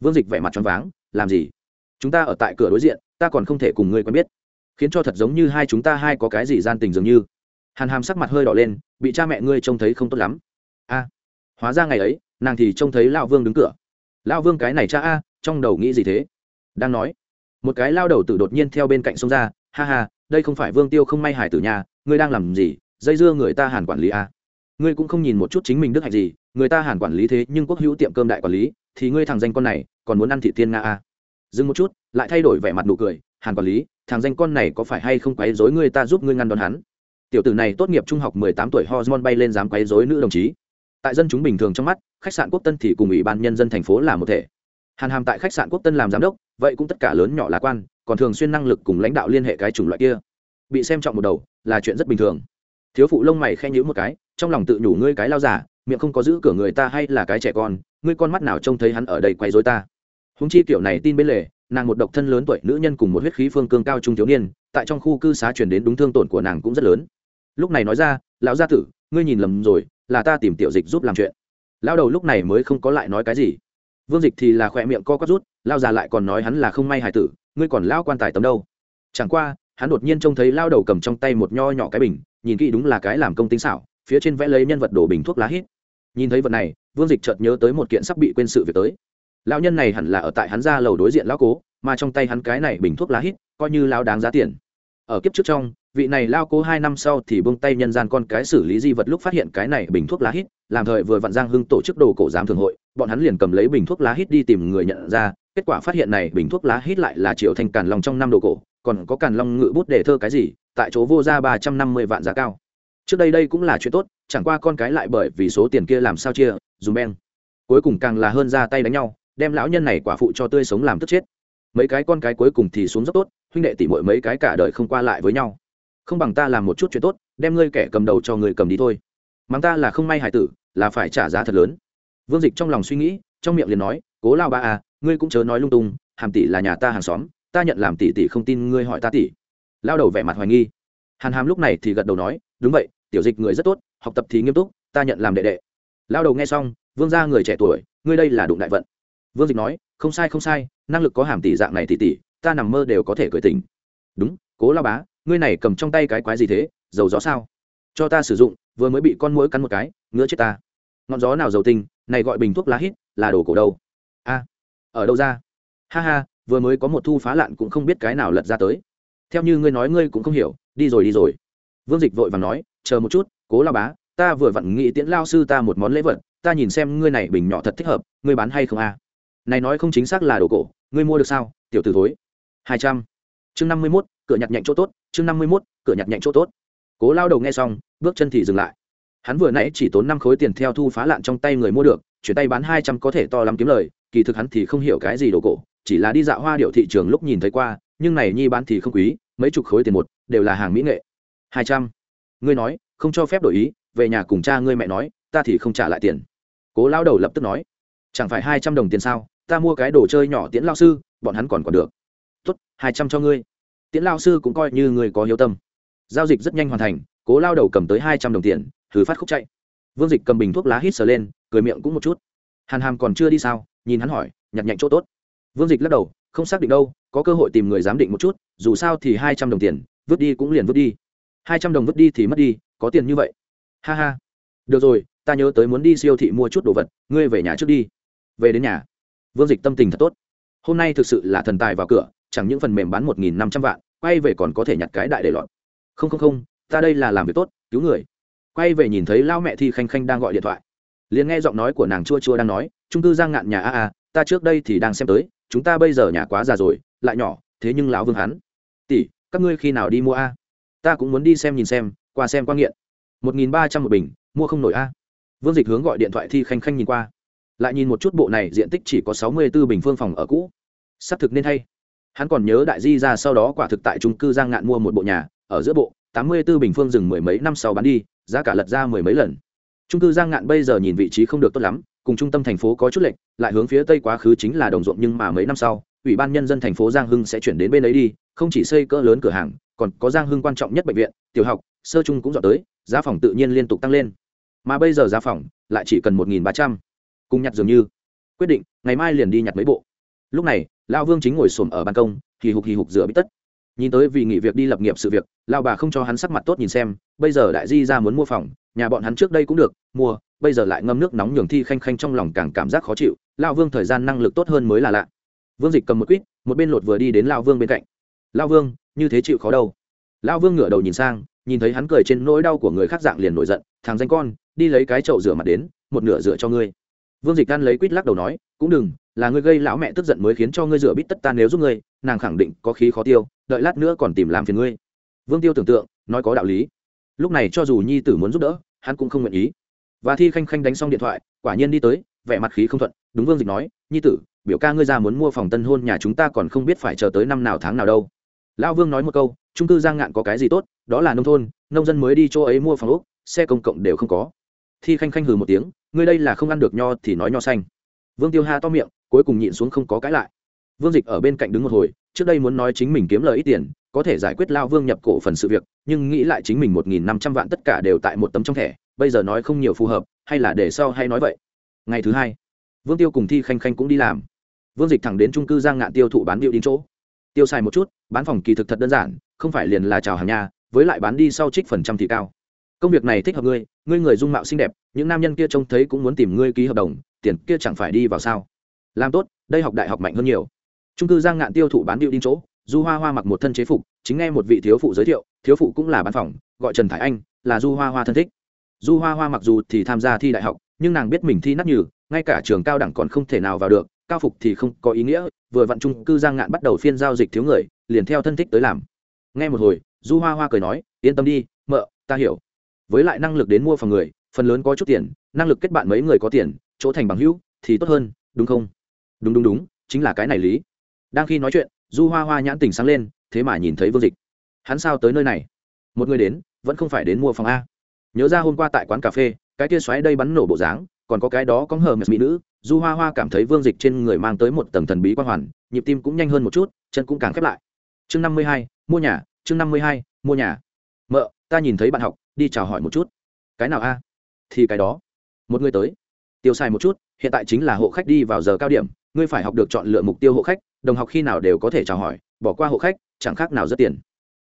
Vương dịch vẻ mặt t r váng, làm gì? Chúng ta ở tại cửa đối diện, ta còn không thể cùng ngươi quen biết khiến cho thật giống như hai chúng ta hai có cái gì gian tình dường như. Hàn hàm sắc mặt hơi đỏ lên, bị cha mẹ ngươi trông thấy không tốt lắm. A, hóa ra ngày ấy, nàng thì trông thấy lao vương đứng cửa. Lao vương cái này cha a, trong đầu nghĩ gì thế? Đang nói, một cái lao đầu tử đột nhiên theo bên cạnh sông ra, ha ha, đây không phải vương tiêu không may hải tử nhà ngươi đang làm gì? Dây dưa người ta hàn quản lý a. Ngươi cũng không nhìn một chút chính mình đức hạnh gì, người ta hàn quản lý thế nhưng quốc hữu tiệm cơm đại quản lý, thì ngươi thằng danh con này còn muốn ăn thị tiên nga a. Dừng một chút, lại thay đổi vẻ mặt nụ cười hàn quản lý, thằng danh con này có phải hay không quấy dối ngươi ta giúp ngươi ngăn đón hắn? Tiểu tử này tốt nghiệp trung học mười tám tuổi hormone bay lên dám quấy dối nữ đồng chí. Tại dân chúng bình thường trong mắt, khách sạn quốc tân thì cùng ủy ban nhân dân thành phố là một thể. Hàn hàm tại khách sạn quốc tân làm giám đốc, vậy cũng tất cả lớn nhỏ là quan, còn thường xuyên năng lực cùng lãnh đạo liên hệ cái chủng loại kia. Bị xem trọng một đầu, là chuyện rất bình thường. Thiếu phụ lông mày khen nhữ một cái, trong lòng tự nhủ ngươi cái lao giả miệng không có giữ cửa người ta hay là cái trẻ con, ngươi con mắt nào trông thấy hắn ở đây quay dối ta? Húng chi kiểu này tin bên lề nàng một độc thân lớn tuổi nữ nhân cùng một huyết khí phương cương cao trung thiếu niên, tại trong khu cư xá chuyển đến đúng thương tổn của nàng cũng rất lớn. Lúc này nói ra, lão gia tử, ngươi nhìn lầm rồi, là ta tìm tiểu dịch giúp làm chuyện. Lao đầu lúc này mới không có lại nói cái gì. Vương dịch thì là khỏe miệng co quắp rút lao già lại còn nói hắn là không may hải tử, ngươi còn lao quan tài tấm đâu. Chẳng qua, hắn đột nhiên trông thấy lao đầu cầm trong tay một nho nhỏ cái bình, nhìn kỹ đúng là cái làm công tính xảo, phía trên vẽ lấy nhân vật đổ bình thuốc lá hít. Nhìn thấy vật này, vương dịch chợt nhớ tới một kiện sắp bị quên sự việc tới lão nhân này hẳn là ở tại hắn ra lầu đối diện lão cố, mà trong tay hắn cái này bình thuốc lá hít, coi như lao đáng giá tiền. Ở kiếp trước trong, vị này lao cố hai năm sau thì buông tay nhân gian con cái xử lý di vật lúc phát hiện cái này bình thuốc lá hít, làm thời vừa vặn giang hưng tổ chức đồ cổ giám thường hội, bọn hắn liền cầm lấy bình thuốc lá hít đi tìm người nhận ra, kết quả phát hiện này bình thuốc lá hít lại là triệu thành càn long trong năm đồ cổ, còn có càn long ngự bút để thơ cái gì, tại chỗ vô ra ba trăm năm mươi vạn giá cao. Trước đây đây cũng là chuyện tốt, chẳng qua con cái lại bởi vì số tiền kia làm sao chia, dùm beng. Cuối cùng càng là hơn ra tay đánh nhau đem lão nhân này quả phụ cho tươi sống làm tức chết. Mấy cái con cái cuối cùng thì xuống rất tốt, huynh đệ tỉ muội mấy cái cả đời không qua lại với nhau. Không bằng ta làm một chút chuyện tốt, đem ngươi kẻ cầm đầu cho người cầm đi thôi. Mắng ta là không may hải tử, là phải trả giá thật lớn. Vương dịch trong lòng suy nghĩ, trong miệng liền nói, cố lao ba à ngươi cũng chớ nói lung tung, hàm tỷ là nhà ta hàng xóm, ta nhận làm tỷ tỷ không tin ngươi hỏi ta tỷ. Lao đầu vẻ mặt hoài nghi. Hàn hàm lúc này thì gật đầu nói, đúng vậy, tiểu dịch người rất tốt, học tập thì nghiêm túc, ta nhận làm đệ đệ. Lao đầu nghe xong, vương Gia người trẻ tuổi, ngươi đây là đụng đại vận vương dịch nói, không sai không sai, năng lực có hàm tỷ dạng này tỷ tỷ, ta nằm mơ đều có thể cởi tình đúng, cố lao bá, ngươi này cầm trong tay cái quái gì thế dầu gió sao? Cho ta sử dụng, vừa mới bị con mũi cắn một cái, ngứa chết ta. Ngọn gió nào dầu tinh này gọi bình thuốc lá hít, là đồ cổ đâu? A, ở đâu ra? Ha ha, vừa mới có một thu phá lạn cũng không biết cái nào lật ra tới. Theo như ngươi nói, ngươi cũng không hiểu, đi rồi đi rồi. Vương dịch vội vàng nói, chờ một chút, cố lao bá, ta vừa vặn nghĩ tiễn lao sư ta một món lễ vật, ta nhìn xem ngươi này bình nhỏ thật thích hợp, ngươi bán hay không a? Này nói không chính xác là đồ cổ, ngươi mua được sao? Tiểu t ử thối. Hai trăm. Chương năm mươi mốt, cửa nhặt nhạnh chỗ tốt, chương năm mươi mốt, cửa nhặt nhạnh chỗ tốt. Cố lao đầu nghe xong, bước chân thì dừng lại. Hắn vừa nãy chỉ tốn năm khối tiền theo thu phá lạn trong tay người mua được, chuyển tay bán hai trăm có thể to lắm kiếm lời, kỳ thực hắn thì không hiểu cái gì đồ cổ, chỉ là đi dạo hoa điệu thị trường lúc nhìn thấy qua, nhưng này nhi bán thì không quý, mấy chục khối tiền một, đều là hàng mỹ nghệ. Hai trăm. Ngươi nói, không cho phép đổi ý, về nhà cùng cha ngươi mẹ nói, ta thì không trả lại tiền. Cố lao đầu lập tức nói, chẳng phải hai trăm đồng tiền sao? Ta mua cái đồ chơi nhỏ tiễn lao sư, bọn hắn còn còn được. Tốt, hai trăm cho ngươi. Tiễn lao sư cũng coi như người có hiếu tâm. Giao dịch rất nhanh hoàn thành, cố lao đầu cầm tới hai trăm đồng tiền, thử phát khúc chạy. Vương dịch cầm bình thuốc lá hít sờ lên, cười miệng cũng một chút. Hàn hàm còn chưa đi sao, nhìn hắn hỏi, nhặt nhạnh chỗ tốt. Vương dịch lắc đầu, không xác định đâu, có cơ hội tìm người giám định một chút, dù sao thì hai trăm đồng tiền, vứt đi cũng liền vứt đi. Hai trăm đồng vứt đi thì mất đi, có tiền như vậy. Ha ha. Được rồi, ta nhớ tới muốn đi siêu thị mua chút đồ vật, ngươi về nhà trước đi. Về đến nhà vương dịch tâm tình thật tốt. Hôm nay thực sự là thần tài vào cửa, chẳng những phần mềm bán một nghìn năm trăm vạn, quay về còn có thể nhặt cái đại để lọt. Không không không, ta đây là làm việc tốt, cứu người. Quay về nhìn thấy lao mẹ thi khanh khanh đang gọi điện thoại. Liền nghe giọng nói của nàng chua chua đang nói, trung cư giang ngạn nhà a a, ta trước đây thì đang xem tới, chúng ta bây giờ nhà quá già rồi, lại nhỏ, thế nhưng lão vương hắn. Tỷ, các ngươi khi nào đi mua a? Ta cũng muốn đi xem nhìn xem, qua xem qua nghiện. Một nghìn ba trăm một bình, mua không nổi a. Vương dịch hướng gọi điện thoại thi khanh khanh nhìn qua lại nhìn một chút bộ này diện tích chỉ có sáu mươi b bình phương phòng ở cũ. S ắ c thực nên hay. Hắn còn nhớ đại di ra sau đó quả thực tại trung cư giang ngạn mua một bộ nhà, ở giữa bộ, tám mươi b bình phương dừng mười mấy năm sau bán đi, giá cả lật ra mười mấy lần. Trung cư giang ngạn bây giờ nhìn vị trí không được tốt lắm, cùng trung tâm thành phố có chút lệnh lại hướng phía tây quá khứ chính là đồng ruộng nhưng mà mấy năm sau, ủy ban nhân dân thành phố giang hưng sẽ chuyển đến bên ấy đi, không chỉ xây cỡ lớn cửa hàng, còn có giang hưng quan trọng nhất bệnh viện, tiểu học, sơ trung cũng dọn tới, giá phòng tự nhiên liên tục tăng lên. Mà bây giờ giá phòng lại chỉ cần một nghìn ba trăm cùng nhặt dường như. Quyết định, ngày mai liền đi nhặt mấy bộ. Lúc này lao vương chính ngồi xổm ở ban công, hì hục hì hục rửa bít tất. Nhìn tới vì nghỉ việc đi lập nghiệp sự việc lao bà không cho hắn sắc mặt tốt nhìn xem, bây giờ đại di ra muốn mua phòng, nhà bọn hắn trước đây cũng được, mua, bây giờ lại ngâm nước nóng nhường thi khanh khanh trong lòng càng cảm giác khó chịu lao vương thời gian năng lực tốt hơn mới là lạ. Vương dịch cầm một quýt, một bên lột vừa đi đến lao vương bên cạnh. Lao vương, như thế chịu khó đâu. Lao vương ngửa đầu nhìn sang, nhìn thấy hắn cười trên nỗi đau của người khác dạng liền nổi giận, thằng danh con, đi lấy cái chậu rửa mặt đến, một nửa rửa cho ngươi vương dịch gan lấy quýt lắc đầu nói, cũng đừng, là ngươi gây lão mẹ tức giận mới khiến cho ngươi rửa bít tất ta nếu giúp ngươi, nàng khẳng định có khí khó tiêu, đợi lát nữa còn tìm làm phiền ngươi. Vương tiêu tưởng tượng, nói có đạo lý. Lúc này cho dù nhi tử muốn giúp đỡ, hắn cũng không nguyện ý. Và thi khanh khanh đánh xong điện thoại, quả nhiên đi tới, vẻ mặt khí không thuận, đúng vương dịch nói, nhi tử, biểu ca ngươi ra muốn mua phòng tân hôn nhà chúng ta còn không biết phải chờ tới năm nào tháng nào đâu. Lão vương nói một câu, trung cư giang ngạn có cái gì tốt, đó là nông thôn, nông dân mới đi chỗ ấy mua phòng úc xe công cộng đều không có thi khanh khanh hừ một tiếng, ngươi đây là không ăn được nho thì nói nho xanh. Vương tiêu ha to miệng, cuối cùng nhịn xuống không có cãi lại. Vương dịch ở bên cạnh đứng một hồi, trước đây muốn nói chính mình kiếm lời ít tiền, có thể giải quyết lao vương nhập cổ phần sự việc, nhưng nghĩ lại chính mình một nghìn năm trăm vạn tất cả đều tại một tấm trong thẻ, bây giờ nói không nhiều phù hợp, hay là để sau hay nói vậy. Ngày thứ hai, vương tiêu cùng thi khanh khanh cũng đi làm. Vương dịch thẳng đến trung cư giang ngạn tiêu thụ bán điệu đi chỗ. Tiêu xài một chút, bán phòng kỳ thực thật đơn giản, không phải liền là chào hàng nhà, với lại bán đi sau trích phần trăm thì cao công việc này thích hợp ngươi ngươi người dung mạo xinh đẹp, những nam nhân kia trông thấy cũng muốn tìm ngươi ký hợp đồng, tiền kia chẳng phải đi vào sao? Làm tốt, đây học đại học mạnh hơn nhiều. Trung cư giang ngạn tiêu thụ bán điệu đi chỗ, du hoa hoa mặc một thân chế phục, chính nghe một vị thiếu phụ giới thiệu, thiếu phụ cũng là bán phòng, gọi trần Thái anh, là du hoa hoa thân thích. Du hoa hoa mặc dù thì tham gia thi đại học, nhưng nàng biết mình thi nát nhừ, ngay cả trường cao đẳng còn không thể nào vào được, cao phục thì không có ý nghĩa, vừa vặn trung cư giang ngạn bắt đầu phiên giao dịch thiếu người, liền theo thân thích tới làm. Nghe một hồi, du hoa hoa cười nói, yên tâm đi, mợ, ta hiểu với lại năng lực đến mua phòng người, phần lớn có chút tiền, năng lực kết bạn mấy người có tiền, chỗ thành bằng hữu thì tốt hơn, đúng không? Đúng đúng đúng, chính là cái này lý. Đang khi nói chuyện, du hoa hoa nhãn tình sáng lên, thế mà nhìn thấy vương dịch. Hắn sao tới nơi này? Một người đến, vẫn không phải đến mua phòng a. Nhớ ra hôm qua tại quán cà phê, cái kia xoáy đây bắn nổ bộ dáng, còn có cái đó có hờ mệt mỹ nữ, du hoa hoa cảm thấy vương dịch trên người mang tới một tầng thần bí quan hoàn, nhịp tim cũng nhanh hơn một chút, chân cũng càng khép lại. Chương năm mươi hai, mua nhà, chương năm mươi hai, mua nhà. Mợ, ta nhìn thấy bạn học đi chào hỏi một chút. Cái nào a? Thì cái đó. Một người tới. Tiêu xài một chút, hiện tại chính là hộ khách đi vào giờ cao điểm, ngươi phải học được chọn lựa mục tiêu hộ khách, đồng học khi nào đều có thể chào hỏi, bỏ qua hộ khách, chẳng khác nào rất tiền.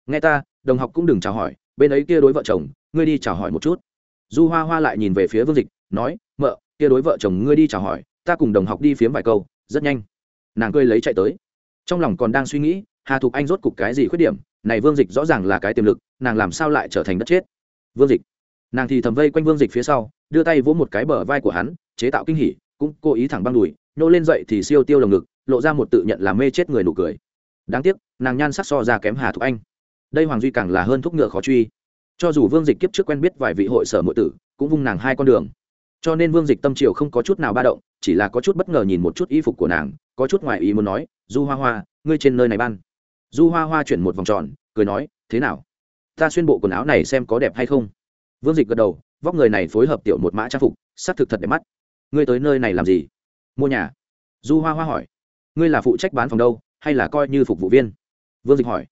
Nghe ta, đồng học cũng đừng chào hỏi, bên ấy kia đối vợ chồng, ngươi đi chào hỏi một chút. Du hoa hoa lại nhìn về phía vương dịch, nói, mợ, kia đối vợ chồng ngươi đi chào hỏi, ta cùng đồng học đi phiếm vài câu, rất nhanh. Nàng cười lấy chạy tới. Trong lòng còn đang suy nghĩ, hà thục anh rốt cục cái gì khuyết điểm, này vương dịch rõ ràng là cái tiềm lực, nàng làm sao lại trở thành đất chết? Vương dịch. Nàng thì thầm vây quanh vương dịch phía sau, đưa tay vỗ một cái bờ vai của hắn, chế tạo kinh hỉ, cũng cố ý thẳng băng đùi, nhô lên dậy thì siêu tiêu lồng ngực, lộ ra một tự nhận là mê chết người nụ cười. Đáng tiếc, nàng nhan sắc so ra kém hà thục anh. Đây hoàng duy càng là hơn thúc ngựa khó truy. Cho dù vương dịch kiếp trước quen biết vài vị hội sở nội tử, cũng vung nàng hai con đường. Cho nên vương dịch tâm triều không có chút nào ba động, chỉ là có chút bất ngờ nhìn một chút y phục của nàng, có chút ngoài ý muốn nói, du hoa hoa, ngươi trên nơi này ban. Du hoa hoa chuyển một vòng tròn, cười nói, thế nào? Ta xuyên bộ quần áo này xem có đẹp hay không? Vương dịch gật đầu, vóc người này phối hợp tiểu một mã trang phục xác thực thật đẹp mắt. Ngươi tới nơi này làm gì? Mua nhà. Du hoa hoa hỏi. Ngươi là phụ trách bán phòng đâu, hay là coi như phục vụ viên? Vương dịch hỏi.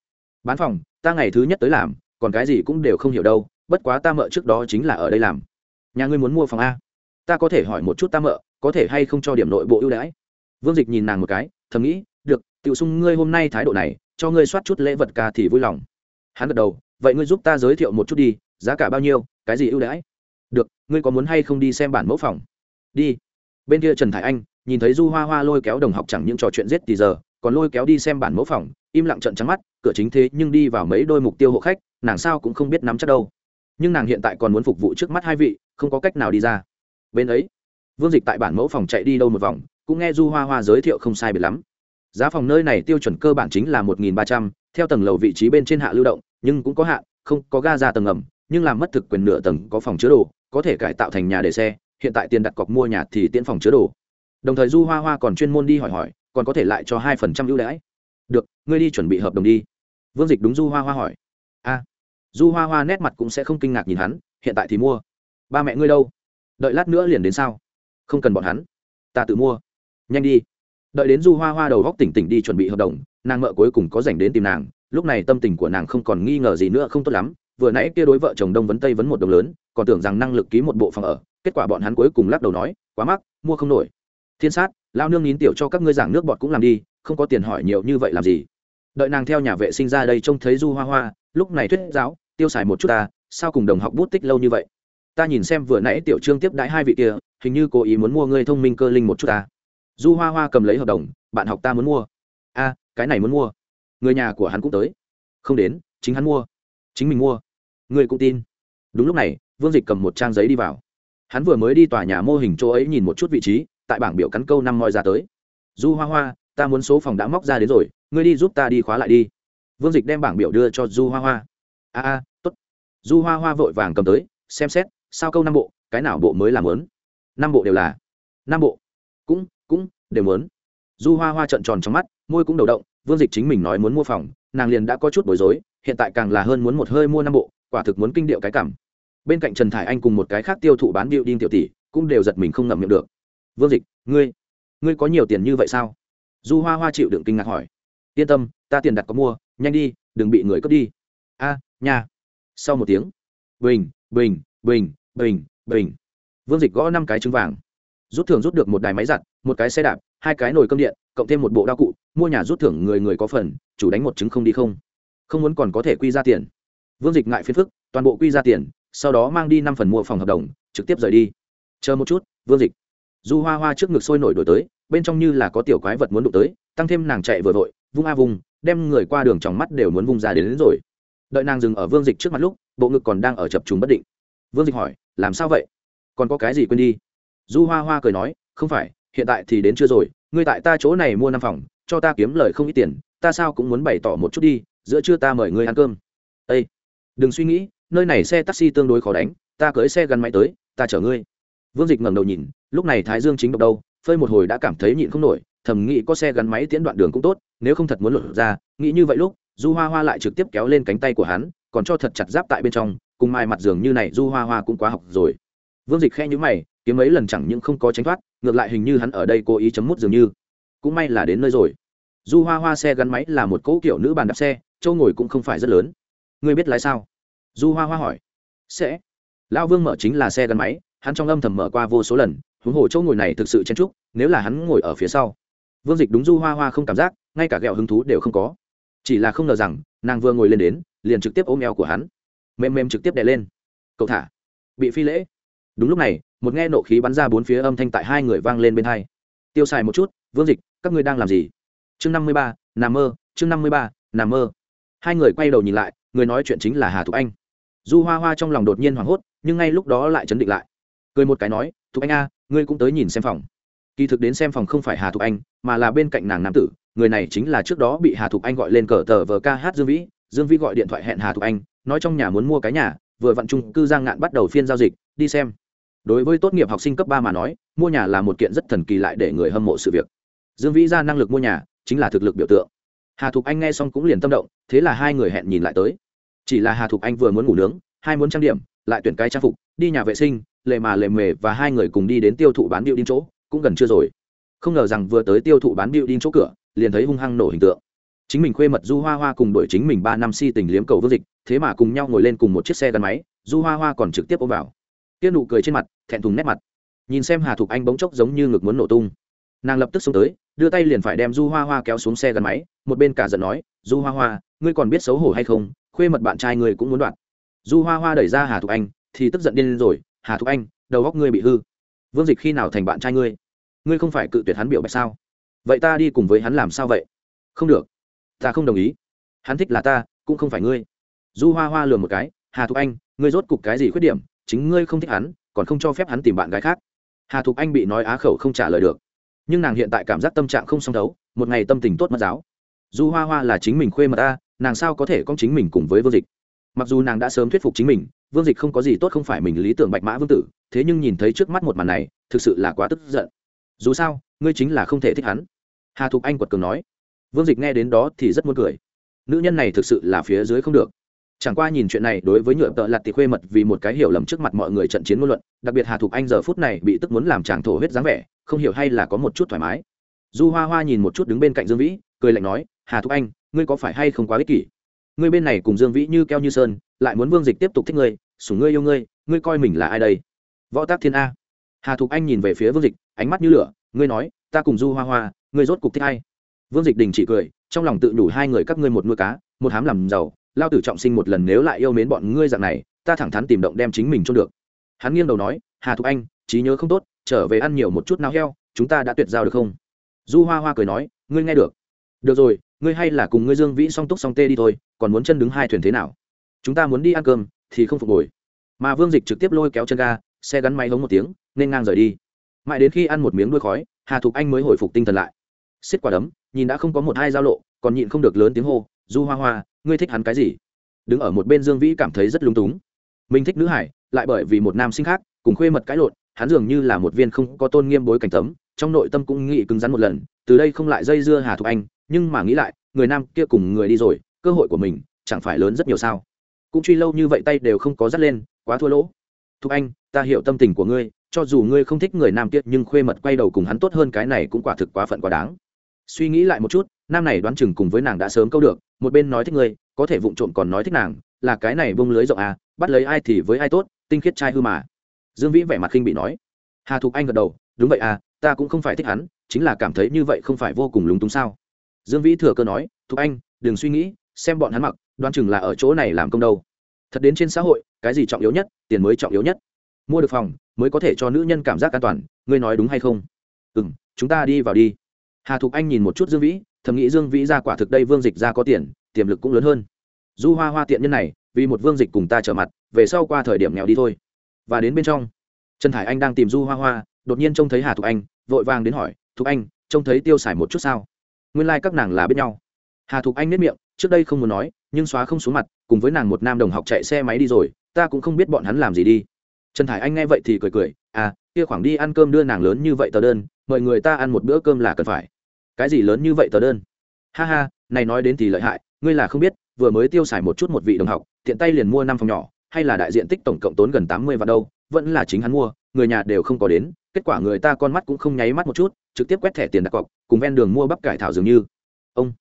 Bán phòng, ta ngày thứ nhất tới làm, còn cái gì cũng đều không hiểu đâu, bất quá ta mợ trước đó chính là ở đây làm. Nhà ngươi muốn mua phòng a? Ta có thể hỏi một chút ta mợ, có thể hay không cho điểm nội bộ ưu đãi? Vương dịch nhìn nàng một cái, thầm nghĩ, được, tiểu sung ngươi hôm nay thái độ này, cho ngươi soát chút lễ vật ca thì vui lòng. Hắn gật đầu vậy ngươi giúp ta giới thiệu một chút đi, giá cả bao nhiêu, cái gì ưu đãi? Được, ngươi có muốn hay không đi xem bản mẫu phòng? Đi. Bên kia trần thái anh, nhìn thấy du hoa hoa lôi kéo đồng học chẳng những trò chuyện giết thì giờ, còn lôi kéo đi xem bản mẫu phòng, im lặng trận trắng mắt, cửa chính thế nhưng đi vào mấy đôi mục tiêu hộ khách, nàng sao cũng không biết nắm chắc đâu. Nhưng nàng hiện tại còn muốn phục vụ trước mắt hai vị, không có cách nào đi ra. Bên ấy, vương dịch tại bản mẫu phòng chạy đi đâu một vòng, cũng nghe du hoa hoa giới thiệu không sai biệt lắm. Giá phòng nơi này tiêu chuẩn cơ bản chính là một nghìn ba trăm, theo tầng lầu vị trí bên trên hạ lưu động nhưng cũng có hạn, không có ga ra tầng ngầm, nhưng làm mất thực quyền nửa tầng có phòng chứa đồ, có thể cải tạo thành nhà để xe, hiện tại tiền đặt cọc mua nhà thì tiễn phòng chứa đồ. Đồng thời du hoa hoa còn chuyên môn đi hỏi hỏi, còn có thể lại cho hai phần trăm ưu đãi. Được, ngươi đi chuẩn bị hợp đồng đi. Vương dịch đúng du hoa hoa hỏi. A. Du hoa hoa nét mặt cũng sẽ không kinh ngạc nhìn hắn, hiện tại thì mua. Ba mẹ ngươi đâu? Đợi lát nữa liền đến sao? Không cần bọn hắn. Ta tự mua. Nhanh đi. Đợi đến du hoa hoa đầu góc tỉnh tỉnh đi chuẩn bị hợp đồng, nàng mợ cuối cùng có dành đến tìm nàng lúc này tâm tình của nàng không còn nghi ngờ gì nữa, không tốt lắm. Vừa nãy kia đối vợ chồng đông vấn tây vấn một đồng lớn, còn tưởng rằng năng lực ký một bộ phòng ở. Kết quả bọn hắn cuối cùng lắc đầu nói, quá mắc, mua không nổi. Thiên sát lao nương nín tiểu cho các ngươi giảng nước bọt cũng làm đi, không có tiền hỏi nhiều như vậy làm gì? Đợi nàng theo nhà vệ sinh ra đây trông thấy du hoa hoa, lúc này thuyết giáo, tiêu xài một chút ta, sao cùng đồng học bút tích lâu như vậy? Ta nhìn xem vừa nãy tiểu trương tiếp đãi hai vị kia, hình như cố ý muốn mua ngươi thông minh cơ linh một chút ta. Du hoa hoa cầm lấy hợp đồng, bạn học ta muốn mua. A, cái này muốn mua người nhà của hắn cũng tới. Không đến, chính hắn mua. Chính mình mua. Người cũng tin. Đúng lúc này, vương dịch cầm một trang giấy đi vào. Hắn vừa mới đi tòa nhà mô hình chỗ ấy nhìn một chút vị trí, tại bảng biểu cắn câu năm ngoi ra tới. Du hoa hoa, ta muốn số phòng đã móc ra đến rồi, ngươi đi giúp ta đi khóa lại đi. Vương dịch đem bảng biểu đưa cho du hoa hoa. A a t ố t du hoa hoa vội vàng cầm tới, xem xét, sao câu năm bộ, cái nào bộ mới làm lớn? Năm bộ đều là. Năm bộ? Cũng cũng đều lớn du hoa hoa trợn tròn trong mắt, môi cũng đầu động vương dịch chính mình nói muốn mua phòng nàng liền đã có chút bối rối hiện tại càng là hơn muốn một hơi mua năm bộ quả thực muốn kinh điệu cái cảm. Bên cạnh trần thải anh cùng một cái khác tiêu thụ bán điệu đinh tiểu tỷ cũng đều giật mình không ngậm miệng được. Vương dịch ngươi ngươi có nhiều tiền như vậy sao? Du hoa hoa chịu đựng kinh ngạc hỏi. Yên tâm ta tiền đặt có mua nhanh đi đừng bị người cướp đi. A à, nhà sau một tiếng bình bình bình bình bình. Vương dịch gõ năm cái trứng vàng. Rút thưởng rút được một đài máy giặt một cái xe đạp hai cái nồi cơm điện cộng thêm một bộ đao cụ mua nhà rút thưởng người người có phần chủ đánh một trứng không đi không. Không muốn còn có thể quy ra tiền. Vương dịch ngại phiền phức toàn bộ quy ra tiền sau đó mang đi năm phần mua phòng hợp đồng trực tiếp rời đi. Chờ một chút vương dịch. Du hoa hoa trước ngực sôi nổi đổi tới bên trong như là có tiểu quái vật muốn đụng tới tăng thêm nàng chạy vừa vội vung a vùng đem người qua đường trong mắt đều muốn vung ra đến, đến rồi. Đợi nàng dừng ở vương dịch trước mặt lúc bộ ngực còn đang ở chập trùng bất định. Vương dịch hỏi làm sao vậy? Còn có cái gì quên đi? Du hoa hoa cười nói không phải hiện tại thì đến chưa rồi ngươi tại ta chỗ này mua năm phòng cho ta kiếm lời không ít tiền ta sao cũng muốn bày tỏ một chút đi giữa trưa ta mời ngươi ăn cơm. Ê, đừng suy nghĩ nơi này xe taxi tương đối khó đánh ta cưới xe gắn máy tới ta chở ngươi. Vương dịch ngẩng đầu nhìn lúc này thái dương chính độc đâu phơi một hồi đã cảm thấy nhịn không nổi thầm nghĩ có xe gắn máy tiễn đoạn đường cũng tốt nếu không thật muốn lột ra nghĩ như vậy lúc du hoa hoa lại trực tiếp kéo lên cánh tay của hắn còn cho thật chặt giáp tại bên trong cùng mai mặt giường như này du hoa hoa cũng quá học rồi. Vương dịch khe nhữ mày kiếm mấy lần chẳng những không có tránh thoát ngược lại hình như hắn ở đây cố ý chấm mút dường như. Cũng may là đến nơi rồi du hoa hoa xe gắn máy là một cỗ kiểu nữ bàn đạp xe, châu ngồi cũng không phải rất lớn. Ngươi biết lái sao? Du hoa hoa hỏi. Sẽ. Lão vương mở chính là xe gắn máy, hắn trong âm thầm mở qua vô số lần, huống hồ châu ngồi này thực sự chen trúc nếu là hắn ngồi ở phía sau. Vương dịch đúng du hoa hoa không cảm giác, ngay cả ghẹo hứng thú đều không có. Chỉ là không ngờ rằng, nàng vừa ngồi lên đến, liền trực tiếp ôm eo của hắn. Mềm mềm trực tiếp đè lên. Cậu thả. Bị phi lễ. Đúng lúc này, một nghe nộ khí bắn ra bốn phía âm thanh tại hai người vang lên bên hai. Tiêu xài một chút, vương dịch, các ngươi đang làm gì? Chương năm mươi ba, nằm mơ, chương năm mươi ba, nằm mơ. Hai người quay đầu nhìn lại, người nói chuyện chính là hà thục anh. Du hoa hoa trong lòng đột nhiên hoảng hốt, nhưng ngay lúc đó lại chấn định lại. Cười một cái nói, thục anh a, ngươi cũng tới nhìn xem phòng. Kỳ thực đến xem phòng không phải hà thục anh, mà là bên cạnh nàng nam tử, người này chính là trước đó bị hà thục anh gọi lên cờ tờ vờ ca hát dương vĩ. Dương vĩ gọi điện thoại hẹn hà thục anh, nói trong nhà muốn mua cái nhà, vừa vặn trung cư giang ngạn bắt đầu phiên giao dịch, đi xem. Đối với tốt nghiệp học sinh cấp ba mà nói, mua nhà là một kiện rất thần kỳ lại để người hâm mộ sự việc. Dương vĩ ra năng lực mua nhà chính là thực lực biểu tượng. Hà thục anh nghe xong cũng liền tâm động, thế là hai người hẹn nhìn lại tới. Chỉ là hà thục anh vừa muốn ngủ nướng, hai muốn trang điểm, lại tuyển cái trang phục, đi nhà vệ sinh lệ mà lệ mề và hai người cùng đi đến tiêu thụ bán điệu đi chỗ, cũng gần chưa rồi. Không ngờ rằng vừa tới tiêu thụ bán điệu đi chỗ cửa, liền thấy hung hăng nổ hình tượng. Chính mình khuê mật du hoa hoa cùng đuổi chính mình ba năm si tình liếm cầu vương dịch, thế mà cùng nhau ngồi lên cùng một chiếc xe gắn máy, du hoa hoa còn trực tiếp ôm vào. Tiết nụ cười trên mặt, thẹn thùng nét mặt. Nhìn xem hà thục anh bỗng chốc giống như ngực muốn nổ tung. Nàng lập tức xuống tới đưa tay liền phải đem du hoa hoa kéo xuống xe gắn máy, một bên cả giận nói, du hoa hoa, ngươi còn biết xấu hổ hay không? Khuê mật bạn trai ngươi cũng muốn đoạt. Du hoa hoa đẩy ra hà thục anh, thì tức giận điên lên rồi, hà thục anh, đầu góc ngươi bị hư. Vương dịch khi nào thành bạn trai ngươi? Ngươi không phải cự tuyệt hắn biểu bạch sao? Vậy ta đi cùng với hắn làm sao vậy? Không được, ta không đồng ý. Hắn thích là ta, cũng không phải ngươi. Du hoa hoa lừa một cái, hà thục anh, ngươi rốt cục cái gì khuyết điểm? Chính ngươi không thích hắn, còn không cho phép hắn tìm bạn gái khác. Hà thục anh bị nói á khẩu không trả lời được nhưng nàng hiện tại cảm giác tâm trạng không song đấu, một ngày tâm tình tốt mất giáo. Dù hoa hoa là chính mình khuê mật ta nàng sao có thể con chính mình cùng với vương dịch? Mặc dù nàng đã sớm thuyết phục chính mình vương dịch không có gì tốt không phải mình lý tưởng bạch mã vương tử thế nhưng nhìn thấy trước mắt một màn này thực sự là quá tức giận. Dù sao ngươi chính là không thể thích hắn. Hà thục anh quật cường nói. Vương dịch nghe đến đó thì rất muốn cười. Nữ nhân này thực sự là phía dưới không được. Chẳng qua nhìn chuyện này đối với nhựa tợ lặt thì khuê mật vì một cái hiểu lầm trước mặt mọi người trận chiến ngôn luận đặc biệt hà thục anh giờ phút này bị tức muốn làm chàng thổ huyết dáng vẻ không hiểu hay là có một chút thoải mái. Du hoa hoa nhìn một chút đứng bên cạnh dương vĩ, cười lạnh nói, hà Thúc anh, ngươi có phải hay không quá ích kỷ? Ngươi bên này cùng dương vĩ như keo như sơn, lại muốn vương dịch tiếp tục thích ngươi, sủng ngươi yêu ngươi ngươi coi mình là ai đây? Võ tác thiên a. Hà thục anh nhìn về phía vương dịch, ánh mắt như lửa, ngươi nói, ta cùng du hoa hoa, ngươi rốt cục thích hay vương dịch đình chỉ cười, trong lòng tự đủ hai người các ngươi một nuôi cá, một hám làm giàu, lao tử trọng sinh một lần nếu lại yêu mến bọn ngươi dạng này, ta thẳng thắn tìm động đem chính mình trôn được. Hắn nghiêng đầu nói, hà thục anh trí nhớ không tốt, trở về ăn nhiều một chút náo heo, chúng ta đã tuyệt giao được không? Du hoa hoa cười nói, ngươi nghe được. Được rồi, ngươi hay là cùng ngươi dương vĩ song túc song tê đi thôi, còn muốn chân đứng hai thuyền thế nào? Chúng ta muốn đi ăn cơm, thì không phục hồi. Mà vương dịch trực tiếp lôi kéo chân ga, xe gắn máy hống một tiếng, nên ngang rời đi. Mãi đến khi ăn một miếng đuôi khói, hà thục anh mới hồi phục tinh thần lại. Xiết quả đấm, nhìn đã không có một hai giao lộ, còn nhịn không được lớn tiếng hô du hoa hoa, ngươi thích hắn cái gì? Đứng ở một bên dương vĩ cảm thấy rất lung túng. Mình thích nữ hải, lại bởi vì một nam sinh khác, cùng khuê mật cãi lộn hắn dường như là một viên không có tôn nghiêm bối cảnh tấm, trong nội tâm cũng nghĩ cứng rắn một lần, từ đây không lại dây dưa hà thục anh, nhưng mà nghĩ lại, người nam kia cùng người đi rồi, cơ hội của mình chẳng phải lớn rất nhiều sao. Cũng truy lâu như vậy tay đều không có dắt lên, quá thua lỗ. Thục anh, ta hiểu tâm tình của ngươi, cho dù ngươi không thích người nam kia, nhưng khuê mật quay đầu cùng hắn tốt hơn cái này cũng quả thực quá phận quá đáng. Suy nghĩ lại một chút, nam này đoán chừng cùng với nàng đã sớm câu được, một bên nói thích ngươi, có thể vụng trộm còn nói thích nàng, là cái này bông lưới rộng à bắt lấy ai thì với ai tốt, tinh khiết trai hư mà dương vĩ vẻ mặt khinh bị nói. Hà thục anh gật đầu, đúng vậy à ta cũng không phải thích hắn, chính là cảm thấy như vậy không phải vô cùng lúng túng sao? Dương vĩ thừa cơ nói, thục anh, đừng suy nghĩ, xem bọn hắn mặc, đoán chừng là ở chỗ này làm công đâu. Thật đến trên xã hội, cái gì trọng yếu nhất, tiền mới trọng yếu nhất. Mua được phòng, mới có thể cho nữ nhân cảm giác an toàn, ngươi nói đúng hay không? Ừ m chúng ta đi vào đi. Hà thục anh nhìn một chút dương vĩ, thầm nghĩ dương vĩ ra quả thực đây vương dịch ra có tiền, tiềm lực cũng lớn hơn. Du hoa hoa tiện nhân này, vì một vương dịch cùng ta trở mặt, về sau qua thời điểm nghèo đi thôi và đến bên trong. Trần thải anh đang tìm du hoa hoa, đột nhiên trông thấy hà thục anh, vội vàng đến hỏi, thục anh, trông thấy tiêu xài một chút sao? Nguyên lai、like、các nàng là biết nhau. Hà thục anh nếp miệng, trước đây không muốn nói, nhưng xóa không xuống mặt, cùng với nàng một nam đồng học chạy xe máy đi rồi, ta cũng không biết bọn hắn làm gì đi. Trần thải anh nghe vậy thì cười cười à kia khoảng đi ăn cơm đưa nàng lớn như vậy tờ đơn, mời người ta ăn một bữa cơm là cần phải. Cái gì lớn như vậy tờ đơn? Ha ha, này nói đến thì lợi hại, ngươi là không biết, vừa mới tiêu xài một chút một vị đồng học, tiện tay liền mua năm phòng nhỏ hay là đại diện tích tổng cộng tốn gần tám mươi vạn đâu, vẫn là chính hắn mua, người nhà đều không có đến, kết quả người ta con mắt cũng không nháy mắt một chút, trực tiếp quét thẻ tiền đặt cọc, cùng ven đường mua bắp cải thảo dường như. Ông,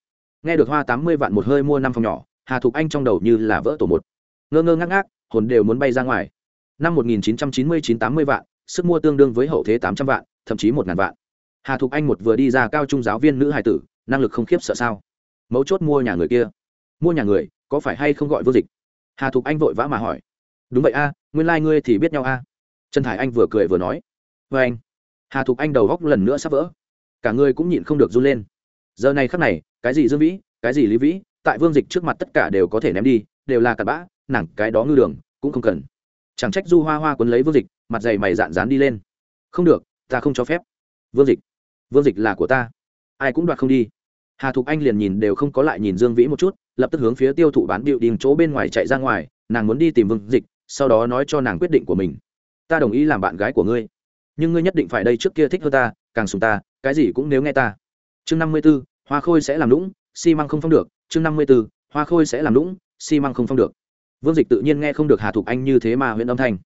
nghe được hoa tám mươi vạn một hơi mua năm phòng nhỏ, hà thục anh trong đầu như là vỡ tổ một. Ngơ ngơ ngác ngác, hồn đều muốn bay ra ngoài. Năm một nghìn chín trăm chín mươi chín tám mươi vạn, sức mua tương đương với hậu thế tám trăm vạn, thậm chí một ngàn vạn. Hà thục anh một vừa đi ra cao trung giáo viên nữ hài tử, năng lực không khiếp sợ sao? Mấu chốt mua nhà người kia. Mua nhà người, có phải hay không gọi vô dịch? Hà thục anh vội vã mà hỏi. Đúng vậy a, nguyên lai、like、ngươi thì biết nhau a. Trần thải anh vừa cười vừa nói. Vê anh, hà thục anh đầu góc lần nữa sắp vỡ. Cả ngươi cũng nhịn không được run lên. Giờ này khắc này, cái gì dương vĩ, cái gì lý vĩ, tại vương dịch trước mặt tất cả đều có thể ném đi, đều là cặn bã, nặng cái đó ngư đường, cũng không cần. Chẳng trách du hoa hoa quấn lấy vương dịch, mặt dày mày dạn dán đi lên. Không được, ta không cho phép. Vương dịch vương dịch là của ta. Ai cũng đoạt không đi. Hà thục anh liền nhìn đều không có lại nhìn dương vĩ một chút lập tức hướng phía tiêu thụ bán điệu đình chỗ bên ngoài chạy ra ngoài, nàng muốn đi tìm vương dịch, sau đó nói cho nàng quyết định của mình. Ta đồng ý làm bạn gái của ngươi. Nhưng ngươi nhất định phải đây trước kia thích hơn ta, càng sùng ta, cái gì cũng nếu nghe ta. Chương năm mươi b ố hoa khôi sẽ làm lũng xi、si、măng không phong được. Chương năm mươi b ố hoa khôi sẽ làm lũng xi、si、măng không phong được. Vương dịch tự nhiên nghe không được hà thục anh như thế mà huyện âm thanh.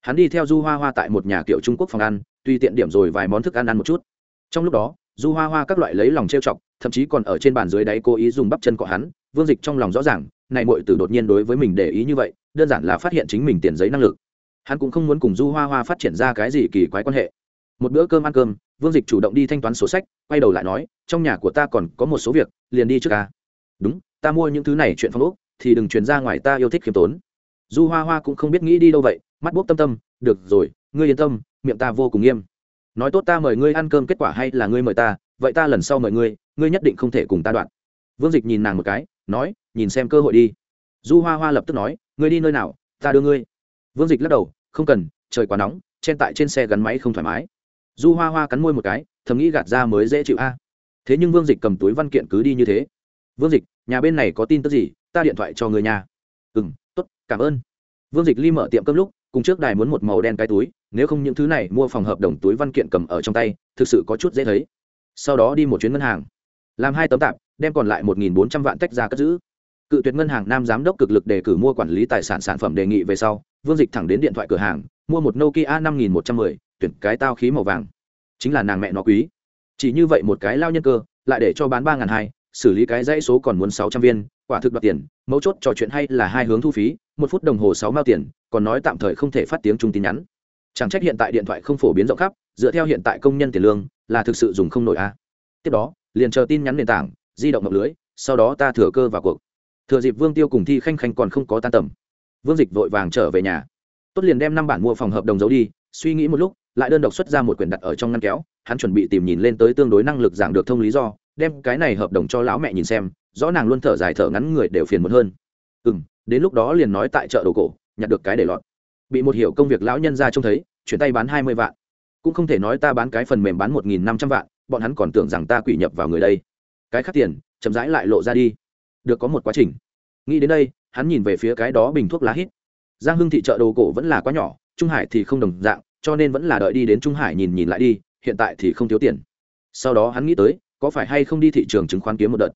Hắn đi theo du hoa hoa tại một nhà kiểu trung quốc phòng ăn, tùy tiện điểm rồi vài món thức ăn ăn một chút. Trong lúc đó du hoa hoa các loại lấy lòng trêu chọc, thậm chí còn ở trên bàn dưới đáy cố ý dùng bắp chân cọ hắn, vương dịch trong lòng rõ ràng, này mội tử đột nhiên đối với mình để ý như vậy, đơn giản là phát hiện chính mình tiền giấy năng lực. Hắn cũng không muốn cùng du hoa hoa phát triển ra cái gì kỳ quái quan hệ. Một bữa cơm ăn cơm, vương dịch chủ động đi thanh toán sổ sách, quay đầu lại nói, trong nhà của ta còn có một số việc, liền đi trước ca đúng, ta mua những thứ này chuyện phong ốc, thì đừng truyền ra ngoài ta yêu thích khiêm tốn. Du hoa hoa cũng không biết nghĩ đi đâu vậy, mắt bốc tâm tâm, được rồi, ngươi yên tâm, miệng ta vô cùng nghiêm nói tốt ta mời ngươi ăn cơm kết quả hay là ngươi mời ta, vậy ta lần sau mời ngươi ngươi nhất định không thể cùng ta đoạn. Vương dịch nhìn nàng một cái, nói, nhìn xem cơ hội đi. Du hoa hoa lập tức nói, ngươi đi nơi nào, ta đưa ngươi. Vương dịch lắc đầu, không cần, trời quá nóng chen tại trên xe gắn máy không thoải mái. Du hoa hoa cắn môi một cái, thầm nghĩ gạt ra mới dễ chịu a. Thế nhưng vương dịch cầm túi văn kiện cứ đi như thế. Vương dịch, nhà bên này có tin tức gì, ta điện thoại cho người nhà ừ m t ố t cảm ơn. Vương dịch ly mở tiệm cơm lúc cùng trước đài muốn một màu đen cái túi, nếu không những thứ này mua phòng hợp đồng túi văn kiện cầm ở trong tay, thực sự có chút dễ thấy. Sau đó đi một chuyến ngân hàng, làm hai tấm tạp, đem còn lại một bốn trăm vạn tách ra cất giữ. Cự tuyệt ngân hàng nam giám đốc cực lực đề cử mua quản lý tài sản sản phẩm đề nghị về sau, vương dịch thẳng đến điện thoại cửa hàng, mua một nokia năm nghìn một trăm mười, tuyển cái tao khí màu vàng. Chính là nàng mẹ nó quý. Chỉ như vậy một cái lao nhân cơ, lại để cho bán ba n g h n hai, xử lý cái dãy số còn muốn sáu trăm viên quả thực đoạt tiền, mấu chốt trò chuyện hay là hai hướng thu phí, một phút đồng hồ sáu mao tiền, còn nói tạm thời không thể phát tiếng trung tin nhắn. Chẳng trách hiện tại điện thoại không phổ biến rộng khắp, dựa theo hiện tại công nhân tiền lương, là thực sự dùng không nổi a. Tiếp đó, liền chờ tin nhắn nền tảng, di động ngọc lưới, sau đó ta thừa cơ vào cuộc. Thừa dịp vương tiêu cùng thi khanh khanh còn không có tan tầm, vương dịch vội vàng trở về nhà. Tốt liền đem năm bản mua phòng hợp đồng giấu đi, suy nghĩ một lúc, lại đơn độc xuất ra một quyển đặt ở trong ngăn kéo, hắn chuẩn bị tìm nhìn lên tới tương đối năng lực giảng được thông lý do, đem cái này hợp đồng cho lão mẹ nhìn xem rõ nàng luôn thở dài thở ngắn người đều phiền muộn hơn. Ừ m đến lúc đó liền nói tại chợ đồ cổ, nhặt được cái để lọt. Bị một hiểu công việc lão nhân ra trông thấy, chuyển tay bán hai mươi vạn. Cũng không thể nói ta bán cái phần mềm bán một nghìn năm trăm vạn, bọn hắn còn tưởng rằng ta quỷ nhập vào người đây. Cái khác tiền, chậm rãi lại lộ ra đi. Được có một quá trình. Nghĩ đến đây, hắn nhìn về phía cái đó bình thuốc lá hít. Giang hưng thị chợ đồ cổ vẫn là quá nhỏ, trung hải thì không đồng dạng, cho nên vẫn là đợi đi đến trung hải nhìn nhìn lại đi, hiện tại thì không thiếu tiền. Sau đó hắn nghĩ tới, có phải hay không đi thị trường chứng khoán kiếm một đợt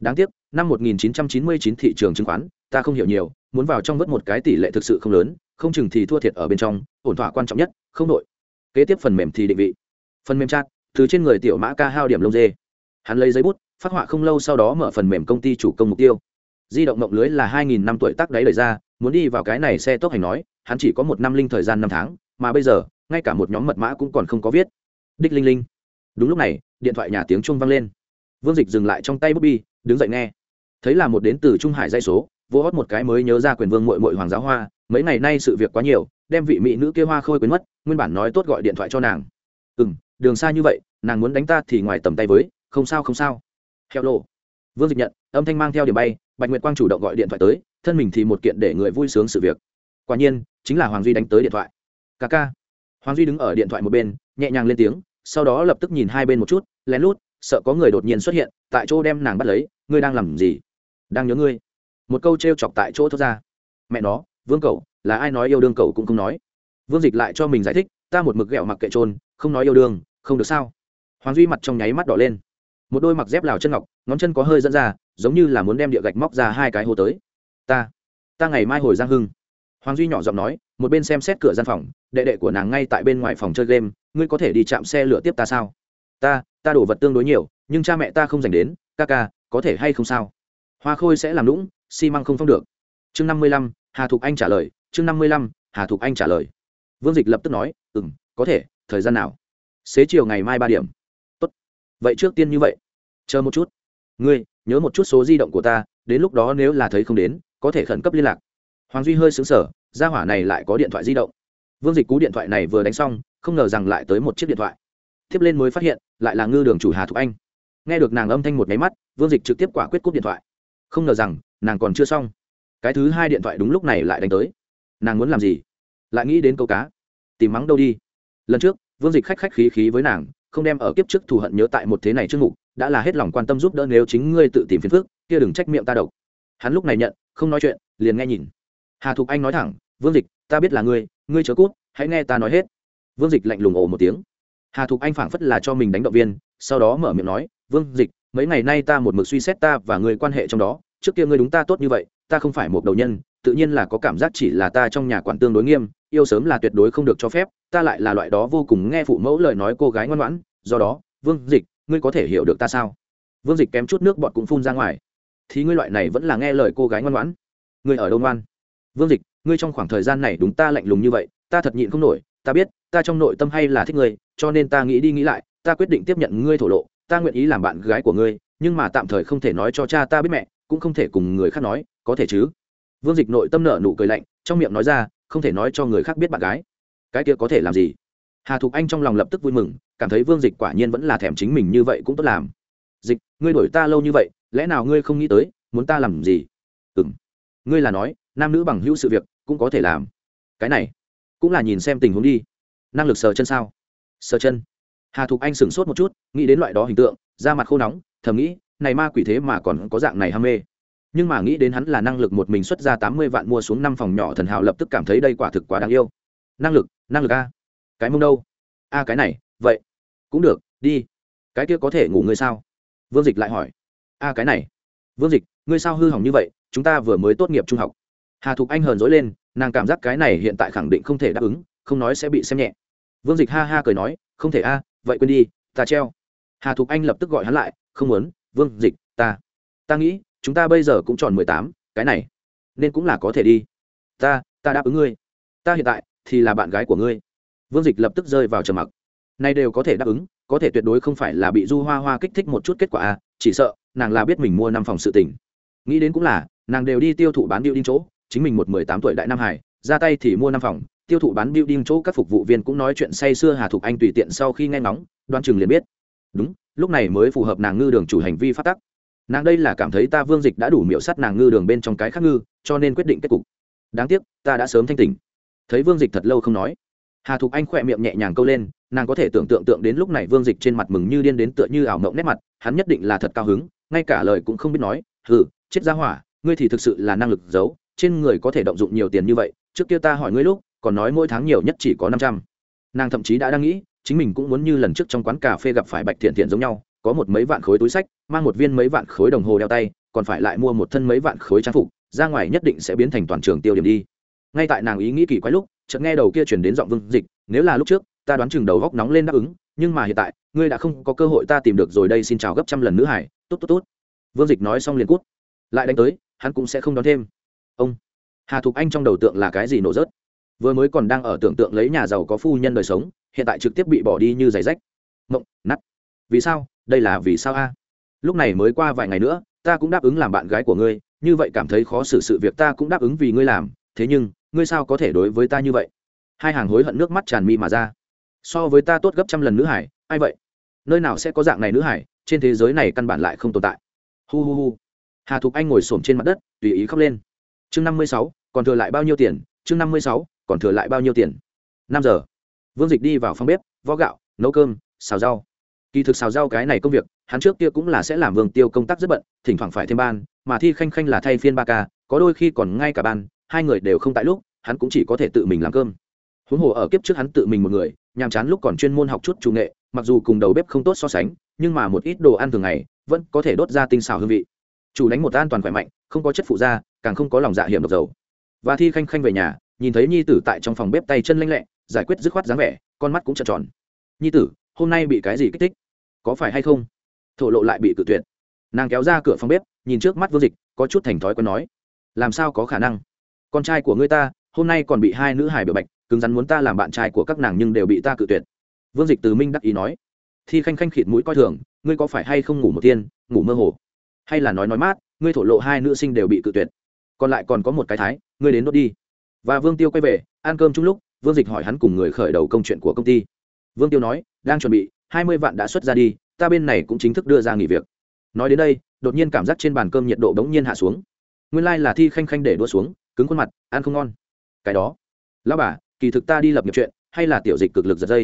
đáng tiếc, năm 1999 thị trường chứng khoán, ta không hiểu nhiều, muốn vào trong vớt một cái tỷ lệ thực sự không lớn, không chừng thì thua thiệt ở bên trong, ổn thỏa quan trọng nhất, không đội. Kế tiếp phần mềm thì định vị. Phần mềm chat, từ trên người tiểu mã ca hao điểm lông dê. Hắn lấy giấy bút, phát họa không lâu sau đó mở phần mềm công ty chủ công mục tiêu. Di động mộng lưới là 2.000 năm tuổi tác đấy lời ra, muốn đi vào cái này xe tốc hành nói, hắn chỉ có một năm linh thời gian năm tháng, mà bây giờ, ngay cả một nhóm mật mã cũng còn không có viết. Đích linh linh. Đúng lúc này, điện thoại nhà tiếng chuông vang lên. Vương dịch dừng lại trong tay bút bi đứng dậy nghe. Thấy là một đến từ trung hải dây số, vô hót một cái mới nhớ ra quyền vương mội mội hoàng giáo hoa, mấy ngày nay sự việc quá nhiều, đem vị mỹ nữ kia hoa khôi quên mất, nguyên bản nói tốt gọi điện thoại cho nàng. Ừ m đường xa như vậy, nàng muốn đánh ta thì ngoài tầm tay với, không sao không sao. Heo lô vương dịch nhận, âm thanh mang theo điểm bay, bạch nguyệt quang chủ động gọi điện thoại tới, thân mình thì một kiện để người vui sướng sự việc. Quả nhiên, chính là hoàng duy đánh tới điện thoại. Ca ca. Hoàng duy đứng ở điện thoại một bên, nhẹ nhàng lên tiếng, sau đó lập tức nhìn hai bên một chút, lén lút, sợ có người đột nhiên xuất hiện, tại chỗ đem nàng bắt lấy ngươi đang làm gì? Đang nhớ ngươi. Một câu t r e o chọc tại chỗ thốt ra. Mẹ nó, vương cậu là ai nói yêu đương cậu cũng không nói. Vương dịch lại cho mình giải thích, ta một mực ghẹo mặc kệ trôn, không nói yêu đương, không được sao? Hoàng duy mặt trong nháy mắt đỏ lên. Một đôi mặc dép lào chân ngọc, ngón chân có hơi dẫn ra, giống như là muốn đem địa gạch móc ra hai cái hô tới. Ta ta ngày mai hồi giang hưng. Hoàng duy nhỏ giọng nói, một bên xem xét cửa gian phòng, đệ đệ của nàng ngay tại bên ngoài phòng chơi game, ngươi có thể đi chạm xe lửa tiếp ta sao? Ta ta đổ vật tương đối nhiều, nhưng cha mẹ ta không dành đến, ca ca có thể hay không sao? Hoa khôi sẽ làm lũng, xi măng không phong được. Chương năm mươi lăm, hà thục anh trả lời. Chương năm mươi lăm, hà thục anh trả lời. Vương dịch lập tức nói ừ m có thể, thời gian nào? Xế chiều ngày mai ba điểm. Tốt. vậy trước tiên như vậy. Chờ một chút. Ngươi, nhớ một chút số di động của ta, đến lúc đó nếu là thấy không đến, có thể khẩn cấp liên lạc. Hoàng duy hơi xứng sở gia hỏa này lại có điện thoại di động. Vương dịch cú điện thoại này vừa đánh xong, không ngờ rằng lại tới một chiếc điện thoại. Tiếp lên mới phát hiện, lại là ngư đường chủ hà thục anh nghe được nàng âm thanh một máy mắt, vương dịch trực tiếp quả quyết cúp điện thoại. Không ngờ rằng, nàng còn chưa xong. Cái thứ hai điện thoại đúng lúc này lại đánh tới. Nàng muốn làm gì? Lại nghĩ đến câu cá. Tìm mắng đâu đi. Lần trước, vương dịch khách khách khí khí với nàng, không đem ở kiếp trước thù hận nhớ tại một thế này trước mục đã là hết lòng quan tâm giúp đỡ nếu chính ngươi tự tìm phiền phức, kia đừng trách miệng ta độc. Hắn lúc này nhận, không nói chuyện, liền nghe nhìn. Hà thục anh nói thẳng, vương dịch, ta biết là ngươi ngươi chớ cút, hãy nghe ta nói hết. Vương dịch lạnh lùng ồ một tiếng. Hà thục anh phảng phất là cho mình đánh động viên, sau đó mở miệng nói vương dịch, mấy ngày nay ta một mực suy xét ta và người quan hệ trong đó, trước kia ngươi đúng ta tốt như vậy, ta không phải một đầu nhân, tự nhiên là có cảm giác chỉ là ta trong nhà quản tương đối nghiêm, yêu sớm là tuyệt đối không được cho phép, ta lại là loại đó vô cùng nghe phụ mẫu lời nói cô gái ngoan ngoãn, do đó, vương dịch, ngươi có thể hiểu được ta sao? Vương dịch kém chút nước bọn cũng phun ra ngoài. Thì ngươi loại này vẫn là nghe lời cô gái ngoan ngoãn. Ngươi ở đâu ngoan? Vương dịch, ngươi trong khoảng thời gian này đúng ta lạnh lùng như vậy, ta thật nhịn không nổi, ta biết, ta trong nội tâm hay là thích ngươi, cho nên ta nghĩ đi nghĩ lại, ta quyết định tiếp nhận ngươi thổ lộ ta nguyện ý làm bạn gái của ngươi, nhưng mà tạm thời không thể nói cho cha ta biết mẹ, cũng không thể cùng người khác nói, có thể chứ? Vương dịch nội tâm nở nụ cười lạnh, trong miệng nói ra, không thể nói cho người khác biết bạn gái. Cái kia có thể làm gì? Hà thục anh trong lòng lập tức vui mừng, cảm thấy vương dịch quả nhiên vẫn là thèm chính mình như vậy cũng tốt làm. Dịch, ngươi đổi ta lâu như vậy, lẽ nào ngươi không nghĩ tới, muốn ta làm gì? Ừ m ngươi là nói, nam nữ bằng hữu sự việc, cũng có thể làm. Cái này, cũng là nhìn xem tình huống đi. Năng lực sờ chân sao? Sờ chân hà thục anh sửng sốt một chút, nghĩ đến loại đó hình tượng, da mặt khô nóng, thầm nghĩ, này ma quỷ thế mà còn có dạng này ham mê. Nhưng mà nghĩ đến hắn là năng lực một mình xuất ra tám mươi vạn mua xuống năm phòng nhỏ thần hào lập tức cảm thấy đây quả thực quá đáng yêu. Năng lực năng lực a. Cái mông đâu? A, cái này, vậy, cũng được, đi. Cái kia có thể ngủ ngươi sao? Vương dịch lại hỏi. A, cái này. Vương dịch, ngươi sao hư hỏng như vậy? Chúng ta vừa mới tốt nghiệp trung học. Hà thục anh hờn dỗi lên, nàng cảm giác cái này hiện tại khẳng định không thể đáp ứng, không nói sẽ bị xem nhẹ. Vương dịch ha ha cười nói, không thể a vậy quên đi ta treo. Hà thục anh lập tức gọi hắn lại không muốn vương dịch ta ta nghĩ chúng ta bây giờ cũng tròn mười tám cái này nên cũng là có thể đi. Ta ta đáp ứng ngươi. Ta hiện tại thì là bạn gái của ngươi. Vương dịch lập tức rơi vào trầm mặc. Nay đều có thể đáp ứng có thể tuyệt đối không phải là bị du hoa hoa kích thích một chút kết quả à, chỉ sợ nàng là biết mình mua năm phòng sự tỉnh, nghĩ đến cũng là nàng đều đi tiêu thụ bán điệu đi chỗ chính mình một mười tám tuổi đại nam hải ra tay thì mua năm phòng tiêu thụ bán building chỗ các phục vụ viên cũng nói chuyện say sưa Hà Thục Anh tùy tiện sau khi nghe ngóng, đoan chừng liền biết. Đúng, lúc này mới phù hợp nàng ngư đường chủ hành vi phát tắc. Nàng đây là cảm thấy ta Vương Dịch đã đủ miểu sát nàng ngư đường bên trong cái khác ngư, cho nên quyết định kết cục. Đáng tiếc, ta đã sớm thanh tỉnh. Thấy Vương Dịch thật lâu không nói, Hà Thục Anh khỏe miệng nhẹ nhàng câu lên, nàng có thể tưởng tượng tượng đến lúc này Vương Dịch trên mặt mừng như điên đến tựa như ảo mộng nét mặt, hắn nhất định là thật cao hứng, ngay cả lời cũng không biết nói, "Hừ, chết ra hỏa, ngươi thì thực sự là năng lực giấu, trên người có thể động dụng nhiều tiền như vậy, trước kia ta hỏi ngươi lúc, còn nói mỗi tháng nhiều nhất chỉ có năm trăm. Nàng thậm chí đã đang nghĩ, chính mình cũng muốn như lần trước trong quán cà phê gặp phải bạch thiện thiện giống nhau, có một mấy vạn khối túi sách, mang một viên mấy vạn khối đồng hồ đeo tay, còn phải lại mua một thân mấy vạn khối trang phục, ra ngoài nhất định sẽ biến thành toàn trường tiêu điểm đi. Ngay tại nàng ý nghĩ kỳ quái lúc, chợt nghe đầu kia chuyển đến giọng vương dịch, nếu là lúc trước, ta đoán chừng đầu góc nóng lên đáp ứng, nhưng mà hiện tại, ngươi đã không có cơ hội ta tìm được rồi đây, xin chào gấp trăm lần nữ hải. Tốt tốt tốt. Vương dịch nói xong liền cút. Lại đánh tới, hắn cũng sẽ không đón thêm. Ông, hà thục anh trong đầu tượng là cái gì nổ rớt? Vừa mới còn đang ở tưởng tượng lấy nhà giàu có phu nhân đời sống, hiện tại trực tiếp bị bỏ đi như giày rách. Mộng nắt vì sao? Đây là vì sao a? Lúc này mới qua vài ngày nữa, ta cũng đáp ứng làm bạn gái của ngươi, như vậy cảm thấy khó xử sự việc ta cũng đáp ứng vì ngươi làm, thế nhưng, ngươi sao có thể đối với ta như vậy? Hai hàng hối hận nước mắt tràn mi mà ra. So với ta tốt gấp trăm lần nữ hải, ai vậy? Nơi nào sẽ có dạng này nữ hải, trên thế giới này căn bản lại không tồn tại. Hu hu hu. Hà thục anh ngồi s trên mặt đất, tùy ý khóc lên. Chương năm mươi sáu, còn thừa lại bao nhiêu tiền? Chương năm mươi sáu còn thừa lại bao nhiêu tiền? Năm giờ. Vương dịch đi vào phòng bếp vo gạo, nấu cơm, xào rau. Kỳ thực xào rau cái này công việc, hắn trước kia cũng là sẽ làm vương tiêu công tác rất bận, thỉnh thoảng phải thêm ban, mà thi khanh khanh là thay phiên ba ca, có đôi khi còn ngay cả ban, hai người đều không tại lúc, hắn cũng chỉ có thể tự mình làm cơm. Huống hồ ở kiếp trước hắn tự mình một người, nhàm chán lúc còn chuyên môn học chút chủ nghệ, mặc dù cùng đầu bếp không tốt so sánh, nhưng mà một ít đồ ăn thường ngày, vẫn có thể đốt ra tinh xào hương vị. Chủ đánh một an toàn khỏe mạnh, không có chất phụ da, càng không có lòng dạ hiểm độc dầu. Và thi khanh khanh về nhà nhìn thấy nhi tử tại trong phòng bếp tay chân lanh lẹ, giải quyết dứt khoát dáng vẻ, con mắt cũng trợn tròn. Nhi tử, hôm nay bị cái gì kích thích? Có phải hay không? Thổ lộ lại bị cự tuyệt. Nàng kéo ra cửa phòng bếp, nhìn trước mắt vương dịch, có chút thành thói quen nói, làm sao có khả năng? Con trai của ngươi ta, hôm nay còn bị hai nữ hải biểu bạch, cứng rắn muốn ta làm bạn trai của các nàng nhưng đều bị ta cự tuyệt. Vương dịch từ minh đắc ý nói, thi khanh khanh khịt mũi coi thường, ngươi có phải hay không ngủ một tiên, ngủ mơ hồ? Hay là nói nói mát, ngươi thổ lộ hai nữ sinh đều bị cự tuyệt. Còn lại còn có một cái thái, ngươi đến đốt đi và vương tiêu quay về, ăn cơm chung lúc, vương dịch hỏi hắn cùng người khởi đầu công chuyện của công ty. Vương tiêu nói, đang chuẩn bị, hai mươi vạn đã xuất ra đi, ta bên này cũng chính thức đưa ra nghỉ việc. Nói đến đây, đột nhiên cảm giác trên bàn cơm nhiệt độ đ ố n g nhiên hạ xuống. Nguyên lai、like、là thi khanh khanh để đua xuống, cứng khuôn mặt, ăn không ngon. Cái đó, lão bà, kỳ thực ta đi lập nghiệp chuyện, hay là tiểu dịch cực lực giật dây?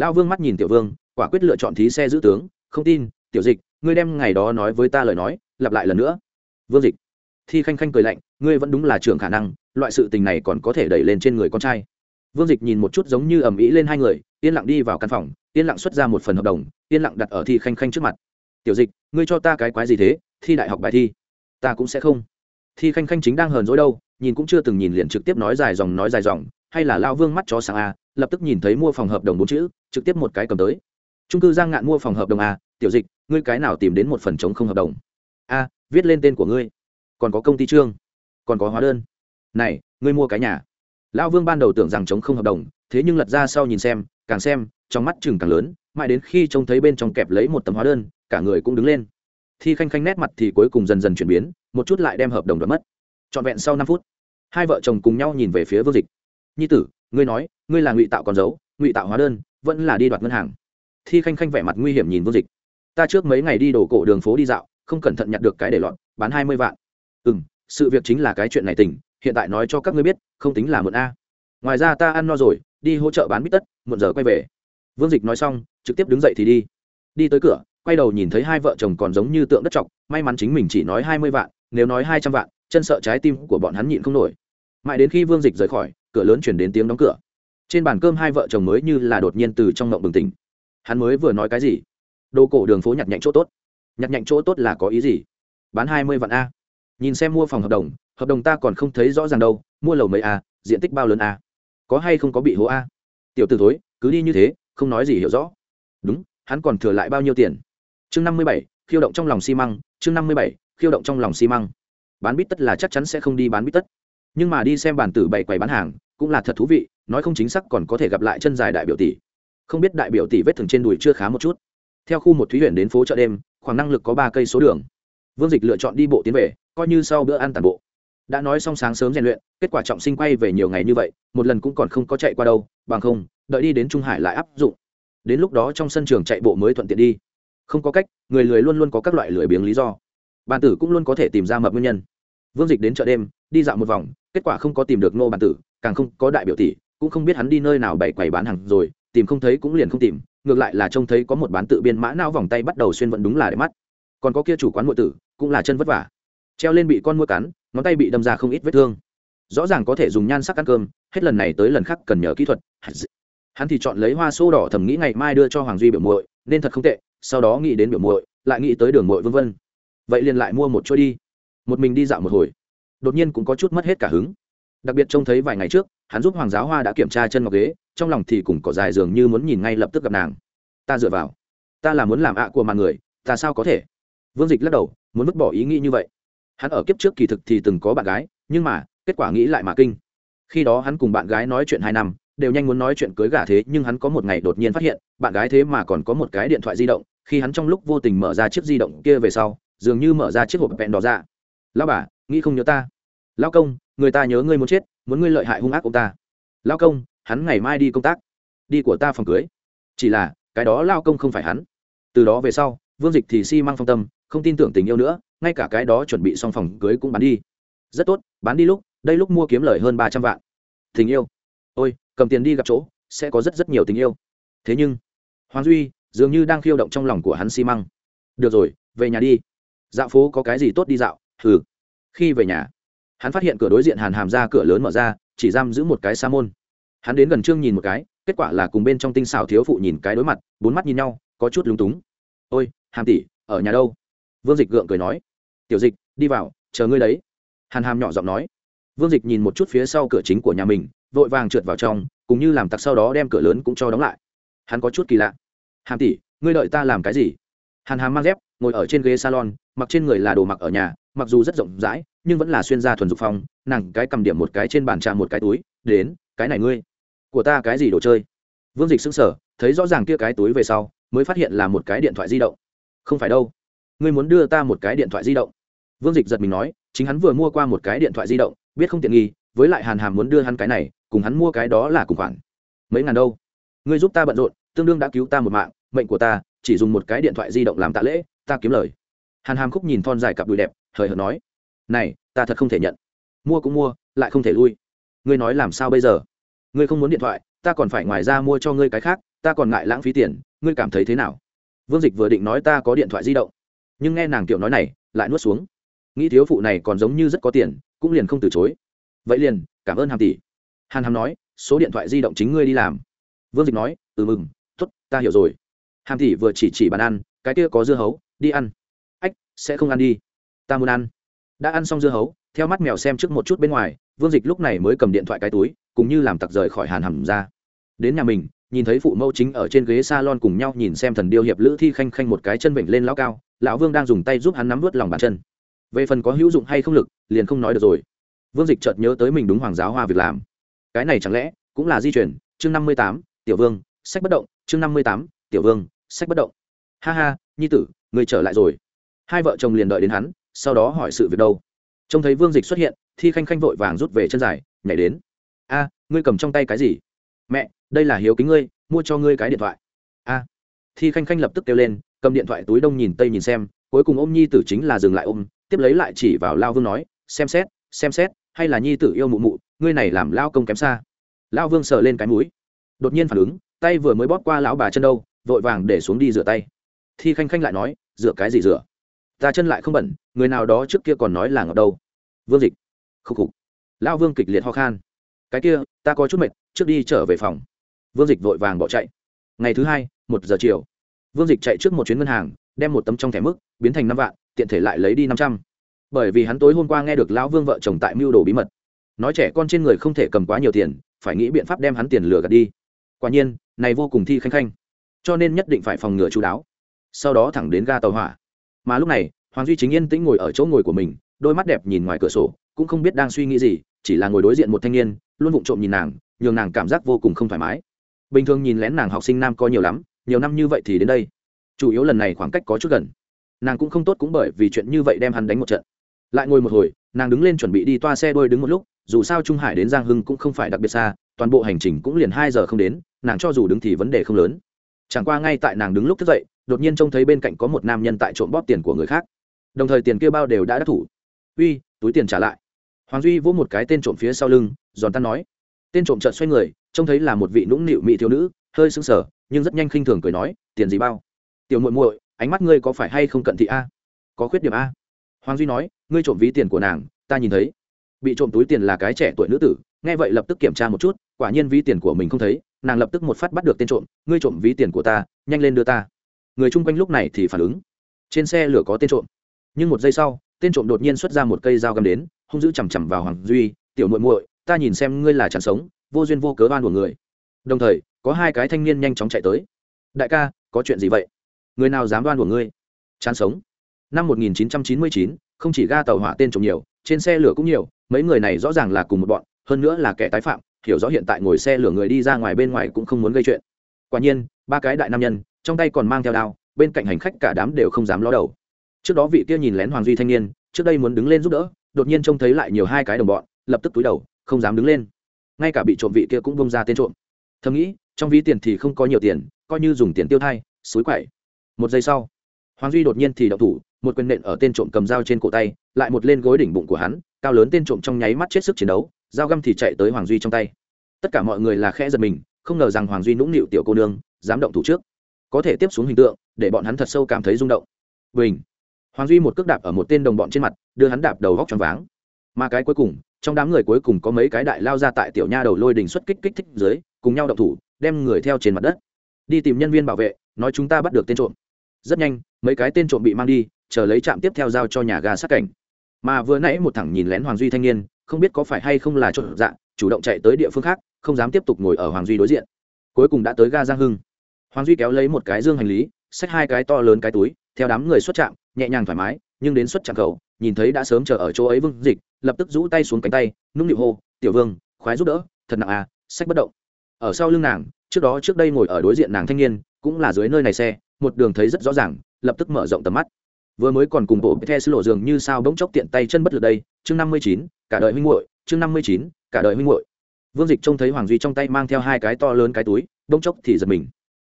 Lão vương mắt nhìn tiểu vương, quả quyết lựa chọn thí xe giữ tướng, không tin, tiểu dịch, ngươi đem ngày đó nói với ta lời nói, lặp lại lần nữa. Vương dịch thi khanh khanh cười lạnh, ngươi vẫn đúng là trưởng khả năng, loại sự tình này còn có thể đẩy lên trên người con trai. Vương dịch nhìn một chút giống như ầm ĩ lên hai người, yên lặng đi vào căn phòng, yên lặng xuất ra một phần hợp đồng, yên lặng đặt ở thi khanh khanh trước mặt. Tiểu dịch, ngươi cho ta cái quái gì thế? Thi đại học bài thi. Ta cũng sẽ không. Thi khanh khanh chính đang hờn dỗi đâu, nhìn cũng chưa từng nhìn liền trực tiếp nói dài dòng nói dài dòng, hay là lao vương mắt chó sáng a, lập tức nhìn thấy mua phòng hợp đồng bốn chữ, trực tiếp một cái cầm tới. Trung cư giang ngạn mua phòng hợp đồng a, tiểu dịch, ngươi cái nào tìm đến một phần chống không hợp đồng? A, viết lên tên của ngươi còn có công ty trương, còn có hóa đơn. Này, ngươi mua cái nhà. Lão vương ban đầu tưởng rằng chống không hợp đồng, thế nhưng lật ra sau nhìn xem, càng xem, trong mắt chừng càng lớn, mãi đến khi trông thấy bên trong kẹp lấy một tấm hóa đơn, cả người cũng đứng lên. Thi khanh khanh nét mặt thì cuối cùng dần dần chuyển biến, một chút lại đem hợp đồng đoạt mất. Trọn vẹn sau năm phút, hai vợ chồng cùng nhau nhìn về phía vương dịch. Nhi tử, ngươi nói, ngươi là ngụy tạo con dấu, ngụy tạo hóa đơn, vẫn là đi đoạt ngân hàng? Thi khanh khanh vẻ mặt nguy hiểm nhìn vương dịch. Ta trước mấy ngày đi đổ cổ đường phố đi dạo, không cẩn thận nhặt được cái để lọt, bán hai mươi vạn ừ m sự việc chính là cái chuyện này tỉnh hiện tại nói cho các ngươi biết, không tính là mượn a. Ngoài ra ta ăn no rồi, đi hỗ trợ bán bít tất, muộn giờ quay về. Vương dịch nói xong, trực tiếp đứng dậy thì đi. Đi tới cửa, quay đầu nhìn thấy hai vợ chồng còn giống như tượng đất trọc, may mắn chính mình chỉ nói hai mươi vạn, nếu nói hai trăm vạn, chân sợ trái tim của bọn hắn nhịn không nổi. Mãi đến khi vương dịch rời khỏi, cửa lớn chuyển đến tiếng đóng cửa. Trên bàn cơm hai vợ chồng mới như là đột nhiên từ trong ngộng bừng tỉnh. Hắn mới vừa nói cái gì? Đồ cổ đường phố nhặt nhạnh chỗ tốt. Nhặt nhạnh chỗ tốt là có ý gì? Bán hai mươi vạn a nhìn xem mua phòng hợp đồng hợp đồng ta còn không thấy rõ ràng đâu, mua lầu mấy a diện tích bao lớn a có hay không có bị hố a tiểu t ử thối, cứ đi như thế, không nói gì hiểu rõ. Đúng, hắn còn thừa lại bao nhiêu tiền? Chương năm mươi bảy, khiêu động trong lòng xi măng, chương năm mươi bảy, khiêu động trong lòng xi măng. Bán bít tất là chắc chắn sẽ không đi bán bít tất. Nhưng mà đi xem bàn tử bày quầy bán hàng, cũng là thật thú vị, nói không chính xác còn có thể gặp lại chân dài đại biểu tỷ. Không biết đại biểu tỷ vết thừng trên đùi chưa khá một chút. Theo khu một thúy huyện đến phố chợ đêm, khoảng năng lực có ba cây số đường. Vương dịch lựa chọn đi bộ tiến về coi như sau bữa ăn tàn bộ. Đã nói xong sáng sớm rèn luyện, kết quả trọng sinh quay về nhiều ngày như vậy, một lần cũng còn không có chạy qua đâu, bằng không, đợi đi đến trung hải lại áp dụng. Đến lúc đó trong sân trường chạy bộ mới thuận tiện đi. Không có cách, người lười luôn luôn có các loại lười biếng lý do. Bàn tử cũng luôn có thể tìm ra mập nguyên nhân. Vương dịch đến chợ đêm, đi dạo một vòng, kết quả không có tìm được nô bàn tử, càng không có đại biểu tỷ, cũng không biết hắn đi nơi nào bày quầy bán hàng rồi, tìm không thấy cũng liền không tìm, ngược lại là trông thấy có một bán tự biên mã não vòng tay bắt đầu xuyên vận đúng là để mắt. Còn có kia chủ quán nội tử, cũng là chân vất vả treo lên bị con mua cắn, ngón tay bị đâm ra không ít vết thương. Rõ ràng có thể dùng nhan sắc ăn cơm, hết lần này tới lần khác cần nhờ kỹ thuật. Hắn thì chọn lấy hoa sô đỏ thầm nghĩ ngày mai đưa cho hoàng duy biểu muội, nên thật không tệ, sau đó nghĩ đến biểu muội, lại nghĩ tới đường muội vân vân. Vậy liền lại mua một chỗ đi. Một mình đi dạo một hồi. Đột nhiên cũng có chút mất hết cả hứng. Đặc biệt trông thấy vài ngày trước, hắn giúp hoàng giáo hoa đã kiểm tra chân ngọc ghế, trong lòng thì cũng có dài dường như muốn nhìn ngay lập tức gặp nàng. Ta dựa vào. Ta là muốn làm ạ của màn người, ta sao có thể? Vương dịch lắc đầu, muốn vứt bỏ ý nghĩ như vậy hắn ở kiếp trước kỳ thực thì từng có bạn gái, nhưng mà, kết quả nghĩ lại mà kinh. Khi đó hắn cùng bạn gái nói chuyện hai năm, đều nhanh muốn nói chuyện cưới gả thế, nhưng hắn có một ngày đột nhiên phát hiện, bạn gái thế mà còn có một cái điện thoại di động, khi hắn trong lúc vô tình mở ra chiếc di động kia về sau, dường như mở ra chiếc hộp vẹn đỏ dạ. ra lao bà, nghĩ không nhớ ta. Lao công, người ta nhớ ngươi muốn chết, muốn ngươi lợi hại hung ác ông ta. Lao công, hắn ngày mai đi công tác, đi của ta phòng cưới. Chỉ là, cái đó lao công không phải hắn. Từ đó về sau, vương dịch thì si-mang phong tâm, không tin tưởng tình yêu nữa ngay cả cái đó chuẩn bị xong phòng cưới cũng bán đi. Rất tốt, bán đi lúc, đây lúc mua kiếm lời hơn ba trăm vạn. Tình yêu. Ôi, cầm tiền đi gặp chỗ, sẽ có rất rất nhiều tình yêu. Thế nhưng, hoàng duy dường như đang khiêu động trong lòng của hắn xi măng. được rồi, về nhà đi. Dạo phố có cái gì tốt đi dạo? Hừ. Khi về nhà, hắn phát hiện cửa đối diện hàn hàm ra cửa lớn mở ra, chỉ giam giữ một cái sa môn. Hắn đến gần trương nhìn một cái, kết quả là cùng bên trong tinh xào thiếu phụ nhìn cái đối mặt, bốn mắt nhìn nhau, có chút lúng túng. Ôi, hàm tỷ, ở nhà đâu? Vương dịch gượng cười nói tiểu dịch, đi vào, chờ ngươi đấy. Hàn hàm nhỏ giọng nói. Vương dịch nhìn một chút phía sau cửa chính của nhà mình, vội vàng trượt vào trong cũng như làm tặc sau đó đem cửa lớn cũng cho đóng lại. Hắn có chút kỳ lạ. Hàm tỷ, ngươi đợi ta làm cái gì? Hàn hàm mang dép, ngồi ở trên ghế salon, mặc trên người là đồ mặc ở nhà, mặc dù rất rộng rãi, nhưng vẫn là xuyên ra thuần dục phong, nàng cái cầm điểm một cái trên bàn trà một cái túi, đến, cái này ngươi, của ta cái gì đồ chơi? Vương dịch sững sờ, thấy rõ ràng kia cái túi về sau, mới phát hiện là một cái điện thoại di động. Không phải đâu ngươi muốn đưa ta một cái điện thoại di động? Vương dịch giật mình nói, chính hắn vừa mua qua một cái điện thoại di động, biết không tiện nghi, với lại hàn hàm muốn đưa hắn cái này, cùng hắn mua cái đó là cùng khoản. Mấy ngàn đâu? Ngươi giúp ta bận rộn, tương đương đã cứu ta một mạng, mệnh của ta, chỉ dùng một cái điện thoại di động làm tạ lễ, ta kiếm lời. Hàn hàm khúc nhìn thon dài cặp đùi đẹp, hời hợt nói, này, ta thật không thể nhận. Mua cũng mua, lại không thể lui. Ngươi nói làm sao bây giờ? Ngươi không muốn điện thoại, ta còn phải ngoài ra mua cho ngươi cái khác, ta còn ngại lãng phí tiền, ngươi cảm thấy thế nào? Vương dịch vừa định nói ta có điện thoại di động nhưng nghe nàng kiểu nói này, lại nuốt xuống. Nghĩ thiếu phụ này còn giống như rất có tiền, cũng liền không từ chối. Vậy liền, cảm ơn hàm tỷ. Hàn hàm nói, số điện thoại di động chính ngươi đi làm. Vương dịch nói ừ mừng t ố t ta hiểu rồi. Hàm tỷ vừa chỉ chỉ bàn ăn, cái kia có dưa hấu, đi ăn. Ách, sẽ không ăn đi. Ta muốn ăn. Đã ăn xong dưa hấu, theo mắt mèo xem trước một chút bên ngoài, vương dịch lúc này mới cầm điện thoại cái túi, cũng như làm tặc rời khỏi hàn hàm ra. Đến nhà mình nhìn thấy phụ mẫu chính ở trên ghế salon cùng nhau nhìn xem thần điêu hiệp lữ thi khanh khanh một cái chân vịnh lên lão cao, lão vương đang dùng tay giúp hắn nắm vớt lòng bàn chân. Về phần có hữu dụng hay không lực, liền không nói được rồi. Vương dịch chợt nhớ tới mình đúng hoàng giáo hoa việc làm. Cái này chẳng lẽ cũng là di chuyển? Chương năm mươi tám, tiểu vương, sách bất động. Chương năm mươi tám, tiểu vương, sách bất động. Ha ha, nhi tử, người trở lại rồi. Hai vợ chồng liền đợi đến hắn, sau đó hỏi sự việc đâu. Trông thấy vương dịch xuất hiện, thi khanh khanh vội vàng rút về chân dài, nhảy đến. A, ngươi cầm trong tay cái gì? Mẹ đây là hiếu kính ngươi, mua cho ngươi cái điện thoại. A. Thi khanh khanh lập tức kêu lên, cầm điện thoại túi đông nhìn tây nhìn xem, cuối cùng ôm nhi tử chính là dừng lại ôm, tiếp lấy lại chỉ vào lao vương nói, xem xét xem xét, hay là nhi tử yêu mụ mụ, ngươi này làm lao công kém xa. Lao vương sờ lên cái mũi, đột nhiên phản ứng, tay vừa mới bóp qua lão bà chân đâu, vội vàng để xuống đi rửa tay. Thi khanh khanh lại nói, rửa cái gì rửa? Ta chân lại không bẩn, người nào đó trước kia còn nói là ngọc đâu. Vương dịch khúc khục. Lao vương kịch liệt ho khan. Cái kia, ta có chút mệt, trước đi trở về phòng vương dịch vội vàng bỏ chạy. Ngày thứ hai, một giờ chiều, vương dịch chạy trước một chuyến ngân hàng, đem một tấm trong thẻ mức biến thành năm vạn, tiện thể lại lấy đi năm trăm. Bởi vì hắn tối hôm qua nghe được lão vương vợ chồng tại mưu đồ bí mật. Nói trẻ con trên người không thể cầm quá nhiều tiền, phải nghĩ biện pháp đem hắn tiền lừa gạt đi. Quả nhiên, này vô cùng thi khanh khanh. Cho nên nhất định phải phòng ngừa chú đáo. Sau đó thẳng đến ga tàu hỏa. Mà lúc này, hoàng duy chính yên tĩnh ngồi ở chỗ ngồi của mình, đôi mắt đẹp nhìn ngoài cửa sổ, cũng không biết đang suy nghĩ gì, chỉ là ngồi đối diện một thanh niên, luôn vụng trộm nhìn nàng, nhường nàng cảm giác vô cùng không thoải mái bình thường nhìn lén nàng học sinh nam có nhiều lắm, nhiều năm như vậy thì đến đây. Chủ yếu lần này khoảng cách có chút gần. Nàng cũng không tốt cũng bởi vì chuyện như vậy đem hắn đánh một trận. Lại ngồi một hồi, nàng đứng lên chuẩn bị đi toa xe đôi đứng một lúc, dù sao trung hải đến giang hưng cũng không phải đặc biệt xa, toàn bộ hành trình cũng liền hai giờ không đến, nàng cho dù đứng thì vấn đề không lớn. Chẳng qua ngay tại nàng đứng lúc thức dậy, đột nhiên trông thấy bên cạnh có một nam nhân tại trộm bóp tiền của người khác. Đồng thời tiền kia bao đều đã đắc thủ. Uy, túi tiền trả lại. Hoàng duy vỗ một cái tên trộm phía sau lưng, giòn tan nói. Tên trộm trợn xoay người trông thấy là một vị nũng nịu mỹ thiếu nữ, hơi sững sờ, nhưng rất nhanh khinh thường cười nói, tiền gì bao? Tiểu muội muội, ánh mắt ngươi có phải hay không cận thị a? Có khuyết điểm a. Hoàng duy nói, ngươi trộm ví tiền của nàng, ta nhìn thấy. Bị trộm túi tiền là cái trẻ tuổi nữ tử, nghe vậy lập tức kiểm tra một chút, quả nhiên ví tiền của mình không thấy, nàng lập tức một phát bắt được tên trộm, ngươi trộm ví tiền của ta, nhanh lên đưa ta. Người chung quanh lúc này thì phản ứng. Trên xe lửa có tên trộm. Nhưng một giây sau, tên trộm đột nhiên xuất ra một cây dao găm đến, hung dữ chằm chằm vào hoàng duy, tiểu muội muội, ta nhìn xem ngươi là chẳng sống vô duyên vô cớ oan của người. Đồng thời có hai cái thanh niên nhanh chóng chạy tới. Đại ca có chuyện gì vậy? Người nào dám đoan của ngươi? Chán sống. Năm 1999, không chỉ ga tàu hỏa tên trộm nhiều trên xe lửa cũng nhiều mấy người này rõ ràng là cùng một bọn hơn nữa là kẻ tái phạm hiểu rõ hiện tại ngồi xe lửa người đi ra ngoài bên ngoài cũng không muốn gây chuyện. Quả nhiên ba cái đại nam nhân trong tay còn mang theo đao bên cạnh hành khách cả đám đều không dám ló đầu. Trước đó vị kia nhìn lén hoàng duy thanh niên trước đây muốn đứng lên giúp đỡ đột nhiên trông thấy lại nhiều hai cái đồng bọn lập tức túi đầu không dám đứng lên ngay cả bị trộm vị kia cũng bông ra tên trộm. Thầm nghĩ, trong ví tiền thì không có nhiều tiền, coi như dùng tiền tiêu thay suối quậy. Một giây sau, hoàng duy đột nhiên thì đậu thủ, một quyền nện ở tên trộm cầm dao trên cổ tay, lại một lên gối đỉnh bụng của hắn, cao lớn tên trộm trong nháy mắt chết sức chiến đấu, dao găm thì chạy tới hoàng duy trong tay. Tất cả mọi người là khẽ giật mình, không ngờ rằng hoàng duy nũng nịu tiểu cô nương, dám động thủ trước. Có thể tiếp xuống hình tượng, để bọn hắn thật sâu cảm thấy rung động. Bình! Hoàng duy một cước đạp ở một tên đồng bọn trên mặt, đưa hắn đạp đầu góc trong váng. Mà cái cuối cùng trong đám người cuối cùng có mấy cái đại lao ra tại tiểu nha đầu lôi đình xuất kích kích thích dưới, cùng nhau đậu thủ, đem người theo trên mặt đất. Đi tìm nhân viên bảo vệ, nói chúng ta bắt được tên trộm. Rất nhanh, mấy cái tên trộm bị mang đi, chờ lấy trạm tiếp theo giao cho nhà ga sát cảnh. Mà vừa nãy một thằng nhìn lén hoàng duy thanh niên, không biết có phải hay không là trộm dạ chủ động chạy tới địa phương khác, không dám tiếp tục ngồi ở hoàng duy đối diện. Cuối cùng đã tới ga giang hưng. Hoàng duy kéo lấy một cái dương hành lý, xách hai cái to lớn cái túi, theo đám người xuất trạm, nhẹ nhàng thoải mái nhưng đến xuất trạm khẩu, nhìn thấy đã sớm chờ ở chỗ ấy vương dịch, lập tức rũ tay xuống cánh tay, nũng nịu hô, tiểu vương, khoái giúp đỡ, thật nặng à sách bất động. Ở sau lưng nàng, trước đó trước đây ngồi ở đối diện nàng thanh niên, cũng là dưới nơi này xe, một đường thấy rất rõ ràng, lập tức mở rộng tầm mắt. Vừa mới còn cùng bộ the lộ dường như sao bỗng chốc tiện tay chân bất lực đây, chương năm mươi chín, cả đời huynh muội, chương năm mươi chín, cả đời huynh muội. Vương dịch trông thấy hoàng duy trong tay mang theo hai cái to lớn cái túi, bỗng chốc thì giật mình.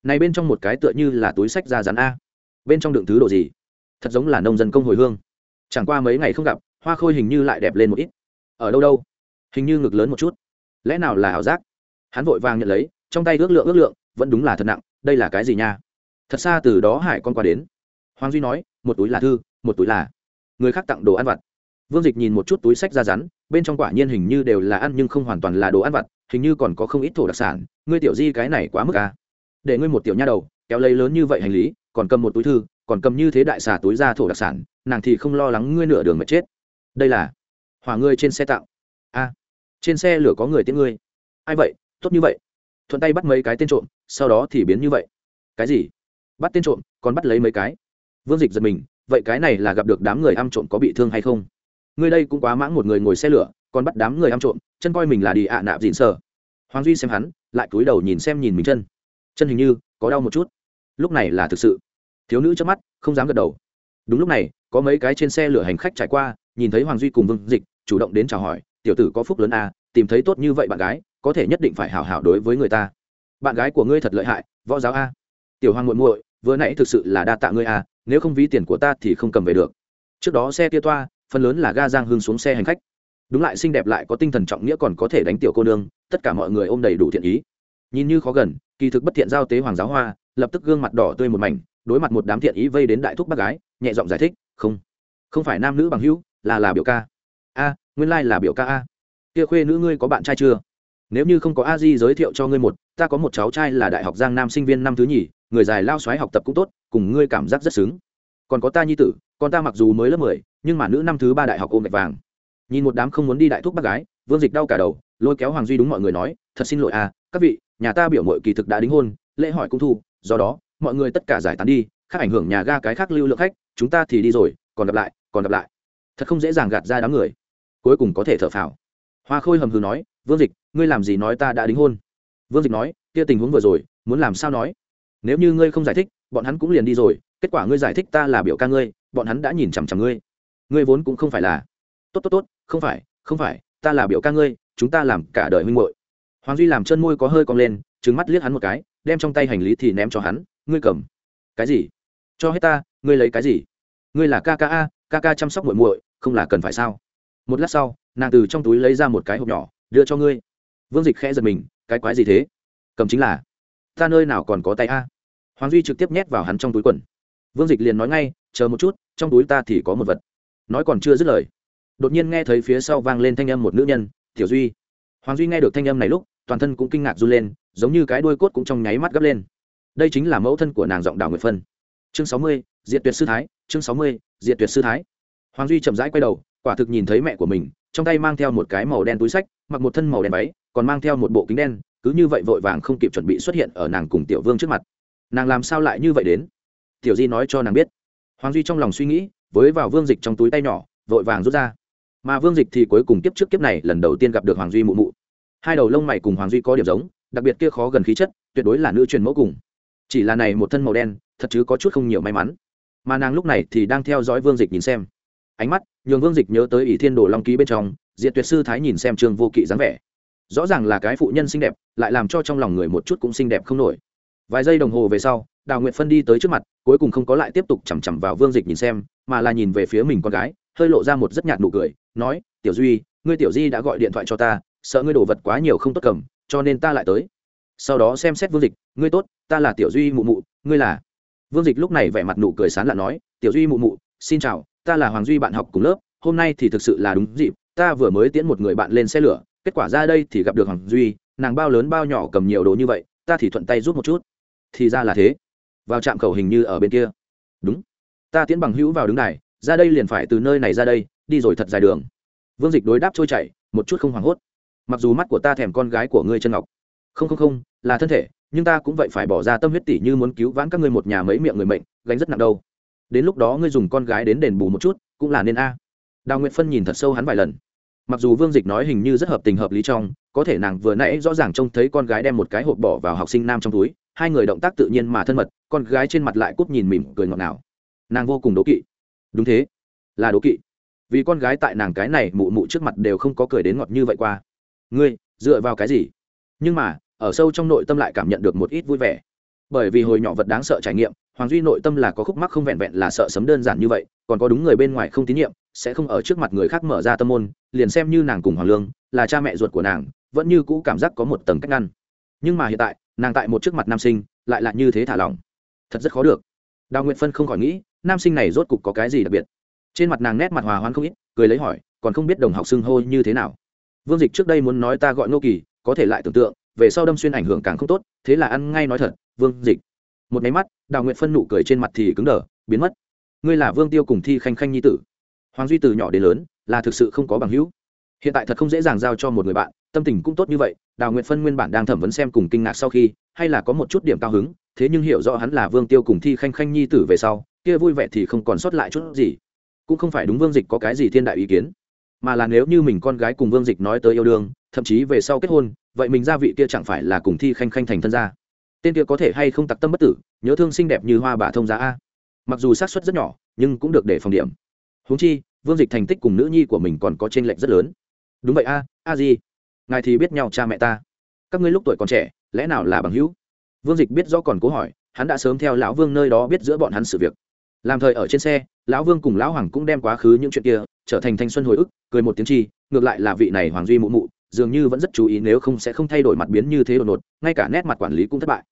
Này bên trong một cái tựa như là túi sách da rắn a. Bên trong đựng thứ đồ gì? Thật giống là nông dân công hồi hương. Chẳng qua mấy ngày không gặp, hoa khôi hình như lại đẹp lên một ít. Ở đâu đâu? Hình như ngực lớn một chút. Lẽ nào là ảo giác? Hắn vội vàng nhận lấy, trong tay ước lượng ước lượng, vẫn đúng là thật nặng, đây là cái gì nha? Thật xa từ đó hải con qua đến. Hoàng duy nói, một túi là thư, một túi là người khác tặng đồ ăn vặt. Vương dịch nhìn một chút túi sách ra rắn, bên trong quả nhiên hình như đều là ăn nhưng không hoàn toàn là đồ ăn vặt, hình như còn có không ít thổ đặc sản. Ngươi tiểu di cái này quá mức à. để ngươi một tiểu nha đầu, kéo lấy lớn như vậy hành lý, còn cầm một túi thư còn cầm như thế đại xà túi ra thổ đặc sản, nàng thì không lo lắng ngươi nửa đường mà chết. Đây là hỏa ngươi trên xe tạo. A, trên xe lửa có người tiễn ngươi. Ai vậy? Tốt như vậy. Thuận tay bắt mấy cái tên trộm, sau đó thì biến như vậy. Cái gì? Bắt tên trộm, còn bắt lấy mấy cái? Vương dịch giật mình, vậy cái này là gặp được đám người ăn trộm có bị thương hay không? Ngươi đây cũng quá mãng một người ngồi xe lửa, còn bắt đám người ăn trộm, chân coi mình là đi ạ nạp dịn sờ. Hoàng duy xem hắn, lại cúi đầu nhìn xem nhìn mình chân. Chân hình như có đau một chút. Lúc này là thực sự thiếu nữ chớp mắt, không dám gật đầu. Đúng lúc này, có mấy cái trên xe lửa hành khách trải qua, nhìn thấy hoàng duy cùng vương dịch, chủ động đến chào hỏi, tiểu tử có phúc lớn à tìm thấy tốt như vậy bạn gái, có thể nhất định phải hảo hảo đối với người ta. Bạn gái của ngươi thật lợi hại, võ giáo a. Tiểu hoàng muội muội, vừa nãy thực sự là đa tạ ngươi a nếu không ví tiền của ta thì không cầm về được. Trước đó xe kia toa, phần lớn là ga giang hương xuống xe hành khách. Đúng lại xinh đẹp lại có tinh thần trọng nghĩa còn có thể đánh tiểu cô nương, tất cả mọi người ôm đầy đủ thiện ý. Nhìn như khó gần, kỳ thực bất thiện giao tế hoàng giáo hoa lập tức gương mặt đỏ tươi một mảnh, đối mặt một đám thiện ý vây đến đại thúc bác gái, nhẹ giọng giải thích, không không phải nam nữ bằng hữu, là là biểu ca. A, nguyên lai là biểu ca a. Kia khuê nữ ngươi có bạn trai chưa? Nếu như không có a di giới thiệu cho ngươi một, ta có một cháu trai là đại học giang nam sinh viên năm thứ nhì, người dài lao xoáy học tập cũng tốt, cùng ngươi cảm giác rất xứng. Còn có ta nhi tử, con ta mặc dù mới lớp mười, nhưng mà nữ năm thứ ba đại học ôm gạch vàng. Nhìn một đám không muốn đi đại thúc bác gái, vương dịch đau cả đầu, lôi kéo hoàng duy đúng mọi người nói, thật xin lỗi à các vị, nhà ta biểu mội kỳ thực đã đính hôn, lễ hỏi cũng thu do đó, mọi người tất cả giải tán đi, khác ảnh hưởng nhà ga cái khác lưu lượng khách, chúng ta thì đi rồi, còn gặp lại, còn gặp lại. Thật không dễ dàng gạt ra đám người. Cuối cùng có thể thở phào. Hoa khôi hầm hừ nói, vương dịch, ngươi làm gì nói ta đã đính hôn? Vương dịch nói, kia tình huống vừa rồi, muốn làm sao nói? Nếu như ngươi không giải thích, bọn hắn cũng liền đi rồi, kết quả ngươi giải thích ta là biểu ca ngươi, bọn hắn đã nhìn chằm chằm ngươi. Ngươi vốn cũng không phải là tốt tốt tốt, không phải không phải, ta là biểu ca ngươi, chúng ta làm cả đời huynh hội hoàng duy làm chân môi có hơi cong lên trứng mắt liếc hắn một cái đem trong tay hành lý thì ném cho hắn, ngươi cầm. Cái gì? Cho hết ta, ngươi lấy cái gì? Ngươi là ca ca a, ca ca chăm sóc muội muội, không là cần phải sao? Một lát sau, nàng từ trong túi lấy ra một cái hộp nhỏ, đưa cho ngươi. Vương dịch khẽ giật mình, cái quái gì thế? Cầm chính là. Ta nơi nào còn có tay a? Hoàng duy trực tiếp nhét vào hắn trong túi quần. Vương dịch liền nói ngay, chờ một chút, trong túi ta thì có một vật. Nói còn chưa dứt lời, đột nhiên nghe thấy phía sau vang lên thanh âm một nữ nhân, tiểu duy. Hoàng duy nghe được thanh âm này lúc, toàn thân cũng kinh ngạc run lên giống như cái đuôi cốt cũng trong nháy mắt gấp lên. Đây chính là mẫu thân của nàng giọng đào nguyệt phân. Chương sáu mươi diện tuyệt sư thái, chương sáu mươi diện tuyệt sư thái. Hoàng duy chậm rãi quay đầu, quả thực nhìn thấy mẹ của mình, trong tay mang theo một cái màu đen túi sách, mặc một thân màu đen váy, còn mang theo một bộ kính đen, cứ như vậy vội vàng không kịp chuẩn bị xuất hiện ở nàng cùng tiểu vương trước mặt. Nàng làm sao lại như vậy đến? Tiểu di nói cho nàng biết. Hoàng duy trong lòng suy nghĩ, với vào vương dịch trong túi tay nhỏ, vội vàng rút ra. Mà vương dịch thì cuối cùng kiếp trước kiếp này lần đầu tiên gặp được hoàng duy mụ mụ. Hai đầu lông mày cùng hoàng duy có điểm giống đặc biệt kia khó gần khí chất, tuyệt đối là nữ truyền mẫu cùng. Chỉ là này một thân màu đen, thật chứ có chút không nhiều may mắn. Mà nàng lúc này thì đang theo dõi vương dịch nhìn xem. Ánh mắt, nhường vương dịch nhớ tới ỷ thiên đồ long ký bên trong diện tuyệt sư thái nhìn xem trương vô kỵ dáng vẻ. Rõ ràng là cái phụ nhân xinh đẹp, lại làm cho trong lòng người một chút cũng xinh đẹp không nổi. Vài giây đồng hồ về sau, đào nguyệt phân đi tới trước mặt, cuối cùng không có lại tiếp tục chằm chằm vào vương dịch nhìn xem, mà là nhìn về phía mình con gái, hơi lộ ra một rất nhạt nụ cười, nói, tiểu duy, ngươi tiểu di đã gọi điện thoại cho ta, sợ ngươi đồ vật quá nhiều không tốt cầm cho nên ta lại tới. Sau đó xem xét vương dịch, ngươi tốt, ta là tiểu duy mụ mụ, ngươi là? Vương dịch lúc này vẻ mặt nụ cười sán lạ nói, tiểu duy mụ mụ, xin chào, ta là hoàng duy bạn học cùng lớp, hôm nay thì thực sự là đúng dịp, ta vừa mới tiễn một người bạn lên xe lửa, kết quả ra đây thì gặp được hoàng duy, nàng bao lớn bao nhỏ cầm nhiều đồ như vậy, ta thì thuận tay rút một chút. Thì ra là thế. Vào trạm khẩu hình như ở bên kia. Đúng, ta tiễn bằng hữu vào đứng này ra đây liền phải từ nơi này ra đây, đi rồi thật dài đường. Vương dịch đối đáp trôi chảy, một chút không hoảng hốt mặc dù mắt của ta thèm con gái của ngươi chân ngọc. Không không không, là thân thể, nhưng ta cũng vậy phải bỏ ra tâm huyết tỷ như muốn cứu vãn các ngươi một nhà mấy miệng người mệnh, gánh rất nặng đâu. Đến lúc đó ngươi dùng con gái đến đền bù một chút, cũng là nên a. Đào nguyệt phân nhìn thật sâu hắn vài lần. Mặc dù vương dịch nói hình như rất hợp tình hợp lý trong, có thể nàng vừa nãy rõ ràng trông thấy con gái đem một cái hộp bỏ vào học sinh nam trong túi, hai người động tác tự nhiên mà thân mật, con gái trên mặt lại cúp nhìn mỉm cười ngọt ngào. Nàng vô cùng đố kỵ. Đúng thế. Là đố kỵ. Vì con gái tại nàng cái này mụ mụ trước mặt đều không có cười đến ngọt như vậy qua ngươi, dựa vào cái gì? Nhưng mà, ở sâu trong nội tâm lại cảm nhận được một ít vui vẻ. Bởi vì hồi nhỏ vật đáng sợ trải nghiệm, hoàng duy nội tâm là có khúc mắc không vẹn vẹn là sợ sấm đơn giản như vậy, còn có đúng người bên ngoài không tín nhiệm, sẽ không ở trước mặt người khác mở ra tâm môn, liền xem như nàng cùng hoàng lương, là cha mẹ ruột của nàng, vẫn như cũ cảm giác có một tầng cách ngăn. Nhưng mà hiện tại, nàng tại một trước mặt nam sinh, lại là như thế thả lỏng. Thật rất khó được. Đào nguyện phân không khỏi nghĩ, nam sinh này rốt cục có cái gì đặc biệt? Trên mặt nàng nét mặt hòa hoan không ít, cười lấy hỏi, còn không biết đồng học xưng hô như thế nào? Vương dịch trước đây muốn nói ta gọi ngô kỳ, có thể lại tưởng tượng, về sau đâm xuyên ảnh hưởng càng không tốt, thế là ăn ngay nói thật, vương dịch. Một máy mắt, đào nguyện phân nụ cười trên mặt thì cứng đờ, biến mất. Ngươi là vương tiêu cùng thi khanh khanh nhi tử. Hoàng duy từ nhỏ đến lớn, là thực sự không có bằng hữu. Hiện tại thật không dễ dàng giao cho một người bạn, tâm tình cũng tốt như vậy, đào nguyện phân nguyên bản đang thẩm vấn xem cùng kinh ngạc sau khi, hay là có một chút điểm cao hứng, thế nhưng hiểu rõ hắn là vương tiêu cùng thi khanh khanh nhi tử về sau, kia vui vẻ thì không còn sót lại chút gì. Cũng không phải đúng vương dịch có cái gì thiên đại ý kiến mà là nếu như mình con gái cùng vương dịch nói tới yêu đương thậm chí về sau kết hôn vậy mình gia vị kia chẳng phải là cùng thi khanh khanh thành thân gia? Tên kia có thể hay không tặc tâm bất tử nhớ thương xinh đẹp như hoa bà thông giá a? Mặc dù xác suất rất nhỏ nhưng cũng được để phòng điểm. Húng chi vương dịch thành tích cùng nữ nhi của mình còn có t r ê n lệch rất lớn. Đúng vậy a a di, ngài thì biết nhau cha mẹ ta. Các ngươi lúc tuổi còn trẻ lẽ nào là bằng hữu? Vương dịch biết rõ còn cố hỏi hắn đã sớm theo lão vương nơi đó biết giữa bọn hắn sự việc làm thời ở trên xe, lão vương cùng lão hoàng cũng đem quá khứ những chuyện kia trở thành thanh xuân hồi ức, cười một tiếng chi, ngược lại là vị này hoàng duy mụ mụ, dường như vẫn rất chú ý nếu không sẽ không thay đổi mặt biến như thế đột ngột, ngay cả nét mặt quản lý cũng thất bại.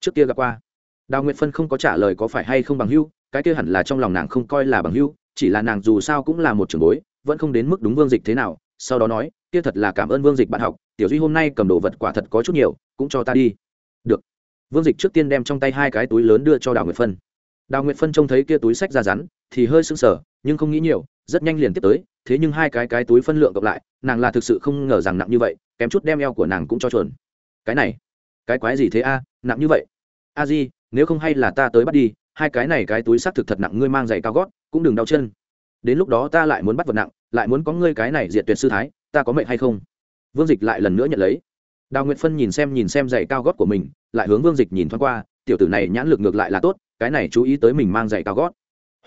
Trước kia gặp qua, đào nguyệt phân không có trả lời có phải hay không bằng hưu cái kia hẳn là trong lòng nàng không coi là bằng hưu chỉ là nàng dù sao cũng là một trường bối, vẫn không đến mức đúng vương dịch thế nào, sau đó nói, kia thật là cảm ơn vương dịch bạn học, tiểu duy hôm nay cầm đồ vật quả thật có chút nhiều, cũng cho ta đi. Được. Vương dịch trước tiên đem trong tay hai cái túi lớn đưa cho đào nguyệt phân đào nguyệt phân trông thấy kia túi sách ra rắn, thì hơi sưng sờ, nhưng không nghĩ nhiều, rất nhanh liền tiếp tới, thế nhưng hai cái cái túi phân lượng cộng lại, nàng là thực sự không ngờ rằng nặng như vậy, kém chút đem eo của nàng cũng cho chuẩn cái này, cái quái gì thế a, nặng như vậy? A di, nếu không hay là ta tới bắt đi, hai cái này cái túi xác thực thật nặng, ngươi mang giày cao gót, cũng đừng đau chân. Đến lúc đó ta lại muốn bắt vật nặng, lại muốn có ngươi cái này diện tuyệt sư thái, ta có mệnh hay không? Vương dịch lại lần nữa nhận lấy. Đào nguyệt phân nhìn xem nhìn xem giày cao gót của mình, lại hướng vương dịch nhìn thoáng qua tiểu tử này nhãn lực ngược lại là tốt, cái này chú ý tới mình mang giày cao gót.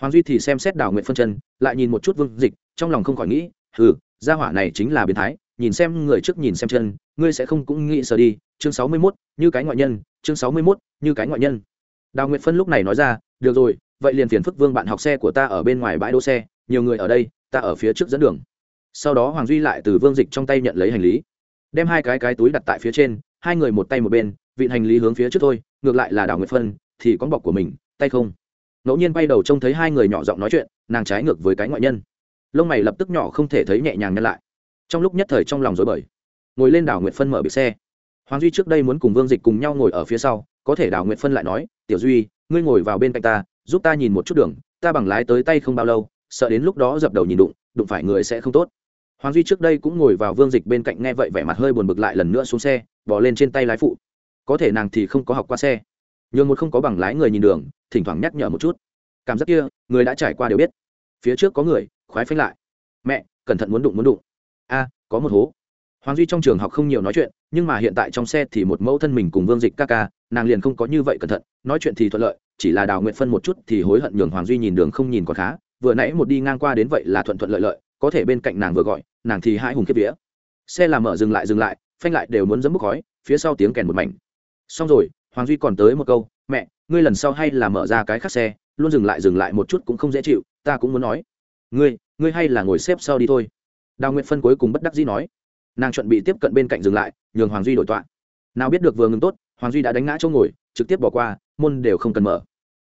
Hoàng duy thì xem xét đào nguyệt phân chân, lại nhìn một chút vương dịch, trong lòng không khỏi nghĩ ừ gia hỏa này chính là biến thái, nhìn xem người trước nhìn xem chân, ngươi sẽ không cũng nghĩ sờ đi, chương sáu mươi mốt, như cái ngoại nhân, chương sáu mươi mốt, như cái ngoại nhân. Đào nguyệt phân lúc này nói ra, được rồi, vậy liền phiền phức vương bạn học xe của ta ở bên ngoài bãi đỗ xe, nhiều người ở đây, ta ở phía trước dẫn đường. Sau đó hoàng duy lại từ vương dịch trong tay nhận lấy hành lý, đem hai cái cái túi đặt tại phía trên, hai người một tay một bên, vịn hành lý hướng phía trước thôi ngược lại là đào nguyệt phân, thì con bọc của mình, tay không. Ngẫu nhiên bay đầu trông thấy hai người nhỏ giọng nói chuyện, nàng trái ngược với cái ngoại nhân. Lông mày lập tức nhỏ không thể thấy nhẹ nhàng nhân lại. Trong lúc nhất thời trong lòng dối bời, ngồi lên đảo nguyệt phân mở bị xe. Hoàng duy trước đây muốn cùng vương dịch cùng nhau ngồi ở phía sau, có thể đảo nguyệt phân lại nói, tiểu duy, ngươi ngồi vào bên cạnh ta, giúp ta nhìn một chút đường, ta bằng lái tới tay không bao lâu, sợ đến lúc đó dập đầu nhìn đụng đụng phải người sẽ không tốt. Hoàng duy trước đây cũng ngồi vào vương dịch bên cạnh nghe vậy vẻ mặt hơi buồn bực lại lần nữa xuống xe bỏ lên trên tay lái phụ có thể nàng thì không có học qua xe. Nhường một không có bằng lái người nhìn đường, thỉnh thoảng nhắc nhở một chút. Cảm giác kia, người đã trải qua đều biết. Phía trước có người, khoái phanh lại. Mẹ, cẩn thận muốn đụng muốn đụng. A, có một hố. Hoàng duy trong trường học không nhiều nói chuyện, nhưng mà hiện tại trong xe thì một mẫu thân mình cùng vương dịch ca ca, nàng liền không có như vậy cẩn thận. Nói chuyện thì thuận lợi, chỉ là đào nguyện phân một chút thì hối hận nhường hoàng duy nhìn đường không nhìn còn khá. Vừa nãy một đi ngang qua đến vậy là thuận thuận lợi lợi, có thể bên cạnh nàng vừa gọi, nàng thì hai hùng kiếp vía. Xe làm mở dừng lại dừng lại, phanh lại đều muốn dấm bốc khói, phía sau tiếng kèn một mảnh xong rồi, hoàng duy còn tới một câu, mẹ, ngươi lần sau hay là mở ra cái khác xe, luôn dừng lại dừng lại một chút cũng không dễ chịu, ta cũng muốn nói. Ngươi ngươi hay là ngồi xếp sau đi thôi. Đào nguyệt phân cuối cùng bất đắc dĩ nói. Nàng chuẩn bị tiếp cận bên cạnh dừng lại, nhường hoàng duy đổi tọa. Nào biết được vừa ngừng tốt, hoàng duy đã đánh ngã chỗ ngồi, trực tiếp bỏ qua, môn đều không cần mở.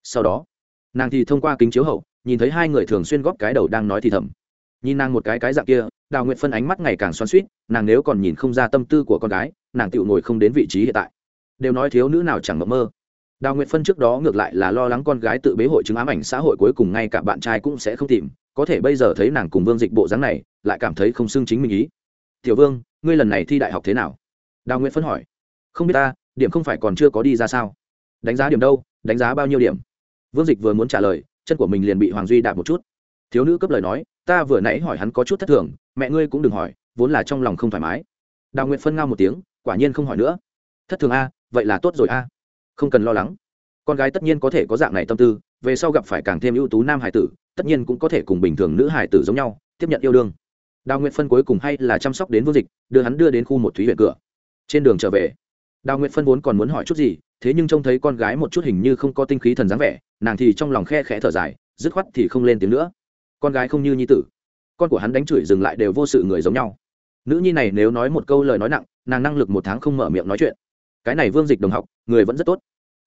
Sau đó, nàng thì thông qua kính chiếu hậu, nhìn thấy hai người thường xuyên góp cái đầu đang nói thì thầm. Nhìn nàng một cái cái dạng kia, đào nguyện phân ánh mắt ngày càng xoắn suýt nàng nếu còn nhìn không ra tâm tư của con gái, nàng tựu ngồi không đến vị trí hiện tại đều nói thiếu nữ nào chẳng mộng mơ. Đào Nguyệt phân trước đó ngược lại là lo lắng con gái tự bế hội chứng ám ảnh xã hội cuối cùng ngay cả bạn trai cũng sẽ không tìm, có thể bây giờ thấy nàng cùng vương dịch bộ dáng này, lại cảm thấy không xưng chính mình ý. Tiểu vương, ngươi lần này thi đại học thế nào? Đào Nguyệt phân hỏi. Không biết ta, điểm không phải còn chưa có đi ra sao? Đánh giá điểm đâu, đánh giá bao nhiêu điểm? Vương dịch vừa muốn trả lời, chân của mình liền bị hoàng duy đạp một chút. Thiếu nữ cấp lời nói, ta vừa nãy hỏi hắn có chút thất thường, mẹ ngươi cũng đừng hỏi, vốn là trong lòng không thoải mái. Đào Nguyệt phân ngao một tiếng, quả nhiên không hỏi nữa. Thất thường a vậy là tốt rồi a. Không cần lo lắng. Con gái tất nhiên có thể có dạng này tâm tư, về sau gặp phải càng thêm ưu tú nam hải tử, tất nhiên cũng có thể cùng bình thường nữ hải tử giống nhau, tiếp nhận yêu đương. Đào nguyện phân cuối cùng hay là chăm sóc đến vương dịch, đưa hắn đưa đến khu một thúy huyện cửa. Trên đường trở về, đào nguyện phân vốn còn muốn hỏi chút gì, thế nhưng trông thấy con gái một chút hình như không có tinh khí thần dáng vẻ, nàng thì trong lòng khe khẽ thở dài, dứt khoát thì không lên tiếng nữa. Con gái không như nhi tử. Con của hắn đánh chửi dừng lại đều vô sự người giống nhau. Nữ nhi này nếu nói một câu lời nói nặng, nàng năng lực một tháng không mở miệng nói chuyện cái này vương dịch đồng học, người vẫn rất tốt.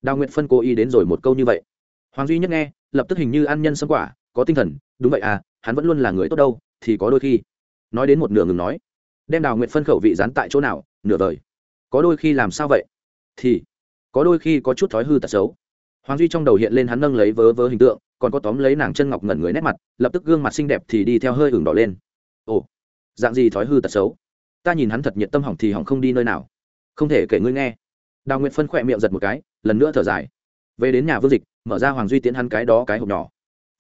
Đào nguyện phân cố ý đến rồi một câu như vậy. Hoàng duy nhất nghe, lập tức hình như ăn nhân sâm quả, có tinh thần, đúng vậy à hắn vẫn luôn là người tốt đâu, thì có đôi khi. Nói đến một nửa ngừng nói. Đem đào nguyện phân khẩu vị dán tại chỗ nào, nửa đời. Có đôi khi làm sao vậy? Thì, có đôi khi có chút thói hư tật xấu. Hoàng duy trong đầu hiện lên hắn nâng lấy vớ vớ hình tượng, còn có tóm lấy nàng chân ngọc ngẩn người nét mặt, lập tức gương mặt xinh đẹp thì đi theo hơi ửng đỏ lên. Ồ, dạng gì thói hư tật xấu? Ta nhìn hắn thật nhiệt tâm hỏng thì hỏng không đi nơi nào. Không thể kể ngươi nghe đào nguyệt phân khỏe miệng giật một cái, lần nữa thở dài. Về đến nhà vương dịch, mở ra hoàng duy tiến hắn cái đó cái hộp nhỏ.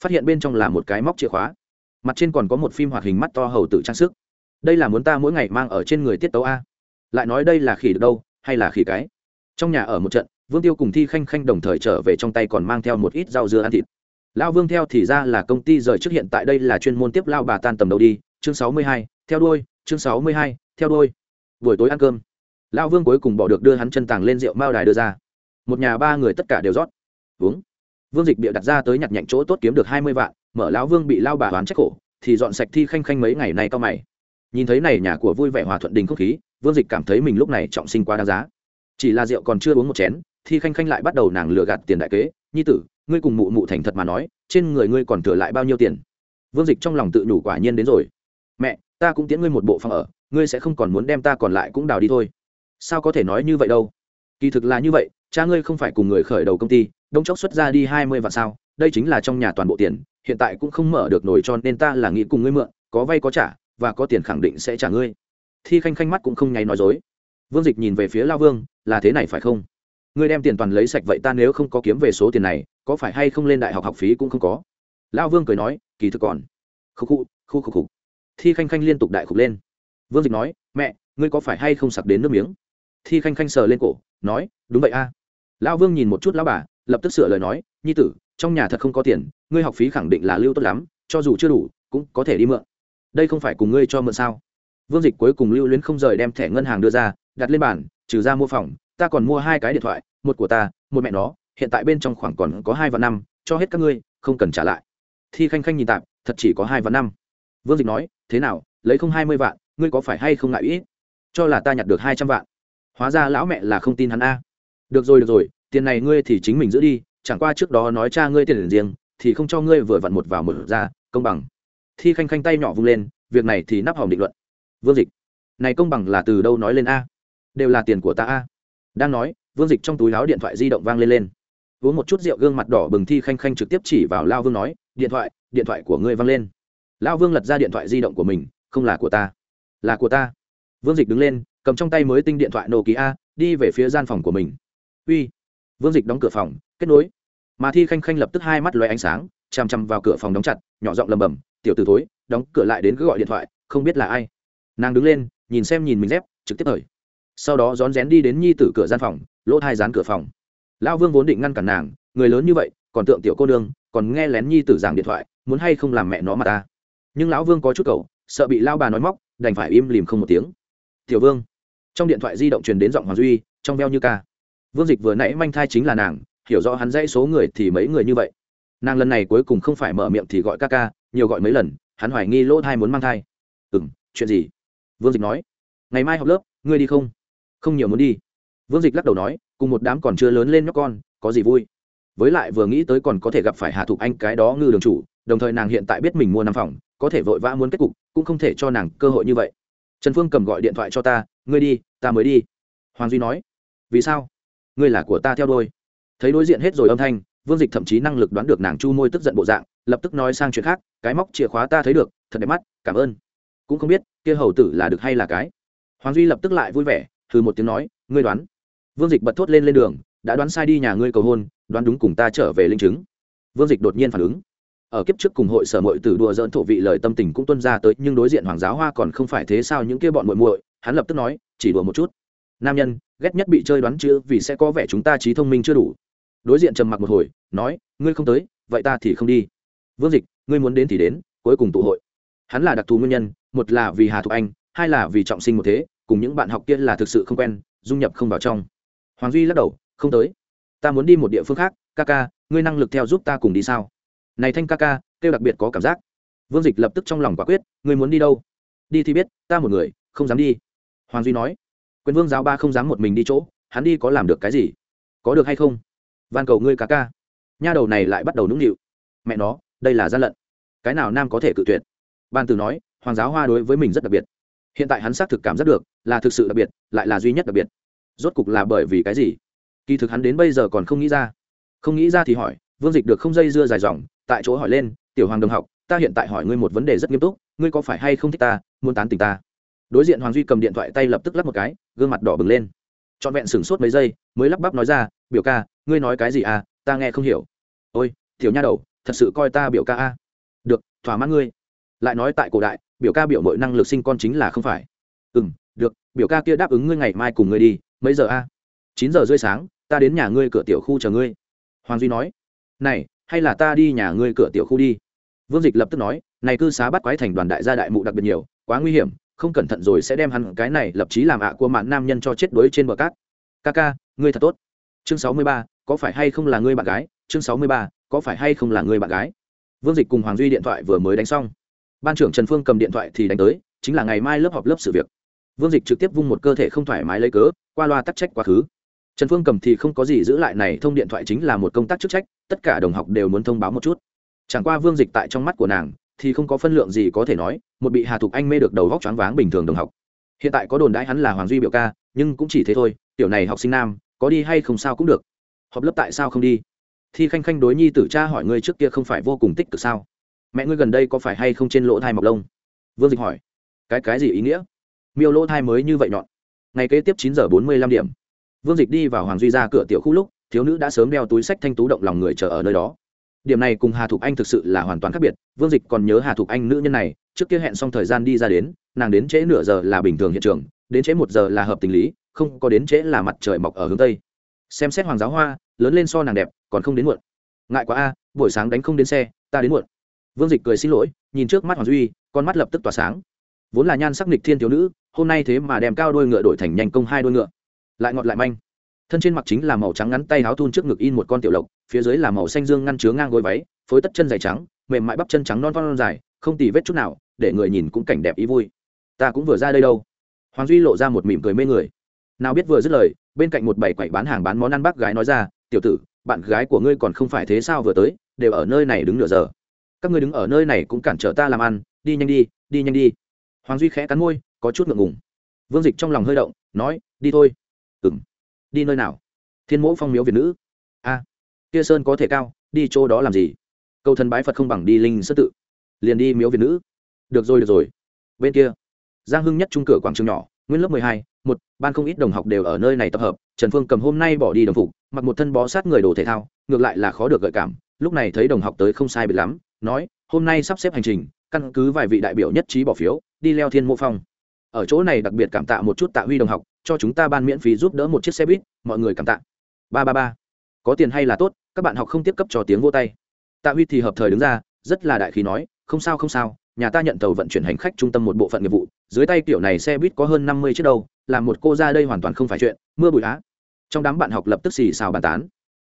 Phát hiện bên trong là một cái móc chìa khóa. Mặt trên còn có một phim hoạt hình mắt to hầu tự trang sức. Đây là muốn ta mỗi ngày mang ở trên người tiết tấu a. Lại nói đây là khỉ được đâu, hay là khỉ cái? Trong nhà ở một trận, vương tiêu cùng thi khanh khanh đồng thời trở về trong tay còn mang theo một ít rau dưa ăn thịt. Lao vương theo thì ra là công ty rời trước hiện tại đây là chuyên môn tiếp lao bà tan tầm đầu đi. Chương sáu mươi hai, theo đuôi, chương sáu mươi hai, theo đuôi. Buổi tối ăn cơm lão vương cuối cùng bỏ được đưa hắn chân tàng lên rượu mao đài đưa ra. Một nhà ba người tất cả đều rót. Uống. Vương dịch bịa đặt ra tới nhặt nhạnh chỗ tốt kiếm được hai mươi vạn, mở lão vương bị lao bà oán trách khổ, thì dọn sạch thi khanh khanh mấy ngày nay cao mày. Nhìn thấy này nhà của vui vẻ hòa thuận đình không khí, vương dịch cảm thấy mình lúc này trọng sinh quá đáng giá. Chỉ là rượu còn chưa uống một chén, thi khanh khanh lại bắt đầu nàng lừa gạt tiền đại kế. Nhi tử, ngươi cùng mụ mụ thành thật mà nói, trên người ngươi còn thừa lại bao nhiêu tiền? Vương dịch trong lòng tự nhủ quả nhiên đến rồi. Mẹ, ta cũng tiễn ngươi một bộ phòng ở, ngươi sẽ không còn muốn đem ta còn lại cũng đào đi thôi sao có thể nói như vậy đâu? Kỳ thực là như vậy, cha ngươi không phải cùng người khởi đầu công ty, đông chốc xuất ra đi hai mươi vạn sao, đây chính là trong nhà toàn bộ tiền, hiện tại cũng không mở được nổi cho nên ta là nghĩ cùng ngươi mượn, có vay có trả, và có tiền khẳng định sẽ trả ngươi. Thi khanh khanh mắt cũng không nháy nói dối. Vương dịch nhìn về phía lao vương, là thế này phải không? Ngươi đem tiền toàn lấy sạch vậy ta nếu không có kiếm về số tiền này, có phải hay không lên đại học học phí cũng không có? Lao vương cười nói, kỳ thực còn. Khúc khu khu khúc khục thi khanh khanh liên tục đại khục lên. Vương dịch nói, mẹ, ngươi có phải hay không sặc đến nước miếng? Thi khanh khanh sờ lên cổ, nói, đúng vậy a. À. lão vương nhìn một chút lão bà, lập tức sửa lời nói, nhi tử, trong nhà thật không có tiền, ngươi học phí khẳng định là lưu tốt lắm, cho dù chưa đủ, cũng có thể đi mượn. Đây không phải cùng ngươi cho mượn sao? Vương dịch cuối cùng lưu luyến không rời đem thẻ ngân hàng đưa ra, đặt lên bàn, trừ ra mua phòng, ta còn mua hai cái điện thoại, một của ta, một mẹ nó, hiện tại bên trong khoảng còn có hai vạn năm, cho hết các ngươi, không cần trả lại. Thi khanh khanh nhìn tạm, thật chỉ có hai vạn năm. Vương dịch nói, thế nào, lấy không hai mươi vạn, ngươi có phải hay không ngại ít cho là ta nhặt được hai trăm vạn hóa ra lão mẹ là không tin hắn a. Được rồi được rồi, tiền này ngươi thì chính mình giữ đi, chẳng qua trước đó nói cha ngươi tiền riêng, thì không cho ngươi vừa vặn một vào một ra, công bằng. Thi khanh khanh tay nhỏ vung lên, việc này thì nắp hỏng định luận. Vương dịch, này công bằng là từ đâu nói lên a? Đều là tiền của ta a. Đang nói, vương dịch trong túi láo điện thoại di động vang lên lên. Uống một chút rượu gương mặt đỏ bừng thi khanh khanh trực tiếp chỉ vào lao vương nói, điện thoại điện thoại của ngươi vang lên. Lao vương lật ra điện thoại di động của mình, không là của ta. Là của ta. Vương dịch đứng lên cầm trong tay mới tinh điện thoại nokia, đi về phía gian phòng của mình. Uy, vương dịch đóng cửa phòng, kết nối. Mà thi khanh khanh lập tức hai mắt loay ánh sáng, chằm chằm vào cửa phòng đóng chặt, nhỏ giọng lầm bầm tiểu từ thối, đóng cửa lại đến cứ gọi điện thoại, không biết là ai. Nàng đứng lên, nhìn xem nhìn mình dép, trực tiếp thời sau đó rón rén đi đến nhi tử cửa gian phòng, lỗ thai dán cửa phòng. Lão vương vốn định ngăn cản nàng, người lớn như vậy, còn tượng tiểu cô đương còn nghe lén nhi tử giảng điện thoại, muốn hay không làm mẹ nó mà ta. Nhưng lão vương có chút cầu, sợ bị lao bà nói móc, đành phải im lìm không một tiếng. Tiểu vương trong điện thoại di động truyền đến giọng hoàng duy, trong veo như ca. Vương dịch vừa nãy manh thai chính là nàng, hiểu rõ hắn dãy số người thì mấy người như vậy. Nàng lần này cuối cùng không phải mở miệng thì gọi ca ca, nhiều gọi mấy lần, hắn hoài nghi lỗ thai muốn mang thai. Ừ m chuyện gì? Vương dịch nói. Ngày mai học lớp, ngươi đi không? Không nhiều muốn đi. Vương dịch lắc đầu nói, cùng một đám còn chưa lớn lên nhóc con, có gì vui? Với lại vừa nghĩ tới còn có thể gặp phải hạ thục anh cái đó ngư đường chủ, đồng thời nàng hiện tại biết mình mua năm phòng, có thể vội vã muốn kết cục, cũng không thể cho nàng cơ hội như vậy trần phương cầm gọi điện thoại cho ta, ngươi đi, ta mới đi. Hoàng duy nói, vì sao? Ngươi là của ta theo đôi thấy đối diện hết rồi âm thanh, vương dịch thậm chí năng lực đoán được nàng chu môi tức giận bộ dạng, lập tức nói sang chuyện khác, cái móc chìa khóa ta thấy được, thật đẹp mắt, cảm ơn. Cũng không biết, kia hầu tử là được hay là cái. Hoàng duy lập tức lại vui vẻ thử một tiếng nói, ngươi đoán. Vương dịch bật thốt lên lên đường, đã đoán sai đi nhà ngươi cầu hôn, đoán đúng cùng ta trở về linh chứng. Vương dịch đột nhiên phản ứng ở kiếp trước cùng hội sở mội tử đùa dỡn thổ vị lời tâm tình cũng tuân ra tới, nhưng đối diện hoàng giáo hoa còn không phải thế sao những kia bọn muội muội, hắn lập tức nói, chỉ đùa một chút. Nam nhân, ghét nhất bị chơi đoán chữ vì sẽ có vẻ chúng ta trí thông minh chưa đủ. Đối diện trầm mặc một hồi, nói, ngươi không tới, vậy ta thì không đi. Vương dịch, ngươi muốn đến thì đến, cuối cùng tụ hội. Hắn là đặc thù nguyên nhân, một là vì hà thục anh, hai là vì trọng sinh một thế, cùng những bạn học kia là thực sự không quen, dung nhập không vào trong. Hoàng duy lắc đầu, không tới. Ta muốn đi một địa phương khác, ca ca, ngươi năng lực theo giúp ta cùng đi sao? Này thanh ca ca, kêu đặc biệt có cảm giác. Vương dịch lập tức trong lòng quả quyết, ngươi muốn đi đâu? Đi thì biết, ta một người, không dám đi. Hoàng duy nói. Quyền vương giáo ba không dám một mình đi chỗ, hắn đi có làm được cái gì? Có được hay không? Van cầu ngươi ca ca. Nha đầu này lại bắt đầu nũng nịu. Mẹ nó, đây là gian lận. Cái nào nam có thể cự tuyệt? Ban từ nói, hoàng giáo hoa đối với mình rất đặc biệt. Hiện tại hắn xác thực cảm giác được, là thực sự đặc biệt, lại là duy nhất đặc biệt. Rốt cục là bởi vì cái gì? Kỳ thực hắn đến bây giờ còn không nghĩ ra. Không nghĩ ra thì hỏi vương dịch được không dây dưa dài dòng, tại chỗ hỏi lên, tiểu hoàng đồng học, ta hiện tại hỏi ngươi một vấn đề rất nghiêm túc, ngươi có phải hay không thích ta, muốn tán tình ta? Đối diện hoàng duy cầm điện thoại tay lập tức lắp một cái, gương mặt đỏ bừng lên. Trọn vẹn sửng sốt mấy giây, mới lắp bắp nói ra, biểu ca, ngươi nói cái gì à ta nghe không hiểu. Ôi, tiểu nha đầu, thật sự coi ta biểu ca a. À? được, thỏa mãn ngươi. Lại nói tại cổ đại, biểu ca biểu mọi năng lực sinh con chính là không phải. Ừ m được, biểu ca kia đáp ứng ngươi ngày mai cùng ngươi đi, mấy giờ a? Chín giờ rưỡi sáng, ta đến nhà ngươi cửa tiểu khu chờ ngươi. Hoàng duy nói này, hay là ta đi nhà ngươi cửa tiểu khu đi. Vương dịch lập tức nói, này cư xá bắt quái thành đoàn đại gia đại mụ đặc biệt nhiều, quá nguy hiểm, không cẩn thận rồi sẽ đem hắn cái này lập chí làm ạ của mạn nam nhân cho chết đuối trên bờ cát. Ca ca, ngươi thật tốt. Chương sáu mươi ba, có phải hay không là ngươi bạn gái? Chương sáu mươi ba, có phải hay không là ngươi bạn gái? Vương dịch cùng hoàng duy điện thoại vừa mới đánh xong. Ban trưởng trần phương cầm điện thoại thì đánh tới, chính là ngày mai lớp họp lớp sự việc. Vương dịch trực tiếp vung một cơ thể không thoải mái lấy cớ, qua loa tắc trách quá khứ trần phương cầm thì không có gì giữ lại này, thông điện thoại chính là một công tác chức trách, tất cả đồng học đều muốn thông báo một chút. Chẳng qua vương dịch tại trong mắt của nàng thì không có phân lượng gì có thể nói, một bị hà thục anh mê được đầu góc choáng váng bình thường đồng học. Hiện tại có đồn đãi hắn là hoàng duy biểu ca, nhưng cũng chỉ thế thôi, tiểu này học sinh nam, có đi hay không sao cũng được. Họp lớp tại sao không đi? Thi khanh khanh đối nhi tử cha hỏi ngươi trước kia không phải vô cùng tích cực sao? Mẹ ngươi gần đây có phải hay không trên lỗ thai mọc lông? Vương dịch hỏi. Cái cái gì ý nghĩa? Miêu lỗ thai mới như vậy nhọn. Ngày kế tiếp chín giờ bốn mươi lăm điểm vương dịch đi vào hoàng duy ra cửa tiểu khu lúc, thiếu nữ đã sớm đeo túi sách thanh tú động lòng người chờ ở nơi đó. Điểm này cùng hà thục anh thực sự là hoàn toàn khác biệt, vương dịch còn nhớ hà thục anh nữ nhân này, trước kia hẹn xong thời gian đi ra đến, nàng đến trễ nửa giờ là bình thường hiện trường, đến trễ một giờ là hợp tình lý, không có đến trễ là mặt trời mọc ở hướng tây. Xem xét hoàng giáo hoa, lớn lên so nàng đẹp, còn không đến muộn. Ngại quá a, buổi sáng đánh không đến xe, ta đến muộn. Vương dịch cười xin lỗi, nhìn trước mắt hoàng duy, con mắt lập tức tỏa sáng. Vốn là nhan sắc nịch thiên thiếu nữ, hôm nay thế mà đem cao đôi ngựa đổi thành nhanh công hai đôi ngựa lại ngọt lại manh. Thân trên mặc chính là màu trắng ngắn tay áo thun trước ngực in một con tiểu lộc, phía dưới là màu xanh dương ngăn chứa ngang gối váy, phối tất chân dày trắng, mềm mại bắp chân trắng non non dài, không tì vết chút nào, để người nhìn cũng cảnh đẹp ý vui. Ta cũng vừa ra đây đâu. Hoàng duy lộ ra một mỉm cười mê người. Nào biết vừa dứt lời, bên cạnh một bảy quậy bán hàng bán món ăn bác gái nói ra, tiểu tử, bạn gái của ngươi còn không phải thế sao vừa tới, đều ở nơi này đứng nửa giờ. Các ngươi đứng ở nơi này cũng cản trở ta làm ăn, đi nhanh đi đi nhanh đi. Hoàng duy khẽ cắn môi, có chút ngượng ngùng. Vương dịch trong lòng hơi động, nói, đi thôi đi nơi nào? Thiên mỗ phong miếu việt nữ. A, kia sơn có thể cao, đi chỗ đó làm gì? Câu thần bái phật không bằng đi linh sơ tự. Liền đi miếu việt nữ. Được rồi được rồi. Bên kia, giang hưng nhất trung cửa quảng trường nhỏ, nguyên lớp mười hai, một, ban không ít đồng học đều ở nơi này tập hợp. Trần phương cầm hôm nay bỏ đi đồng phục, mặc một thân bó sát người đồ thể thao, ngược lại là khó được gợi cảm. Lúc này thấy đồng học tới không sai biệt lắm, nói, hôm nay sắp xếp hành trình, căn cứ vài vị đại biểu nhất trí bỏ phiếu, đi leo thiên mộ phong. Ở chỗ này đặc biệt cảm tạ một chút tạ huy đồng học cho chúng ta ban miễn phí giúp đỡ một chiếc xe buýt, mọi người cảm tạ. Ba ba ba. Có tiền hay là tốt, các bạn học không tiếp cấp cho tiếng vô tay. Tạ huy thì hợp thời đứng ra, rất là đại khí nói, không sao không sao, nhà ta nhận tàu vận chuyển hành khách trung tâm một bộ phận nghiệp vụ, dưới tay kiểu này xe buýt có hơn năm mươi chiếc đâu làm một cô ra đây hoàn toàn không phải chuyện, mưa bụi á. Trong đám bạn học lập tức xì xào bàn tán.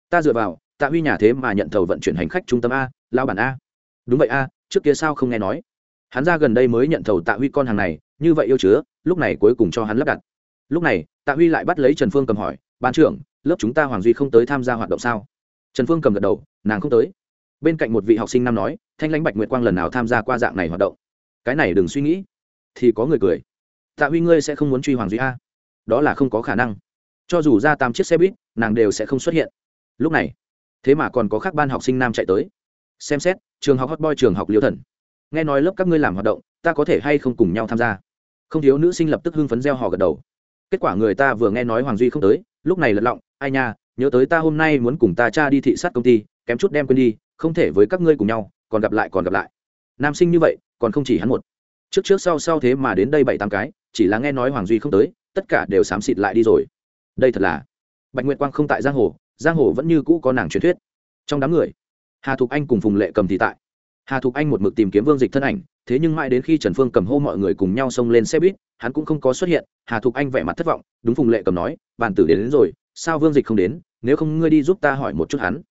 Ta dựa vào, tạ huy nhà thế mà nhận tàu vận chuyển hành khách trung tâm a lao bản a. Đúng vậy a, trước kia sao không nghe nói? Hắn ra gần đây mới nhận thầu tạ huy con hàng này, như vậy yêu chứa, lúc này cuối cùng cho hắn lắp đặt lúc này, tạ huy lại bắt lấy trần phương cầm hỏi, ban trưởng, lớp chúng ta hoàng duy không tới tham gia hoạt động sao? Trần phương cầm gật đầu, nàng không tới. Bên cạnh một vị học sinh nam nói, thanh lãnh bạch nguyệt quang lần nào tham gia qua dạng này hoạt động? Cái này đừng suy nghĩ. Thì có người cười, tạ huy ngươi sẽ không muốn truy hoàng duy a? Đó là không có khả năng. Cho dù ra tám chiếc xe buýt, nàng đều sẽ không xuất hiện. Lúc này, thế mà còn có các ban học sinh nam chạy tới. Xem xét, trường học hot boy, trường học liêu thần. Nghe nói lớp các ngươi làm hoạt động, ta có thể hay không cùng nhau tham gia? Không thiếu nữ sinh lập tức hưng phấn gieo họ gật đầu kết quả người ta vừa nghe nói hoàng duy không tới, lúc này lật lọng, ai nha, nhớ tới ta hôm nay muốn cùng ta cha đi thị sát công ty, kém chút đem quên đi, không thể với các ngươi cùng nhau, còn gặp lại, còn gặp lại. Nam sinh như vậy, còn không chỉ hắn một. Trước trước sau sau thế mà đến đây bảy tám cái, chỉ là nghe nói hoàng duy không tới, tất cả đều xám xịt lại đi rồi. Đây thật là bạch nguyệt quang không tại giang hồ giang hồ vẫn như cũ có nàng truyền thuyết. Trong đám người, hà thục anh cùng phùng lệ cầm thì tại. Hà thục anh một mực tìm kiếm vương dịch thân ảnh thế nhưng mãi đến khi trần phương cầm hô mọi người cùng nhau xông lên xe buýt hắn cũng không có xuất hiện. Hà thục anh vẻ mặt thất vọng đúng phùng lệ cầm nói bàn tử đến, đến rồi sao vương dịch không đến? Nếu không ngươi đi giúp ta hỏi một chút hắn.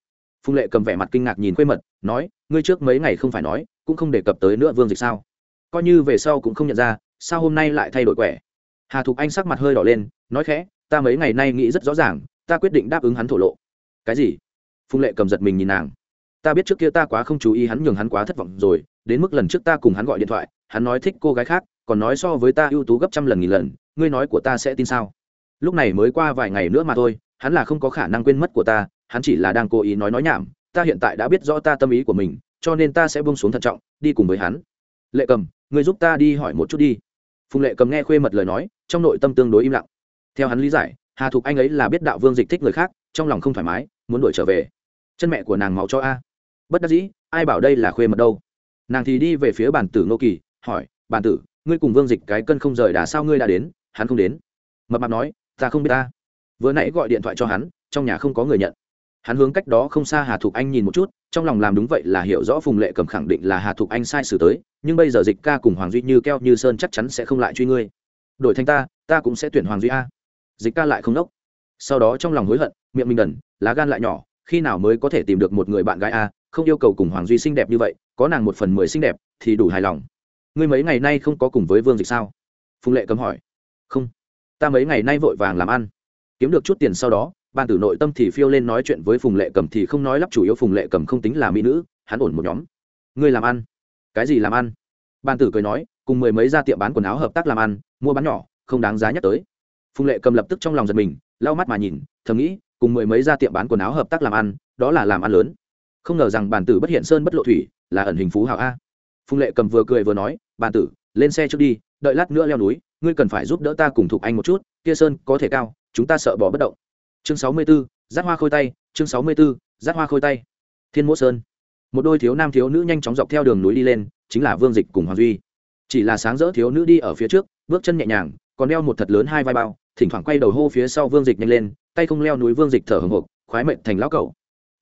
Phùng lệ cầm vẻ mặt kinh ngạc nhìn quê mật nói ngươi trước mấy ngày không phải nói cũng không đề cập tới nữa vương dịch sao? Coi như về sau cũng không nhận ra sao hôm nay lại thay đổi quẻ? Hà thục anh sắc mặt hơi đỏ lên nói khẽ ta mấy ngày nay nghĩ rất rõ ràng ta quyết định đáp ứng hắn thổ lộ. Cái gì? Phùng lệ cầm giật mình nhìn nàng. Ta biết trước kia ta quá không chú ý hắn nhường hắn quá thất vọng rồi đến mức lần trước ta cùng hắn gọi điện thoại, hắn nói thích cô gái khác, còn nói so với ta ưu tú gấp trăm lần nghìn lần, ngươi nói của ta sẽ tin sao? Lúc này mới qua vài ngày nữa mà thôi, hắn là không có khả năng quên mất của ta, hắn chỉ là đang cố ý nói nói nhảm, ta hiện tại đã biết rõ ta tâm ý của mình, cho nên ta sẽ buông xuống thận trọng, đi cùng với hắn. Lệ cầm người giúp ta đi hỏi một chút đi. Phùng lệ cầm nghe khuê mật lời nói, trong nội tâm tương đối im lặng. Theo hắn lý giải, hà thục anh ấy là biết đạo vương dịch thích người khác, trong lòng không thoải mái, muốn đuổi trở về. Chân mẹ của nàng máu cho a. Bất đắc dĩ, ai bảo đây là khuê mật đâu? Nàng thì đi về phía bản tử ngô kỳ, hỏi, bản tử, ngươi cùng vương dịch cái cân không rời đà sao ngươi đã đến? Hắn không đến. Mập mạp nói, ta không biết ta. Vừa nãy gọi điện thoại cho hắn, trong nhà không có người nhận. Hắn hướng cách đó không xa hà thục anh nhìn một chút, trong lòng làm đúng vậy là hiểu rõ phùng lệ cầm khẳng định là hà thục anh sai xử tới, nhưng bây giờ dịch ca cùng hoàng duy như keo như sơn chắc chắn sẽ không lại truy ngươi. Đổi thành ta ta cũng sẽ tuyển hoàng duy a. Dịch ca lại không đốc sau đó trong lòng hối hận, miệng mình đần, lá gan lại nhỏ, khi nào mới có thể tìm được một người bạn gái a không yêu cầu cùng hoàng duy xinh đẹp như vậy, có nàng một phần mười xinh đẹp thì đủ hài lòng. Ngươi mấy ngày nay không có cùng với vương dịch sao? Phùng lệ cấm hỏi. Không. Ta mấy ngày nay vội vàng làm ăn. Kiếm được chút tiền sau đó, ban tử nội tâm thì phiêu lên nói chuyện với phùng lệ cầm thì không nói lắp chủ yếu phùng lệ cầm không tính là mỹ nữ, hắn ổn một nhóm. Ngươi làm ăn. Cái gì làm ăn? Ban tử cười nói, cùng mười mấy ra tiệm bán quần áo hợp tác làm ăn, mua bán nhỏ, không đáng giá nhắc tới. Phùng lệ cầm lập tức trong lòng giật mình, lau mắt mà nhìn, thầm nghĩ, cùng mười mấy ra tiệm bán quần áo hợp tác làm ăn, đó là làm ăn lớn không ngờ rằng bản tử bất hiện sơn bất lộ thủy là ẩn hình phú hào a. Phùng lệ cầm vừa cười vừa nói bản tử lên xe trước đi đợi lát nữa leo núi ngươi cần phải giúp đỡ ta cùng thục anh một chút kia sơn có thể cao chúng ta sợ bỏ bất động. Chương sáu mươi 64, giác hoa khôi tay chương sáu mươi 64, giác hoa khôi tay. Thiên mỗ sơn. Một đôi thiếu nam thiếu nữ nhanh chóng dọc theo đường núi đi lên chính là vương dịch cùng hoàng duy. Chỉ là sáng rỡ thiếu nữ đi ở phía trước bước chân nhẹ nhàng còn đeo một thật lớn hai vai bao thỉnh thoảng quay đầu hô phía sau vương dịch nhanh lên tay không leo núi vương dịch thở hồng hộc khoái mệnh thành lão cẩu.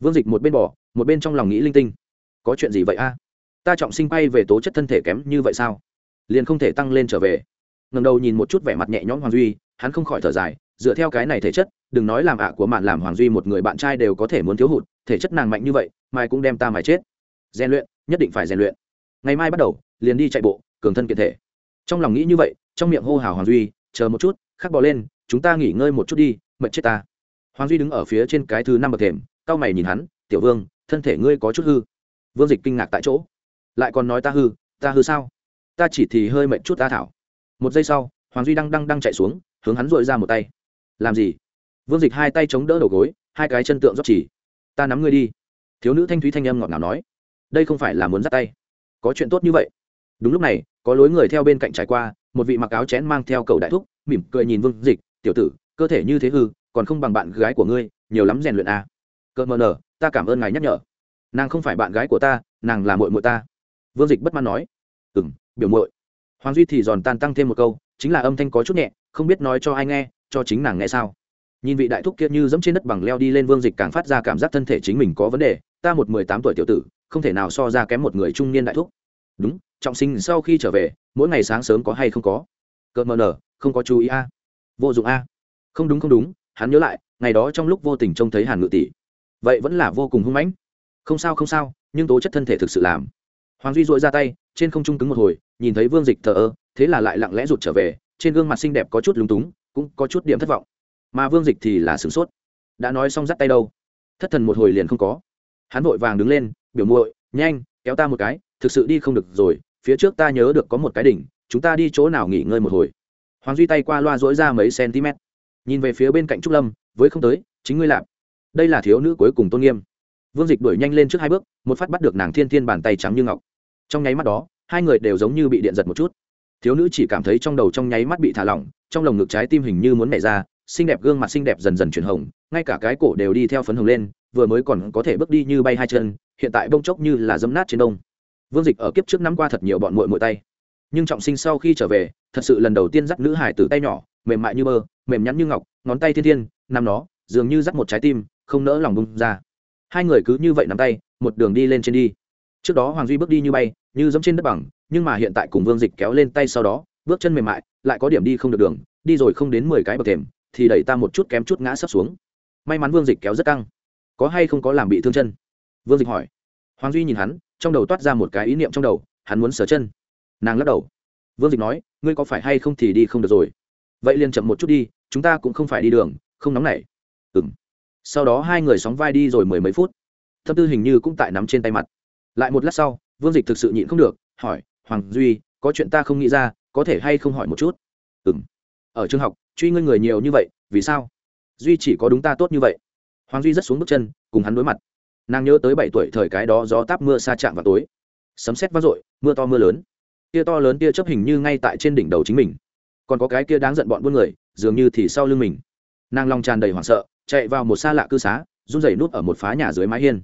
Vương dịch một bên bỏ một bên trong lòng nghĩ linh tinh. Có chuyện gì vậy a? Ta trọng sinh bay về tố chất thân thể kém như vậy sao? Liền không thể tăng lên trở về. Ngầm đầu nhìn một chút vẻ mặt nhẹ nhõm hoàng duy, hắn không khỏi thở dài, dựa theo cái này thể chất, đừng nói làm ạ của mạn làm hoàng duy một người bạn trai đều có thể muốn thiếu hụt, thể chất nàng mạnh như vậy, mai cũng đem ta mài chết. Rèn luyện, nhất định phải rèn luyện. Ngày mai bắt đầu, liền đi chạy bộ, cường thân kiện thể. Trong lòng nghĩ như vậy, trong miệng hô hào hoàng duy, chờ một chút, khắc bò lên, chúng ta nghỉ ngơi một chút đi, mệt chết ta. Hoàng duy đứng ở phía trên cái thứ năm bậc thềm, cao mày nhìn hắn, tiểu vương thân thể ngươi có chút hư. Vương dịch kinh ngạc tại chỗ. Lại còn nói ta hư ta hư sao? Ta chỉ thì hơi mệt chút ta thảo. Một giây sau, hoàng duy đang đang đang chạy xuống, hướng hắn dội ra một tay. Làm gì? Vương dịch hai tay chống đỡ đầu gối, hai cái chân tượng dốc chỉ. Ta nắm ngươi đi. Thiếu nữ thanh thúy thanh âm ngọt ngào nói. Đây không phải là muốn dắt tay. Có chuyện tốt như vậy. Đúng lúc này, có lối người theo bên cạnh trải qua, một vị mặc áo chén mang theo cầu đại thúc, mỉm cười nhìn vương dịch, tiểu tử, cơ thể như thế hư, còn không bằng bạn gái của ngươi, nhiều lắm rèn luyện à. cơ mờ nở ta cảm ơn ngài nhắc nhở. Nàng không phải bạn gái của ta, nàng là mội mội ta. Vương dịch bất mãn nói. Ừ m biểu mội hoàng duy thì giòn tan tăng thêm một câu, chính là âm thanh có chút nhẹ, không biết nói cho ai nghe, cho chính nàng nghe sao. Nhìn vị đại thúc kia như dẫm trên đất bằng leo đi lên, vương dịch càng phát ra cảm giác thân thể chính mình có vấn đề. Ta một mười tám tuổi tiểu tử, không thể nào so ra kém một người trung niên đại thúc. Đúng, trọng sinh sau khi trở về, mỗi ngày sáng sớm có hay không có? Cợt mờ nở, không có chú ý a. Vô dụng a. Không đúng không đúng, hắn nhớ lại, ngày đó trong lúc vô tình trông thấy hàn ngự tỷ vậy vẫn là vô cùng hung mãnh. Không sao không sao, nhưng tố chất thân thể thực sự làm. Hoàng duy dội ra tay, trên không trung cứng một hồi, nhìn thấy vương dịch thờ ơ, thế là lại lặng lẽ rụt trở về, trên gương mặt xinh đẹp có chút lúng túng, cũng có chút điểm thất vọng. Mà vương dịch thì là sửng sốt. Đã nói xong dắt tay đâu? Thất thần một hồi liền không có. Hắn vội vàng đứng lên, biểu muội, nhanh, kéo ta một cái, thực sự đi không được rồi, phía trước ta nhớ được có một cái đỉnh, chúng ta đi chỗ nào nghỉ ngơi một hồi. Hoàng duy tay qua loa dỗi ra mấy cm nhìn về phía bên cạnh trúc lâm, với không tới, chính ngươi lạp đây là thiếu nữ cuối cùng tôn nghiêm. Vương dịch đuổi nhanh lên trước hai bước, một phát bắt được nàng thiên thiên bàn tay trắng như ngọc. Trong nháy mắt đó, hai người đều giống như bị điện giật một chút. Thiếu nữ chỉ cảm thấy trong đầu trong nháy mắt bị thả lỏng, trong lồng ngực trái tim hình như muốn nảy ra, xinh đẹp gương mặt xinh đẹp dần dần chuyển hồng, ngay cả cái cổ đều đi theo phấn hồng lên, vừa mới còn có thể bước đi như bay hai chân, hiện tại bông chốc như là dấm nát trên đông. Vương dịch ở kiếp trước năm qua thật nhiều bọn mội mội tay. Nhưng trọng sinh sau khi trở về, thật sự lần đầu tiên dắt nữ hải từ tay nhỏ, mềm mại như bơ mềm nhắn như ngọc, ngón tay thiên thiên, nằm nó, dường như dắt một trái tim không nỡ lòng bung ra. Hai người cứ như vậy nắm tay, một đường đi lên trên đi. Trước đó hoàng duy bước đi như bay, như giống trên đất bằng, nhưng mà hiện tại cùng vương dịch kéo lên tay sau đó, bước chân mềm mại, lại có điểm đi không được đường, đi rồi không đến mười cái bậc thềm, thì đẩy ta một chút kém chút ngã sấp xuống. May mắn vương dịch kéo rất căng. Có hay không có làm bị thương chân? Vương dịch hỏi. Hoàng duy nhìn hắn, trong đầu toát ra một cái ý niệm trong đầu, hắn muốn sờ chân. Nàng lắc đầu. Vương dịch nói, ngươi có phải hay không thì đi không được rồi? Vậy liền chậm một chút đi, chúng ta cũng không phải đi đường, không nóng nảy. Ừng sau đó hai người sóng vai đi rồi mười mấy phút. Thâm tư hình như cũng tại nắm trên tay mặt. Lại một lát sau, vương dịch thực sự nhịn không được, hỏi, hoàng duy, có chuyện ta không nghĩ ra, có thể hay không hỏi một chút? Ừng ở trường học, truy ngươi người nhiều như vậy, vì sao? Duy chỉ có đúng ta tốt như vậy. Hoàng duy rất xuống bước chân, cùng hắn đối mặt. Nàng nhớ tới bảy tuổi thời cái đó gió táp mưa xa chạm vào tối. Sấm xét vang dội, mưa to mưa lớn. Tia to lớn tia chấp hình như ngay tại trên đỉnh đầu chính mình. Còn có cái kia đáng giận bọn buôn người, dường như thì sau lưng mình. Nàng lòng tràn đầy hoảng sợ chạy vào một xa lạ cư xá, run rẩy nút ở một phá nhà dưới mái hiên.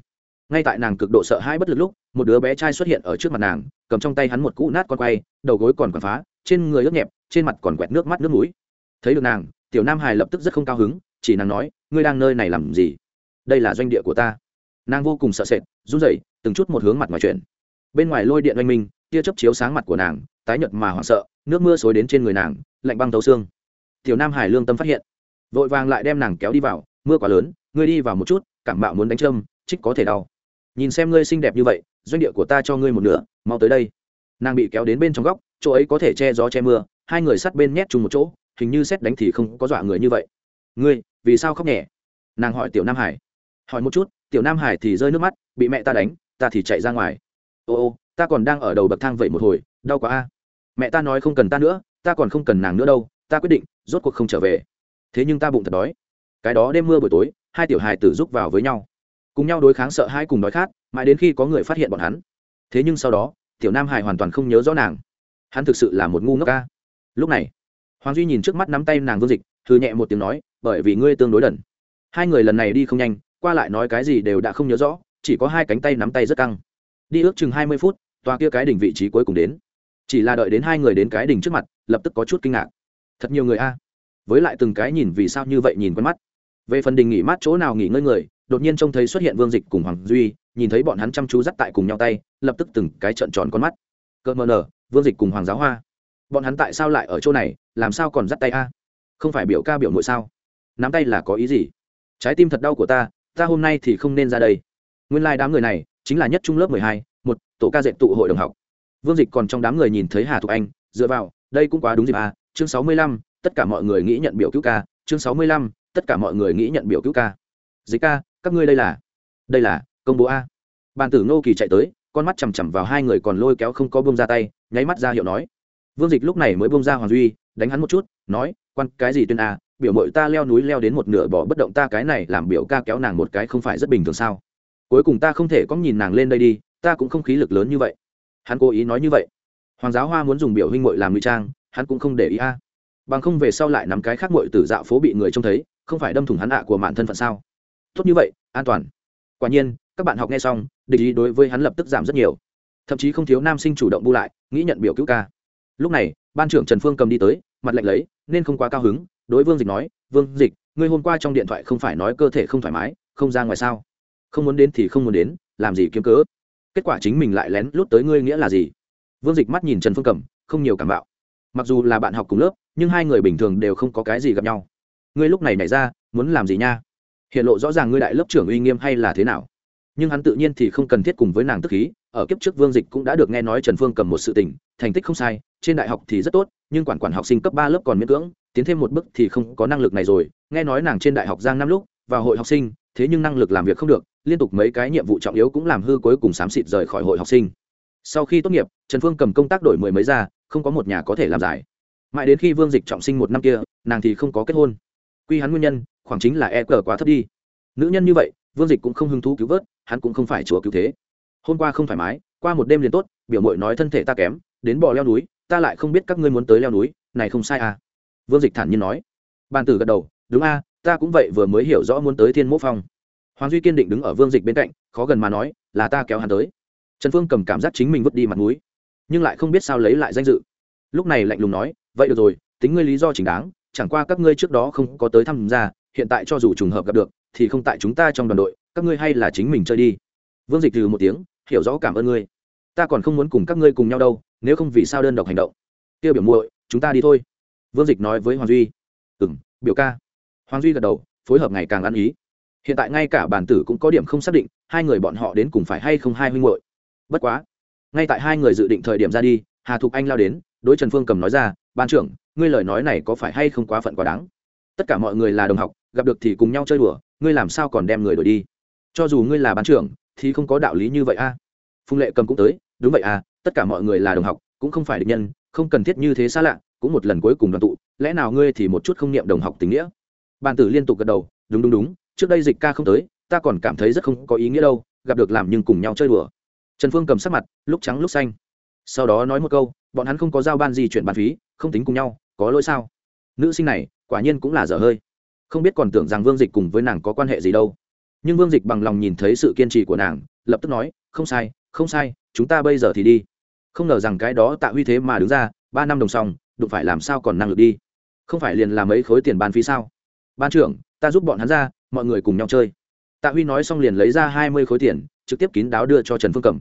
Ngay tại nàng cực độ sợ hãi bất lực lúc, một đứa bé trai xuất hiện ở trước mặt nàng, cầm trong tay hắn một cũ nát con quay, đầu gối còn còn phá, trên người ướt nhẹp, trên mặt còn quẹt nước mắt nước mũi. Thấy được nàng, tiểu nam hải lập tức rất không cao hứng, chỉ nàng nói, ngươi đang nơi này làm gì? Đây là doanh địa của ta. Nàng vô cùng sợ sệt, run rẩy, từng chút một hướng mặt ngoài chuyện. bên ngoài lôi điện oanh minh, tia chớp chiếu sáng mặt của nàng, tái nhợt mà hoảng sợ, nước mưa xối đến trên người nàng, lạnh băng tấu xương. Tiểu nam hải lương tâm phát hiện vội vàng lại đem nàng kéo đi vào, mưa quá lớn, ngươi đi vào một chút, cảm bạo muốn đánh châm trích có thể đau. Nhìn xem ngươi xinh đẹp như vậy, doanh địa của ta cho ngươi một nửa, mau tới đây. Nàng bị kéo đến bên trong góc, chỗ ấy có thể che gió che mưa, hai người sát bên nhét chung một chỗ, hình như xét đánh thì không có dọa người như vậy. Ngươi, vì sao khóc nhẹ? Nàng hỏi tiểu nam hải. Hỏi một chút, tiểu nam hải thì rơi nước mắt, bị mẹ ta đánh, ta thì chạy ra ngoài. Ô ô, ta còn đang ở đầu bậc thang vậy một hồi, đau quá a. Mẹ ta nói không cần ta nữa, ta còn không cần nàng nữa đâu, ta quyết định, rốt cuộc không trở về thế nhưng ta bụng thật đói. Cái đó đêm mưa buổi tối, hai tiểu hài tử giúp vào với nhau. Cùng nhau đối kháng sợ hai cùng đói khát, mãi đến khi có người phát hiện bọn hắn. Thế nhưng sau đó, tiểu nam hải hoàn toàn không nhớ rõ nàng. Hắn thực sự là một ngu ngốc ca lúc này, hoàng duy nhìn trước mắt nắm tay nàng vương dịch thư nhẹ một tiếng nói, bởi vì ngươi tương đối đần. Hai người lần này đi không nhanh, qua lại nói cái gì đều đã không nhớ rõ, chỉ có hai cánh tay nắm tay rất căng. Đi ước chừng hai mươi phút, tòa kia cái đỉnh vị trí cuối cùng đến. Chỉ là đợi đến hai người đến cái đỉnh trước mặt, lập tức có chút kinh ngạc. Thật nhiều người a với lại từng cái nhìn vì sao như vậy nhìn quen mắt. Về phần đình nghỉ mát chỗ nào nghỉ ngơi người, đột nhiên trông thấy xuất hiện vương dịch cùng hoàng duy, nhìn thấy bọn hắn chăm chú dắt tại cùng nhau tay, lập tức từng cái trợn tròn con mắt. Cợt mờ nở, vương dịch cùng hoàng giáo hoa. Bọn hắn tại sao lại ở chỗ này, làm sao còn dắt tay a? Không phải biểu ca biểu nội sao? Nắm tay là có ý gì? Trái tim thật đau của ta ta hôm nay thì không nên ra đây. Nguyên lai、like、đám người này, chính là nhất trung lớp mười hai, một, tổ ca dạy tụ hội đồng học. Vương dịch còn trong đám người nhìn thấy hà thục anh, dựa vào, đây cũng quá đúng dịp à chương sáu mươi lăm tất cả mọi người nghĩ nhận biểu cứu ca, chương sáu mươi lăm, tất cả mọi người nghĩ nhận biểu cứu ca. Dịch ca, các ngươi đây là đây là, công bố a. Bàn tử ngô kỳ chạy tới, con mắt chằm chằm vào hai người còn lôi kéo không có bông ra tay, nháy mắt ra hiệu nói. Vương dịch lúc này mới bông ra hoàng duy, đánh hắn một chút, nói, quan, cái gì tuyên a, biểu mội ta leo núi leo đến một nửa bỏ bất động ta cái này làm biểu ca kéo nàng một cái không phải rất bình thường sao? Cuối cùng ta không thể có nhìn nàng lên đây đi, ta cũng không khí lực lớn như vậy. Hắn cố ý nói như vậy. Hoàng giáo hoa muốn dùng biểu huynh mội làm ngụy trang, hắn cũng không để ý a bằng không về sau lại nắm cái khác mội tử dạo phố bị người trông thấy, không phải đâm thủng hắn ạ của mạn thân phận sao? Tốt như vậy, an toàn. Quả nhiên, các bạn học nghe xong, địch ý đối với hắn lập tức giảm rất nhiều. Thậm chí không thiếu nam sinh chủ động bu lại, nghĩ nhận biểu cứu ca. Lúc này, ban trưởng trần phương cầm đi tới, mặt lạnh lấy, nên không quá cao hứng, đối vương dịch nói, vương dịch, ngươi hôm qua trong điện thoại không phải nói cơ thể không thoải mái, không ra ngoài sao? Không muốn đến thì không muốn đến, làm gì kiếm cớ? Kết quả chính mình lại lén lút tới ngươi nghĩa là gì? Vương dịch mắt nhìn trần phương cầm, không nhiều cảm bạo mặc dù là bạn học cùng lớp, nhưng hai người bình thường đều không có cái gì gặp nhau. Ngươi lúc này nảy ra, muốn làm gì nha? Hiện lộ rõ ràng ngươi đại lớp trưởng uy nghiêm hay là thế nào? Nhưng hắn tự nhiên thì không cần thiết cùng với nàng tức khí, ở kiếp trước vương dịch cũng đã được nghe nói trần phương cầm một sự tình, thành tích không sai, trên đại học thì rất tốt, nhưng quản quản học sinh cấp ba lớp còn miễn cưỡng, tiến thêm một bước thì không có năng lực này rồi. Nghe nói nàng trên đại học giang năm lúc và hội học sinh, thế nhưng năng lực làm việc không được, liên tục mấy cái nhiệm vụ trọng yếu cũng làm hư cuối cùng xám xịt rời khỏi hội học sinh sau khi tốt nghiệp, trần phương cầm công tác đổi mười mấy ra, không có một nhà có thể làm giải. Mãi đến khi vương dịch trọng sinh một năm kia, nàng thì không có kết hôn. Quy hắn nguyên nhân, khoảng chính là e cờ quá thấp đi. Nữ nhân như vậy, vương dịch cũng không hứng thú cứu vớt, hắn cũng không phải chúa cứu thế. Hôm qua không thoải mái, qua một đêm liền tốt, biểu mội nói thân thể ta kém, đến bò leo núi, ta lại không biết các ngươi muốn tới leo núi, này không sai à. Vương dịch thản nhiên nói. Bàn tử gật đầu, đúng a, ta cũng vậy vừa mới hiểu rõ muốn tới thiên mỗ phong. Hoàng duy kiên định đứng ở vương dịch bên cạnh, khó gần mà nói, là ta kéo hắn tới trần phương cầm cảm giác chính mình vứt đi mặt mũi, nhưng lại không biết sao lấy lại danh dự. Lúc này lạnh lùng nói vậy được rồi tính ngươi lý do chính đáng chẳng qua các ngươi trước đó không có tới tham gia hiện tại cho dù trùng hợp gặp được thì không tại chúng ta trong đoàn đội các ngươi hay là chính mình chơi đi. Vương dịch từ một tiếng hiểu rõ cảm ơn ngươi. Ta còn không muốn cùng các ngươi cùng nhau đâu nếu không vì sao đơn độc hành động. Tiêu biểu muội chúng ta đi thôi. Vương dịch nói với hoàng duy ừ m biểu ca. Hoàng duy gật đầu phối hợp ngày càng ăn ý. Hiện tại ngay cả bản tử cũng có điểm không xác định hai người bọn họ đến cùng phải hay không hai huynh muội bất quá, ngay tại hai người dự định thời điểm ra đi, hà thục anh lao đến, đối trần phương cầm nói ra, ban trưởng, ngươi lời nói này có phải hay không quá phận quá đáng? Tất cả mọi người là đồng học, gặp được thì cùng nhau chơi đùa, ngươi làm sao còn đem người đổi đi? Cho dù ngươi là ban trưởng, thì không có đạo lý như vậy a. Phùng lệ cầm cũng tới, đúng vậy à tất cả mọi người là đồng học, cũng không phải địch nhân, không cần thiết như thế xa lạ, cũng một lần cuối cùng đoàn tụ, lẽ nào ngươi thì một chút không niệm đồng học tình nghĩa? Bàn tử liên tục gật đầu, đúng đúng đúng, trước đây dịch ca không tới, ta còn cảm thấy rất không có ý nghĩa đâu, gặp được làm nhưng cùng nhau chơi đùa trần phương cầm sắc mặt, lúc trắng lúc xanh. Sau đó nói một câu, bọn hắn không có giao ban gì chuyển bàn phí, không tính cùng nhau, có lỗi sao? Nữ sinh này, quả nhiên cũng là dở hơi. Không biết còn tưởng rằng vương dịch cùng với nàng có quan hệ gì đâu. Nhưng vương dịch bằng lòng nhìn thấy sự kiên trì của nàng, lập tức nói, không sai không sai, chúng ta bây giờ thì đi. Không ngờ rằng cái đó tạ huy thế mà đứng ra, ba năm đồng xong, đụng phải làm sao còn năng lực đi? Không phải liền làm mấy khối tiền ban phí sao? Ban trưởng, ta giúp bọn hắn ra, mọi người cùng nhau chơi. Tạ huy nói xong liền lấy ra hai mươi khối tiền, trực tiếp kín đáo đưa cho trần phương cầm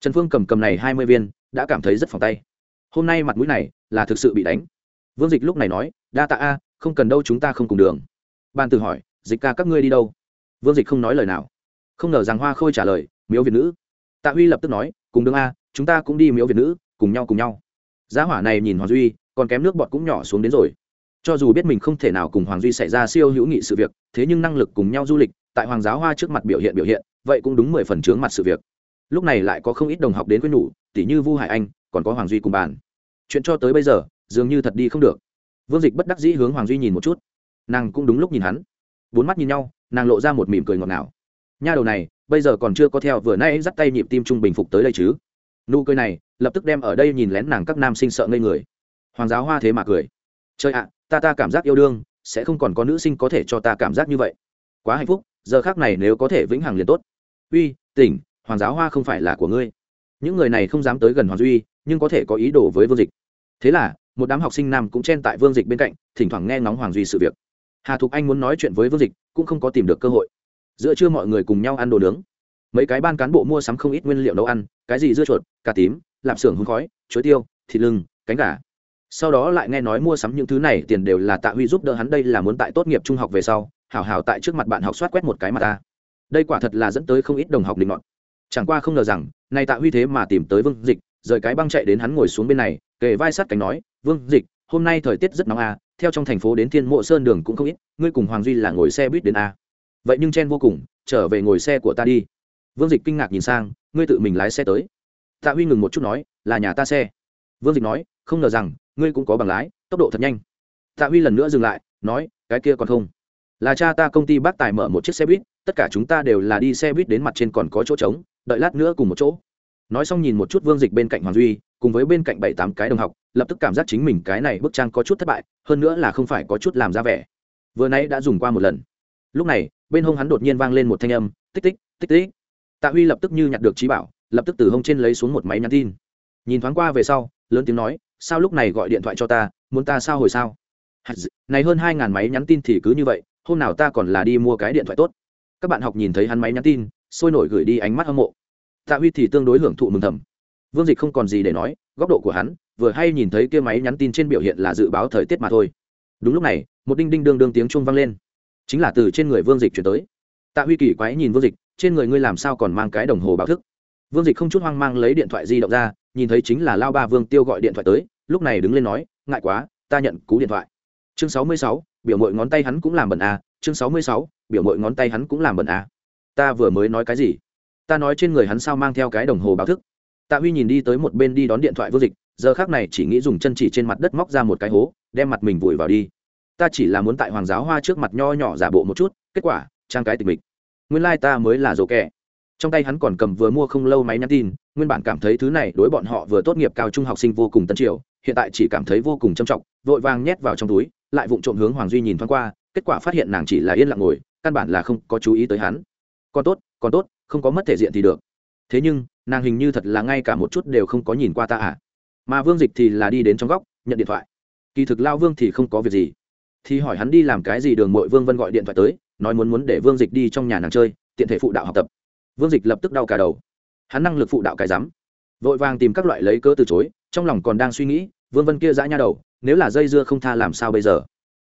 trần phương cầm cầm này hai mươi viên, đã cảm thấy rất phòng tay. Hôm nay mặt mũi này là thực sự bị đánh. Vương dịch lúc này nói, đa tạ a, không cần đâu chúng ta không cùng đường. Ban từ hỏi, dịch ca, các ngươi đi đâu? Vương dịch không nói lời nào. Không ngờ rằng hoa khôi trả lời, miếu việt nữ. Tạ huy lập tức nói, cùng đường a, chúng ta cũng đi miếu việt nữ, cùng nhau cùng nhau. Giá hỏa này nhìn hoàng duy, còn kém nước bọt cũng nhỏ xuống đến rồi. Cho dù biết mình không thể nào cùng hoàng duy xảy ra siêu hữu nghị sự việc, thế nhưng năng lực cùng nhau du lịch, tại hoàng giáo hoa trước mặt biểu hiện biểu hiện, vậy cũng đúng mười phần chướng mặt sự việc lúc này lại có không ít đồng học đến với nhủ tỷ như vu hải anh, còn có hoàng duy cùng bàn. Chuyện cho tới bây giờ, dường như thật đi không được. Vương dịch bất đắc dĩ hướng hoàng duy nhìn một chút. Nàng cũng đúng lúc nhìn hắn. Bốn mắt nhìn nhau, nàng lộ ra một mỉm cười ngọt ngào. Nha đầu này, bây giờ còn chưa có theo vừa nay dắt tay nhịp tim trung bình phục tới đây chứ. Nụ cười này, lập tức đem ở đây nhìn lén nàng các nam sinh sợ ngây người. Hoàng giáo hoa thế mà cười. Trời ạ, ta ta cảm giác yêu đương, sẽ không còn có nữ sinh có thể cho ta cảm giác như vậy. Quá hạnh phúc, giờ khác này nếu có thể vĩnh hằng liền tốt. Uy, tỉnh hoàng giáo hoa không phải là của ngươi. Những người này không dám tới gần hoàng duy, nhưng có thể có ý đồ với vương dịch. Thế là, một đám học sinh nam cũng chen tại vương dịch bên cạnh, thỉnh thoảng nghe ngóng hoàng duy sự việc. Hà thục anh muốn nói chuyện với vương dịch, cũng không có tìm được cơ hội. Giữa trưa mọi người cùng nhau ăn đồ nướng. Mấy cái ban cán bộ mua sắm không ít nguyên liệu nấu ăn, cái gì dưa chuột, cà tím, lạp xưởng hương khói, chuối tiêu, thịt lưng, cánh gà. Sau đó lại nghe nói mua sắm những thứ này tiền đều là tạ huy giúp đỡ hắn đây là muốn tại tốt nghiệp trung học về sau, hảo hảo tại trước mặt bạn học soát quét một cái mà ta. Đây quả thật là dẫn tới không ít đồng học định ngọn chẳng qua không ngờ rằng, nay tạ huy thế mà tìm tới vương dịch, rời cái băng chạy đến hắn ngồi xuống bên này, kề vai sát cánh nói, vương dịch, hôm nay thời tiết rất nóng à theo trong thành phố đến thiên mộ sơn đường cũng không ít, ngươi cùng hoàng duy là ngồi xe buýt đến à? vậy nhưng chen vô cùng, trở về ngồi xe của ta đi. Vương dịch kinh ngạc nhìn sang, ngươi tự mình lái xe tới. Tạ huy ngừng một chút nói, là nhà ta xe. Vương dịch nói, không ngờ rằng, ngươi cũng có bằng lái, tốc độ thật nhanh. Tạ huy lần nữa dừng lại, nói, cái kia còn không. Là cha ta công ty bác tài mở một chiếc xe buýt, tất cả chúng ta đều là đi xe buýt đến mặt trên còn có chỗ trống đợi lát nữa cùng một chỗ. Nói xong nhìn một chút vương dịch bên cạnh hoàng duy, cùng với bên cạnh bảy tám cái đồng học, lập tức cảm giác chính mình cái này bức trang có chút thất bại, hơn nữa là không phải có chút làm ra vẻ. Vừa nãy đã dùng qua một lần. Lúc này, bên hông hắn đột nhiên vang lên một thanh âm, tích tích tích tích. Tạ huy lập tức như nhặt được trí bảo, lập tức từ hông trên lấy xuống một máy nhắn tin. Nhìn thoáng qua về sau, lớn tiếng nói, sao lúc này gọi điện thoại cho ta, muốn ta sao hồi sao? Này hơn hai ngàn máy nhắn tin thì cứ như vậy, hôm nào ta còn là đi mua cái điện thoại tốt. Các bạn học nhìn thấy hắn máy nhắn tin sôi nổi gửi đi ánh mắt hâm mộ. Tạ huy thì tương đối hưởng thụ mừng thầm. Vương dịch không còn gì để nói, góc độ của hắn, vừa hay nhìn thấy kia máy nhắn tin trên biểu hiện là dự báo thời tiết mà thôi. Đúng lúc này, một đinh đinh đương đương tiếng chuông vang lên. Chính là từ trên người vương dịch chuyển tới. Tạ huy kỳ quái nhìn vương dịch, trên người ngươi làm sao còn mang cái đồng hồ báo thức? Vương dịch không chút hoang mang lấy điện thoại di động ra, nhìn thấy chính là lao ba vương tiêu gọi điện thoại tới, lúc này đứng lên nói, ngại quá, ta nhận cú điện thoại. Chương sáu mươi sáu, biểu mội ngón tay hắn cũng làm bẩn à? chương sáu mươi sáu, biểu mội ngón tay hắn cũng làm bẩn à? Ta vừa mới nói cái gì? Ta nói trên người hắn sao mang theo cái đồng hồ báo thức. Tạ huy nhìn đi tới một bên đi đón điện thoại vô dịch, giờ khác này chỉ nghĩ dùng chân chỉ trên mặt đất móc ra một cái hố, đem mặt mình vùi vào đi. Ta chỉ là muốn tại hoàng giáo hoa trước mặt nho nhỏ giả bộ một chút, kết quả, trang cái tình mình nguyên lai、like、ta mới là dồ kẻ. Trong tay hắn còn cầm vừa mua không lâu máy nhắn tin, nguyên bản cảm thấy thứ này đối bọn họ vừa tốt nghiệp cao trung học sinh vô cùng tân triều, hiện tại chỉ cảm thấy vô cùng trầm trọng, vội vàng nhét vào trong túi, lại vụng trộm hướng hoàng duy nhìn thoáng qua, kết quả phát hiện nàng chỉ là yên lặng ngồi, căn bản là không có chú ý tới hắn còn tốt còn tốt, không có mất thể diện thì được. Thế nhưng, nàng hình như thật là ngay cả một chút đều không có nhìn qua ta à? Mà vương dịch thì là đi đến trong góc, nhận điện thoại. Kỳ thực lao vương thì không có việc gì. Thì hỏi hắn đi làm cái gì đường mội vương vân gọi điện thoại tới, nói muốn muốn để vương dịch đi trong nhà nàng chơi, tiện thể phụ đạo học tập. Vương dịch lập tức đau cả đầu. Hắn năng lực phụ đạo cái rắm. Vội vàng tìm các loại lấy cớ từ chối, trong lòng còn đang suy nghĩ, vương vân kia giã nha đầu, nếu là dây dưa không tha làm sao bây giờ?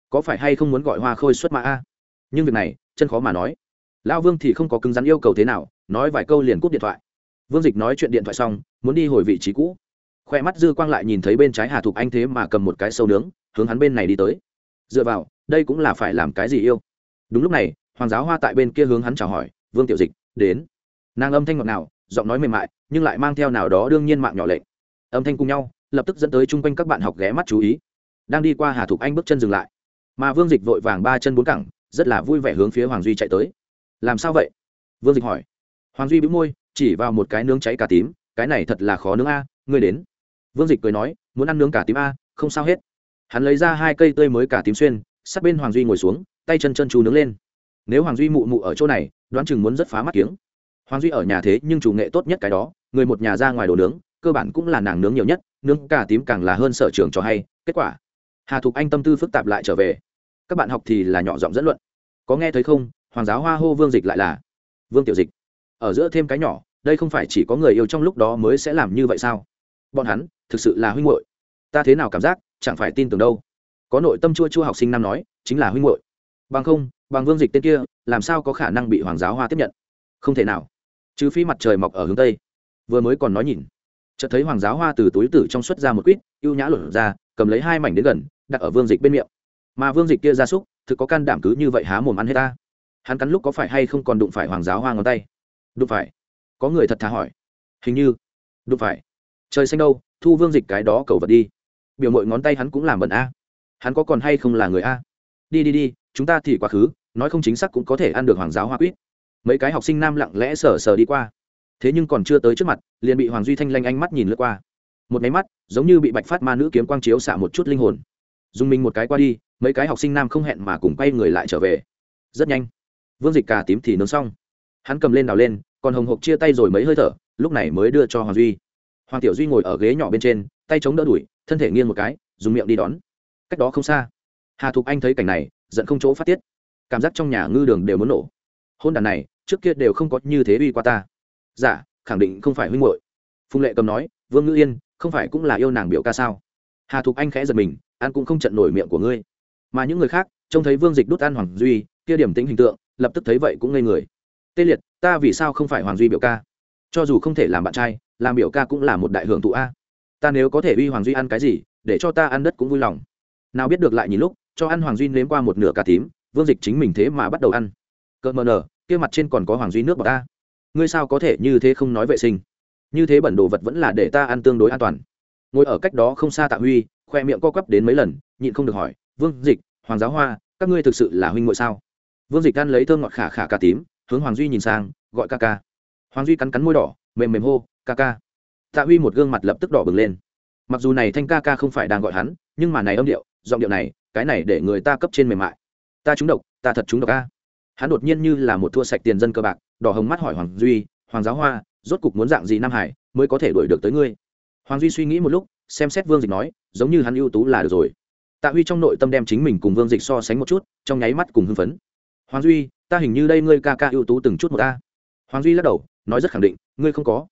Có phải hay không muốn gọi hoa khôi xuất mã a? Nhưng việc này, chân khó mà nói lao vương thì không có cứng rắn yêu cầu thế nào, nói vài câu liền cúp điện thoại. Vương dịch nói chuyện điện thoại xong, muốn đi hồi vị trí cũ. Khoe mắt dư quang lại nhìn thấy bên trái hà thục anh thế mà cầm một cái sâu nướng, hướng hắn bên này đi tới. Dựa vào, đây cũng là phải làm cái gì yêu? Đúng lúc này, hoàng giáo hoa tại bên kia hướng hắn chào hỏi, vương tiểu dịch, đến. Nàng âm thanh ngọt nào giọng nói mềm mại, nhưng lại mang theo nào đó đương nhiên mạng nhỏ lệ. Âm thanh cùng nhau, lập tức dẫn tới chung quanh các bạn học ghé mắt chú ý. Đang đi qua hà thục anh bước chân dừng lại. Mà vương dịch vội vàng ba chân bốn cẳng, rất là vui vẻ hướng phía hoàng duy chạy tới làm sao vậy? Vương dịch hỏi. Hoàng duy bĩu môi, chỉ vào một cái nướng cháy cà tím. Cái này thật là khó nướng a, ngươi đến. Vương dịch cười nói, muốn ăn nướng cà tím a, không sao hết. Hắn lấy ra hai cây tươi mới cà tím xuyên, sát bên hoàng duy ngồi xuống, tay chân chân chú nướng lên. Nếu hoàng duy mụ mụ ở chỗ này, đoán chừng muốn rất phá mắt kiếng. Hoàng duy ở nhà thế, nhưng chủ nghệ tốt nhất cái đó, người một nhà ra ngoài đồ nướng, cơ bản cũng là nàng nướng nhiều nhất, nướng cà tím càng là hơn sở trường cho hay, kết quả. Hà thục anh tâm tư phức tạp lại trở về. Các bạn học thì là nhỏ giọng dẫn luận. Có nghe thấy không? Hoàng giáo hoa hô vương dịch lại là, vương tiểu dịch, ở giữa thêm cái nhỏ, đây không phải chỉ có người yêu trong lúc đó mới sẽ làm như vậy sao? Bọn hắn, thực sự là huynh hội ta thế nào cảm giác, chẳng phải tin tưởng đâu. Có nội tâm chua chua học sinh nam nói, chính là huynh hội bằng không, bằng vương dịch tên kia, làm sao có khả năng bị hoàng giáo hoa tiếp nhận? Không thể nào. Trừ phi mặt trời mọc ở hướng tây. Vừa mới còn nói nhìn. Chợt thấy hoàng giáo hoa từ túi tử trong xuất ra một quýt, ưu nhã lột ra, cầm lấy hai mảnh đến gần, đặt ở vương dịch bên miệng. Mà vương dịch kia ra súc, thực có can đảm cứ như vậy há mồm ăn hết ta hắn cắn lúc có phải hay không còn đụng phải hoàng giáo hoa ngón tay? Đụng phải. Có người thật thà hỏi. Hình như. Đụng phải. Trời xanh đâu, thu vương dịch cái đó cầu vật đi. Biểu mội ngón tay hắn cũng làm bẩn a. Hắn có còn hay không là người a? Đi đi đi, chúng ta thì quá khứ, nói không chính xác cũng có thể ăn được hoàng giáo hoa quýt. Mấy cái học sinh nam lặng lẽ sờ sờ đi qua. Thế nhưng còn chưa tới trước mặt, liền bị hoàng duy thanh lanh ánh mắt nhìn lướt qua. Một máy mắt, giống như bị bạch phát ma nữ kiếm quang chiếu xạ một chút linh hồn. Dùng mình một cái qua đi, mấy cái học sinh nam không hẹn mà cùng quay người lại trở về. Rất nhanh vương dịch cà tím thì nướng xong. Hắn cầm lên đào lên còn hồng hộc chia tay rồi mấy hơi thở lúc này mới đưa cho hoàng duy. Hoàng tiểu duy ngồi ở ghế nhỏ bên trên tay chống đỡ đuổi thân thể nghiêng một cái dùng miệng đi đón. Cách đó không xa. Hà thục anh thấy cảnh này giận không chỗ phát tiết. Cảm giác trong nhà ngư đường đều muốn nổ. Hôn đàn này trước kia đều không có như thế uy qua ta. Giả dạ, khẳng định không phải huynh hội phùng lệ cầm nói vương ngữ yên không phải cũng là yêu nàng biểu ca sao? Hà thục anh khẽ giật mình an cũng không trận nổi miệng của ngươi. Mà những người khác trông thấy vương dịch đút ăn hoàng duy kia điểm tính hình tượng lập tức thấy vậy cũng ngây người. Tê liệt, ta vì sao không phải hoàng duy biểu ca? Cho dù không thể làm bạn trai, làm biểu ca cũng là một đại hưởng thụ a. Ta nếu có thể uy hoàng duy ăn cái gì, để cho ta ăn đất cũng vui lòng. Nào biết được lại nhìn lúc, cho ăn hoàng duy nếm qua một nửa cà tím, vương dịch chính mình thế mà bắt đầu ăn. Cỡ mờ nở, kia mặt trên còn có hoàng duy nước bọc ta ngươi sao có thể như thế không nói vệ sinh? Như thế bẩn đồ vật vẫn là để ta ăn tương đối an toàn. Ngồi ở cách đó không xa tạ huy, khoe miệng co quắp đến mấy lần, nhịn không được hỏi, vương dịch, hoàng giáo hoa, các ngươi thực sự là huynh ngội sao? Vương dịch ăn lấy thơm ngọt khả khả cà tím, hướng hoàng duy nhìn sang, gọi ca ca. Hoàng duy cắn cắn môi đỏ, mềm mềm hô, ca ca. Tạ huy một gương mặt lập tức đỏ bừng lên. Mặc dù này thanh ca ca không phải đang gọi hắn, nhưng mà này âm điệu, giọng điệu này, cái này để người ta cấp trên mềm mại. Ta trúng độc, ta thật trúng độc ca hắn đột nhiên như là một thua sạch tiền dân cơ bạc, đỏ hồng mắt hỏi hoàng duy, hoàng giáo hoa, rốt cục muốn dạng gì nam hải mới có thể đuổi được tới ngươi? Hoàng duy suy nghĩ một lúc, xem xét vương dịch nói, giống như hắn ưu tú là được rồi. Tạ huy trong nội tâm đem chính mình cùng vương dịch so sánh một chút, trong nháy mắt cùng hưng phấn hoàng duy, ta hình như đây ngươi ca ca ưu tú từng chút một ta hoàng duy lắc đầu, nói rất khẳng định, ngươi không có.